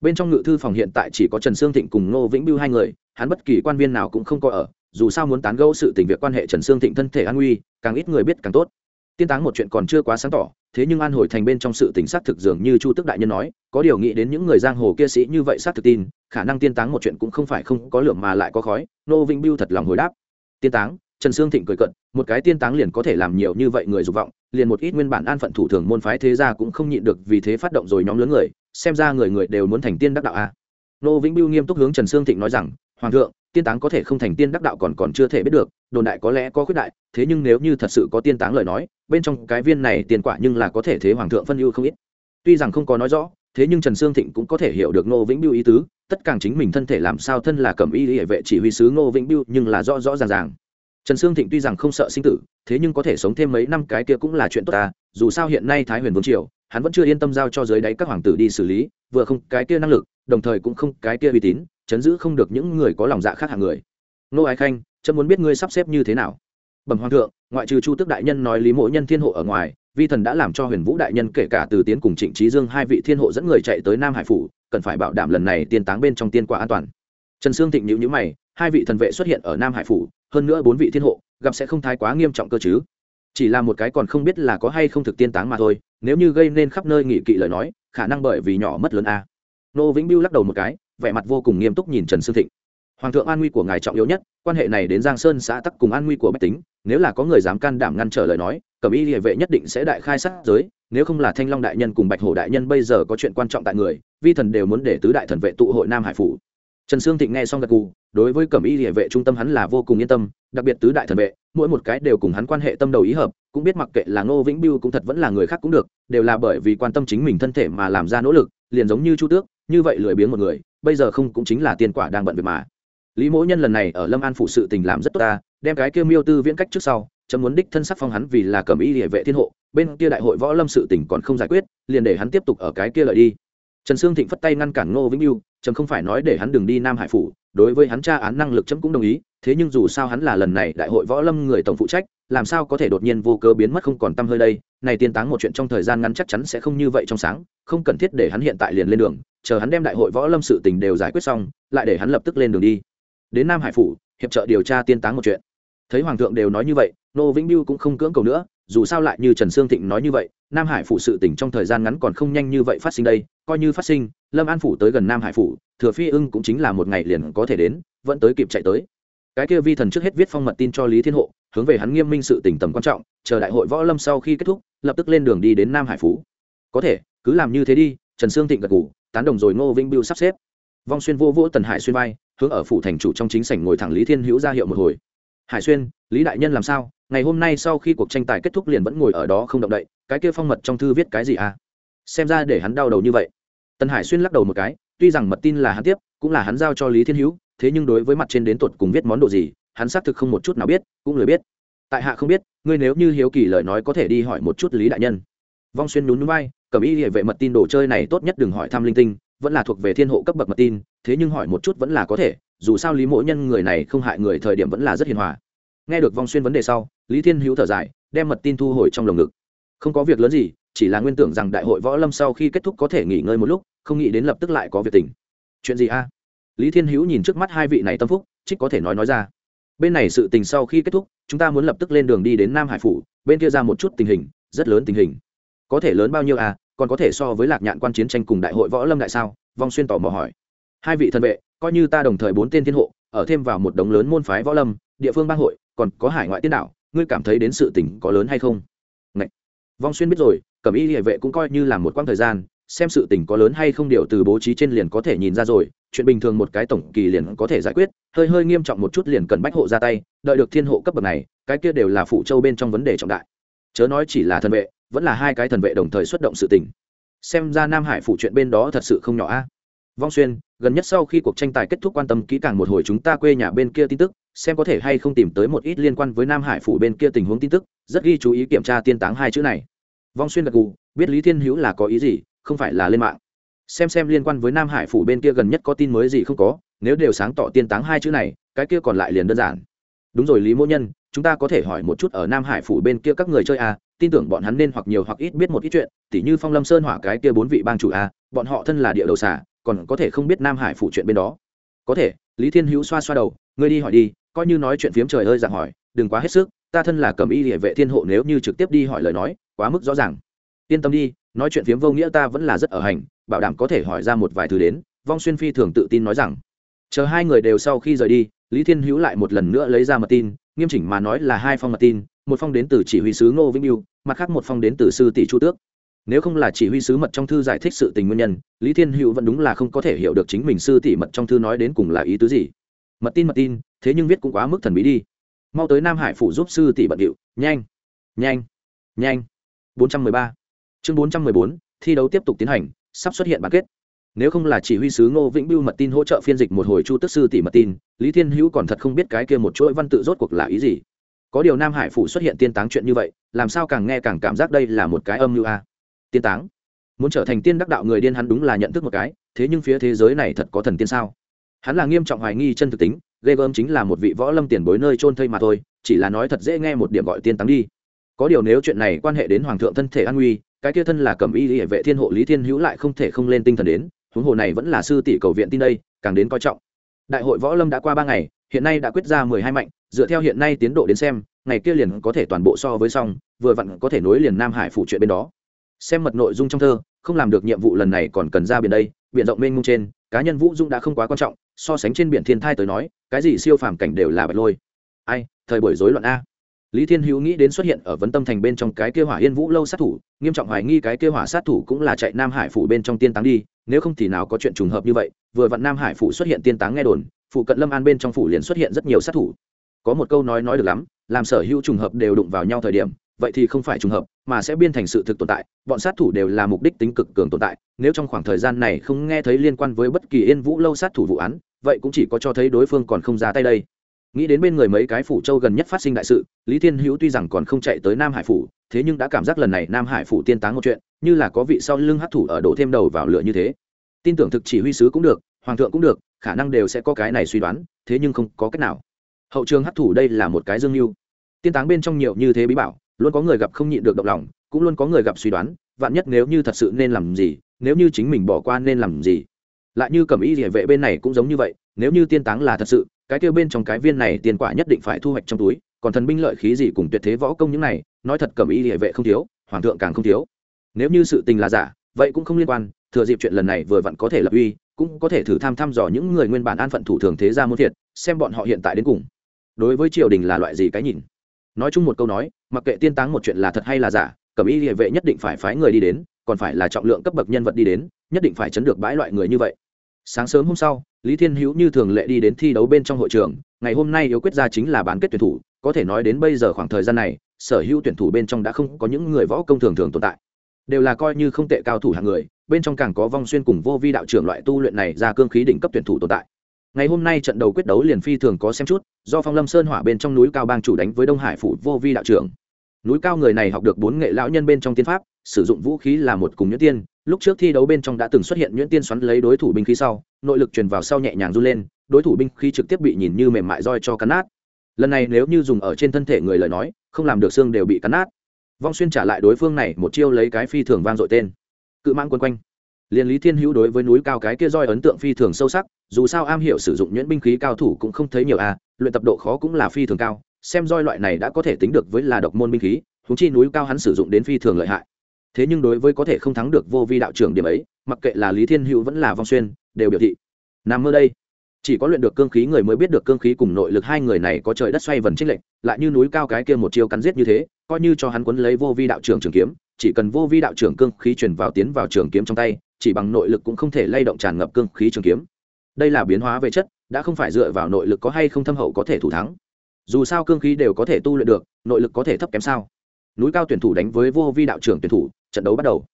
Bên trong ngự thư phòng hiện tại chỉ có trần sương thịnh cùng ngô vĩnh Biêu hai người, hắn bất kỳ quan viên nào cũng không có ở, dù sao muốn tán gẫu sự tình việc quan hệ trần sương thịnh thân thể an nguy càng ít người biết càng tốt. Tiên táng một chuyện còn chưa quá sáng tỏ, thế nhưng an hồi thành bên trong sự tình xác thực dường như chu tức đại nhân nói, có điều nghĩ đến những người giang hồ kia sĩ như vậy xác thực tin, khả năng tiên táng một chuyện cũng không phải không có lượng mà lại có khói nô vĩnh biêu thật lòng hồi đáp. Tiên táng trần sương thịnh cười cận một cái tiên táng liền có thể làm nhiều như vậy người dục vọng, liền một ít nguyên bản an phận thủ thường môn phái thế gia cũng không nhịn được vì thế phát động rồi nhóm lớn người, xem ra người người đều muốn thành tiên đắc đạo a. Nô vĩnh biêu nghiêm túc hướng trần sương thịnh nói rằng, hoàng thượng, tiên táng có thể không thành tiên đắc đạo còn còn chưa thể biết được, đồn đại có lẽ có khuyết đại, thế nhưng nếu như thật sự có tiên táng lời nói, bên trong cái viên này tiền quả nhưng là có thể thế hoàng thượng phân ưu không ít. Tuy rằng không có nói rõ, thế nhưng trần sương thịnh cũng có thể hiểu được ngô vĩnh biêu ý tứ, tất cả chính mình thân thể làm sao thân là cầm y hệ vệ chỉ huy sứ ngô vĩnh biêu nhưng là rõ rõ ràng ràng trần sương thịnh tuy rằng không sợ sinh tử, thế nhưng có thể sống thêm mấy năm cái kia cũng là chuyện tốt ta, dù sao hiện nay thái huyền vương triều, hắn vẫn chưa yên tâm giao cho dưới đáy các hoàng tử đi xử lý, vừa không cái kia năng lực, đồng thời cũng không cái kia uy tín, chấn giữ không được những người có lòng dạ khác hạng người. Nô ái khanh, chấm muốn biết ngươi sắp xếp như thế nào? Bẩm hoàng thượng, ngoại trừ chu tước đại nhân nói lý mộ nhân thiên hộ ở ngoài, vi thần đã làm cho huyền vũ đại nhân kể cả từ tiến cùng trịnh trí dương hai vị thiên hộ dẫn người chạy tới nam hải phủ, cần phải bảo đảm lần này tiên táng bên trong tiên quả an toàn. Trần sương thịnh nhữ nhữ mày, hai vị thần vệ xuất hiện ở nam hải phủ hơn nữa bốn vị thiên hộ, gặp sẽ không thái quá nghiêm trọng cơ chứ. Chỉ là một cái còn không biết là có hay không thực tiên táng mà thôi, nếu như gây nên khắp nơi nghị kỵ lời nói, khả năng bởi vì nhỏ mất lớn a. Nô vĩnh biêu lắc đầu một cái, vẻ mặt vô cùng nghiêm túc nhìn trần sương thịnh. Hoàng thượng an nguy của ngài trọng yếu nhất, quan hệ này đến giang sơn xã tắc cùng an nguy của bách tính, nếu là có người dám can đảm ngăn trở lời nói, cẩm y địa vệ nhất định sẽ đại khai sát giới, nếu không là thanh long đại nhân cùng bạch hổ đại nhân bây giờ có chuyện quan trọng tại người, vi thần đều muốn để tứ đại thần vệ tụ hội nam hải phủ. Trần sương thịnh nghe xong gật gù đối với cẩm y địa vệ trung tâm hắn là vô cùng yên tâm, đặc biệt tứ đại thần vệ, mỗi một cái đều cùng hắn quan hệ tâm đầu ý hợp, cũng biết mặc kệ là ngô vĩnh biêu cũng thật vẫn là người khác cũng được, đều là bởi vì quan tâm chính mình thân thể mà làm ra nỗ lực, liền giống như chu tước, như vậy lười biếng một người, bây giờ không cũng chính là tiền quả đang bận việc mà. Lý mỗ nhân lần này ở lâm an phụ sự tình làm rất tốt ta, đem cái kia miêu tư viễn cách trước sau, chấm muốn đích thân sắc phong hắn vì là cẩm y địa vệ thiên hộ, bên kia đại hội võ lâm sự tình còn không giải quyết, liền để hắn tiếp tục ở cái kia lợi đi. Trần sương thịnh phất tay ngăn cản ngô vĩnh yêu trầm không phải nói để hắn đừng đi nam hải phủ đối với hắn tra án năng lực chấm cũng đồng ý, thế nhưng dù sao hắn là lần này đại hội võ lâm người tổng phụ trách, làm sao có thể đột nhiên vô cớ biến mất không còn t hơi đây, này tiên táng một chuyện trong thời gian ngắn chắc chắn sẽ không như vậy trong sáng, không cần thiết để hắn hiện tại liền lên đường, chờ hắn đem đại hội võ lâm sự tình đều giải quyết xong, lại để hắn lập tức lên đường đi. Đến nam hải phủ, hiệp trợ điều tra tiên táng một chuyện. Thấy hoàng thượng đều nói như vậy nô vĩnh biêu cũng không cưỡng cầu nữa, dù sao lại như trần sương thịnh nói như vậy nam hải phủ sự tỉnh trong thời gian ngắn còn không nhanh như vậy phát sinh đây coi như phát sinh lâm an phủ tới gần nam hải phủ thừa phi ưng cũng chính là một ngày liền có thể đến vẫn tới kịp chạy tới. Cái kia vi thần trước hết viết phong mật tin cho lý thiên hộ hướng về hắn nghiêm minh sự tỉnh tầm quan trọng chờ đại hội võ lâm sau khi kết thúc lập tức lên đường đi đến nam hải phủ. Có thể cứ làm như thế đi trần sương thịnh gật gù, tán đồng rồi ngô vĩnh biêu sắp xếp. Vong xuyên vô vỗ tần hải xuyên bay, hướng ở phủ thành chủ trong chính sảnh ngồi thẳng lý thiên hữu ra hiệu một hồi. Hải xuyên lý đại nhân làm sao? Ngày hôm nay sau khi cuộc tranh tài kết thúc liền vẫn ngồi ở đó không động đậy, cái kia phong mật trong thư viết cái gì à? Xem ra để hắn đau đầu như vậy. Tần hải xuyên lắc đầu một cái, tuy rằng mật tin là hắn tiếp, cũng là hắn giao cho lý thiên hữu, thế nhưng đối với mặt trên đến tột cùng viết món đồ gì, hắn xác thực không một chút nào biết, cũng lười biết. Tại hạ không biết, ngươi nếu như hiếu kỳ lời nói có thể đi hỏi một chút lý đại nhân. Vong xuyên nhún núi bay cầm ý hệ vệ mật tin đồ chơi này tốt nhất đừng hỏi thăm linh tinh, vẫn là thuộc về thiên hộ cấp bậc mật tin, thế nhưng hỏi một chút vẫn là có thể, dù sao lý mỗ nhân người này không hại người thời điểm vẫn là rất hiền hòa. Nghe được vong xuyên vấn đề sau lý thiên hữu thở dài, đem mật tin thu hồi trong lồng ngực. Không có việc lớn gì, chỉ là nguyên tưởng rằng đại hội võ lâm sau khi kết thúc có thể nghỉ ngơi một lúc, không nghĩ đến lập tức lại có việc tình. Chuyện gì a? Lý thiên hữu nhìn trước mắt hai vị này tâm phúc, trích có thể nói nói ra. Bên này sự tình sau khi kết thúc, chúng ta muốn lập tức lên đường đi đến nam hải phủ, bên kia ra một chút tình hình, rất lớn tình hình. Có thể lớn bao nhiêu à còn có thể so với lạc nhạn quan chiến tranh cùng đại hội võ lâm đại sao? Vong xuyên tỏ mò hỏi. Hai vị thân vệ, coi như ta đồng thời bốn tên thiên hộ, ở thêm vào một đống lớn môn phái võ lâm, địa phương bang hội, còn có hải ngoại tiên đạo ngươi cảm thấy đến sự tình có lớn hay không? Ngậy. vong xuyên biết rồi, cẩm y địa vệ cũng coi như là một quãng thời gian, xem sự tình có lớn hay không điều từ bố trí trên liền có thể nhìn ra rồi, chuyện bình thường một cái tổng kỳ liền có thể giải quyết, hơi hơi nghiêm trọng một chút liền cần bách hộ ra tay, đợi được thiên hộ cấp bậc này, cái kia đều là phụ châu bên trong vấn đề trọng đại. Chớ nói chỉ là thần vệ, vẫn là hai cái thần vệ đồng thời xuất động sự tình. Xem ra nam hải phụ chuyện bên đó thật sự không nhỏ a vong xuyên gần nhất sau khi cuộc tranh tài kết thúc quan tâm kỹ càng một hồi chúng ta quê nhà bên kia tin tức xem có thể hay không tìm tới một ít liên quan với nam hải phủ bên kia tình huống tin tức rất ghi chú ý kiểm tra tiên táng hai chữ này. Vong xuyên gật gù biết lý thiên hữu là có ý gì không phải là lên mạng. Xem xem liên quan với nam hải phủ bên kia gần nhất có tin mới gì không có nếu đều sáng tỏ tiên táng hai chữ này cái kia còn lại liền đơn giản. Đúng rồi lý mỗ nhân chúng ta có thể hỏi một chút ở nam hải phủ bên kia các người chơi à, tin tưởng bọn hắn nên hoặc nhiều hoặc ít biết một ít chuyện tỉ như phong lâm sơn hỏa cái kia bốn vị bang chủ à, bọn họ thân là địa đầu xả còn có thể không biết nam hải phủ chuyện bên đó. Có thể, lý thiên hữu xoa xoa đầu, ngươi đi hỏi đi, coi như nói chuyện phiếm trời ơi dạng hỏi, đừng quá hết sức, ta thân là cầm y địa vệ thiên hộ nếu như trực tiếp đi hỏi lời nói, quá mức rõ ràng. Yên tâm đi, nói chuyện phiếm vô nghĩa ta vẫn là rất ở hành, bảo đảm có thể hỏi ra một vài thứ đến, vong xuyên phi thường tự tin nói rằng. Chờ hai người đều sau khi rời đi, lý thiên hữu lại một lần nữa lấy ra mật tin, nghiêm chỉnh mà nói là hai phong mật tin, một phong đến từ chỉ huy sứ ngô vĩnh yêu, mặt khác một phong đến từ sư tỷ chu tước nếu không là chỉ huy sứ mật trong thư giải thích sự tình nguyên nhân lý thiên hữu vẫn đúng là không có thể hiểu được chính mình sư tỷ mật trong thư nói đến cùng là ý tứ gì. Mật tin mật tin thế nhưng viết cũng quá mức thần bí đi. Mau tới nam hải phủ giúp sư tỷ bận điệu. Nhanh nhanh nhanh. 413. chương 414, thi đấu tiếp tục tiến hành sắp xuất hiện bán kết. Nếu không là chỉ huy sứ ngô vĩnh Biêu mật tin hỗ trợ phiên dịch một hồi chu tức sư tỷ mật tin lý thiên hữu còn thật không biết cái kia một chuỗi văn tự rốt cuộc là ý gì. Có điều nam hải phủ xuất hiện tiên táng chuyện như vậy làm sao càng nghe càng cảm giác đây là một cái âm mưu a? Tiên táng. Muốn trở thành tiên đắc đạo người điên hắn đúng là nhận thức một cái, thế nhưng phía thế giới này thật có thần tiên sao? Hắn là nghiêm trọng hoài nghi chân thực tính, ghê gớm chính là một vị võ lâm tiền bối nơi trôn thây mà thôi, chỉ là nói thật dễ nghe một điểm gọi tiên táng đi. Có điều nếu chuyện này quan hệ đến hoàng thượng thân thể an nguy cái kia thân là cẩm y hệ vệ thiên hộ lý thiên hữu lại không thể không lên tinh thần đến, huống hồ này vẫn là sư tỷ cầu viện tin đây, càng đến coi trọng. Đại hội võ lâm đã qua ba ngày, hiện nay đã quyết ra mười hai mạnh, dựa theo hiện nay tiến độ đến xem, ngày kia liền có thể toàn bộ so với xong, vừa vặn có thể nối liền nam hải phủ chuyện bên đó xem mật nội dung trong thơ, không làm được nhiệm vụ lần này còn cần ra biển đây, biển rộng mênh mông trên, cá nhân vũ dung đã không quá quan trọng, so sánh trên biển thiên thai tới nói, cái gì siêu phàm cảnh đều là bạch lôi. Ai, thời buổi rối loạn a. Lý thiên hữu nghĩ đến xuất hiện ở vấn tâm thành bên trong cái kêu hỏa yên vũ lâu sát thủ, nghiêm trọng hoài nghi cái kêu hỏa sát thủ cũng là chạy nam hải phủ bên trong tiên táng đi, nếu không thì nào có chuyện trùng hợp như vậy, vừa vặn nam hải phủ xuất hiện tiên táng nghe đồn, phụ cận lâm an bên trong phủ liền xuất hiện rất nhiều sát thủ. Có một câu nói nói được lắm, làm sở hữu trùng hợp đều đụng vào nhau thời điểm, vậy thì không phải trùng hợp mà sẽ biên thành sự thực tồn tại, bọn sát thủ đều là mục đích tính cực cường tồn tại. Nếu trong khoảng thời gian này không nghe thấy liên quan với bất kỳ yên vũ lâu sát thủ vụ án, vậy cũng chỉ có cho thấy đối phương còn không ra tay đây. Nghĩ đến bên người mấy cái phủ châu gần nhất phát sinh đại sự, lý thiên hữu tuy rằng còn không chạy tới nam hải phủ, thế nhưng đã cảm giác lần này nam hải phủ tiên táng một chuyện, như là có vị sau lưng hát thủ ở đổ thêm đầu vào lửa như thế. Tin tưởng thực chỉ huy sứ cũng được, hoàng thượng cũng được, khả năng đều sẽ có cái này suy đoán, thế nhưng không có cách nào. Hậu trường hấp thủ đây là một cái dương mưu. Tiên táng bên trong nhiều như thế bí bảo luôn có người gặp không nhịn được động lòng, cũng luôn có người gặp suy đoán, vạn nhất nếu như thật sự nên làm gì, nếu như chính mình bỏ qua nên làm gì. Lại như cẩm y địa vệ bên này cũng giống như vậy, nếu như tiên táng là thật sự, cái kêu bên trong cái viên này tiền quả nhất định phải thu hoạch trong túi, còn thần binh lợi khí gì cùng tuyệt thế võ công những này, nói thật cẩm y địa vệ không thiếu, hoàng thượng càng không thiếu. Nếu như sự tình là giả, vậy cũng không liên quan, thừa dịp chuyện lần này vừa vặn có thể lập uy, cũng có thể thử tham thăm dò những người nguyên bản an phận thủ thường thế gia muôn thiệt xem bọn họ hiện tại đến cùng. Đối với triều đình là loại gì cái nhìn? Nói chung một câu nói mặc kệ tiên táng một chuyện là thật hay là giả, cẩm y địa vệ nhất định phải phái người đi đến, còn phải là trọng lượng cấp bậc nhân vật đi đến, nhất định phải chấn được bãi loại người như vậy. Sáng sớm hôm sau, lý thiên hữu như thường lệ đi đến thi đấu bên trong hội trường, ngày hôm nay yếu quyết ra chính là bán kết tuyển thủ, có thể nói đến bây giờ khoảng thời gian này, sở hữu tuyển thủ bên trong đã không có những người võ công thường thường tồn tại. Đều là coi như không tệ cao thủ hạng người, bên trong càng có vong xuyên cùng vô vi đạo trưởng loại tu luyện này ra cương khí đỉnh cấp tuyển thủ tồn tại. Ngày hôm nay trận đầu quyết đấu liền phi thường có xem chút, do phong lâm sơn hỏa bên trong núi cao bang chủ đánh với đông hải phủ vô vi đạo trưởng núi cao người này học được bốn nghệ lão nhân bên trong tiên pháp sử dụng vũ khí là một cùng nhuyễn tiên. Lúc trước thi đấu bên trong đã từng xuất hiện nhuyễn tiên xoắn lấy đối thủ binh khí sau nội lực truyền vào sau nhẹ nhàng run lên đối thủ binh khí trực tiếp bị nhìn như mềm mại roi cho cắn nát. Lần này nếu như dùng ở trên thân thể người lời nói không làm được xương đều bị cắn nát. Vong xuyên trả lại đối phương này một chiêu lấy cái phi thường vang dội tên. Cự mang quân quanh. Liền lý thiên hữu đối với núi cao cái kia roi ấn tượng phi thường sâu sắc dù sao am hiểu sử dụng nhuyễn binh khí cao thủ cũng không thấy nhiều a à, luyện tập độ khó cũng là phi thường cao xem roi loại này đã có thể tính được với là độc môn binh khí húng chi núi cao hắn sử dụng đến phi thường lợi hại. Thế nhưng đối với có thể không thắng được vô vi đạo trưởng điểm ấy, mặc kệ là lý thiên hữu vẫn là vong xuyên, đều biểu thị. Nằm mơ đây. Chỉ có luyện được cương khí người mới biết được cương khí cùng nội lực hai người này có trời đất xoay vần trích lệnh lại như núi cao cái kia một chiêu cắn giết như thế, coi như cho hắn quấn lấy vô vi đạo trưởng trường kiếm, chỉ cần vô vi đạo trưởng cương khí truyền vào tiến vào trường kiếm trong tay, chỉ bằng nội lực cũng không thể lay động tràn ngập cương khí trường kiếm. Đây là biến hóa về chất, đã không phải dựa vào nội lực có hay không thâm hậu có thể thủ thắng dù sao cương khí đều có thể tu luyện được, nội lực có thể thấp kém sao? Núi cao tuyển thủ đánh với vô vi đạo trưởng tuyển thủ, trận đấu bắt đầu.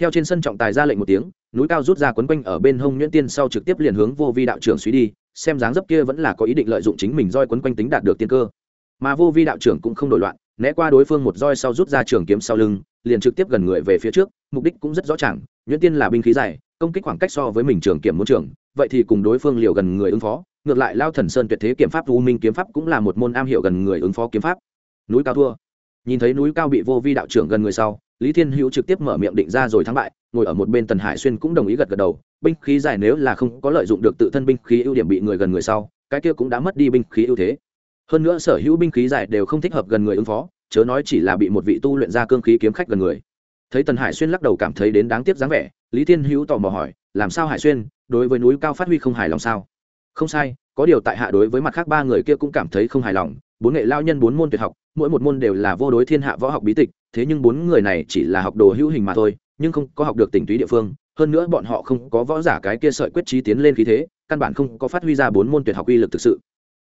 Theo trên sân trọng tài ra lệnh một tiếng, núi cao rút ra quấn quanh ở bên hông nhuyễn tiên sau trực tiếp liền hướng vô vi đạo trưởng suy đi, xem dáng dấp kia vẫn là có ý định lợi dụng chính mình roi quấn quanh tính đạt được tiên cơ. Mà vô vi đạo trưởng cũng không đổi loạn, né qua đối phương một roi sau rút ra trường kiếm sau lưng, liền trực tiếp gần người về phía trước, mục đích cũng rất rõ ràng, nhuyễn tiên là binh khí dài công kích khoảng cách so với mình trường kiểm muốn trường, vậy thì cùng đối phương liều gần người ứng phó. Ngược lại, lao thần sơn tuyệt thế kiếm pháp, u minh kiếm pháp cũng là một môn am hiểu gần người ứng phó kiếm pháp. Núi cao thua. Nhìn thấy núi cao bị vô vi đạo trưởng gần người sau, lý thiên hữu trực tiếp mở miệng định ra rồi thắng bại, ngồi ở một bên tần hải xuyên cũng đồng ý gật gật đầu. Binh khí dài nếu là không có lợi dụng được tự thân binh khí ưu điểm bị người gần người sau, cái kia cũng đã mất đi binh khí ưu thế. Hơn nữa sở hữu binh khí dài đều không thích hợp gần người ứng phó, chớ nói chỉ là bị một vị tu luyện ra cương khí kiếm khách gần người. Thấy tần hải xuyên lắc đầu cảm thấy đến đáng tiếc dáng vẻ lý thiên hữu tò mò hỏi, làm sao hải xuyên, đối với núi cao phát huy không hài lòng sao? Không sai, có điều tại hạ đối với mặt khác ba người kia cũng cảm thấy không hài lòng. Bốn nghệ lao nhân bốn môn tuyệt học, mỗi một môn đều là vô đối thiên hạ võ học bí tịch, thế nhưng bốn người này chỉ là học đồ hữu hình mà thôi, nhưng không có học được tỉnh túy địa phương. Hơn nữa bọn họ không có võ giả cái kia sợi quyết trí tiến lên khí thế, căn bản không có phát huy ra bốn môn tuyệt học uy lực thực sự.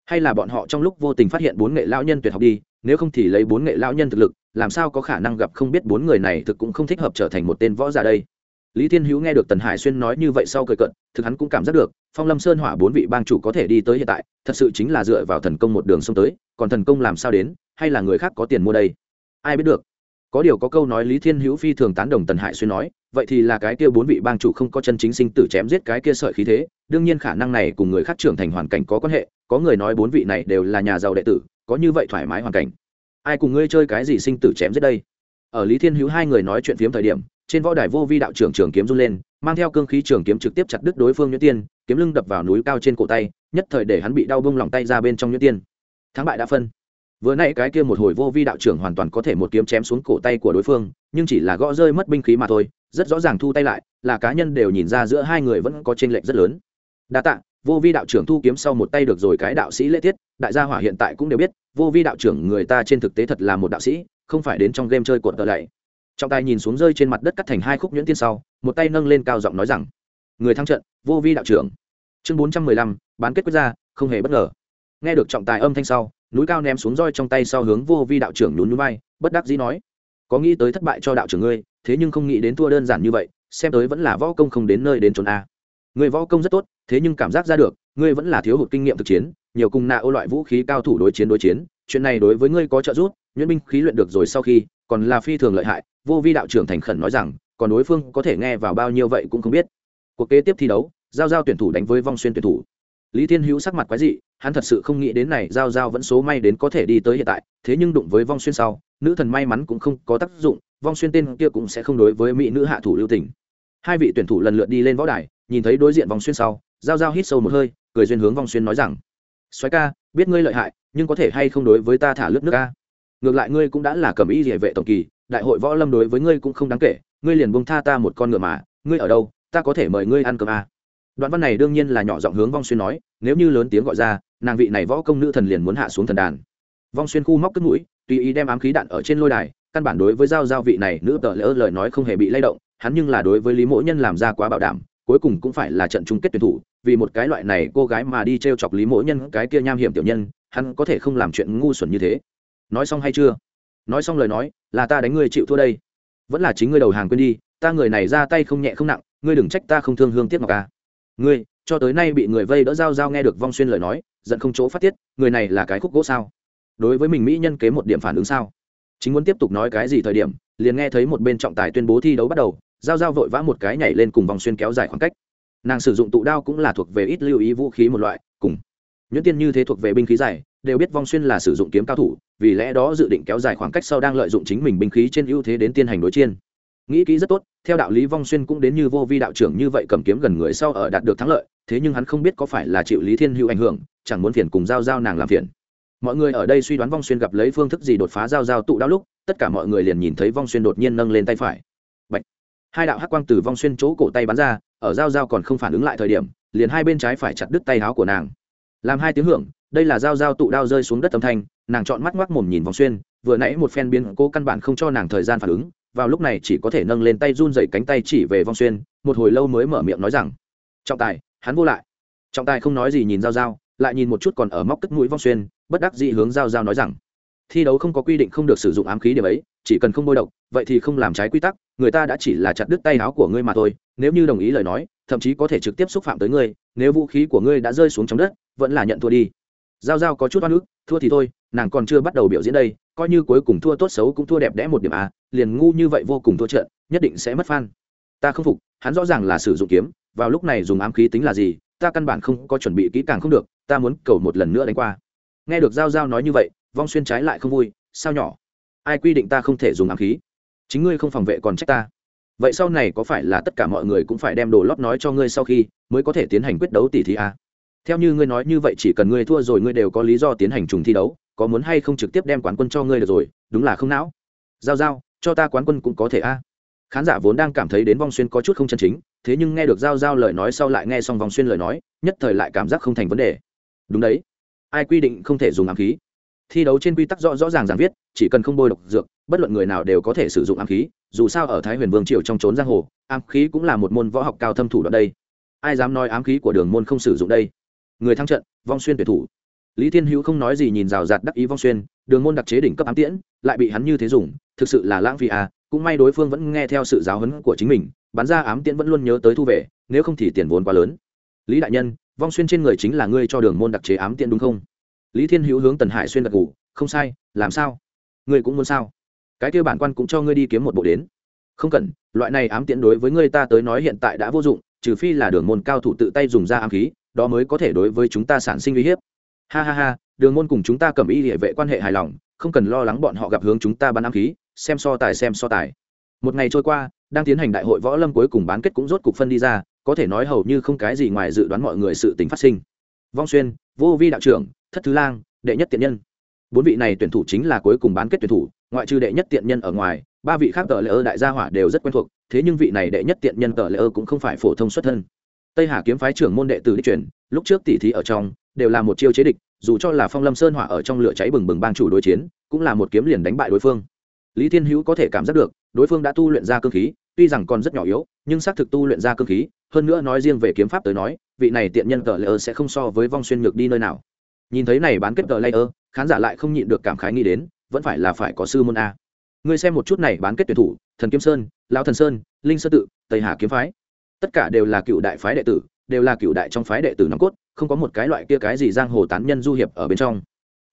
Hay là bọn họ trong lúc vô tình phát hiện bốn nghệ lao nhân tuyệt học đi, nếu không thì lấy bốn nghệ lao nhân thực lực, làm sao có khả năng gặp không biết bốn người này thực cũng không thích hợp trở thành một tên võ giả đây? Lý thiên hữu nghe được tần hải xuyên nói như vậy sau cười cận thực hắn cũng cảm giác được, phong lâm sơn hỏa bốn vị bang chủ có thể đi tới hiện tại, thật sự chính là dựa vào thần công một đường sông tới, còn thần công làm sao đến, hay là người khác có tiền mua đây? Ai biết được. Có điều có câu nói lý thiên hữu phi thường tán đồng tần hải xuyên nói, vậy thì là cái kia bốn vị bang chủ không có chân chính sinh tử chém giết cái kia sợi khí thế, đương nhiên khả năng này cùng người khác trưởng thành hoàn cảnh có quan hệ, có người nói bốn vị này đều là nhà giàu đệ tử, có như vậy thoải mái hoàn cảnh. Ai cùng ngươi chơi cái gì sinh tử chém giết đây? Ở lý thiên hữu hai người nói chuyện phiếm thời điểm trên võ đài vô vi đạo trưởng trường kiếm run lên mang theo cương khí trường kiếm trực tiếp chặt đứt đối phương nhuyễn tiên kiếm lưng đập vào núi cao trên cổ tay nhất thời để hắn bị đau bông lòng tay ra bên trong nhuyễn tiên. Thắng bại đã phân. Vừa nãy cái kia một hồi vô vi đạo trưởng hoàn toàn có thể một kiếm chém xuống cổ tay của đối phương nhưng chỉ là gõ rơi mất binh khí mà thôi rất rõ ràng thu tay lại là cá nhân đều nhìn ra giữa hai người vẫn có tranh lệch rất lớn. Đa tạ vô vi đạo trưởng thu kiếm sau một tay được rồi cái đạo sĩ lễ thiết, đại gia hỏa hiện tại cũng đều biết vô vi đạo trưởng người ta trên thực tế thật là một đạo sĩ không phải đến trong game chơi cuộn tờ lạy trọng tài nhìn xuống rơi trên mặt đất cắt thành hai khúc nhuyễn tiên sau, một tay nâng lên cao giọng nói rằng, người thắng trận, vô vi đạo trưởng. Chương bốn trăm mười lăm, bán kết quốc ra không hề bất ngờ. Nghe được trọng tài âm thanh sau, núi cao ném xuống roi trong tay sau hướng vô vi đạo trưởng nhún núi bay bất đắc dĩ nói, có nghĩ tới thất bại cho đạo trưởng ngươi, thế nhưng không nghĩ đến thua đơn giản như vậy, xem tới vẫn là võ công không đến nơi đến trốn a. Người võ công rất tốt, thế nhưng cảm giác ra được, ngươi vẫn là thiếu hụt kinh nghiệm thực chiến, nhiều cùng nạ ô loại vũ khí cao thủ đối chiến đối chiến, chuyện này đối với ngươi có trợ giúp, nhuyễn binh khí luyện được rồi sau khi còn là phi thường lợi hại, vô vi đạo trưởng thành khẩn nói rằng, còn đối phương có thể nghe vào bao nhiêu vậy cũng không biết. Cuộc kế tiếp thi đấu, giao giao tuyển thủ đánh với vong xuyên tuyển thủ. Lý thiên hữu sắc mặt quái dị, hắn thật sự không nghĩ đến này giao giao vẫn số may đến có thể đi tới hiện tại, thế nhưng đụng với vong xuyên sau, nữ thần may mắn cũng không có tác dụng, vong xuyên tên kia cũng sẽ không đối với mỹ nữ hạ thủ lưu tình. Hai vị tuyển thủ lần lượt đi lên võ đài, nhìn thấy đối diện vong xuyên sau, giao giao hít sâu một hơi, cười duyên hướng vong xuyên nói rằng, soái ca, biết ngươi lợi hại, nhưng có thể hay không đối với ta thả lướt nước ca? Ngược lại ngươi cũng đã là cầm ý địa vệ tổng kỳ, đại hội võ lâm đối với ngươi cũng không đáng kể, ngươi liền bông tha ta một con ngựa mà, ngươi ở đâu, ta có thể mời ngươi ăn cơm à. đoạn văn này đương nhiên là nhỏ giọng hướng vong xuyên nói, nếu như lớn tiếng gọi ra, nàng vị này võ công nữ thần liền muốn hạ xuống thần đàn vong xuyên khu móc cất mũi, tùy ý đem ám khí đạn ở trên lôi đài, căn bản đối với giao giao vị này nữ tờ lỡ lời nói không hề bị lay động, hắn nhưng là đối với lý mỗ nhân làm ra quá bảo đảm, cuối cùng cũng phải là trận chung kết tuyển thủ, vì một cái loại này cô gái mà đi t r e o chọc lý mỗ nhân cái kia nham hiểm tiểu nhân, hắn có thể không làm chuyện ngu xuẩn như thế nói xong hay chưa? Nói xong lời nói, là ta đánh ngươi chịu thua đây. Vẫn là chính ngươi đầu hàng quên đi, ta người này ra tay không nhẹ không nặng, ngươi đừng trách ta không thương hương tiếc ngọc ca ngươi, cho tới nay bị người vây đỡ giao giao nghe được vong xuyên lời nói, giận không chỗ phát tiết, người này là cái khúc gỗ sao? Đối với mình mỹ nhân kế một điểm phản ứng sao? Chính muốn tiếp tục nói cái gì thời điểm, liền nghe thấy một bên trọng tài tuyên bố thi đấu bắt đầu, giao giao vội vã một cái nhảy lên cùng vòng xuyên kéo dài khoảng cách. Nàng sử dụng tụ đao cũng là thuộc về ít lưu ý vũ khí một loại, cùng. Nhuyễn tiên như thế thuộc về binh khí dài đều biết vong xuyên là sử dụng kiếm cao thủ, vì lẽ đó dự định kéo dài khoảng cách sau đang lợi dụng chính mình binh khí trên ưu thế đến tiên hành đối chiên. Nghĩ kỹ rất tốt, theo đạo lý vong xuyên cũng đến như vô vi đạo trưởng như vậy cầm kiếm gần người sau ở đạt được thắng lợi, thế nhưng hắn không biết có phải là chịu lý thiên hữu ảnh hưởng, chẳng muốn phiền cùng giao giao nàng làm phiền. Mọi người ở đây suy đoán vong xuyên gặp lấy phương thức gì đột phá giao giao tụ đao lúc, tất cả mọi người liền nhìn thấy vong xuyên đột nhiên nâng lên tay phải. Bạch. hai đạo hắc quang từ vong xuyên chỗ cổ tay bắn ra, ở giao giao còn không phản ứng lại thời điểm, liền hai bên trái phải chặt đứt tay áo của nàng làm hai tiếng hưởng, đây là giao giao tụ đao rơi xuống đất âm thanh, nàng chọn mắt ngoác mồm nhìn vong xuyên, vừa nãy một phen biến cố căn bản không cho nàng thời gian phản ứng, vào lúc này chỉ có thể nâng lên tay run dậy cánh tay chỉ về vong xuyên, một hồi lâu mới mở miệng nói rằng, trọng tài, hắn vô lại. Trọng tài không nói gì nhìn giao giao, lại nhìn một chút còn ở móc cất mũi vong xuyên, bất đắc dĩ hướng giao giao nói rằng, thi đấu không có quy định không được sử dụng ám khí điểm ấy, chỉ cần không bôi độc, vậy thì không làm trái quy tắc, người ta đã chỉ là chặt đứt tay áo của ngươi mà thôi, nếu như đồng ý lời nói, thậm chí có thể trực tiếp xúc phạm tới ngươi, nếu vũ khí của ngươi đã rơi xuống trong đất vẫn là nhận thua đi. Giao giao có chút oan ức, thua thì thôi, nàng còn chưa bắt đầu biểu diễn đây, coi như cuối cùng thua tốt xấu cũng thua đẹp đẽ một điểm à liền ngu như vậy vô cùng thua trận, nhất định sẽ mất fan. Ta không phục, hắn rõ ràng là sử dụng kiếm, vào lúc này dùng ám khí tính là gì, ta căn bản không có chuẩn bị kỹ càng không được, ta muốn cầu một lần nữa đánh qua. Nghe được giao giao nói như vậy, vong xuyên trái lại không vui, sao nhỏ? Ai quy định ta không thể dùng ám khí? Chính ngươi không phòng vệ còn trách ta. Vậy sau này có phải là tất cả mọi người cũng phải đem đồ lót nói cho ngươi sau khi mới có thể tiến hành quyết đấu tỷ thí à? Theo như ngươi nói như vậy chỉ cần ngươi thua rồi ngươi đều có lý do tiến hành trùng thi đấu, có muốn hay không trực tiếp đem quán quân cho ngươi được rồi, đúng là không não. Giao giao, cho ta quán quân cũng có thể a. À? khán giả vốn đang cảm thấy đến vong xuyên có chút không chân chính, thế nhưng nghe được giao giao lời nói sau lại nghe xong vong xuyên lời nói, nhất thời lại cảm giác không thành vấn đề. Đúng đấy. Ai quy định không thể dùng ám khí? Thi đấu trên quy tắc rõ rõ ràng ràng viết, chỉ cần không bôi độc dược, bất luận người nào đều có thể sử dụng ám khí, dù sao ở thái huyền vương triều trong trốn giang hồ, ám khí cũng là một môn võ học cao thâm thủ đoạn đây. Ai dám nói ám khí của đường môn không sử dụng đây? Người thắng trận, vong xuyên tuyển thủ. Lý thiên hữu không nói gì nhìn rào rạt đắc ý vong xuyên, đường môn đặc chế đỉnh cấp ám tiễn, lại bị hắn như thế dùng, thực sự là lãng phí à cũng may đối phương vẫn nghe theo sự giáo huấn của chính mình bắn ra ám tiễn vẫn luôn nhớ tới thu về, nếu không thì tiền vốn quá lớn. Lý đại nhân, vong xuyên trên người chính là ngươi cho đường môn đặc chế ám tiễn đúng không? Lý thiên hữu hướng tần hải xuyên đặc ngủ không sai, làm sao? Ngươi cũng muốn sao? Cái kêu bản quan cũng cho ngươi đi kiếm một bộ đến. Không cần, loại này ám tiễn đối với ngươi ta tới nói hiện tại đã vô dụng, trừ phi là đường môn cao thủ tự tay dùng ra ám khí đó mới có thể đối với chúng ta sản sinh uy hiếp. Ha ha ha, đường môn cùng chúng ta cầm y địa vệ quan hệ hài lòng, không cần lo lắng bọn họ gặp hướng chúng ta bắn ám khí, xem so tài xem so tài. Một ngày trôi qua, đang tiến hành đại hội võ lâm cuối cùng bán kết cũng rốt cục phân đi ra, có thể nói hầu như không cái gì ngoài dự đoán mọi người sự tình phát sinh. Vong xuyên, vô vi đạo trưởng, thất thứ lang, đệ nhất tiện nhân. Bốn vị này tuyển thủ chính là cuối cùng bán kết tuyển thủ, ngoại trừ đệ nhất tiện nhân ở ngoài, ba vị khác tờ lễ ơ đại gia hỏa đều rất quen thuộc, thế nhưng vị này đệ nhất tiện nhân tờ lễ ơ cũng không phải phổ thông xuất thân tây hà kiếm phái trưởng môn đệ tử đi chuyển lúc trước tỷ thí ở trong đều là một chiêu chế địch dù cho là phong lâm sơn hỏa ở trong lửa cháy bừng bừng bang chủ đối chiến cũng là một kiếm liền đánh bại đối phương. Lý thiên hữu có thể cảm giác được đối phương đã tu luyện ra cơ khí tuy rằng còn rất nhỏ yếu nhưng xác thực tu luyện ra cơ khí hơn nữa nói riêng về kiếm pháp tới nói vị này tiện nhân tờ Layer ơ sẽ không so với vong xuyên ngược đi nơi nào. Nhìn thấy này bán kết tờ Layer, ơ khán giả lại không nhịn được cảm khái nghĩ đến vẫn phải là phải có sư môn a. Ngươi xem một chút này bán kết tuyển thủ thần kiếm sơn lão thần sơn linh sơ tự tây hà kiếm phái tất cả đều là cựu đại phái đệ tử, đều là cựu đại trong phái đệ tử nòng cốt, không có một cái loại kia cái gì giang hồ tán nhân du hiệp ở bên trong.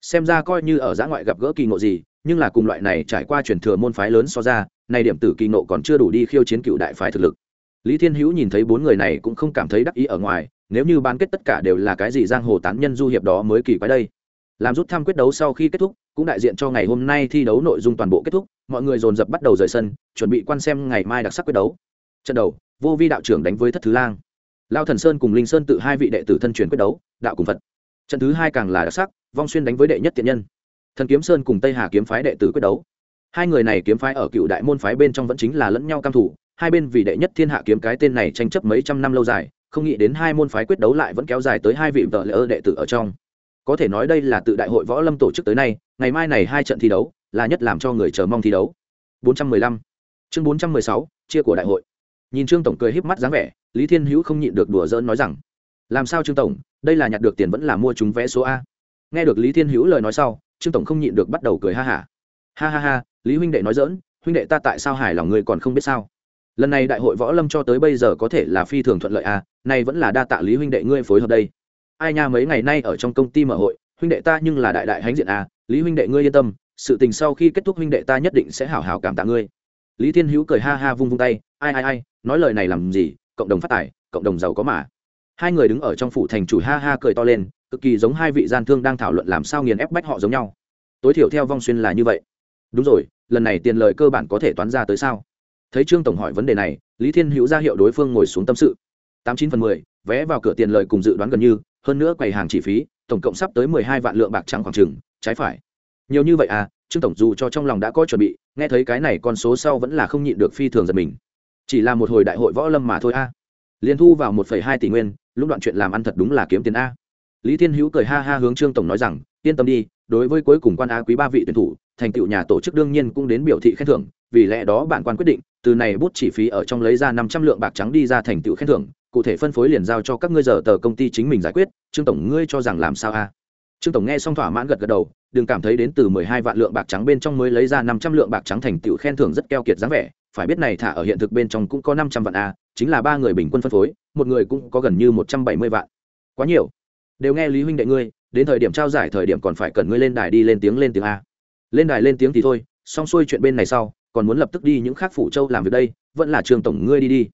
Xem ra coi như ở giã ngoại gặp gỡ kỳ ngộ gì, nhưng là cùng loại này trải qua truyền thừa môn phái lớn so ra, này điểm tử kỳ ngộ còn chưa đủ đi khiêu chiến cựu đại phái thực lực. Lý thiên hữu nhìn thấy bốn người này cũng không cảm thấy đắc ý ở ngoài, nếu như bán kết tất cả đều là cái gì giang hồ tán nhân du hiệp đó mới kỳ quái đây. Làm rút thăm quyết đấu sau khi kết thúc, cũng đại diện cho ngày hôm nay thi đấu nội dung toàn bộ kết thúc, mọi người dồn dập bắt đầu rời sân, chuẩn bị quan xem ngày mai đặc sắc quyết đấu trận đầu, vô vi đạo trưởng đánh với thất thứ lang. Lao thần sơn cùng linh sơn tự hai vị đệ tử thân truyền quyết đấu, đạo cùng phật. Trận thứ hai càng là đặc sắc, vong xuyên đánh với đệ nhất tiện nhân. Thần kiếm sơn cùng tây hà kiếm phái đệ tử quyết đấu. Hai người này kiếm phái ở cựu đại môn phái bên trong vẫn chính là lẫn nhau cam thủ, hai bên vì đệ nhất thiên hạ kiếm cái tên này tranh chấp mấy trăm năm lâu dài, không nghĩ đến hai môn phái quyết đấu lại vẫn kéo dài tới hai vị vợ lỡ đệ tử ở trong. Có thể nói đây là tự đại hội võ lâm tổ chức tới nay, ngày mai này hai trận thi đấu, là nhất làm cho người chờ mong thi đấu. 415 chương 416 chia của đại hội nhìn trương tổng cười híp mắt dáng vẻ, lý thiên hữu không nhịn được đùa dỡn nói rằng, làm sao trương tổng, đây là nhặt được tiền vẫn là mua chúng vé số a? Nghe được lý thiên hữu lời nói sau, trương tổng không nhịn được bắt đầu cười ha hả. Ha. ha ha ha lý huynh đệ nói dỡn huynh đệ ta tại sao hài lòng người còn không biết sao? Lần này đại hội võ lâm cho tới bây giờ có thể là phi thường thuận lợi a, nay vẫn là đa tạ lý huynh đệ ngươi phối hợp đây. Ai nha, mấy ngày nay ở trong công ty mở hội, huynh đệ ta nhưng là đại đại hãnh diện a, lý huynh đệ ngươi yên tâm, sự tình sau khi kết thúc huynh đệ ta nhất định sẽ hảo hảo cảm tạ ngươi lý thiên hữu cười ha ha vung vung tay, ai ai ai, nói lời này làm gì? Cộng đồng phát tài, cộng đồng giàu có mà. Hai người đứng ở trong phủ thành chủ ha ha cười to lên, cực kỳ giống hai vị gian thương đang thảo luận làm sao nghiền ép bách họ giống nhau. Tối thiểu theo vong xuyên là như vậy. Đúng rồi, lần này tiền lời cơ bản có thể toán ra tới sao? Thấy trương tổng hỏi vấn đề này, lý thiên hữu ra hiệu đối phương ngồi xuống tâm sự. Tám chín phần mười, vé vào cửa tiền lời cùng dự đoán gần như, hơn nữa quầy hàng chi phí, tổng cộng sắp tới mười hai vạn lượng bạc trắng khoảng trừng trái phải. Nhiều như vậy à? Trương tổng dù cho trong lòng đã có chuẩn bị, nghe thấy cái này con số sau vẫn là không nhịn được phi thường giật mình. Chỉ là một hồi đại hội võ lâm mà thôi a. À. liền thu vào một phẩy hai tỷ nguyên, lúc đoạn chuyện làm ăn thật đúng là kiếm tiền a. Lý thiên hữu cười ha ha hướng trương tổng nói rằng, yên tâm đi, đối với cuối cùng quan á quý ba vị tuyển thủ, thành tựu nhà tổ chức đương nhiên cũng đến biểu thị khen thưởng, vì lẽ đó bản quan quyết định, từ này bút chỉ phí ở trong lấy ra năm trăm lượng bạc trắng đi ra thành tựu khen thưởng, cụ thể phân phối liền giao cho các ngươi giờ tờ công ty chính mình giải quyết, trương tổng ngươi cho rằng làm sao a? Trương tổng nghe xong thỏa mãn gật gật đầu, đừng cảm thấy đến từ mười hai vạn lượng bạc trắng bên trong mới lấy ra năm trăm lượng bạc trắng thành tựu khen thưởng rất keo kiệt dáng vẻ, phải biết này thả ở hiện thực bên trong cũng có năm trăm vạn a, chính là ba người bình quân phân phối, một người cũng có gần như một trăm bảy mươi vạn. Quá nhiều. Đều nghe lý huynh đệ ngươi, đến thời điểm trao giải thời điểm còn phải cần ngươi lên đài đi lên tiếng lên tiếng a. Lên đài lên tiếng thì thôi, xong xuôi chuyện bên này sau, còn muốn lập tức đi những khác phủ châu làm việc đây, vẫn là trương tổng ngươi đi đi.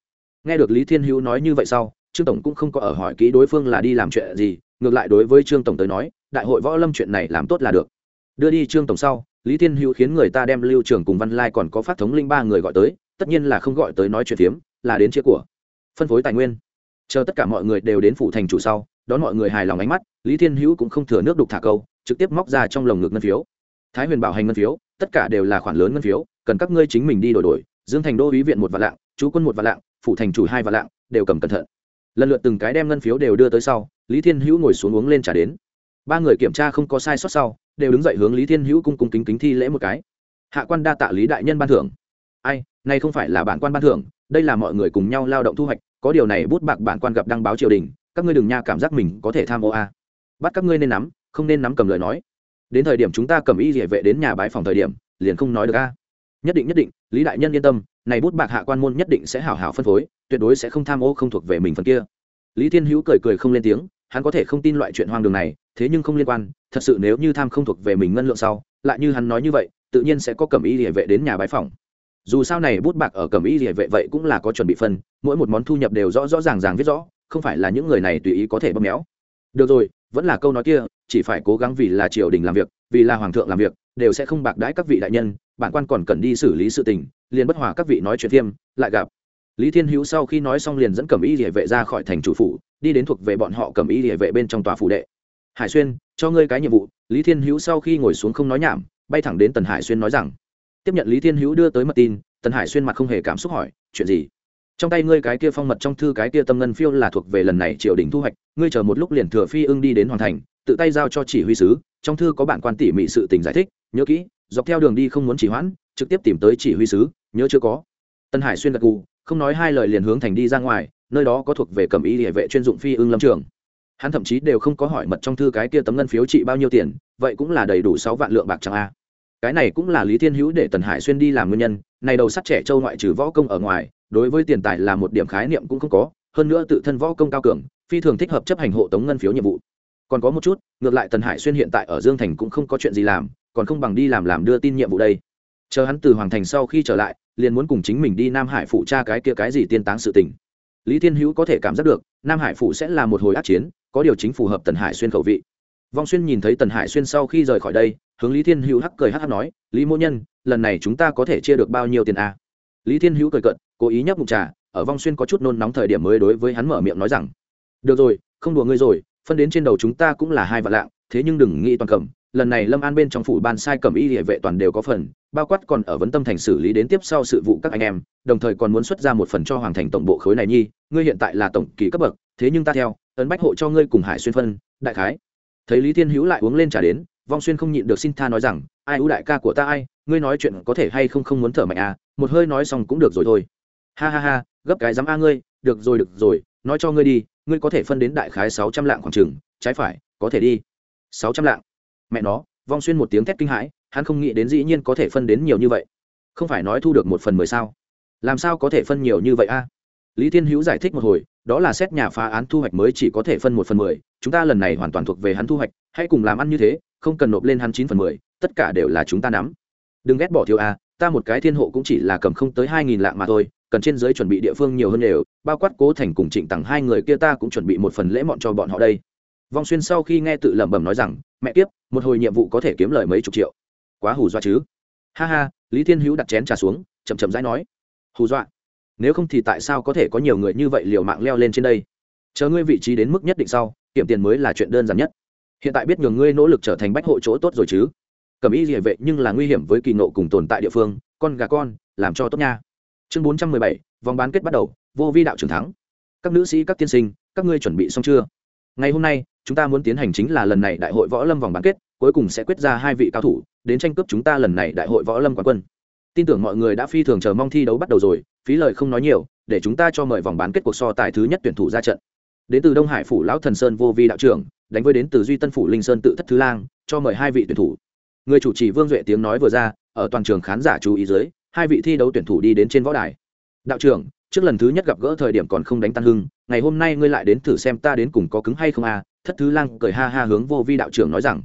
Nghe được lý thiên hữu nói như vậy sau, trương tổng cũng không có ở hỏi kỹ đối phương là đi làm chuyện gì ngược lại đối với trương tổng tới nói, đại hội võ lâm chuyện này làm tốt là được. Đưa đi trương tổng sau, lý thiên hữu khiến người ta đem lưu trường cùng văn lai còn có phát thống linh ba người gọi tới, tất nhiên là không gọi tới nói chuyện phiếm, là đến chia của. Phân phối tài nguyên. Chờ tất cả mọi người đều đến phủ thành chủ sau, đón mọi người hài lòng ánh mắt, lý thiên hữu cũng không thừa nước đục thả câu, trực tiếp móc ra trong lồng ngực ngân phiếu. Thái huyền bảo hành ngân phiếu, tất cả đều là khoản lớn ngân phiếu, cần các ngươi chính mình đi đổi đổi. Dương thành đô ý viện một vạn lạng, chú quân một vạn lạng, phủ thành chủ hai vạn lạng, đều cầm cẩn thận. Lần lượt từng cái đem ngân phiếu đều đưa tới sau lý thiên hữu ngồi xuống uống lên trả đến. Ba người kiểm tra không có sai sót sau, đều đứng dậy hướng lý thiên hữu cung cung kính kính thi lễ một cái. Hạ quan đa tạ lý đại nhân ban thưởng. Ai nay không phải là bản quan ban thưởng, đây là mọi người cùng nhau lao động thu hoạch, có điều này bút bạc bản quan gặp đăng báo triều đình, các ngươi đừng nha cảm giác mình có thể tham ô a. Bắt các ngươi nên nắm, không nên nắm cầm lời nói. Đến thời điểm chúng ta cầm y địa vệ đến nhà bái phòng thời điểm, liền không nói được a. Nhất định nhất định, lý đại nhân yên tâm, này bút bạc hạ quan môn nhất định sẽ hảo hảo phân phối, tuyệt đối sẽ không tham ô không thuộc về mình phần kia lý thiên hữu cười cười không lên tiếng hắn có thể không tin loại chuyện hoang đường này thế nhưng không liên quan thật sự nếu như tham không thuộc về mình ngân lượng sau lại như hắn nói như vậy tự nhiên sẽ có cầm y địa vệ đến nhà bái phòng dù sao này bút bạc ở cầm y địa vệ vậy cũng là có chuẩn bị phân mỗi một món thu nhập đều rõ rõ ràng ràng viết rõ không phải là những người này tùy ý có thể bóp méo. Được rồi vẫn là câu nói kia chỉ phải cố gắng vì là triều đình làm việc vì là hoàng thượng làm việc đều sẽ không bạc đãi các vị đại nhân bản quan còn cần đi xử lý sự tình liền bất hòa các vị nói chuyện thêm, lại gặp lý thiên hữu sau khi nói xong liền dẫn cầm y địa vệ ra khỏi thành chủ phủ, đi đến thuộc về bọn họ cầm y địa vệ bên trong tòa phủ đệ. Hải xuyên, cho ngươi cái nhiệm vụ. Lý thiên hữu sau khi ngồi xuống không nói nhảm, bay thẳng đến tần hải xuyên nói rằng, tiếp nhận lý thiên hữu đưa tới mật tin. Tần hải xuyên mặt không hề cảm xúc hỏi, chuyện gì? Trong tay ngươi cái kia phong mật trong thư cái kia tâm ngân phiêu là thuộc về lần này triều đình thu hoạch, ngươi chờ một lúc liền thừa phi ưng đi đến hoàn thành, tự tay giao cho chỉ huy sứ, trong thư có bản quan tỉ mỉ sự tình giải thích, nhớ kỹ, dọc theo đường đi không muốn chỉ hoãn, trực tiếp tìm tới chỉ huy sứ, nhớ chưa có. Tân hải xuyên gật gù không nói hai lời liền hướng thành đi ra ngoài, nơi đó có thuộc về cầm ý địa vệ chuyên dụng phi ưng lâm trường. Hắn thậm chí đều không có hỏi mật trong thư cái kia tấm ngân phiếu trị bao nhiêu tiền, vậy cũng là đầy đủ sáu vạn lượng bạc chẳng a. Cái này cũng là lý thiên hữu để tần hải xuyên đi làm nguyên nhân, này đầu sắt trẻ châu ngoại trừ võ công ở ngoài, đối với tiền tài là một điểm khái niệm cũng không có, hơn nữa tự thân võ công cao cường, phi thường thích hợp chấp hành hộ tống ngân phiếu nhiệm vụ. Còn có một chút, ngược lại tần hải xuyên hiện tại ở dương thành cũng không có chuyện gì làm, còn không bằng đi làm làm đưa tin nhiệm vụ đây chờ hắn từ hoàng thành sau khi trở lại, liền muốn cùng chính mình đi nam hải phụ cha cái kia cái gì tiên táng sự tình lý thiên hữu có thể cảm giác được, nam hải phụ sẽ là một hồi ác chiến, có điều chính phù hợp tần hải xuyên khẩu vị vong xuyên nhìn thấy tần hải xuyên sau khi rời khỏi đây, hướng lý thiên hữu hắc cười hắc hắc nói, lý mỗ nhân, lần này chúng ta có thể chia được bao nhiêu tiền a à? lý thiên hữu cười cận cố ý nhấp mục trà, ở vong xuyên có chút nôn nóng thời điểm mới đối với hắn mở miệng nói rằng, được rồi, không đùa ngươi rồi, phân đến trên đầu chúng ta cũng là hai vạn lạng, thế nhưng đừng nghĩ toàn cầm, lần này lâm an bên trong phủ ban sai cầm y địa vệ toàn đều có phần bao quát còn ở vấn tâm thành xử lý đến tiếp sau sự vụ các anh em, đồng thời còn muốn xuất ra một phần cho hoàng thành tổng bộ khối này nhi, ngươi hiện tại là tổng kỳ cấp bậc, thế nhưng ta theo, ấn bách hộ cho ngươi cùng hải xuyên phân, đại khái. Thấy lý thiên hữu lại uống lên trả đến, vong xuyên không nhịn được xin tha nói rằng, ai ưu đại ca của ta ai, ngươi nói chuyện có thể hay không không muốn thở mạnh à một hơi nói xong cũng được rồi thôi. Ha ha ha, gấp cái dám a ngươi, được rồi được rồi, nói cho ngươi đi, ngươi có thể phân đến đại khái sáu trăm lạng khoảng trừng trái phải, có thể đi. Sáu trăm lạng? Mẹ nó, vong xuyên một tiếng thét kinh hãi hắn không nghĩ đến dĩ nhiên có thể phân đến nhiều như vậy. Không phải nói thu được một phần mười sao? Làm sao có thể phân nhiều như vậy a? Lý thiên hữu giải thích một hồi đó là xét nhà phá án thu hoạch mới chỉ có thể phân một phần mười chúng ta lần này hoàn toàn thuộc về hắn thu hoạch hãy cùng làm ăn như thế không cần nộp lên hắn chín phần mười tất cả đều là chúng ta nắm. Đừng ghét bỏ thiếu a ta một cái thiên hộ cũng chỉ là cầm không tới hai nghìn lạng mà thôi cần trên giới chuẩn bị địa phương nhiều hơn đều bao quát cố thành cùng trịnh tặng hai người kia ta cũng chuẩn bị một phần lễ mọn cho bọn họ đây. Vong xuyên sau khi nghe tự lẩm bẩm nói rằng mẹ kiếp, một hồi nhiệm vụ có thể kiếm lời mấy chục triệu quá hù dọa chứ? Ha ha, lý thiên hữu đặt chén trà xuống, chậm chậm rãi nói. Hù dọa? Nếu không thì tại sao có thể có nhiều người như vậy liều mạng leo lên trên đây? Chờ ngươi vị trí đến mức nhất định sau, kiểm tiền mới là chuyện đơn giản nhất. Hiện tại biết nhường ngươi nỗ lực trở thành bách hộ chỗ tốt rồi chứ? Cầm ý địa vệ nhưng là nguy hiểm với kỳ nộ cùng tồn tại địa phương, con gà con, làm cho tốt nha. Chương bốn trăm mười bảy, vòng bán kết bắt đầu, vô vi đạo trưởng thắng. Các nữ sĩ, các tiên sinh, các ngươi chuẩn bị xong chưa? Ngày hôm nay chúng ta muốn tiến hành chính là lần này đại hội võ lâm vòng bán kết, cuối cùng sẽ quyết ra hai vị cao thủ, đến tranh cướp chúng ta lần này đại hội võ lâm quán quân. Tin tưởng mọi người đã phi thường chờ mong thi đấu bắt đầu rồi, phí lời không nói nhiều, để chúng ta cho mời vòng bán kết cuộc so tài thứ nhất tuyển thủ ra trận. Đến từ đông hải phủ lão thần sơn vô vi đạo trưởng, đánh với đến từ duy tân phủ linh sơn tự thất thứ lang, cho mời hai vị tuyển thủ. Người chủ trì vương duệ tiếng nói vừa ra, ở toàn trường khán giả chú ý dưới, hai vị thi đấu tuyển thủ đi đến trên võ đài. Đạo trưởng, trước lần thứ nhất gặp gỡ thời điểm còn không đánh tan hưng, ngày hôm nay ngươi lại đến thử xem ta đến cùng có cứng hay không à thất thứ lang cười ha ha hướng vô vi đạo trưởng nói rằng,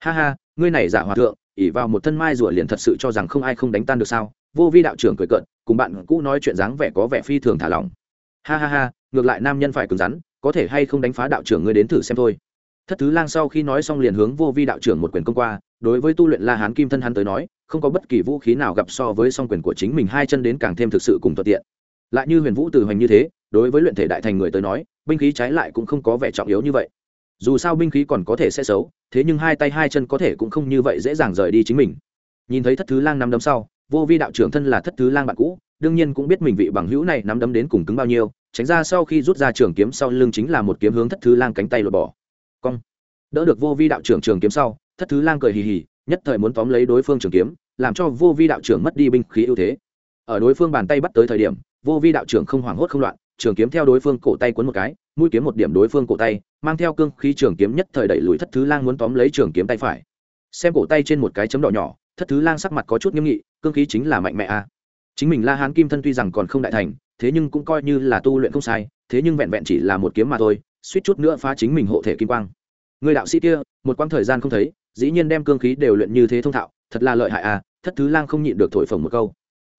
ha ha, ngươi này giả hòa thượng ỉ vào một thân mai rủa liền thật sự cho rằng không ai không đánh tan được sao? Vô vi đạo trưởng cười cợt, cùng bạn cũ nói chuyện dáng vẻ có vẻ phi thường thả lỏng. Ha ha ha, ngược lại nam nhân phải cứng rắn, có thể hay không đánh phá đạo trưởng ngươi đến thử xem thôi. Thất thứ lang sau khi nói xong liền hướng vô vi đạo trưởng một quyền công qua, đối với tu luyện la hán kim thân hắn tới nói, không có bất kỳ vũ khí nào gặp so với song quyền của chính mình hai chân đến càng thêm thực sự cùng thuận tiện. Lại như huyền vũ từ hoành như thế, đối với luyện thể đại thành người tới nói, binh khí trái lại cũng không có vẻ trọng yếu như vậy dù sao binh khí còn có thể sẽ xấu, thế nhưng hai tay hai chân có thể cũng không như vậy dễ dàng rời đi chính mình. Nhìn thấy thất thứ lang nắm đấm sau, vô vi đạo trưởng thân là thất thứ lang bạn cũ, đương nhiên cũng biết mình vị bằng hữu này nắm đấm đến cùng cứng bao nhiêu, tránh ra sau khi rút ra trường kiếm sau lưng chính là một kiếm hướng thất thứ lang cánh tay lột bỏ. Cong. Đỡ được vô vi đạo trưởng trường kiếm sau, thất thứ lang cười hì hì, nhất thời muốn tóm lấy đối phương trường kiếm, làm cho vô vi đạo trưởng mất đi binh khí ưu thế. Ở đối phương bàn tay bắt tới thời điểm, vô vi đạo trưởng không hoảng hốt không loạn trường kiếm theo đối phương cổ tay cuốn một cái, mũi kiếm một điểm đối phương cổ tay, mang theo cương khí trường kiếm nhất thời đẩy lùi thất thứ lang muốn tóm lấy trường kiếm tay phải. Xem cổ tay trên một cái chấm đỏ nhỏ, thất thứ lang sắc mặt có chút nghiêm nghị, cương khí chính là mạnh mẽ a. À. Chính mình la hán kim thân tuy rằng còn không đại thành, thế nhưng cũng coi như là tu luyện không sai, thế nhưng vẹn vẹn chỉ là một kiếm mà thôi, suýt chút nữa phá chính mình hộ thể kim quang. Người đạo sĩ kia, một quãng thời gian không thấy, dĩ nhiên đem cương khí đều luyện như thế thông thạo, thật là lợi hại à. thất thứ lang không nhịn được thổi phồng một câu.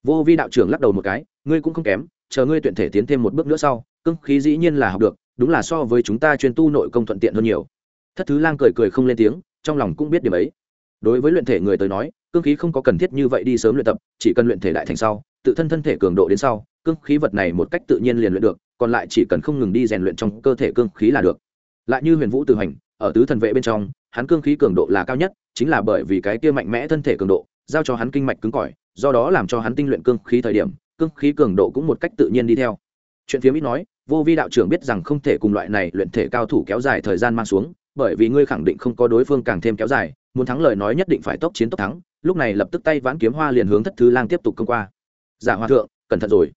Vô vi đạo trưởng lắc đầu một cái, ngươi cũng không kém chờ ngươi tuyển thể tiến thêm một bước nữa sau, cương khí dĩ nhiên là học được, đúng là so với chúng ta chuyên tu nội công thuận tiện hơn nhiều. Thất thứ lang cười cười không lên tiếng, trong lòng cũng biết điểm ấy. Đối với luyện thể người tới nói, cương khí không có cần thiết như vậy đi sớm luyện tập, chỉ cần luyện thể đại thành sau, tự thân thân thể cường độ đến sau, cương khí vật này một cách tự nhiên liền luyện được, còn lại chỉ cần không ngừng đi rèn luyện trong cơ thể cương khí là được. Lại như huyền vũ tự hành, ở tứ thần vệ bên trong, hắn cương khí cường độ là cao nhất, chính là bởi vì cái kia mạnh mẽ thân thể cường độ, giao cho hắn kinh mạch cứng cỏi, do đó làm cho hắn tinh luyện cương khí thời điểm cương khí cường độ cũng một cách tự nhiên đi theo. Chuyện phía mỹ nói, vô vi đạo trưởng biết rằng không thể cùng loại này luyện thể cao thủ kéo dài thời gian mang xuống, bởi vì ngươi khẳng định không có đối phương càng thêm kéo dài, muốn thắng lời nói nhất định phải tốc chiến tốc thắng, lúc này lập tức tay vãn kiếm hoa liền hướng thất thứ lang tiếp tục công qua. Giả hòa thượng, cẩn thận rồi.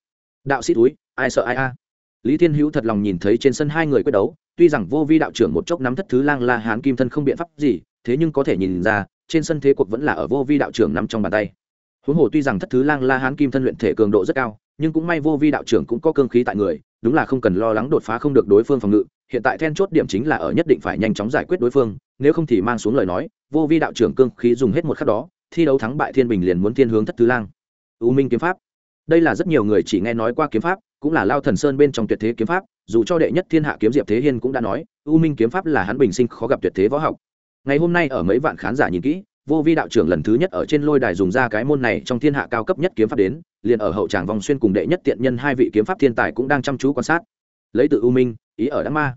Đạo sĩ túi, ai sợ ai a? Lý thiên hữu thật lòng nhìn thấy trên sân hai người quyết đấu, tuy rằng vô vi đạo trưởng một chốc nắm thất thứ lang la hán kim thân không biện pháp gì, thế nhưng có thể nhìn ra, trên sân thế cuộc vẫn là ở vô vi đạo trưởng nắm trong bàn tay huống hồ tuy rằng thất thứ lang la hán kim thân luyện thể cường độ rất cao, nhưng cũng may vô vi đạo trưởng cũng có cương khí tại người, đúng là không cần lo lắng đột phá không được đối phương phòng ngự, hiện tại then chốt điểm chính là ở nhất định phải nhanh chóng giải quyết đối phương, nếu không thì mang xuống lời nói, vô vi đạo trưởng cương khí dùng hết một khắc đó, thi đấu thắng bại thiên bình liền muốn thiên hướng thất thứ lang. U minh kiếm pháp. Đây là rất nhiều người chỉ nghe nói qua kiếm pháp, cũng là lao thần sơn bên trong tuyệt thế kiếm pháp, dù cho đệ nhất thiên hạ kiếm diệp thế hiên cũng đã nói, u minh kiếm pháp là hắn bình sinh khó gặp tuyệt thế võ học. Ngày hôm nay ở mấy vạn khán giả nhìn kỹ vô vi đạo trưởng lần thứ nhất ở trên lôi đài dùng ra cái môn này trong thiên hạ cao cấp nhất kiếm pháp đến, liền ở hậu tràng vòng xuyên cùng đệ nhất tiện nhân hai vị kiếm pháp thiên tài cũng đang chăm chú quan sát. Lấy tự u minh, ý ở đắc ma.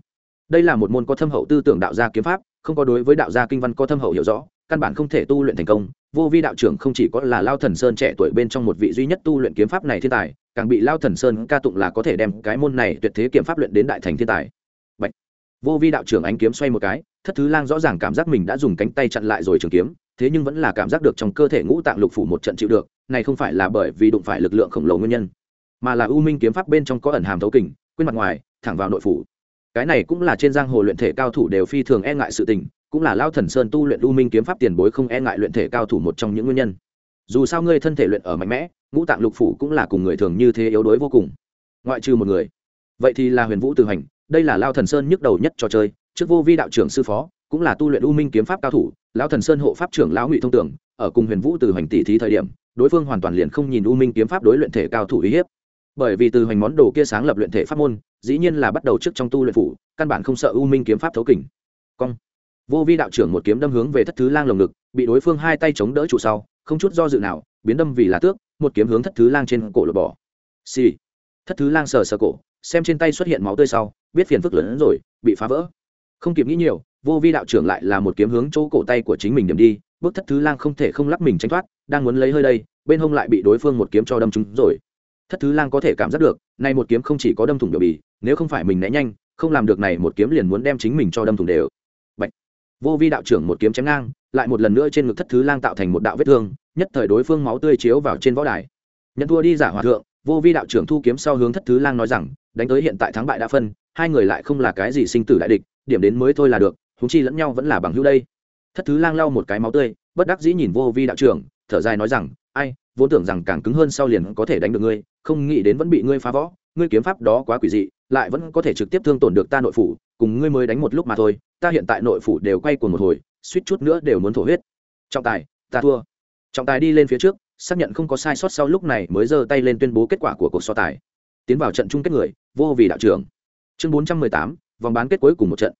Đây là một môn có thâm hậu tư tưởng đạo gia kiếm pháp, không có đối với đạo gia kinh văn có thâm hậu hiểu rõ, căn bản không thể tu luyện thành công. Vô vi đạo trưởng không chỉ có là lao thần sơn trẻ tuổi bên trong một vị duy nhất tu luyện kiếm pháp này thiên tài, càng bị lao thần sơn ca tụng là có thể đem cái môn này tuyệt thế kiếm pháp luyện đến đại thành thiên tài. Bạch. vô vi đạo trưởng ánh kiếm xoay một cái, thất thứ lang rõ ràng cảm giác mình đã dùng cánh tay chặn lại rồi trường kiếm thế nhưng vẫn là cảm giác được trong cơ thể ngũ tạng lục phủ một trận chịu được, này không phải là bởi vì đụng phải lực lượng khổng lồ nguyên nhân, mà là u minh kiếm pháp bên trong có ẩn hàm thấu kình, quên mặt ngoài, thẳng vào nội phủ. Cái này cũng là trên giang hồ luyện thể cao thủ đều phi thường e ngại sự tình, cũng là lao thần sơn tu luyện u minh kiếm pháp tiền bối không e ngại luyện thể cao thủ một trong những nguyên nhân. Dù sao ngươi thân thể luyện ở mạnh mẽ, ngũ tạng lục phủ cũng là cùng người thường như thế yếu đuối vô cùng. Ngoại trừ một người. Vậy thì là huyền vũ từ hành, đây là lao thần sơn nhức đầu nhất trò chơi, trước vô vi đạo trưởng sư phó cũng là tu luyện u minh kiếm pháp cao thủ, lão thần sơn hộ pháp trưởng lão ngụy thông tưởng ở cùng huyền vũ từ hành tỷ thí thời điểm, đối phương hoàn toàn liền không nhìn u minh kiếm pháp đối luyện thể cao thủ uy hiếp. Bởi vì từ hành món đồ kia sáng lập luyện thể pháp môn, dĩ nhiên là bắt đầu trước trong tu luyện phủ, căn bản không sợ u minh kiếm pháp thấu kình. Cong. Vô vi đạo trưởng một kiếm đâm hướng về thất thứ lang lồng ngực, bị đối phương hai tay chống đỡ trụ sau, không chút do dự nào, biến đâm vì là tước, một kiếm hướng thất thứ lang trên cổ lột bỏ. Xì、sì. thất thứ lang sờ sờ cổ, xem trên tay xuất hiện máu tươi sau, biết phiền phức lớn hơn rồi, bị phá vỡ. Không kịp nghĩ nhiều vô vi đạo trưởng lại là một kiếm hướng chỗ cổ tay của chính mình điểm đi, bước thất thứ lang không thể không lắc mình tránh thoát, đang muốn lấy hơi đây, bên hông lại bị đối phương một kiếm cho đâm trúng rồi. Thất thứ lang có thể cảm giác được, nay một kiếm không chỉ có đâm thủng biểu bì, nếu không phải mình né nhanh, không làm được này một kiếm liền muốn đem chính mình cho đâm thủng đều. Bạch. vô vi đạo trưởng một kiếm chém ngang, lại một lần nữa trên ngực thất thứ lang tạo thành một đạo vết thương, nhất thời đối phương máu tươi chiếu vào trên võ đài. Nhận thua đi giả hòa thượng, vô vi đạo trưởng thu kiếm sau hướng thất thứ lang nói rằng, đánh tới hiện tại thắng bại đã phân, hai người lại không là cái gì sinh tử đại địch, điểm đến mới thôi là được húng chi lẫn nhau vẫn là bằng hữu đây. Thất thứ lang lau một cái máu tươi, bất đắc dĩ nhìn vô vi đạo trưởng, thở dài nói rằng, ai, vốn tưởng rằng càng cứng hơn sau liền có thể đánh được ngươi, không nghĩ đến vẫn bị ngươi phá võ, ngươi kiếm pháp đó quá quỷ dị, lại vẫn có thể trực tiếp thương tổn được ta nội phủ, cùng ngươi mới đánh một lúc mà thôi, ta hiện tại nội phủ đều quay cuồng một hồi, suýt chút nữa đều muốn thổ huyết. Trọng tài, ta thua. Trọng tài đi lên phía trước, xác nhận không có sai sót sau lúc này mới giơ tay lên tuyên bố kết quả của cuộc so tài. Tiến vào trận chung kết người, vô vì đạo trưởng. Chương bốn trăm mười tám, vòng bán kết cuối cùng một trận.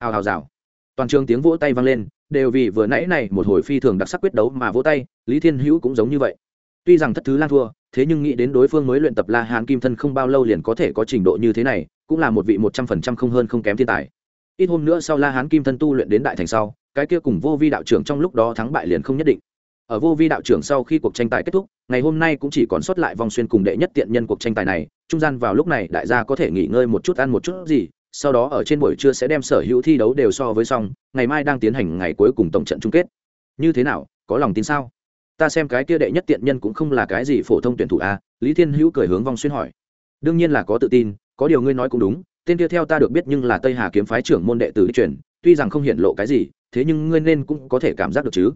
Hào hào rào toàn trường tiếng vỗ tay vang lên, đều vì vừa nãy này một hồi phi thường đặc sắc quyết đấu mà vỗ tay, lý thiên hữu cũng giống như vậy. Tuy rằng thất thứ lan thua, thế nhưng nghĩ đến đối phương mới luyện tập la hán kim thân không bao lâu liền có thể có trình độ như thế này, cũng là một vị một trăm phần trăm không hơn không kém thiên tài. Ít hôm nữa sau la hán kim thân tu luyện đến đại thành sau, cái kia cùng vô vi đạo trưởng trong lúc đó thắng bại liền không nhất định. Ở vô vi đạo trưởng sau khi cuộc tranh tài kết thúc, ngày hôm nay cũng chỉ còn sót lại vòng xuyên cùng đệ nhất tiện nhân cuộc tranh tài này, trung gian vào lúc này đại gia có thể nghỉ ngơi một chút, ăn một chút gì sau đó ở trên buổi trưa sẽ đem sở hữu thi đấu đều so với xong, ngày mai đang tiến hành ngày cuối cùng tổng trận chung kết. Như thế nào, có lòng tin sao? Ta xem cái kia đệ nhất tiện nhân cũng không là cái gì phổ thông tuyển thủ a, lý thiên hữu cười hướng vong xuyên hỏi. Đương nhiên là có tự tin, có điều ngươi nói cũng đúng, tên kia theo ta được biết nhưng là tây hà kiếm phái trưởng môn đệ tử đi truyền tuy rằng không hiện lộ cái gì, thế nhưng ngươi nên cũng có thể cảm giác được chứ.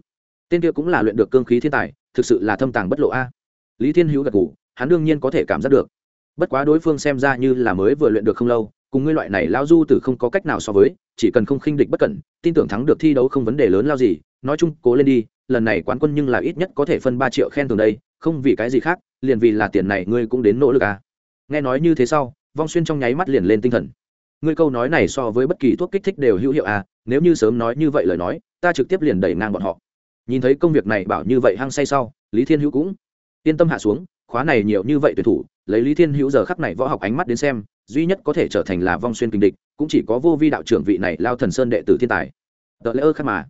Tên kia cũng là luyện được cương khí thiên tài, thực sự là thâm tàng bất lộ a. Lý thiên hữu gật g ủ hắn đương nhiên có thể cảm giác được. Bất quá đối phương xem ra như là mới vừa luyện được không lâu cùng ngươi loại này lao du tử không có cách nào so với, chỉ cần không khinh địch bất cẩn, tin tưởng thắng được thi đấu không vấn đề lớn lao gì. Nói chung, cố lên đi, lần này quán quân nhưng là ít nhất có thể phân ba triệu khen thường đây, không vì cái gì khác, liền vì là tiền này ngươi cũng đến nỗ lực à. Nghe nói như thế sau, vong xuyên trong nháy mắt liền lên tinh thần. Ngươi câu nói này so với bất kỳ thuốc kích thích đều hữu hiệu à nếu như sớm nói như vậy lời nói, ta trực tiếp liền đẩy ngang bọn họ. Nhìn thấy công việc này bảo như vậy hăng say sau, lý thiên hữu cũng yên tâm hạ xuống khóa này nhiều như vậy tuyển thủ, lấy lý thiên hữu giờ khắc này võ học ánh mắt đến xem, duy nhất có thể trở thành là vong xuyên kinh địch, cũng chỉ có vô vi đạo trưởng vị này lao thần sơn đệ tử thiên tài. Tờ lễ ơ khác mà,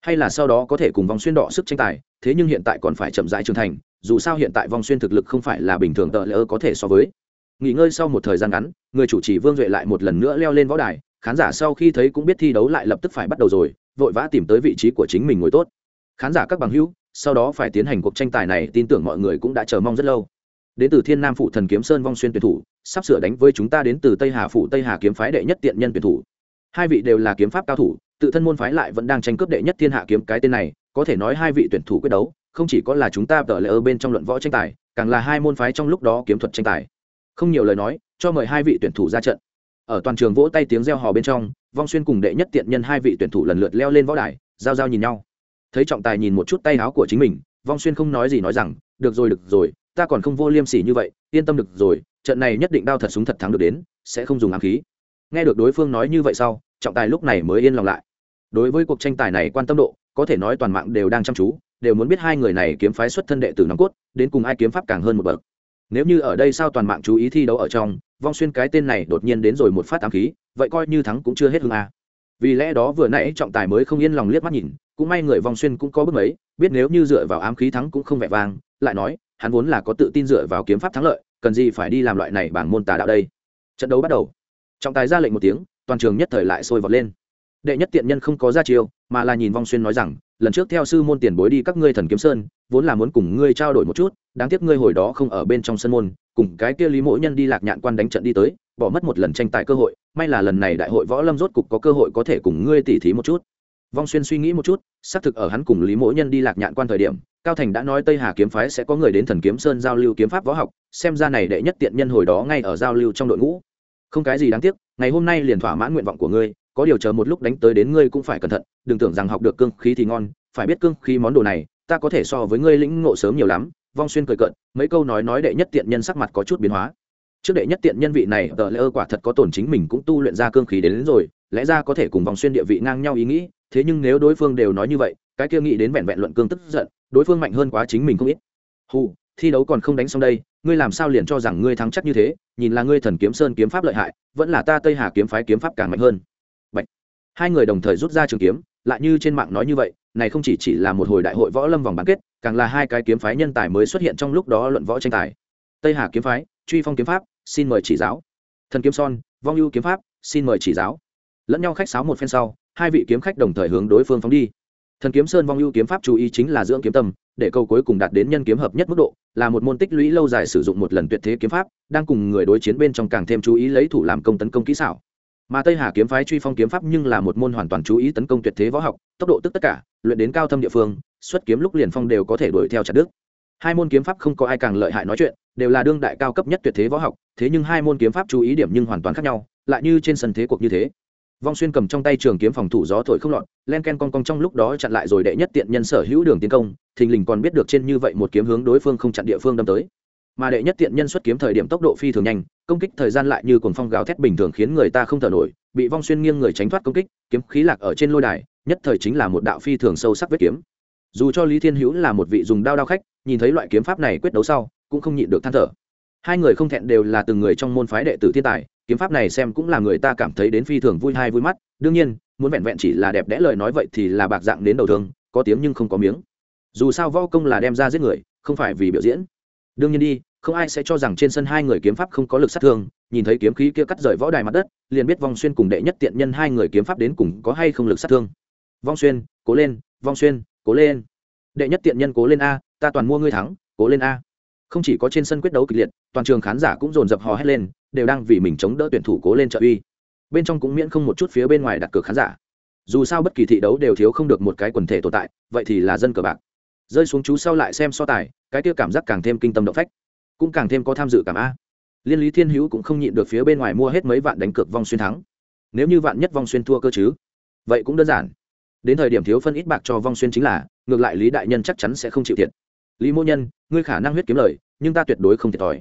hay là sau đó có thể cùng vong xuyên đọ sức tranh tài, thế nhưng hiện tại còn phải chậm rãi trưởng thành, dù sao hiện tại vong xuyên thực lực không phải là bình thường tờ lễ ơ có thể so với. Nghỉ ngơi sau một thời gian ngắn, người chủ trì vương duệ lại một lần nữa leo lên võ đài, khán giả sau khi thấy cũng biết thi đấu lại lập tức phải bắt đầu rồi, vội vã tìm tới vị trí của chính mình ngồi tốt. Khán giả các bằng hữu sau đó phải tiến hành cuộc tranh tài này, tin tưởng mọi người cũng đã chờ mong rất lâu. Đến từ thiên nam phụ thần kiếm sơn vong xuyên tuyển thủ, sắp sửa đánh với chúng ta đến từ tây hà phụ tây hà kiếm phái đệ nhất tiện nhân tuyển thủ. Hai vị đều là kiếm pháp cao thủ, tự thân môn phái lại vẫn đang tranh cướp đệ nhất thiên hạ kiếm cái tên này, có thể nói hai vị tuyển thủ quyết đấu, không chỉ có là chúng ta tờ lệ ở bên trong luận võ tranh tài, càng là hai môn phái trong lúc đó kiếm thuật tranh tài. Không nhiều lời nói, cho mời hai vị tuyển thủ ra trận. Ở toàn trường vỗ tay tiếng reo hò bên trong, vong xuyên cùng đệ nhất tiện nhân hai vị tuyển thủ lần lượt leo lên võ đài, giao giao nhìn nhau thấy trọng tài nhìn một chút tay áo của chính mình, vong xuyên không nói gì nói rằng, được rồi được rồi, ta còn không vô liêm sỉ như vậy, yên tâm được rồi, trận này nhất định đao thật súng thật thắng được đến, sẽ không dùng ám khí. Nghe được đối phương nói như vậy sau, trọng tài lúc này mới yên lòng lại. Đối với cuộc tranh tài này quan tâm độ, có thể nói toàn mạng đều đang chăm chú, đều muốn biết hai người này kiếm phái xuất thân đệ tử nòng cốt, đến cùng ai kiếm pháp càng hơn một bậc. Nếu như ở đây sao toàn mạng chú ý thi đấu ở trong, vong xuyên cái tên này đột nhiên đến rồi một phát ám khí, vậy coi như thắng cũng chưa hết hương a vì lẽ đó vừa nãy trọng tài mới không yên lòng liếc mắt nhìn, cũng may người vong xuyên cũng có bước mấy, biết nếu như dựa vào ám khí thắng cũng không vẻ vang, lại nói, hắn vốn là có tự tin dựa vào kiếm pháp thắng lợi, cần gì phải đi làm loại này bảng môn tà đạo đây. Trận đấu bắt đầu. Trọng tài ra lệnh một tiếng, toàn trường nhất thời lại sôi vọt lên. Đệ nhất tiện nhân không có ra chiêu, mà là nhìn vong xuyên nói rằng, lần trước theo sư môn tiền bối đi các ngươi thần kiếm sơn, vốn là muốn cùng ngươi trao đổi một chút, đáng tiếc ngươi hồi đó không ở bên trong sân môn, cùng cái kia lý mỗi nhân đi lạc nhạn quan đánh trận đi tới bỏ mất một lần tranh tài cơ hội may là lần này đại hội võ lâm rốt cục có cơ hội có thể cùng ngươi tỉ thí một chút. Vong xuyên suy nghĩ một chút xác thực ở hắn cùng lý mỗi nhân đi lạc nhạn quan thời điểm cao thành đã nói tây hà kiếm phái sẽ có người đến thần kiếm sơn giao lưu kiếm pháp võ học xem ra này đệ nhất tiện nhân hồi đó ngay ở giao lưu trong đội ngũ. Không cái gì đáng tiếc ngày hôm nay liền thỏa mãn nguyện vọng của ngươi có điều chờ một lúc đánh tới đến ngươi cũng phải cẩn thận đừng tưởng rằng học được cương khí thì ngon phải biết cương khí món đồ này ta có thể so với ngươi lĩnh ngộ sớm nhiều lắm. Vong xuyên cười cợt, mấy câu nói nói đệ nhất tiện nhân sắc mặt có chút biến hóa trước đệ nhất tiện nhân vị này tờ lỡ quả thật có tổn chính mình cũng tu luyện ra cương khí đến, đến rồi lẽ ra có thể cùng vòng xuyên địa vị ngang nhau ý nghĩ thế nhưng nếu đối phương đều nói như vậy cái kia nghĩ đến vẹn vẹn luận cương tức giận đối phương mạnh hơn quá chính mình không ít. Hù thi đấu còn không đánh xong đây ngươi làm sao liền cho rằng ngươi thắng chắc như thế nhìn là ngươi thần kiếm sơn kiếm pháp lợi hại vẫn là ta tây hà kiếm phái kiếm pháp càng mạnh hơn. Bạch. hai người đồng thời rút ra trường kiếm lại như trên mạng nói như vậy này không chỉ chỉ là một hồi đại hội võ lâm vòng bán kết càng là hai cái kiếm phái nhân tài mới xuất hiện trong lúc đó luận võ tranh tài. Tây hà kiếm phái truy phong kiếm pháp xin mời chỉ giáo. Thần kiếm son, vong ưu kiếm pháp, xin mời chỉ giáo. Lẫn nhau khách sáo một phen sau, hai vị kiếm khách đồng thời hướng đối phương phóng đi. Thần kiếm sơn vong ưu kiếm pháp chú ý chính là dưỡng kiếm tâm, để câu cuối cùng đạt đến nhân kiếm hợp nhất mức độ, là một môn tích lũy lâu dài sử dụng một lần tuyệt thế kiếm pháp, đang cùng người đối chiến bên trong càng thêm chú ý lấy thủ làm công tấn công kỹ xảo. Mà tây hà kiếm phái truy phong kiếm pháp nhưng là một môn hoàn toàn chú ý tấn công tuyệt thế võ học, tốc độ tức tất cả, luyện đến cao thâm địa phương, xuất kiếm lúc liền phong đều có thể đuổi theo chặt đức hai môn kiếm pháp không có ai càng lợi hại nói chuyện, đều là đương đại cao cấp nhất tuyệt thế võ học, thế nhưng hai môn kiếm pháp chú ý điểm nhưng hoàn toàn khác nhau, lại như trên sân thế cuộc như thế. Vong xuyên cầm trong tay trường kiếm phòng thủ gió thổi không lọt, len ken con cong trong lúc đó chặn lại rồi đệ nhất tiện nhân sở hữu đường tiến công, thình lình còn biết được trên như vậy một kiếm hướng đối phương không chặn địa phương đâm tới. Mà đệ nhất tiện nhân xuất kiếm thời điểm tốc độ phi thường nhanh, công kích thời gian lại như cồn phong gào thét bình thường khiến người ta không thở nổi, bị vong xuyên nghiêng người tránh thoát công kích, kiếm khí lạc ở trên lôi đài, nhất thời chính là một đạo phi thường sâu sắc vết kiếm dù cho lý thiên hữu là một vị dùng đao đao khách nhìn thấy loại kiếm pháp này quyết đấu sau cũng không nhịn được than thở hai người không thẹn đều là từng người trong môn phái đệ tử thiên tài kiếm pháp này xem cũng là người ta cảm thấy đến phi thường vui hay vui mắt đương nhiên muốn vẹn vẹn chỉ là đẹp đẽ lời nói vậy thì là bạc dạng đến đầu thương có tiếng nhưng không có miếng dù sao võ công là đem ra giết người không phải vì biểu diễn đương nhiên đi không ai sẽ cho rằng trên sân hai người kiếm pháp không có lực sát thương nhìn thấy kiếm khí kia cắt rời võ đài mặt đất liền biết vong xuyên cùng đệ nhất tiện nhân hai người kiếm pháp đến cùng có hay không lực sát thương vong xuyên cố lên vong xuyên cố lên. Đệ nhất tiện nhân cố lên a, ta toàn mua ngươi thắng, cố lên a. Không chỉ có trên sân quyết đấu kịch liệt, toàn trường khán giả cũng dồn dập hò hét lên, đều đang vì mình chống đỡ tuyển thủ cố lên trợ uy. Bên trong cũng miễn không một chút phía bên ngoài đặt cược khán giả. Dù sao bất kỳ thị đấu đều thiếu không được một cái quần thể tồn tại, vậy thì là dân cờ bạc. Rơi xuống chú sau lại xem so tài, cái kia cảm giác càng thêm kinh tâm động phách, cũng càng thêm có tham dự cảm a. Liên lý thiên hữu cũng không nhịn được phía bên ngoài mua hết mấy vạn đánh cược vong xuyên thắng. Nếu như vạn nhất vong xuyên thua cơ chứ? Vậy cũng đơn giản đến thời điểm thiếu phân ít bạc cho vong xuyên chính là, ngược lại lý đại nhân chắc chắn sẽ không chịu thiệt. Lý mô nhân, ngươi khả năng huyết kiếm lời, nhưng ta tuyệt đối không thiệt thòi.